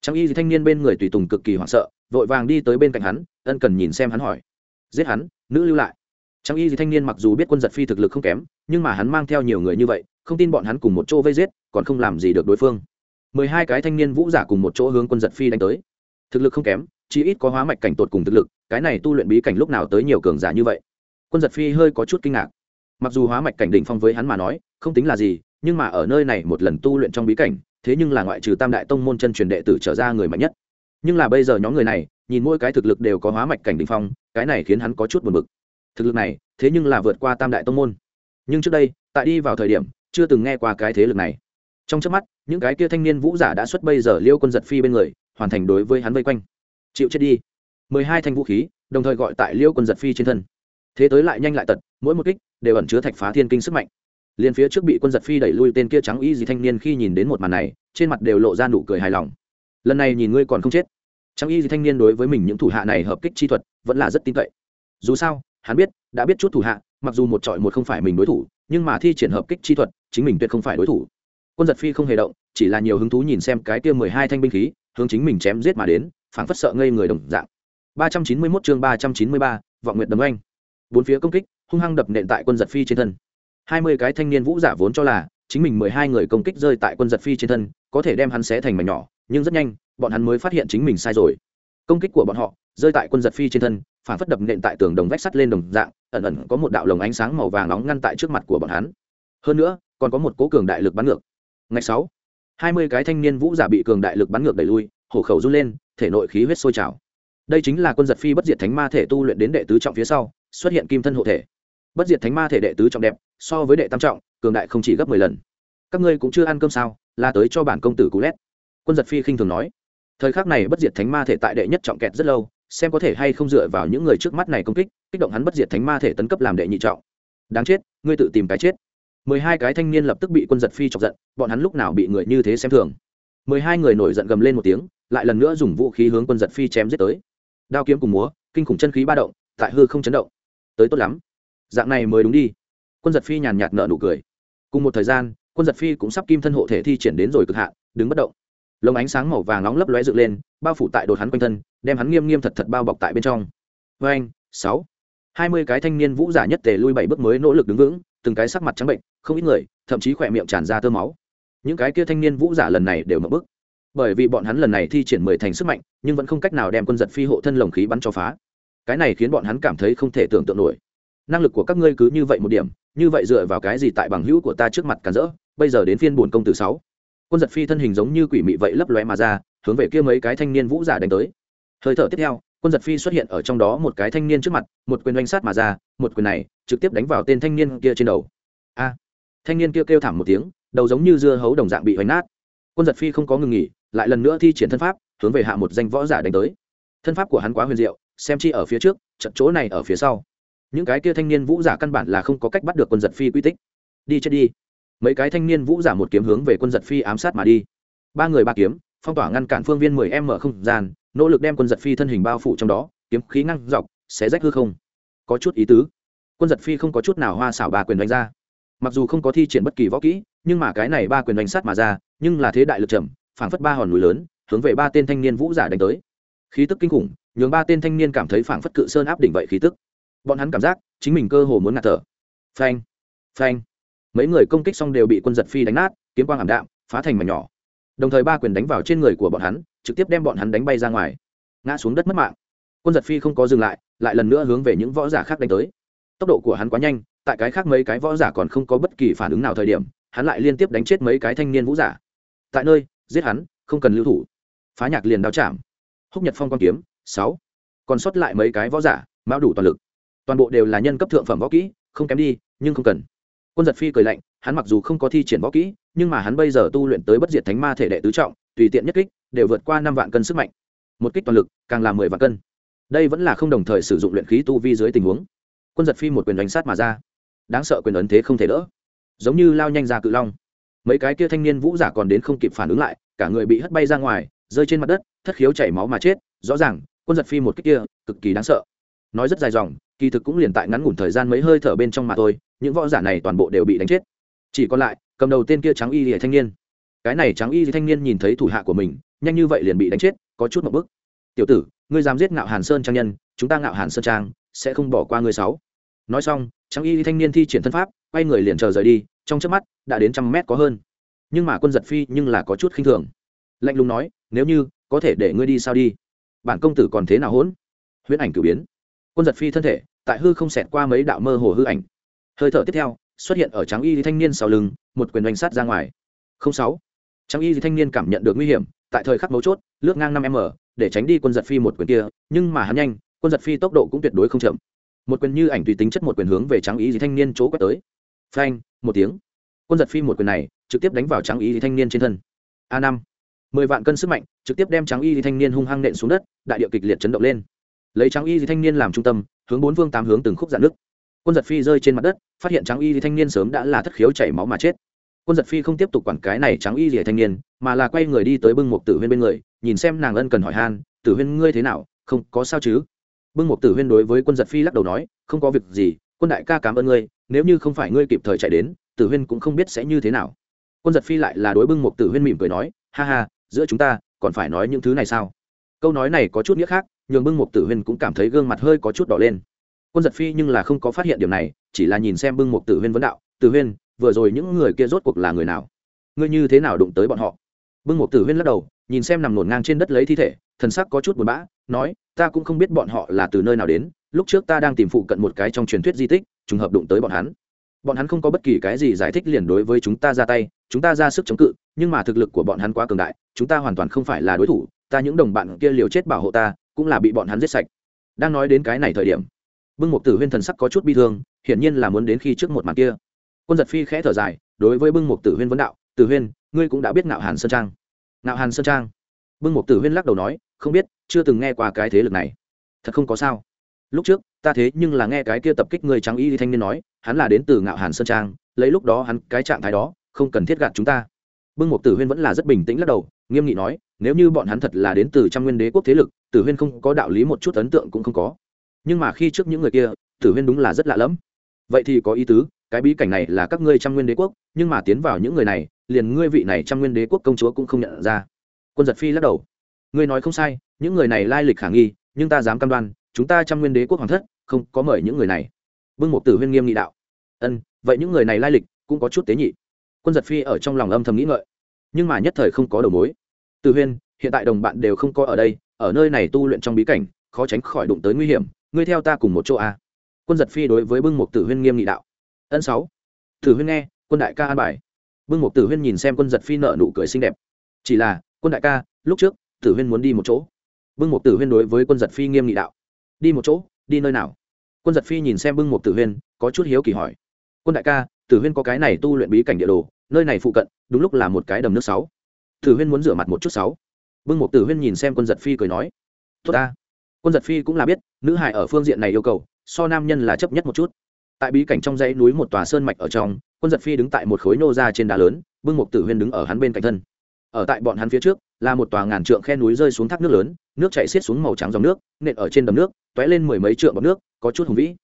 Trang y thì thanh niên bên người tùy tùng cực kỳ hoảng sợ, vội vàng đi tới bên cạnh hắn, ân cần nhìn xem hắn hỏi. Giết hắn, nữ lưu lại. Trang y thì thanh niên mặc dù biết quân giật phi thực lực không kém, nhưng mà hắn mang theo nhiều người như vậy, không tin bọn hắn cùng một chỗ vây giết, còn không làm gì được đối phương mười hai cái thanh niên vũ giả cùng một chỗ hướng quân giật phi đánh tới. Thực lực không kém chỉ ít có hóa mạch cảnh tột cùng thực lực, cái này tu luyện bí cảnh lúc nào tới nhiều cường giả như vậy? Quân giật phi hơi có chút kinh ngạc. Mặc dù hóa mạch cảnh đỉnh phong với hắn mà nói, không tính là gì, nhưng mà ở nơi này một lần tu luyện trong bí cảnh, thế nhưng là ngoại trừ tam đại tông môn chân truyền đệ tử trở ra người mạnh nhất. Nhưng là bây giờ nhóm người này, nhìn mỗi cái thực lực đều có hóa mạch cảnh đỉnh phong, cái này khiến hắn có chút buồn bực. Thực lực này, thế nhưng là vượt qua tam đại tông môn. Nhưng trước đây, tại đi vào thời điểm, chưa từng nghe qua cái thế lực này trong trước mắt, những cái kia thanh niên vũ giả đã xuất bây giờ liêu quân giật phi bên người, hoàn thành đối với hắn vây quanh. Chịu chết đi. Mười hai thanh vũ khí, đồng thời gọi tại liêu quân giật phi trên thân. Thế tới lại nhanh lại tật, mỗi một kích đều ẩn chứa thạch phá thiên kinh sức mạnh. Liền phía trước bị quân giật phi đẩy lui tên kia trắng y gì thanh niên khi nhìn đến một màn này, trên mặt đều lộ ra nụ cười hài lòng. Lần này nhìn ngươi còn không chết. Trắng y gì thanh niên đối với mình những thủ hạ này hợp kích chi thuật, vẫn là rất tin cậy. Dù sao, hắn biết, đã biết chút thủ hạ, mặc dù một trọi một không phải mình đối thủ, nhưng mà thi triển hợp kích chi thuật, chính mình tuyệt không phải đối thủ quân giật phi không hề động, chỉ là nhiều hứng thú nhìn xem cái kia mười hai thanh binh khí, hướng chính mình chém giết mà đến, phảng phất sợ ngây người đồng dạng. Ba trăm chín mươi 391 chương ba trăm chín mươi ba, vọng nguyện đấm anh. Bốn phía công kích, hung hăng đập nện tại quân giật phi trên thân. Hai mươi cái thanh niên vũ giả vốn cho là, chính mình mười hai người công kích rơi tại quân giật phi trên thân, có thể đem hắn xé thành mảnh nhỏ, nhưng rất nhanh, bọn hắn mới phát hiện chính mình sai rồi. Công kích của bọn họ, rơi tại quân giật phi trên thân phản phất đập nện tại tường đồng vách sắt lên đồng dạng, ẩn ẩn có một đạo lồng ánh sáng màu vàng nóng ngăn tại trước mặt của bọn hắn. Hơn nữa, còn có một cố cường đại lực bắn ngược ngày sáu, hai mươi cái thanh niên vũ giả bị cường đại lực bắn ngược đẩy lui, hổ khẩu run lên, thể nội khí huyết sôi trào. Đây chính là quân giật phi bất diệt thánh ma thể tu luyện đến đệ tứ trọng phía sau, xuất hiện kim thân hộ thể. Bất diệt thánh ma thể đệ tứ trọng đẹp, so với đệ tam trọng, cường đại không chỉ gấp mười lần. Các ngươi cũng chưa ăn cơm sao, là tới cho bản công tử cú lét. Quân giật phi khinh thường nói. Thời khắc này bất diệt thánh ma thể tại đệ nhất trọng kẹt rất lâu, xem có thể hay không dựa vào những người trước mắt này công kích kích động hắn bất diệt thánh ma thể tấn cấp làm đệ nhị trọng. Đáng chết, ngươi tự tìm cái chết mười hai cái thanh niên lập tức bị quân giật phi chọc giận, bọn hắn lúc nào bị người như thế xem thường. Mười hai người nổi giận gầm lên một tiếng, lại lần nữa dùng vũ khí hướng quân giật phi chém giết tới. Đao kiếm cùng múa, kinh khủng chân khí ba động, tại hư không chấn động. Tới tốt lắm. Dạng này mới đúng đi. Quân giật phi nhàn nhạt nợ nụ cười. Cùng một thời gian, quân giật phi cũng sắp kim thân hộ thể thi triển đến rồi cực hạn, đứng bất động. Lồng ánh sáng màu vàng nóng lấp lóe dựng lên, bao phủ tại đột hắn quanh thân, đem hắn nghiêm nghiêm thật thật bao bọc tại bên trong. Vê anh sáu. Hai mươi cái thanh niên vũ giả nhất tề lui bảy bước mới nỗ lực đứng vững từng cái sắc mặt trắng bệnh, không ít người, thậm chí khỏe miệng tràn ra tơ máu. Những cái kia thanh niên vũ giả lần này đều mất bức bởi vì bọn hắn lần này thi triển mười thành sức mạnh, nhưng vẫn không cách nào đem quân giật phi hộ thân lồng khí bắn cho phá. Cái này khiến bọn hắn cảm thấy không thể tưởng tượng nổi. Năng lực của các ngươi cứ như vậy một điểm, như vậy dựa vào cái gì tại bằng hữu của ta trước mặt cản rỡ, bây giờ đến phiên buồn công tử sáu. Quân giật phi thân hình giống như quỷ mị vậy lấp lóe mà ra, hướng về kia mấy cái thanh niên vũ giả đánh tới. Hơi thở tiếp theo, quân giật phi xuất hiện ở trong đó một cái thanh niên trước mặt, một quyền oanh sát mà ra, một quyền này trực tiếp đánh vào tên thanh niên kia trên đầu. A. Thanh niên kia kêu thảm một tiếng, đầu giống như dưa hấu đồng dạng bị hoành nát. Quân giật phi không có ngừng nghỉ, lại lần nữa thi triển thân pháp, hướng về hạ một danh võ giả đánh tới. Thân pháp của hắn quá huyền diệu, xem chi ở phía trước, trận chỗ này ở phía sau. Những cái kia thanh niên vũ giả căn bản là không có cách bắt được quân giật phi quy tích. Đi chết đi. Mấy cái thanh niên vũ giả một kiếm hướng về quân giật phi ám sát mà đi. Ba người ba kiếm, phong tỏa ngăn cản phương viên mười em mở không gian, nỗ lực đem quân giật phi thân hình bao phủ trong đó, kiếm khí ngăn dọc, xé rách hư không. Có chút ý tứ quân giật phi không có chút nào hoa xảo ba quyền đánh ra. Mặc dù không có thi triển bất kỳ võ kỹ, nhưng mà cái này ba quyền đánh sát mà ra, nhưng là thế đại lực trầm, phảng phất ba hòn núi lớn, hướng về ba tên thanh niên vũ giả đánh tới. Khí tức kinh khủng, nhường ba tên thanh niên cảm thấy phảng phất cự sơn áp đỉnh vậy khí tức. Bọn hắn cảm giác, chính mình cơ hồ muốn ngạt thở. Phanh phanh. Mấy người công kích xong đều bị quân giật phi đánh nát, kiếm quang ảm đạm, phá thành mảnh nhỏ. Đồng thời ba quyền đánh vào trên người của bọn hắn, trực tiếp đem bọn hắn đánh bay ra ngoài. Ngã xuống đất mất mạng. Quân giật phi không có dừng lại lại lần nữa hướng về những võ giả khác đánh tới tốc độ của hắn quá nhanh, tại cái khác mấy cái võ giả còn không có bất kỳ phản ứng nào thời điểm, hắn lại liên tiếp đánh chết mấy cái thanh niên vũ giả. Tại nơi, giết hắn, không cần lưu thủ. Phá nhạc liền đao chạm. Húc nhật phong quan kiếm, sáu. Còn sót lại mấy cái võ giả, mão đủ toàn lực. Toàn bộ đều là nhân cấp thượng phẩm võ kỹ, không kém đi, nhưng không cần. Quân giật phi cười lạnh, hắn mặc dù không có thi triển võ kỹ, nhưng mà hắn bây giờ tu luyện tới bất diệt thánh ma thể đệ tứ trọng, tùy tiện nhất kích, đều vượt qua năm vạn cân sức mạnh. Một kích toàn lực, càng là mười vạn cân. Đây vẫn là không đồng thời sử dụng luyện khí tu vi dưới tình huống quân giật phi một quyền đánh sát mà ra. Đáng sợ quyền ấn thế không thể đỡ. Giống như lao nhanh ra cự long. Mấy cái kia thanh niên vũ giả còn đến không kịp phản ứng lại, cả người bị hất bay ra ngoài, rơi trên mặt đất, thất khiếu chảy máu mà chết. Rõ ràng, quân giật phi một cái kia, cực kỳ đáng sợ. Nói rất dài dòng, kỳ thực cũng liền tại ngắn ngủn thời gian mấy hơi thở bên trong mà thôi, những võ giả này toàn bộ đều bị đánh chết. Chỉ còn lại, cầm đầu tên kia trắng y lìa thanh niên. Cái này trắng y thanh niên nhìn thấy thủ hạ của mình, nhanh như vậy liền bị đánh chết, có chút một bức. Tiểu tử, ngươi dám giết ngạo hàn sơn trang nhân, chúng ta ngạo hàn sơn trang sẽ không bỏ qua ngươi sáu nói xong, trắng y thanh niên thi triển thân pháp, quay người liền chờ rời đi, trong chớp mắt, đã đến trăm mét có hơn. Nhưng mà quân giật phi nhưng là có chút khinh thường. Lạnh lùng nói, nếu như có thể để ngươi đi sao đi? Bản công tử còn thế nào hỗn? Huyễn ảnh cử biến. Quân giật phi thân thể, tại hư không xẹt qua mấy đạo mơ hồ hư ảnh. Hơi thở tiếp theo, xuất hiện ở trắng y thanh niên sau lưng, một quyền đánh sát ra ngoài. Không sáu. Trắng y thanh niên cảm nhận được nguy hiểm, tại thời khắc mấu chốt, lướt ngang năm m, để tránh đi quân giật phi một quyền kia, nhưng mà hắn nhanh, quân giật phi tốc độ cũng tuyệt đối không chậm một quyền như ảnh tùy tính chất một quyền hướng về trắng y thanh niên chỗ quét tới. Phanh, một tiếng. Quân giật phi một quyền này, trực tiếp đánh vào trắng y thanh niên trên thân. A năm. Mười vạn cân sức mạnh, trực tiếp đem trắng y thanh niên hung hăng nện xuống đất, đại điệu kịch liệt chấn động lên. Lấy trắng y thanh niên làm trung tâm, hướng bốn phương tám hướng từng khúc dạn nước. Quân giật phi rơi trên mặt đất, phát hiện trắng y thanh niên sớm đã là thất khiếu chảy máu mà chết. Quân giật phi không tiếp tục quản cái này trắng y rỉa thanh niên, mà là quay người đi tới bưng một tử huyên bên người, nhìn xem nàng ân cần hỏi han, tử huyên ngươi thế nào? Không, có sao chứ? Bưng một tử huyên đối với quân giật phi lắc đầu nói, không có việc gì, quân đại ca cảm ơn ngươi, nếu như không phải ngươi kịp thời chạy đến, tử huyên cũng không biết sẽ như thế nào. Quân giật phi lại là đối bưng một tử huyên mỉm cười nói, ha ha, giữa chúng ta, còn phải nói những thứ này sao? Câu nói này có chút nghĩa khác, nhường bưng một tử huyên cũng cảm thấy gương mặt hơi có chút đỏ lên. Quân giật phi nhưng là không có phát hiện điểm này, chỉ là nhìn xem bưng một tử huyên vấn đạo, tử huyên, vừa rồi những người kia rốt cuộc là người nào? Ngươi như thế nào đụng tới bọn họ? Bưng một tử huyên lắc đầu nhìn xem nằm ngổn ngang trên đất lấy thi thể, thần sắc có chút buồn bã, nói, ta cũng không biết bọn họ là từ nơi nào đến, lúc trước ta đang tìm phụ cận một cái trong truyền thuyết di tích, trùng hợp đụng tới bọn hắn. Bọn hắn không có bất kỳ cái gì giải thích liền đối với chúng ta ra tay, chúng ta ra sức chống cự, nhưng mà thực lực của bọn hắn quá cường đại, chúng ta hoàn toàn không phải là đối thủ, ta những đồng bạn kia liều chết bảo hộ ta, cũng là bị bọn hắn giết sạch. Đang nói đến cái này thời điểm, bưng một tử huyên thần sắc có chút bi thương, hiển nhiên là muốn đến khi trước một màn kia. Quân giật phi khẽ thở dài, đối với bưng một tử huyên vấn đạo, tử huyên, ngươi cũng đã biết ngạo hàn sơn trang ngạo hàn sơn trang. Bưng một tử huyên lắc đầu nói, không biết, chưa từng nghe qua cái thế lực này. Thật không có sao. Lúc trước, ta thế nhưng là nghe cái kia tập kích người trắng y thanh niên nói, hắn là đến từ ngạo hàn sơn trang, lấy lúc đó hắn cái trạng thái đó, không cần thiết gạt chúng ta. Bưng một tử huyên vẫn là rất bình tĩnh lắc đầu, nghiêm nghị nói, nếu như bọn hắn thật là đến từ trăm nguyên đế quốc thế lực, tử huyên không có đạo lý một chút ấn tượng cũng không có. Nhưng mà khi trước những người kia, tử huyên đúng là rất lạ lẫm. Vậy thì có ý tứ cái bí cảnh này là các ngươi trăm nguyên đế quốc, nhưng mà tiến vào những người này, liền ngươi vị này trăm nguyên đế quốc công chúa cũng không nhận ra. Quân giật phi lắc đầu. Ngươi nói không sai, những người này lai lịch khả nghi, nhưng ta dám cam đoan, chúng ta trăm nguyên đế quốc hoàng thất, không có mời những người này. Bưng một tử huyên nghiêm nghị đạo. Ân, vậy những người này lai lịch cũng có chút tế nhị. Quân giật phi ở trong lòng âm thầm nghĩ ngợi. Nhưng mà nhất thời không có đầu mối. Tử huyên, hiện tại đồng bạn đều không có ở đây, ở nơi này tu luyện trong bí cảnh, khó tránh khỏi đụng tới nguy hiểm, ngươi theo ta cùng một chỗ a quân giật phi đối với bưng một tử huyên nghiêm nghị đạo ân sáu. Tử huyên nghe, quân đại ca an bài. Bưng một tử huyên nhìn xem quân giật phi nợ nụ cười xinh đẹp. Chỉ là, quân đại ca, lúc trước, tử huyên muốn đi một chỗ. Bưng một tử huyên đối với quân giật phi nghiêm nghị đạo. Đi một chỗ, đi nơi nào? Quân giật phi nhìn xem bưng một tử huyên, có chút hiếu kỳ hỏi. Quân đại ca, tử huyên có cái này tu luyện bí cảnh địa đồ, nơi này phụ cận, đúng lúc là một cái đầm nước sáu. Tử huyên muốn rửa mặt một chút sáu. Bưng một tử huyên nhìn xem quân giật phi cười nói. Tốt ta. Quân giật phi cũng là biết, nữ hải ở phương diện này yêu cầu, so nam nhân là chấp nhất một chút tại bí cảnh trong dãy núi một tòa sơn mạch ở trong, quân giật phi đứng tại một khối nô ra trên đá lớn bưng một tử huyên đứng ở hắn bên cạnh thân. Ở tại bọn hắn phía trước, là một tòa ngàn trượng khe núi rơi xuống thác nước lớn, nước chảy xiết xuống màu trắng dòng nước, nện ở trên đầm nước t ó é lên mười mấy trượng bọc nước, có chút hùng vĩ.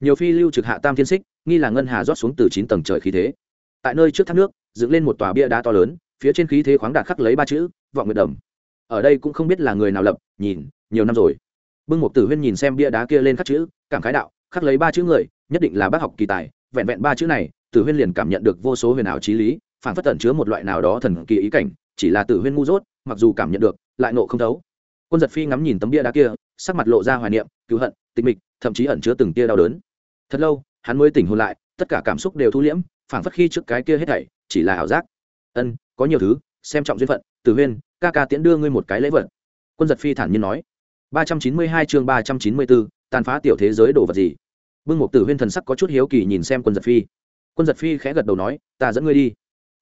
Nhiều phi lưu trực hạ tam thiên xích nghi là ngân hà rót xuống từ chín tầng trời khí thế. Tại nơi trước thác nước, dựng lên một tòa bia đá to lớn, phía trên khí thế khoáng đạt khắc lấy ba chữ, vọng nguyệt đầm. Ở đây cũng không biết là người nào lập, nhìn, nhiều năm rồi. Bưng một tử huyên nhìn xem bia đá kia lên khắc chữ, cảm khái đạo, khắc lấy ba chữ người nhất định là bác học kỳ tài, vẹn vẹn ba chữ này, tử huyên liền cảm nhận được vô số huyền ảo trí lý, phản phất tẩn chứa một loại nào đó thần kỳ ý cảnh, chỉ là tử huyên ngu dốt, mặc dù cảm nhận được, lại nộ không thấu. Quân giật phi ngắm nhìn tấm bia đá kia, sắc mặt lộ ra hoài niệm, cứu hận, tịch mịch, thậm chí ẩn chứa từng tia đau đớn. Thật lâu, hắn mới tỉnh hồn lại, tất cả cảm xúc đều thu liễm phảng phất khi trước cái kia hết thảy, chỉ là ảo giác. Ân, có nhiều thứ, xem trọng duyên phận, tử huyên, ca ca tiễn đưa ngươi một cái lễ vật. Quân giật phi thản nhiên nói. Ba trăm chín mươi hai chương ba trăm chín mươi bốn tàn phá tiểu thế giới đồ vật gì? Bưng một tử huyên thần sắc có chút hiếu kỳ nhìn xem quân giật phi. Quân giật phi khẽ gật đầu nói, ta dẫn ngươi đi.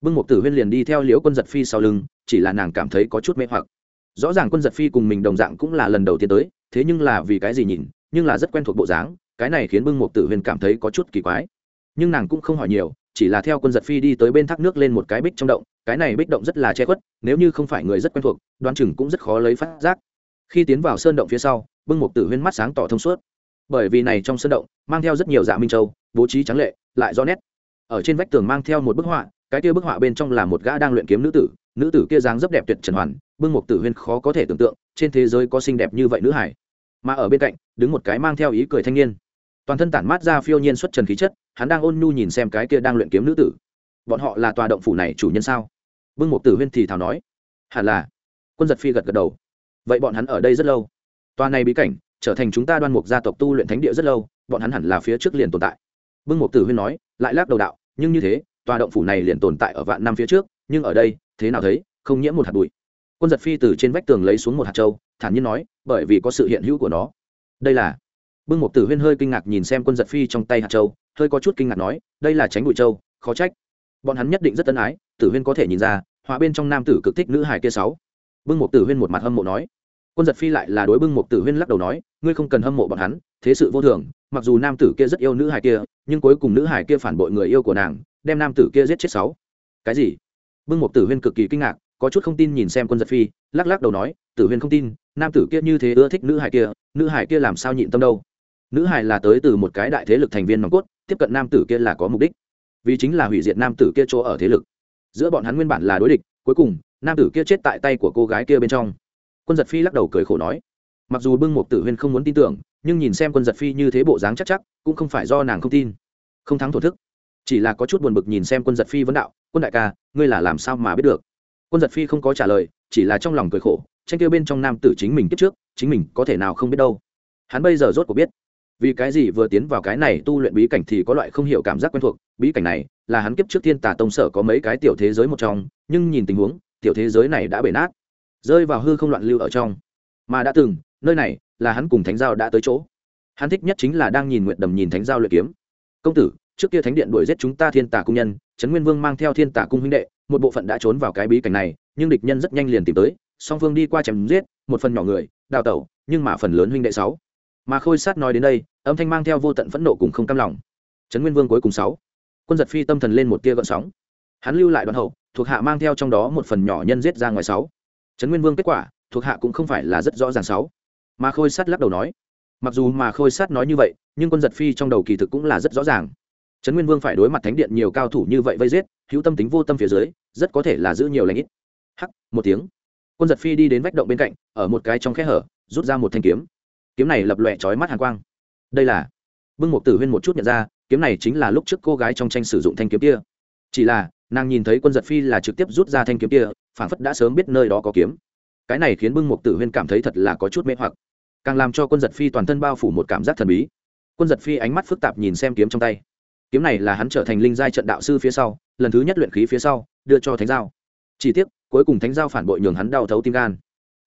Bưng một tử huyên liền đi theo liễu quân giật phi sau lưng, chỉ là nàng cảm thấy có chút mê hoặc. Rõ ràng quân giật phi cùng mình đồng dạng cũng là lần đầu tiên tới, thế nhưng là vì cái gì nhìn, nhưng là rất quen thuộc bộ dáng, cái này khiến bưng một tử huyên cảm thấy có chút kỳ quái. Nhưng nàng cũng không hỏi nhiều, chỉ là theo quân giật phi đi tới bên thác nước lên một cái bích trong động, cái này bích động rất là che khuất, nếu như không phải người rất quen thuộc, đoán chừng cũng rất khó lấy phát giác. Khi tiến vào sơn động phía sau, bưng một tử huyên mắt sáng tỏ thông suốt bởi vì này trong sân động mang theo rất nhiều dạ minh châu, bố trí trắng lệ, lại do nét. Ở trên vách tường mang theo một bức họa, cái kia bức họa bên trong là một gã đang luyện kiếm nữ tử nữ tử kia dáng rất đẹp tuyệt trần hoàn, bưng mục tử huyên khó có thể tưởng tượng, trên thế giới có xinh đẹp như vậy nữ hải mà ở bên cạnh, đứng một cái mang theo ý cười thanh niên. Toàn thân tản mát ra phiêu nhiên xuất trần khí chất, hắn đang ôn nhu nhìn xem cái kia đang luyện kiếm nữ tử. Bọn họ là tòa động phủ này chủ nhân sao? Bưng mục tử huyên thì thào nói. Hẳn là. Quân giật phi gật gật đầu. Vậy bọn hắn ở đây rất lâu. Tòa này bí cảnh trở thành chúng ta đoan mục gia tộc tu luyện thánh địa rất lâu, bọn hắn hẳn là phía trước liền tồn tại. Bưng Mục tử huyên nói, lại lắc đầu đạo, nhưng như thế, tòa động phủ này liền tồn tại ở vạn năm phía trước, nhưng ở đây, thế nào thấy, không nhiễm một hạt bụi. Quân giật phi từ trên vách tường lấy xuống một hạt trâu thản nhiên nói, bởi vì có sự hiện hữu của nó. Đây là bưng Mục tử huyên hơi kinh ngạc nhìn xem quân giật phi trong tay hạt châu, hơi có chút kinh ngạc nói, đây là tránh bụi châu, khó trách. Bọn hắn nhất định rất tân ái, tử huyên có thể nhìn ra, họa bên trong nam tử cực thích nữ hải kia sáu. Bưng Mục tử huyên một mặt hâm mộ nói quân giật phi lại là đối bưng một tử huyên lắc đầu nói, ngươi không cần hâm mộ bọn hắn, thế sự vô thường, mặc dù nam tử kia rất yêu nữ hải kia, nhưng cuối cùng nữ hải kia phản bội người yêu của nàng, đem nam tử kia giết chết sáu. Cái gì? Bưng một tử huyên cực kỳ kinh ngạc, có chút không tin nhìn xem quân giật phi, lắc lắc đầu nói, tử huyên không tin, nam tử kia như thế ưa thích nữ hải kia, nữ hải kia làm sao nhịn tâm đâu? Nữ hải là tới từ một cái đại thế lực thành viên nòng cốt, tiếp cận nam tử kia là có mục đích, vì chính là hủy diệt nam tử kia chỗ ở thế lực. Giữa bọn hắn nguyên bản là đối địch, cuối cùng, nam tử kia chết tại tay của cô gái kia bên trong quân giật phi lắc đầu cười khổ nói, mặc dù bưng Mục tử huyên không muốn tin tưởng, nhưng nhìn xem quân giật phi như thế bộ dáng chắc chắc, cũng không phải do nàng không tin. Không thắng thổ thức. Chỉ là có chút buồn bực nhìn xem quân giật phi vấn đạo, quân đại ca, ngươi là làm sao mà biết được? Quân giật phi không có trả lời, chỉ là trong lòng cười khổ, tranh kêu bên trong nam tử chính mình kiếp trước, chính mình có thể nào không biết đâu. Hắn bây giờ rốt cuộc biết, vì cái gì vừa tiến vào cái này tu luyện bí cảnh thì có loại không hiểu cảm giác quen thuộc, bí cảnh này là hắn kiếp trước thiên tà tông sở có mấy cái tiểu thế giới một trong, nhưng nhìn tình huống, tiểu thế giới này đã bể nát rơi vào hư không loạn lưu ở trong. Mà đã từng, nơi này là hắn cùng thánh giao đã tới chỗ. Hắn thích nhất chính là đang nhìn nguyện đầm nhìn thánh giao luyện kiếm. Công tử, trước kia thánh điện đuổi giết chúng ta thiên tả cung nhân trấn nguyên vương mang theo thiên tả cung huynh đệ, một bộ phận đã trốn vào cái bí cảnh này, nhưng địch nhân rất nhanh liền tìm tới, song phương đi qua chém giết, một phần nhỏ người, đào tẩu, nhưng mà phần lớn huynh đệ sáu. Mà khôi sát nói đến đây, âm thanh mang theo vô tận phẫn nộ cùng không cam lòng. Trấn nguyên vương cuối cùng sáu. Quân giật phi tâm thần lên một tia gợn sóng. Hắn lưu lại đoạn hậu, thuộc hạ mang theo trong đó một phần nhỏ nhân giết ra ngoài sáu trấn nguyên vương kết quả thuộc hạ cũng không phải là rất rõ ràng sáu. Mà khôi sát lắc đầu nói. Mặc dù mà khôi sát nói như vậy, nhưng quân giật phi trong đầu kỳ thực cũng là rất rõ ràng. Trấn nguyên vương phải đối mặt thánh điện nhiều cao thủ như vậy vây giết, hữu tâm tính vô tâm phía dưới, rất có thể là giữ nhiều lãnh ít. Hắc, một tiếng. Quân giật phi đi đến vách động bên cạnh, ở một cái trong khe hở, rút ra một thanh kiếm. Kiếm này lập lòe trói mắt hàn quang. Đây là bưng một tử huyên một chút nhận ra, kiếm này chính là lúc trước cô gái trong tranh sử dụng thanh kiếm kia. Chỉ là, nàng nhìn thấy quân giật phi là trực tiếp rút ra thanh kiếm kia phảng phất đã sớm biết nơi đó có kiếm. Cái này khiến bưng mục tử huyên cảm thấy thật là có chút mê hoặc. Càng làm cho quân giật phi toàn thân bao phủ một cảm giác thần bí. Quân giật phi ánh mắt phức tạp nhìn xem kiếm trong tay. Kiếm này là hắn trở thành linh giai trận đạo sư phía sau, lần thứ nhất luyện khí phía sau, đưa cho thánh giao. Chỉ tiếc, cuối cùng thánh giao phản bội nhường hắn đau thấu tim gan.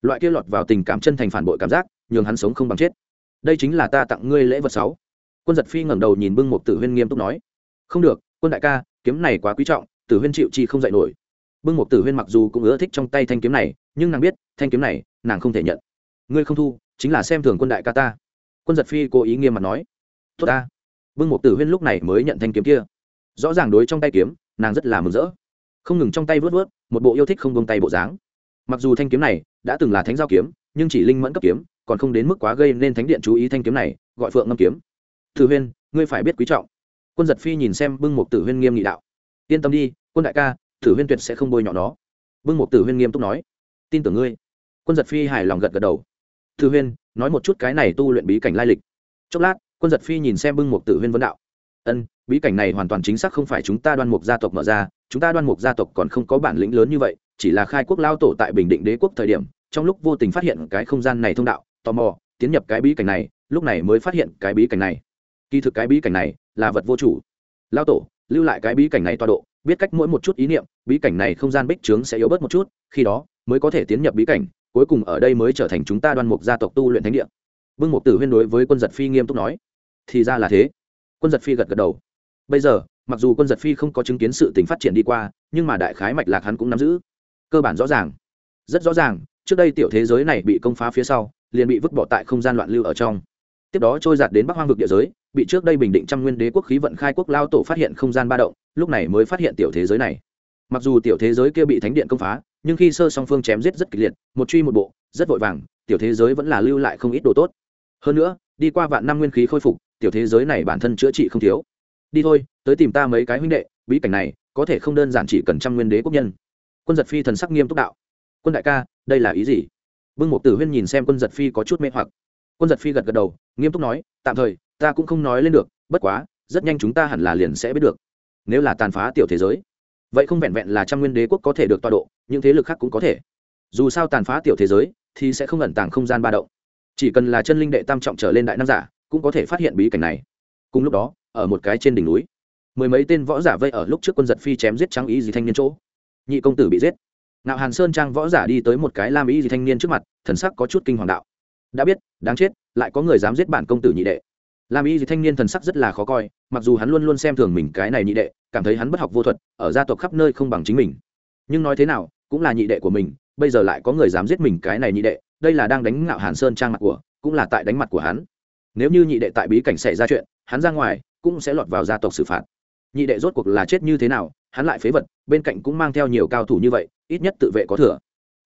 Loại kia lọt vào tình cảm chân thành phản bội cảm giác, nhường hắn sống không bằng chết. Đây chính là ta tặng ngươi lễ vật sáu. Quân giật phi ngẩng đầu nhìn bưng mục tử huyên nghiêm túc nói. Không được, quân đại ca, kiếm này quá quý trọng, tử huyên chịu chi không dạy nổi bưng Mục tử huyên mặc dù cũng ưa thích trong tay thanh kiếm này, nhưng nàng biết, thanh kiếm này, nàng không thể nhận. Ngươi không thu, chính là xem thường quân đại ca ta. Quân giật phi cố ý nghiêm mặt nói. Tốt ta. Bưng Mục tử huyên lúc này mới nhận thanh kiếm kia. Rõ ràng đối trong tay kiếm, nàng rất là mừng rỡ. Không ngừng trong tay vớt vớt, một bộ yêu thích không bông tay bộ dáng. Mặc dù thanh kiếm này đã từng là thánh giao kiếm, nhưng chỉ linh mẫn cấp kiếm, còn không đến mức quá gây nên thánh điện chú ý thanh kiếm này, gọi phượng ngâm kiếm. Tử huyên, ngươi phải biết quý trọng. Quân giật phi nhìn xem bưng Mục tử huyên nghiêm nghị đạo. Yên tâm đi, quân đại ca tử huyên tuyệt sẽ không bôi nhọ nó. Bưng Mục tử huyên nghiêm túc nói. Tin tưởng ngươi. Quân giật phi hài lòng gật gật đầu. Tử huyên, nói một chút cái này tu luyện bí cảnh lai lịch. Chốc lát, quân giật phi nhìn xem bưng Mục tử huyên vấn đạo. Ân, bí cảnh này hoàn toàn chính xác không phải chúng ta đoan mục gia tộc mở ra, chúng ta đoan mục gia tộc còn không có bản lĩnh lớn như vậy, chỉ là khai quốc lao tổ tại bình định đế quốc thời điểm, trong lúc vô tình phát hiện cái không gian này thông đạo, tò mò, tiến nhập cái bí cảnh này, lúc này mới phát hiện cái bí cảnh này. Kỳ thực cái bí cảnh này là vật vô chủ. Lao tổ, lưu lại cái bí cảnh này toa độ biết cách mỗi một chút ý niệm, bí cảnh này không gian bích trướng sẽ yếu bớt một chút, khi đó mới có thể tiến nhập bí cảnh, cuối cùng ở đây mới trở thành chúng ta đoan mục gia tộc tu luyện thánh địa. Bưng một tử huyên đối với quân giật phi nghiêm túc nói. Thì ra là thế. Quân giật phi gật gật đầu. Bây giờ, mặc dù quân giật phi không có chứng kiến sự tình phát triển đi qua, nhưng mà đại khái mạch lạc hắn cũng nắm giữ. Cơ bản rõ ràng. Rất rõ ràng, trước đây tiểu thế giới này bị công phá phía sau, liền bị vứt bỏ tại không gian loạn lưu ở trong tiếp đó trôi giạt đến bắc hoang vực địa giới, bị trước đây bình định trăm nguyên đế quốc khí vận khai quốc lao tổ phát hiện không gian ba động, lúc này mới phát hiện tiểu thế giới này. Mặc dù tiểu thế giới kia bị thánh điện công phá, nhưng khi sơ song phương chém giết rất kịch liệt, một truy một bộ, rất vội vàng, tiểu thế giới vẫn là lưu lại không ít đồ tốt. Hơn nữa, đi qua vạn năm nguyên khí khôi phục, tiểu thế giới này bản thân chữa trị không thiếu. Đi thôi, tới tìm ta mấy cái huynh đệ, bí cảnh này, có thể không đơn giản chỉ cần trăm nguyên đế quốc nhân. Quân giật phi thần sắc nghiêm túc đạo. Quân đại ca, đây là ý gì? Vương mục tử huyên nhìn xem quân giật phi có chút mê hoặc quân giật phi gật gật đầu, nghiêm túc nói, tạm thời, ta cũng không nói lên được, bất quá, rất nhanh chúng ta hẳn là liền sẽ biết được. Nếu là tàn phá tiểu thế giới, vậy không vẹn vẹn là trăm nguyên đế quốc có thể được tọa độ, những thế lực khác cũng có thể. Dù sao tàn phá tiểu thế giới, thì sẽ không ẩn tàng không gian ba động. Chỉ cần là chân linh đệ tam trọng trở lên đại nam giả, cũng có thể phát hiện bí cảnh này. Cùng lúc đó, ở một cái trên đỉnh núi, mười mấy tên võ giả vây ở lúc trước quân giật phi chém giết trắng ý gì thanh niên chỗ. Nhị công tử bị giết. Nạo hàn sơn trang võ giả đi tới một cái lam ý gì thanh niên trước mặt, thần sắc có chút kinh hoàng đạo đã biết, đáng chết, lại có người dám giết bản công tử nhị đệ. Lam Y gì thanh niên thần sắc rất là khó coi, mặc dù hắn luôn luôn xem thường mình cái này nhị đệ, cảm thấy hắn bất học vô thuật, ở gia tộc khắp nơi không bằng chính mình. Nhưng nói thế nào, cũng là nhị đệ của mình, bây giờ lại có người dám giết mình cái này nhị đệ, đây là đang đánh ngạo hàn sơn trang mặt của, cũng là tại đánh mặt của hắn. Nếu như nhị đệ tại bí cảnh xảy ra chuyện, hắn ra ngoài, cũng sẽ lọt vào gia tộc xử phạt. Nhị đệ rốt cuộc là chết như thế nào, hắn lại phế vật, bên cạnh cũng mang theo nhiều cao thủ như vậy, ít nhất tự vệ có thừa.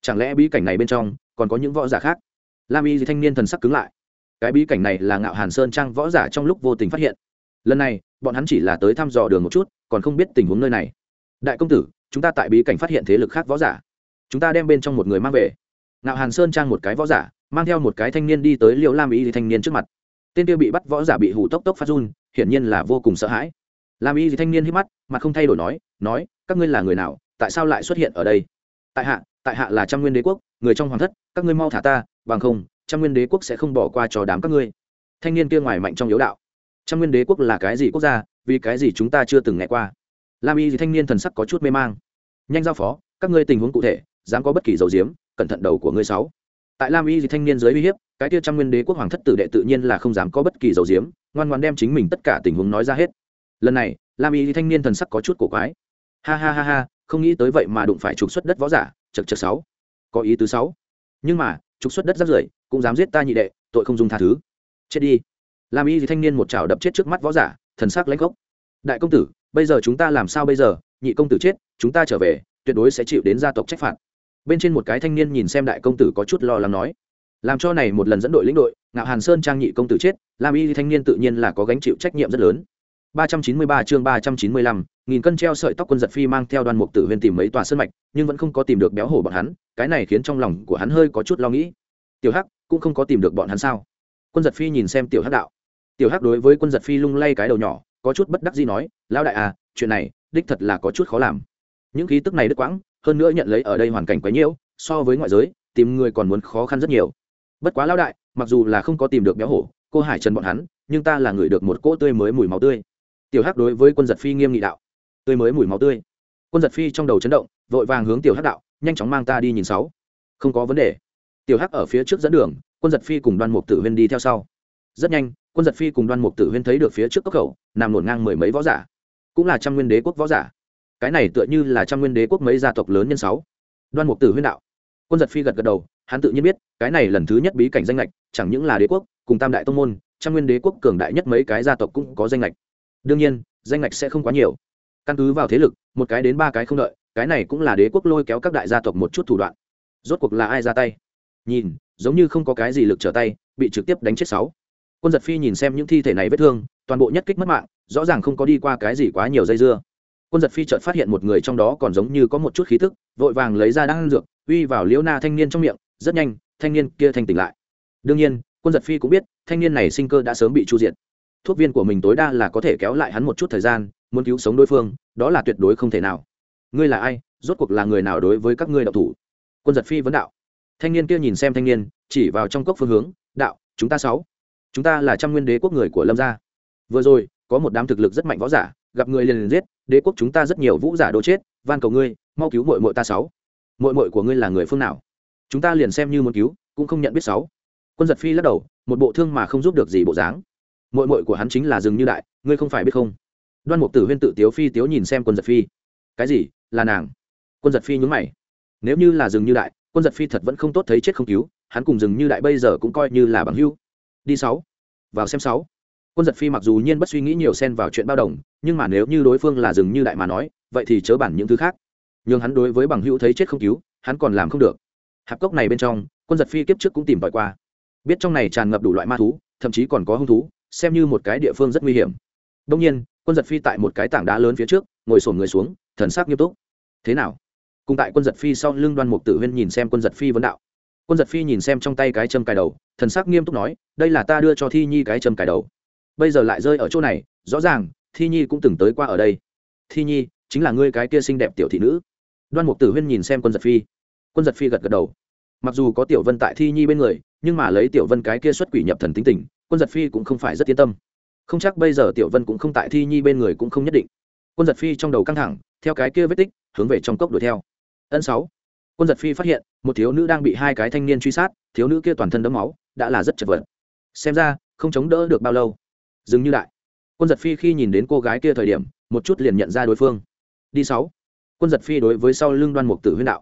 Chẳng lẽ bí cảnh này bên trong, còn có những võ giả khác? Lam y gì thanh niên thần sắc cứng lại. Cái bí cảnh này là ngạo hàn sơn trang võ giả trong lúc vô tình phát hiện. Lần này, bọn hắn chỉ là tới thăm dò đường một chút, còn không biết tình huống nơi này. Đại công tử, chúng ta tại bí cảnh phát hiện thế lực khác võ giả. Chúng ta đem bên trong một người mang về. Ngạo hàn sơn trang một cái võ giả, mang theo một cái thanh niên đi tới liệu lam y thanh niên trước mặt. Tên kia bị bắt võ giả bị hủ tốc tốc phát run, hiển nhiên là vô cùng sợ hãi. Lam y thanh niên hít mắt, mặt không thay đổi nói nói, các ngươi là người nào? Tại sao lại xuất hiện ở đây? Tại hạ tại hạ là trăm nguyên đế quốc, người trong hoàng thất, các ngươi mau thả ta bằng không, trăm nguyên đế quốc sẽ không bỏ qua cho đám các ngươi. Thanh niên kia ngoài mạnh trong yếu đạo. Trăm nguyên đế quốc là cái gì quốc gia, vì cái gì chúng ta chưa từng nghe qua? Lam y thì thanh niên thần sắc có chút mê mang. Nhanh giao phó, các ngươi tình huống cụ thể, dám có bất kỳ dầu diếm, cẩn thận đầu của ngươi sáu. Tại lam y thì thanh niên dưới uy hiếp, cái kia trăm nguyên đế quốc hoàng thất tử đệ tự nhiên là không dám có bất kỳ dầu diếm, ngoan ngoan đem chính mình tất cả tình huống nói ra hết. Lần này, lam y thì thanh niên thần sắc có chút cổ quái. Ha ha ha ha, không nghĩ tới vậy mà đụng phải trục xuất đất võ giả chật chật sáu. Có ý tứ sáu. Nhưng mà trục xuất đất rác rưởi, cũng dám giết ta nhị đệ, tội không dùng tha thứ. Chết đi. Lam y thì thanh niên một chảo đập chết trước mắt võ giả, thần sắc lãnh gốc đại công tử, bây giờ chúng ta làm sao bây giờ? Nhị công tử chết, chúng ta trở về, tuyệt đối sẽ chịu đến gia tộc trách phạt. Bên trên một cái thanh niên nhìn xem đại công tử có chút lo lắng nói. Làm cho này một lần dẫn đội lĩnh đội, ngạo hàn sơn trang nhị công tử chết, lam y thanh niên tự nhiên là có gánh chịu trách nhiệm rất lớn. 393 chương 395, nghìn cân treo sợi tóc quân giật phi mang theo đoàn mục tử huyên tìm mấy tòa sơn mạch nhưng vẫn không có tìm được béo hổ bọn hắn cái này khiến trong lòng của hắn hơi có chút lo nghĩ. Tiểu hắc cũng không có tìm được bọn hắn sao? Quân giật phi nhìn xem tiểu hắc đạo. Tiểu hắc đối với quân giật phi lung lay cái đầu nhỏ có chút bất đắc dĩ nói lão đại à chuyện này đích thật là có chút khó làm. Những khí tức này đứt quãng hơn nữa nhận lấy ở đây hoàn cảnh quá nhiều, so với ngoại giới tìm người còn muốn khó khăn rất nhiều. Bất quá lão đại mặc dù là không có tìm được béo hổ cô hải trần bọn hắn nhưng ta là người được một cỗ tươi mới mùi máu tươi tiểu hắc đối với quân giật phi nghiêm nghị đạo. Tươi mới mùi máu tươi. Quân giật phi trong đầu chấn động, vội vàng hướng tiểu hắc đạo, nhanh chóng mang ta đi nhìn sáu. Không có vấn đề. Tiểu hắc ở phía trước dẫn đường, quân giật phi cùng đoan mục tử huyên đi theo sau. Rất nhanh, quân giật phi cùng đoan mục tử huyên thấy được phía trước cốc khẩu, nằm nổn ngang mười mấy võ giả. Cũng là trăm nguyên đế quốc võ giả. Cái này tựa như là trăm nguyên đế quốc mấy gia tộc lớn nhân sáu. Đoan mục tử huyên đạo. Quân giật phi gật gật đầu, hắn tự nhiên biết, cái này lần thứ nhất bí cảnh danh lệch chẳng những là đế quốc, cùng tam đại tông môn, trăm nguyên đế quốc cường đại nhất mấy cái gia tộc cũng có danh lệch đương nhiên, danh ngạch sẽ không quá nhiều. Căn cứ vào thế lực, một cái đến ba cái không đợi, cái này cũng là đế quốc lôi kéo các đại gia tộc một chút thủ đoạn. Rốt cuộc là ai ra tay? Nhìn, giống như không có cái gì lực trở tay, bị trực tiếp đánh chết sáu. Quân giật phi nhìn xem những thi thể này vết thương, toàn bộ nhất kích mất mạng, rõ ràng không có đi qua cái gì quá nhiều dây dưa. Quân giật phi chợt phát hiện một người trong đó còn giống như có một chút khí thức vội vàng lấy ra đan dược, uy vào liễu na thanh niên trong miệng, rất nhanh, thanh niên kia thanh tỉnh lại. Đương nhiên, quân giật phi cũng biết, thanh niên này sinh cơ đã sớm bị chu diện thuốc viên của mình tối đa là có thể kéo lại hắn một chút thời gian, muốn cứu sống đối phương, đó là tuyệt đối không thể nào. Ngươi là ai? Rốt cuộc là người nào đối với các ngươi đạo thủ? Quân giật phi vấn đạo. Thanh niên kia nhìn xem thanh niên, chỉ vào trong cốc phương hướng, đạo, chúng ta sáu. Chúng ta là trăm nguyên đế quốc người của lâm gia. Vừa rồi, có một đám thực lực rất mạnh võ giả, gặp người liền liền giết, đế quốc chúng ta rất nhiều vũ giả đồ chết, van cầu ngươi, mau cứu mội mội ta sáu. Mội mội của ngươi là người phương nào? Chúng ta liền xem như muốn cứu, cũng không nhận biết sáu. Quân giật phi lắc đầu, một bộ thương mà không giúp được gì bộ dáng mội mội của hắn chính là rừng như đại, ngươi không phải biết không? Đoan mục tử huyên tự tiếu phi tiếu nhìn xem quân giật phi. Cái gì? Là nàng? Quân giật phi nhúng mày. Nếu như là rừng như đại, quân giật phi thật vẫn không tốt thấy chết không cứu, hắn cùng rừng như đại bây giờ cũng coi như là bằng hưu đi sáu. Vào xem sáu. Quân giật phi mặc dù nhiên bất suy nghĩ nhiều xen vào chuyện bao đồng, nhưng mà nếu như đối phương là rừng như đại mà nói, vậy thì chớ bản những thứ khác. Nhưng hắn đối với bằng hữu thấy chết không cứu, hắn còn làm không được. Hạp cốc này bên trong, quân giật phi kiếp trước cũng tìm tòi qua. Biết trong này tràn ngập đủ loại ma thú, thậm chí còn có hung thú xem như một cái địa phương rất nguy hiểm. Đông nhiên, quân giật phi tại một cái tảng đá lớn phía trước, ngồi sổn người xuống, thần sắc nghiêm túc. Thế nào? Cùng tại quân giật phi sau lưng đoan mục tử huyên nhìn xem quân giật phi vấn đạo. Quân giật phi nhìn xem trong tay cái châm cài đầu, thần sắc nghiêm túc nói, đây là ta đưa cho thi nhi cái châm cài đầu. Bây giờ lại rơi ở chỗ này, rõ ràng, thi nhi cũng từng tới qua ở đây. Thi nhi, chính là ngươi cái kia xinh đẹp tiểu thị nữ. Đoan mục tử huyên nhìn xem quân giật phi. Quân giật phi gật gật đầu. Mặc dù có tiểu vân tại thi nhi bên người, nhưng mà lấy tiểu vân cái kia xuất quỷ nhập thần tính tình quân giật phi cũng không phải rất yên tâm. Không chắc bây giờ tiểu vân cũng không tại thi nhi bên người cũng không nhất định. Quân giật phi trong đầu căng thẳng, theo cái kia vết tích, hướng về trong cốc đuổi theo. Ân sáu. Quân giật phi phát hiện, một thiếu nữ đang bị hai cái thanh niên truy sát, thiếu nữ kia toàn thân đấm máu, đã là rất chật vật. Xem ra, không chống đỡ được bao lâu. Dừng như đại quân giật phi khi nhìn đến cô gái kia thời điểm, một chút liền nhận ra đối phương. Đi sáu. Quân giật phi đối với sau lưng đoan mục tử huyên đạo.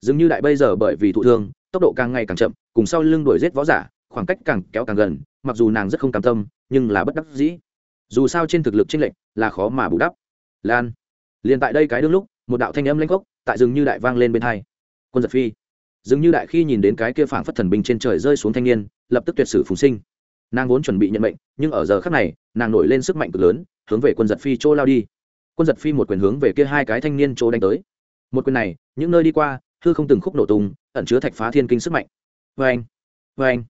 Dường như đại bây giờ bởi vì thụ thương, tốc độ càng ngày càng chậm, cùng sau lưng đuổi giết võ giả, khoảng cách càng kéo càng gần mặc dù nàng rất không cam tâm, nhưng là bất đắc dĩ. Dù sao trên thực lực tranh lệch là khó mà bù đắp. Lan, liền tại đây cái đương lúc, một đạo thanh âm lanh gốc tại rừng như đại vang lên bên hai. Quân giật phi. Dường như đại khi nhìn đến cái kia phảng phất thần binh trên trời rơi xuống thanh niên, lập tức tuyệt sử phùng sinh. Nàng vốn chuẩn bị nhận mệnh, nhưng ở giờ khắc này, nàng nổi lên sức mạnh cực lớn, hướng về quân giật phi chỗ lao đi. Quân giật phi một quyền hướng về kia hai cái thanh niên chỗ đánh tới. Một quyền này, những nơi đi qua, hư không từng khúc nổ tung, ẩn chứa thạch phá thiên kinh sức mạnh. Vê anh vê anh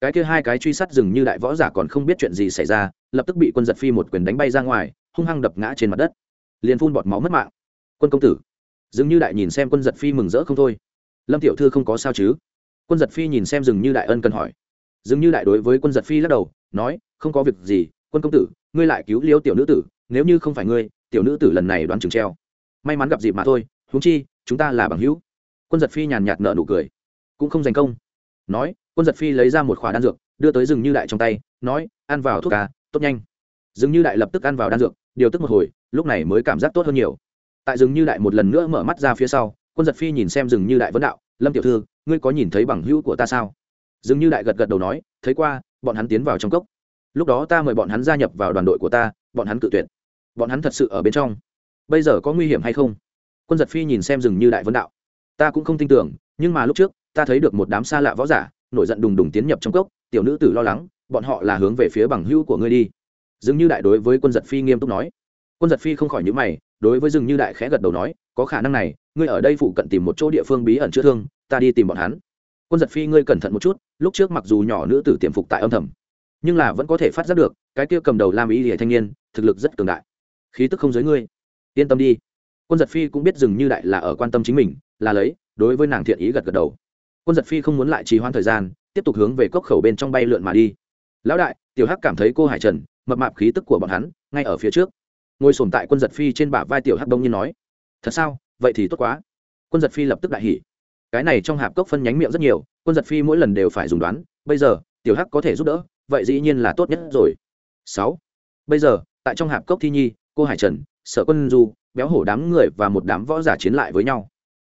cái kia hai cái truy sát dừng như đại võ giả còn không biết chuyện gì xảy ra, lập tức bị quân giật phi một quyền đánh bay ra ngoài, hung hăng đập ngã trên mặt đất. Liền phun bọt máu mất mạng. Quân công tử, dường như đại nhìn xem quân giật phi mừng rỡ không thôi. Lâm tiểu thư không có sao chứ? Quân giật phi nhìn xem dường như đại ân cần hỏi. Dường như đại đối với quân giật phi lắc đầu, nói, không có việc gì, quân công tử, ngươi lại cứu liêu tiểu nữ tử, nếu như không phải ngươi, tiểu nữ tử lần này đoán chừng treo. May mắn gặp dịp mà thôi, huống chi, chúng ta là bằng hữu. Quân giật phi nhàn nhạt nợ nụ cười. Cũng không giành công nói, quân giật phi lấy ra một khỏa đan dược, đưa tới rừng như đại trong tay, nói, ăn vào thuốc ca tốt nhanh. Rừng như đại lập tức ăn vào đan dược, điều tức một hồi, lúc này mới cảm giác tốt hơn nhiều. Tại rừng như đại một lần nữa mở mắt ra phía sau, quân giật phi nhìn xem rừng như đại vấn đạo, lâm tiểu thư, ngươi có nhìn thấy bằng hữu của ta sao? Rừng như đại gật gật đầu nói, thấy qua, bọn hắn tiến vào trong cốc. Lúc đó ta mời bọn hắn gia nhập vào đoàn đội của ta, bọn hắn cự tuyệt. Bọn hắn thật sự ở bên trong. Bây giờ có nguy hiểm hay không? Quân giật phi nhìn xem rừng như đại vấn đạo, ta cũng không tin tưởng, nhưng mà lúc trước ta thấy được một đám xa lạ võ giả, nổi giận đùng đùng tiến nhập trong cốc, tiểu nữ tử lo lắng, bọn họ là hướng về phía bằng hữu của ngươi đi. Dường như đại đối với quân giật phi nghiêm túc nói. Quân giật phi không khỏi nhữ mày, đối với dường như đại khẽ gật đầu nói, có khả năng này, ngươi ở đây phụ cận tìm một chỗ địa phương bí ẩn chữa thương, ta đi tìm bọn hắn. Quân giật phi ngươi cẩn thận một chút, lúc trước mặc dù nhỏ nữ tử tiềm phục tại âm thầm, nhưng là vẫn có thể phát giác được, cái kia cầm đầu lam ý hệ thanh niên, thực lực rất cường đại. Khí tức không giới ngươi. Yên tâm đi. Quân giật phi cũng biết dừng như đại là ở quan tâm chính mình, là lấy, đối với nàng thiện ý gật gật đầu quân giật phi không muốn lại trì hoãn thời gian, tiếp tục hướng về cốc khẩu bên trong bay lượn mà đi. Lão đại, tiểu hắc cảm thấy cô hải trần, mập mạp khí tức của bọn hắn, ngay ở phía trước. Ngồi sồn tại quân giật phi trên bả vai tiểu hắc đông nhiên nói, thật sao? Vậy thì tốt quá. Quân giật phi lập tức đại hỉ. Cái này trong hạp cốc phân nhánh miệng rất nhiều, quân giật phi mỗi lần đều phải dùng đoán, bây giờ, tiểu hắc có thể giúp đỡ, vậy dĩ nhiên là tốt nhất rồi. Sáu. Bây giờ, tại trong hạp cốc thi nhi, cô hải trần, sở quân du, béo hổ đám người và một đám võ giả chiến lại với nhau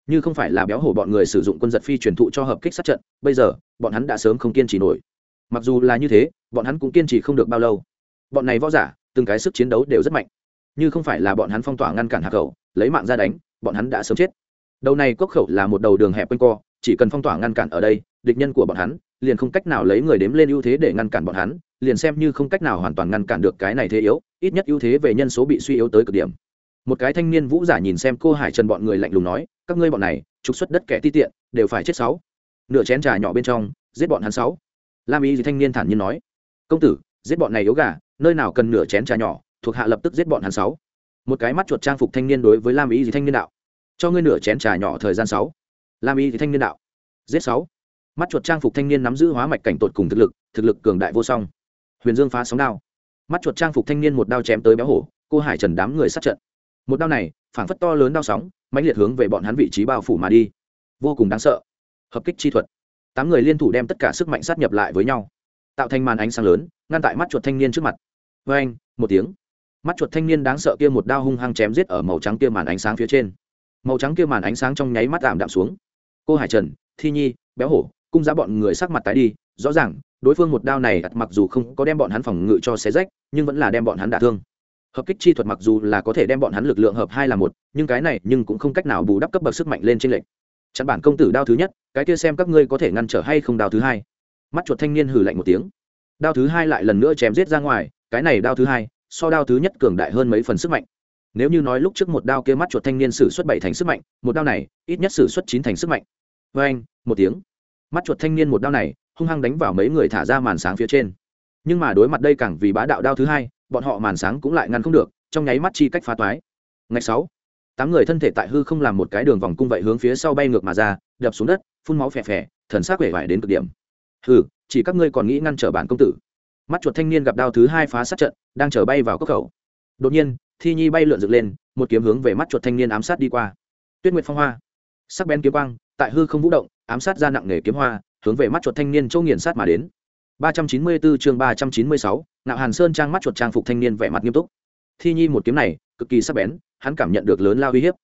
như không phải là béo hổ bọn người sử dụng quân giật phi truyền thụ cho hợp kích sát trận, bây giờ, bọn hắn đã sớm không kiên trì nổi. Mặc dù là như thế, bọn hắn cũng kiên trì không được bao lâu. Bọn này võ giả, từng cái sức chiến đấu đều rất mạnh. Như không phải là bọn hắn phong tỏa ngăn cản hạ khẩu, lấy mạng ra đánh, bọn hắn đã sớm chết. Đầu này cốc khẩu là một đầu đường hẹp quanh co, chỉ cần phong tỏa ngăn cản ở đây, địch nhân của bọn hắn liền không cách nào lấy người đếm lên ưu thế để ngăn cản bọn hắn, liền xem như không cách nào hoàn toàn ngăn cản được cái này thế yếu, ít nhất ưu thế về nhân số bị suy yếu tới cực điểm một cái thanh niên vũ giả nhìn xem cô hải trần bọn người lạnh lùng nói, các ngươi bọn này, trục xuất đất kẻ ti tiện, đều phải chết sáu. Nửa chén trà nhỏ bên trong, giết bọn hắn sáu. Lam y thì thanh niên thản nhiên nói, công tử, giết bọn này yếu gà, nơi nào cần nửa chén trà nhỏ, thuộc hạ lập tức giết bọn hắn sáu. Một cái mắt chuột trang phục thanh niên đối với lam y thì thanh niên đạo, cho ngươi nửa chén trà nhỏ thời gian sáu. Lam y thì thanh niên đạo, giết sáu. Mắt chuột trang phục thanh niên nắm giữ hóa mạch cảnh tột cùng thực lực thực lực cường đại vô song. Huyền dương phá sóng đao. Mắt chuột trang phục thanh niên một đao chém tới béo hổ, cô hải trần đám người sát trận một đao này, phảng phất to lớn đao sóng, mãnh liệt hướng về bọn hắn vị trí bao phủ mà đi. Vô cùng đáng sợ. Hợp kích chi thuật. Tám người liên thủ đem tất cả sức mạnh sát nhập lại với nhau. Tạo thành màn ánh sáng lớn, ngăn tại mắt chuột thanh niên trước mặt. Vê anh một tiếng. Mắt chuột thanh niên đáng sợ kia một đao hung hăng chém giết ở màu trắng kia màn ánh sáng phía trên. Màu trắng kia màn ánh sáng trong nháy mắt ảm đạm xuống. Cô hải trần, thi nhi, béo hổ, cung giá bọn người sắc mặt tái đi, rõ ràng, đối phương một đao này, mặc dù không có đem bọn hắn phòng ngự cho xé rách, nhưng vẫn là đem bọn hắn đả thương hợp kích chi thuật mặc dù là có thể đem bọn hắn lực lượng hợp hai là một, nhưng cái này nhưng cũng không cách nào bù đắp cấp bậc sức mạnh lên trên lệnh chặn bản công tử đao thứ nhất, cái kia xem các ngươi có thể ngăn trở hay không đao thứ hai. Mắt chuột thanh niên hử lạnh một tiếng. Đao thứ hai lại lần nữa chém giết ra ngoài, cái này đao thứ hai, so đao thứ nhất cường đại hơn mấy phần sức mạnh. Nếu như nói lúc trước một đao kia mắt chuột thanh niên sử xuất bảy thành sức mạnh, một đao này, ít nhất sử xuất chín thành sức mạnh. Vê anh, một tiếng. Mắt chuột thanh niên một đao này, hung hăng đánh vào mấy người thả ra màn sáng phía trên. Nhưng mà đối mặt đây càng vì bá đạo đao thứ hai bọn họ màn sáng cũng lại ngăn không được, trong nháy mắt chi cách phá toái. Ngày sáu, tám người thân thể tại hư không làm một cái đường vòng cung vậy hướng phía sau bay ngược mà ra, đập xuống đất, phun máu phè phè, thần sắc quể vải đến cực điểm. Hừ, chỉ các ngươi còn nghĩ ngăn trở bản công tử. Mắt chuột thanh niên gặp đao thứ hai phá sát trận, đang chở bay vào cốc khẩu. Đột nhiên, thi nhi bay lượn dựng lên, một kiếm hướng về mắt chuột thanh niên ám sát đi qua. Tuyết nguyệt phong hoa. Sắc bén kiếm quang, tại hư không vũ động, ám sát ra nặng nghề kiếm hoa, hướng về mắt chuột thanh niên châu nghiền sát mà đến. 394 chương 396, Nạo Hàn Sơn trang mắt chuột trang phục thanh niên vẻ mặt nghiêm túc. Thi Nhi một kiếm này, cực kỳ sắc bén, hắn cảm nhận được lớn lao uy hiếp.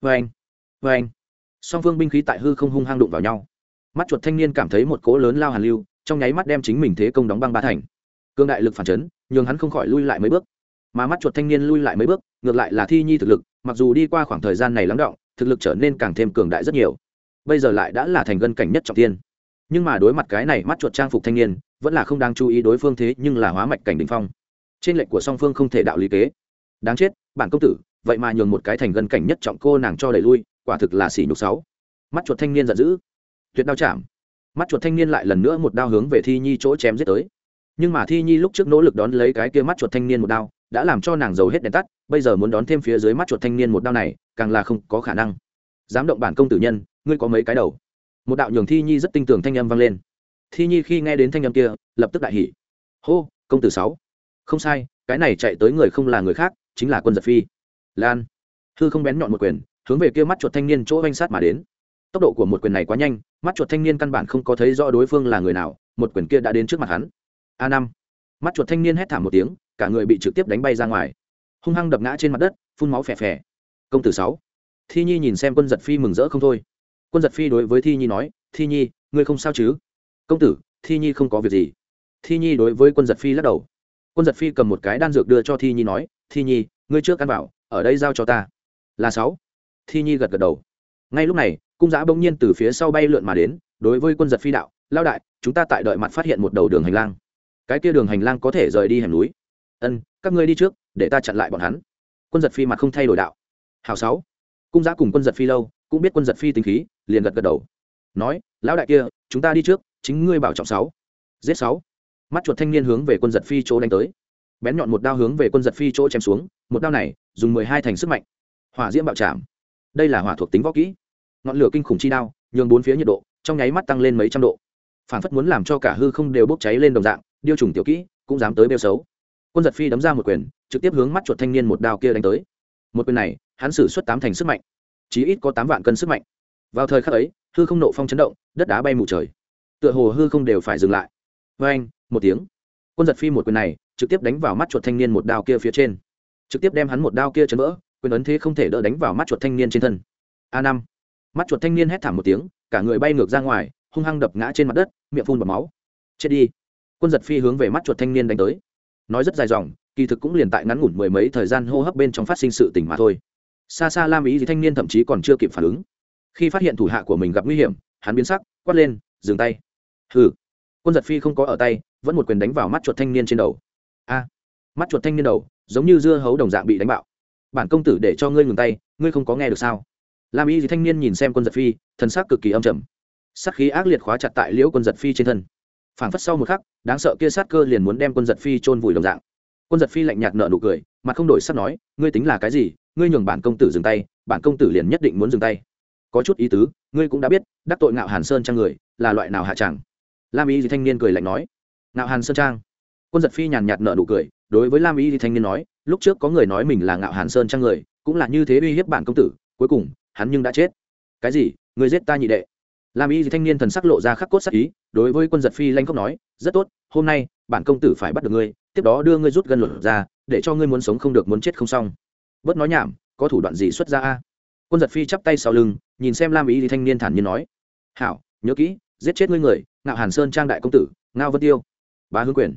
Oeng, oeng. Song phương binh khí tại hư không hung hăng đụng vào nhau. Mắt chuột thanh niên cảm thấy một cỗ lớn lao hàn lưu, trong nháy mắt đem chính mình thế công đóng băng ba thành. Cương đại lực phản chấn, nhường hắn không khỏi lui lại mấy bước. Mà mắt chuột thanh niên lui lại mấy bước, ngược lại là Thi Nhi thực lực, mặc dù đi qua khoảng thời gian này lắng động, thực lực trở nên càng thêm cường đại rất nhiều. Bây giờ lại đã là thành gân cảnh nhất trọng thiên. Nhưng mà đối mặt cái này mắt chuột trang phục thanh niên, vẫn là không đang chú ý đối phương thế nhưng là hóa mạch cảnh đỉnh phong. Trên lệnh của song phương không thể đạo lý kế. Đáng chết, bản công tử, vậy mà nhường một cái thành gần cảnh nhất trọng cô nàng cho đẩy lui, quả thực là xỉ nhục sáu. Mắt chuột thanh niên giận dữ. Tuyệt đao chạm. Mắt chuột thanh niên lại lần nữa một đao hướng về thi nhi chỗ chém giết tới. Nhưng mà thi nhi lúc trước nỗ lực đón lấy cái kia mắt chuột thanh niên một đao, đã làm cho nàng giàu hết đèn tắt, bây giờ muốn đón thêm phía dưới mắt chuột thanh niên một đao này, càng là không có khả năng. Dám động bản công tử nhân, ngươi có mấy cái đầu? Một đạo nhường thi nhi rất tinh tường thanh âm vang lên thi nhi khi nghe đến thanh âm kia, lập tức đại hỉ. Hô, công tử sáu. Không sai, cái này chạy tới người không là người khác, chính là quân giật phi. Lan. Hư không bén nhọn một quyền, hướng về kia mắt chuột thanh niên chỗ oanh sát mà đến. Tốc độ của một quyền này quá nhanh, mắt chuột thanh niên căn bản không có thấy rõ đối phương là người nào, một quyền kia đã đến trước mặt hắn. A năm. Mắt chuột thanh niên hét thảm một tiếng, cả người bị trực tiếp đánh bay ra ngoài. Hung hăng đập ngã trên mặt đất, phun máu phè phè. Công tử sáu. Thi nhi nhìn xem quân giật phi mừng rỡ không thôi. Quân giật phi đối với thi nhi nói, thi nhi, ngươi không sao chứ? Công tử, thi nhi không có việc gì. Thi nhi đối với quân giật phi lắc đầu. Quân giật phi cầm một cái đan dược đưa cho thi nhi nói, thi nhi, ngươi trước ăn bảo ở đây giao cho ta. Là sáu. Thi nhi gật gật đầu. Ngay lúc này, cung giã bỗng nhiên từ phía sau bay lượn mà đến, đối với quân giật phi đạo, lao đại, chúng ta tại đợi mặt phát hiện một đầu đường hành lang. Cái kia đường hành lang có thể rời đi hẻm núi. Ân, các ngươi đi trước, để ta chặn lại bọn hắn. Quân giật phi mặt không thay đổi đạo. Hào sáu. Cung giã cùng quân giật phi lâu, cũng biết quân giật phi tính khí, liền gật gật đầu. Nói, lão đại kia, chúng ta đi trước chính ngươi bảo trọng sáu. Giết sáu. Mắt chuột thanh niên hướng về quân giật phi chỗ đánh tới. Bén nhọn một đao hướng về quân giật phi chỗ chém xuống, một đao này dùng mười hai thành sức mạnh. Hỏa diễm bạo chạm đây là hỏa thuộc tính võ kỹ. Ngọn lửa kinh khủng chi đao, nhường bốn phía nhiệt độ trong nháy mắt tăng lên mấy trăm độ. Phản phất muốn làm cho cả hư không đều bốc cháy lên đồng dạng, điêu trùng tiểu kỹ cũng dám tới bêu xấu. Quân giật phi đấm ra một quyền, trực tiếp hướng mắt chuột thanh niên một đao kia đánh tới. Một quyền này, hắn xử suất tám thành sức mạnh, chí ít có tám vạn cân sức mạnh. Vào thời khắc ấy, hư không nộ phong chấn động, đất đá bay mù trời tựa hồ hư không đều phải dừng lại. Vê anh, một tiếng. Quân giật phi một quyền này, trực tiếp đánh vào mắt chuột thanh niên một đao kia phía trên. Trực tiếp đem hắn một đao kia chấn vỡ, quyền ấn thế không thể đỡ đánh vào mắt chuột thanh niên trên thân. A năm. Mắt chuột thanh niên hét thảm một tiếng, cả người bay ngược ra ngoài, hung hăng đập ngã trên mặt đất, miệng phun bọt máu. Chết đi. Quân giật phi hướng về mắt chuột thanh niên đánh tới. Nói rất dài dòng, kỳ thực cũng liền tại ngắn ngủn mười mấy thời gian hô hấp bên trong phát sinh sự tỉnh mà thôi. Xa xa lam ý gì thanh niên thậm chí còn chưa kịp phản ứng. Khi phát hiện thủ hạ của mình gặp nguy hiểm, hắn biến sắc, quát lên, dừng tay hừ. Quân giật phi không có ở tay, vẫn một quyền đánh vào mắt chuột thanh niên trên đầu. A. Mắt chuột thanh niên đầu, giống như dưa hấu đồng dạng bị đánh bạo. Bản công tử để cho ngươi ngừng tay, ngươi không có nghe được sao? Lam y gì thanh niên nhìn xem quân giật phi, thần sắc cực kỳ âm trầm. Sắc khí ác liệt khóa chặt tại liễu quân giật phi trên thân. Phảng phất sau một khắc, đáng sợ kia sát cơ liền muốn đem quân giật phi chôn vùi đồng dạng. Quân giật phi lạnh nhạt nợ nụ cười mặt không đổi sắc nói, ngươi tính là cái gì? Ngươi nhường bản công tử dừng tay, bản công tử liền nhất định muốn dừng tay. Có chút ý tứ, ngươi cũng đã biết, đắc tội ngạo hàn sơn trang người, là loại nào hạ chẳng lam y thì thanh niên cười lạnh nói, ngạo hàn sơn trang. Quân giật phi nhàn nhạt nợ nụ cười, đối với lam y thì thanh niên nói, lúc trước có người nói mình là ngạo hàn sơn trang người, cũng là như thế uy hiếp bản công tử, cuối cùng, hắn nhưng đã chết. Cái gì? Người giết ta nhị đệ? Lam y thì thanh niên thần sắc lộ ra khắc cốt sắc ý, đối với quân giật phi lanh khóc nói, rất tốt, hôm nay, bản công tử phải bắt được ngươi, tiếp đó đưa ngươi rút gân luật ra, để cho ngươi muốn sống không được muốn chết không xong. Bớt nói nhảm, có thủ đoạn gì xuất ra a? Quân giật phi chắp tay sau lưng, nhìn xem lam Y thì thanh niên thản nhiên nói, hảo, nhớ kỹ giết chết ngươi người, ngạo hàn sơn trang đại công tử, ngao vân tiêu. Bá hướng quyền.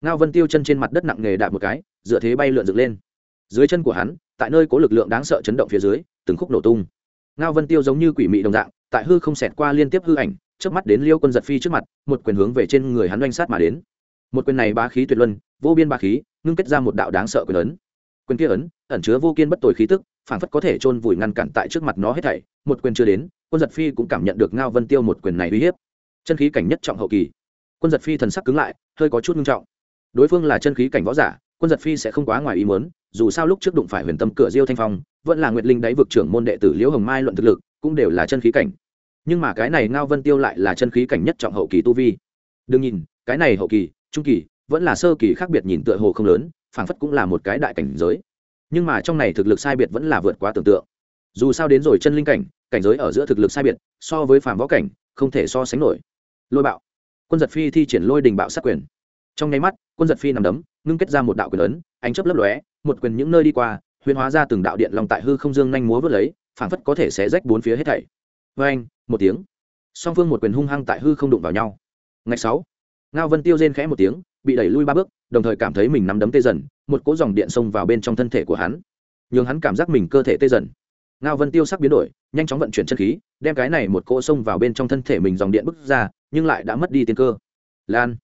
Ngao vân tiêu chân trên mặt đất nặng nề đạp một cái, dựa thế bay lượn dựng lên. Dưới chân của hắn, tại nơi có lực lượng đáng sợ chấn động phía dưới, từng khúc nổ tung. Ngao vân tiêu giống như quỷ mị đồng dạng, tại hư không xẹt qua liên tiếp hư ảnh trước mắt đến liêu quân giật phi trước mặt, một quyền hướng về trên người hắn oanh sát mà đến. Một quyền này bá khí tuyệt luân, vô biên bá khí, ngưng kết ra một đạo đáng sợ quyền ấn. Quyền kia ấn, ẩn chứa vô kiên bất tồi khí tức phản phất có thể chôn vùi ngăn cản tại trước mặt nó hết thảy, một quyền chưa đến, quân giật phi cũng cảm nhận được ngao vân tiêu một quyền này uy hiếp. Chân khí cảnh nhất trọng hậu kỳ. Quân giật phi thần sắc cứng lại, hơi có chút nghiêm trọng. Đối phương là chân khí cảnh võ giả, quân giật phi sẽ không quá ngoài ý muốn, dù sao lúc trước đụng phải huyền tâm cửa diêu thanh phong, vẫn là nguyệt linh đáy vực trưởng môn đệ tử liễu hồng mai luận thực lực, cũng đều là chân khí cảnh. Nhưng mà cái này ngao vân tiêu lại là chân khí cảnh nhất trọng hậu kỳ tu vi. Đừng nhìn, cái này hậu kỳ, trung kỳ, vẫn là sơ kỳ khác biệt nhìn tựa hồ không lớn, phảng phất cũng là một cái đại cảnh giới nhưng mà trong này thực lực sai biệt vẫn là vượt quá tưởng tượng. Dù sao đến rồi chân linh cảnh cảnh giới ở giữa thực lực sai biệt, so với phàm võ cảnh, không thể so sánh nổi. Lôi bạo. Quân giật phi thi triển lôi đình bạo sát quyền. Trong nháy mắt, quân giật phi nằm đấm, ngưng kết ra một đạo quyền ấn, ánh chấp lấp lóe, một quyền những nơi đi qua, huyền hóa ra từng đạo điện lòng tại hư không dương nhanh múa vớt lấy, phảng phất có thể xé rách bốn phía hết thảy. Vê anh một tiếng. Song phương một quyền hung hăng tại hư không đụng vào nhau. Ngày sáu. Ngao vân tiêu rên khẽ một tiếng bị đẩy lui ba bước, đồng thời cảm thấy mình nắm đấm tê dần, một cỗ dòng điện xông vào bên trong thân thể của hắn. Nhường hắn cảm giác mình cơ thể tê dần. Ngao vân tiêu sắc biến đổi, nhanh chóng vận chuyển chân khí, đem cái này một cỗ xông vào bên trong thân thể mình dòng điện bức ra, nhưng lại đã mất đi tiên cơ. Lan.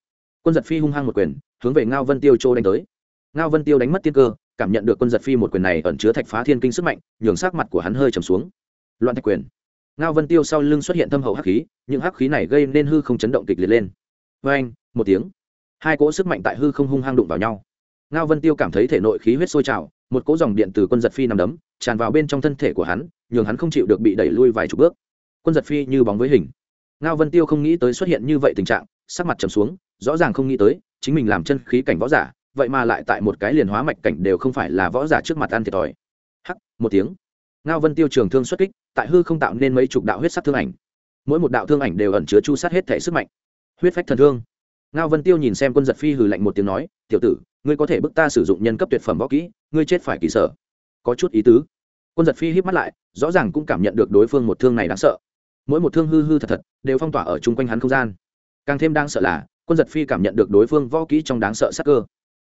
Quân giật phi hung hăng một quyền, hướng về ngao vân tiêu trô đánh tới. Ngao vân tiêu đánh mất tiên cơ, cảm nhận được quân giật phi một quyền này ẩn chứa thạch phá thiên kinh sức mạnh, nhường sắc mặt của hắn hơi trầm xuống. Loạn thạch quyền. Ngao vân tiêu sau lưng xuất hiện thâm hậu hắc khí những hắc khí này gây nên hư không chấn động kịch liệt lên. Vê anh một tiếng hai cỗ sức mạnh tại hư không hung hăng đụng vào nhau. Ngao vân tiêu cảm thấy thể nội khí huyết sôi trào, một cỗ dòng điện từ quân giật phi nằm đấm, tràn vào bên trong thân thể của hắn, nhường hắn không chịu được bị đẩy lui vài chục bước. Quân giật phi như bóng với hình. Ngao vân tiêu không nghĩ tới xuất hiện như vậy tình trạng, sắc mặt trầm xuống, rõ ràng không nghĩ tới, chính mình làm chân khí cảnh võ giả, vậy mà lại tại một cái liền hóa mạch cảnh đều không phải là võ giả trước mặt ăn thiệt thòi. Hắc, một tiếng. Ngao vân tiêu trường thương xuất kích, tại hư không tạo nên mấy chục đạo huyết sắc thương ảnh. Mỗi một đạo thương ảnh đều ẩn chứa chu sát hết thể sức mạnh. Huyết phách thần thương ngao vân tiêu nhìn xem quân giật phi hừ lạnh một tiếng nói, tiểu tử, ngươi có thể bức ta sử dụng nhân cấp tuyệt phẩm võ kỹ, ngươi chết phải kỳ sở. Có chút ý tứ. Quân giật phi híp mắt lại, rõ ràng cũng cảm nhận được đối phương một thương này đáng sợ. Mỗi một thương hư hư thật thật, đều phong tỏa ở chung quanh hắn không gian. Càng thêm đáng sợ là, quân giật phi cảm nhận được đối phương võ kỹ trong đáng sợ sắc cơ.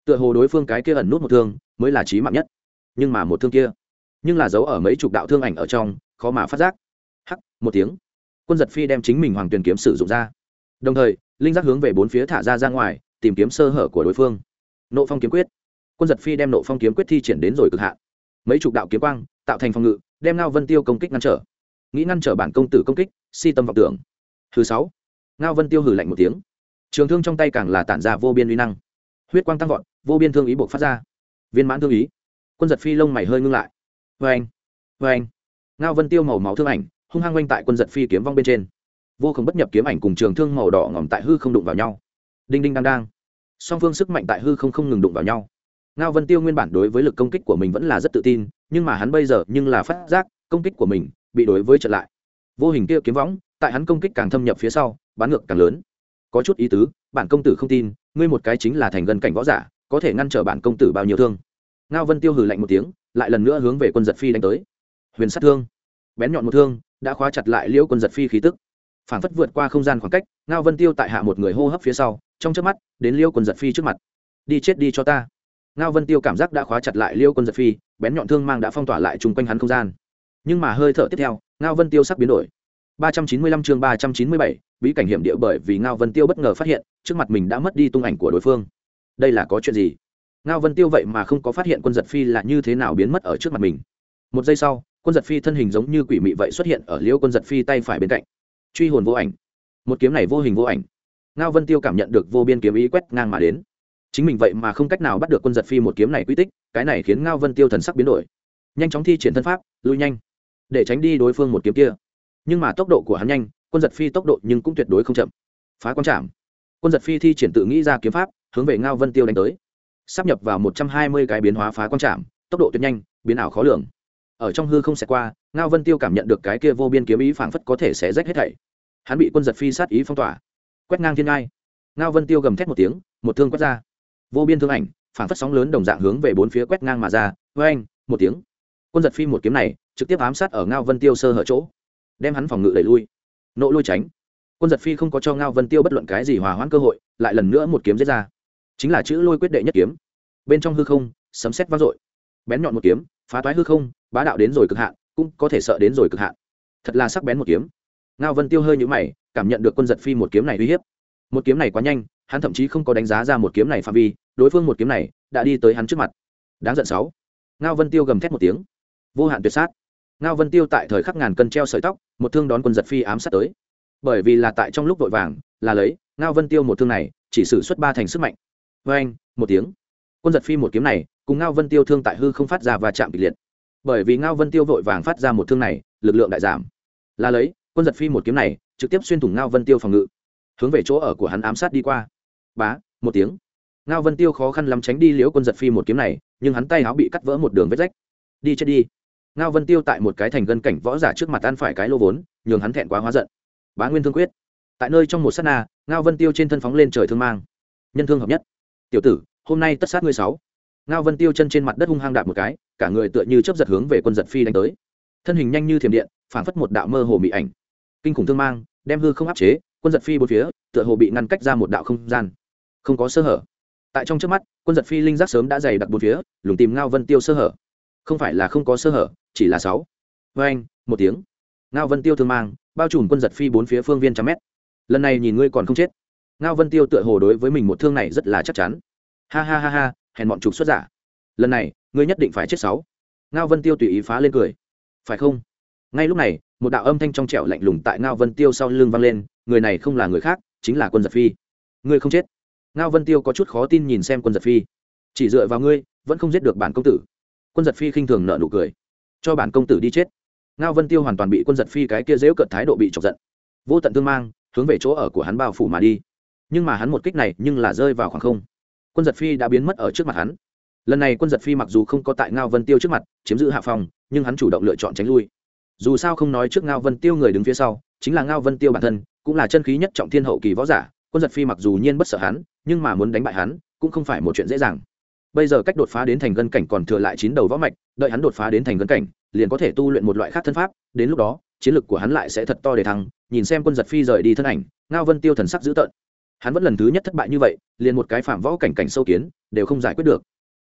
Tựa hồ đối phương cái kia ẩn nút một thương, mới là trí mạng nhất. Nhưng mà một thương kia, nhưng là giấu ở mấy chục đạo thương ảnh ở trong, khó mà phát giác. Hắc, một tiếng. Quân giật phi đem chính mình hoàng tuyền kiếm sử dụng ra. Đồng thời linh giác hướng về bốn phía thả ra ra ngoài, tìm kiếm sơ hở của đối phương. Nộ phong kiếm quyết. Quân giật phi đem nộ phong kiếm quyết thi triển đến rồi cực hạn. Mấy chục đạo kiếm quang tạo thành phòng ngự, đem ngao vân tiêu công kích ngăn trở. Nghĩ ngăn trở bản công tử công kích, si tâm vọng tưởng. Thứ sáu, ngao vân tiêu hử lạnh một tiếng. Trường thương trong tay càng là tản ra vô biên uy năng. Huyết quang tăng vọt, vô biên thương ý buộc phát ra. Viên mãn thương ý. Quân giật phi lông mày hơi ngưng lại. Vê anh vê anh ngao vân tiêu màu máu thương ảnh, hung hăng oanh tại quân giật phi kiếm vong bên trên vô không bất nhập kiếm ảnh cùng trường thương màu đỏ ngỏm tại hư không đụng vào nhau. Đinh đinh đang đang. Song phương sức mạnh tại hư không không ngừng đụng vào nhau. Ngao vân tiêu nguyên bản đối với lực công kích của mình vẫn là rất tự tin, nhưng mà hắn bây giờ nhưng là phát giác, công kích của mình bị đối với trở lại. Vô hình kia kiếm võng, tại hắn công kích càng thâm nhập phía sau, bán ngược càng lớn. Có chút ý tứ, bản công tử không tin, ngươi một cái chính là thành gần cảnh võ giả, có thể ngăn trở bản công tử bao nhiêu thương. Ngao vân tiêu hừ lạnh một tiếng, lại lần nữa hướng về quân giật phi đánh tới. Huyền sát thương. Bén nhọn một thương, đã khóa chặt lại liễu quân giật phi khí tức phản phất vượt qua không gian khoảng cách, ngao vân tiêu tại hạ một người hô hấp phía sau, trong trước mắt, đến liêu quân giật phi trước mặt. Đi chết đi cho ta. Ngao vân tiêu cảm giác đã khóa chặt lại liêu quân giật phi, bén nhọn thương mang đã phong tỏa lại chung quanh hắn không gian. Nhưng mà hơi thở tiếp theo, ngao vân tiêu sắc biến đổi. ba trăm chín mươi lăm chương ba trăm chín mươi bảy, bí cảnh hiểm địa bởi vì ngao vân tiêu bất ngờ phát hiện, trước mặt mình đã mất đi tung ảnh của đối phương. Đây là có chuyện gì? Ngao vân tiêu vậy mà không có phát hiện quân giật phi là như thế nào biến mất ở trước mặt mình. Một giây sau, quân giật phi thân hình giống như quỷ mị vậy xuất hiện ở liêu quân giật phi tay phải bên cạnh truy hồn vô ảnh. Một kiếm này vô hình vô ảnh. Ngao vân tiêu cảm nhận được vô biên kiếm ý quét ngang mà đến. Chính mình vậy mà không cách nào bắt được quân giật phi một kiếm này quy tích, cái này khiến ngao vân tiêu thần sắc biến đổi. Nhanh chóng thi triển thân pháp, lui nhanh. Để tránh đi đối phương một kiếm kia. Nhưng mà tốc độ của hắn nhanh, quân giật phi tốc độ nhưng cũng tuyệt đối không chậm. Phá quan trảm. Quân giật phi thi triển tự nghĩ ra kiếm pháp, hướng về ngao vân tiêu đánh tới. Sắp nhập vào một trăm hai mươi cái biến hóa phá quan trảm, tốc độ tuyệt nhanh, biến ảo khó lường. Ở trong hư không xẹt qua, ngao vân tiêu cảm nhận được cái kia vô biên kiếm ý phảng phất có thể sẽ rách hết thảy hắn bị quân giật phi sát ý phong tỏa. Quét ngang thiên ngai. Ngao vân tiêu gầm thét một tiếng, một thương quét ra. Vô biên thương ảnh phản phất sóng lớn đồng dạng hướng về bốn phía quét ngang mà ra. Vê anh một tiếng. Quân giật phi một kiếm này, trực tiếp ám sát ở ngao vân tiêu sơ hở chỗ, đem hắn phòng ngự đẩy lui. Nộ lui tránh. Quân giật phi không có cho ngao vân tiêu bất luận cái gì hòa hoãn cơ hội, lại lần nữa một kiếm giết ra. Chính là chữ lôi quyết đệ nhất kiếm. Bên trong hư không, sấm xét vang dội. Bén nhọn một kiếm, phá toái hư không, bá đạo đến rồi cực hạn, cũng có thể sợ đến rồi cực hạn. Thật là sắc bén một kiếm ngao vân tiêu hơi nhũ mày, cảm nhận được quân giật phi một kiếm này uy hiếp. Một kiếm này quá nhanh, hắn thậm chí không có đánh giá ra một kiếm này phạm vi, đối phương một kiếm này đã đi tới hắn trước mặt. Đáng giận sáu. Ngao vân tiêu gầm thét một tiếng. Vô hạn tuyệt sát. Ngao vân tiêu tại thời khắc ngàn cân treo sợi tóc, một thương đón quân giật phi ám sát tới. Bởi vì là tại trong lúc vội vàng, là lấy, ngao vân tiêu một thương này, chỉ sử xuất ba thành sức mạnh. Vê anh một tiếng. Quân giật phi một kiếm này, cùng ngao vân tiêu thương tại hư không phát ra và chạm kịch liệt. Bởi vì ngao vân tiêu vội vàng phát ra một thương này, lực lượng đại giảm. Là lấy quân giật phi một kiếm này, trực tiếp xuyên thủng ngao vân tiêu phòng ngự. Hướng về chỗ ở của hắn ám sát đi qua. Bá, một tiếng. Ngao vân tiêu khó khăn lắm tránh đi liễu quân giật phi một kiếm này, nhưng hắn tay áo bị cắt vỡ một đường vết rách. Đi chết đi. Ngao vân tiêu tại một cái thành gân cảnh võ giả trước mặt ăn phải cái lô vốn, nhường hắn thẹn quá hóa giận. Bá nguyên thương quyết. Tại nơi trong một s á t na, ngao vân tiêu trên thân phóng lên trời thương mang. Nhân thương hợp nhất. Tiểu tử, hôm nay tất sát ngươi sáu. Ngao vân tiêu chân trên mặt đất hung hăng đạp một cái, cả người tựa như chấp giật hướng về quân giật phi đánh tới. Thân hình nhanh như thiểm điện, phảng phất một đạo mơ hồ mị ảnh kinh khủng thương mang, đem hư không áp chế, quân giật phi bốn phía, tựa hồ bị ngăn cách ra một đạo không gian. Không có sơ hở. Tại trong trước mắt, quân giật phi linh giác sớm đã dày đặc bốn phía, lùng tìm ngao vân tiêu sơ hở. Không phải là không có sơ hở, chỉ là sáu. Vê anh, một tiếng. Ngao vân tiêu thương mang, bao trùm quân giật phi bốn phía phương viên trăm mét. Lần này nhìn ngươi còn không chết. Ngao vân tiêu tựa hồ đối với mình một thương này rất là chắc chắn. Ha ha ha ha, hèn bọn trục xuất giả. Lần này, ngươi nhất định phải chết sáu. Ngao vân tiêu tùy ý phá lên cười. Phải không? Ngay lúc này, một đạo âm thanh trong trẻo lạnh lùng tại ngao vân tiêu sau lưng vang lên, người này không là người khác, chính là quân giật phi. Ngươi không chết. Ngao vân tiêu có chút khó tin nhìn xem quân giật phi. Chỉ dựa vào ngươi, vẫn không giết được bản công tử. Quân giật phi khinh thường nợ nụ cười. Cho bản công tử đi chết. Ngao vân tiêu hoàn toàn bị quân giật phi cái kia dễu cận thái độ bị chọc giận. Vô tận thương mang, hướng về chỗ ở của hắn bao phủ mà đi. Nhưng mà hắn một kích này, nhưng là rơi vào khoảng không. Quân giật phi đã biến mất ở trước mặt hắn. Lần này quân giật phi mặc dù không có tại ngao vân tiêu trước mặt, chiếm giữ hạ phòng nhưng hắn chủ động lựa chọn tránh lui dù sao không nói trước ngao vân tiêu người đứng phía sau, chính là ngao vân tiêu bản thân, cũng là chân khí nhất trọng thiên hậu kỳ võ giả, quân giật phi mặc dù nhiên bất sợ hắn, nhưng mà muốn đánh bại hắn, cũng không phải một chuyện dễ dàng. Bây giờ cách đột phá đến thành gân cảnh còn thừa lại chín đầu võ mạch, đợi hắn đột phá đến thành gân cảnh, liền có thể tu luyện một loại khác thân pháp, đến lúc đó, chiến lực của hắn lại sẽ thật to để thăng, nhìn xem quân giật phi rời đi thân ảnh, ngao vân tiêu thần sắc dữ tợn. Hắn vẫn lần thứ nhất thất bại như vậy, liền một cái phạm võ cảnh cảnh sâu kiến, đều không giải quyết được.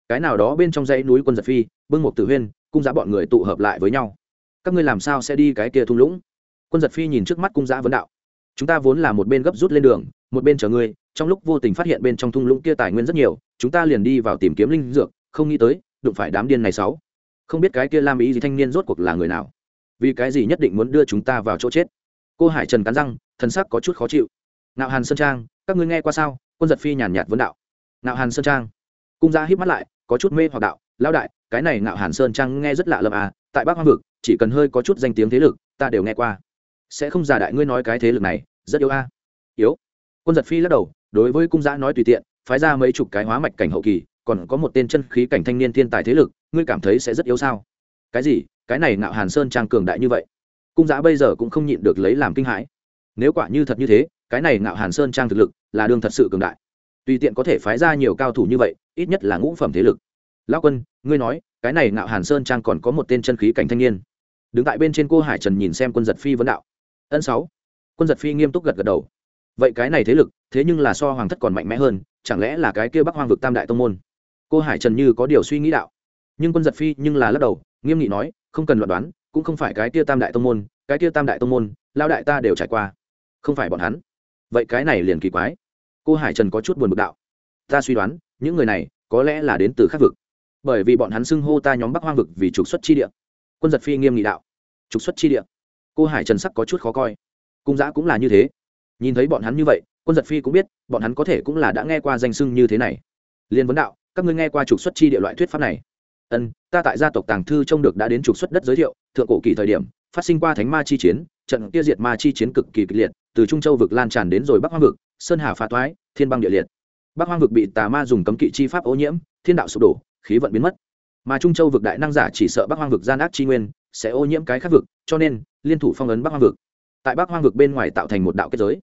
Cái nào đó bên trong dãy núi quân giật phi, bưng một tử huyên, cung giá bọn người tụ hợp lại với nhau các ngươi làm sao sẽ đi cái kia thung lũng? Quân giật phi nhìn trước mắt cung giã vấn đạo. Chúng ta vốn là một bên gấp rút lên đường, một bên chờ ngươi, trong lúc vô tình phát hiện bên trong thung lũng kia tài nguyên rất nhiều, chúng ta liền đi vào tìm kiếm linh dược, không nghĩ tới, đụng phải đám điên này sáu. Không biết cái kia lam ý gì thanh niên rốt cuộc là người nào? Vì cái gì nhất định muốn đưa chúng ta vào chỗ chết? Cô hải trần cắn răng thân sắc có chút khó chịu. Nạo hàn sơn trang, các ngươi nghe qua sao? Quân giật phi nhàn nhạt vấn đạo. Nạo hàn sơn trang. Cung gia híp mắt lại, có chút mê hoặc đạo. Lão đại, cái này nạo hàn sơn trang nghe rất lạ lẫm à tại bắc hoang vực, chỉ cần hơi có chút danh tiếng thế lực, ta đều nghe qua. Sẽ không giả đại ngươi nói cái thế lực này, rất yếu a. À. yếu. Quân giật phi lắc đầu, đối với cung giã nói tùy tiện, phái ra mấy chục cái hóa mạch cảnh hậu kỳ, còn có một tên chân khí cảnh thanh niên thiên tài thế lực, ngươi cảm thấy sẽ rất yếu sao? Cái gì? Cái này Ngạo hàn sơn trang cường đại như vậy. Cung giã bây giờ cũng không nhịn được lấy làm kinh hãi. Nếu quả như thật như thế, cái này Ngạo hàn sơn trang thực lực là đường thật sự cường đại. Tùy tiện có thể phái ra nhiều cao thủ như vậy, ít nhất là ngũ phẩm thế lực. Lão quân, ngươi nói cái này nạo hàn sơn trang còn có một tên chân khí cảnh thanh niên. Đứng tại bên trên cô hải trần nhìn xem quân giật phi vấn đạo. Ân sáu. Quân giật phi nghiêm túc gật gật đầu. Vậy cái này thế lực, thế nhưng là so hoàng thất còn mạnh mẽ hơn, chẳng lẽ là cái kia bắc hoang vực tam đại tông môn? Cô hải trần như có điều suy nghĩ đạo. Nhưng quân giật phi nhưng là lắc đầu, nghiêm nghị nói, không cần luận đoán, cũng không phải cái kia tam đại tông môn, cái kia tam đại tông môn lao đại ta đều trải qua. Không phải bọn hắn. Vậy cái này liền kỳ quái. Cô hải trần có chút buồn bực đạo. Ta suy đoán, những người này có lẽ là đến từ khắc vực bởi vì bọn hắn xưng hô ta nhóm bắc hoang vực vì trục xuất chi địa. Quân giật phi nghiêm nghị đạo. Trục xuất chi địa. Cô hải trần sắc có chút khó coi. Cung giã cũng là như thế. Nhìn thấy bọn hắn như vậy, quân giật phi cũng biết, bọn hắn có thể cũng là đã nghe qua danh sưng như thế này. Liên vấn đạo, các ngươi nghe qua trục xuất chi địa loại thuyết pháp này? Ân, ta tại gia tộc tàng thư trông được đã đến trục xuất đất giới thiệu, thượng cổ kỳ thời điểm, phát sinh qua thánh ma chi chiến, trận tiêu diệt ma chi chiến cực kỳ kịch liệt, từ trung châu vực lan tràn đến rồi bắc hoang vực, sơn hà phá toái, thiên băng địa liệt. Bắc hoang vực bị tà ma dùng cấm kỵ chi pháp ô nhiễm, thiên đạo sụp đổ khí vận biến mất. Mà trung châu vực đại năng giả chỉ sợ bắc hoang vực gian ác chi nguyên, sẽ ô nhiễm cái khác vực, cho nên, liên thủ phong ấn bắc hoang vực. Tại bắc hoang vực bên ngoài tạo thành một đạo kết giới.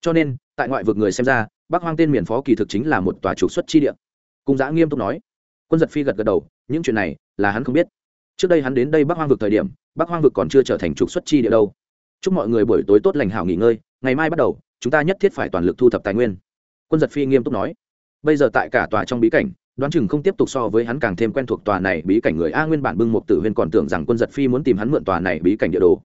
Cho nên, tại ngoại vực người xem ra, bắc hoang tên miền phó kỳ thực chính là một tòa trục xuất chi địa. Cung giã nghiêm túc nói. Quân giật phi gật gật đầu, những chuyện này là hắn không biết. Trước đây hắn đến đây bắc hoang vực thời điểm, bắc hoang vực còn chưa trở thành trục xuất chi địa đâu. Chúc mọi người buổi tối tốt lành hảo nghỉ ngơi, ngày mai bắt đầu, chúng ta nhất thiết phải toàn lực thu thập tài nguyên. Quân giật phi nghiêm túc nói. Bây giờ tại cả tòa trong bí cảnh đoán chừng không tiếp tục so với hắn càng thêm quen thuộc tòa này bí cảnh người a nguyên bản bưng một tử huyên còn tưởng rằng quân giật phi muốn tìm hắn mượn tòa này bí cảnh địa đồ.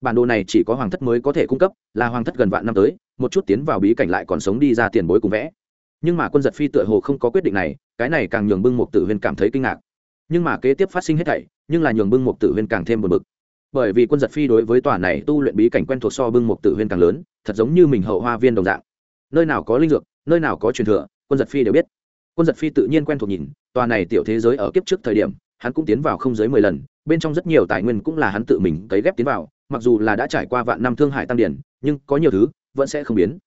Bản đồ này chỉ có hoàng thất mới có thể cung cấp, là hoàng thất gần vạn năm tới, một chút tiến vào bí cảnh lại còn sống đi ra tiền bối cùng vẽ. Nhưng mà quân giật phi tựa hồ không có quyết định này, cái này càng nhường bưng một tử huyên cảm thấy kinh ngạc. Nhưng mà kế tiếp phát sinh hết thảy, nhưng là nhường bưng một tử huyên càng thêm buồn bực. Bởi vì quân giật phi đối với tòa này tu luyện bí cảnh quen thuộc so bưng một tử huyên càng lớn, thật giống như mình hậu hoa viên đồng dạng. Nơi nào có linh dược, nơi nào có truyền thừa, quân giật phi đều biết quân giật phi tự nhiên quen thuộc nhìn, tòa này tiểu thế giới ở kiếp trước thời điểm, hắn cũng tiến vào không dưới mười lần, bên trong rất nhiều tài nguyên cũng là hắn tự mình cấy ghép tiến vào, mặc dù là đã trải qua vạn năm thương hải tăng điển, nhưng có nhiều thứ vẫn sẽ không biến.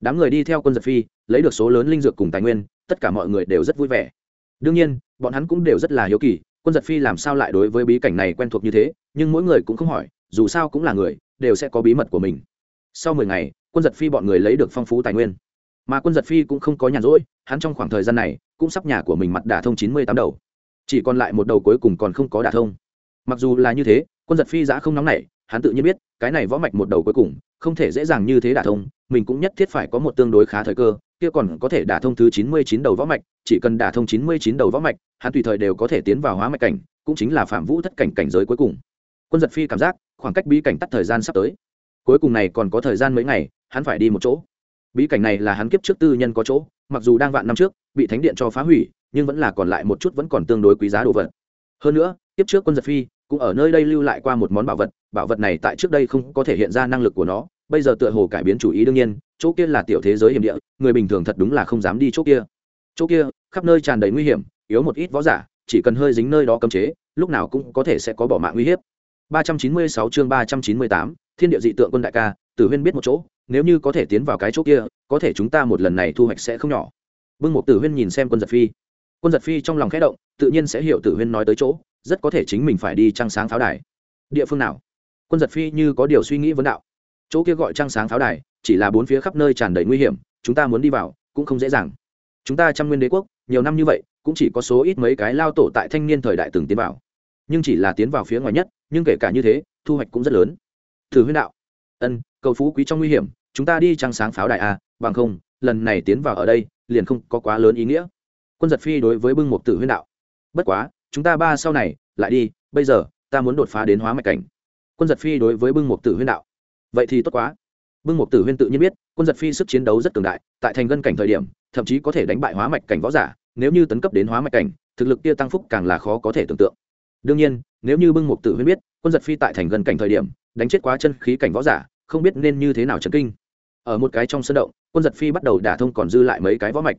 Đám người đi theo quân giật phi, lấy được số lớn linh dược cùng tài nguyên, tất cả mọi người đều rất vui vẻ. Đương nhiên, bọn hắn cũng đều rất là hiếu kỳ, quân giật phi làm sao lại đối với bí cảnh này quen thuộc như thế, nhưng mỗi người cũng không hỏi, dù sao cũng là người, đều sẽ có bí mật của mình. Sau mười ngày, quân giật phi bọn người lấy được phong phú tài nguyên mà quân giật phi cũng không có nhàn rỗi, hắn trong khoảng thời gian này cũng sắp nhà của mình mặt đả thông chín mươi tám đầu. Chỉ còn lại một đầu cuối cùng còn không có đả thông. Mặc dù là như thế, quân giật phi giã không nóng nảy, hắn tự nhiên biết, cái này võ mạch một đầu cuối cùng, không thể dễ dàng như thế đả thông, mình cũng nhất thiết phải có một tương đối khá thời cơ, kia còn có thể đả thông thứ chín mươi chín đầu võ mạch, chỉ cần đả thông chín mươi chín đầu võ mạch, hắn tùy thời đều có thể tiến vào hóa mạch cảnh, cũng chính là phạm vũ thất cảnh cảnh giới cuối cùng. Quân giật phi cảm giác, khoảng cách bí cảnh tắt thời gian sắp tới. Cuối cùng này còn có thời gian mấy ngày, hắn phải đi một chỗ bí cảnh này là hắn kiếp trước tư nhân có chỗ mặc dù đang vạn năm trước bị thánh điện cho phá hủy nhưng vẫn là còn lại một chút vẫn còn tương đối quý giá đồ vật. Hơn nữa kiếp trước quân giật phi cũng ở nơi đây lưu lại qua một món bảo vật bảo vật này tại trước đây không có thể hiện ra năng lực của nó bây giờ tựa hồ cải biến chủ ý đương nhiên chỗ kia là tiểu thế giới hiểm địa người bình thường thật đúng là không dám đi chỗ kia. Chỗ kia khắp nơi tràn đầy nguy hiểm yếu một ít võ giả chỉ cần hơi dính nơi đó cấm chế lúc nào cũng có thể sẽ có bỏ mạng nguy hiểm 396 chương 398, thiên địa dị tượng quân đại ca tử huyên biết một chỗ nếu như có thể tiến vào cái chỗ kia, có thể chúng ta một lần này thu hoạch sẽ không nhỏ. Bưng một tử huyên nhìn xem quân giật phi. Quân giật phi trong lòng khẽ động, tự nhiên sẽ hiểu tử huyên nói tới chỗ, rất có thể chính mình phải đi trăng sáng pháo đài. Địa phương nào? Quân giật phi như có điều suy nghĩ vấn đạo. Chỗ kia gọi trăng sáng pháo đài, chỉ là bốn phía khắp nơi tràn đầy nguy hiểm, chúng ta muốn đi vào, cũng không dễ dàng. Chúng ta trăm nguyên đế quốc, nhiều năm như vậy, cũng chỉ có số ít mấy cái lao tổ tại thanh niên thời đại từng tiến vào. Nhưng chỉ là tiến vào phía ngoài nhất, nhưng kể cả như thế, thu hoạch cũng rất lớn. Thử huyên đạo, ân cầu phú quý trong nguy hiểm chúng ta đi trăng sáng pháo đài a à, bằng không lần này tiến vào ở đây liền không có quá lớn ý nghĩa. Quân giật phi đối với bưng một tử huyên đạo. Bất quá chúng ta ba sau này lại đi bây giờ ta muốn đột phá đến hóa mạch cảnh. Quân giật phi đối với bưng một tử huyên đạo. Vậy thì tốt quá. Bưng một tử huyên tự nhiên biết quân giật phi sức chiến đấu rất cường đại tại thành gân cảnh thời điểm thậm chí có thể đánh bại hóa mạch cảnh võ giả nếu như tấn cấp đến hóa mạch cảnh thực lực kia tăng phúc càng là khó có thể tưởng tượng. Đương nhiên nếu như bưng mục tử huyên biết quân giật phi tại thành gần cảnh thời điểm đánh chết quá chân khí cảnh võ giả không biết nên như thế nào chấn kinh. Ở một cái trong sân động, quân giật phi bắt đầu đả thông còn dư lại mấy cái võ mạch.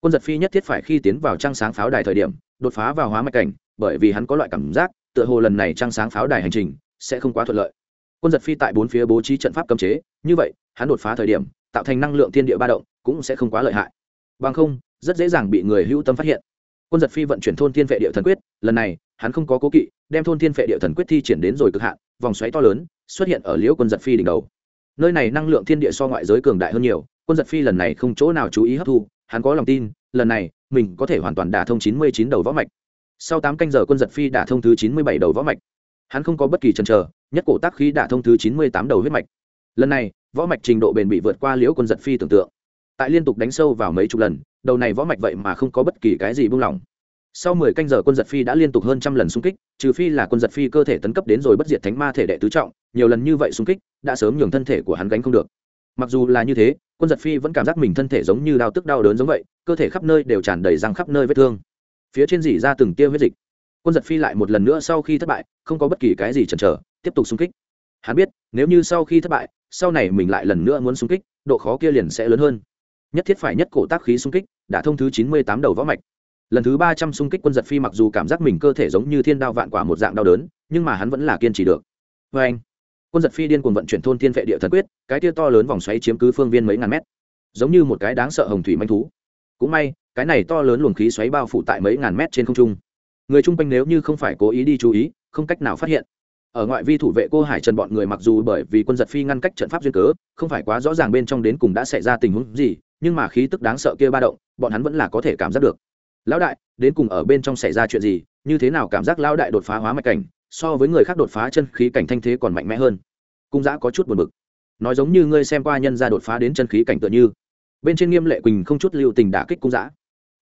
Quân giật phi nhất thiết phải khi tiến vào trăng sáng pháo đài thời điểm, đột phá vào hóa mạch cảnh, bởi vì hắn có loại cảm giác, tựa hồ lần này trăng sáng pháo đài hành trình sẽ không quá thuận lợi. Quân giật phi tại bốn phía bố trí trận pháp cấm chế, như vậy, hắn đột phá thời điểm, tạo thành năng lượng thiên địa ba động, cũng sẽ không quá lợi hại. Bằng không, rất dễ dàng bị người hữu tâm phát hiện. Quân giật phi vận chuyển thôn thiên vệ địa thần quyết, lần này, hắn không có cố kỵ, đem thôn thiên vệ địa thần quyết thi triển đến rồi cực hạn, vòng xoáy to lớn xuất hiện ở liễu quân giật phi đỉnh đầu. Nơi này năng lượng thiên địa so ngoại giới cường đại hơn nhiều, quân giật phi lần này không chỗ nào chú ý hấp thu, hắn có lòng tin, lần này, mình có thể hoàn toàn đả thông chín mươi chín đầu võ mạch. Sau tám canh giờ quân giật phi đả thông thứ chín mươi bảy đầu võ mạch. Hắn không có bất kỳ chần chờ, nhất cổ tác khí đả thông thứ chín mươi tám đầu huyết mạch. Lần này, võ mạch trình độ bền bị vượt qua liễu quân giật phi tưởng tượng. Tại liên tục đánh sâu vào mấy chục lần, đầu này võ mạch vậy mà không có bất kỳ cái gì buông lỏng. Sau mười canh giờ quân giật phi đã liên tục hơn trăm lần xung kích, trừ phi là quân giật phi cơ thể tấn cấp đến rồi bất diệt thánh ma thể đệ tứ trọng nhiều lần như vậy xung kích, đã sớm nhường thân thể của hắn gánh không được. Mặc dù là như thế, quân giật phi vẫn cảm giác mình thân thể giống như đau tức đau đớn giống vậy, cơ thể khắp nơi đều tràn đầy răng khắp nơi vết thương. Phía trên dỉ ra từng tia huyết dịch. Quân giật phi lại một lần nữa sau khi thất bại, không có bất kỳ cái gì chần chờ, tiếp tục xung kích. Hắn biết, nếu như sau khi thất bại, sau này mình lại lần nữa muốn xung kích, độ khó kia liền sẽ lớn hơn. Nhất thiết phải nhất cổ tác khí xung kích, đã thông thứ chín mươi tám đầu võ mạch. Lần thứ ba trăm xung kích quân giật phi mặc dù cảm giác mình cơ thể giống như thiên đao vạn quả một dạng đau đớn, nhưng mà hắn vẫn là kiên trì được. Vê anh quân giật phi điên cuồng vận chuyển thôn thiên vệ địa thần quyết, cái tia to lớn vòng xoáy chiếm cứ phương viên mấy ngàn mét. Giống như một cái đáng sợ hồng thủy manh thú. Cũng may, cái này to lớn luồng khí xoáy bao phủ tại mấy ngàn mét trên không trung. Người chung quanh nếu như không phải cố ý đi chú ý, không cách nào phát hiện. Ở ngoại vi thủ vệ cô hải trần bọn người mặc dù bởi vì quân giật phi ngăn cách trận pháp duyên cớ, không phải quá rõ ràng bên trong đến cùng đã xảy ra tình huống gì, nhưng mà khí tức đáng sợ kia ba động, bọn hắn vẫn là có thể cảm giác được. Lão đại, đến cùng ở bên trong xảy ra chuyện gì, như thế nào cảm giác lão đại đột phá hóa mạch cảnh so với người khác đột phá chân khí cảnh thanh thế còn mạnh mẽ hơn. Cung giã có chút buồn bực. Nói giống như ngươi xem qua nhân gia đột phá đến chân khí cảnh tựa như. Bên trên nghiêm lệ quỳnh không chút lưu tình đả kích cung giã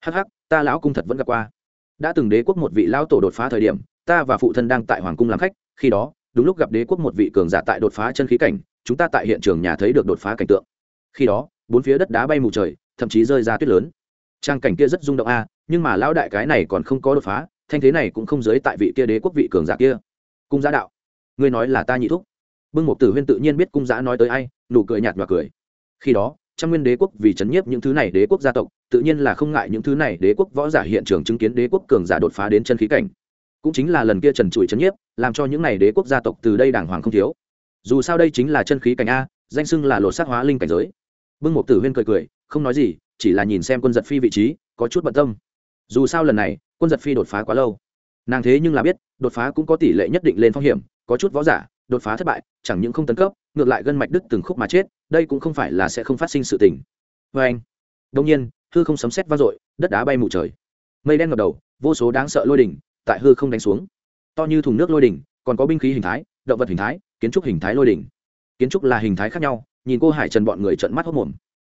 hắc hắc, ta lão cung thật vẫn gặp qua. Đã từng đế quốc một vị lão tổ đột phá thời điểm, ta và phụ thân đang tại hoàng cung làm khách, khi đó, đúng lúc gặp đế quốc một vị cường giả tại đột phá chân khí cảnh, chúng ta tại hiện trường nhà thấy được đột phá cảnh tượng. Khi đó, bốn phía đất đá bay mù trời, thậm chí rơi ra tuyết lớn. Trang cảnh kia rất rung động a, nhưng mà lão đại cái này còn không có đột phá thanh thế này cũng không giới tại vị kia đế quốc vị cường giả kia. Cung giã đạo, ngươi nói là ta nhị thúc. Bưng một tử huyên tự nhiên biết cung giã nói tới ai, nụ cười nhạt và cười. Khi đó, trăm nguyên đế quốc vì chấn nhiếp những thứ này đế quốc gia tộc, tự nhiên là không ngại những thứ này đế quốc võ giả hiện trường chứng kiến đế quốc cường giả đột phá đến chân khí cảnh. Cũng chính là lần kia trần trụi chấn nhiếp, làm cho những này đế quốc gia tộc từ đây đàng hoàng không thiếu. Dù sao đây chính là chân khí cảnh a, danh xưng là lột xác hóa linh cảnh giới. Bưng một tử huyên cười cười, không nói gì, chỉ là nhìn xem quân giật phi vị trí, có chút bận tâm. Dù sao lần này quân giật phi đột phá quá lâu. Nàng thế nhưng là biết, đột phá cũng có tỷ lệ nhất định lên phong hiểm, có chút võ giả, đột phá thất bại, chẳng những không tấn cấp, ngược lại gân mạch đứt từng khúc mà chết, đây cũng không phải là sẽ không phát sinh sự tình. Vê anh đông nhiên, hư không sấm xét vang dội, đất đá bay mù trời. Mây đen ngập đầu, vô số đáng sợ lôi đỉnh tại hư không đánh xuống. To như thùng nước lôi đỉnh, còn có binh khí hình thái, động vật hình thái, kiến trúc hình thái lôi đỉnh. Kiến trúc là hình thái khác nhau, nhìn cô hải trần bọn người trận mắt hốc mồm.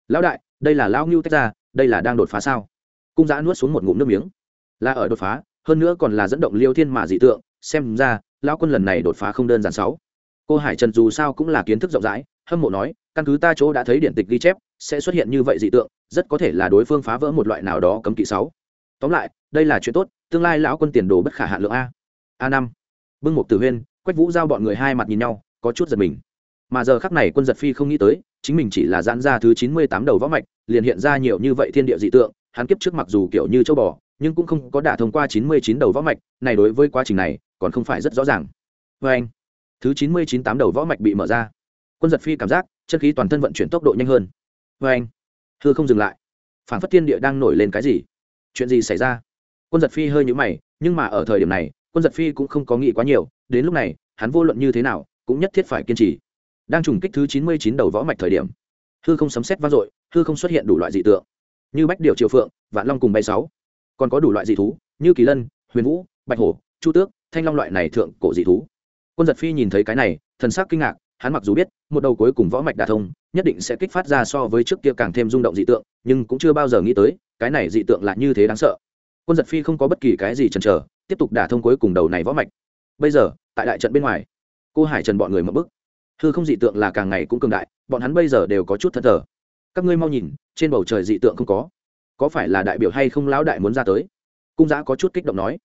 Lão đại, đây là lão ngưu tách ra đây là đang đột phá sao? Cung giã nuốt xuống một ngụm nước miếng là ở đột phá, hơn nữa còn là dẫn động liêu thiên mà dị tượng, xem ra, lão quân lần này đột phá không đơn giản sáu. Cô hải trần dù sao cũng là kiến thức rộng rãi, hâm mộ nói, căn cứ ta chỗ đã thấy điện tịch ghi chép, sẽ xuất hiện như vậy dị tượng, rất có thể là đối phương phá vỡ một loại nào đó cấm kỵ sáu. Tóm lại, đây là chuyện tốt, tương lai lão quân tiền đồ bất khả hạn lượng a. A năm. Bưng một tử huyên, quách vũ giao bọn người hai mặt nhìn nhau, có chút giật mình. Mà giờ khắc này quân giật phi không nghĩ tới, chính mình chỉ là giãn ra thứ chín mươi tám đầu võ mạch, liền hiện ra nhiều như vậy thiên địa dị tượng, hắn kiếp trước mặc dù kiểu như châu bò nhưng cũng không có đả thông qua chín mươi chín đầu võ mạch, này đối với quá trình này, còn không phải rất rõ ràng. Vê anh, thứ chín mươi chín tám đầu võ mạch bị mở ra. Quân giật phi cảm giác, chân khí toàn thân vận chuyển tốc độ nhanh hơn. Vê anh hư không dừng lại. Phản phất thiên địa đang nổi lên cái gì? Chuyện gì xảy ra? Quân giật phi hơi nhũ mày, nhưng mà ở thời điểm này, quân giật phi cũng không có nghĩ quá nhiều, đến lúc này, hắn vô luận như thế nào, cũng nhất thiết phải kiên trì. Đang trùng kích thứ chín mươi chín đầu võ mạch thời điểm, hư không sấm xét vang dội, hư không xuất hiện đủ loại dị tượng. Như bách điều triều phượng, vạn long cùng bay sáu còn có đủ loại dị thú, như kỳ lân, huyền vũ, bạch hổ, chu tước, thanh long loại này thượng cổ dị thú. Quân giật phi nhìn thấy cái này, thần sắc kinh ngạc, hắn mặc dù biết, một đầu cuối cùng võ mạch đà thông, nhất định sẽ kích phát ra so với trước kia càng thêm rung động dị tượng, nhưng cũng chưa bao giờ nghĩ tới, cái này dị tượng lại như thế đáng sợ. Quân giật phi không có bất kỳ cái gì chần chờ, tiếp tục đả thông cuối cùng đầu này võ mạch. Bây giờ, tại đại trận bên ngoài, cô hải trần bọn người mở bức hư không dị tượng là càng ngày cũng cường đại, bọn hắn bây giờ đều có chút thất thờ. Các ngươi mau nhìn, trên bầu trời dị tượng không có có phải là đại biểu hay không lão đại muốn ra tới? Cung giã có chút kích động nói.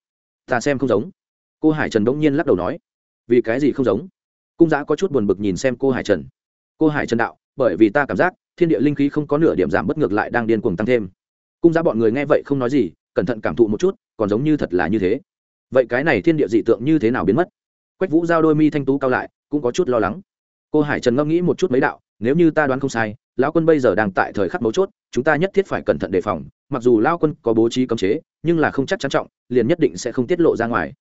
Ta xem không giống. Cô hải trần bỗng nhiên lắc đầu nói. Vì cái gì không giống? Cung giã có chút buồn bực nhìn xem cô hải trần. Cô hải trần đạo, bởi vì ta cảm giác, thiên địa linh khí không có nửa điểm giảm bất ngược lại đang điên cuồng tăng thêm. Cung giã bọn người nghe vậy không nói gì, cẩn thận cảm thụ một chút, còn giống như thật là như thế. Vậy cái này thiên địa dị tượng như thế nào biến mất? Quách vũ giao đôi mi thanh tú cao lại, cũng có chút lo lắng. Cô hải trần ngẫm nghĩ một chút mấy đạo, nếu như ta đoán không sai lão quân bây giờ đang tại thời khắc mấu chốt, chúng ta nhất thiết phải cẩn thận đề phòng. Mặc dù lao quân có bố trí cấm chế, nhưng là không chắc chắn trọng, liền nhất định sẽ không tiết lộ ra ngoài.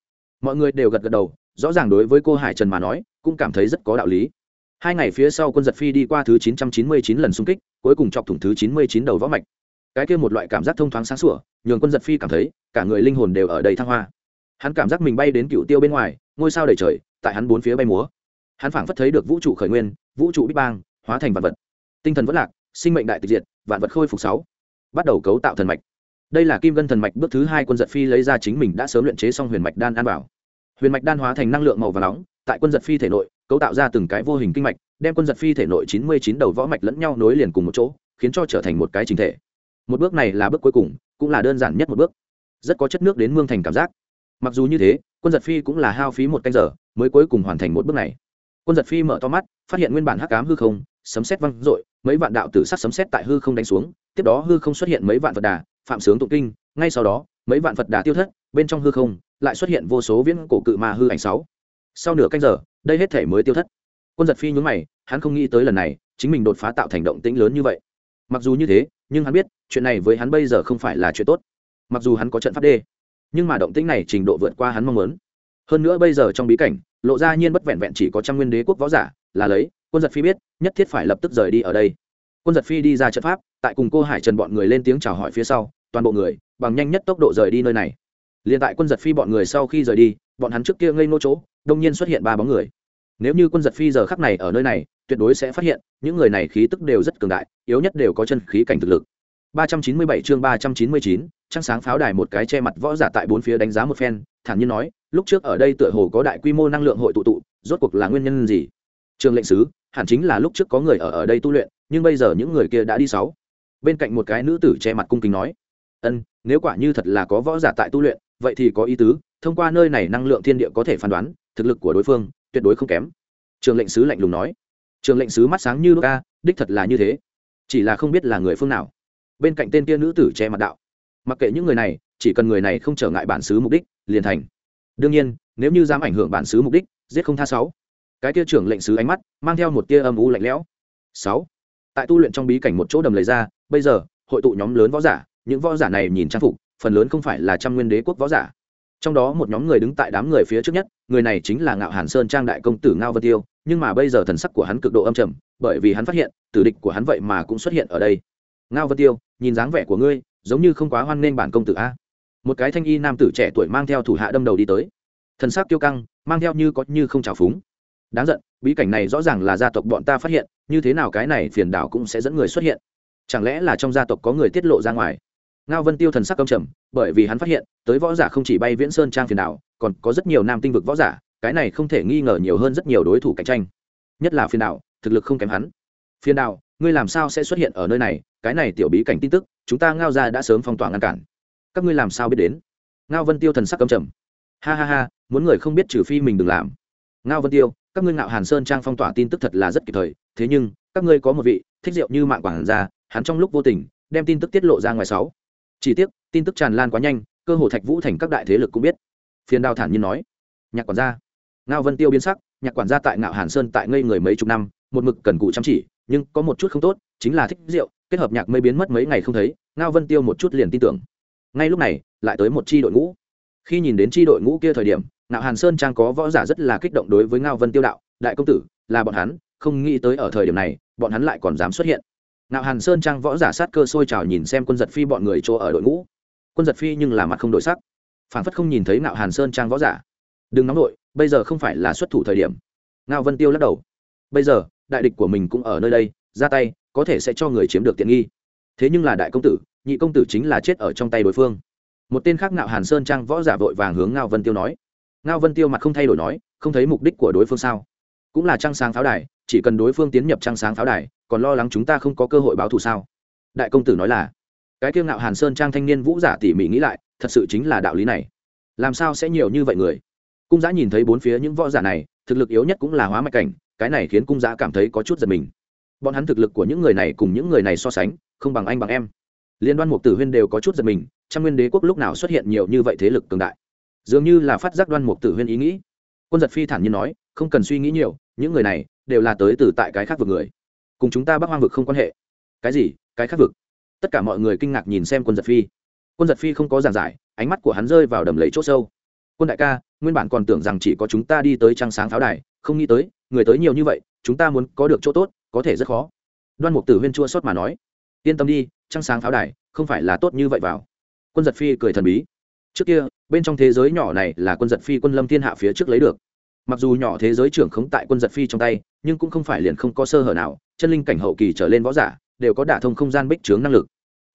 Mọi người đều gật gật đầu, rõ ràng đối với cô hải trần mà nói, cũng cảm thấy rất có đạo lý. Hai ngày phía sau quân giật phi đi qua thứ chín trăm chín mươi chín lần xung kích, cuối cùng chọc thủng thứ chín mươi chín đầu võ mạch. Cái kia một loại cảm giác thông thoáng sáng sủa, nhường quân giật phi cảm thấy, cả người linh hồn đều ở đầy thăng hoa. Hắn cảm giác mình bay đến cựu tiêu bên ngoài, ngôi sao đầy trời, tại hắn bốn phía bay múa. Hắn phảng phất thấy được vũ trụ khởi nguyên, vũ trụ bích bang, hóa thành vật vật tinh thần vẫn lạc, sinh mệnh đại tịch diệt, vạn vật khôi phục sáu. Bắt đầu cấu tạo thần mạch. Đây là kim ngân thần mạch bước thứ hai quân giật phi lấy ra chính mình đã sớm luyện chế xong huyền mạch đan an bảo huyền mạch đan hóa thành năng lượng màu và nóng, tại quân giật phi thể nội, cấu tạo ra từng cái vô hình kinh mạch, đem quân giật phi thể nội chín mươi chín đầu võ mạch lẫn nhau nối liền cùng một chỗ, khiến cho trở thành một cái trình thể. Một bước này là bước cuối cùng, cũng là đơn giản nhất một bước. Rất có chất nước đến mương thành cảm giác. Mặc dù như thế, quân giật phi cũng là hao phí một canh giờ, mới cuối cùng hoàn thành một bước này. Quân giật phi mở to mắt, phát hiện nguyên bản hắc cám hư không, sấm xét văng r mấy vạn đạo tử sắc sấm xét tại hư không đánh xuống, tiếp đó hư không xuất hiện mấy vạn phật đà, phạm sướng tụng kinh, ngay sau đó, mấy vạn phật đà tiêu thất, bên trong hư không lại xuất hiện vô số viễn cổ cự ma hư ảnh sáu. Sau nửa canh giờ, đây hết thể mới tiêu thất. Quân giật phi nhún mày, hắn không nghĩ tới lần này, chính mình đột phá tạo thành động tĩnh lớn như vậy. Mặc dù như thế, nhưng hắn biết, chuyện này với hắn bây giờ không phải là chuyện tốt. Mặc dù hắn có trận pháp đê, nhưng mà động tĩnh này trình độ vượt qua hắn mong muốn. Hơn nữa bây giờ trong bí cảnh, lộ ra nhiên bất vẹn vẹn chỉ có trăm nguyên đế quốc võ giả là lấy quân giật phi biết nhất thiết phải lập tức rời đi ở đây. Quân giật phi đi ra trận pháp tại cùng cô hải trần bọn người lên tiếng chào hỏi phía sau toàn bộ người bằng nhanh nhất tốc độ rời đi nơi này. Liền tại quân giật phi bọn người sau khi rời đi bọn hắn trước kia ngây nô chỗ đông nhiên xuất hiện ba bóng người. Nếu như quân giật phi giờ khắc này ở nơi này tuyệt đối sẽ phát hiện những người này khí tức đều rất cường đại yếu nhất đều có chân khí cảnh thực lực. 397 chương 399, trăng sáng pháo đài một cái che mặt võ giả tại bốn phía đánh giá một phen thản nhiên nói lúc trước ở đây tựa hồ có đại quy mô năng lượng hội tụ tụ rốt cuộc là nguyên nhân gì? Trường lệnh sứ, hẳn chính là lúc trước có người ở ở đây tu luyện, nhưng bây giờ những người kia đã đi sáu. Bên cạnh một cái nữ tử che mặt cung kính nói, ân, nếu quả như thật là có võ giả tại tu luyện, vậy thì có ý tứ, thông qua nơi này năng lượng thiên địa có thể phán đoán, thực lực của đối phương tuyệt đối không kém. Trường lệnh sứ lạnh lùng nói. Trường lệnh sứ mắt sáng như ca đích thật là như thế. Chỉ là không biết là người phương nào. Bên cạnh tên kia nữ tử che mặt đạo. Mặc kệ những người này, chỉ cần người này không trở ngại bản xứ mục đích, liền thành. Đương nhiên, nếu như dám ảnh hưởng bản xứ mục đích, giết không tha sáu cái kia trưởng lệnh sứ ánh mắt, mang theo một tia âm u lạnh lẽo. Sáu. Tại tu luyện trong bí cảnh một chỗ đầm lầy ra, bây giờ, hội tụ nhóm lớn võ giả, những võ giả này nhìn trang phục, phần lớn không phải là trăm nguyên đế quốc võ giả. Trong đó một nhóm người đứng tại đám người phía trước nhất, người này chính là ngạo hàn sơn trang đại công tử ngao vân tiêu, nhưng mà bây giờ thần sắc của hắn cực độ âm trầm, bởi vì hắn phát hiện, tử địch của hắn vậy mà cũng xuất hiện ở đây. Ngao vân tiêu, nhìn dáng vẻ của ngươi, giống như không quá hoan nghênh bản công tử a. Một cái thanh y nam tử trẻ tuổi mang theo thủ hạ đâm đầu đi tới. Thần sắc kiêu căng, mang theo như có như không trào phúng đáng giận, bí cảnh này rõ ràng là gia tộc bọn ta phát hiện, như thế nào cái này phiền đảo cũng sẽ dẫn người xuất hiện. Chẳng lẽ là trong gia tộc có người tiết lộ ra ngoài? Ngao vân tiêu thần sắc công trầm, bởi vì hắn phát hiện, tới võ giả không chỉ bay viễn sơn trang phiền đảo, còn có rất nhiều nam tinh vực võ giả, cái này không thể nghi ngờ nhiều hơn rất nhiều đối thủ cạnh tranh. Nhất là phiền đảo, thực lực không kém hắn. Phiền đảo, ngươi làm sao sẽ xuất hiện ở nơi này? Cái này tiểu bí cảnh tin tức, chúng ta ngao ra đã sớm phong tỏa ngăn cản. Các ngươi làm sao biết đến? Ngao vân tiêu thần sắc cầm trầm. Ha ha ha, muốn người không biết trừ phi mình đừng làm. Ngao vân tiêu các ngươi ngạo hàn sơn trang phong tỏa tin tức thật là rất kịp thời, thế nhưng, các ngươi có một vị thích rượu như mạng quản gia, hắn trong lúc vô tình, đem tin tức tiết lộ ra ngoài sáu. Chỉ tiếc, tin tức tràn lan quá nhanh, cơ hồ thạch vũ thành các đại thế lực cũng biết. Phiền đào thản nhiên nói, nhạc quản gia. Ngao vân tiêu biến sắc, nhạc quản gia tại ngạo hàn sơn tại ngây người mấy chục năm, một mực cần cụ chăm chỉ, nhưng có một chút không tốt, chính là thích rượu, kết hợp nhạc mây biến mất mấy ngày không thấy, ngao vân tiêu một chút liền tin tưởng. Ngay lúc này, lại tới một chi đội ngũ. Khi nhìn đến chi đội ngũ kia thời điểm Nạo hàn sơn trang có võ giả rất là kích động đối với ngao vân tiêu đạo, đại công tử, là bọn hắn, không nghĩ tới ở thời điểm này, bọn hắn lại còn dám xuất hiện. Nạo hàn sơn trang võ giả sát cơ sôi trào nhìn xem quân giật phi bọn người chỗ ở đội ngũ. Quân giật phi nhưng là mặt không đổi sắc. Phản phất không nhìn thấy Nạo hàn sơn trang võ giả. Đừng nóng nổi bây giờ không phải là xuất thủ thời điểm. Ngao vân tiêu lắc đầu. Bây giờ, đại địch của mình cũng ở nơi đây, ra tay, có thể sẽ cho người chiếm được tiện nghi. Thế nhưng là đại công tử, nhị công tử chính là chết ở trong tay đối phương. Một tên khác Nạo hàn sơn trang võ giả vội vàng hướng ngao vân tiêu nói ngao vân tiêu mặt không thay đổi nói, không thấy mục đích của đối phương sao? Cũng là trăng sáng pháo đài, chỉ cần đối phương tiến nhập trăng sáng pháo đài, còn lo lắng chúng ta không có cơ hội báo thù sao? Đại công tử nói là, cái kiêng ngạo hàn sơn trang thanh niên vũ giả tỉ mỉ nghĩ lại, thật sự chính là đạo lý này. Làm sao sẽ nhiều như vậy người? Cung giã nhìn thấy bốn phía những võ giả này, thực lực yếu nhất cũng là hóa mạch cảnh, cái này khiến cung giã cảm thấy có chút giật mình. Bọn hắn thực lực của những người này cùng những người này so sánh, không bằng anh bằng em. Liên đoan mục tử huyên đều có chút giật mình, trăm nguyên đế quốc lúc nào xuất hiện nhiều như vậy thế lực cường đại? Dường như là phát giác đoan mục tử huyên ý nghĩ. Quân giật phi thản nhiên nói, không cần suy nghĩ nhiều, những người này đều là tới từ tại cái khác vực người. Cùng chúng ta bắc hoang vực không quan hệ. Cái gì? Cái khác vực? Tất cả mọi người kinh ngạc nhìn xem quân giật phi. Quân giật phi không có giảng giải, ánh mắt của hắn rơi vào đầm lầy c h ỗ sâu. Quân đại ca, nguyên bản còn tưởng rằng chỉ có chúng ta đi tới trăng sáng pháo đài, không nghĩ tới, người tới nhiều như vậy, chúng ta muốn có được chỗ tốt, có thể rất khó. Đoan mục tử huyên chua sót mà nói, yên tâm đi, trăng sáng pháo đài không phải là tốt như vậy vào. Quân giật phi cười thần bí trước kia, bên trong thế giới nhỏ này là quân giật phi quân lâm thiên hạ phía trước lấy được. Mặc dù nhỏ thế giới trưởng khống tại quân giật phi trong tay, nhưng cũng không phải liền không có sơ hở nào, chân linh cảnh hậu kỳ trở lên võ giả, đều có đả thông không gian bích trướng năng lực.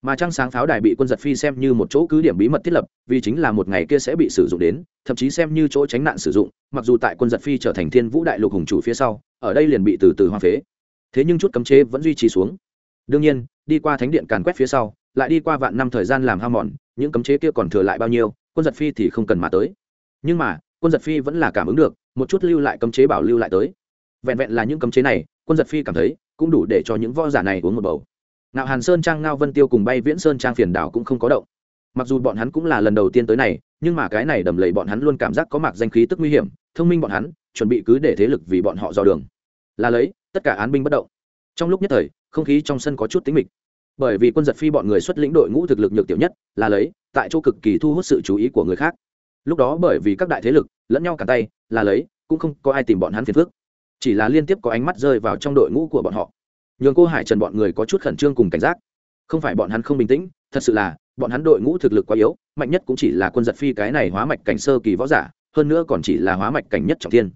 Mà trăng sáng pháo đài bị quân giật phi xem như một chỗ cứ điểm bí mật thiết lập, vì chính là một ngày kia sẽ bị sử dụng đến, thậm chí xem như chỗ tránh nạn sử dụng, mặc dù tại quân giật phi trở thành thiên vũ đại lục hùng chủ phía sau, ở đây liền bị từ từ hoang phế. Thế nhưng chút cấm chế vẫn duy trì xuống. Đương nhiên, đi qua thánh điện càn quét phía sau lại đi qua vạn năm thời gian làm ham mòn những cấm chế kia còn thừa lại bao nhiêu quân giật phi thì không cần mà tới nhưng mà quân giật phi vẫn là cảm ứng được một chút lưu lại cấm chế bảo lưu lại tới vẹn vẹn là những cấm chế này quân giật phi cảm thấy cũng đủ để cho những võ giả này uống một bầu Nạo Hàn Sơn Trang Ngao Vân Tiêu cùng bay Viễn Sơn Trang Phiền Đảo cũng không có động. Mặc dù bọn hắn cũng là lần đầu tiên tới này, nhưng mà cái này đầm lầy bọn hắn luôn cảm giác có mạc danh khí tức nguy hiểm, thông minh bọn hắn, chuẩn bị cứ để thế lực vì bọn họ dò đường. Là lấy, tất cả án binh bất động. Trong lúc nhất thời, không khí trong sân có chút tĩnh mịch. Bởi vì quân giật phi bọn người xuất lĩnh đội ngũ thực lực nhược tiểu nhất, là lấy, tại chỗ cực kỳ thu hút sự chú ý của người khác. Lúc đó bởi vì các đại thế lực lẫn nhau cả tay, là lấy, cũng không có ai tìm bọn hắn phiền phức. Chỉ là liên tiếp có ánh mắt rơi vào trong đội ngũ của bọn họ nhường cô hải trần bọn người có chút khẩn trương cùng cảnh giác không phải bọn hắn không bình tĩnh thật sự là bọn hắn đội ngũ thực lực quá yếu mạnh nhất cũng chỉ là quân giật phi cái này hóa mạch cảnh sơ kỳ võ giả hơn nữa còn chỉ là hóa mạch cảnh nhất trọng thiên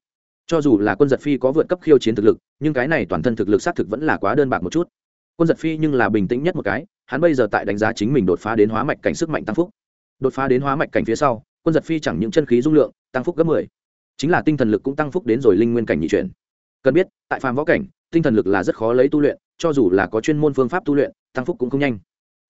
cho dù là quân giật phi có vượt cấp khiêu chiến thực lực nhưng cái này toàn thân thực lực xác thực vẫn là quá đơn bạc một chút quân giật phi nhưng là bình tĩnh nhất một cái, hắn bây giờ tại đánh giá chính mình đột phá đến hóa mạch cảnh sức mạnh tăng phúc. Đột phá đến hóa mạch cảnh phía sau, quân giật phi chẳng những chân khí dung lượng tăng phúc gấp mười, chính là tinh thần lực cũng tăng phúc đến rồi linh nguyên cảnh nhị chuyển. Cần biết, tại phàm võ cảnh, tinh thần lực là rất khó lấy tu luyện, cho dù là có chuyên môn phương pháp tu luyện, tăng phúc cũng không nhanh.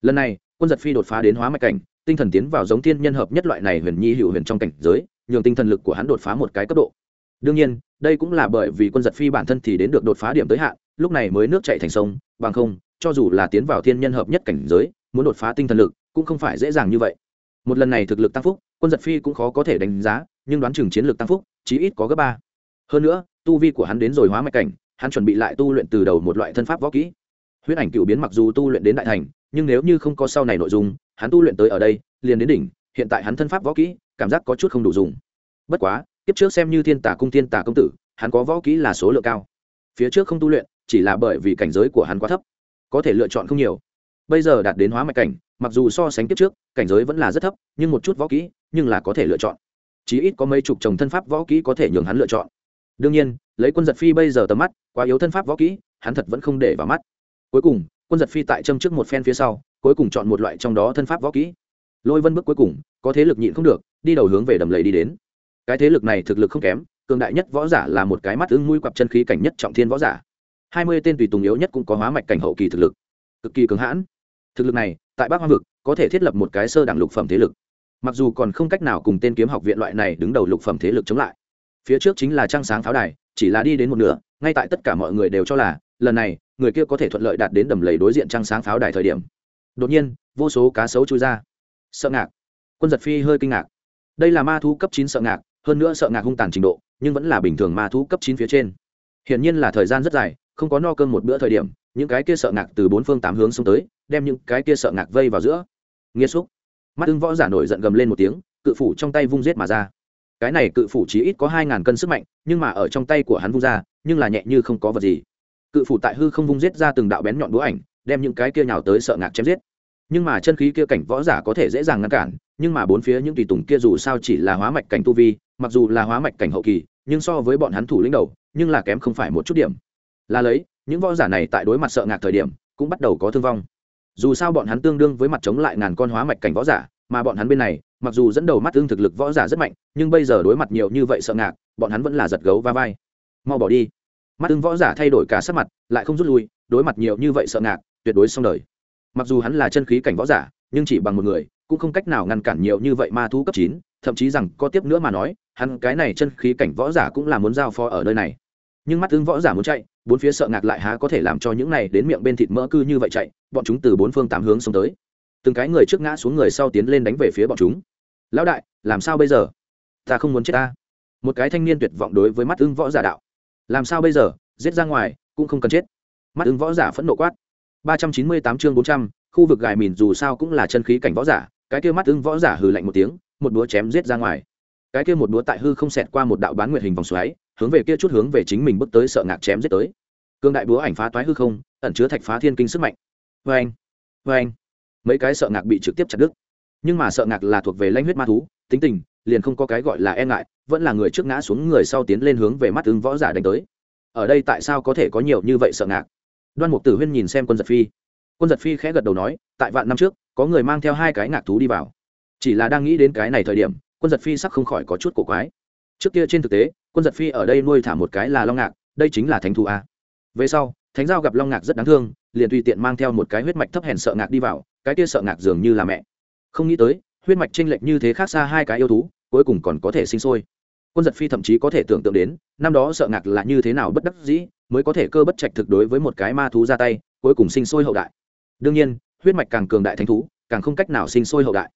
Lần này, quân giật phi đột phá đến hóa mạch cảnh, tinh thần tiến vào giống thiên nhân hợp nhất loại này huyền nhi hữu huyền trong cảnh giới, nhường tinh thần lực của hắn đột phá một cái cấp độ. Đương nhiên, đây cũng là bởi vì quân giật phi bản thân thì đến được đột phá điểm tới hạn, lúc này mới nước chạy thành sông bằng không, cho dù là tiến vào thiên nhân hợp nhất cảnh giới, muốn đột phá tinh thần lực, cũng không phải dễ dàng như vậy. Một lần này thực lực tăng phúc, quân giật phi cũng khó có thể đánh giá, nhưng đoán chừng chiến lược tăng phúc, chí ít có gấp ba. Hơn nữa, tu vi của hắn đến rồi hóa mạch cảnh, hắn chuẩn bị lại tu luyện từ đầu một loại thân pháp võ kỹ. Huyết ảnh cựu biến mặc dù tu luyện đến đại thành, nhưng nếu như không có sau này nội dung, hắn tu luyện tới ở đây, liền đến đỉnh, hiện tại hắn thân pháp võ kỹ, cảm giác có chút không đủ dùng. Bất quá, kiếp trước xem như thiên tả cung thiên tả công tử, hắn có võ kỹ là số lượng cao. Phía trước không tu luyện chỉ là bởi vì cảnh giới của hắn quá thấp, có thể lựa chọn không nhiều. Bây giờ đạt đến hóa mạch cảnh, mặc dù so sánh kiếp trước, cảnh giới vẫn là rất thấp, nhưng một chút võ kỹ, nhưng là có thể lựa chọn. Chí ít có mấy chục chồng thân pháp võ kỹ có thể nhường hắn lựa chọn. Đương nhiên, lấy quân giật phi bây giờ tầm mắt, quá yếu thân pháp võ kỹ, hắn thật vẫn không để vào mắt. Cuối cùng, quân giật phi tại châm trước một phen phía sau, cuối cùng chọn một loại trong đó thân pháp võ kỹ. Lôi vân bước cuối cùng, có thế lực nhịn không được, đi đầu hướng về đầm lầy đi đến. Cái thế lực này thực lực không kém, cường đại nhất võ giả là một cái mắt ưng mũi quặp chân khí cảnh nhất trọng thiên võ giả hai mươi tên tùy tùng yếu nhất cũng có hóa mạch cảnh hậu kỳ thực lực. Cực kỳ cứng hãn. Thực lực này, tại bắc hoa vực, có thể thiết lập một cái sơ đẳng lục phẩm thế lực. Mặc dù còn không cách nào cùng tên kiếm học viện loại này đứng đầu lục phẩm thế lực chống lại. Phía trước chính là Trang sáng pháo đài, chỉ là đi đến một nửa, ngay tại tất cả mọi người đều cho là, lần này, người kia có thể thuận lợi đạt đến đầm lầy đối diện Trang sáng pháo đài thời điểm. Đột nhiên, vô số cá sấu chui ra. Sợ ngạc. Quân giật phi hơi kinh ngạc. Đây là ma thú cấp chín sợ ngạc, hơn nữa sợ ngạc hung tàn trình độ, nhưng vẫn là bình thường ma thú cấp chín phía trên. Hiển nhiên là thời gian rất dài không có no cơm một bữa thời điểm, những cái kia sợ ngạc từ bốn phương tám hướng xông tới, đem những cái kia sợ ngạc vây vào giữa. Nghiêm xúc. Mắt ưng võ giả nổi giận gầm lên một tiếng, cự phủ trong tay vung giết mà ra. Cái này cự phủ chỉ ít có hai ngàn cân sức mạnh, nhưng mà ở trong tay của hắn vung ra, nhưng là nhẹ như không có vật gì. Cự phủ tại hư không vung giết ra từng đạo bén nhọn đũa ảnh, đem những cái kia nhào tới sợ ngạc chém giết. Nhưng mà chân khí kia cảnh võ giả có thể dễ dàng ngăn cản, nhưng mà bốn phía những tùy tùng kia dù sao chỉ là hóa mạch cảnh tu vi, mặc dù là hóa mạch cảnh hậu kỳ, nhưng so với bọn hắn thủ lĩnh đầu, nhưng là kém không phải một chút điểm là lấy, những võ giả này tại đối mặt sợ ngạc thời điểm, cũng bắt đầu có thương vong. Dù sao bọn hắn tương đương với mặt chống lại ngàn con hóa mạch cảnh võ giả, mà bọn hắn bên này, mặc dù dẫn đầu mắt tương thực lực võ giả rất mạnh, nhưng bây giờ đối mặt nhiều như vậy sợ ngạc, bọn hắn vẫn là giật gấu va vai. Mau bỏ đi. Mắt tương võ giả thay đổi cả sắc mặt, lại không rút lui, đối mặt nhiều như vậy sợ ngạc, tuyệt đối xong đời. Mặc dù hắn là chân khí cảnh võ giả, nhưng chỉ bằng một người, cũng không cách nào ngăn cản nhiều như vậy ma thú cấp chín, thậm chí rằng có tiếp nữa mà nói, hắn cái này chân khí cảnh võ giả cũng là muốn giao phó ở nơi này nhưng mắt ứng võ giả muốn chạy, bốn phía sợ ngạc lại há có thể làm cho những này đến miệng bên thịt mỡ cư như vậy chạy, bọn chúng từ bốn phương tám hướng xông tới. Từng cái người trước ngã xuống người sau tiến lên đánh về phía bọn chúng. Lão đại, làm sao bây giờ? Ta không muốn chết ta. Một cái thanh niên tuyệt vọng đối với mắt ưng võ giả đạo. Làm sao bây giờ? Giết ra ngoài, cũng không cần chết. Mắt ưng võ giả phẫn nộ quát. Ba trăm chín mươi tám chương bốn trăm, khu vực gài mìn dù sao cũng là chân khí cảnh võ giả. Cái kia mắt ưng võ giả hừ lạnh một tiếng, một búa chém giết ra ngoài. Cái kia một búa tại hư không xẹt qua một đạo bán nguyệt hình vòng xoáy hướng về kia chút hướng về chính mình bước tới sợ ngạc chém giết tới. Cương đại búa ảnh phá toái hư không, ẩn chứa thạch phá thiên kinh sức mạnh. Vê anh vê anh. Mấy cái sợ ngạc bị trực tiếp chặt đứt. Nhưng mà sợ ngạc là thuộc về lanh huyết ma thú, tính tình, liền không có cái gọi là e ngại, vẫn là người trước ngã xuống người sau tiến lên hướng về mắt ứng võ giả đánh tới. Ở đây tại sao có thể có nhiều như vậy sợ ngạc? Đoan mục tử huyên nhìn xem quân giật phi. Quân giật phi khẽ gật đầu nói, tại vạn năm trước, có người mang theo hai cái ngạc thú đi vào. Chỉ là đang nghĩ đến cái này thời điểm, quân giật phi sắc không khỏi có chút cổ quái. Trước kia trên thực tế quân giật phi ở đây nuôi thả một cái là long ngạc, đây chính là thánh thú a. Về sau, thánh giao gặp long ngạc rất đáng thương, liền tùy tiện mang theo một cái huyết mạch thấp hèn sợ ngạc đi vào, cái kia sợ ngạc dường như là mẹ. Không nghĩ tới, huyết mạch tranh lệch như thế khác xa hai cái yêu thú, cuối cùng còn có thể sinh sôi. Quân giật phi thậm chí có thể tưởng tượng đến, năm đó sợ ngạc là như thế nào bất đắc dĩ, mới có thể cơ bất trạch thực đối với một cái ma thú ra tay, cuối cùng sinh sôi hậu đại. Đương nhiên, huyết mạch càng cường đại thánh thú, càng không cách nào sinh sôi hậu đại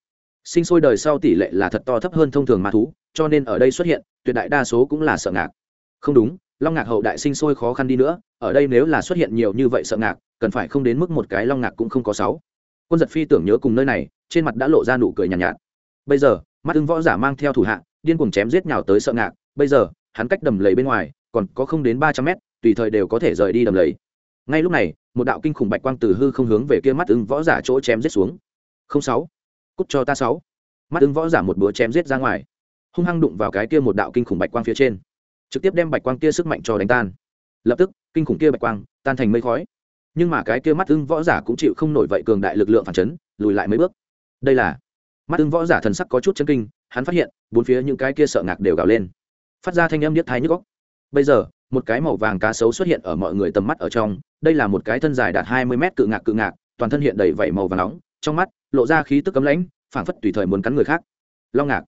sinh sôi đời sau tỷ lệ là thật to thấp hơn thông thường ma thú cho nên ở đây xuất hiện tuyệt đại đa số cũng là sợ ngạc. Không đúng long ngạc hậu đại sinh sôi khó khăn đi nữa ở đây nếu là xuất hiện nhiều như vậy sợ ngạc cần phải không đến mức một cái long ngạc cũng không có sáu. Quân giật phi tưởng nhớ cùng nơi này trên mặt đã lộ ra nụ cười nhàn nhạt, nhạt. Bây giờ mắt ứng võ giả mang theo thủ hạ điên cuồng chém giết nhào tới sợ ngạc bây giờ hắn cách đầm lầy bên ngoài còn có không đến ba trăm mét tùy thời đều có thể rời đi đầm lầy. Ngay lúc này một đạo kinh khủng bạch quang từ hư không hướng về kia mắt ứng võ giả chỗ chém giết xuống. Không sáu cút cho ta sáu. Mắt ứng võ giả một búa chém giết ra ngoài. Hung hăng đụng vào cái kia một đạo kinh khủng bạch quang phía trên. Trực tiếp đem bạch quang kia sức mạnh cho đánh tan. Lập tức, kinh khủng kia bạch quang tan thành mây khói. Nhưng mà cái kia mắt ưng võ giả cũng chịu không nổi vậy cường đại lực lượng phản chấn, lùi lại mấy bước. Đây là mắt ưng võ giả thần sắc có chút chân kinh, hắn phát hiện, bốn phía những cái kia sợ ngạc đều gào lên. Phát ra thanh âm niết thái nhức góc bây giờ, một cái màu vàng cá sấu xuất hiện ở mọi người tầm mắt ở trong, đây là một cái thân dài đạt hai mươi mét cự ngạc cự ngạc, toàn thân hiện đầy vảy màu và nóng trong mắt lộ ra khí tức cấm lãnh, phảng phất tùy thời muốn cắn người khác. Long ngạc.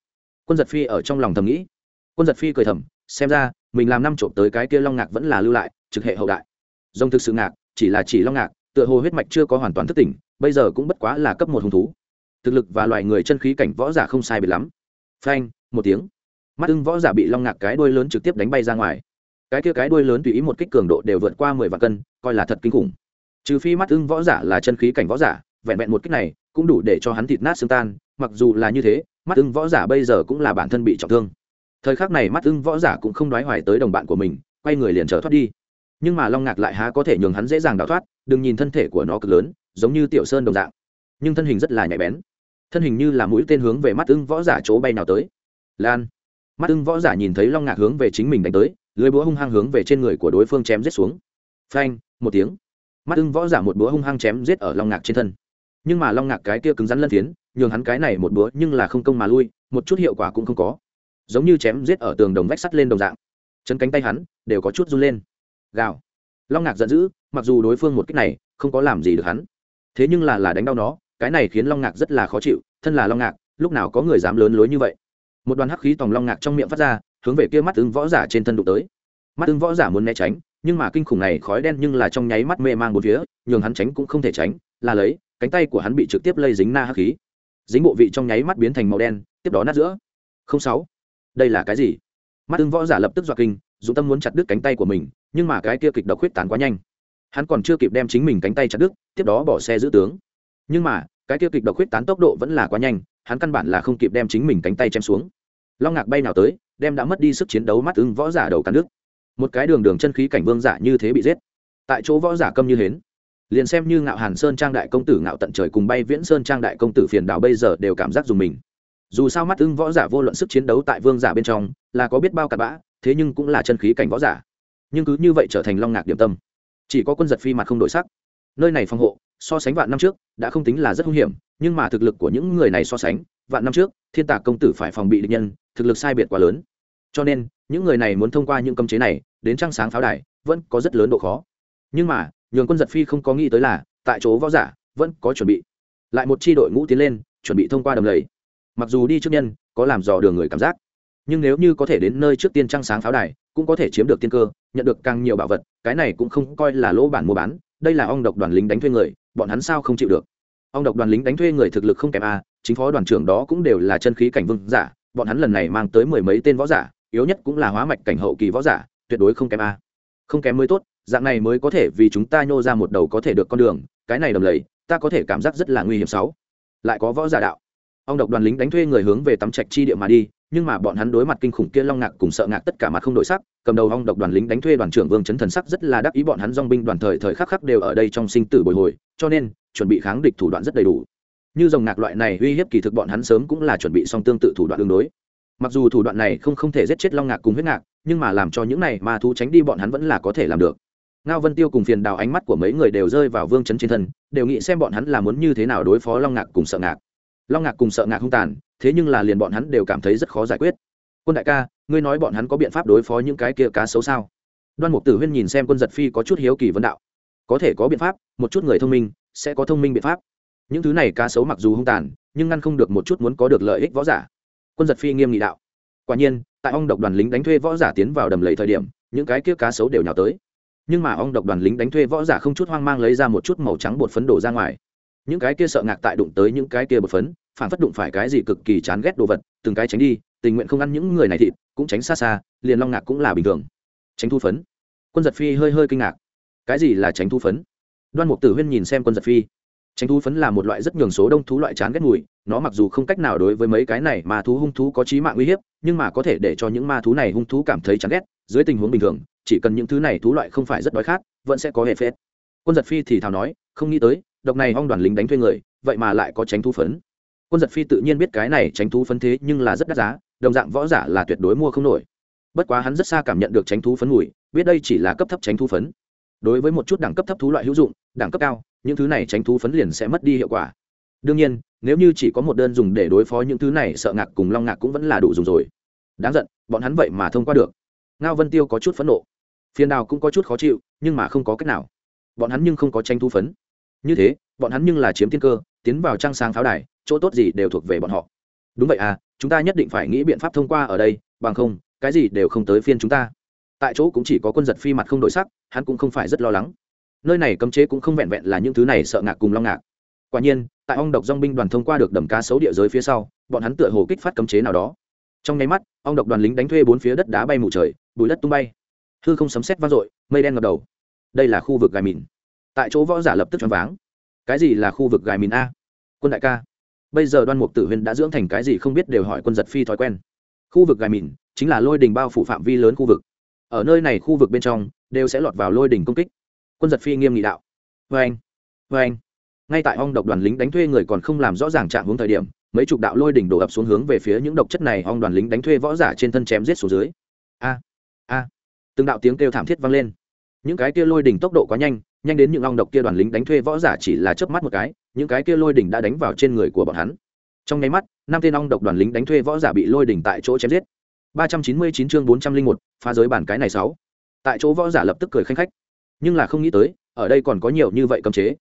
Quân giật phi ở trong lòng thầm nghĩ. Quân giật phi cười thầm, xem ra, mình làm năm trộm tới cái kia long ngạc vẫn là lưu lại, trực hệ hậu đại. Rồng thực sự ngạc, chỉ là chỉ long ngạc, tựa hồ huyết mạch chưa có hoàn toàn thức tỉnh, bây giờ cũng bất quá là cấp một hung thú. Thực lực và loài người chân khí cảnh võ giả không sai biệt lắm. Phanh, một tiếng. Mắt ưng võ giả bị long ngạc cái đuôi lớn trực tiếp đánh bay ra ngoài. Cái kia cái đuôi lớn tùy ý một kích cường độ đều vượt qua mười vạn cân, coi là thật kinh khủng. Trừ phi mắt ưng võ giả là chân khí cảnh võ giả vẹn vẹn một kích này, cũng đủ để cho hắn thịt nát xương tan, mặc dù là như thế, mắt ưng võ giả bây giờ cũng là bản thân bị trọng thương. Thời khắc này mắt ưng võ giả cũng không đoái hoài tới đồng bạn của mình, quay người liền trở thoát đi. Nhưng mà long ngạc lại há có thể nhường hắn dễ dàng đào thoát, đừng nhìn thân thể của nó cực lớn, giống như tiểu sơn đồng dạng. Nhưng thân hình rất là nhạy bén. Thân hình như là mũi tên hướng về mắt ưng võ giả chỗ bay nào tới. Lan. Mắt ưng võ giả nhìn thấy long ngạc hướng về chính mình đánh tới, lưới búa hung hăng hướng về trên người của đối phương chém giết xuống. Phanh, một tiếng. Mắt ưng võ giả một búa hung hăng chém giết ở long ngạc trên thân nhưng mà long ngạc cái kia cứng rắn lân phiến, nhường hắn cái này một búa nhưng là không công mà lui, một chút hiệu quả cũng không có. Giống như chém giết ở tường đồng vách sắt lên đồng dạng. Chân cánh tay hắn đều có chút run lên. Gào. Long ngạc giận dữ, mặc dù đối phương một cách này không có làm gì được hắn. Thế nhưng là là đánh đau nó, cái này khiến long ngạc rất là khó chịu, thân là long ngạc, lúc nào có người dám lớn lối như vậy? Một đoàn hắc khí tòng long ngạc trong miệng phát ra, hướng về kia mắt ứng võ giả trên thân đụng tới. Mắt ứng võ giả muốn né tránh, nhưng mà kinh khủng này khói đen nhưng là trong nháy mắt mê mang một phía, nhường hắn tránh cũng không thể tránh, là lấy cánh tay của hắn bị trực tiếp lây dính na hắc khí. Dính bộ vị trong nháy mắt biến thành màu đen, tiếp đó nát giữa. Không sáu. Đây là cái gì? Mắt tương võ giả lập tức dọa kinh, dũng tâm muốn chặt đứt cánh tay của mình, nhưng mà cái kia kịch độc huyết tán quá nhanh. Hắn còn chưa kịp đem chính mình cánh tay chặt đứt, tiếp đó bỏ xe giữ tướng. Nhưng mà, cái kia kịch độc huyết tán tốc độ vẫn là quá nhanh, hắn căn bản là không kịp đem chính mình cánh tay chém xuống. Long ngạc bay nào tới, đem đã mất đi sức chiến đấu mắt ưng võ giả đầu cắn đứt. Một cái đường đường chân khí cảnh vương giả như thế bị giết. Tại chỗ võ giả câm như hến liền xem như ngạo hàn sơn trang đại công tử ngạo tận trời cùng bay viễn sơn trang đại công tử phiền đào bây giờ đều cảm giác dùng mình. Dù sao mắt ưng võ giả vô luận sức chiến đấu tại vương giả bên trong, là có biết bao cặp bã, thế nhưng cũng là chân khí cảnh võ giả. Nhưng cứ như vậy trở thành long ngạc điểm tâm. Chỉ có quân giật phi mặt không đổi sắc. Nơi này phòng hộ, so sánh vạn năm trước, đã không tính là rất hung hiểm, nhưng mà thực lực của những người này so sánh, vạn năm trước, thiên tạc công tử phải phòng bị địch nhân, thực lực sai biệt quá lớn. Cho nên, những người này muốn thông qua những cấm chế này, đến trăng sáng pháo đài, vẫn có rất lớn độ khó. Nhưng mà nhường quân giật phi không có nghĩ tới là, tại chỗ võ giả vẫn có chuẩn bị. Lại một chi đội ngũ tiến lên, chuẩn bị thông qua đầm lầy. Mặc dù đi trước nhân, có làm dò đường người cảm giác, nhưng nếu như có thể đến nơi trước tiên trăng sáng pháo đài, cũng có thể chiếm được tiên cơ, nhận được càng nhiều bảo vật, cái này cũng không coi là lỗ bản mua bán, đây là ong độc đoàn lính đánh thuê người, bọn hắn sao không chịu được? Ong độc đoàn lính đánh thuê người thực lực không kém a, chính phó đoàn trưởng đó cũng đều là chân khí cảnh vương giả, bọn hắn lần này mang tới mười mấy tên võ giả, yếu nhất cũng là hóa mạch cảnh hậu kỳ võ giả, tuyệt đối không kém a. Không kém mới tốt dạng này mới có thể vì chúng ta nhô ra một đầu có thể được con đường, cái này đầm lầy, ta có thể cảm giác rất là nguy hiểm sáu. Lại có võ giả đạo. Ông độc đoàn lính đánh thuê người hướng về tắm trạch chi địa mà đi, nhưng mà bọn hắn đối mặt kinh khủng kia long ngạc cùng sợ ngạc tất cả mặt không đổi sắc, cầm đầu ông độc đoàn lính đánh thuê đoàn trưởng vương chấn thần sắc rất là đắc ý bọn hắn dong binh đoàn thời thời khắc khắc đều ở đây trong sinh tử bồi hồi, cho nên, chuẩn bị kháng địch thủ đoạn rất đầy đủ. Như dòng ngạc loại này uy hiếp kỳ thực bọn hắn sớm cũng là chuẩn bị xong tương tự thủ đoạn tương đối. Mặc dù thủ đoạn này không không thể giết chết long ngạc cùng huyết ngạc, nhưng mà làm cho những này mà thú tránh đi bọn hắn vẫn là có thể làm được ngao vân tiêu cùng phiền đào ánh mắt của mấy người đều rơi vào vương chấn trên thân, đều nghĩ xem bọn hắn là muốn như thế nào đối phó long ngạc cùng sợ ngạc. Long ngạc cùng sợ ngạc không tàn, thế nhưng là liền bọn hắn đều cảm thấy rất khó giải quyết. Quân đại ca, ngươi nói bọn hắn có biện pháp đối phó những cái kia cá xấu sao? Đoan mục tử huyên nhìn xem quân giật phi có chút hiếu kỳ vấn đạo. Có thể có biện pháp, một chút người thông minh sẽ có thông minh biện pháp. Những thứ này cá xấu mặc dù hung tàn, nhưng ngăn không được một chút muốn có được lợi ích võ giả. Quân giật phi nghiêm nghị đạo. Quả nhiên, tại ong độc đoàn lính đánh thuê võ giả tiến vào đầm lầy thời điểm, những cái kia cá xấu đều nhào tới nhưng mà ong độc đoàn lính đánh thuê võ giả không chút hoang mang lấy ra một chút màu trắng bột phấn đổ ra ngoài. Những cái kia sợ ngạc tại đụng tới những cái kia bột phấn, phản phất đụng phải cái gì cực kỳ chán ghét đồ vật, từng cái tránh đi, tình nguyện không ăn những người này thịt, cũng tránh xa xa, liền long ngạc cũng là bình thường. Tránh thu phấn. Quân giật phi hơi hơi kinh ngạc. Cái gì là tránh thu phấn? Đoan mục tử huyên nhìn xem quân giật phi. Tránh thu phấn là một loại rất nhường số đông thú loại chán ghét mùi, nó mặc dù không cách nào đối với mấy cái này mà thú hung thú có trí mạng uy hiếp, nhưng mà có thể để cho những ma thú này hung thú cảm thấy chán ghét, dưới tình huống bình thường chỉ cần những thứ này thú loại không phải rất đói khát, vẫn sẽ có hệ phết. Quân giật phi thì thào nói, không nghĩ tới, độc này hong đoàn lính đánh thuê người, vậy mà lại có tránh thú phấn. Quân giật phi tự nhiên biết cái này tránh thú phấn thế nhưng là rất đắt giá, đồng dạng võ giả là tuyệt đối mua không nổi. Bất quá hắn rất xa cảm nhận được tránh thú phấn mùi, biết đây chỉ là cấp thấp tránh thú phấn. Đối với một chút đẳng cấp thấp thú loại hữu dụng, đẳng cấp cao, những thứ này tránh thú phấn liền sẽ mất đi hiệu quả. Đương nhiên, nếu như chỉ có một đơn dùng để đối phó những thứ này, sợ ngạc cùng long ngạc cũng vẫn là đủ dùng rồi. Đáng giận, bọn hắn vậy mà thông qua được ngao vân tiêu có chút phẫn nộ. Phiền đào cũng có chút khó chịu, nhưng mà không có cách nào. Bọn hắn nhưng không có tranh thu phấn. Như thế, bọn hắn nhưng là chiếm tiên cơ, tiến vào trăng sáng pháo đài, chỗ tốt gì đều thuộc về bọn họ. Đúng vậy à chúng ta nhất định phải nghĩ biện pháp thông qua ở đây, bằng không, cái gì đều không tới phiên chúng ta. Tại chỗ cũng chỉ có quân giật phi mặt không đổi sắc, hắn cũng không phải rất lo lắng. Nơi này cấm chế cũng không vẹn vẹn là những thứ này sợ ngạc cùng long ngạc. Quả nhiên, tại ong độc dong binh đoàn thông qua được đầm cá xấu địa giới phía sau, bọn hắn tựa hồ kích phát cấm chế nào đó. Trong nháy mắt, ong độc đoàn lính đánh thuê bốn phía đất đá bay mù trời bụi đất tung bay. Hư không sấm sét vang dội, mây đen ngập đầu. Đây là khu vực gài mìn. Tại chỗ võ giả lập tức choáng váng. Cái gì là khu vực gài mìn a? Quân đại ca. Bây giờ đoan mục tử huyên đã dưỡng thành cái gì không biết đều hỏi quân giật phi thói quen. Khu vực gài mìn chính là lôi đình bao phủ phạm vi lớn khu vực. Ở nơi này khu vực bên trong, đều sẽ lọt vào lôi đình công kích. Quân giật phi nghiêm nghị đạo. Vê anh vê anh. Ngay tại ong độc đoàn lính đánh thuê người còn không làm rõ ràng trạng hướng thời điểm, mấy chục đạo lôi đỉnh đổ ập xuống hướng về phía những độc chất này ong đoàn lính đánh thuê võ giả trên thân chém giết xuống dưới. A a. Từng đạo tiếng kêu thảm thiết vang lên. Những cái kia lôi đỉnh tốc độ quá nhanh nhanh đến những ong độc kia đoàn lính đánh thuê võ giả chỉ là chớp mắt một cái, những cái kia lôi đỉnh đã đánh vào trên người của bọn hắn. Trong nháy mắt, năm tên ong độc đoàn lính đánh thuê võ giả bị lôi đỉnh tại chỗ chém giết. Ba trăm chín mươi chín chương bốn trăm linh một, phá giới bản cái này sáu. Tại chỗ võ giả lập tức cười khanh khách. Nhưng là không nghĩ tới, ở đây còn có nhiều như vậy cấm chế.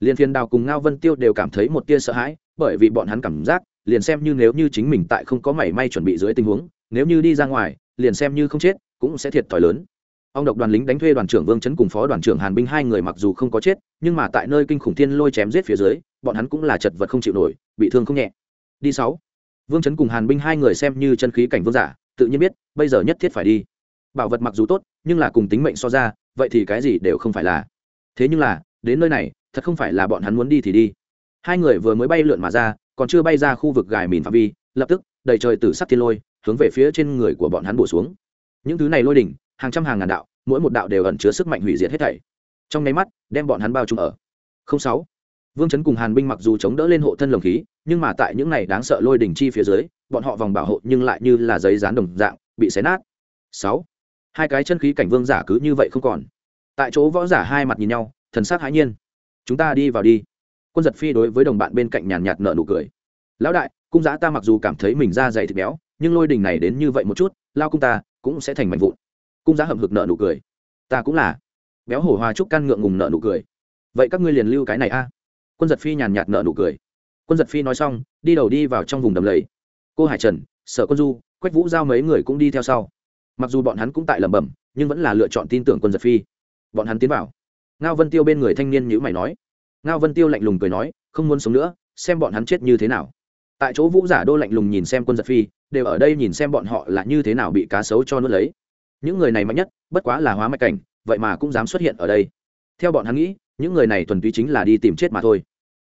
Liên phiên đào cùng ngao vân tiêu đều cảm thấy một tia sợ hãi, bởi vì bọn hắn cảm giác, liền xem như nếu như chính mình tại không có mảy may chuẩn bị dưới tình huống, nếu như đi ra ngoài, liền xem như không chết cũng sẽ thiệt thòi lớn. Ông độc đoàn lính đánh thuê đoàn trưởng vương chấn cùng phó đoàn trưởng hàn binh hai người mặc dù không có chết, nhưng mà tại nơi kinh khủng thiên lôi chém giết phía dưới, bọn hắn cũng là chật vật không chịu nổi, bị thương không nhẹ. Đi sáu. Vương chấn cùng hàn binh hai người xem như chân khí cảnh vương giả, tự nhiên biết, bây giờ nhất thiết phải đi. Bảo vật mặc dù tốt, nhưng là cùng tính mệnh so ra, vậy thì cái gì đều không phải là. Thế nhưng là, đến nơi này, thật không phải là bọn hắn muốn đi thì đi. Hai người vừa mới bay lượn mà ra, còn chưa bay ra khu vực gài mìn phạm vi, lập tức, đầy trời tử sắc thiên lôi, hướng về phía trên người của bọn hắn bổ xuống những thứ này lôi đỉnh, hàng trăm hàng ngàn đạo, mỗi một đạo đều ẩn chứa sức mạnh hủy diệt hết thảy. Trong nháy mắt, đem bọn hắn bao trùm ở. Không sáu. Vương chấn cùng hàn binh mặc dù chống đỡ lên hộ thân lồng khí, nhưng mà tại những này đáng sợ lôi đỉnh chi phía dưới, bọn họ vòng bảo hộ nhưng lại như là giấy dán đồng dạng, bị xé nát. Sáu. Hai cái chân khí cảnh vương giả cứ như vậy không còn. Tại chỗ võ giả hai mặt nhìn nhau, thần sắc hãi nhiên. Chúng ta đi vào đi. Quân giật phi đối với đồng bạn bên cạnh nhàn nhạt nợ nụ cười. Lão đại, cung giã ta mặc dù cảm thấy mình da dày thịt béo, nhưng lôi đình này đến như vậy một chút, lao cung ta cũng sẽ thành mảnh vụn. Cung giá hậm hực nợ nụ cười. Ta cũng là. Béo hổ hoa trúc căn ngượng ngùng nợ nụ cười. Vậy các ngươi liền lưu cái này a. Quân giật phi nhàn nhạt nợ nụ cười. Quân giật phi nói xong, đi đầu đi vào trong vùng đầm lầy. Cô hải trần, sở quân du, quách vũ giao mấy người cũng đi theo sau. Mặc dù bọn hắn cũng tại lẩm bẩm, nhưng vẫn là lựa chọn tin tưởng quân giật phi. Bọn hắn tiến vào. Ngao vân tiêu bên người thanh niên nhữ mày nói. Ngao vân tiêu lạnh lùng cười nói, không muốn sống nữa, xem bọn hắn chết như thế nào tại chỗ vũ giả đô lạnh lùng nhìn xem quân giật phi, đều ở đây nhìn xem bọn họ là như thế nào bị cá sấu cho nuốt lấy. Những người này mạnh nhất, bất quá là hóa mạch cảnh, vậy mà cũng dám xuất hiện ở đây. Theo bọn hắn nghĩ, những người này thuần túy chính là đi tìm chết mà thôi.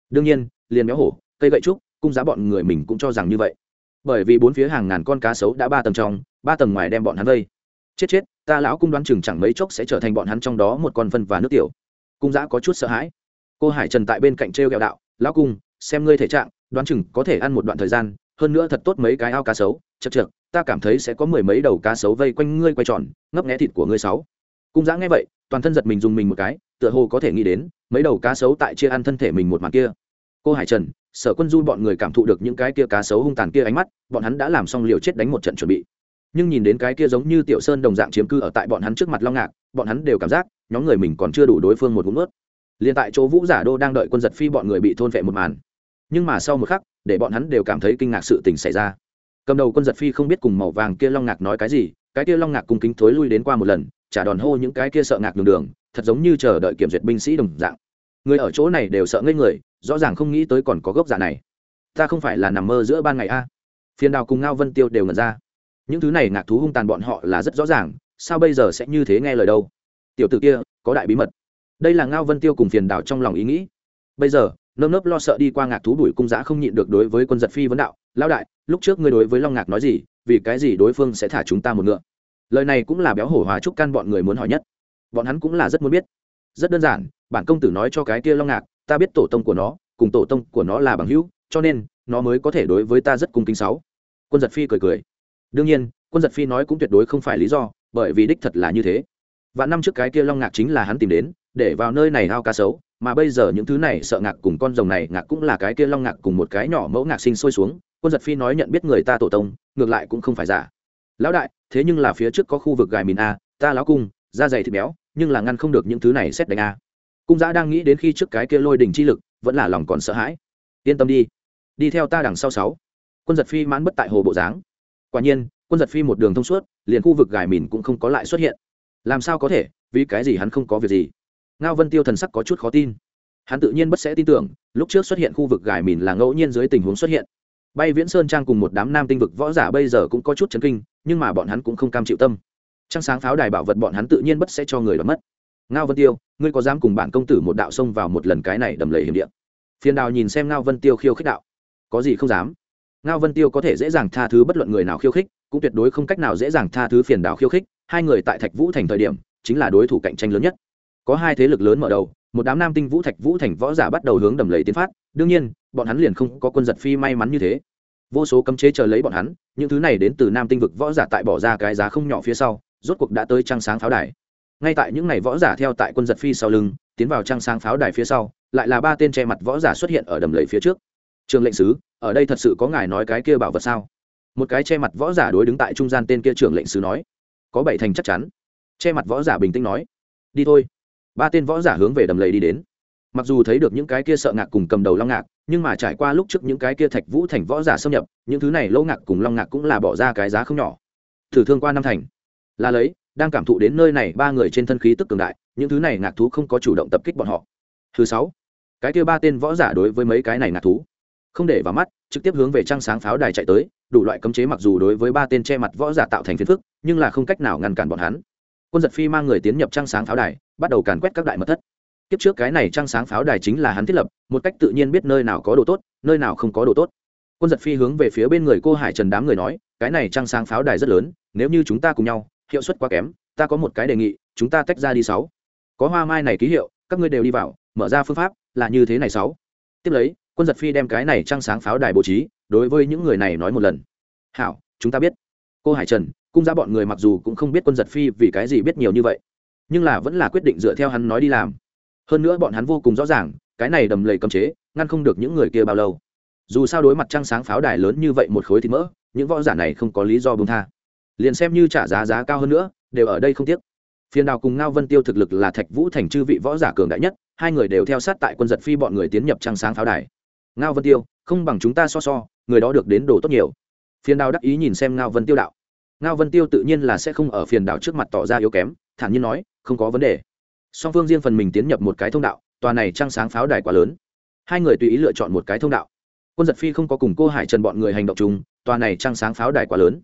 Đương nhiên, liền béo hổ, cây gậy trúc, cung giá bọn người mình cũng cho rằng như vậy. Bởi vì bốn phía hàng ngàn con cá sấu đã ba tầng trong, ba tầng ngoài đem bọn hắn vây. Chết chết, ta lão cung đoán chừng chẳng mấy chốc sẽ trở thành bọn hắn trong đó một con phân và nước tiểu. Cung giã có chút sợ hãi. Cô hải trần tại bên cạnh t r e o g ẹ o đạo, lão cung, xem ngươi thể trạng đoán chừng có thể ăn một đoạn thời gian, hơn nữa thật tốt mấy cái ao cá sấu, chật chật ta cảm thấy sẽ có mười mấy đầu cá sấu vây quanh ngươi quay tròn, ngấp nghẽ thịt của ngươi sáu. Cung giã nghe vậy, toàn thân giật mình dùng mình một cái, tựa hồ có thể nghĩ đến, mấy đầu cá sấu tại chia ăn thân thể mình một mặt kia. Cô hải trần, sở quân du bọn người cảm thụ được những cái kia cá sấu hung tàn kia ánh mắt, bọn hắn đã làm xong liều chết đánh một trận chuẩn bị. Nhưng nhìn đến cái kia giống như tiểu sơn đồng dạng chiếm cư ở tại bọn hắn trước mặt long ngạc, bọn hắn đều cảm giác, nhóm người mình còn chưa đủ đối phương một ngụm ướt liền tại chỗ vũ giả đô đang đợi quân giật phi bọn người bị thôn vệ một màn nhưng mà sau một khắc, để bọn hắn đều cảm thấy kinh ngạc sự tình xảy ra. Cầm đầu quân giật phi không biết cùng màu vàng kia long ngạc nói cái gì, cái kia long ngạc cùng kính thối lui đến qua một lần trả đòn hô những cái kia sợ ngạc đường đường, thật giống như chờ đợi kiểm duyệt binh sĩ đồng dạng. Người ở chỗ này đều sợ ngây người, rõ ràng không nghĩ tới còn có gốc giả này. Ta không phải là nằm mơ giữa ban ngày a. Phiền đào cùng ngao vân tiêu đều ngẩn ra. Những thứ này ngạc thú hung tàn bọn họ là rất rõ ràng, sao bây giờ sẽ như thế nghe lời đâu? Tiểu t ử kia, có đại bí mật. Đây là ngao vân tiêu cùng phiền đào trong lòng ý nghĩ. Bây giờ nơm nớp lo sợ đi qua ngạc thú đuổi cung giã không nhịn được đối với quân giật phi vấn đạo lao đại, lúc trước ngươi đối với long ngạc nói gì, vì cái gì đối phương sẽ thả chúng ta một ngựa? Lời này cũng là béo hổ hòa trúc căn bọn người muốn hỏi nhất. Bọn hắn cũng là rất muốn biết. Rất đơn giản, bản công tử nói cho cái kia long ngạc, ta biết tổ tông của nó, cùng tổ tông của nó là bằng hữu, cho nên, nó mới có thể đối với ta rất cung kính sáu. Quân giật phi cười cười. Đương nhiên, quân giật phi nói cũng tuyệt đối không phải lý do, bởi vì đích thật là như thế. Và năm trước cái kia long ngạc chính là hắn tìm đến để vào nơi này ao cá sấu, mà bây giờ những thứ này sợ ngạc cùng con rồng này, ngạc cũng là cái kia long ngạc cùng một cái nhỏ mẫu ngạc sinh sôi xuống, quân giật phi nói nhận biết người ta tổ tông, ngược lại cũng không phải giả. Lão đại, thế nhưng là phía trước có khu vực gài mìn a, ta lão cung, da dày thịt béo, nhưng là ngăn không được những thứ này xét đánh a. Cung giã đang nghĩ đến khi trước cái kia lôi đình chi lực, vẫn là lòng còn sợ hãi. Yên tâm đi đi theo ta đằng sau sáu. Quân giật phi mãn bất tại hồ bộ dáng. Quả nhiên, quân giật phi một đường thông suốt, liền khu vực gài mìn cũng không có lại xuất hiện. Làm sao có thể, vì cái gì hắn không có việc gì? Ngao vân tiêu thần sắc có chút khó tin. Hắn tự nhiên bất sẽ tin tưởng, lúc trước xuất hiện khu vực gài mìn là ngẫu nhiên dưới tình huống xuất hiện. Bay viễn sơn trang cùng một đám nam tinh vực võ giả bây giờ cũng có chút chấn kinh, nhưng mà bọn hắn cũng không cam chịu tâm. Trăng sáng pháo đài bảo vật bọn hắn tự nhiên bất sẽ cho người đ mất. Ngao vân tiêu, ngươi có dám cùng bản công tử một đạo xông vào một lần cái này đầm lầy hiểm điện phiền đào nhìn xem ngao vân tiêu khiêu khích đạo. Có gì không dám. Ngao vân tiêu có thể dễ dàng tha thứ bất luận người nào khiêu khích, cũng tuyệt đối không cách nào dễ dàng tha thứ phiền đào khiêu khích. Hai người tại thạch vũ thành thời điểm, chính là đối thủ cạnh tranh lớn nhất có hai thế lực lớn mở đầu, một đám nam tinh vũ thạch vũ thành võ giả bắt đầu hướng đầm lầy tiến phát, đương nhiên, bọn hắn liền không có quân giật phi may mắn như thế. Vô số cấm chế chờ lấy bọn hắn, những thứ này đến từ nam tinh vực võ giả tại bỏ ra cái giá không nhỏ phía sau, rốt cuộc đã tới trăng sáng pháo đài. Ngay tại những ngày võ giả theo tại quân giật phi sau lưng, tiến vào trăng sáng pháo đài phía sau, lại là ba tên che mặt võ giả xuất hiện ở đầm lầy phía trước. Trường lệnh sứ, ở đây thật sự có ngài nói cái kia bảo vật sao? Một cái che mặt võ giả đối đứng tại trung gian tên kia trưởng lệnh sứ nói. Có bảy thành chắc chắn. Che mặt võ giả bình tĩnh nói. Đi thôi ba tên võ giả hướng về đầm lầy đi đến. Mặc dù thấy được những cái kia sợ ngạc cùng cầm đầu long ngạc, nhưng mà trải qua lúc trước những cái kia thạch vũ thành võ giả xâm nhập, những thứ này lỗ ngạc cùng long ngạc cũng là bỏ ra cái giá không nhỏ. Thử thương qua năm thành. Là lấy, đang cảm thụ đến nơi này ba người trên thân khí tức cường đại, những thứ này ngạc thú không có chủ động tập kích bọn họ. Thứ sáu, cái kia ba tên võ giả đối với mấy cái này ngạc thú, không để vào mắt, trực tiếp hướng về trăng sáng pháo đài chạy tới, đủ loại cấm chế mặc dù đối với ba tên che mặt võ giả tạo thành phiền phức, nhưng là không cách nào ngăn cản bọn hắn quân giật phi mang người tiến nhập trang sáng pháo đài, bắt đầu càn quét các đại mật thất. Kiếp trước cái này trang sáng pháo đài chính là hắn thiết lập, một cách tự nhiên biết nơi nào có đồ tốt, nơi nào không có đồ tốt. Quân giật phi hướng về phía bên người cô hải trần đám người nói, cái này trang sáng pháo đài rất lớn, nếu như chúng ta cùng nhau, hiệu suất quá kém, ta có một cái đề nghị, chúng ta tách ra đi sáu. Có hoa mai này ký hiệu, các ngươi đều đi vào, mở ra phương pháp là như thế này sáu. Tiếp lấy, quân giật phi đem cái này trang sáng pháo đài bố trí, đối với những người này nói một lần. Hảo, chúng ta biết. Cô hải trần cung ra bọn người mặc dù cũng không biết quân giật phi vì cái gì biết nhiều như vậy, nhưng là vẫn là quyết định dựa theo hắn nói đi làm. Hơn nữa bọn hắn vô cùng rõ ràng, cái này đầm lầy cấm chế, ngăn không được những người kia bao lâu. Dù sao đối mặt trăng sáng pháo đài lớn như vậy một khối thịt mỡ, những võ giả này không có lý do bông tha. Liền xem như trả giá giá cao hơn nữa, đều ở đây không tiếc. Phiền đào cùng ngao vân tiêu thực lực là thạch vũ thành chư vị võ giả cường đại nhất, hai người đều theo sát tại quân giật phi bọn người tiến nhập trăng sáng pháo đài. Ngao vân tiêu, không bằng chúng ta so so, người đó được đến đồ tốt nhiều. Phiền đào đắc ý nhìn xem ngao vân tiêu đạo ngao vân tiêu tự nhiên là sẽ không ở phiền đảo trước mặt tỏ ra yếu kém, thản nhiên nói, không có vấn đề. Song phương riêng phần mình tiến nhập một cái thông đạo, tòa này trăng sáng pháo đài quá lớn. Hai người tùy ý lựa chọn một cái thông đạo. Quân giật phi không có cùng cô hải trần bọn người hành động chung, tòa này trăng sáng pháo đài quá lớn.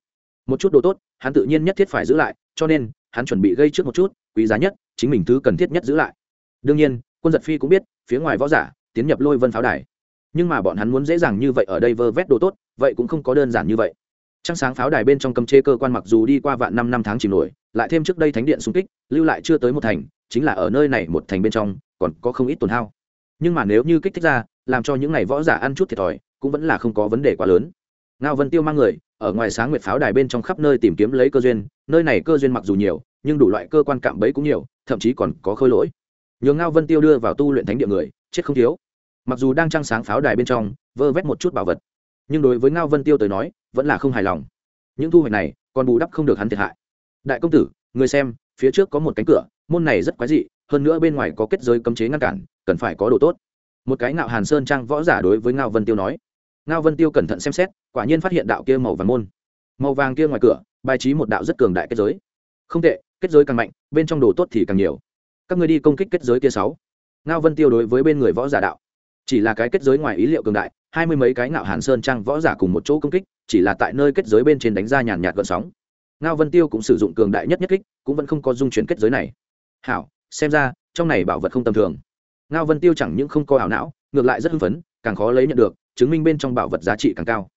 Một chút đồ tốt, hắn tự nhiên nhất thiết phải giữ lại, cho nên, hắn chuẩn bị gây trước một chút, quý giá nhất, chính mình thứ cần thiết nhất giữ lại. Đương nhiên, quân giật phi cũng biết, phía ngoài võ giả, tiến nhập lôi vân pháo đài. Nhưng mà bọn hắn muốn dễ dàng như vậy ở đây vơ vét đồ tốt, vậy cũng không có đơn giản như vậy trăng sáng pháo đài bên trong cấm chế cơ quan mặc dù đi qua vạn năm năm tháng chìm nổi, lại thêm trước đây thánh điện xung kích, lưu lại chưa tới một thành, chính là ở nơi này một thành bên trong, còn có không ít tổn hao. Nhưng mà nếu như kích thích ra, làm cho những ngày võ giả ăn chút thiệt thòi, cũng vẫn là không có vấn đề quá lớn. Ngao vân tiêu mang người, ở ngoài sáng nguyệt pháo đài bên trong khắp nơi tìm kiếm lấy cơ duyên, nơi này cơ duyên mặc dù nhiều, nhưng đủ loại cơ quan cạm bẫy cũng nhiều, thậm chí còn có khôi lỗi. Nhường ngao vân tiêu đưa vào tu luyện thánh địa người, chết không thiếu. Mặc dù đang trăng sáng pháo đài bên trong, vơ vét một chút bảo vật, nhưng đối với ngao vân tiêu tới nói vẫn là không hài lòng. Những thu hoạch này, còn bù đắp không được hắn thiệt hại. Đại công tử, người xem, phía trước có một cánh cửa, môn này rất quái dị, hơn nữa bên ngoài có kết giới cấm chế ngăn cản, cần phải có đồ tốt. Một cái ngạo hàn sơn trang võ giả đối với ngao vân tiêu nói. Ngao vân tiêu cẩn thận xem xét, quả nhiên phát hiện đạo kia màu vàng môn. Màu vàng kia ngoài cửa, bài trí một đạo rất cường đại kết giới. Không tệ, kết giới càng mạnh, bên trong đồ tốt thì càng nhiều. Các người đi công kích kết giới kia sáu. Ngao vân tiêu đối với bên người võ giả đạo. Chỉ là cái kết giới ngoài ý liệu cường đại, hai mươi mấy cái ngạo hàn sơn trang võ giả cùng một chỗ công kích chỉ là tại nơi kết giới bên trên đánh ra nhàn nhạt gợn sóng. Ngao vân tiêu cũng sử dụng cường đại nhất nhất kích, cũng vẫn không có dung chuyển kết giới này. Hảo, xem ra, trong này bảo vật không tầm thường. Ngao vân tiêu chẳng những không có ảo não, ngược lại rất hưng phấn, càng khó lấy nhận được, chứng minh bên trong bảo vật giá trị càng cao.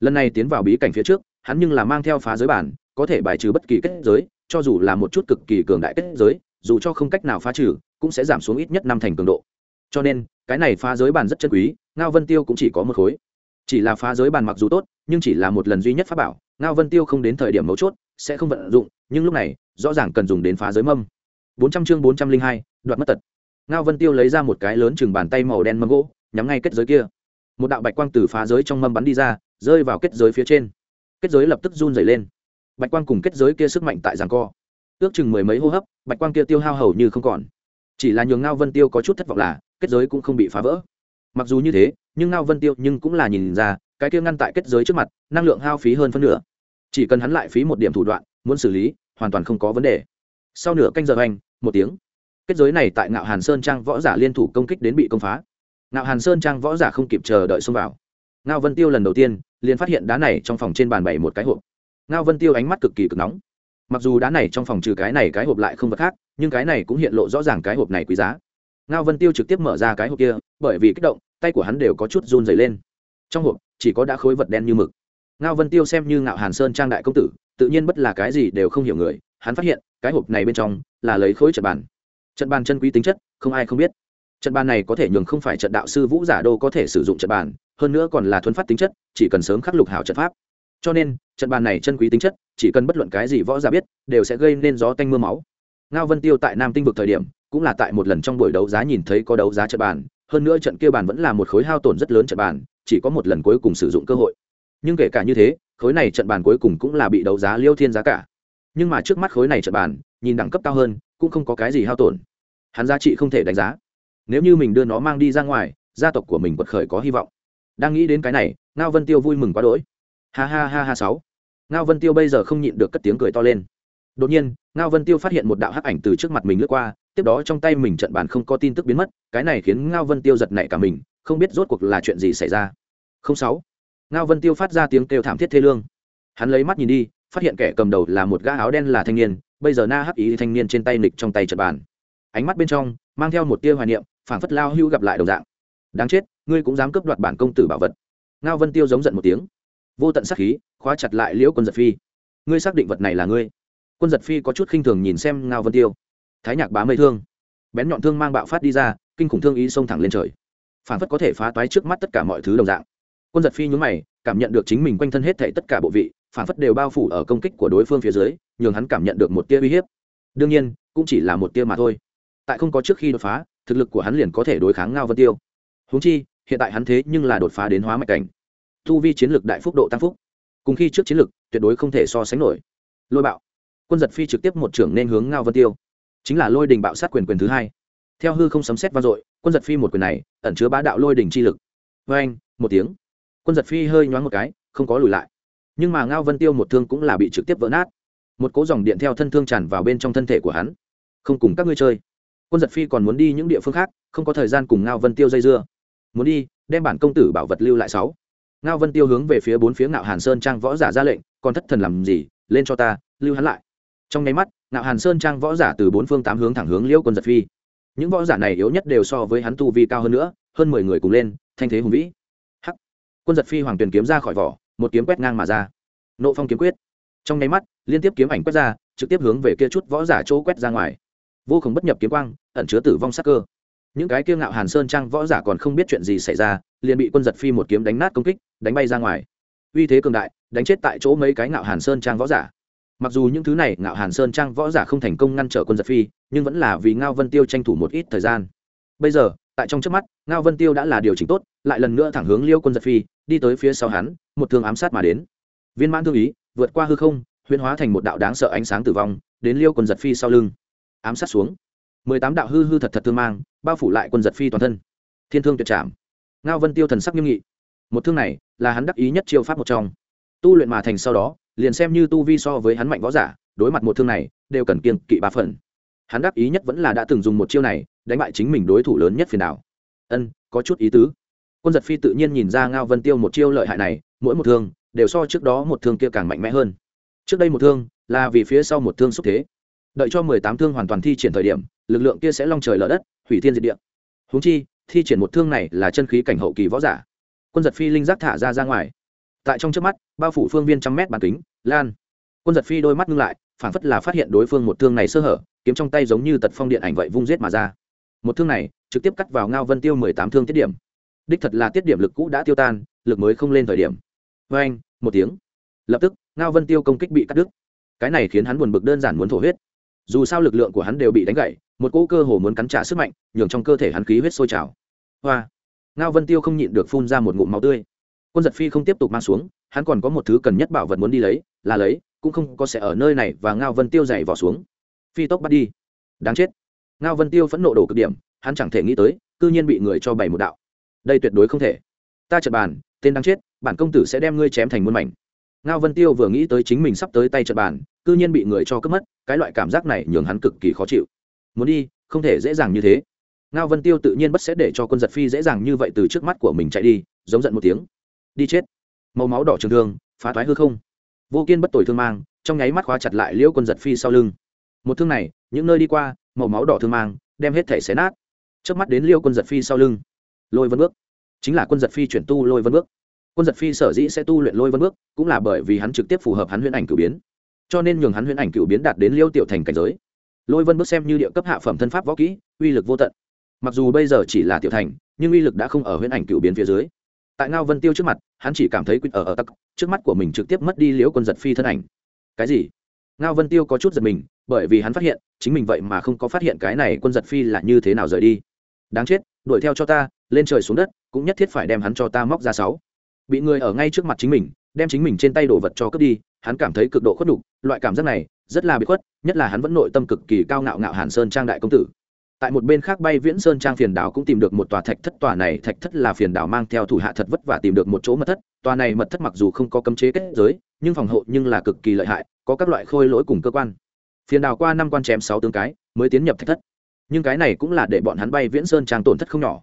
Lần này tiến vào bí cảnh phía trước, hắn nhưng là mang theo phá giới bản, có thể bài trừ bất kỳ kết giới, cho dù là một chút cực kỳ cường đại kết giới, dù cho không cách nào phá trừ, cũng sẽ giảm xuống ít nhất năm thành cường độ. Cho nên, cái này phá giới bản rất chân quý, ngao vân tiêu cũng chỉ có một khối chỉ là phá giới bàn mặc dù tốt, nhưng chỉ là một lần duy nhất phá bảo, ngao vân tiêu không đến thời điểm mấu chốt, sẽ không vận dụng, nhưng lúc này, rõ ràng cần dùng đến phá giới mâm. Bốn trăm chương bốn trăm linh hai, đoạt mất tật. Ngao vân tiêu lấy ra một cái lớn chừng bàn tay màu đen mâm gỗ, nhắm ngay kết giới kia. Một đạo bạch quang từ phá giới trong mâm bắn đi ra, rơi vào kết giới phía trên. Kết giới lập tức run dày lên. Bạch quang cùng kết giới kia sức mạnh tại giảng co. Ước chừng mười mấy hô hấp, bạch quang kia tiêu hao hầu như không còn. Chỉ là nhường ngao vân tiêu có chút thất vọng là, kết giới cũng không bị phá vỡ. Mặc dù như thế nhưng ngao vân tiêu nhưng cũng là nhìn ra, cái kia ngăn tại kết giới trước mặt, năng lượng hao phí hơn phân nửa. Chỉ cần hắn lại phí một điểm thủ đoạn, muốn xử lý, hoàn toàn không có vấn đề. Sau nửa canh giờ anh một tiếng. Kết giới này tại ngạo hàn sơn trang võ giả liên thủ công kích đến bị công phá. Ngạo hàn sơn trang võ giả không kịp chờ đợi xông vào. Ngao vân tiêu lần đầu tiên, liền phát hiện đá này trong phòng trên bàn bày một cái hộp. Ngao vân tiêu ánh mắt cực kỳ cực nóng. Mặc dù đá này trong phòng trừ cái này cái hộp lại không vật khác, nhưng cái này cũng hiện lộ rõ ràng cái hộp này quý giá. Ngao vân tiêu trực tiếp mở ra cái hộp kia, bởi vì kích động tay của hắn đều có chút run dày lên. Trong hộp, chỉ có đã khối vật đen như mực. Ngao vân tiêu xem như ngạo hàn sơn trang đại công tử, tự nhiên bất là cái gì đều không hiểu người, hắn phát hiện, cái hộp này bên trong là lấy khối trận bàn. Trận bàn chân quý tính chất, không ai không biết. Trận bàn này có thể nhường không phải trận đạo sư vũ giả đô có thể sử dụng trận bàn, hơn nữa còn là thuấn phát tính chất, chỉ cần sớm khắc lục hảo trận pháp. Cho nên, trận bàn này chân quý tính chất, chỉ cần bất luận cái gì võ giả biết, đều sẽ gây nên gió tanh m ư a máu. Ngao vân tiêu tại nam tinh vực thời điểm, cũng là tại một lần trong buổi đấu giá nhìn thấy có đấu giá trận bàn hơn nữa trận kia bàn vẫn là một khối hao tổn rất lớn trận bàn, chỉ có một lần cuối cùng sử dụng cơ hội. Nhưng kể cả như thế, khối này trận bàn cuối cùng cũng là bị đấu giá liêu thiên giá cả. Nhưng mà trước mắt khối này trận bàn, nhìn đẳng cấp cao hơn, cũng không có cái gì hao tổn. Hắn giá trị không thể đánh giá. Nếu như mình đưa nó mang đi ra ngoài, gia tộc của mình quật khởi có hy vọng. Đang nghĩ đến cái này, ngao vân tiêu vui mừng quá đỗi. Ha ha ha ha sáu. Ngao vân tiêu bây giờ không nhịn được cất tiếng cười to lên. Đột nhiên, ngao vân tiêu phát hiện một đạo hắc ảnh từ trước mặt mình lướt qua tiếp đó trong tay mình trận bàn không có tin tức biến mất, cái này khiến ngao vân tiêu giật nảy cả mình, không biết rốt cuộc là chuyện gì xảy ra. Không sáu, ngao vân tiêu phát ra tiếng kêu thảm thiết thê lương. Hắn lấy mắt nhìn đi, phát hiện kẻ cầm đầu là một gã áo đen là thanh niên, bây giờ na hắc ý thanh niên trên tay nịch trong tay trận bàn. Ánh mắt bên trong, mang theo một tia hoài niệm, phảng phất lao hưu gặp lại đồng dạng. Đáng chết, ngươi cũng dám cướp đoạt bản công tử bảo vật. Ngao vân tiêu giống giận một tiếng. Vô tận sắc khí, khóa chặt lại liễu quân giật phi. Ngươi xác định vật này là ngươi? Quân giật phi có chút khinh thường nhìn xem ngao vân tiêu thái nhạc bá mây thương. Bén nhọn thương mang bạo phát đi ra, kinh khủng thương ý xông thẳng lên trời. Phản phất có thể phá toái trước mắt tất cả mọi thứ đồng dạng. Quân giật phi nhún mày, cảm nhận được chính mình quanh thân hết thảy tất cả bộ vị, phản phất đều bao phủ ở công kích của đối phương phía dưới, nhường hắn cảm nhận được một tia uy hiếp. Đương nhiên, cũng chỉ là một tia mà thôi. Tại không có trước khi đột phá, thực lực của hắn liền có thể đối kháng ngao vân tiêu. Húng chi, hiện tại hắn thế nhưng là đột phá đến hóa mạch cảnh. Thu vi chiến lược đại phúc độ tăng phúc. Cùng khi trước chiến lược, tuyệt đối không thể so sánh nổi. Lôi bạo. Quân giật phi trực tiếp một trưởng nên hướng ngao vân tiêu chính là lôi đình bạo sát quyền quyền thứ hai. Theo hư không sấm xét vang dội, quân giật phi một quyền này ẩn chứa bá đạo lôi đình chi lực. Vê anh, một tiếng, quân giật phi hơi nhoáng một cái, không có lùi lại. Nhưng mà ngao vân tiêu một thương cũng là bị trực tiếp vỡ nát. Một cố dòng điện theo thân thương tràn vào bên trong thân thể của hắn. Không cùng các ngươi chơi. Quân giật phi còn muốn đi những địa phương khác, không có thời gian cùng ngao vân tiêu dây dưa. Muốn đi, đem bản công tử bảo vật lưu lại sáu. Ngao vân tiêu hướng về phía bốn phía ngạo hàn sơn trang võ giả ra lệnh, còn thất thần làm gì, lên cho ta, lưu hắn lại. Trong nháy mắt nạo hàn sơn trang võ giả từ bốn phương tám hướng thẳng hướng liễu quân giật phi. Những võ giả này yếu nhất đều so với hắn tu vi cao hơn nữa, hơn mười người cùng lên, thanh thế hùng vĩ. Hắc! Quân giật phi hoàng tuyền kiếm ra khỏi vỏ, một kiếm quét ngang mà ra. Nộ phong kiếm quyết. Trong nháy mắt, liên tiếp kiếm ảnh quét ra, trực tiếp hướng về kia chút võ giả chỗ quét ra ngoài. Vô cùng bất nhập kiếm quang, ẩn chứa tử vong sắc cơ. Những cái kia ngạo hàn sơn trang võ giả còn không biết chuyện gì xảy ra, liền bị quân giật phi một kiếm đánh nát công kích, đánh bay ra ngoài. Uy thế cường đại, đánh chết tại chỗ mấy cái ngạo hàn sơn trang võ giả mặc dù những thứ này ngạo hàn sơn trang võ giả không thành công ngăn trở quân giật phi, nhưng vẫn là vì ngao vân tiêu tranh thủ một ít thời gian. Bây giờ, tại trong trước mắt, ngao vân tiêu đã là điều chỉnh tốt, lại lần nữa thẳng hướng liêu quân giật phi, đi tới phía sau hắn, một thương ám sát mà đến. Viên mãn thương ý, vượt qua hư không, huyễn hóa thành một đạo đáng sợ ánh sáng tử vong, đến liêu quân giật phi sau lưng. Ám sát xuống. Mười tám đạo hư hư thật thật thương mang, bao phủ lại quân giật phi toàn thân. Thiên thương tuyệt trảm. Ngao vân tiêu thần sắc nghiêm nghị. Một thương này là hắn đắc ý nhất chiêu pháp một trong. Tu luyện mà thành sau đó liền xem như tu vi so với hắn mạnh võ giả, đối mặt một thương này, đều cần kiên kỵ ba phần. Hắn đắc ý nhất vẫn là đã từng dùng một chiêu này, đánh bại chính mình đối thủ lớn nhất phiền đảo. Ân, có chút ý tứ. Quân giật phi tự nhiên nhìn ra ngao vân tiêu một chiêu lợi hại này, mỗi một thương, đều so trước đó một thương kia càng mạnh mẽ hơn. Trước đây một thương, là vì phía sau một thương xúc thế. Đợi cho mười tám thương hoàn toàn thi triển thời điểm, lực lượng kia sẽ long trời lở đất, hủy thiên diệt địa. Húng chi, thi triển một thương này là chân khí cảnh hậu kỳ võ giả. Quân giật phi linh giác thả ra ra ngoài tại trong trước mắt, bao phủ phương viên trăm mét bàn kính, lan. Quân giật phi đôi mắt ngưng lại, phản phất là phát hiện đối phương một thương này sơ hở, kiếm trong tay giống như tật phong điện ảnh vậy vung giết mà ra. Một thương này, trực tiếp cắt vào ngao vân tiêu mười tám thương tiết điểm. Đích thật là tiết điểm lực cũ đã tiêu tan, lực mới không lên thời điểm. Vê anh, một tiếng. Lập tức, ngao vân tiêu công kích bị cắt đứt. Cái này khiến hắn buồn bực đơn giản muốn thổ huyết. Dù sao lực lượng của hắn đều bị đánh gãy, một cỗ cơ hồ muốn cắn trả sức mạnh, nhường trong cơ thể hắn khí huyết sôi trào. Hoa. Ngao vân tiêu không nhịn được phun ra một ngụm máu tươi quân giật phi không tiếp tục mang xuống, hắn còn có một thứ cần nhất bảo vật muốn đi lấy, là lấy, cũng không có sẽ ở nơi này và ngao vân tiêu dày vỏ xuống. Phi tốc bắt đi. Đáng chết. Ngao vân tiêu phẫn nộ đổ cực điểm, hắn chẳng thể nghĩ tới, cư nhiên bị người cho bày một đạo. Đây tuyệt đối không thể. Ta trật bàn, tên đáng chết, bản công tử sẽ đem ngươi chém thành muôn mảnh. Ngao vân tiêu vừa nghĩ tới chính mình sắp tới tay trật bàn, cư nhiên bị người cho cướp mất, cái loại cảm giác này nhường hắn cực kỳ khó chịu. Muốn đi, không thể dễ dàng như thế. Ngao vân tiêu tự nhiên bất sẽ để cho quân giật phi dễ dàng như vậy từ trước mắt của mình chạy đi, giống giận một tiếng đi chết. Màu máu đỏ trường thương, phá toái hư không. Vô kiên bất tội thương mang, trong nháy mắt khóa chặt lại liễu quân giật phi sau lưng. Một thương này, những nơi đi qua, màu máu đỏ thương mang, đem hết thể xé nát. Trước mắt đến liêu quân giật phi sau lưng. Lôi vân bước. Chính là quân giật phi chuyển tu lôi vân bước. Quân giật phi sở dĩ sẽ tu luyện lôi vân bước, cũng là bởi vì hắn trực tiếp phù hợp hắn huyễn ảnh cửu biến. Cho nên nhường hắn huyễn ảnh cửu biến đạt đến liêu tiểu thành cảnh giới. Lôi vân bước xem như địa cấp hạ phẩm thân pháp võ kỹ, uy lực vô tận. Mặc dù bây giờ chỉ là tiểu thành, nhưng uy lực đã không ở huyễn ảnh cửu biến phía dưới tại ngao vân tiêu trước mặt, hắn chỉ cảm thấy quýt ở ở tắc, trước mắt của mình trực tiếp mất đi liễu quân giật phi thân ảnh. Cái gì? Ngao vân tiêu có chút giật mình, bởi vì hắn phát hiện, chính mình vậy mà không có phát hiện cái này quân giật phi là như thế nào rời đi. Đáng chết, đuổi theo cho ta, lên trời xuống đất, cũng nhất thiết phải đem hắn cho ta móc ra sáu. Bị người ở ngay trước mặt chính mình, đem chính mình trên tay đồ vật cho cướp đi, hắn cảm thấy cực độ khuất đục loại cảm giác này rất là bị khuất, nhất là hắn vẫn nội tâm cực kỳ cao ngạo ngạo hàn sơn trang đại công tử tại một bên khác bay viễn sơn trang phiền đảo cũng tìm được một tòa thạch thất, tòa này thạch thất là phiền đảo mang theo thủ hạ thật vất vả tìm được một chỗ mật thất. Tòa này mật thất mặc dù không có cấm chế kết giới, nhưng phòng hộ nhưng là cực kỳ lợi hại, có các loại khôi lỗi cùng cơ quan. Phiền đảo qua năm quan chém sáu tướng cái, mới tiến nhập thạch thất. Nhưng cái này cũng là để bọn hắn bay viễn sơn trang tổn thất không nhỏ.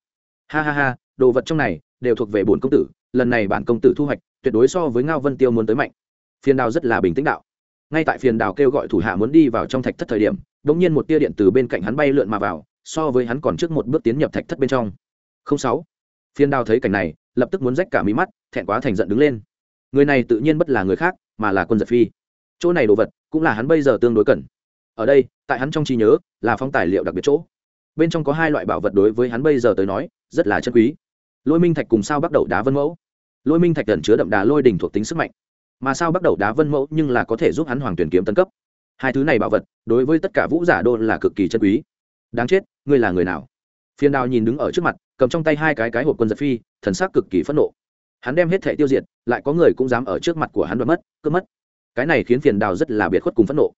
Ha ha ha, đồ vật trong này đều thuộc về bổn công tử, lần này bản công tử thu hoạch, tuyệt đối so với ngao vân tiêu muốn tới mạnh. Phiền đào rất là bình tĩnh đạo. Ngay tại phiền đào kêu gọi thủ hạ muốn đi vào trong thạch thất thời điểm đ nhiên một tia điện từ bên cạnh hắn bay lượn mà vào, so với hắn còn trước một bước tiến nhập thạch thất bên trong. Không sáu. Phiên đào thấy cảnh này, lập tức muốn rách cả mí mắt, thẹn quá thành giận đứng lên. Người này tự nhiên bất là người khác, mà là quân giật phi. Chỗ này đồ vật, cũng là hắn bây giờ tương đối cần. Ở đây, tại hắn trong trí nhớ, là phong tài liệu đặc biệt chỗ. Bên trong có hai loại bảo vật đối với hắn bây giờ tới nói, rất là chân quý. Lôi minh thạch cùng sao bắt đầu đá vân mẫu. Lôi minh thạch gần chứa đậm đà lôi đỉnh thuộc tính sức mạnh. Mà sao bắt đầu đá vân mẫu nhưng là có thể giúp hắn hoàng tuyển kiếm tân cấp hai thứ này bảo vật, đối với tất cả vũ giả đô là cực kỳ chân quý. Đáng chết, ngươi là người nào? Phiên đào nhìn đứng ở trước mặt, cầm trong tay hai cái cái hộp quân giật phi, thần sắc cực kỳ phẫn nộ. Hắn đem hết thẻ tiêu diệt, lại có người cũng dám ở trước mặt của hắn đoạt mất, cướp mất. Cái này khiến phiền đào rất là biệt khuất cùng phẫn nộ.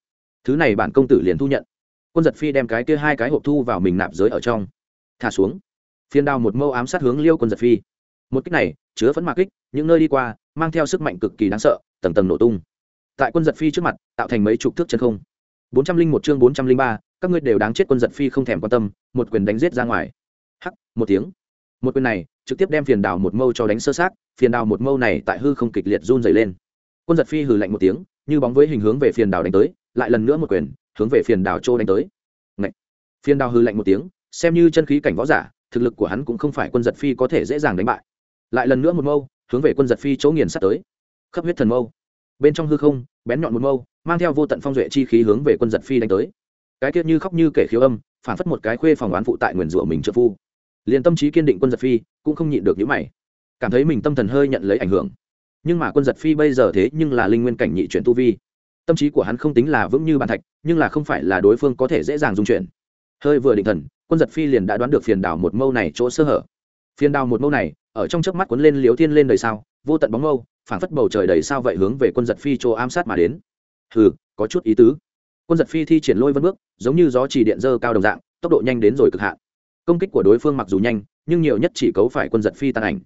Thứ này bản công tử liền thu nhận. Quân giật phi đem cái kia hai cái hộp thu vào mình nạp giới ở trong. Thả xuống. Phiền đào một mâu ám sát hướng liêu quân giật phi. Một kích này, chứa phấn mạc kích, những nơi đi qua, mang theo sức mạnh cực kỳ đáng sợ, tầng tầng nổ tung tại quân giật phi trước mặt, tạo thành mấy chục thước chân không. Bốn trăm linh một chương bốn trăm linh ba, các ngươi đều đáng chết quân giật phi không thèm quan tâm, một quyền đánh giết ra ngoài. Hắc, một tiếng. Một quyền này, trực tiếp đem phiền đào một mâu cho đánh sơ sát phiền đào một mâu này tại hư không kịch liệt run dày lên. Quân giật phi hừ lạnh một tiếng, như bóng với hình hướng về phiền đào đánh tới, lại lần nữa một quyền, hướng về phiền đào trô đánh tới. Ngậy! phiền đào hừ lạnh một tiếng, xem như chân khí cảnh võ giả, thực lực của hắn cũng không phải quân giật phi có thể dễ dàng đánh bại. Lại lần nữa một mâu, hướng về quân giật phi chỗ nghiền sắt tới. Khắp huyết thần mâu bên trong hư không, bén nhọn một mâu, mang theo vô tận phong duệ chi khí hướng về quân giật phi đánh tới. Cái tiết như khóc như kể khiếu âm, phản phất một cái khuê phòng oán phụ tại nguyền rủa mình trợ phu. Liền tâm trí kiên định quân giật phi cũng không nhịn được những mày. Cảm thấy mình tâm thần hơi nhận lấy ảnh hưởng. Nhưng mà quân giật phi bây giờ thế nhưng là linh nguyên cảnh nhị chuyển tu vi. Tâm trí của hắn không tính là vững như bàn thạch, nhưng là không phải là đối phương có thể dễ dàng dung chuyển. Hơi vừa định thần, quân giật phi liền đã đoán được phiền đảo một mâu này chỗ sơ hở. Phiền đào một mâu này, ở trong chớp mắt cuốn lên liếu thiên lên đời sao, vô tận bóng mâu phảng phất bầu trời đầy sao vậy hướng về quân giật phi chỗ ám sát mà đến. Hừ, có chút ý tứ. Quân giật phi thi triển lôi vân bước, giống như gió chỉ điện dơ cao đồng dạng, tốc độ nhanh đến rồi cực hạn. Công kích của đối phương mặc dù nhanh, nhưng nhiều nhất chỉ cấu phải quân giật phi tăng ảnh.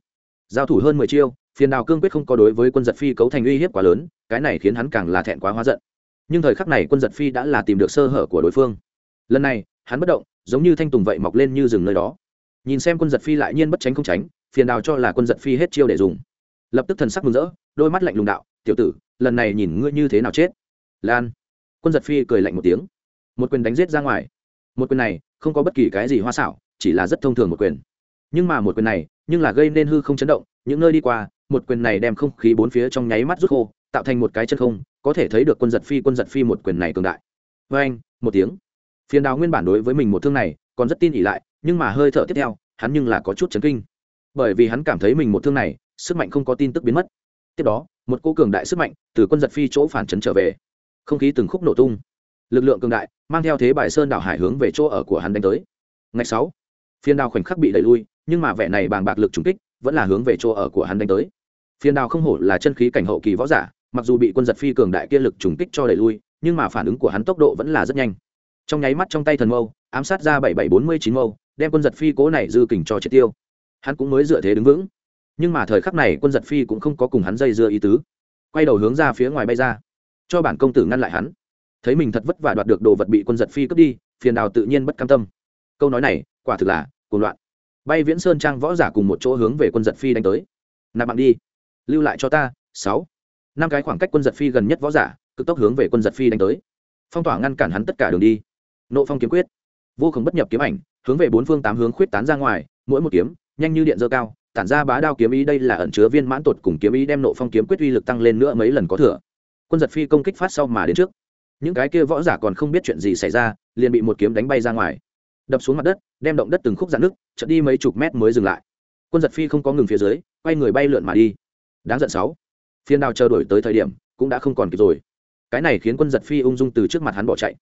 Giao thủ hơn mười chiêu, phiền đào cương quyết không có đối với quân giật phi cấu thành uy hiếp quá lớn, cái này khiến hắn càng là thẹn quá hóa giận. Nhưng thời khắc này quân giật phi đã là tìm được sơ hở của đối phương. Lần này, hắn bất động, giống như thanh tùng vậy mọc lên như rừng nơi đó. Nhìn xem quân giật phi lại nhiên bất tránh không tránh, phiền đào cho là quân giật phi hết chiêu để dùng lập tức thần sắc mừng rỡ, đôi mắt lạnh lùng đạo, tiểu tử, lần này nhìn ngươi như thế nào chết? Lan. Quân giật phi cười lạnh một tiếng. Một quyền đánh giết ra ngoài. Một quyền này không có bất kỳ cái gì hoa xảo, chỉ là rất thông thường một quyền. Nhưng mà một quyền này, nhưng là gây nên hư không chấn động, những nơi đi qua, một quyền này đem không khí bốn phía trong nháy mắt rút khô, tạo thành một cái chân không, có thể thấy được quân giật phi, quân giật phi một quyền này cường đại. Vê anh một tiếng. Phiền đào nguyên bản đối với mình một thương này, còn rất tin ỉ lại, nhưng mà hơi thở tiếp theo, hắn nhưng là có chút chấn kinh bởi vì hắn cảm thấy mình một thương này, sức mạnh không có tin tức biến mất. Tiếp đó, một cô cường đại sức mạnh từ quân giật phi chỗ phản chấn trở về. Không khí từng khúc nổ tung. Lực lượng cường đại mang theo thế bài sơn đảo hải hướng về chỗ ở của hắn đánh tới. Ngày sáu, phiên đao khoảnh khắc bị đẩy lui, nhưng mà vẻ này bàng bạc lực trúng kích vẫn là hướng về chỗ ở của hắn đánh tới. Phiên đao không hổ là chân khí cảnh hậu kỳ võ giả, mặc dù bị quân giật phi cường đại kia lực trùng kích cho đẩy lui, nhưng mà phản ứng của hắn tốc độ vẫn là rất nhanh. Trong nháy mắt trong tay thần mâu, ám sát ra bảy bảy bốn mươi chín mâu, đem quân giật phi cố này dư kình cho triệt tiêu hắn cũng mới dựa thế đứng vững. Nhưng mà thời khắc này quân giật phi cũng không có cùng hắn dây dưa ý tứ. Quay đầu hướng ra phía ngoài bay ra. Cho bản công tử ngăn lại hắn. Thấy mình thật vất vả đoạt được đồ vật bị quân giật phi cướp đi, phiền đào tự nhiên bất cam tâm. Câu nói này, quả thực là cuồng loạn. Bay viễn sơn trang võ giả cùng một chỗ hướng về quân giật phi đánh tới. Nạp mạng đi. Lưu lại cho ta, sáu. Năm cái khoảng cách quân giật phi gần nhất võ giả, cực tốc hướng về quân giật phi đánh tới. Phong tỏa ngăn cản hắn tất cả đường đi. Nộ phong kiếm quyết. Vô cùng bất nhập kiếm ảnh, hướng về bốn phương tám hướng khuyết tán ra ngoài, mỗi một kiếm nhanh như điện dơ cao, tản ra bá đao kiếm ý đây là ẩn chứa viên mãn tột cùng kiếm ý đem nộ phong kiếm quyết uy lực tăng lên nữa mấy lần có thừa. Quân giật phi công kích phát sau mà đến trước. Những cái kia võ giả còn không biết chuyện gì xảy ra, liền bị một kiếm đánh bay ra ngoài. Đập xuống mặt đất, đem động đất từng khúc dạn nước chợt đi mấy chục mét mới dừng lại. Quân giật phi không có ngừng phía dưới, quay người bay lượn mà đi. Đáng giận sáu. Phiên đao chờ đổi tới thời điểm, cũng đã không còn kịp rồi. Cái này khiến quân giật phi ung dung từ trước mặt hắn bỏ chạy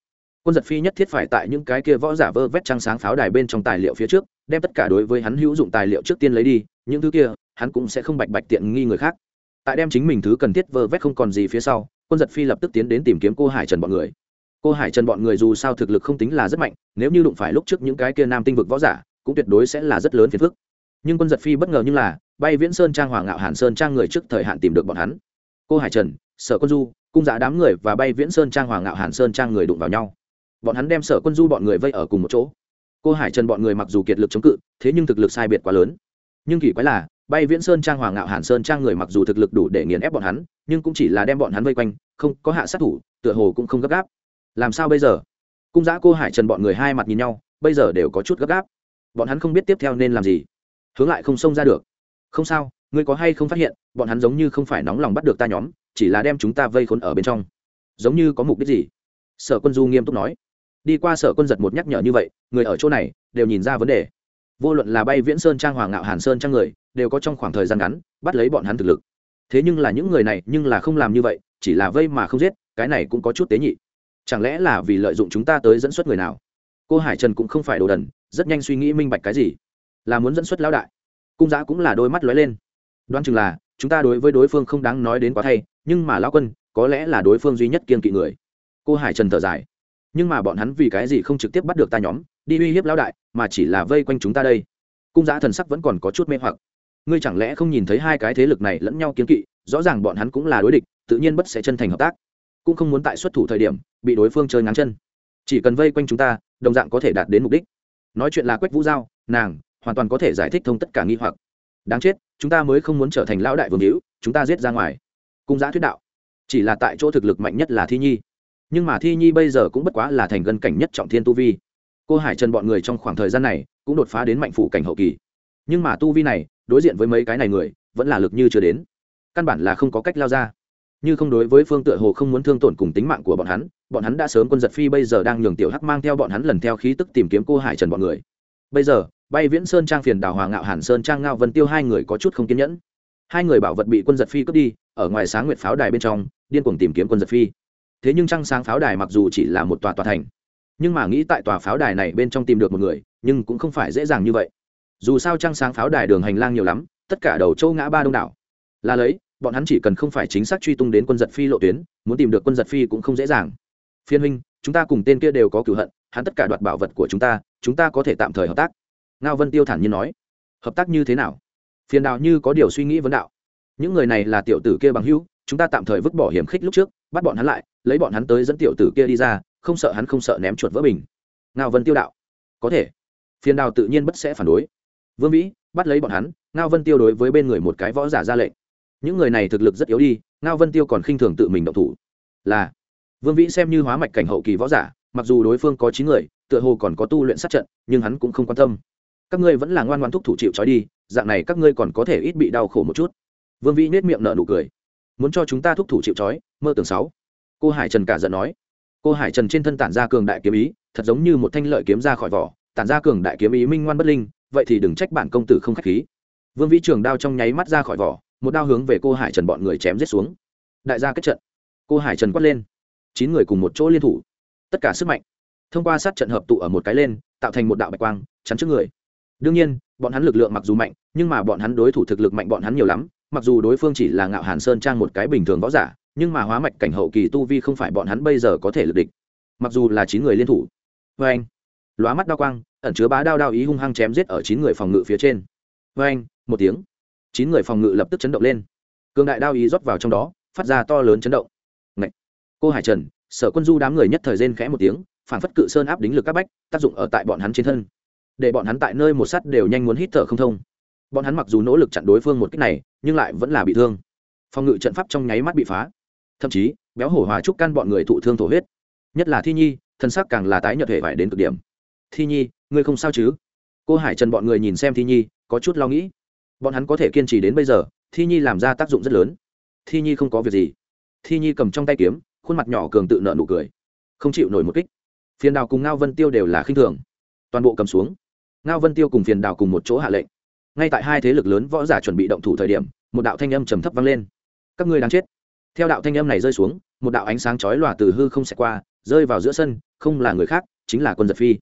quân giật phi nhất thiết phải tại những cái kia võ giả vơ vét trăng sáng pháo đài bên trong tài liệu phía trước, đem tất cả đối với hắn hữu dụng tài liệu trước tiên lấy đi, những thứ kia, hắn cũng sẽ không bạch bạch tiện nghi người khác. Tại đem chính mình thứ cần thiết vơ vét không còn gì phía sau, quân giật phi lập tức tiến đến tìm kiếm cô hải trần bọn người. Cô hải trần bọn người dù sao thực lực không tính là rất mạnh, nếu như đụng phải lúc trước những cái kia nam tinh vực võ giả, cũng tuyệt đối sẽ là rất lớn phiền phức. Nhưng quân giật phi bất ngờ như là, bay viễn sơn trang hoàng ngạo hàn sơn trang người trước thời hạn tìm được bọn hắn. Cô hải trần, sở quân du, cung giả đám người và bay viễn sơn trang hoàng ngạo hàn sơn trang người đụng vào nhau bọn hắn đem sở quân du bọn người vây ở cùng một chỗ. Cô hải trần bọn người mặc dù kiệt lực chống cự, thế nhưng thực lực sai biệt quá lớn. Nhưng kỳ quái là, bay viễn sơn trang, hoàng ngạo hàn sơn trang người mặc dù thực lực đủ để nghiền ép bọn hắn, nhưng cũng chỉ là đem bọn hắn vây quanh, không có hạ sát thủ, tựa hồ cũng không gấp gáp. Làm sao bây giờ? Cung giã cô hải trần bọn người hai mặt nhìn nhau, bây giờ đều có chút gấp gáp. Bọn hắn không biết tiếp theo nên làm gì. Hướng lại không xông ra được. Không sao, ngươi có hay không phát hiện, bọn hắn giống như không phải nóng lòng bắt được ta nhóm, chỉ là đem chúng ta vây khốn ở bên trong. Giống như có mục đích gì? Sở quân du nghiêm túc nói đi qua sở quân giật một nhắc nhở như vậy, người ở chỗ này đều nhìn ra vấn đề. Vô luận là bay viễn sơn trang, hoàng ngạo hàn sơn trang người, đều có trong khoảng thời gian ngắn bắt lấy bọn hắn thực lực. Thế nhưng là những người này nhưng là không làm như vậy, chỉ là vây mà không giết, cái này cũng có chút tế nhị. Chẳng lẽ là vì lợi dụng chúng ta tới dẫn xuất người nào? Cô hải trần cũng không phải đồ đần, rất nhanh suy nghĩ minh bạch cái gì. Là muốn dẫn xuất lão đại. Cung giã cũng là đôi mắt lóe lên. Đoán chừng là, chúng ta đối với đối phương không đáng nói đến quá thay, nhưng mà lão quân, có lẽ là đối phương duy nhất kiên kỵ người. Cô hải trần thở dài nhưng mà bọn hắn vì cái gì không trực tiếp bắt được ta nhóm, đi uy hiếp lão đại, mà chỉ là vây quanh chúng ta đây? Cung giã thần sắc vẫn còn có chút mê hoặc. Ngươi chẳng lẽ không nhìn thấy hai cái thế lực này lẫn nhau kiến kỵ, rõ ràng bọn hắn cũng là đối địch, tự nhiên bất sẽ chân thành hợp tác. Cũng không muốn tại xuất thủ thời điểm, bị đối phương chơi ngắn chân. Chỉ cần vây quanh chúng ta, đồng dạng có thể đạt đến mục đích. Nói chuyện là quách vũ giao, nàng hoàn toàn có thể giải thích thông tất cả nghi hoặc. Đáng chết, chúng ta mới không muốn trở thành lão đại vương hữu, chúng ta giết ra ngoài. Cung giã thuyết đạo, chỉ là tại chỗ thực lực mạnh nhất là thi nhi nhưng mà thi nhi bây giờ cũng bất quá là thành gân cảnh nhất trọng thiên tu vi. Cô hải trần bọn người trong khoảng thời gian này cũng đột phá đến mạnh phủ cảnh hậu kỳ. Nhưng mà tu vi này, đối diện với mấy cái này người, vẫn là lực như chưa đến. Căn bản là không có cách lao ra. Như không đối với phương tựa hồ không muốn thương tổn cùng tính mạng của bọn hắn bọn hắn đã sớm quân giật phi bây giờ đang nhường tiểu hắc mang theo bọn hắn lần theo khí tức tìm kiếm cô hải trần bọn người. Bây giờ, bay viễn sơn trang phiền đào hòa ngạo hàn sơn trang ngao vân tiêu hai người có chút không kiên nhẫn. Hai người bảo vật bị quân giật phi cướp đi, ở ngoài sáng nguyệt pháo đài bên trong, điên cuồng tìm kiếm quân giật phi thế nhưng trăng sáng pháo đài mặc dù chỉ là một tòa tòa thành, nhưng mà nghĩ tại tòa pháo đài này bên trong tìm được một người, nhưng cũng không phải dễ dàng như vậy. Dù sao trăng sáng pháo đài đường hành lang nhiều lắm, tất cả đầu châu ngã ba đông đảo. Là lấy, bọn hắn chỉ cần không phải chính xác truy tung đến quân giật phi lộ tuyến, muốn tìm được quân giật phi cũng không dễ dàng. Phiên huynh, chúng ta cùng tên kia đều có cửu hận, hắn tất cả đoạt bảo vật của chúng ta chúng ta có thể tạm thời hợp tác. Ngao vân tiêu thản nhiên nói. Hợp tác như thế nào? Phiền đạo như có điều suy nghĩ vấn đạo. Những người này là tiểu tử kia bằng hữu chúng ta tạm thời vứt bỏ hiểm khích lúc trước, bắt bọn hắn lại, lấy bọn hắn tới dẫn tiểu tử kia đi ra, không sợ hắn không sợ ném chuột vỡ bình. Ngao vân tiêu đạo. Có thể. Phiền đào tự nhiên bất sẽ phản đối. Vương vĩ, bắt lấy bọn hắn, ngao vân tiêu đối với bên người một cái võ giả ra lệnh. Những người này thực lực rất yếu đi, ngao vân tiêu còn khinh thường tự mình động thủ. Là. Vương vĩ xem như hóa mạch cảnh hậu kỳ võ giả, mặc dù đối phương có chín người, tựa hồ còn có tu luyện sát trận, nhưng hắn cũng không quan tâm. Các ngươi vẫn là ngoan ngoan thúc thủ chịu trói đi, dạng này các ngươi còn có thể ít bị đau khổ một chút. Vương vĩ nết miệng nở nụ cười muốn cho chúng ta thúc thủ chịu trói, mơ tưởng sáu. Cô hải trần cả giận nói. Cô hải trần trên thân tản ra cường đại kiếm ý, thật giống như một thanh lợi kiếm ra khỏi vỏ, tản ra cường đại kiếm ý minh ngoan bất linh, vậy thì đừng trách bản công tử không khách khí. Vương vĩ trường đao trong nháy mắt ra khỏi vỏ, một đao hướng về cô hải trần bọn người chém giết xuống. Đại gia kết trận. Cô hải trần quát lên. Chín người cùng một chỗ liên thủ. Tất cả sức mạnh thông qua sát trận hợp tụ ở một cái lên, tạo thành một đạo bạch quang, chắn trước người. Đương nhiên bọn hắn lực lượng mặc dù mạnh, nhưng mà bọn hắn đối thủ thực lực mạnh bọn hắn nhiều lắm, mặc dù đối phương chỉ là ngạo hàn sơn trang một cái bình thường võ giả, nhưng mà hóa mạch cảnh hậu kỳ tu vi không phải bọn hắn bây giờ có thể lực địch. Mặc dù là chín người liên thủ. Vê anh lóa mắt đao quang, ẩn chứa bá đao đao ý hung hăng chém giết ở chín người phòng ngự phía trên. Vê anh một tiếng. Chín người phòng ngự lập tức chấn động lên. Cường đại đao ý rót vào trong đó, phát ra to lớn chấn động. Ngậy! cô hải trần, sở quân du đám người nhất thời rên khẽ một tiếng, phản phất cự sơn áp đính lực các bách, tác dụng ở tại bọn hắn trên thân để bọn hắn tại nơi một sắt đều nhanh muốn hít thở không thông. Bọn hắn mặc dù nỗ lực chặn đối phương một cách này, nhưng lại vẫn là bị thương. Phòng ngự trận pháp trong nháy mắt bị phá. Thậm chí, béo hổ hòa trúc can bọn người thụ thương thổ huyết. Nhất là thi nhi, thân sắc càng là tái nhợt hệ vải đến cực điểm. Thi nhi, ngươi không sao chứ? Cô hải trần bọn người nhìn xem thi nhi, có chút lo nghĩ. Bọn hắn có thể kiên trì đến bây giờ, thi nhi làm ra tác dụng rất lớn. Thi nhi không có việc gì. Thi nhi cầm trong tay kiếm, khuôn mặt nhỏ cường tự nợ nụ cười. Không chịu nổi một kích. Phiền đào cùng ngao vân tiêu đều là khinh thường. Toàn bộ cầm xuống ngao vân tiêu cùng phiền đào cùng một chỗ hạ lệnh. Ngay tại hai thế lực lớn võ giả chuẩn bị động thủ thời điểm, một đạo thanh âm trầm thấp vang lên. Các ngươi đang chết. Theo đạo thanh âm này rơi xuống, một đạo ánh sáng chói lòa từ hư không xẹt qua, rơi vào giữa sân, không là người khác, chính là quân giật phi.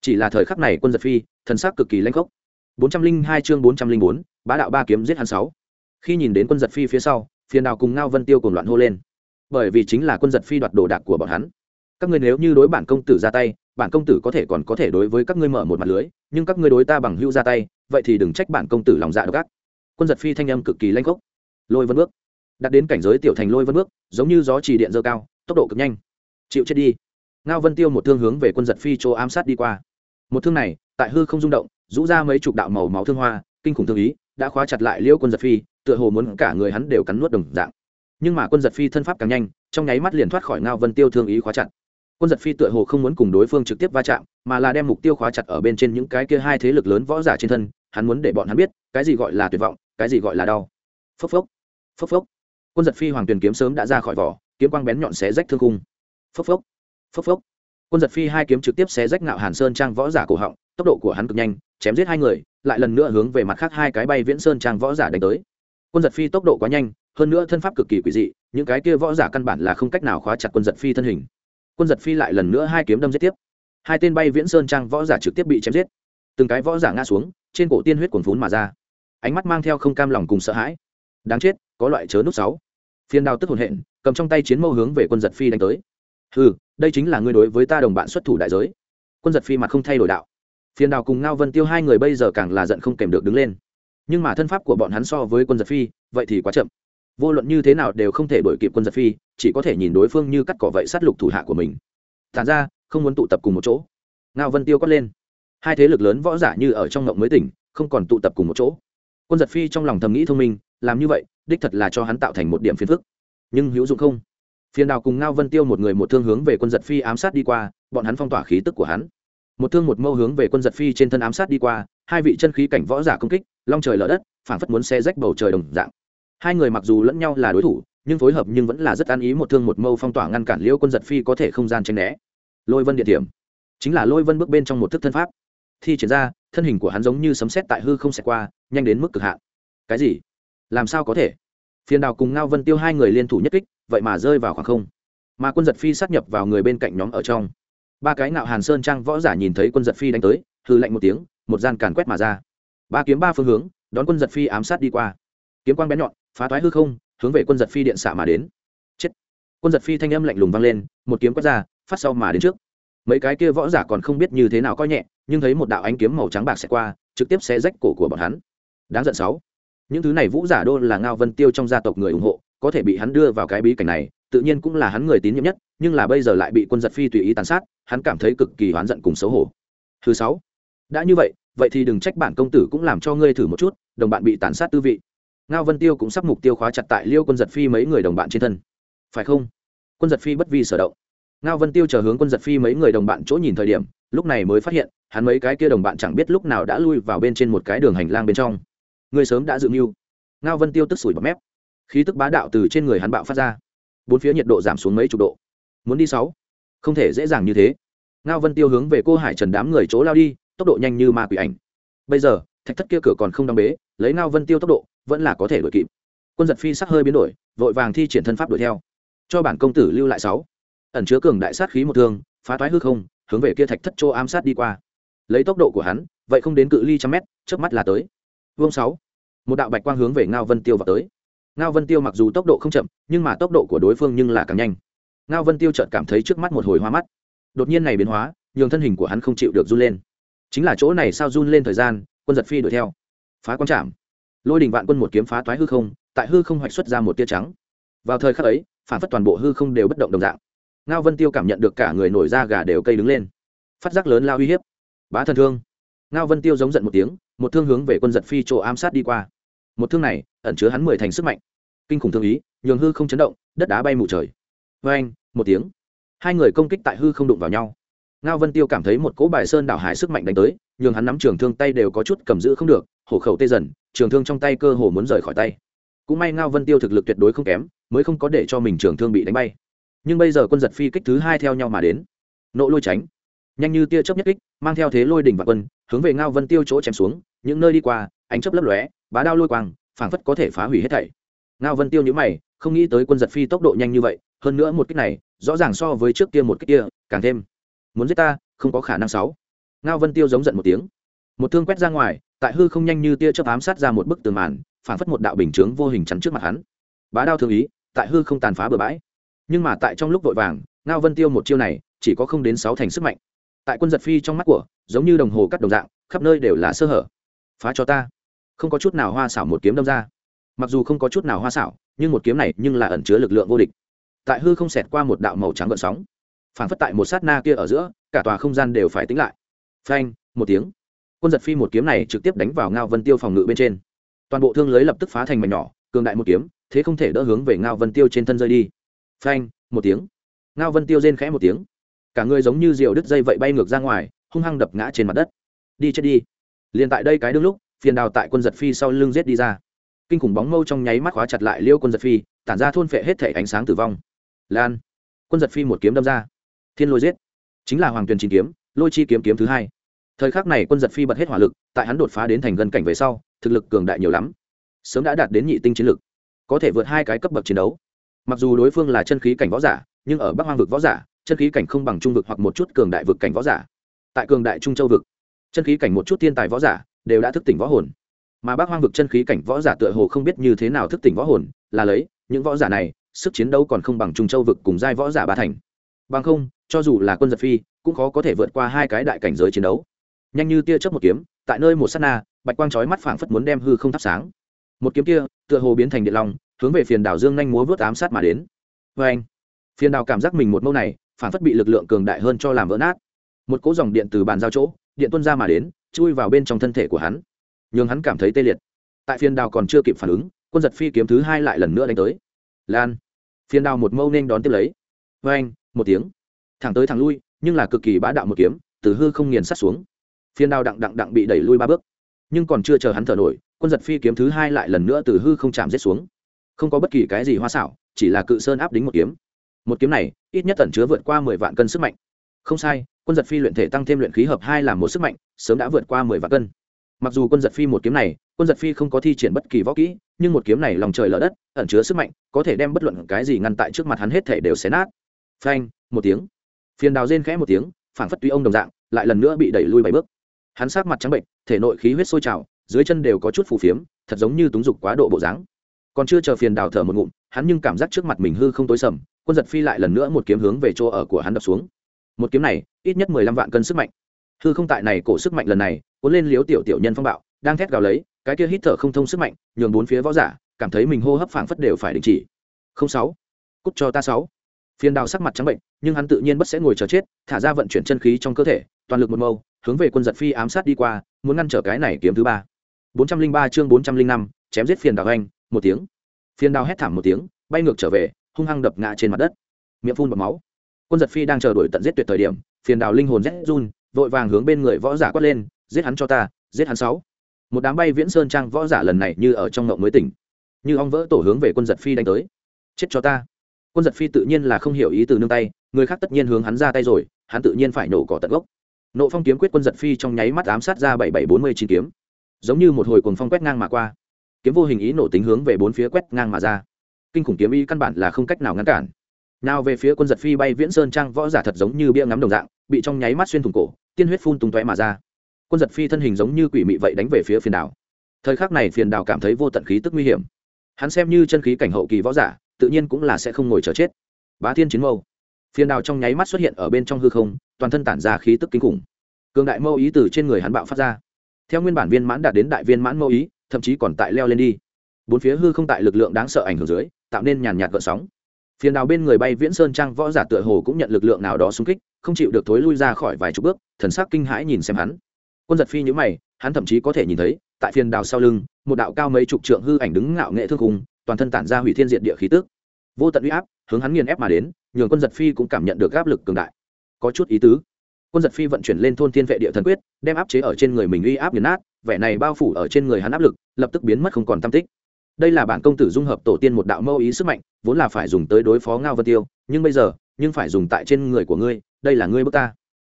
Chỉ là thời khắc này quân giật phi, thần sắc cực kỳ lanh khốc. Bốn trăm linh hai chương bốn trăm linh bốn, bá đạo ba kiếm giết hắn sáu. Khi nhìn đến quân giật phi phía sau, phiền đào cùng ngao vân tiêu cùng loạn hô lên. Bởi vì chính là quân giật phi đoạt đồ đạc của bọn hắn các ngươi nếu như đối bản công tử ra tay, bản công tử có thể còn có thể đối với các ngươi mở một mặt lưới, nhưng các ngươi đối ta bằng hữu ra tay, vậy thì đừng trách bản công tử lòng dạ độc ác. Quân giật phi thanh âm cực kỳ lanh khốc. Lôi vân bước. Đặt đến cảnh giới tiểu thành lôi vân bước, giống như gió trì điện dơ cao, tốc độ cực nhanh. Chịu chết đi. Ngao vân tiêu một thương hướng về quân giật phi chỗ ám sát đi qua. Một thương này, tại hư không rung động, rũ ra mấy chục đạo màu máu thương hoa, kinh khủng thương ý, đã khóa chặt lại liêu quân giật phi, tựa hồ muốn cả người hắn đều cắn nuốt đồng dạng. Nhưng mà quân giật phi thân pháp càng nhanh, trong nháy mắt liền thoát khỏi ngao vân tiêu thương ý khóa chặt quân giật phi tựa hồ không muốn cùng đối phương trực tiếp va chạm, mà là đem mục tiêu khóa chặt ở bên trên những cái kia hai thế lực lớn võ giả trên thân, hắn muốn để bọn hắn biết, cái gì gọi là tuyệt vọng, cái gì gọi là đau. Phốc phốc phốc phốc. Quân giật phi hoàng tuyền kiếm sớm đã ra khỏi vỏ, kiếm quang bén nhọn xé rách thương cung phốc phốc phốc phốc. Quân giật phi hai kiếm trực tiếp xé rách ngạo hàn sơn trang võ giả cổ họng, tốc độ của hắn cực nhanh, chém giết hai người, lại lần nữa hướng về mặt khác hai cái bay viễn sơn trang võ giả đánh tới. Quân giật phi tốc độ quá nhanh, hơn nữa thân pháp cực kỳ quỷ dị, những cái kia võ giả căn bản là không cách nào khóa chặt quân giật phi thân hình quân giật phi lại lần nữa hai kiếm đâm giết tiếp. Hai tên bay viễn sơn trang võ giả trực tiếp bị chém giết. Từng cái võ giả ngã xuống, trên cổ tiên huyết quần phún mà ra. Ánh mắt mang theo không cam lòng cùng sợ hãi. Đáng chết, có loại chớ nút sáu. Phiên đao tức hồn hện, cầm trong tay chiến mâu hướng về quân giật phi đánh tới. Ừ đây chính là ngươi đối với ta đồng bạn xuất thủ đại giới. Quân giật phi mặt không thay đổi đạo. Phiên đào cùng ngao vân tiêu hai người bây giờ càng là giận không kèm được đứng lên. Nhưng mà thân pháp của bọn hắn so với quân giật phi, vậy thì quá chậm. Vô luận như thế nào đều không thể đổi kịp quân giật phi chỉ có thể nhìn đối phương như cắt cỏ vậy sát lục thủ hạ của mình. Tàn ra, không muốn tụ tập cùng một chỗ. Ngao vân tiêu quát lên. Hai thế lực lớn võ giả như ở trong ngộng mới tỉnh, không còn tụ tập cùng một chỗ. Quân giật phi trong lòng thầm nghĩ thông minh, làm như vậy, đích thật là cho hắn tạo thành một điểm phiền phức. Nhưng hữu dụng không? Phiền đào cùng ngao vân tiêu một người một thương hướng về quân giật phi ám sát đi qua, bọn hắn phong tỏa khí tức của hắn. Một thương một mâu hướng về quân giật phi trên thân ám sát đi qua, hai vị chân khí cảnh võ giả công kích, long trời lở đất, phảng phất muốn xe rách bầu trời đồng dạng. Hai người mặc dù lẫn nhau là đối thủ nhưng phối hợp nhưng vẫn là rất an ý một thương một mâu phong tỏa ngăn cản liễu quân giật phi có thể không gian tranh né. Lôi vân địa điểm. Chính là lôi vân bước bên trong một thức thân pháp. Thi triển ra, thân hình của hắn giống như sấm sét tại hư không xẹt qua, nhanh đến mức cực hạn. Cái gì? Làm sao có thể? Phiền đào cùng ngao vân tiêu hai người liên thủ nhất kích, vậy mà rơi vào khoảng không. Mà quân giật phi sát nhập vào người bên cạnh nhóm ở trong. Ba cái nạo hàn sơn trang võ giả nhìn thấy quân giật phi đánh tới hư lạnh một tiếng, một gian càn quét mà ra. Ba kiếm ba phương hướng, đón quân giật phi ám sát đi qua. Kiếm quang bén nhọn, phá thoái hư không hướng về quân giật phi điện xạ mà đến. Chết. Quân giật phi thanh âm lạnh lùng vang lên, một kiếm quét ra, phát sau mà đến trước. Mấy cái kia võ giả còn không biết như thế nào coi nhẹ, nhưng thấy một đạo ánh kiếm màu trắng bạc sẽ qua, trực tiếp sẽ rách cổ của bọn hắn. Đáng giận sáu. Những thứ này vũ giả đô là ngao vân tiêu trong gia tộc người ủng hộ, có thể bị hắn đưa vào cái bí cảnh này, tự nhiên cũng là hắn người tín nhiệm nhất, nhưng là bây giờ lại bị quân giật phi tùy ý tàn sát, hắn cảm thấy cực kỳ oán giận cùng xấu hổ. Thứ sáu. Đã như vậy vậy thì đừng trách bản công tử cũng làm cho ngươi thử một chút, đồng bạn bị tàn sát tư vị ngao vân tiêu cũng sắp mục tiêu khóa chặt tại liêu quân giật phi mấy người đồng bạn trên thân. Phải không? Quân giật phi bất vi sở động. Ngao vân tiêu chờ hướng quân giật phi mấy người đồng bạn chỗ nhìn thời điểm, lúc này mới phát hiện, hắn mấy cái kia đồng bạn chẳng biết lúc nào đã lui vào bên trên một cái đường hành lang bên trong. Người sớm đã dự mưu. Ngao vân tiêu tức sủi bọt mép. Khí tức bá đạo từ trên người hắn bạo phát ra. Bốn phía nhiệt độ giảm xuống mấy chục độ. Muốn đi sáu? Không thể dễ dàng như thế. Ngao vân tiêu hướng về cô hải trần đám người chỗ lao đi, tốc độ nhanh như ma quỷ ảnh. Bây giờ, thạch thất kia cửa còn không đóng bế, lấy ngao vân tiêu tốc độ vẫn là có thể đuổi kịp. Quân giật phi sắc hơi biến đổi, vội vàng thi triển thân pháp đuổi theo. Cho bản công tử lưu lại sáu. Ẩn chứa cường đại sát khí một thương, phá toái hư không, hướng về kia thạch thất chỗ ám sát đi qua. Lấy tốc độ của hắn, vậy không đến cự ly trăm mét trước mắt là tới. Vương sáu. Một đạo bạch quang hướng về ngao vân tiêu vào tới. Ngao vân tiêu mặc dù tốc độ không chậm, nhưng mà tốc độ của đối phương nhưng là càng nhanh. Ngao vân tiêu chợt cảm thấy trước mắt một hồi hoa mắt. Đột nhiên này biến hóa, nhường thân hình của hắn không chịu được run lên. Chính là chỗ này sao run lên thời gian, quân giật phi đuổi theo. Phá quang chạm lôi đình vạn quân một kiếm phá toái hư không, tại hư không hoạch xuất ra một tia trắng. Vào thời khắc ấy, phản phất toàn bộ hư không đều bất động đồng dạng. Ngao vân tiêu cảm nhận được cả người nổi da gà đều cây đứng lên. Phát giác lớn lao uy hiếp. Bá thần thương. Ngao vân tiêu giống giận một tiếng, một thương hướng về quân giật phi chỗ ám sát đi qua. Một thương này ẩn chứa hắn mười thành sức mạnh. Kinh khủng thương ý, nhường hư không chấn động, đất đá bay mù trời. Vê anh một tiếng. Hai người công kích tại hư không đụng vào nhau. Ngao vân tiêu cảm thấy một cỗ bài sơn đảo hải sức mạnh đánh tới, nhường hắn nắm trường thương tay đều có chút cầm giữ không được hổ khẩu tê dần, trường thương trong tay cơ hồ muốn rời khỏi tay. Cũng may ngao vân tiêu thực lực tuyệt đối không kém, mới không có để cho mình trường thương bị đánh bay. Nhưng bây giờ quân giật phi kích thứ hai theo nhau mà đến. Nộ lôi tránh. Nhanh như tia chớp nhất kích, mang theo thế lôi đỉnh và quân, hướng về ngao vân tiêu chỗ chém xuống, những nơi đi qua, ánh chớp lấp lóe, bá đao lôi quang, phảng phất có thể phá hủy hết thảy. Ngao vân tiêu nhữ mày, không nghĩ tới quân giật phi tốc độ nhanh như vậy, hơn nữa một kích này, rõ ràng so với trước kia một kích kia, càng thêm. Muốn giết ta, không có khả năng sáu. Ngao vân tiêu giống giận một tiếng một thương quét ra ngoài, tại hư không nhanh như tia chớp ám sát ra một bức tường màn, phảng phất một đạo bình chướng vô hình chắn trước mặt hắn. Bá đao thương ý, tại hư không tàn phá bừa bãi. Nhưng mà tại trong lúc vội vàng, ngao vân tiêu một chiêu này, chỉ có không đến sáu thành sức mạnh. Tại quân giật phi trong mắt của, giống như đồng hồ cắt đồng dạng, khắp nơi đều là sơ hở. Phá cho ta. Không có chút nào hoa xảo một kiếm đâm ra. Mặc dù không có chút nào hoa xảo, nhưng một kiếm này nhưng là ẩn chứa lực lượng vô địch. Tại hư không xẹt qua một đạo màu trắng gợn sóng. Phản phất tại một sát na kia ở giữa, cả tòa không gian đều phải tính lại. Phanh, một tiếng quân giật phi một kiếm này trực tiếp đánh vào ngao vân tiêu phòng ngự bên trên toàn bộ thương lưới lập tức phá thành mảnh nhỏ cường đại một kiếm thế không thể đỡ hướng về ngao vân tiêu trên thân rơi đi phanh một tiếng ngao vân tiêu rên khẽ một tiếng cả người giống như rượu đứt dây vậy bay ngược ra ngoài hung hăng đập ngã trên mặt đất đi chết đi liền tại đây cái đương lúc phiền đào tại quân giật phi sau lưng giết đi ra kinh khủng bóng mâu trong nháy mắt khóa chặt lại liêu quân giật phi tản ra thôn phệ hết thể ánh sáng tử vong lan quân giật phi một kiếm đâm ra thiên lôi giết chính là hoàng tuyền chín kiếm lôi chi kiếm kiếm thứ hai thời khắc này quân giật phi bật hết hỏa lực, tại hắn đột phá đến thành gần cảnh về sau, thực lực cường đại nhiều lắm. Sớm đã đạt đến nhị tinh chiến lực, có thể vượt hai cái cấp bậc chiến đấu. Mặc dù đối phương là chân khí cảnh võ giả, nhưng ở bắc hoang vực võ giả, chân khí cảnh không bằng trung vực hoặc một chút cường đại vực cảnh võ giả. Tại cường đại trung châu vực, chân khí cảnh một chút thiên tài võ giả đều đã thức tỉnh võ hồn. Mà bác hoang vực chân khí cảnh võ giả tựa hồ không biết như thế nào thức tỉnh võ hồn, là lấy, những võ giả này, sức chiến đấu còn không bằng trung châu vực cùng giai võ giả ba thành. Bằng không, cho dù là quân giật phi, cũng khó có thể vượt qua hai cái đại cảnh giới chiến đấu nhanh như tia chớp một kiếm, tại nơi một s á t na, bạch quang chói mắt phảng phất muốn đem hư không thắp sáng. Một kiếm kia, tựa hồ biến thành điện long, hướng về phiền đảo dương nhanh múa vớt ám sát mà đến. Vê anh, phiền đảo cảm giác mình một mâu này, phảng phất bị lực lượng cường đại hơn cho làm vỡ nát. Một cỗ dòng điện từ bàn giao chỗ, điện tuân ra mà đến, chui vào bên trong thân thể của hắn. Nhường hắn cảm thấy tê liệt. Tại phiền đảo còn chưa kịp phản ứng, quân giật phi kiếm thứ hai lại lần nữa đánh tới. Lan, phiền đảo một mâu nên đón tiếp lấy. Vê anh, một tiếng. Thẳng tới thẳng lui, nhưng là cực kỳ bá đạo một kiếm, từ hư không nghiền sát xuống phiên đao đặng đặng đặng bị đẩy lui ba bước. Nhưng còn chưa chờ hắn thở nổi, quân giật phi kiếm thứ hai lại lần nữa từ hư không chạm rết xuống. Không có bất kỳ cái gì hoa xảo, chỉ là cự sơn áp đính một kiếm. Một kiếm này, ít nhất tẩn chứa vượt qua mười vạn cân sức mạnh. Không sai, quân giật phi luyện thể tăng thêm luyện khí hợp hai là một sức mạnh, sớm đã vượt qua mười vạn cân. Mặc dù quân giật phi một kiếm này, quân giật phi không có thi triển bất kỳ võ kỹ, nhưng một kiếm này lòng trời lở đất, ẩn chứa sức mạnh, có thể đem bất luận cái gì ngăn tại trước mặt hắn hết thể đều xé nát. Phanh, một tiếng. Phiền đào rên khẽ một tiếng, phảng phất tuy ông đồng dạng, lại lần nữa bị đẩy lui bảy bước hắn sát mặt trắng bệnh, thể nội khí huyết sôi trào, dưới chân đều có chút phù phiếm, thật giống như túng dục quá độ bộ dáng. Còn chưa chờ phiền đào thở một ngụm, hắn nhưng cảm giác trước mặt mình hư không tối sầm, quân giật phi lại lần nữa một kiếm hướng về chỗ ở của hắn đập xuống. Một kiếm này, ít nhất mười lăm vạn cân sức mạnh. Hư không tại này cổ sức mạnh lần này, cuốn lên liếu tiểu tiểu nhân phong bạo, đang thét gào lấy, cái kia hít thở không thông sức mạnh, nhường bốn phía võ giả, cảm thấy mình hô hấp phảng phất đều phải đình chỉ. Không sáu, cút cho ta sáu. Phiền đào sắc mặt trắng bệnh, nhưng hắn tự nhiên bất sẽ ngồi chờ chết, thả ra vận chuyển chân khí trong cơ thể, toàn lực một mâu hướng về quân giật phi ám sát đi qua, muốn ngăn trở cái này kiếm thứ ba. bốn trăm linh ba chương bốn trăm linh năm, chém giết phiền đào anh, một tiếng. Phiền đào hét thảm một tiếng, bay ngược trở về, hung hăng đập ngã trên mặt đất. Miệng phun bọt máu. Quân giật phi đang chờ đuổi tận giết tuyệt thời điểm, phiền đào linh hồn rét run, vội vàng hướng bên người võ giả quát lên, giết hắn cho ta, giết hắn sáu. Một đám bay viễn sơn trang võ giả lần này như ở trong ngộng mới tỉnh. Như ong vỡ tổ hướng về quân giật phi đánh tới. Chết cho ta. Quân giật phi tự nhiên là không hiểu ý từ nương tay, người khác tất nhiên hướng hắn ra tay rồi, hắn tự nhiên phải nổ cỏ tận gốc nộ phong kiếm quyết quân giật phi trong nháy mắt ám sát ra bảy bảy bốn mươi chín kiếm. Giống như một hồi cuồng phong quét ngang mà qua. Kiếm vô hình ý nổ tính hướng về bốn phía quét ngang mà ra. Kinh khủng kiếm ý căn bản là không cách nào ngăn cản. Nào về phía quân giật phi bay viễn sơn trang võ giả thật giống như bia ngắm đồng dạng, bị trong nháy mắt xuyên thủng cổ, tiên huyết phun tung tóe mà ra. Quân giật phi thân hình giống như quỷ mị vậy đánh về phía phiền đảo. Thời khắc này phiền đảo cảm thấy vô tận khí tức nguy hiểm. Hắn xem như chân khí cảnh hậu kỳ võ giả, tự nhiên cũng là sẽ không ngồi chờ chết. Bá thiên chiến mâu. Phiền đảo trong nháy mắt xuất hiện ở bên trong hư không toàn thân tản ra khí tức kinh khủng. Cường đại mâu ý từ trên người hắn bạo phát ra. Theo nguyên bản viên mãn đạt đến đại viên mãn mâu ý, thậm chí còn tại leo lên đi. Bốn phía hư không tại lực lượng đáng sợ ảnh hưởng dưới, tạo nên nhàn nhạt gợn sóng. Phiền đào bên người bay viễn sơn trang võ giả tựa hồ cũng nhận lực lượng nào đó xung kích, không chịu được thối lui ra khỏi vài chục bước, thần sắc kinh hãi nhìn xem hắn. Quân giật phi nhữ mày, hắn thậm chí có thể nhìn thấy, tại phiền đào sau lưng, một đạo cao mấy chục trượng hư ảnh đứng ngạo nghệ thương cùng toàn thân tản ra hủy thiên diện địa khí tức. Vô tận uy áp hướng hắn nghiền ép mà đến, nhường quân giật phi cũng cảm nhận được áp lực cường đại có chút ý tứ. Quân giật phi vận chuyển lên thôn thiên vệ địa thần quyết, đem áp chế ở trên người mình uy áp nghiền nát, vẻ này bao phủ ở trên người hắn áp lực, lập tức biến mất không còn tam tích. Đây là bản công tử dung hợp tổ tiên một đạo mâu ý sức mạnh, vốn là phải dùng tới đối phó ngao vân tiêu, nhưng bây giờ, nhưng phải dùng tại trên người của ngươi, đây là ngươi bước ta.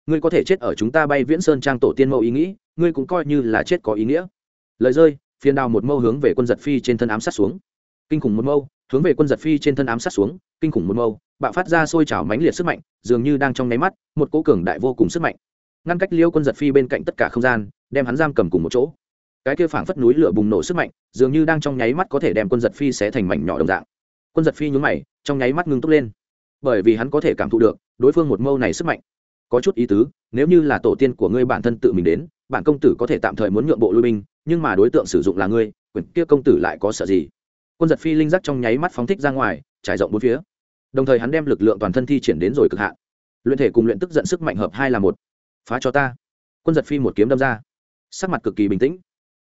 Ngươi có thể chết ở chúng ta bay viễn sơn trang tổ tiên mâu ý nghĩ, ngươi cũng coi như là chết có ý nghĩa. Lời rơi, phiền đào một mâu hướng về quân giật phi trên thân ám sát xuống. Kinh khủng một mâu hướng về quân giật phi trên thân ám sát xuống, kinh khủng một mâu, bạo phát ra sôi trào mãnh liệt sức mạnh, dường như đang trong nháy mắt, một cỗ cường đại vô cùng sức mạnh. Ngăn cách liêu quân giật phi bên cạnh tất cả không gian, đem hắn giam cầm cùng một chỗ. Cái kia phảng phất núi lửa bùng nổ sức mạnh, dường như đang trong nháy mắt có thể đem quân giật phi xé thành mảnh nhỏ đồng dạng. Quân giật phi nhún mày, trong nháy mắt ngưng tốc lên. Bởi vì hắn có thể cảm thụ được, đối phương một mâu này sức mạnh. Có chút ý tứ, nếu như là tổ tiên của ngươi bản thân tự mình đến, bản công tử có thể tạm thời muốn nhượng bộ lui binh, nhưng mà đối tượng sử dụng là ngươi, quyền kia công tử lại có sợ gì? Quân giật phi linh giác trong nháy mắt phóng thích ra ngoài, trải rộng bốn phía. Đồng thời hắn đem lực lượng toàn thân thi triển đến rồi cực hạn. Luyện thể cùng luyện tức giận sức mạnh hợp hai là một. Phá cho ta. Quân giật phi một kiếm đâm ra. Sắc mặt cực kỳ bình tĩnh.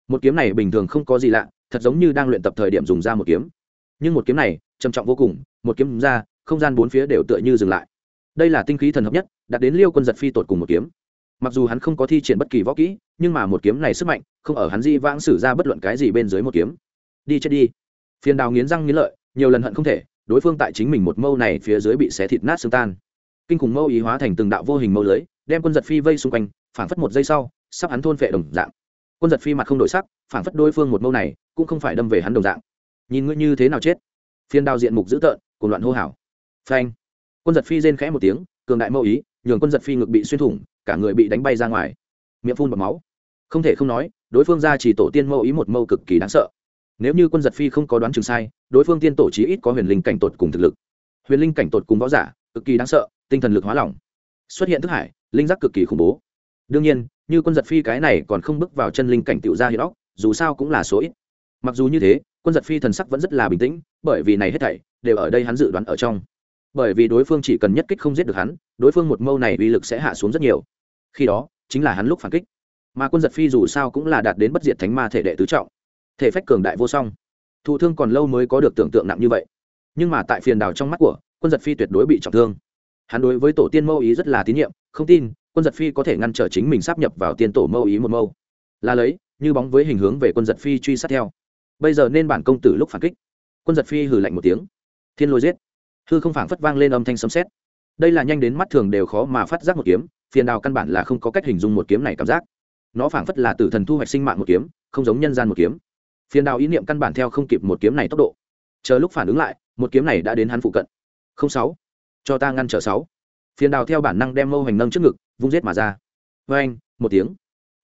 Một kiếm này bình thường không có gì lạ, thật giống như đang luyện tập thời điểm dùng ra một kiếm. Nhưng một kiếm này, trầm trọng vô cùng, một kiếm ra, không gian bốn phía đều tựa như dừng lại. Đây là tinh khí thần hợp nhất, đạt đến liêu quân giật phi tột cùng một kiếm. Mặc dù hắn không có thi triển bất kỳ võ kỹ, nhưng mà một kiếm này sức mạnh, không ở hắn di vãng xử ra bất luận cái gì bên dưới một kiếm. Đi chết đi phiền đào nghiến răng nghiến lợi, nhiều lần hận không thể, đối phương tại chính mình một mâu này phía dưới bị xé thịt nát xương tan. Kinh khủng mâu ý hóa thành từng đạo vô hình mâu lưới, đem quân giật phi vây xung quanh, phảng phất một giây sau, sắp hắn thôn vệ đồng dạng. Quân giật phi mặt không đổi sắc, phảng phất đối phương một mâu này, cũng không phải đâm về hắn đồng dạng. Nhìn ngươi như thế nào chết? Phiên đào diện mục dữ tợn cùng loạn hô hào. Phanh. Quân giật phi rên khẽ một tiếng, cường đại mâu ý, nhường quân giật phi ngực bị xuyên thủng, cả người bị đánh bay ra ngoài. Miệng phun bọt máu. Không thể không nói, đối phương ra chỉ tổ tiên mâu ý một mâu cực kỳ đáng sợ nếu như quân giật phi không có đoán chừng sai, đối phương tiên tổ chí ít có huyền linh cảnh tột cùng thực lực. Huyền linh cảnh tột cùng võ giả, cực kỳ đáng sợ, tinh thần lực hóa lỏng. Xuất hiện thức hải, linh giác cực kỳ khủng bố. Đương nhiên, như quân giật phi cái này còn không bước vào chân linh cảnh tựu ra hiện óc, dù sao cũng là số ít. Mặc dù như thế, quân giật phi thần sắc vẫn rất là bình tĩnh, bởi vì này hết thảy đều ở đây hắn dự đoán ở trong. Bởi vì đối phương chỉ cần nhất kích không giết được hắn, đối phương một mâu này uy lực sẽ hạ xuống rất nhiều. Khi đó, chính là hắn lúc phản kích. Mà quân giật phi dù sao cũng là đạt đến bất diệt thánh ma thể đệ tứ trọng thể phách cường đại vô song. Thụ thương còn lâu mới có được tưởng tượng nặng như vậy. Nhưng mà tại phiền đào trong mắt của, quân giật phi tuyệt đối bị trọng thương. Hắn đối với tổ tiên mâu ý rất là tín nhiệm, không tin, quân giật phi có thể ngăn trở chính mình sắp nhập vào tiên tổ mâu ý một mâu. Là lấy, như bóng với hình hướng về quân giật phi truy sát theo. Bây giờ nên bản công tử lúc phản kích. Quân giật phi hừ lạnh một tiếng. Thiên lôi giết. Hư không phảng phất vang lên âm thanh sấm xét đây là nhanh đến mắt thường đều khó mà phát giác một kiếm, phiền đào căn bản là không có cách hình dung một kiếm này cảm giác. Nó phảng phất là tử thần thu hoạch sinh mạng một kiếm, không giống nhân gian một kiếm phiền đào ý niệm căn bản theo không kịp một kiếm này tốc độ. Chờ lúc phản ứng lại, một kiếm này đã đến hắn phụ cận. Không sáu. Cho ta ngăn trở sáu. Phiền đào theo bản năng đem mâu hành nâng trước ngực, vung giết mà ra. Vê anh một tiếng.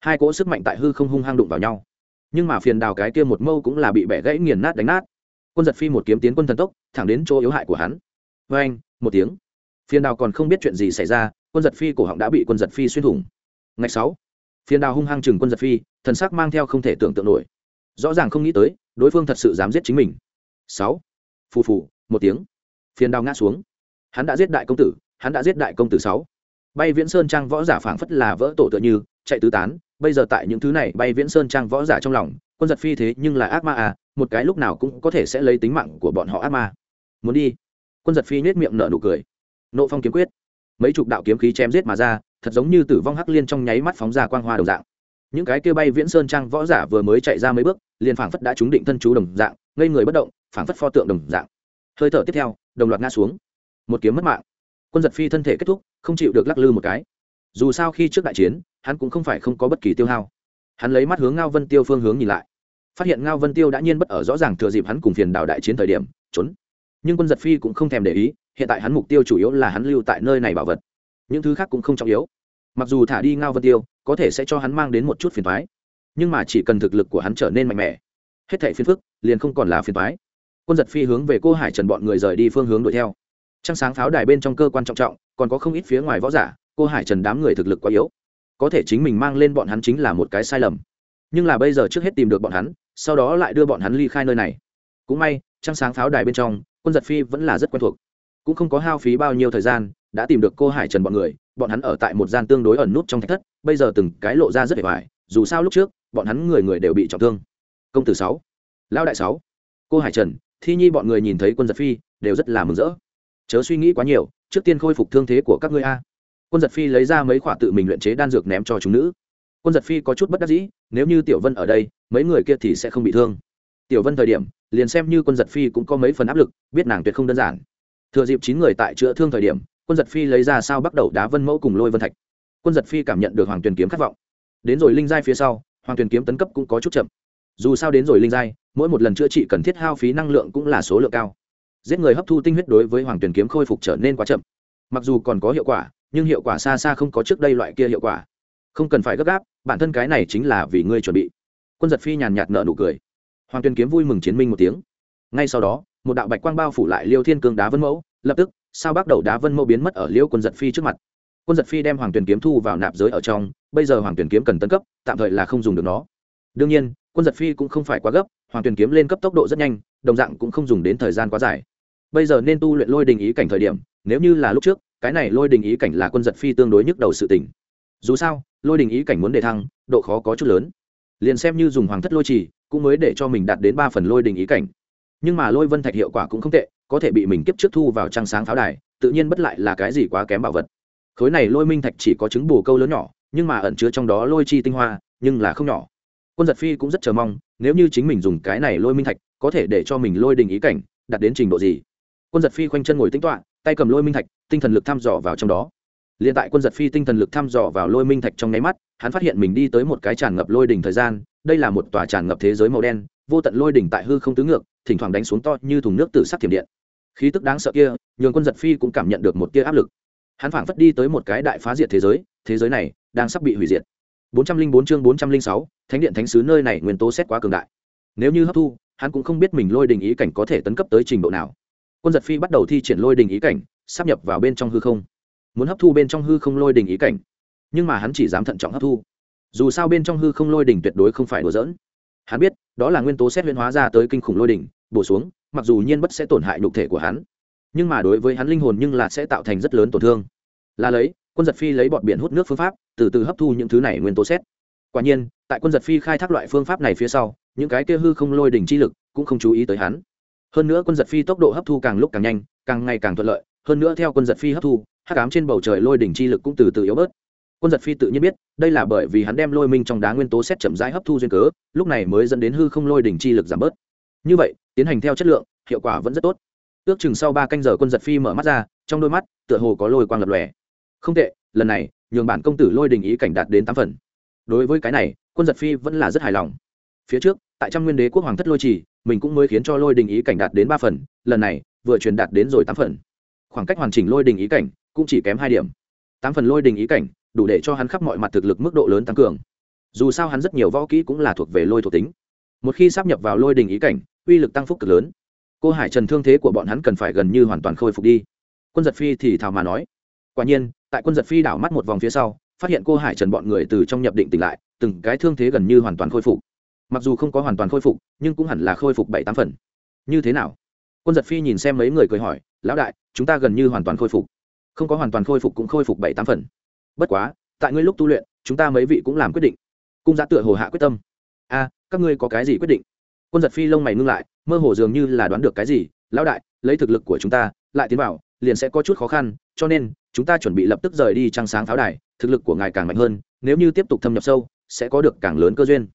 Hai cỗ sức mạnh tại hư không hung hăng đụng vào nhau. Nhưng mà phiền đào cái kia một mâu cũng là bị bẻ gãy nghiền nát đánh nát. Quân giật phi một kiếm tiến quân thần tốc, thẳng đến chỗ yếu hại của hắn. Vê anh một tiếng. Phiền đào còn không biết chuyện gì xảy ra, quân giật phi cổ họng đã bị quân giật phi xuyên thủng. Ngày sáu. Phiền đào hung hăng chừng quân giật phi, thần sắc mang theo không thể tưởng tượng nổi rõ ràng không nghĩ tới, đối phương thật sự dám giết chính mình. Sáu. Phù phù, một tiếng. Phiền đao ngã xuống. Hắn đã giết đại công tử, hắn đã giết đại công tử sáu. Bay viễn sơn trang võ giả phảng phất là vỡ tổ tựa như, chạy tứ tán, bây giờ tại những thứ này bay viễn sơn trang võ giả trong lòng, quân giật phi thế nhưng là ác ma à một cái lúc nào cũng có thể sẽ lấy tính mạng của bọn họ ác ma. Muốn đi. Quân giật phi nhếch miệng nở nụ cười. Nộ phong kiếm quyết. Mấy chục đạo kiếm khí chém giết mà ra, thật giống như tử vong hắc liên trong nháy mắt phóng ra quang hoa đồng dạng những cái kia bay viễn sơn trang võ giả vừa mới chạy ra mấy bước, liền phảng phất đã trúng định thân chú đồng dạng, ngây người bất động, phảng phất pho tượng đồng dạng. Hơi thở tiếp theo, đồng loạt ngã xuống. Một kiếm mất mạng. Quân giật phi thân thể kết thúc, không chịu được lắc lư một cái. Dù sao khi trước đại chiến, hắn cũng không phải không có bất kỳ tiêu hao. Hắn lấy mắt hướng ngao vân tiêu phương hướng nhìn lại. Phát hiện ngao vân tiêu đã nhiên bất ở rõ ràng thừa dịp hắn cùng phiền đảo đại chiến thời điểm, trốn. Nhưng quân giật phi cũng không thèm để ý, hiện tại hắn mục tiêu chủ yếu là hắn lưu tại nơi này bảo vật. Những thứ khác cũng không trọng yếu mặc dù thả đi ngao vân tiêu, có thể sẽ cho hắn mang đến một chút phiền thoái nhưng mà chỉ cần thực lực của hắn trở nên mạnh mẽ, hết thảy phiền phức liền không còn là phiền thoái quân giật phi hướng về cô hải trần bọn người rời đi phương hướng đuổi theo. Trăng sáng pháo đài bên trong cơ quan trọng trọng, còn có không ít phía ngoài võ giả, cô hải trần đám người thực lực quá yếu. Có thể chính mình mang lên bọn hắn chính là một cái sai lầm. Nhưng là bây giờ trước hết tìm được bọn hắn, sau đó lại đưa bọn hắn ly khai nơi này. Cũng may, trăng sáng pháo đài bên trong, quân giật phi vẫn là rất quen thuộc. Cũng không có hao phí bao nhiêu thời gian, đã tìm được cô hải trần bọn người bọn hắn ở tại một gian tương đối ẩn nút trong thạch thất, bây giờ từng cái lộ ra rất vẻ vải, dù sao lúc trước, bọn hắn người người đều bị trọng thương. Công tử sáu, lão đại sáu, cô hải trần, thi nhi bọn người nhìn thấy quân giật phi, đều rất là mừng rỡ. Chớ suy nghĩ quá nhiều, trước tiên khôi phục thương thế của các ngươi a. Quân giật phi lấy ra mấy khoả tự mình luyện chế đan dược ném cho chúng nữ. Quân giật phi có chút bất đắc dĩ, nếu như tiểu vân ở đây, mấy người kia thì sẽ không bị thương. Tiểu vân thời điểm, liền xem như quân giật phi cũng có mấy phần áp lực, biết nàng tuyệt không đơn giản. Thừa dịp chín người tại chữa thương thời điểm quân giật phi lấy ra sao bắt đầu đá vân mẫu cùng lôi vân thạch. Quân giật phi cảm nhận được hoàng tuyền kiếm khát vọng. Đến rồi linh giai phía sau, hoàng tuyền kiếm tấn cấp cũng có chút chậm. Dù sao đến rồi linh giai, mỗi một lần chữa trị cần thiết hao phí năng lượng cũng là số lượng cao. Giết người hấp thu tinh huyết đối với hoàng tuyền kiếm khôi phục trở nên quá chậm. Mặc dù còn có hiệu quả, nhưng hiệu quả xa xa không có trước đây loại kia hiệu quả. Không cần phải gấp gáp, bản thân cái này chính là vì ngươi chuẩn bị. Quân giật phi nhàn nhạt nợ nụ cười. Hoàng tuyền kiếm vui mừng chiến minh một tiếng. Ngay sau đó, một đạo bạch quang bao phủ lại liêu thiên cương đá vân mẫu, lập tức sao bắt đầu đá vân mẫu biến mất ở liễu quân giật phi trước mặt. Quân giật phi đem hoàng tuyển kiếm thu vào nạp giới ở trong, bây giờ hoàng tuyển kiếm cần tân cấp, tạm thời là không dùng được nó. Đương nhiên, quân giật phi cũng không phải quá gấp, hoàng tuyển kiếm lên cấp tốc độ rất nhanh, đồng dạng cũng không dùng đến thời gian quá dài. Bây giờ nên tu luyện lôi đình ý cảnh thời điểm, nếu như là lúc trước, cái này lôi đình ý cảnh là quân giật phi tương đối nhức đầu sự tỉnh dù sao, lôi đình ý cảnh muốn đề thăng, độ khó có chút lớn. Liền xem như dùng hoàng thất lôi trì, cũng mới để cho mình đạt đến ba phần lôi đình ý cảnh. Nhưng mà lôi vân thạch hiệu quả cũng không tệ có thể bị mình kiếp trước thu vào trăng sáng pháo đài, tự nhiên bất lại là cái gì quá kém bảo vật. Khối này lôi minh thạch chỉ có trứng bù câu lớn nhỏ, nhưng mà ẩn chứa trong đó lôi chi tinh hoa, nhưng là không nhỏ. Quân giật phi cũng rất chờ mong, nếu như chính mình dùng cái này lôi minh thạch, có thể để cho mình lôi đình ý cảnh, đạt đến trình độ gì? Quân giật phi khoanh chân ngồi tính toạ tay cầm lôi minh thạch, tinh thần lực thăm dò vào trong đó. L i ệ n tại quân giật phi tinh thần lực thăm dò vào lôi minh thạch trong nháy mắt, hắn phát hiện mình đi tới một cái tràn ngập lôi đỉnh thời gian, đây là một tòa tràn ngập thế giới màu đen, vô tận lôi đỉnh tại hư không tứ ngược, thỉnh thoảng đánh xuống to như thùng nước từ sắc thiểm điện khí tức đáng sợ kia nhường quân giật phi cũng cảm nhận được một tia áp lực. Hắn phảng phất đi tới một cái đại phá diệt thế giới thế giới này đang sắp bị hủy diệt. 404 chương 406, thánh điện thánh sứ nơi này nguyên tố xét quá cường đại. Nếu như hấp thu hắn cũng không biết mình lôi đình ý cảnh có thể tấn cấp tới trình độ nào. Quân giật phi bắt đầu thi triển lôi đình ý cảnh sắp nhập vào bên trong hư không. Muốn hấp thu bên trong hư không lôi đình ý cảnh nhưng mà hắn chỉ dám thận trọng hấp thu. Dù sao bên trong hư không lôi đình tuyệt đối không phải đùa dỡn hắn biết đó là nguyên tố xét huyễn hóa ra tới kinh khủng lôi đình bổ xuống, mặc dù nhiên bất sẽ tổn hại nhục thể của hắn, nhưng mà đối với hắn linh hồn nhưng là sẽ tạo thành rất lớn tổn thương. Là lấy, quân giật phi lấy bọt biển hút nước phương pháp, từ từ hấp thu những thứ này nguyên tố xét. Quả nhiên, tại quân giật phi khai thác loại phương pháp này phía sau, những cái kia hư không lôi đỉnh chi lực cũng không chú ý tới hắn. Hơn nữa quân giật phi tốc độ hấp thu càng lúc càng nhanh, càng ngày càng thuận lợi, hơn nữa theo quân giật phi hấp thu, hắc ám trên bầu trời lôi đỉnh chi lực cũng từ từ yếu bớt. Quân giật phi tự nhiên biết, đây là bởi vì hắn đem lôi minh trong đá nguyên tố xét chậm rãi hấp thu duyên cớ, lúc này mới dẫn đến hư không lôi đỉnh chi lực giảm bớt. Như vậy tiến hành theo chất lượng, hiệu quả vẫn rất tốt. Ước chừng sau ba canh giờ quân giật phi mở mắt ra, trong đôi mắt, tựa hồ có lôi quang lập lòe. Không tệ, lần này, nhường bản công tử lôi đình ý cảnh đạt đến tám phần. Đối với cái này, quân giật phi vẫn là rất hài lòng. Phía trước, tại trăm nguyên đế quốc hoàng thất lôi trì, mình cũng mới khiến cho lôi đình ý cảnh đạt đến ba phần, lần này, vừa truyền đạt đến rồi tám phần. Khoảng cách hoàn chỉnh lôi đình ý cảnh cũng chỉ kém hai điểm. Tám phần lôi đình ý cảnh đủ để cho hắn khắp mọi mặt thực lực mức độ lớn tăng cường. Dù sao hắn rất nhiều võ kỹ cũng là thuộc về lôi thuộc tính. Một khi sắp nhập vào lôi đình ý cảnh uy lực tăng phúc cực lớn. Cô hải trần thương thế của bọn hắn cần phải gần như hoàn toàn khôi phục đi. Quân giật phi thì thào mà nói. Quả nhiên, tại quân giật phi đảo mắt một vòng phía sau, phát hiện cô hải trần bọn người từ trong nhập định tỉnh lại, từng cái thương thế gần như hoàn toàn khôi phục. Mặc dù không có hoàn toàn khôi phục, nhưng cũng hẳn là khôi phục bảy tám phần. Như thế nào? Quân giật phi nhìn xem mấy người cười hỏi, lão đại, chúng ta gần như hoàn toàn khôi phục. Không có hoàn toàn khôi phục cũng khôi phục bảy tám phần. Bất quá, tại ngươi lúc tu luyện, chúng ta mấy vị cũng làm quyết định. Cung giã tựa hồ hạ quyết tâm. A, các ngươi có cái gì quyết định? Quân giật phi lông mày ngưng lại, mơ hồ dường như là đoán được cái gì, lão đại, lấy thực lực của chúng ta, lại tiến vào, liền sẽ có chút khó khăn, cho nên, chúng ta chuẩn bị lập tức rời đi trăng sáng pháo đài, thực lực của ngài càng mạnh hơn, nếu như tiếp tục thâm nhập sâu, sẽ có được càng lớn cơ duyên.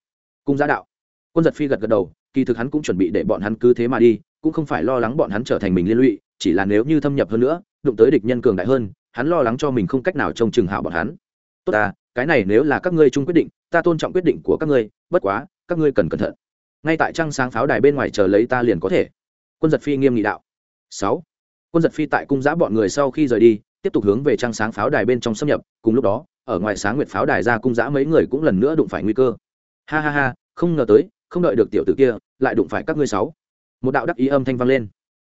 Cung giã đạo. Quân giật phi gật gật đầu, kỳ thực hắn cũng chuẩn bị để bọn hắn cứ thế mà đi, cũng không phải lo lắng bọn hắn trở thành mình liên lụy, chỉ là nếu như thâm nhập hơn nữa, đụng tới địch nhân cường đại hơn, hắn lo lắng cho mình không cách nào trông chừng hảo bọn hắn. Tốt ta, cái này nếu là các ngươi chung quyết định, ta tôn trọng quyết định của các ngươi, bất quá, các ngươi cần cẩn thận ngay tại trăng sáng pháo đài bên ngoài chờ lấy ta liền có thể. Quân giật phi nghiêm nghị đạo. Sáu. Quân giật phi tại cung giã bọn người sau khi rời đi, tiếp tục hướng về trăng sáng pháo đài bên trong xâm nhập. Cùng lúc đó, ở ngoài sáng nguyệt pháo đài ra cung giã mấy người cũng lần nữa đụng phải nguy cơ. Ha ha ha, không ngờ tới, không đợi được tiểu tử kia, lại đụng phải các ngươi sáu. Một đạo đắc ý âm thanh vang lên.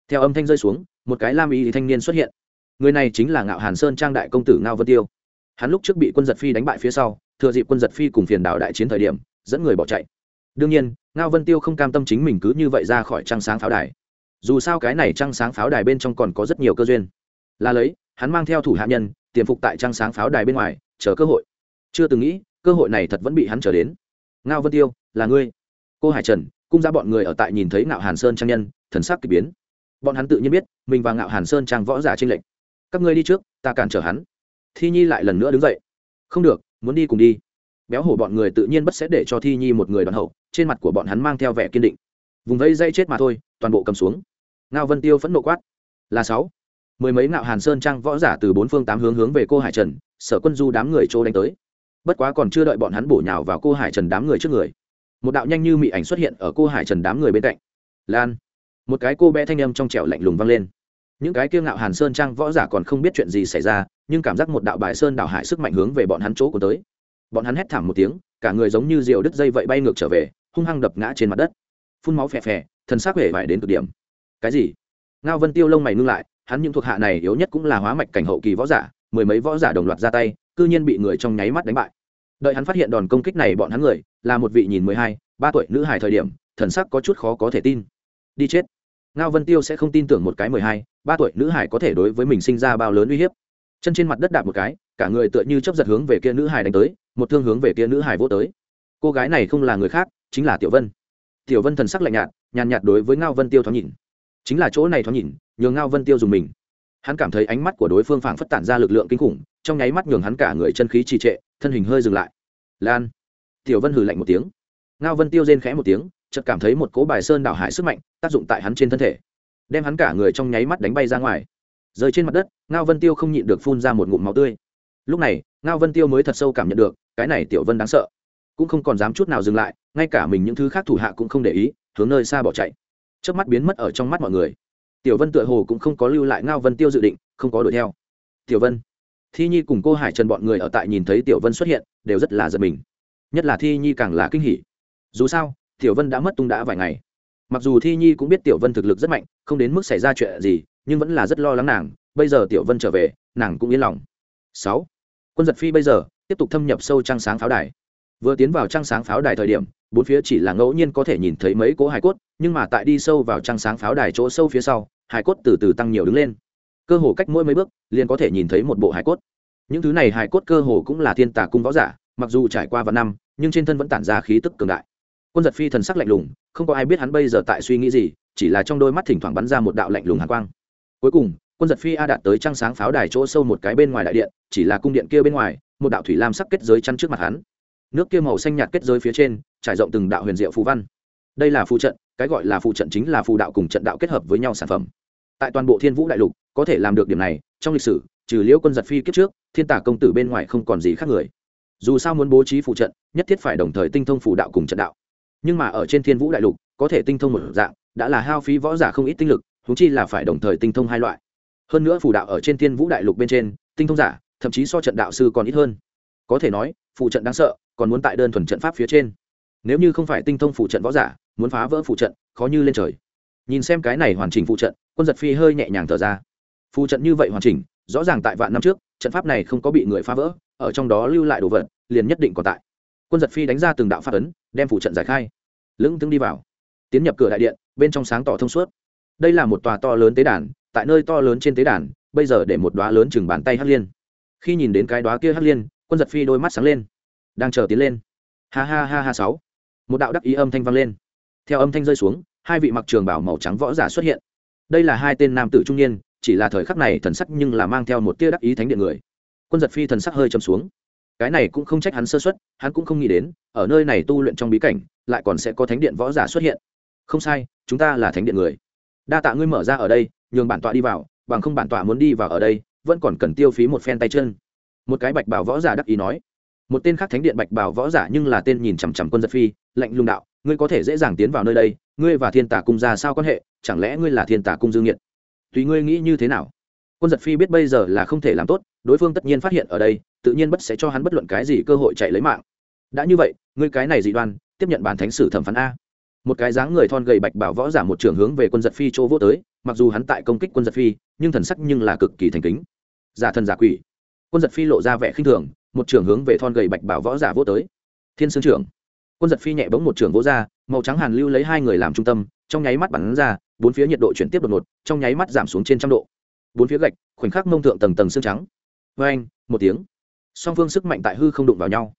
Theo âm thanh rơi xuống, một cái lam ý thanh niên xuất hiện. Người này chính là ngạo hàn sơn trang đại công tử ngao vân tiêu. Hắn lúc trước bị quân giật phi đánh bại phía sau, thừa dịp quân giật phi cùng phiền đảo đại chiến thời điểm, dẫn người bỏ chạy. Đương nhiên ngao vân tiêu không cam tâm chính mình cứ như vậy ra khỏi trăng sáng pháo đài. Dù sao cái này trăng sáng pháo đài bên trong còn có rất nhiều cơ duyên. Là lấy, hắn mang theo thủ hạ nhân, tiềm phục tại trăng sáng pháo đài bên ngoài, chờ cơ hội. Chưa từng nghĩ, cơ hội này thật vẫn bị hắn trở đến. Ngao vân tiêu, là ngươi. Cô hải trần, cung ra bọn người ở tại nhìn thấy ngạo hàn sơn trang nhân, thần sắc k ỳ biến. Bọn hắn tự nhiên biết, mình và ngạo hàn sơn trang võ giả trên lệnh các ngươi đi trước, ta cản trở hắn. Thi nhi lại lần nữa đứng dậy. Không được, muốn đi cùng đi. Béo hổ bọn người tự nhiên bất sẽ để cho thi nhi một người đoàn hậu trên mặt của bọn hắn mang theo vẻ kiên định. Vùng vây dây chết mà thôi, toàn bộ cầm xuống. Ngao vân tiêu phẫn nộ quát. Là sáu. Mười mấy ngạo hàn sơn trang võ giả từ bốn phương tám hướng hướng về cô hải trần, sở quân du đám người chỗ đánh tới. Bất quá còn chưa đợi bọn hắn bổ nhào vào cô hải trần đám người trước người, một đạo nhanh như mị ảnh xuất hiện ở cô hải trần đám người bên cạnh. Lan, một cái cô bé thanh âm trong trẻo lạnh lùng vang lên. Những cái kia ngạo hàn sơn trang võ giả còn không biết chuyện gì xảy ra, nhưng cảm giác một đạo bài sơn đảo hải sức mạnh hướng về bọn hắn chỗ của tới. Bọn hắn hét thảm một tiếng, cả người giống như diều đứt dây vậy bay ngược trở về hung hăng đập ngã trên mặt đất. Phun máu phè phè, thần xác huệ vải đến cực điểm. Cái gì? Ngao vân tiêu lông mày ngưng lại, hắn những thuộc hạ này yếu nhất cũng là hóa mạch cảnh hậu kỳ võ giả, mười mấy võ giả đồng loạt ra tay, cư nhiên bị người trong nháy mắt đánh bại. Đợi hắn phát hiện đòn công kích này bọn hắn người, là một vị nhìn mười hai, ba tuổi nữ hài thời điểm, thần sắc có chút khó có thể tin. Đi chết. Ngao vân tiêu sẽ không tin tưởng một cái mười hai, ba tuổi nữ hải có thể đối với mình sinh ra bao lớn uy hiếp. Chân trên mặt đất đạp một cái, cả người tựa như chấp giật hướng về kia nữ hải đánh tới, một thương hướng về kia nữ hải vô tới. Cô gái này không là người khác chính là tiểu vân. Tiểu vân thần sắc lạnh nhạt, nhàn nhạt đối với ngao vân tiêu thoáng nhìn. Chính là chỗ này thoáng nhìn, nhường ngao vân tiêu dùng mình. Hắn cảm thấy ánh mắt của đối phương phảng phất tản ra lực lượng kinh khủng, trong nháy mắt nhường hắn cả người chân khí trì trệ, thân hình hơi dừng lại. Lan. Tiểu vân hừ lạnh một tiếng. Ngao vân tiêu rên khẽ một tiếng, chợt cảm thấy một cố bài sơn đảo hải sức mạnh tác dụng tại hắn trên thân thể, đem hắn cả người trong nháy mắt đánh bay ra ngoài. Rơi trên mặt đất, ngao vân tiêu không nhịn được phun ra một ngụm máu tươi. Lúc này, ngao vân tiêu mới thật sâu cảm nhận được, cái này tiểu vân đáng sợ cũng không còn dám chút nào dừng lại, ngay cả mình những thứ khác thủ hạ cũng không để ý, hướng nơi xa bỏ chạy. Trước mắt biến mất ở trong mắt mọi người. Tiểu vân tựa hồ cũng không có lưu lại ngao vân tiêu dự định, không có đuổi theo. Tiểu vân, thi nhi cùng cô hải trần bọn người ở tại nhìn thấy tiểu vân xuất hiện, đều rất là giật mình. Nhất là thi nhi càng là kinh hỉ. Dù sao, tiểu vân đã mất tung đã vài ngày. Mặc dù thi nhi cũng biết tiểu vân thực lực rất mạnh, không đến mức xảy ra chuyện gì, nhưng vẫn là rất lo lắng nàng. Bây giờ tiểu vân trở về, nàng cũng yên lòng. Sáu, quân giật phi bây giờ tiếp tục thâm nhập sâu trăng sáng pháo đài vừa tiến vào trăng sáng pháo đài thời điểm, bốn phía chỉ là ngẫu nhiên có thể nhìn thấy mấy cỗ hải cốt, nhưng mà tại đi sâu vào trăng sáng pháo đài chỗ sâu phía sau, hải cốt từ từ tăng nhiều đứng lên. Cơ hồ cách mỗi mấy bước, liền có thể nhìn thấy một bộ hải cốt. Những thứ này hải cốt cơ hồ cũng là thiên tà cung võ giả, mặc dù trải qua vạn năm, nhưng trên thân vẫn tản ra khí tức cường đại. Quân giật phi thần sắc lạnh lùng, không có ai biết hắn bây giờ tại suy nghĩ gì, chỉ là trong đôi mắt thỉnh thoảng bắn ra một đạo lạnh lùng hàn quang. Cuối cùng, quân giật phi a đạt tới trăng sáng pháo đài chỗ sâu một cái bên ngoài đại điện, chỉ là cung điện kia bên ngoài, một đạo thủy lam sắc kết giới chăn trước mặt hắn nước kia màu xanh nhạt kết giới phía trên, trải rộng từng đạo huyền diệu phù văn. Đây là phù trận, cái gọi là phù trận chính là phù đạo cùng trận đạo kết hợp với nhau sản phẩm. Tại toàn bộ thiên vũ đại lục, có thể làm được điểm này, trong lịch sử, trừ liễu quân giật phi kiếp trước, thiên tả công tử bên ngoài không còn gì khác người. Dù sao muốn bố trí phù trận, nhất thiết phải đồng thời tinh thông phù đạo cùng trận đạo. Nhưng mà ở trên thiên vũ đại lục, có thể tinh thông một dạng, đã là hao phí võ giả không ít tinh lực húng chi là phải đồng thời tinh thông hai loại. Hơn nữa phù đạo ở trên thiên vũ đại lục bên trên, tinh thông giả, thậm chí so trận đạo sư còn ít hơn. Có thể nói, phù trận đáng sợ còn muốn tại đơn thuần trận pháp phía trên. Nếu như không phải tinh thông phụ trận võ giả, muốn phá vỡ phụ trận, khó như lên trời. Nhìn xem cái này hoàn chỉnh phụ trận, quân giật phi hơi nhẹ nhàng thở ra. Phụ trận như vậy hoàn chỉnh, rõ ràng tại vạn năm trước, trận pháp này không có bị người phá vỡ, ở trong đó lưu lại đồ vật, liền nhất định còn tại. Quân giật phi đánh ra từng đạo phát ấn, đem phụ trận giải khai. Lững tướng đi vào. Tiến nhập cửa đại điện, bên trong sáng tỏ thông suốt. Đây là một tòa to lớn tế đàn, tại nơi to lớn trên tế đàn, bây giờ để một đoá lớn chừng bàn tay hắc liên. Khi nhìn đến cái đoá kia hắc liên, quân giật phi đôi mắt sáng lên đang chờ tiến lên. Ha ha ha ha sáu. Một đạo đắc ý âm thanh vang lên. Theo âm thanh rơi xuống, hai vị mặc trường bảo màu trắng võ giả xuất hiện. Đây là hai tên nam tử trung niên, chỉ là thời khắc này thần sắc nhưng là mang theo một tia đắc ý thánh điện người. Quân giật phi thần sắc hơi trầm xuống. Cái này cũng không trách hắn sơ xuất hắn cũng không nghĩ đến, ở nơi này tu luyện trong bí cảnh, lại còn sẽ có thánh điện võ giả xuất hiện. Không sai, chúng ta là thánh điện người. Đa tạ ngươi mở ra ở đây, nhường bản tọa đi vào, bằng không bản tọa muốn đi vào ở đây, vẫn còn cần tiêu phí một phen tay chân. Một cái bạch bảo võ giả đắc ý nói một tên khác thánh điện bạch bảo võ giả nhưng là tên nhìn chằm chằm quân giật phi, lạnh lùng đạo, ngươi có thể dễ dàng tiến vào nơi đây, ngươi và thiên tả cung ra sao quan hệ, chẳng lẽ ngươi là thiên tả cung dương nhiệt? Tùy ngươi nghĩ như thế nào? Quân giật phi biết bây giờ là không thể làm tốt, đối phương tất nhiên phát hiện ở đây, tự nhiên bất sẽ cho hắn bất luận cái gì cơ hội chạy lấy mạng. Đã như vậy, ngươi cái này dị đoan, tiếp nhận bản thánh sử thẩm phán a. Một cái dáng người thon gầy bạch bảo võ giả một trường hướng về quân giật phi chỗ vô tới, mặc dù hắn tại công kích quân giật phi, nhưng thần sắc nhưng là cực kỳ thành kính. Giả thần giả quỷ. Quân giật phi lộ ra vẻ khinh thường một trường hướng về thon gầy bạch bảo võ giả vô tới. Thiên sương trưởng. Quân giật phi nhẹ bóng một trường vỗ ra, màu trắng hàn lưu lấy hai người làm trung tâm, trong nháy mắt bắn ra, bốn phía nhiệt độ chuyển tiếp đột ngột, trong nháy mắt giảm xuống trên trăm độ. Bốn phía gạch, khoảnh khắc mông thượng tầng tầng xương trắng. Vê anh một tiếng. Song phương sức mạnh tại hư không đụng vào nhau.